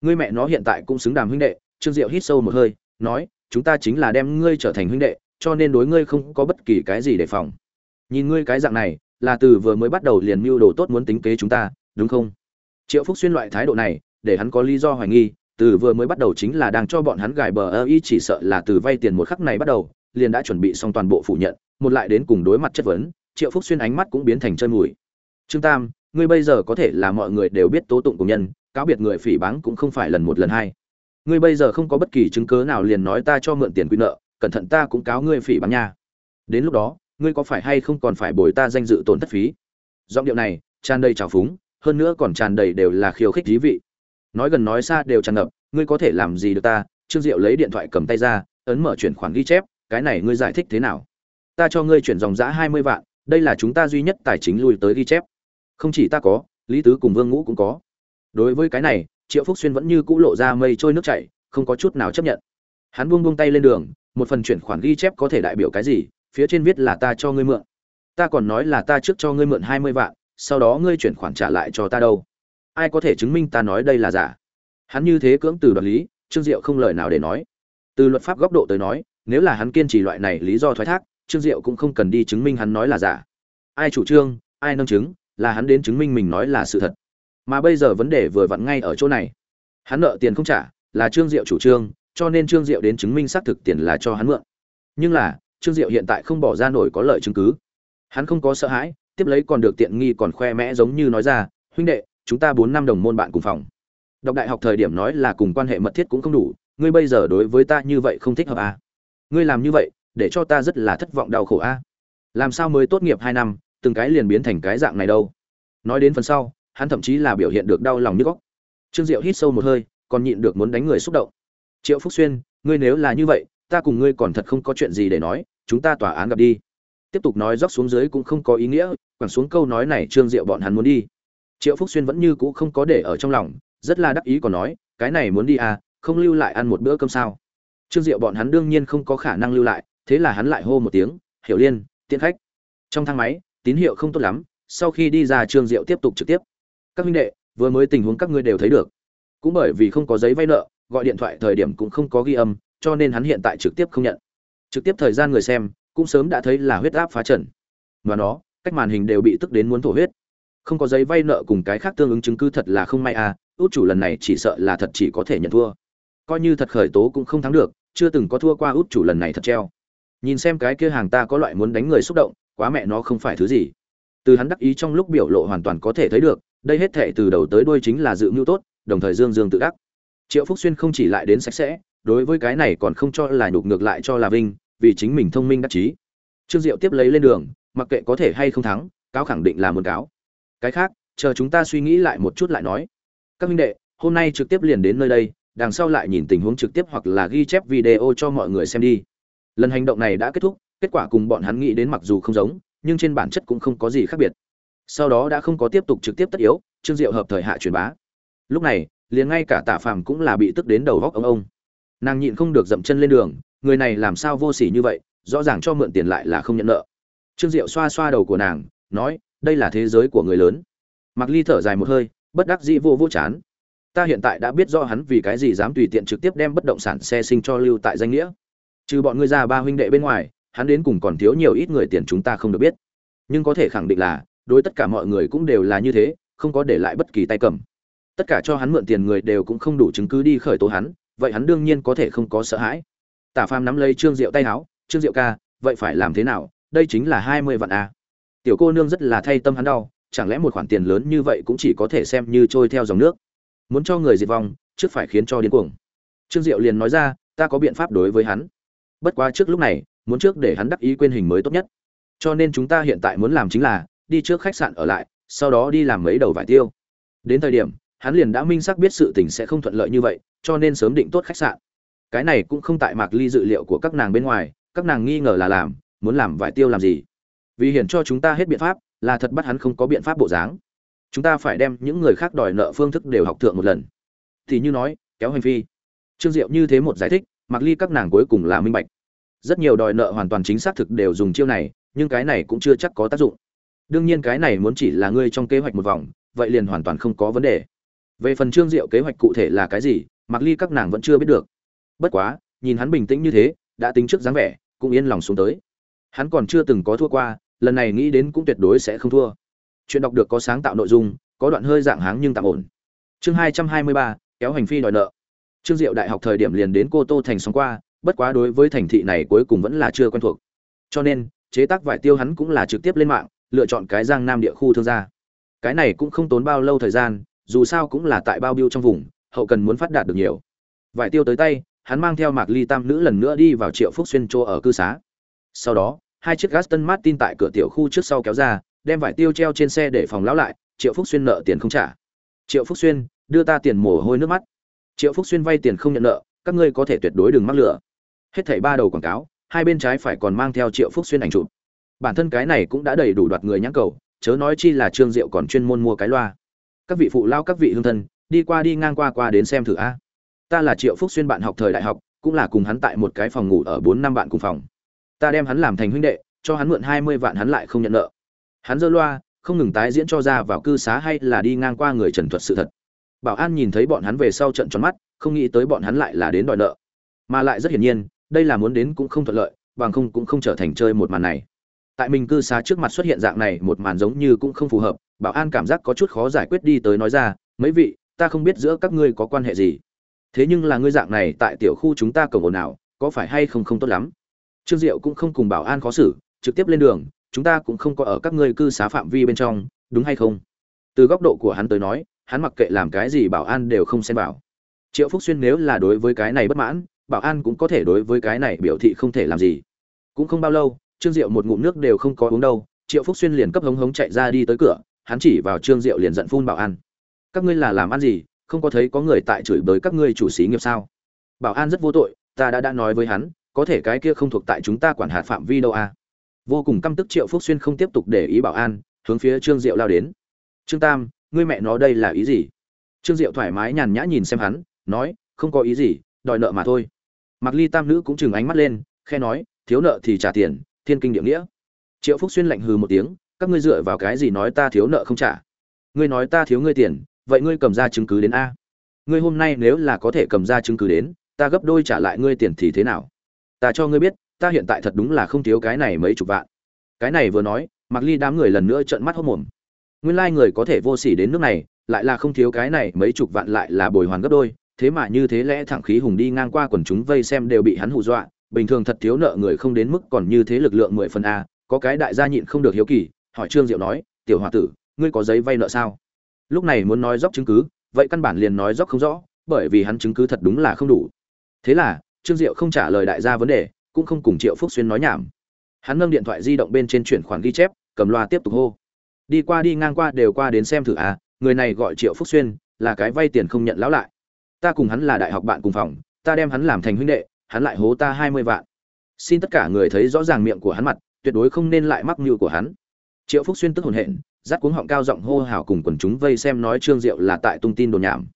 Ngươi mẹ nó hiện tại cũng xứng đàm huynh đệ, trương diệu hít sâu một hơi, nói, chúng ta chính là đem ngươi trở thành huynh đệ, cho nên đối ngươi không có bất kỳ cái gì đề phòng. Nhìn ngươi cái dạng này, là từ vừa mới bắt đầu liền mưu đồ tốt muốn tính kế chúng ta, đúng không? Triệu phúc xuyên loại thái độ này, để hắn có lý do hoài nghi từ vừa mới bắt đầu chính là đang cho bọn hắn gài bờ ơ y, chỉ sợ là từ vay tiền một khắc này bắt đầu, liền đã chuẩn bị xong toàn bộ phủ nhận, một lại đến cùng đối mặt chất vấn, triệu phúc xuyên ánh mắt cũng biến thành chân mùi. Trương tam, ngươi bây giờ có thể là mọi người đều biết tố tụng của nhân, cáo biệt người phỉ báng cũng không phải lần một lần hai. Ngươi bây giờ không có bất kỳ chứng cớ nào liền nói ta cho mượn tiền quy nợ, cẩn thận ta cũng cáo ngươi phỉ báng nha. Đến lúc đó, ngươi có phải hay không còn phải bồi ta danh dự tổn thất phí? Giọng điệu này tràn đầy trào phúng, hơn nữa còn tràn đầy đều là khiêu khích thí vị nói gần nói xa đều tràn ngập, ngươi có thể làm gì được ta? Trương diệu lấy điện thoại cầm tay ra, ấn mở chuyển khoản ghi chép, cái này ngươi giải thích thế nào? Ta cho ngươi chuyển dòng giã hai mươi vạn, đây là chúng ta duy nhất tài chính lui tới ghi chép. Không chỉ ta có, lý tứ cùng vương ngũ cũng có. Đối với cái này, triệu phúc xuyên vẫn như cũ lộ ra mây trôi nước chảy, không có chút nào chấp nhận. Hắn buông buông tay lên đường, một phần chuyển khoản ghi chép có thể đại biểu cái gì? Phía trên viết là ta cho ngươi mượn. Ta còn nói là ta trước cho ngươi mượn hai mươi vạn, sau đó ngươi chuyển khoản trả lại cho ta đâu? Ai có thể chứng minh ta nói đây là giả? Hắn như thế cưỡng từ đoạt lý, trương diệu không lời nào để nói. Từ luật pháp góc độ tới nói, nếu là hắn kiên trì loại này lý do thoái thác, trương diệu cũng không cần đi chứng minh hắn nói là giả. Ai chủ trương, ai nâng chứng, là hắn đến chứng minh mình nói là sự thật. Mà bây giờ vấn đề vừa vặn ngay ở chỗ này. Hắn nợ tiền không trả, là trương diệu chủ trương, cho nên trương diệu đến chứng minh xác thực tiền là cho hắn mượn. Nhưng là, trương diệu hiện tại không bỏ ra nổi có lợi chứng cứ. Hắn không có sợ hãi, tiếp lấy còn được tiện nghi còn khoe mẽ giống như nói ra, huynh đệ chúng ta bốn năm đồng môn bạn cùng phòng. Đọc đại học thời điểm nói là cùng quan hệ mật thiết cũng không đủ, ngươi bây giờ đối với ta như vậy không thích hợp à. ngươi làm như vậy, để cho ta rất là thất vọng đau khổ a à. làm sao mới tốt nghiệp hai năm, từng cái liền biến thành cái dạng này đâu? Nói đến phần sau, hắn thậm chí là biểu hiện được đau lòng như góc. Trương diệu hít sâu một hơi, còn nhịn được muốn đánh người xúc động. Triệu phúc xuyên, ngươi nếu là như vậy, ta cùng ngươi còn thật không có chuyện gì để nói, chúng ta tòa án gặp đi. Tiếp tục nói dốc xuống dưới cũng không có ý nghĩa, quẳng xuống câu nói này trương diệu bọn hắn muốn đi triệu phúc xuyên vẫn như cũ không có để ở trong lòng, rất là đắc ý còn nói, cái này muốn đi à không lưu lại ăn một bữa cơm sao? Trương diệu bọn hắn đương nhiên không có khả năng lưu lại, thế là hắn lại hô một tiếng, hiểu liên tiễn khách. Trong thang máy, tín hiệu không tốt lắm, sau khi đi ra trương diệu tiếp tục trực tiếp. Các huynh đệ, vừa mới tình huống các ngươi đều thấy được. Cũng bởi vì không có giấy vay nợ, gọi điện thoại thời điểm cũng không có ghi âm, cho nên hắn hiện tại trực tiếp không nhận. Trực tiếp thời gian người xem, cũng sớm đã thấy là huyết áp phá trần. Và nó, cách màn hình đều bị tức đến muốn thổ huyết không có giấy vay nợ cùng cái khác tương ứng chứng cứ thật là không may à út chủ lần này chỉ sợ là thật chỉ có thể nhận thua. Coi như thật khởi tố cũng không thắng được, chưa từng có thua qua út chủ lần này thật treo. Nhìn xem cái kia hàng ta có loại muốn đánh người xúc động, quá mẹ nó không phải thứ gì. Từ hắn đắc ý trong lúc biểu lộ hoàn toàn có thể thấy được, đây hết thệ từ đầu tới đuôi chính là dự mưu tốt, đồng thời dương dương tự đắc. Triệu phúc xuyên không chỉ lại đến sạch sẽ, đối với cái này còn không cho là nhục ngược lại cho là vinh, vì chính mình thông minh đắc chí. Trương diệu tiếp lấy lên đường, mặc kệ có thể hay không thắng, cáo khẳng định là muốn cáo cái khác, chờ chúng ta suy nghĩ lại một chút lại nói. Các minh đệ, hôm nay trực tiếp liền đến nơi đây, đằng sau lại nhìn tình huống trực tiếp hoặc là ghi chép video cho mọi người xem đi. Lần hành động này đã kết thúc, kết quả cùng bọn hắn nghĩ đến mặc dù không giống, nhưng trên bản chất cũng không có gì khác biệt. Sau đó đã không có tiếp tục trực tiếp tất yếu, trương diệu hợp thời hạ truyền bá. Lúc này, liền ngay cả tả phàm cũng là bị tức đến đầu góc ông ông. Nàng nhịn không được dậm chân lên đường, người này làm sao vô sỉ như vậy, rõ ràng cho mượn tiền lại là không nhận nợ. Trương diệu xoa xoa đầu của nàng, nói đây là thế giới của người lớn. Mặc ly thở dài một hơi, bất đắc dĩ vô vô chán. Ta hiện tại đã biết rõ hắn vì cái gì dám tùy tiện trực tiếp đem bất động sản xe sinh cho lưu tại danh nghĩa. Trừ bọn ngươi ra ba huynh đệ bên ngoài, hắn đến cùng còn thiếu nhiều ít người tiền chúng ta không được biết. Nhưng có thể khẳng định là, đối tất cả mọi người cũng đều là như thế, không có để lại bất kỳ tay cầm. Tất cả cho hắn mượn tiền người đều cũng không đủ chứng cứ đi khởi tố hắn, vậy hắn đương nhiên có thể không có sợ hãi. Tả phàm nắm lấy trương diệu tay áo, trương diệu ca, vậy phải làm thế nào? Đây chính là hai mươi vạn a tiểu cô nương rất là thay tâm hắn đau, chẳng lẽ một khoản tiền lớn như vậy cũng chỉ có thể xem như trôi theo dòng nước? Muốn cho người diệt vong, trước phải khiến cho điên cuồng. Trương diệu liền nói ra, ta có biện pháp đối với hắn. Bất quá trước lúc này, muốn trước để hắn đắc ý quên hình mới tốt nhất. Cho nên chúng ta hiện tại muốn làm chính là, đi trước khách sạn ở lại, sau đó đi làm mấy đầu vải tiêu. Đến thời điểm, hắn liền đã minh xác biết sự tình sẽ không thuận lợi như vậy, cho nên sớm định tốt khách sạn. Cái này cũng không tại mạc ly dự liệu của các nàng bên ngoài, các nàng nghi ngờ là làm, muốn làm vải tiêu làm gì? Vì hiển cho chúng ta hết biện pháp, là thật bắt hắn không có biện pháp bộ dáng. Chúng ta phải đem những người khác đòi nợ phương thức đều học thượng một lần. Thì như nói, kéo hành vi trương diệu như thế một giải thích, mặc ly các nàng cuối cùng là minh bạch. Rất nhiều đòi nợ hoàn toàn chính xác thực đều dùng chiêu này, nhưng cái này cũng chưa chắc có tác dụng. Đương nhiên cái này muốn chỉ là ngươi trong kế hoạch một vòng, vậy liền hoàn toàn không có vấn đề. Về phần trương diệu kế hoạch cụ thể là cái gì, mặc ly các nàng vẫn chưa biết được. Bất quá, nhìn hắn bình tĩnh như thế, đã tính trước dáng vẻ, cũng yên lòng xuống tới. Hắn còn chưa từng có thua qua lần này nghĩ đến cũng tuyệt đối sẽ không thua. Chuyện đọc được có sáng tạo nội dung, có đoạn hơi dạng háng nhưng tạm ổn. Chương hai trăm hai mươi ba, kéo hành phi đòi nợ. Trương diệu đại học thời điểm liền đến cô tô thành xóm qua, bất quá đối với thành thị này cuối cùng vẫn là chưa quen thuộc. Cho nên, chế tác vải tiêu hắn cũng là trực tiếp lên mạng, lựa chọn cái giang nam địa khu thương gia. Cái này cũng không tốn bao lâu thời gian, dù sao cũng là tại bao biêu trong vùng, hậu cần muốn phát đạt được nhiều. Vải tiêu tới tay, hắn mang theo mạc ly tam nữ lần nữa đi vào triệu phúc xuyên chỗ ở cư xá. Sau đó hai chiếc gaston martin tại cửa tiểu khu trước sau kéo ra, đem vải tiêu treo trên xe để phòng lão lại, triệu phúc xuyên nợ tiền không trả. Triệu phúc xuyên, đưa ta tiền mồ hôi nước mắt. Triệu phúc xuyên vay tiền không nhận nợ, các ngươi có thể tuyệt đối đừng mắc lửa hết thảy ba đầu quảng cáo, hai bên trái phải còn mang theo triệu phúc xuyên ảnh chụp. Bản thân cái này cũng đã đầy đủ đoạt người nhãn cầu, chớ nói chi là trương diệu còn chuyên môn mua cái loa. Các vị phụ lao, các vị hương thân, đi qua đi ngang qua qua đến xem thử a. Ta là triệu phúc xuyên bạn học thời đại học, cũng là cùng hắn tại một cái phòng ngủ ở bốn năm bạn cùng phòng ta đem hắn làm thành huynh đệ, cho hắn mượn hai mươi vạn hắn lại không nhận nợ. Hắn dơ loa, không ngừng tái diễn cho ra vào cư xá hay là đi ngang qua người trần thuật sự thật. Bảo an nhìn thấy bọn hắn về sau trận tròn mắt, không nghĩ tới bọn hắn lại là đến đòi nợ. Mà lại rất hiển nhiên, đây là muốn đến cũng không thuận lợi, bằng không cũng không trở thành chơi một màn này. Tại mình cư xá trước mặt xuất hiện dạng này một màn giống như cũng không phù hợp, bảo an cảm giác có chút khó giải quyết đi tới nói ra, mấy vị, ta không biết giữa các ngươi có quan hệ gì. Thế nhưng là ngươi dạng này tại tiểu khu chúng ta cổng ồn nào có phải hay không không tốt lắm? Trương diệu cũng không cùng bảo an khó xử, trực tiếp lên đường, chúng ta cũng không có ở các ngươi cư xá phạm vi bên trong, đúng hay không? Từ góc độ của hắn tới nói, hắn mặc kệ làm cái gì bảo an đều không xem bảo triệu phúc xuyên nếu là đối với cái này bất mãn, bảo an cũng có thể đối với cái này biểu thị không thể làm gì. Cũng không bao lâu, trương diệu một ngụm nước đều không có uống đâu, triệu phúc xuyên liền cấp hống hống chạy ra đi tới cửa, hắn chỉ vào trương diệu liền giận phun bảo an. Các ngươi là làm ăn gì, không có thấy có người tại chửi bới các ngươi chủ xí nghiệp sao? Bảo an rất vô tội, ta đã đã nói với hắn có thể cái kia không thuộc tại chúng ta quản hạt phạm vi đâu à. vô cùng căm tức triệu phúc xuyên không tiếp tục để ý bảo an, hướng phía trương diệu lao đến. Trương tam, ngươi mẹ nó đây là ý gì? Trương diệu thoải mái nhàn nhã nhìn xem hắn, nói, không có ý gì, đòi nợ mà thôi. Mặc ly tam nữ cũng chừng ánh mắt lên, khe nói, thiếu nợ thì trả tiền, thiên kinh địa nghĩa. Triệu phúc xuyên lạnh hừ một tiếng, các ngươi dựa vào cái gì nói ta thiếu nợ không trả? Ngươi nói ta thiếu ngươi tiền, vậy ngươi cầm ra chứng cứ đến a? Ngươi hôm nay nếu là có thể cầm ra chứng cứ đến, ta gấp đôi trả lại ngươi tiền thì thế nào? Ta cho ngươi biết, ta hiện tại thật đúng là không thiếu cái này mấy chục vạn. Cái này vừa nói mặc ly đám người lần nữa trợn mắt hốc mồm. Nguyên lai người có thể vô sỉ đến nước này, lại là không thiếu cái này mấy chục vạn lại là bồi hoàn gấp đôi, thế mà như thế lẽ thẳng khí hùng đi ngang qua quần chúng vây xem đều bị hắn hù dọa, bình thường thật thiếu nợ người không đến mức còn như thế lực lượng mười phần a, có cái đại gia nhịn không được hiếu kỳ, hỏi trương diệu nói, tiểu h o a tử, ngươi có giấy vay nợ sao? Lúc này muốn nói dốc chứng cứ, vậy căn bản liền nói dốc không rõ, bởi vì hắn chứng cứ thật đúng là không đủ. Thế là trương diệu không trả lời đại gia vấn đề, cũng không cùng triệu phúc xuyên nói nhảm. Hắn nâng điện thoại di động bên trên chuyển khoản ghi chép, cầm loa tiếp tục hô. Đi qua đi ngang qua đều qua đến xem thử à người này gọi triệu phúc xuyên, là cái vay tiền không nhận lão lại. Ta cùng hắn là đại học bạn cùng phòng, ta đem hắn làm thành huynh đệ, hắn lại hố ta hai mươi vạn. Xin tất cả người thấy rõ ràng miệng của hắn mặt, tuyệt đối không nên lại mắc mưu của hắn. Triệu phúc xuyên tức hồn hện rát cuống họng cao giọng hô hào cùng quần chúng vây xem nói trương diệu là tại tung tin đồn nhảm.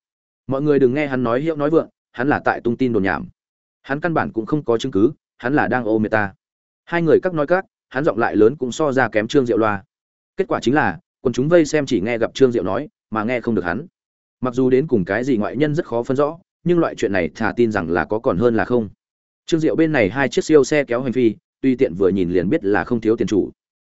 Mọi người đừng nghe hắn nói hiệu nói vượng, hắn là tại tung tin đồn nhảm hắn căn bản cũng không có chứng cứ, hắn là đang ô mê ta. Hai người các nói các, hắn giọng lại lớn cũng so ra kém trương diệu loa. Kết quả chính là, quần chúng vây xem chỉ nghe gặp trương diệu nói, mà nghe không được hắn. Mặc dù đến cùng cái gì ngoại nhân rất khó phân rõ, nhưng loại chuyện này thà tin rằng là có còn hơn là không. Trương diệu bên này hai chiếc siêu xe kéo hành phi, tuy tiện vừa nhìn liền biết là không thiếu tiền chủ.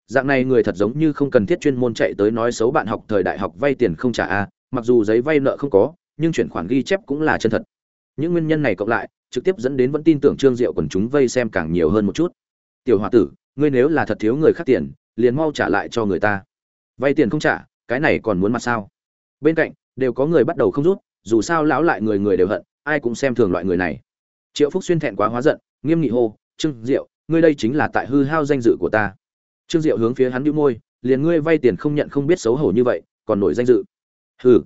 Dạng này người thật giống như không cần thiết chuyên môn chạy tới nói xấu bạn học thời đại học vay tiền không trả a, mặc dù giấy vay nợ không có, nhưng chuyển khoản ghi chép cũng là chân thật những nguyên nhân này cộng lại, trực tiếp dẫn đến vẫn tin tưởng trương diệu quần chúng vay xem càng nhiều hơn một chút. Tiểu h tử, ngươi nếu là thật thiếu người khác tiền, liền mau trả lại cho người ta. Vay tiền không trả, cái này còn muốn mặt sao? Bên cạnh, đều có người bắt đầu không rút, dù sao lão lại người người đều hận, ai cũng xem thường loại người này. Triệu phúc xuyên thẹn quá hóa giận, nghiêm nghị hô, trương diệu, ngươi đây chính là tại hư hao danh dự của ta. Trương diệu hướng phía hắn đĩu môi, liền ngươi vay tiền không nhận không biết xấu hổ như vậy, còn nổi danh dự. Hừ.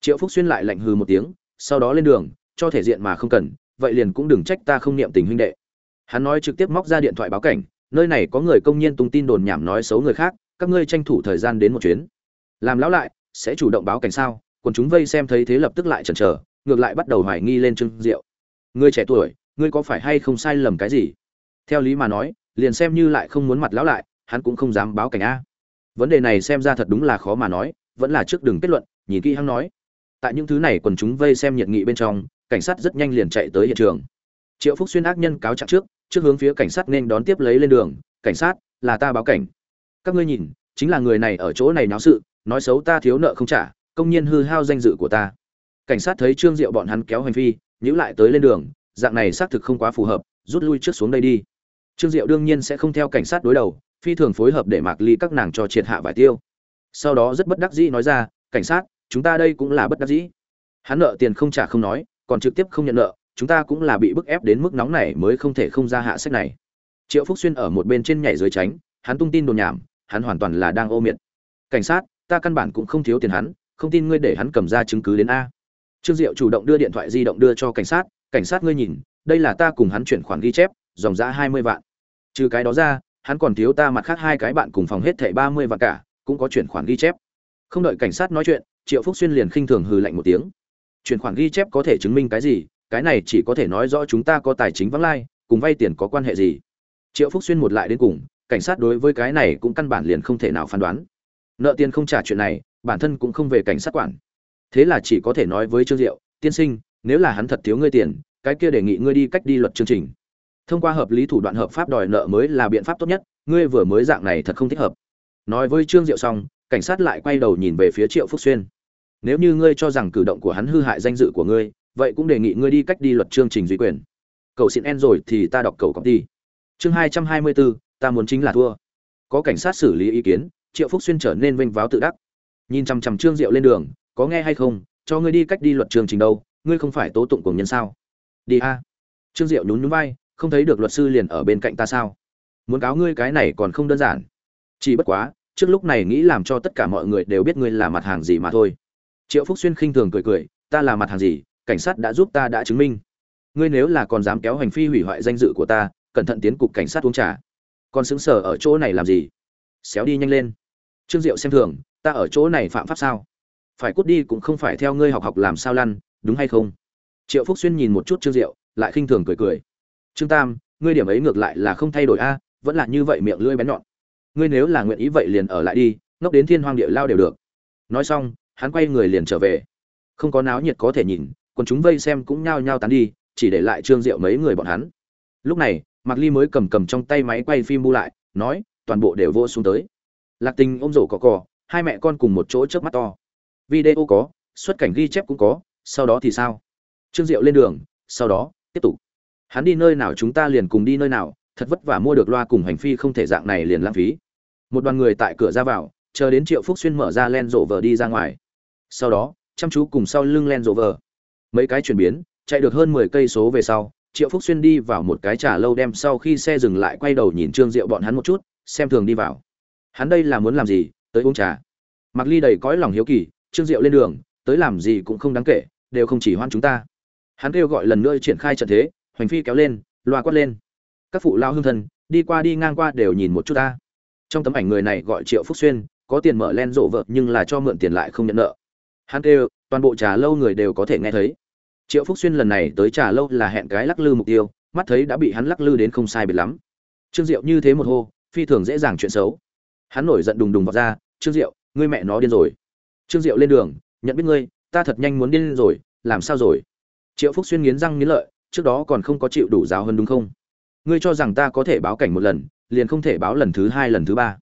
Triệu phúc xuyên lại lạnh hừ một tiếng, sau đó lên đường cho thể diện mà không cần, vậy liền cũng đừng trách ta không niệm tình huynh đệ. Hắn nói trực tiếp móc ra điện thoại báo cảnh, nơi này có người công nhân tung tin đồn nhảm nói xấu người khác, các ngươi tranh thủ thời gian đến một chuyến. Làm lão lại, sẽ chủ động báo cảnh sao? Còn chúng vây xem thấy thế lập tức lại chần chờ, ngược lại bắt đầu hoài nghi lên trương diệu. Ngươi trẻ tuổi, ngươi có phải hay không sai lầm cái gì? Theo lý mà nói, liền xem như lại không muốn mặt lão lại, hắn cũng không dám báo cảnh a. Vấn đề này xem ra thật đúng là khó mà nói, vẫn là trước đừng kết luận, nhìn kỹ hắn nói. Tại những thứ này quần chúng vây xem nhiệt nghị bên trong cảnh sát rất nhanh liền chạy tới hiện trường. Triệu phúc xuyên ác nhân cáo trạng trước trước hướng phía cảnh sát nên đón tiếp lấy lên đường, cảnh sát, là ta báo cảnh. Các ngươi nhìn, chính là người này ở chỗ này náo sự, nói xấu ta thiếu nợ không trả, công nhiên hư hao danh dự của ta. Cảnh sát thấy trương diệu bọn hắn kéo hành phi nhữ lại tới lên đường, dạng này xác thực không quá phù hợp, rút lui trước xuống đây đi. Trương diệu đương nhiên sẽ không theo cảnh sát đối đầu, phi thường phối hợp để mạc ly các nàng cho triệt hạ vải tiêu. Sau đó rất bất đắc dĩ nói ra, cảnh sát, chúng ta đây cũng là bất đắc dĩ. Hắn nợ tiền không trả không nói còn trực tiếp không nhận nợ, chúng ta cũng là bị bức ép đến mức nóng này mới không thể không ra hạ sách này. Triệu phúc xuyên ở một bên trên nhảy dưới tránh, hắn tung tin đồn nhảm, hắn hoàn toàn là đang ô miệt. Cảnh sát, ta căn bản cũng không thiếu tiền hắn, không tin ngươi để hắn cầm ra chứng cứ đến a. Trương diệu chủ động đưa điện thoại di động đưa cho cảnh sát cảnh sát ngươi nhìn, đây là ta cùng hắn chuyển khoản ghi chép, dòng giá hai mươi vạn. Trừ cái đó ra, hắn còn thiếu ta mặt khác hai cái bạn cùng phòng hết thảy ba mươi vạn cả, cũng có chuyển khoản ghi chép. Không đợi cảnh sát nói chuyện, triệu phúc xuyên liền khinh thường hừ lạnh một tiếng chuyển khoản ghi chép có thể chứng minh cái gì, cái này chỉ có thể nói rõ chúng ta có tài chính vắng lai, cùng vay tiền có quan hệ gì. Triệu phúc xuyên một lại đến cùng, cảnh sát đối với cái này cũng căn bản liền không thể nào phán đoán. Nợ tiền không trả chuyện này, bản thân cũng không về cảnh sát quản. Thế là chỉ có thể nói với trương diệu, tiên sinh, nếu là hắn thật thiếu ngươi tiền, cái kia đề nghị ngươi đi cách đi luật chương trình. Thông qua hợp lý thủ đoạn hợp pháp đòi nợ mới là biện pháp tốt nhất, ngươi vừa mới dạng này thật không thích hợp. Nói với trương diệu xong, cảnh sát lại quay đầu nhìn về phía triệu phúc xuyên nếu như ngươi cho rằng cử động của hắn hư hại danh dự của ngươi, vậy cũng đề nghị ngươi đi cách đi luật chương trình duy quyền. Cậu xin en rồi thì ta đọc cậu công ty chương hai trăm hai mươi bốn ta muốn chính là thua. Có cảnh sát xử lý ý kiến, triệu phúc xuyên trở nên vênh váo tự đắc. Nhìn chằm chằm trương diệu lên đường, có nghe hay không, cho ngươi đi cách đi luật chương trình đâu, ngươi không phải tố tụng cùng nhân sao? Đi a. Trương diệu nhún nhún vai, không thấy được luật sư liền ở bên cạnh ta sao? Muốn cáo ngươi cái này còn không đơn giản. Chỉ bất quá, trước lúc này nghĩ làm cho tất cả mọi người đều biết ngươi là mặt hàng gì mà thôi triệu phúc xuyên khinh thường cười cười, ta là mặt hàng gì? Cảnh sát đã giúp ta đã chứng minh. Ngươi nếu là còn dám kéo hành phi hủy hoại danh dự của ta, cẩn thận tiến cục cảnh sát uống trà. Còn xứng sở ở chỗ này làm gì? Xéo đi nhanh lên. Trương diệu xem thường, ta ở chỗ này phạm pháp sao? Phải cút đi cũng không phải theo ngươi học học làm sao lăn, đúng hay không? Triệu phúc xuyên nhìn một chút trương diệu, lại khinh thường cười cười. Trương tam, ngươi điểm ấy ngược lại là không thay đổi a, vẫn là như vậy miệng lưỡi bén nhọn. Ngươi nếu là nguyện ý vậy liền ở lại đi, ngốc đến thiên hoang địa lao đều được. Nói xong hắn quay người liền trở về. Không có náo nhiệt có thể nhìn còn chúng vây xem cũng nhao nhao tán đi, chỉ để lại trương diệu mấy người bọn hắn. Lúc này, mạc ly mới cầm cầm trong tay máy quay phim bu lại, nói, toàn bộ đều vô xuống tới. Lạc tình ôm rổ cỏ cỏ hai mẹ con cùng một chỗ trước mắt to. Video có, xuất cảnh ghi chép cũng có, sau đó thì sao? Trương diệu lên đường, sau đó, tiếp tục. Hắn đi nơi nào chúng ta liền cùng đi nơi nào, thật vất vả mua được loa cùng hành phi không thể dạng này liền lãng phí. Một đoàn người tại cửa ra vào, chờ đến triệu phúc xuyên mở ra len rộ vờ đi ra ngoài sau đó, chăm chú cùng sau lưng len rộ vờ mấy cái chuyển biến, chạy được hơn mười cây số về sau, triệu phúc xuyên đi vào một cái trà lâu đem sau khi xe dừng lại quay đầu nhìn trương diệu bọn hắn một chút, xem thường đi vào. Hắn đây là muốn làm gì? Tới uống trà. Mặc ly đầy cõi lòng hiếu kỳ, trương diệu lên đường, tới làm gì cũng không đáng kể, đều không chỉ hoan chúng ta. Hắn kêu gọi lần nữa triển khai trận thế, hoành phi kéo lên, loa quát lên. Các phụ lao hương thân, đi qua đi ngang qua đều nhìn một chút ta. Trong tấm ảnh người này gọi triệu phúc xuyên, có tiền mở len rộ vợ nhưng là cho mượn tiền lại không nhận nợ hắn kêu, toàn bộ trà lâu người đều có thể nghe thấy. Triệu phúc xuyên lần này tới trà lâu là hẹn cái lắc lư mục tiêu, mắt thấy đã bị hắn lắc lư đến không sai biệt lắm. Trương diệu như thế một hô, phi thường dễ dàng chuyện xấu. Hắn nổi giận đùng đùng vào ra, trương diệu, ngươi mẹ nó điên rồi. Trương diệu lên đường, nhận biết ngươi, ta thật nhanh muốn điên rồi, làm sao rồi? Triệu phúc xuyên nghiến răng nghiến lợi, trước đó còn không có chịu đủ giáo hơn đúng không? Ngươi cho rằng ta có thể báo cảnh một lần, liền không thể báo lần thứ hai, lần thứ ba.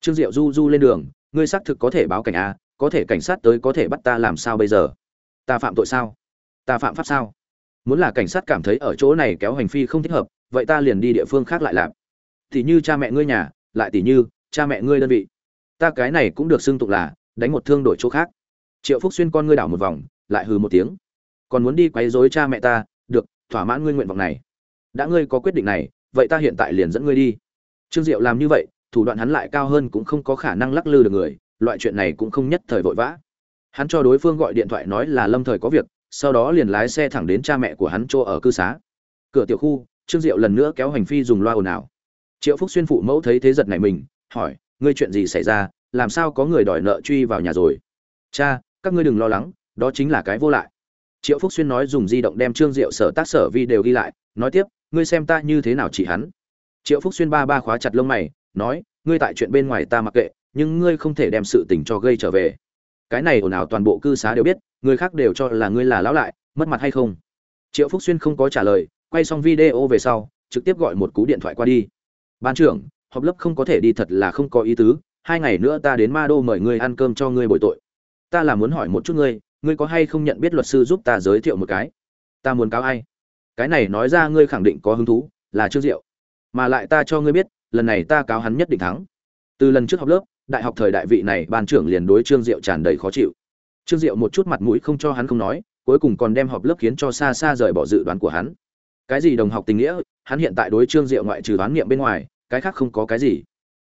Trương diệu du du lên đường, ngươi xác thực có thể báo cảnh a có thể cảnh sát tới có thể bắt ta làm sao bây giờ? Ta phạm tội sao? Ta phạm pháp sao? Muốn là cảnh sát cảm thấy ở chỗ này kéo hành phi không thích hợp, vậy ta liền đi địa phương khác lại làm. Thì như cha mẹ ngươi nhà, lại tỷ như cha mẹ ngươi đơn vị. Ta cái này cũng được xưng tụng là đánh một thương đổi chỗ khác. Triệu phúc xuyên con ngươi đảo một vòng, lại hừ một tiếng. Còn muốn đi quấy rối cha mẹ ta, được, thỏa mãn ngươi nguyện vọng này. Đã ngươi có quyết định này, vậy ta hiện tại liền dẫn ngươi đi. Trương diệu làm như vậy, thủ đoạn hắn lại cao hơn cũng không có khả năng lắc lư được người loại chuyện này cũng không nhất thời vội vã. Hắn cho đối phương gọi điện thoại nói là lâm thời có việc, sau đó liền lái xe thẳng đến cha mẹ của hắn chỗ ở cư xá. Cửa tiểu khu, trương diệu lần nữa kéo hành phi dùng loa ồn ào. Triệu phúc xuyên phụ mẫu thấy thế giật này mình, hỏi, ngươi chuyện gì xảy ra? Làm sao có người đòi nợ truy vào nhà rồi? Cha, các ngươi đừng lo lắng, đó chính là cái vô lại. Triệu phúc xuyên nói dùng di động đem trương diệu sở tác sở vi đều ghi lại, nói tiếp, ngươi xem ta như thế nào chỉ hắn? Triệu phúc xuyên ba ba khóa chặt lông mày, nói, ngươi tại chuyện bên ngoài ta mặc kệ nhưng ngươi không thể đem sự tình cho gây trở về. Cái này ồn ào toàn bộ cư xá đều biết, người khác đều cho là ngươi là lão lại, mất mặt hay không? Triệu phúc xuyên không có trả lời, quay xong video về sau, trực tiếp gọi một cú điện thoại qua đi. Ban trưởng, họp lớp không có thể đi thật là không có ý tứ, hai ngày nữa ta đến ma đô mời ngươi ăn cơm cho ngươi bồi tội. Ta là muốn hỏi một chút ngươi ngươi có hay không nhận biết luật sư giúp ta giới thiệu một cái? Ta muốn cáo ai? Cái này nói ra ngươi khẳng định có hứng thú, là trương diệu. Mà lại ta cho ngươi biết, lần này ta cáo hắn nhất định thắng. Từ lần trước học lớp đại học thời đại vị này, ban trưởng liền đối trương diệu tràn đầy khó chịu. Trương diệu một chút mặt mũi không cho hắn không nói, cuối cùng còn đem họp lớp khiến cho xa xa rời bỏ dự đoán của hắn. Cái gì đồng học tình nghĩa, hắn hiện tại đối trương diệu ngoại trừ đoán niệm bên ngoài, cái khác không có cái gì.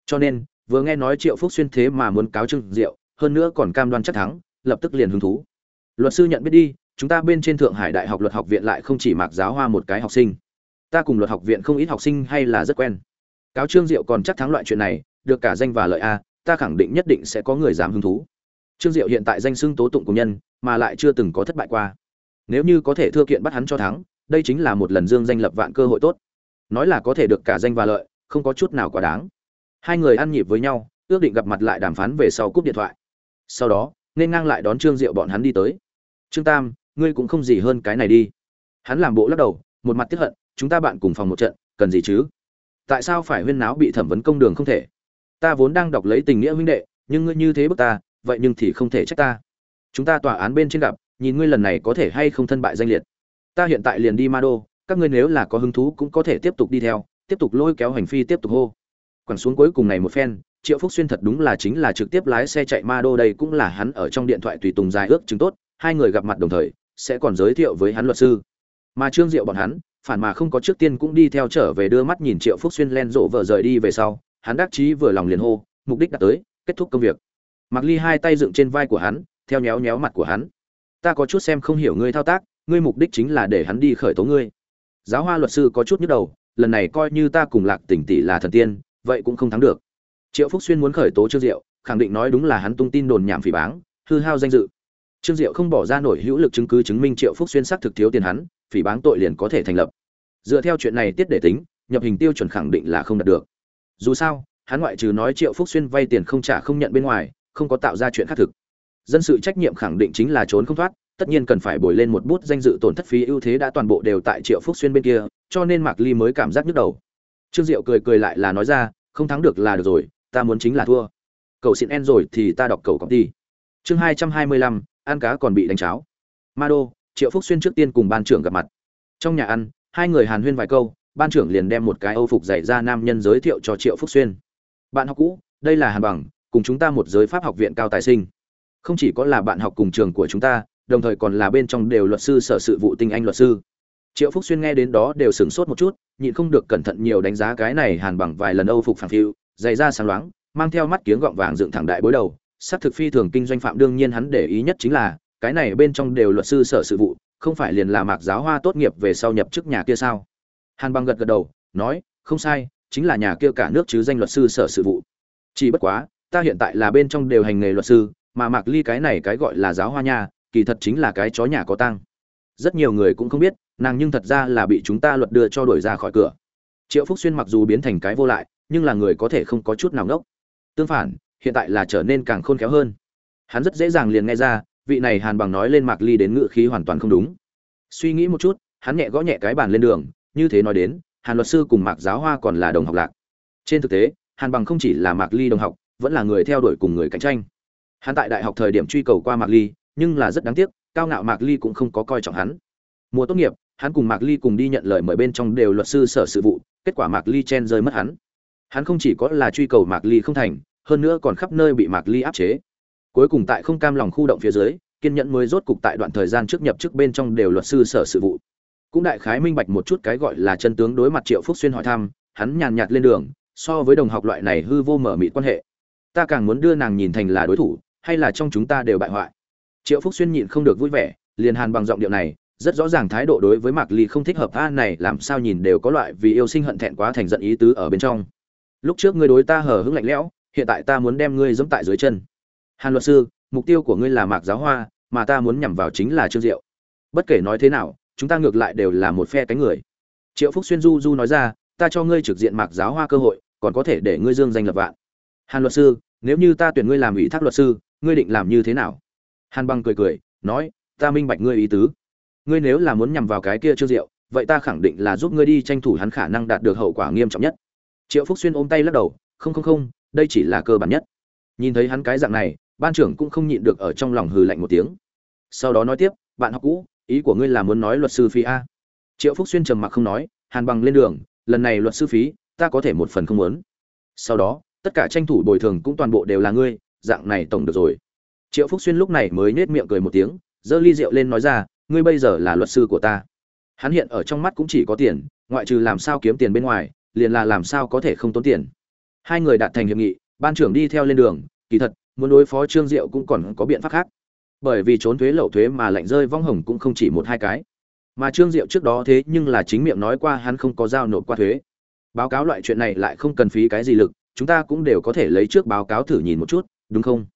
Cho nên, vừa nghe nói triệu phúc xuyên thế mà muốn cáo trương diệu, hơn nữa còn cam đoan chắc thắng, lập tức liền hứng thú. Luật sư nhận biết đi, chúng ta bên trên thượng hải đại học luật học viện lại không chỉ mặc giáo hoa một cái học sinh. Ta cùng luật học viện không ít học sinh hay là rất quen. Cáo trương diệu còn chắc thắng loại chuyện này, được cả danh và lợi a ta khẳng định nhất định sẽ có người dám hứng thú. Trương diệu hiện tại danh xưng tố tụng của nhân, mà lại chưa từng có thất bại qua. Nếu như có thể thưa kiện bắt hắn cho thắng, đây chính là một lần dương danh lập vạn cơ hội tốt. Nói là có thể được cả danh và lợi, không có chút nào quá đáng. Hai người ăn nhịp với nhau, ước định gặp mặt lại đàm phán về sau cúp điện thoại. Sau đó, nên ngang lại đón trương diệu bọn hắn đi tới. Trương tam, ngươi cũng không gì hơn cái này đi. Hắn làm bộ lắc đầu, một mặt tiếp hận, chúng ta bạn cùng phòng một trận, cần gì chứ? Tại sao phải huyên náo bị thẩm vấn công đường không thể? Ta vốn đang đọc lấy tình nghĩa huynh đệ, nhưng ngươi như thế bức ta, vậy nhưng thì không thể trách ta. Chúng ta tòa án bên trên gặp, nhìn ngươi lần này có thể hay không thân bại danh liệt. Ta hiện tại liền đi ma đô, các ngươi nếu là có hứng thú cũng có thể tiếp tục đi theo, tiếp tục lôi kéo hành phi tiếp tục hô. Quẳng xuống cuối cùng này một phen, triệu phúc xuyên thật đúng là chính là trực tiếp lái xe chạy ma đô đây cũng là hắn ở trong điện thoại tùy tùng dài ước chứng tốt, hai người gặp mặt đồng thời, sẽ còn giới thiệu với hắn luật sư. Mà trương diệu bọn hắn, phản mà không có trước tiên cũng đi theo trở về đưa mắt nhìn triệu phúc xuyên len rộ vợ rời đi về sau hắn đắc chí vừa lòng liền hô, mục đích đã tới, kết thúc công việc. Mặc ly hai tay dựng trên vai của hắn, theo nhéo nhéo mặt của hắn. Ta có chút xem không hiểu ngươi thao tác, ngươi mục đích chính là để hắn đi khởi tố ngươi. Giáo hoa luật sư có chút nhức đầu, lần này coi như ta cùng lạc tỉnh tỷ là thần tiên, vậy cũng không thắng được. Triệu phúc xuyên muốn khởi tố trương diệu, khẳng định nói đúng là hắn tung tin đồn nhảm phỉ báng, hư hao danh dự. Trương diệu không bỏ ra nổi hữu lực chứng cứ chứng minh triệu phúc xuyên xác thực thiếu tiền hắn, phỉ báng tội liền có thể thành lập. Dựa theo chuyện này tiết để tính, nhập hình tiêu chuẩn khẳng định là không đạt được dù sao, hắn ngoại trừ nói triệu phúc xuyên vay tiền không trả không nhận bên ngoài, không có tạo ra chuyện khác thực. Dân sự trách nhiệm khẳng định chính là trốn không thoát, tất nhiên cần phải bồi lên một bút danh dự tổn thất phí ưu thế đã toàn bộ đều tại triệu phúc xuyên bên kia, cho nên mạc ly mới cảm giác nhức đầu. Trương diệu cười cười lại là nói ra, không thắng được là được rồi, ta muốn chính là thua. Cầu xin en rồi thì ta đọc cầu công ty chương hai trăm hai mươi lăm, ăn cá còn bị đánh cháo. Ma đô triệu phúc xuyên trước tiên cùng ban trưởng gặp mặt. Trong nhà ăn, hai người hàn huyên vài câu ban trưởng liền đem một cái âu phục dạy ra nam nhân giới thiệu cho triệu phúc xuyên. Bạn học cũ, đây là hàn bằng, cùng chúng ta một giới pháp học viện cao tài sinh. Không chỉ có là bạn học cùng trường của chúng ta, đồng thời còn là bên trong đều luật sư sở sự vụ tinh anh luật sư. Triệu phúc xuyên nghe đến đó đều sửng sốt một chút, nhịn không được cẩn thận nhiều đánh giá cái này hàn bằng vài lần âu phục phản phiu, dày ra sáng loáng, mang theo mắt kiếng gọng vàng dựng thẳng đại bối đầu. Sắc thực phi thường kinh doanh phạm đương nhiên hắn để ý nhất chính là, cái này bên trong đều luật sư sở sự vụ, không phải liền là mạc giáo hoa tốt nghiệp về sau nhập chức nhà kia sao? Hàn bằng gật gật đầu, nói, không sai, chính là nhà kia cả nước chứ danh luật sư sở sự vụ. Chỉ bất quá, ta hiện tại là bên trong đều hành nghề luật sư, mà mạc ly cái này cái gọi là giáo hoa nha, kỳ thật chính là cái chó nhà có tăng rất nhiều người cũng không biết, nàng nhưng thật ra là bị chúng ta luật đưa cho đuổi ra khỏi cửa. Triệu phúc xuyên mặc dù biến thành cái vô lại, nhưng là người có thể không có chút nào ngốc. Tương phản, hiện tại là trở nên càng khôn khéo hơn. Hắn rất dễ dàng liền nghe ra, vị này hàn bằng nói lên mạc ly đến ngự khí hoàn toàn không đúng. Suy nghĩ một chút, hắn nhẹ gõ nhẹ cái bàn lên đường như thế nói đến, hàn luật sư cùng mạc giáo hoa còn là đồng học lạc. Trên thực tế, hàn bằng không chỉ là mạc ly đồng học, vẫn là người theo đuổi cùng người cạnh tranh. Hắn tại đại học thời điểm truy cầu qua mạc ly, nhưng là rất đáng tiếc, cao ngạo mạc ly cũng không có coi trọng hắn. Mùa tốt nghiệp, hắn cùng mạc ly cùng đi nhận lời mời bên trong đều luật sư sở sự vụ, kết quả mạc ly chen rơi mất hắn. Hắn không chỉ có là truy cầu mạc ly không thành, hơn nữa còn khắp nơi bị mạc ly áp chế. Cuối cùng tại không cam lòng khu động phía dưới, kiên nhẫn mới rốt cục tại đoạn thời gian trước nhập chức bên trong đều luật sư sở sự vụ cũng đại khái minh bạch một chút cái gọi là chân tướng đối mặt triệu phúc xuyên hỏi thăm, hắn nhàn nhạt lên đường, so với đồng học loại này hư vô mở mịt quan hệ. Ta càng muốn đưa nàng nhìn thành là đối thủ, hay là trong chúng ta đều bại hoại. Triệu phúc xuyên nhịn không được vui vẻ, liền hàn bằng giọng điệu này, rất rõ ràng thái độ đối với mạc ly không thích hợp ta này làm sao nhìn đều có loại vì yêu sinh hận thẹn quá thành giận ý tứ ở bên trong. Lúc trước ngươi đối ta hờ hững lạnh lẽo, hiện tại ta muốn đem ngươi giẫm tại dưới chân. Hàn luật sư, mục tiêu của ngươi là mạc giáo hoa, mà ta muốn nhằm vào chính là trương diệu. Bất kể nói thế nào chúng ta ngược lại đều là một phe cánh người. Triệu phúc xuyên du du nói ra, ta cho ngươi trực diện mạc giáo hoa cơ hội, còn có thể để ngươi dương danh lập vạn. Hàn luật sư, nếu như ta tuyển ngươi làm ủy thác luật sư, ngươi định làm như thế nào? Hàn băng cười cười, nói, ta minh bạch ngươi ý tứ. Ngươi nếu là muốn nhằm vào cái kia trương diệu, vậy ta khẳng định là giúp ngươi đi tranh thủ hắn khả năng đạt được hậu quả nghiêm trọng nhất. Triệu phúc xuyên ôm tay lắc đầu, không không không, đây chỉ là cơ bản nhất. Nhìn thấy hắn cái dạng này, ban trưởng cũng không nhịn được ở trong lòng hừ lạnh một tiếng. Sau đó nói tiếp, bạn học cũ ý của ngươi là muốn nói luật sư phí a? Triệu phúc xuyên trầm mặc không nói, hàn bằng lên đường, lần này luật sư phí, ta có thể một phần không muốn. Sau đó, tất cả tranh thủ bồi thường cũng toàn bộ đều là ngươi, dạng này tổng được rồi. Triệu phúc xuyên lúc này mới nết miệng cười một tiếng, giơ ly rượu lên nói ra, ngươi bây giờ là luật sư của ta. Hắn hiện ở trong mắt cũng chỉ có tiền, ngoại trừ làm sao kiếm tiền bên ngoài, liền là làm sao có thể không tốn tiền. Hai người đạt thành hiệp nghị, ban trưởng đi theo lên đường, kỳ thật, muốn đối phó trương diệu cũng còn có biện pháp khác bởi vì trốn thuế lậu thuế mà lạnh rơi vong hồng cũng không chỉ một hai cái. Mà trương diệu trước đó thế nhưng là chính miệng nói qua hắn không có giao nộp qua thuế. Báo cáo loại chuyện này lại không cần phí cái gì lực, chúng ta cũng đều có thể lấy trước báo cáo thử nhìn một chút, đúng không?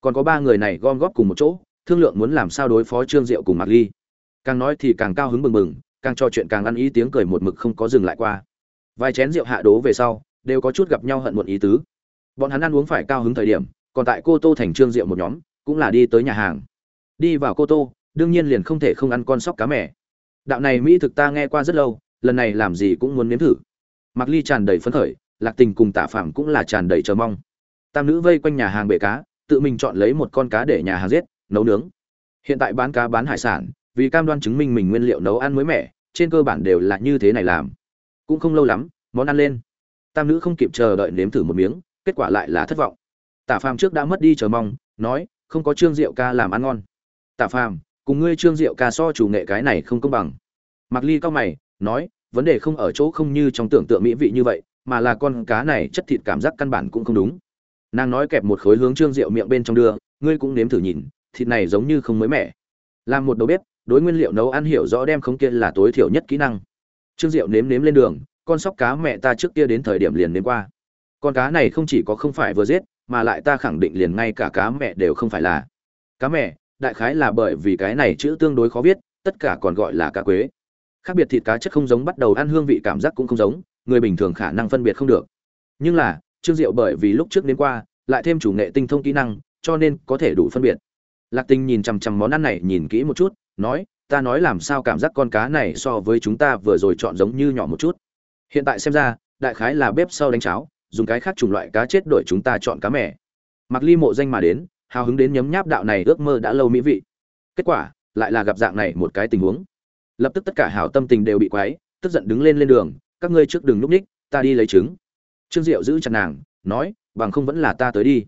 Còn có ba người này gom góp cùng một chỗ, thương lượng muốn làm sao đối phó trương diệu cùng mạc ly. Càng nói thì càng cao hứng bừng bừng, càng trò chuyện càng ăn ý tiếng cười một mực không có dừng lại qua. Vài chén rượu hạ đố về sau, đều có chút gặp nhau hận muộn ý tứ. Bọn hắn ăn uống phải cao hứng thời điểm, còn tại cô tô thành trương diệu một nhóm, cũng là đi tới nhà hàng đi vào cô tô, đương nhiên liền không thể không ăn con sóc cá mẻ đạo này mỹ thực ta nghe qua rất lâu, lần này làm gì cũng muốn nếm thử. Mặc ly tràn đầy phấn khởi, lạc tình cùng tả phạm cũng là tràn đầy chờ mong. Tam nữ vây quanh nhà hàng bể cá, tự mình chọn lấy một con cá để nhà hàng giết, nấu nướng. Hiện tại bán cá bán hải sản, vì cam đoan chứng minh mình nguyên liệu nấu ăn mới mẻ, trên cơ bản đều là như thế này làm. Cũng không lâu lắm, món ăn lên. Tam nữ không kịp chờ đợi nếm thử một miếng, kết quả lại là thất vọng. Tả phàm trước đã mất đi chờ mong, nói, không có trương diệu ca làm ăn ngon. Tạ phàm, cùng ngươi trương diệu ca so chủ nghệ cái này không công bằng. Mặc ly cao mày, nói, vấn đề không ở chỗ không như trong tưởng tượng mỹ vị như vậy, mà là con cá này chất thịt cảm giác căn bản cũng không đúng. Nàng nói kẹp một khối hướng trương diệu miệng bên trong đưa, ngươi cũng nếm thử nhìn, thịt này giống như không mới mẻ. Làm một đầu bếp, đối nguyên liệu nấu ăn hiểu rõ đem không kia là tối thiểu nhất kỹ năng. Trương diệu nếm nếm lên đường, con sóc cá mẹ ta trước kia đến thời điểm liền nếm qua. Con cá này không chỉ có không phải vừa giết, mà lại ta khẳng định liền ngay cả cá mẹ đều không phải là. Cá mẹ đại khái là bởi vì cái này chữ tương đối khó viết, tất cả còn gọi là cá quế. Khác biệt thịt cá chất không giống bắt đầu ăn hương vị cảm giác cũng không giống, người bình thường khả năng phân biệt không được. Nhưng là, trương diệu bởi vì lúc trước đến qua, lại thêm chủ nghệ tinh thông kỹ năng, cho nên có thể đủ phân biệt. Lạc tinh nhìn chằm chằm món ăn này nhìn kỹ một chút, nói, ta nói làm sao cảm giác con cá này so với chúng ta vừa rồi chọn giống như nhỏ một chút. Hiện tại xem ra, đại khái là bếp sau đánh cháo, dùng cái khác chủng loại cá chết đổi chúng ta chọn cá mẻ mặc ly mộ danh mà đến hào hứng đến nhấm nháp đạo này ước mơ đã lâu mỹ vị. Kết quả, lại là gặp dạng này một cái tình huống. Lập tức tất cả hảo tâm tình đều bị quái tức giận đứng lên lên đường, các ngươi trước đường núp ních, ta đi lấy trứng. Trương diệu giữ chặt nàng, nói, bằng không vẫn là ta tới đi.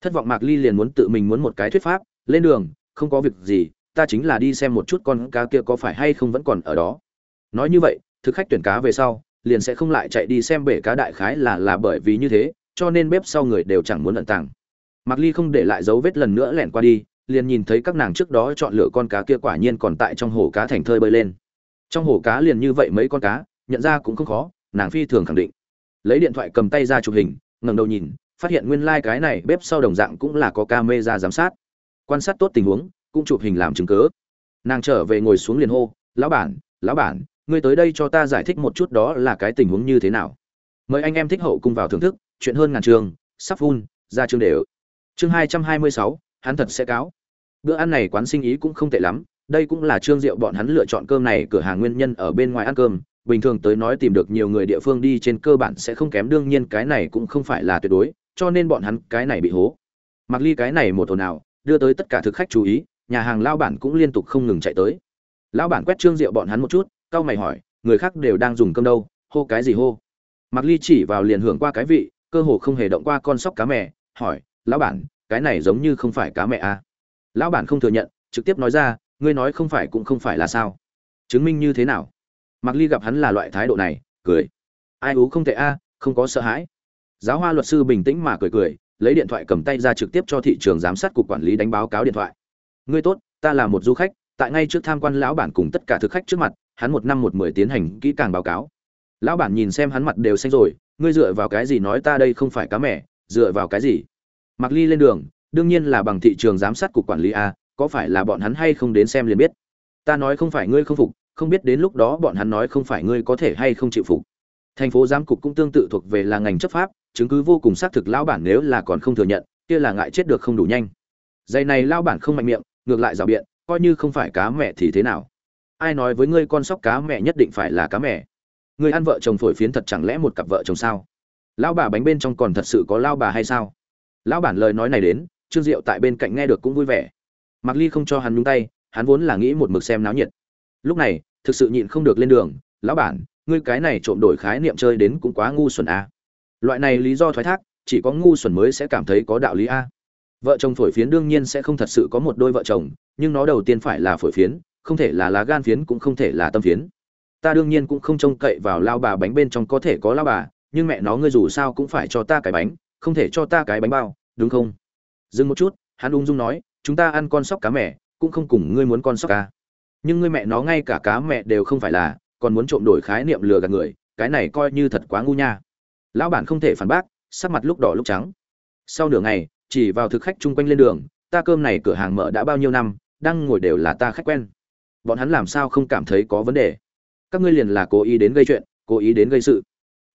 Thất vọng mạc ly liền muốn tự mình muốn một cái thuyết pháp, lên đường, không có việc gì, ta chính là đi xem một chút con cá kia có phải hay không vẫn còn ở đó. Nói như vậy, thực khách tuyển cá về sau, liền sẽ không lại chạy đi xem bể cá đại khái là là bởi vì như thế, cho nên bếp sau người đều chẳng muốn lận tàng mạc ly không để lại dấu vết lần nữa lẻn qua đi, liền nhìn thấy các nàng trước đó chọn lựa con cá kia quả nhiên còn tại trong hồ cá thành thơi bơi lên. Trong hồ cá liền như vậy mấy con cá, nhận ra cũng không khó, nàng phi thường khẳng định. Lấy điện thoại cầm tay ra chụp hình, ngẩng đầu nhìn, phát hiện nguyên lai cái này bếp sau đồng dạng cũng là có camera giám sát. Quan sát tốt tình huống, cũng chụp hình làm chứng cứ. nàng trở về ngồi xuống liền hô, lão bản lão bản, ngươi tới đây cho ta giải thích một chút đó là cái tình huống như thế nào. Mời anh em thích hậu cùng vào thưởng thức, chuyện hơn ngàn trường, sắp phun ra chương đều chương hai trăm hai mươi sáu, hắn thật sẽ cáo. Bữa ăn này quán sinh ý cũng không tệ lắm, đây cũng là trương diệu bọn hắn lựa chọn cơm này cửa hàng nguyên nhân ở bên ngoài ăn cơm. Bình thường tới nói tìm được nhiều người địa phương đi trên cơ bản sẽ không kém, đương nhiên cái này cũng không phải là tuyệt đối, cho nên bọn hắn cái này bị hố. Mặc ly cái này một ồn nào đưa tới tất cả thực khách chú ý, nhà hàng lao bản cũng liên tục không ngừng chạy tới. Lão bản quét trương diệu bọn hắn một chút, cau mày hỏi, người khác đều đang dùng cơm đâu, hô cái gì hô? Mặc ly chỉ vào liền hưởng qua cái vị, cơ hồ không hề động qua con sóc cá mè, hỏi lão bản, cái này giống như không phải cá mẹ à. lão bản không thừa nhận, trực tiếp nói ra, ngươi nói không phải cũng không phải là sao? Chứng minh như thế nào? Mặc ly gặp hắn là loại thái độ này, cười. Ai ú không thể a à, không có sợ hãi. Giáo hoa luật sư bình tĩnh mà cười cười, lấy điện thoại cầm tay ra trực tiếp cho thị trường giám sát cục quản lý đánh báo cáo điện thoại. Ngươi tốt, ta là một du khách, tại ngay trước tham quan lão bản cùng tất cả thực khách trước mặt, hắn một năm một mười tiến hành kỹ càng báo cáo. Lão bản nhìn xem hắn mặt đều xanh rồi, ngươi dựa vào cái gì nói ta đây không phải cá mẹ? dựa vào cái gì? Mạc ly lên đường, đương nhiên là bằng thị trường giám sát cục quản lý a, có phải là bọn hắn hay không đến xem liền biết. Ta nói không phải ngươi không phục, không biết đến lúc đó bọn hắn nói không phải ngươi có thể hay không chịu phục. Thành phố giám cục cũng tương tự thuộc về là ngành chấp pháp, chứng cứ vô cùng xác thực lão bản nếu là còn không thừa nhận, kia là ngại chết được không đủ nhanh. Dây này lão bản không mạnh miệng, ngược lại rào biện, coi như không phải cá mẹ thì thế nào? Ai nói với ngươi con sóc cá mẹ nhất định phải là cá mẹ? Ngươi ăn vợ chồng phổi phiến thật chẳng lẽ một cặp vợ chồng sao? Lão bà bánh bên trong còn thật sự có lao bà hay sao? Lão bản lời nói này đến, trương diệu tại bên cạnh nghe được cũng vui vẻ mặc ly không cho hắn nhúng tay, hắn vốn là nghĩ một mực xem náo nhiệt lúc này, thực sự nhịn không được lên đường, lão bản, ngươi cái này trộm đổi khái niệm chơi đến cũng quá ngu xuẩn a à. loại này lý do thoái thác, chỉ có ngu xuẩn mới sẽ cảm thấy có đạo lý a à. vợ chồng phổi phiến đương nhiên sẽ không thật sự có một đôi vợ chồng, nhưng nó đầu tiên phải là phổi phiến, không thể là lá gan phiến cũng không thể là tâm phiến ta đương nhiên cũng không trông cậy vào lao bà bánh bên trong có thể có lao bà, nhưng mẹ nó ngươi dù sao cũng phải cho ta cái bánh, không thể cho ta cái bánh bao đúng không? Dừng một chút, hắn ung dung nói, chúng ta ăn con sóc cá mẹ, cũng không cùng ngươi muốn con sóc cá. Nhưng ngươi mẹ nó ngay cả cá mẹ đều không phải là, còn muốn trộm đổi khái niệm lừa gạt người, cái này coi như thật quá ngu nha. Lão bản không thể phản bác, sắc mặt lúc đỏ lúc trắng. Sau nửa ngày, chỉ vào thực khách chung quanh lên đường, ta cơm này cửa hàng mở đã bao nhiêu năm, đang ngồi đều là ta khách quen. Bọn hắn làm sao không cảm thấy có vấn đề? Các ngươi liền là cố ý đến gây chuyện, cố ý đến gây sự.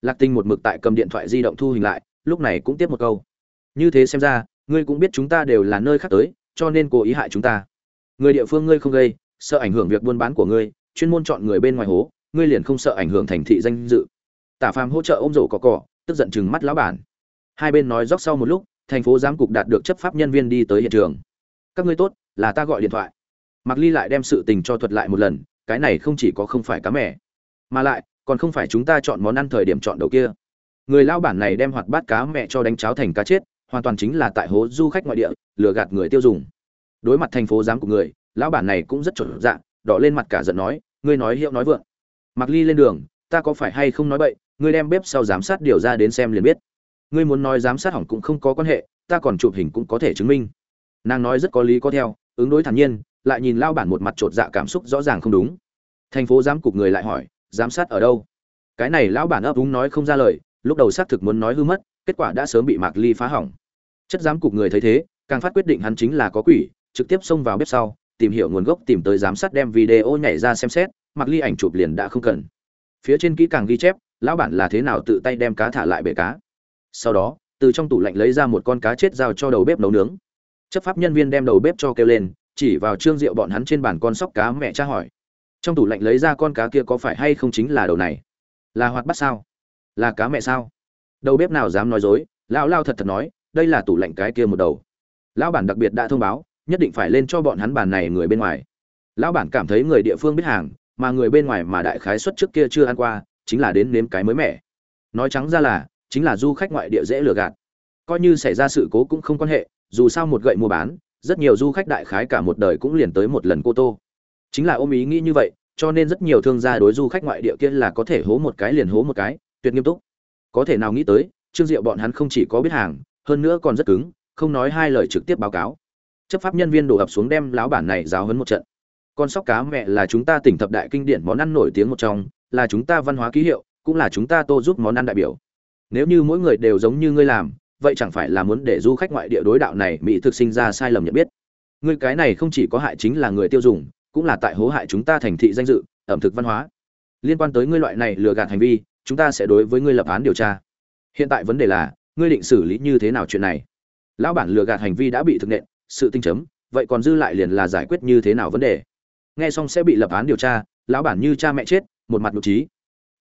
Lạc tinh một mực tại cầm điện thoại di động thu hình lại, lúc này cũng tiếp một câu như thế xem ra ngươi cũng biết chúng ta đều là nơi khác tới cho nên cố ý hại chúng ta. Người địa phương ngươi không gây sợ ảnh hưởng việc buôn bán của ngươi chuyên môn chọn người bên ngoài hố ngươi liền không sợ ảnh hưởng thành thị danh dự. Tả phàm hỗ trợ ôm rổ cỏ cỏ tức giận chừng mắt lão bản. Hai bên nói róc sau một lúc thành phố giám cục đạt được chấp pháp nhân viên đi tới hiện trường. Các ngươi tốt là ta gọi điện thoại. Mặc Ly lại đem sự tình cho thuật lại một lần, cái này không chỉ có không phải cá mẹ, mà lại còn không phải chúng ta chọn món ăn thời điểm chọn đầu kia. Người lao bản này đem hoạt bát cá mẹ cho đánh cháo thành cá chết, hoàn toàn chính là tại hố du khách ngoại địa, lừa gạt người tiêu dùng. Đối mặt thành phố giám của người, lão bản này cũng rất trộn dạng, đỏ lên mặt cả giận nói, ngươi nói hiệu nói vượng. Mặc Ly lên đường, ta có phải hay không nói bậy, ngươi đem bếp sau giám sát điều ra đến xem liền biết. Ngươi muốn nói giám sát hỏng cũng không có quan hệ, ta còn chụp hình cũng có thể chứng minh. Nàng nói rất có lý có theo, ứng đối thản nhiên, lại nhìn lao bản một mặt trột dạ cảm xúc rõ ràng không đúng thành phố giám cục người lại hỏi giám sát ở đâu cái này lão bản ấp úng nói không ra lời lúc đầu xác thực muốn nói hư mất kết quả đã sớm bị mạc ly phá hỏng chất giám cục người thấy thế, càng phát quyết định hắn chính là có quỷ, trực tiếp xông vào bếp sau, tìm hiểu nguồn gốc, tìm tới giám sát đem video nhảy ra xem xét, mặc ly ảnh chụp liền đã không cần. Phía trên kỹ càng ghi chép, lão bản là thế nào tự tay đem cá thả lại bể cá. Sau đó, từ trong tủ lạnh lấy ra một con cá chết giao cho đầu bếp nấu nướng. Chấp pháp nhân viên đem đầu bếp cho kêu lên, chỉ vào trương rượu bọn hắn trên bàn con sóc cá mẹ tra hỏi. Trong tủ lạnh lấy ra con cá kia có phải hay không chính là đầu này? Là hoạt bắt sao? Là cá mẹ sao? Đầu bếp nào dám nói dối, lão lao thật thật nói đây là tủ lạnh cái kia một đầu. Lão bản đặc biệt đã thông báo, nhất định phải lên cho bọn hắn bàn này người bên ngoài. Lão bản cảm thấy người địa phương biết hàng, mà người bên ngoài mà đại khái xuất trước kia chưa ăn qua, chính là đến nếm cái mới mẻ. Nói trắng ra là, chính là du khách ngoại địa dễ lừa gạt. Coi như xảy ra sự cố cũng không quan hệ, dù sao một gậy mua bán, rất nhiều du khách đại khái cả một đời cũng liền tới một lần cô tô. Chính là ôm ý nghĩ như vậy, cho nên rất nhiều thương gia đối du khách ngoại địa kia là có thể hố một cái liền hố một cái, tuyệt nghiêm túc. Có thể nào nghĩ tới, trương diệu bọn hắn không chỉ có biết hàng hơn nữa còn rất cứng, không nói hai lời trực tiếp báo cáo. Chấp pháp nhân viên đổ ập xuống đem láo bản này giáo hấn một trận. Con sóc cá mẹ là chúng ta tỉnh thập đại kinh điển món ăn nổi tiếng một trong, là chúng ta văn hóa ký hiệu, cũng là chúng ta tô giúp món ăn đại biểu. Nếu như mỗi người đều giống như ngươi làm, vậy chẳng phải là muốn để du khách ngoại địa đối đạo này mỹ thực sinh ra sai lầm nhận biết. Ngươi cái này không chỉ có hại chính là người tiêu dùng, cũng là tại hố hại chúng ta thành thị danh dự, ẩm thực văn hóa. Liên quan tới ngươi loại này lừa gạt hành vi, chúng ta sẽ đối với ngươi lập án điều tra. Hiện tại vấn đề là ngươi định xử lý như thế nào chuyện này? Lão bản lừa gạt hành vi đã bị thực nện, sự tinh chấm, vậy còn dư lại liền là giải quyết như thế nào vấn đề? Nghe xong sẽ bị lập án điều tra, lão bản như cha mẹ chết, một mặt nội trí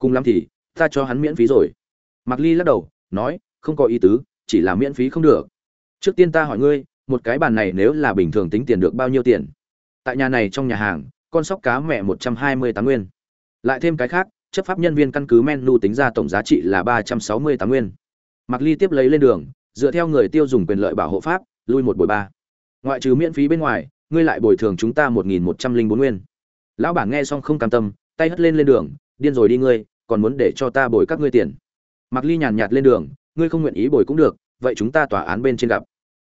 cùng lắm thì, ta cho hắn miễn phí rồi. Mặc ly lắc đầu, nói, không có ý tứ, chỉ là miễn phí không được. Trước tiên ta hỏi ngươi, một cái bàn này nếu là bình thường tính tiền được bao nhiêu tiền? Tại nhà này trong nhà hàng, con sóc cá mẹ một trăm hai mươi tám nguyên. Lại thêm cái khác, chấp pháp nhân viên căn cứ menu tính ra tổng giá trị là ba trăm sáu mươi tám nguyên. Mạc ly tiếp lấy lên đường, dựa theo người tiêu dùng quyền lợi bảo hộ pháp, lui một buổi ba. Ngoại trừ miễn phí bên ngoài, ngươi lại bồi thường chúng ta một nghìn một trăm linh bốn nguyên. Lão bản nghe xong không cam tâm, tay hất lên lên đường, điên rồi đi ngươi, còn muốn để cho ta bồi các ngươi tiền. Mạc ly nhàn nhạt lên đường, ngươi không nguyện ý bồi cũng được, vậy chúng ta tòa án bên trên gặp.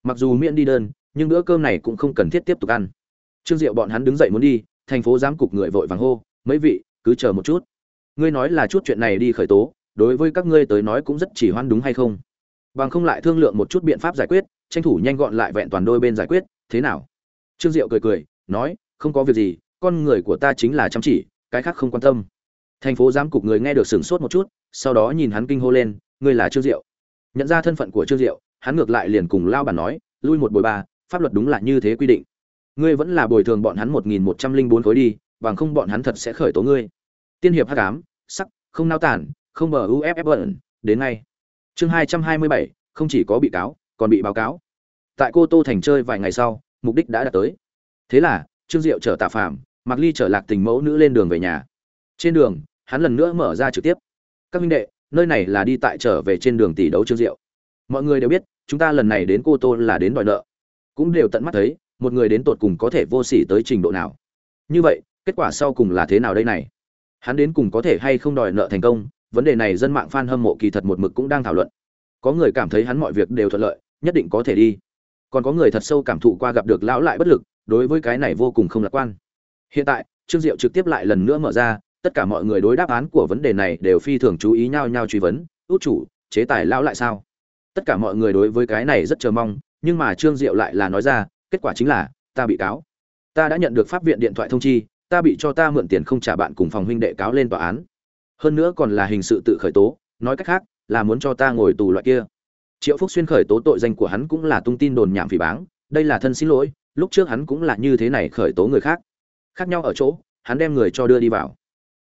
Mặc dù miễn đi đơn, nhưng bữa cơm này cũng không cần thiết tiếp tục ăn. Trương diệu bọn hắn đứng dậy muốn đi, thành phố giám cục người vội vàng hô, mấy vị, cứ chờ một chút. Ngươi nói là chút chuyện này đi khởi tố đối với các ngươi tới nói cũng rất chỉ hoan đúng hay không? Bằng không lại thương lượng một chút biện pháp giải quyết, tranh thủ nhanh gọn lại vẹn toàn đôi bên giải quyết, thế nào? Trương diệu cười cười, nói, không có việc gì, con người của ta chính là chăm chỉ, cái khác không quan tâm. Thành phố giám cục người nghe được sửng sốt một chút, sau đó nhìn hắn kinh hô lên, ngươi là trương diệu. Nhận ra thân phận của trương diệu, hắn ngược lại liền cùng lao bản nói, lui một bồi ba, pháp luật đúng là như thế quy định. Ngươi vẫn là bồi thường bọn hắn một nghìn một trăm linh bốn khối đi, bằng không bọn hắn thật sẽ khởi tố ngươi. Tiên hiệp hắc ám, sắc, không nao tản không bờ uff bẩn đến ngay. Chương hai trăm hai mươi bảy, không chỉ có bị cáo, còn bị báo cáo. Tại cô tô thành chơi vài ngày sau, mục đích đã đạt tới. Thế là, trương diệu chở tạ phạm mặc ly trở lạc tình mẫu nữ lên đường về nhà. Trên đường, hắn lần nữa mở ra trực tiếp. Các minh đệ, nơi này là đi tại trở về trên đường tỷ đấu trương diệu. Mọi người đều biết, chúng ta lần này đến cô tô là đến đòi nợ. Cũng đều tận mắt thấy, một người đến tột cùng có thể vô sỉ tới trình độ nào. Như vậy, kết quả sau cùng là thế nào đây này? Hắn đến cùng có thể hay không đòi nợ thành công vấn đề này dân mạng f a n hâm mộ kỳ thật một mực cũng đang thảo luận. Có người cảm thấy hắn mọi việc đều thuận lợi, nhất định có thể đi. Còn có người thật sâu cảm thụ qua gặp được lão lại bất lực, đối với cái này vô cùng không lạc quan. Hiện tại, trương diệu trực tiếp lại lần nữa mở ra, tất cả mọi người đối đáp án của vấn đề này đều phi thường chú ý nhau nhau truy vấn, út chủ, chế tài lão lại sao? Tất cả mọi người đối với cái này rất chờ mong, nhưng mà trương diệu lại là nói ra, kết quả chính là, ta bị cáo. Ta đã nhận được pháp viện điện thoại thông chi, ta bị cho ta mượn tiền không trả bạn cùng phòng huynh đệ cáo lên tòa án hơn nữa còn là hình sự tự khởi tố, nói cách khác, là muốn cho ta ngồi tù loại kia. Triệu phúc xuyên khởi tố tội danh của hắn cũng là tung tin đồn nhảm phỉ báng, đây là thân xin lỗi, lúc trước hắn cũng là như thế này khởi tố người khác. Khác nhau ở chỗ, hắn đem người cho đưa đi vào.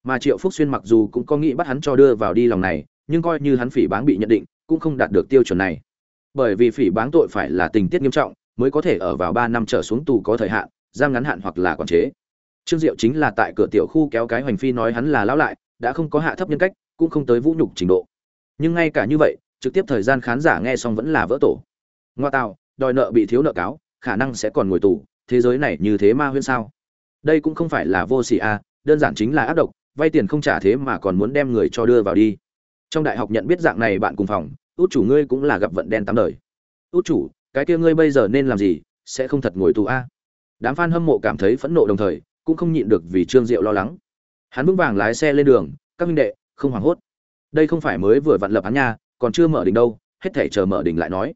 Mà triệu phúc xuyên mặc dù cũng có nghĩ bắt hắn cho đưa vào đi lòng này, nhưng coi như hắn phỉ báng bị nhận định, cũng không đạt được tiêu chuẩn này. Bởi vì phỉ báng tội phải là tình tiết nghiêm trọng, mới có thể ở vào ba năm trở xuống tù có thời hạn, giam ngắn hạn hoặc là quản chế. Trương diệu chính là tại cửa tiểu khu kéo cái hoành phi nói hắn là lão lại đã không có hạ thấp nhân cách, cũng không tới vũ nhục trình độ. Nhưng ngay cả như vậy, trực tiếp thời gian khán giả nghe xong vẫn là vỡ tổ. Ngoa tạo đòi nợ bị thiếu nợ cáo, khả năng sẽ còn ngồi tù, thế giới này như thế ma huyên sao? Đây cũng không phải là vô sỉ a, đơn giản chính là ác độc, vay tiền không trả thế mà còn muốn đem người cho đưa vào đi. Trong đại học nhận biết dạng này bạn cùng phòng, út chủ ngươi cũng là gặp vận đen tám đời. Út chủ, cái kia ngươi bây giờ nên làm gì, sẽ không thật ngồi tù a? Đám f a n hâm mộ cảm thấy phẫn nộ đồng thời, cũng không nhịn được vì trương diệu lo lắng hắn vững vàng lái xe lên đường, các minh đệ, không hoảng hốt. Đây không phải mới vừa vặn lập hắn nha, còn chưa mở đỉnh đâu, hết thể chờ mở đỉnh lại nói.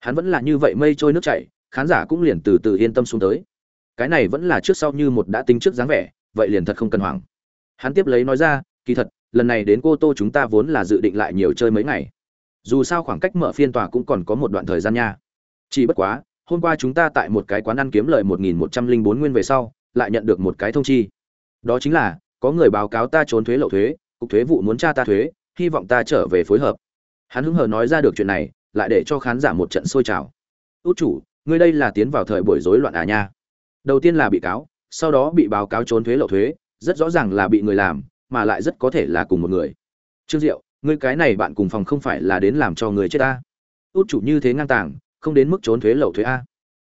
Hắn vẫn là như vậy mây trôi nước chảy, khán giả cũng liền từ từ yên tâm xuống tới. Cái này vẫn là trước sau như một đã tính trước dáng vẻ, vậy liền thật không cần hoảng. Hắn tiếp lấy nói ra, kỳ thật, lần này đến cô tô chúng ta vốn là dự định lại nhiều chơi mấy ngày. Dù sao khoảng cách mở phiên tòa cũng còn có một đoạn thời gian nha. Chỉ bất quá, hôm qua chúng ta tại một cái quán ăn kiếm lời một nghìn một trăm linh bốn nguyên về sau, lại nhận được một cái thông chi. Đó chính là có người báo cáo ta trốn thuế lậu thuế, cục thuế vụ muốn tra ta thuế, hy vọng ta trở về phối hợp. Hắn hứng hờ nói ra được chuyện này, lại để cho khán giả một trận sôi trào. Út chủ, ngươi đây là tiến vào thời buổi rối loạn à nha? Đầu tiên là bị cáo, sau đó bị báo cáo trốn thuế lậu thuế, rất rõ ràng là bị người làm, mà lại rất có thể là cùng một người. Trương diệu, ngươi cái này bạn cùng phòng không phải là đến làm cho người chết ta? Út chủ như thế ngang tàng, không đến mức trốn thuế lậu thuế a.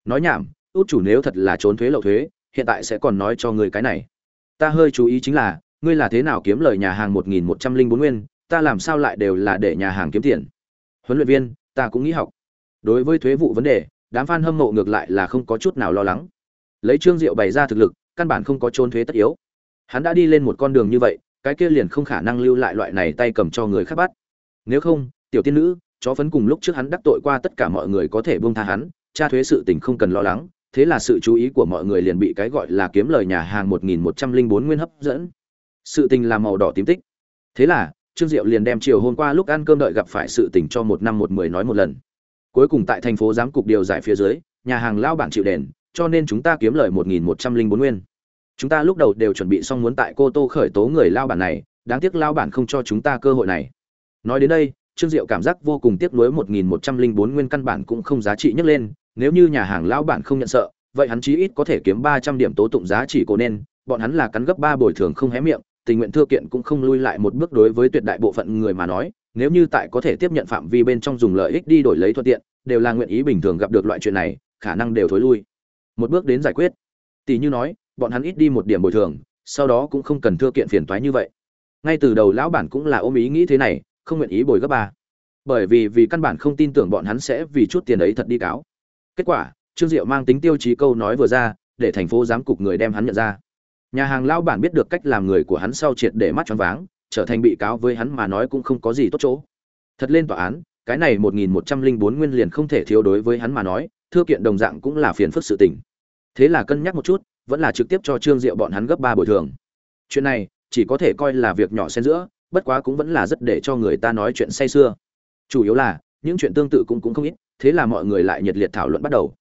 Nói nhảm, út chủ nếu thật là trốn thuế lậu thuế, hiện tại sẽ còn nói cho người cái này ta hơi chú ý chính là, ngươi là thế nào kiếm lời nhà hàng một nghìn một trăm linh bốn nguyên, ta làm sao lại đều là để nhà hàng kiếm tiền? Huấn luyện viên, ta cũng nghĩ học. Đối với thuế vụ vấn đề, đám f a n hâm mộ ngược lại là không có chút nào lo lắng. Lấy trương diệu bày ra thực lực, căn bản không có trốn thuế tất yếu. Hắn đã đi lên một con đường như vậy, cái kia liền không khả năng lưu lại loại này tay cầm cho người khác bắt. Nếu không, tiểu tiên nữ, chó phấn cùng lúc trước hắn đắc tội qua tất cả mọi người có thể buông tha hắn tra thuế sự tình không cần lo lắng thế là sự chú ý của mọi người liền bị cái gọi là kiếm lời nhà hàng một nghìn một trăm linh bốn nguyên hấp dẫn. Sự tình là màu đỏ tím tích. Thế là, trương diệu liền đem chiều hôm qua lúc ăn cơm đợi gặp phải sự tình cho một năm một mười nói một lần. Cuối cùng tại thành phố giám cục điều giải phía dưới, nhà hàng lao bản chịu đền, cho nên chúng ta kiếm lời một nghìn một trăm linh bốn nguyên. Chúng ta lúc đầu đều chuẩn bị xong muốn tại cô tô khởi tố người lao bản này, đáng tiếc lao bản không cho chúng ta cơ hội này. Nói đến đây trương diệu cảm giác vô cùng tiếc nuối một nghìn một trăm linh bốn nguyên căn bản cũng không giá trị nhất lên, nếu như nhà hàng lão bản không nhận sợ, vậy hắn chí ít có thể kiếm ba trăm điểm tố tụng giá trị cổ nên, bọn hắn là cắn gấp ba bồi thường không hé miệng, tình nguyện thưa kiện cũng không lui lại một bước đối với tuyệt đại bộ phận người mà nói, nếu như tại có thể tiếp nhận phạm vi bên trong dùng lợi ích đi đổi lấy thuận tiện, đều là nguyện ý bình thường gặp được loại chuyện này, khả năng đều thối lui. Một bước đến giải quyết. Tỷ như nói, bọn hắn ít đi một điểm bồi thường, sau đó cũng không cần thưa kiện phiền toái như vậy. Ngay từ đầu lão bản cũng là ôm ý nghĩ thế này không nguyện ý bồi gấp ba. Bởi vì vì căn bản không tin tưởng bọn hắn sẽ vì chút tiền ấy thật đi cáo. Kết quả, trương diệu mang tính tiêu chí câu nói vừa ra, để thành phố giám cục người đem hắn nhận ra. Nhà hàng lao bản biết được cách làm người của hắn sau triệt để mắt choáng váng, trở thành bị cáo với hắn mà nói cũng không có gì tốt chỗ. Thật lên tòa án, cái này một nghìn một trăm linh bốn nguyên liền không thể thiếu đối với hắn mà nói thưa kiện đồng dạng cũng là phiền phức sự tình. Thế là cân nhắc một chút, vẫn là trực tiếp cho trương diệu bọn hắn gấp ba bồi thường. Chuyện này, chỉ có thể coi là việc nhỏ xen giữa bất quá cũng vẫn là rất để cho người ta nói chuyện say sưa. Chủ yếu là, những chuyện tương tự cũng cũng không ít, thế là mọi người lại nhiệt liệt thảo luận bắt đầu.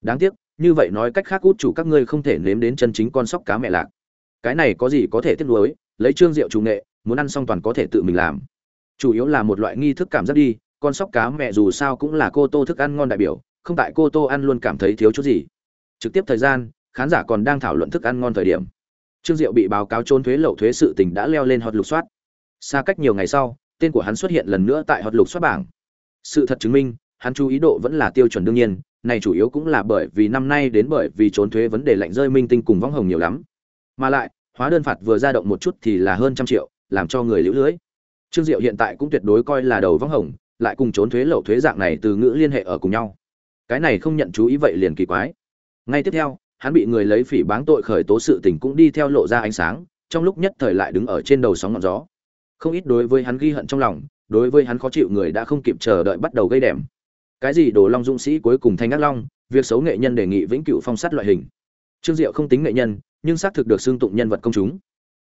Đáng tiếc, như vậy nói cách khác út chủ các ngươi không thể nếm đến chân chính con sóc cá mẹ lạc. Cái này có gì có thể tiếc nuối, lấy trương rượu chủ nghệ, muốn ăn xong toàn có thể tự mình làm. Chủ yếu là một loại nghi thức cảm giác đi, con sóc cá mẹ dù sao cũng là cô tô thức ăn ngon đại biểu, không tại cô tô ăn luôn cảm thấy thiếu chút gì. Trực tiếp thời gian, khán giả còn đang thảo luận thức ăn ngon thời điểm. Trương diệu bị báo cáo trốn thuế lậu thuế sự tình đã leo lên hot lục soát xa cách nhiều ngày sau, tên của hắn xuất hiện lần nữa tại hot lục xuất bảng. Sự thật chứng minh, hắn chú ý độ vẫn là tiêu chuẩn đương nhiên, này chủ yếu cũng là bởi vì năm nay đến bởi vì trốn thuế vấn đề lạnh rơi minh tinh cùng vong hồng nhiều lắm. Mà lại, hóa đơn phạt vừa ra động một chút thì là hơn trăm triệu, làm cho người liễu lưới. Trương diệu hiện tại cũng tuyệt đối coi là đầu vong hồng, lại cùng trốn thuế lậu thuế dạng này từ ngữ liên hệ ở cùng nhau. Cái này không nhận chú ý vậy liền kỳ quái. Ngay tiếp theo, hắn bị người lấy phỉ báng tội khởi tố sự tình cũng đi theo lộ ra ánh sáng, trong lúc nhất thời lại đứng ở trên đầu sóng ngọn gió không ít đối với hắn ghi hận trong lòng, đối với hắn khó chịu người đã không kịp chờ đợi bắt đầu gây đẹp. cái gì đồ long dũng sĩ cuối cùng thanh ác long, việc xấu nghệ nhân đề nghị vĩnh cửu phong sát loại hình. Trương diệu không tính nghệ nhân, nhưng xác thực được xưng tụng nhân vật công chúng.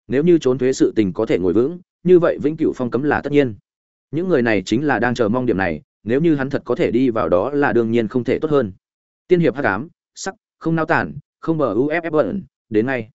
Nếu như trốn thuế sự tình có thể ngồi vững, như vậy vĩnh cửu phong cấm là tất nhiên. Những người này chính là đang chờ mong điểm này, nếu như hắn thật có thể đi vào đó là đương nhiên không thể tốt hơn. Tiên hiệp hắc ám, sắc, không nao tản, không bờ uff bẩn, đến ngay.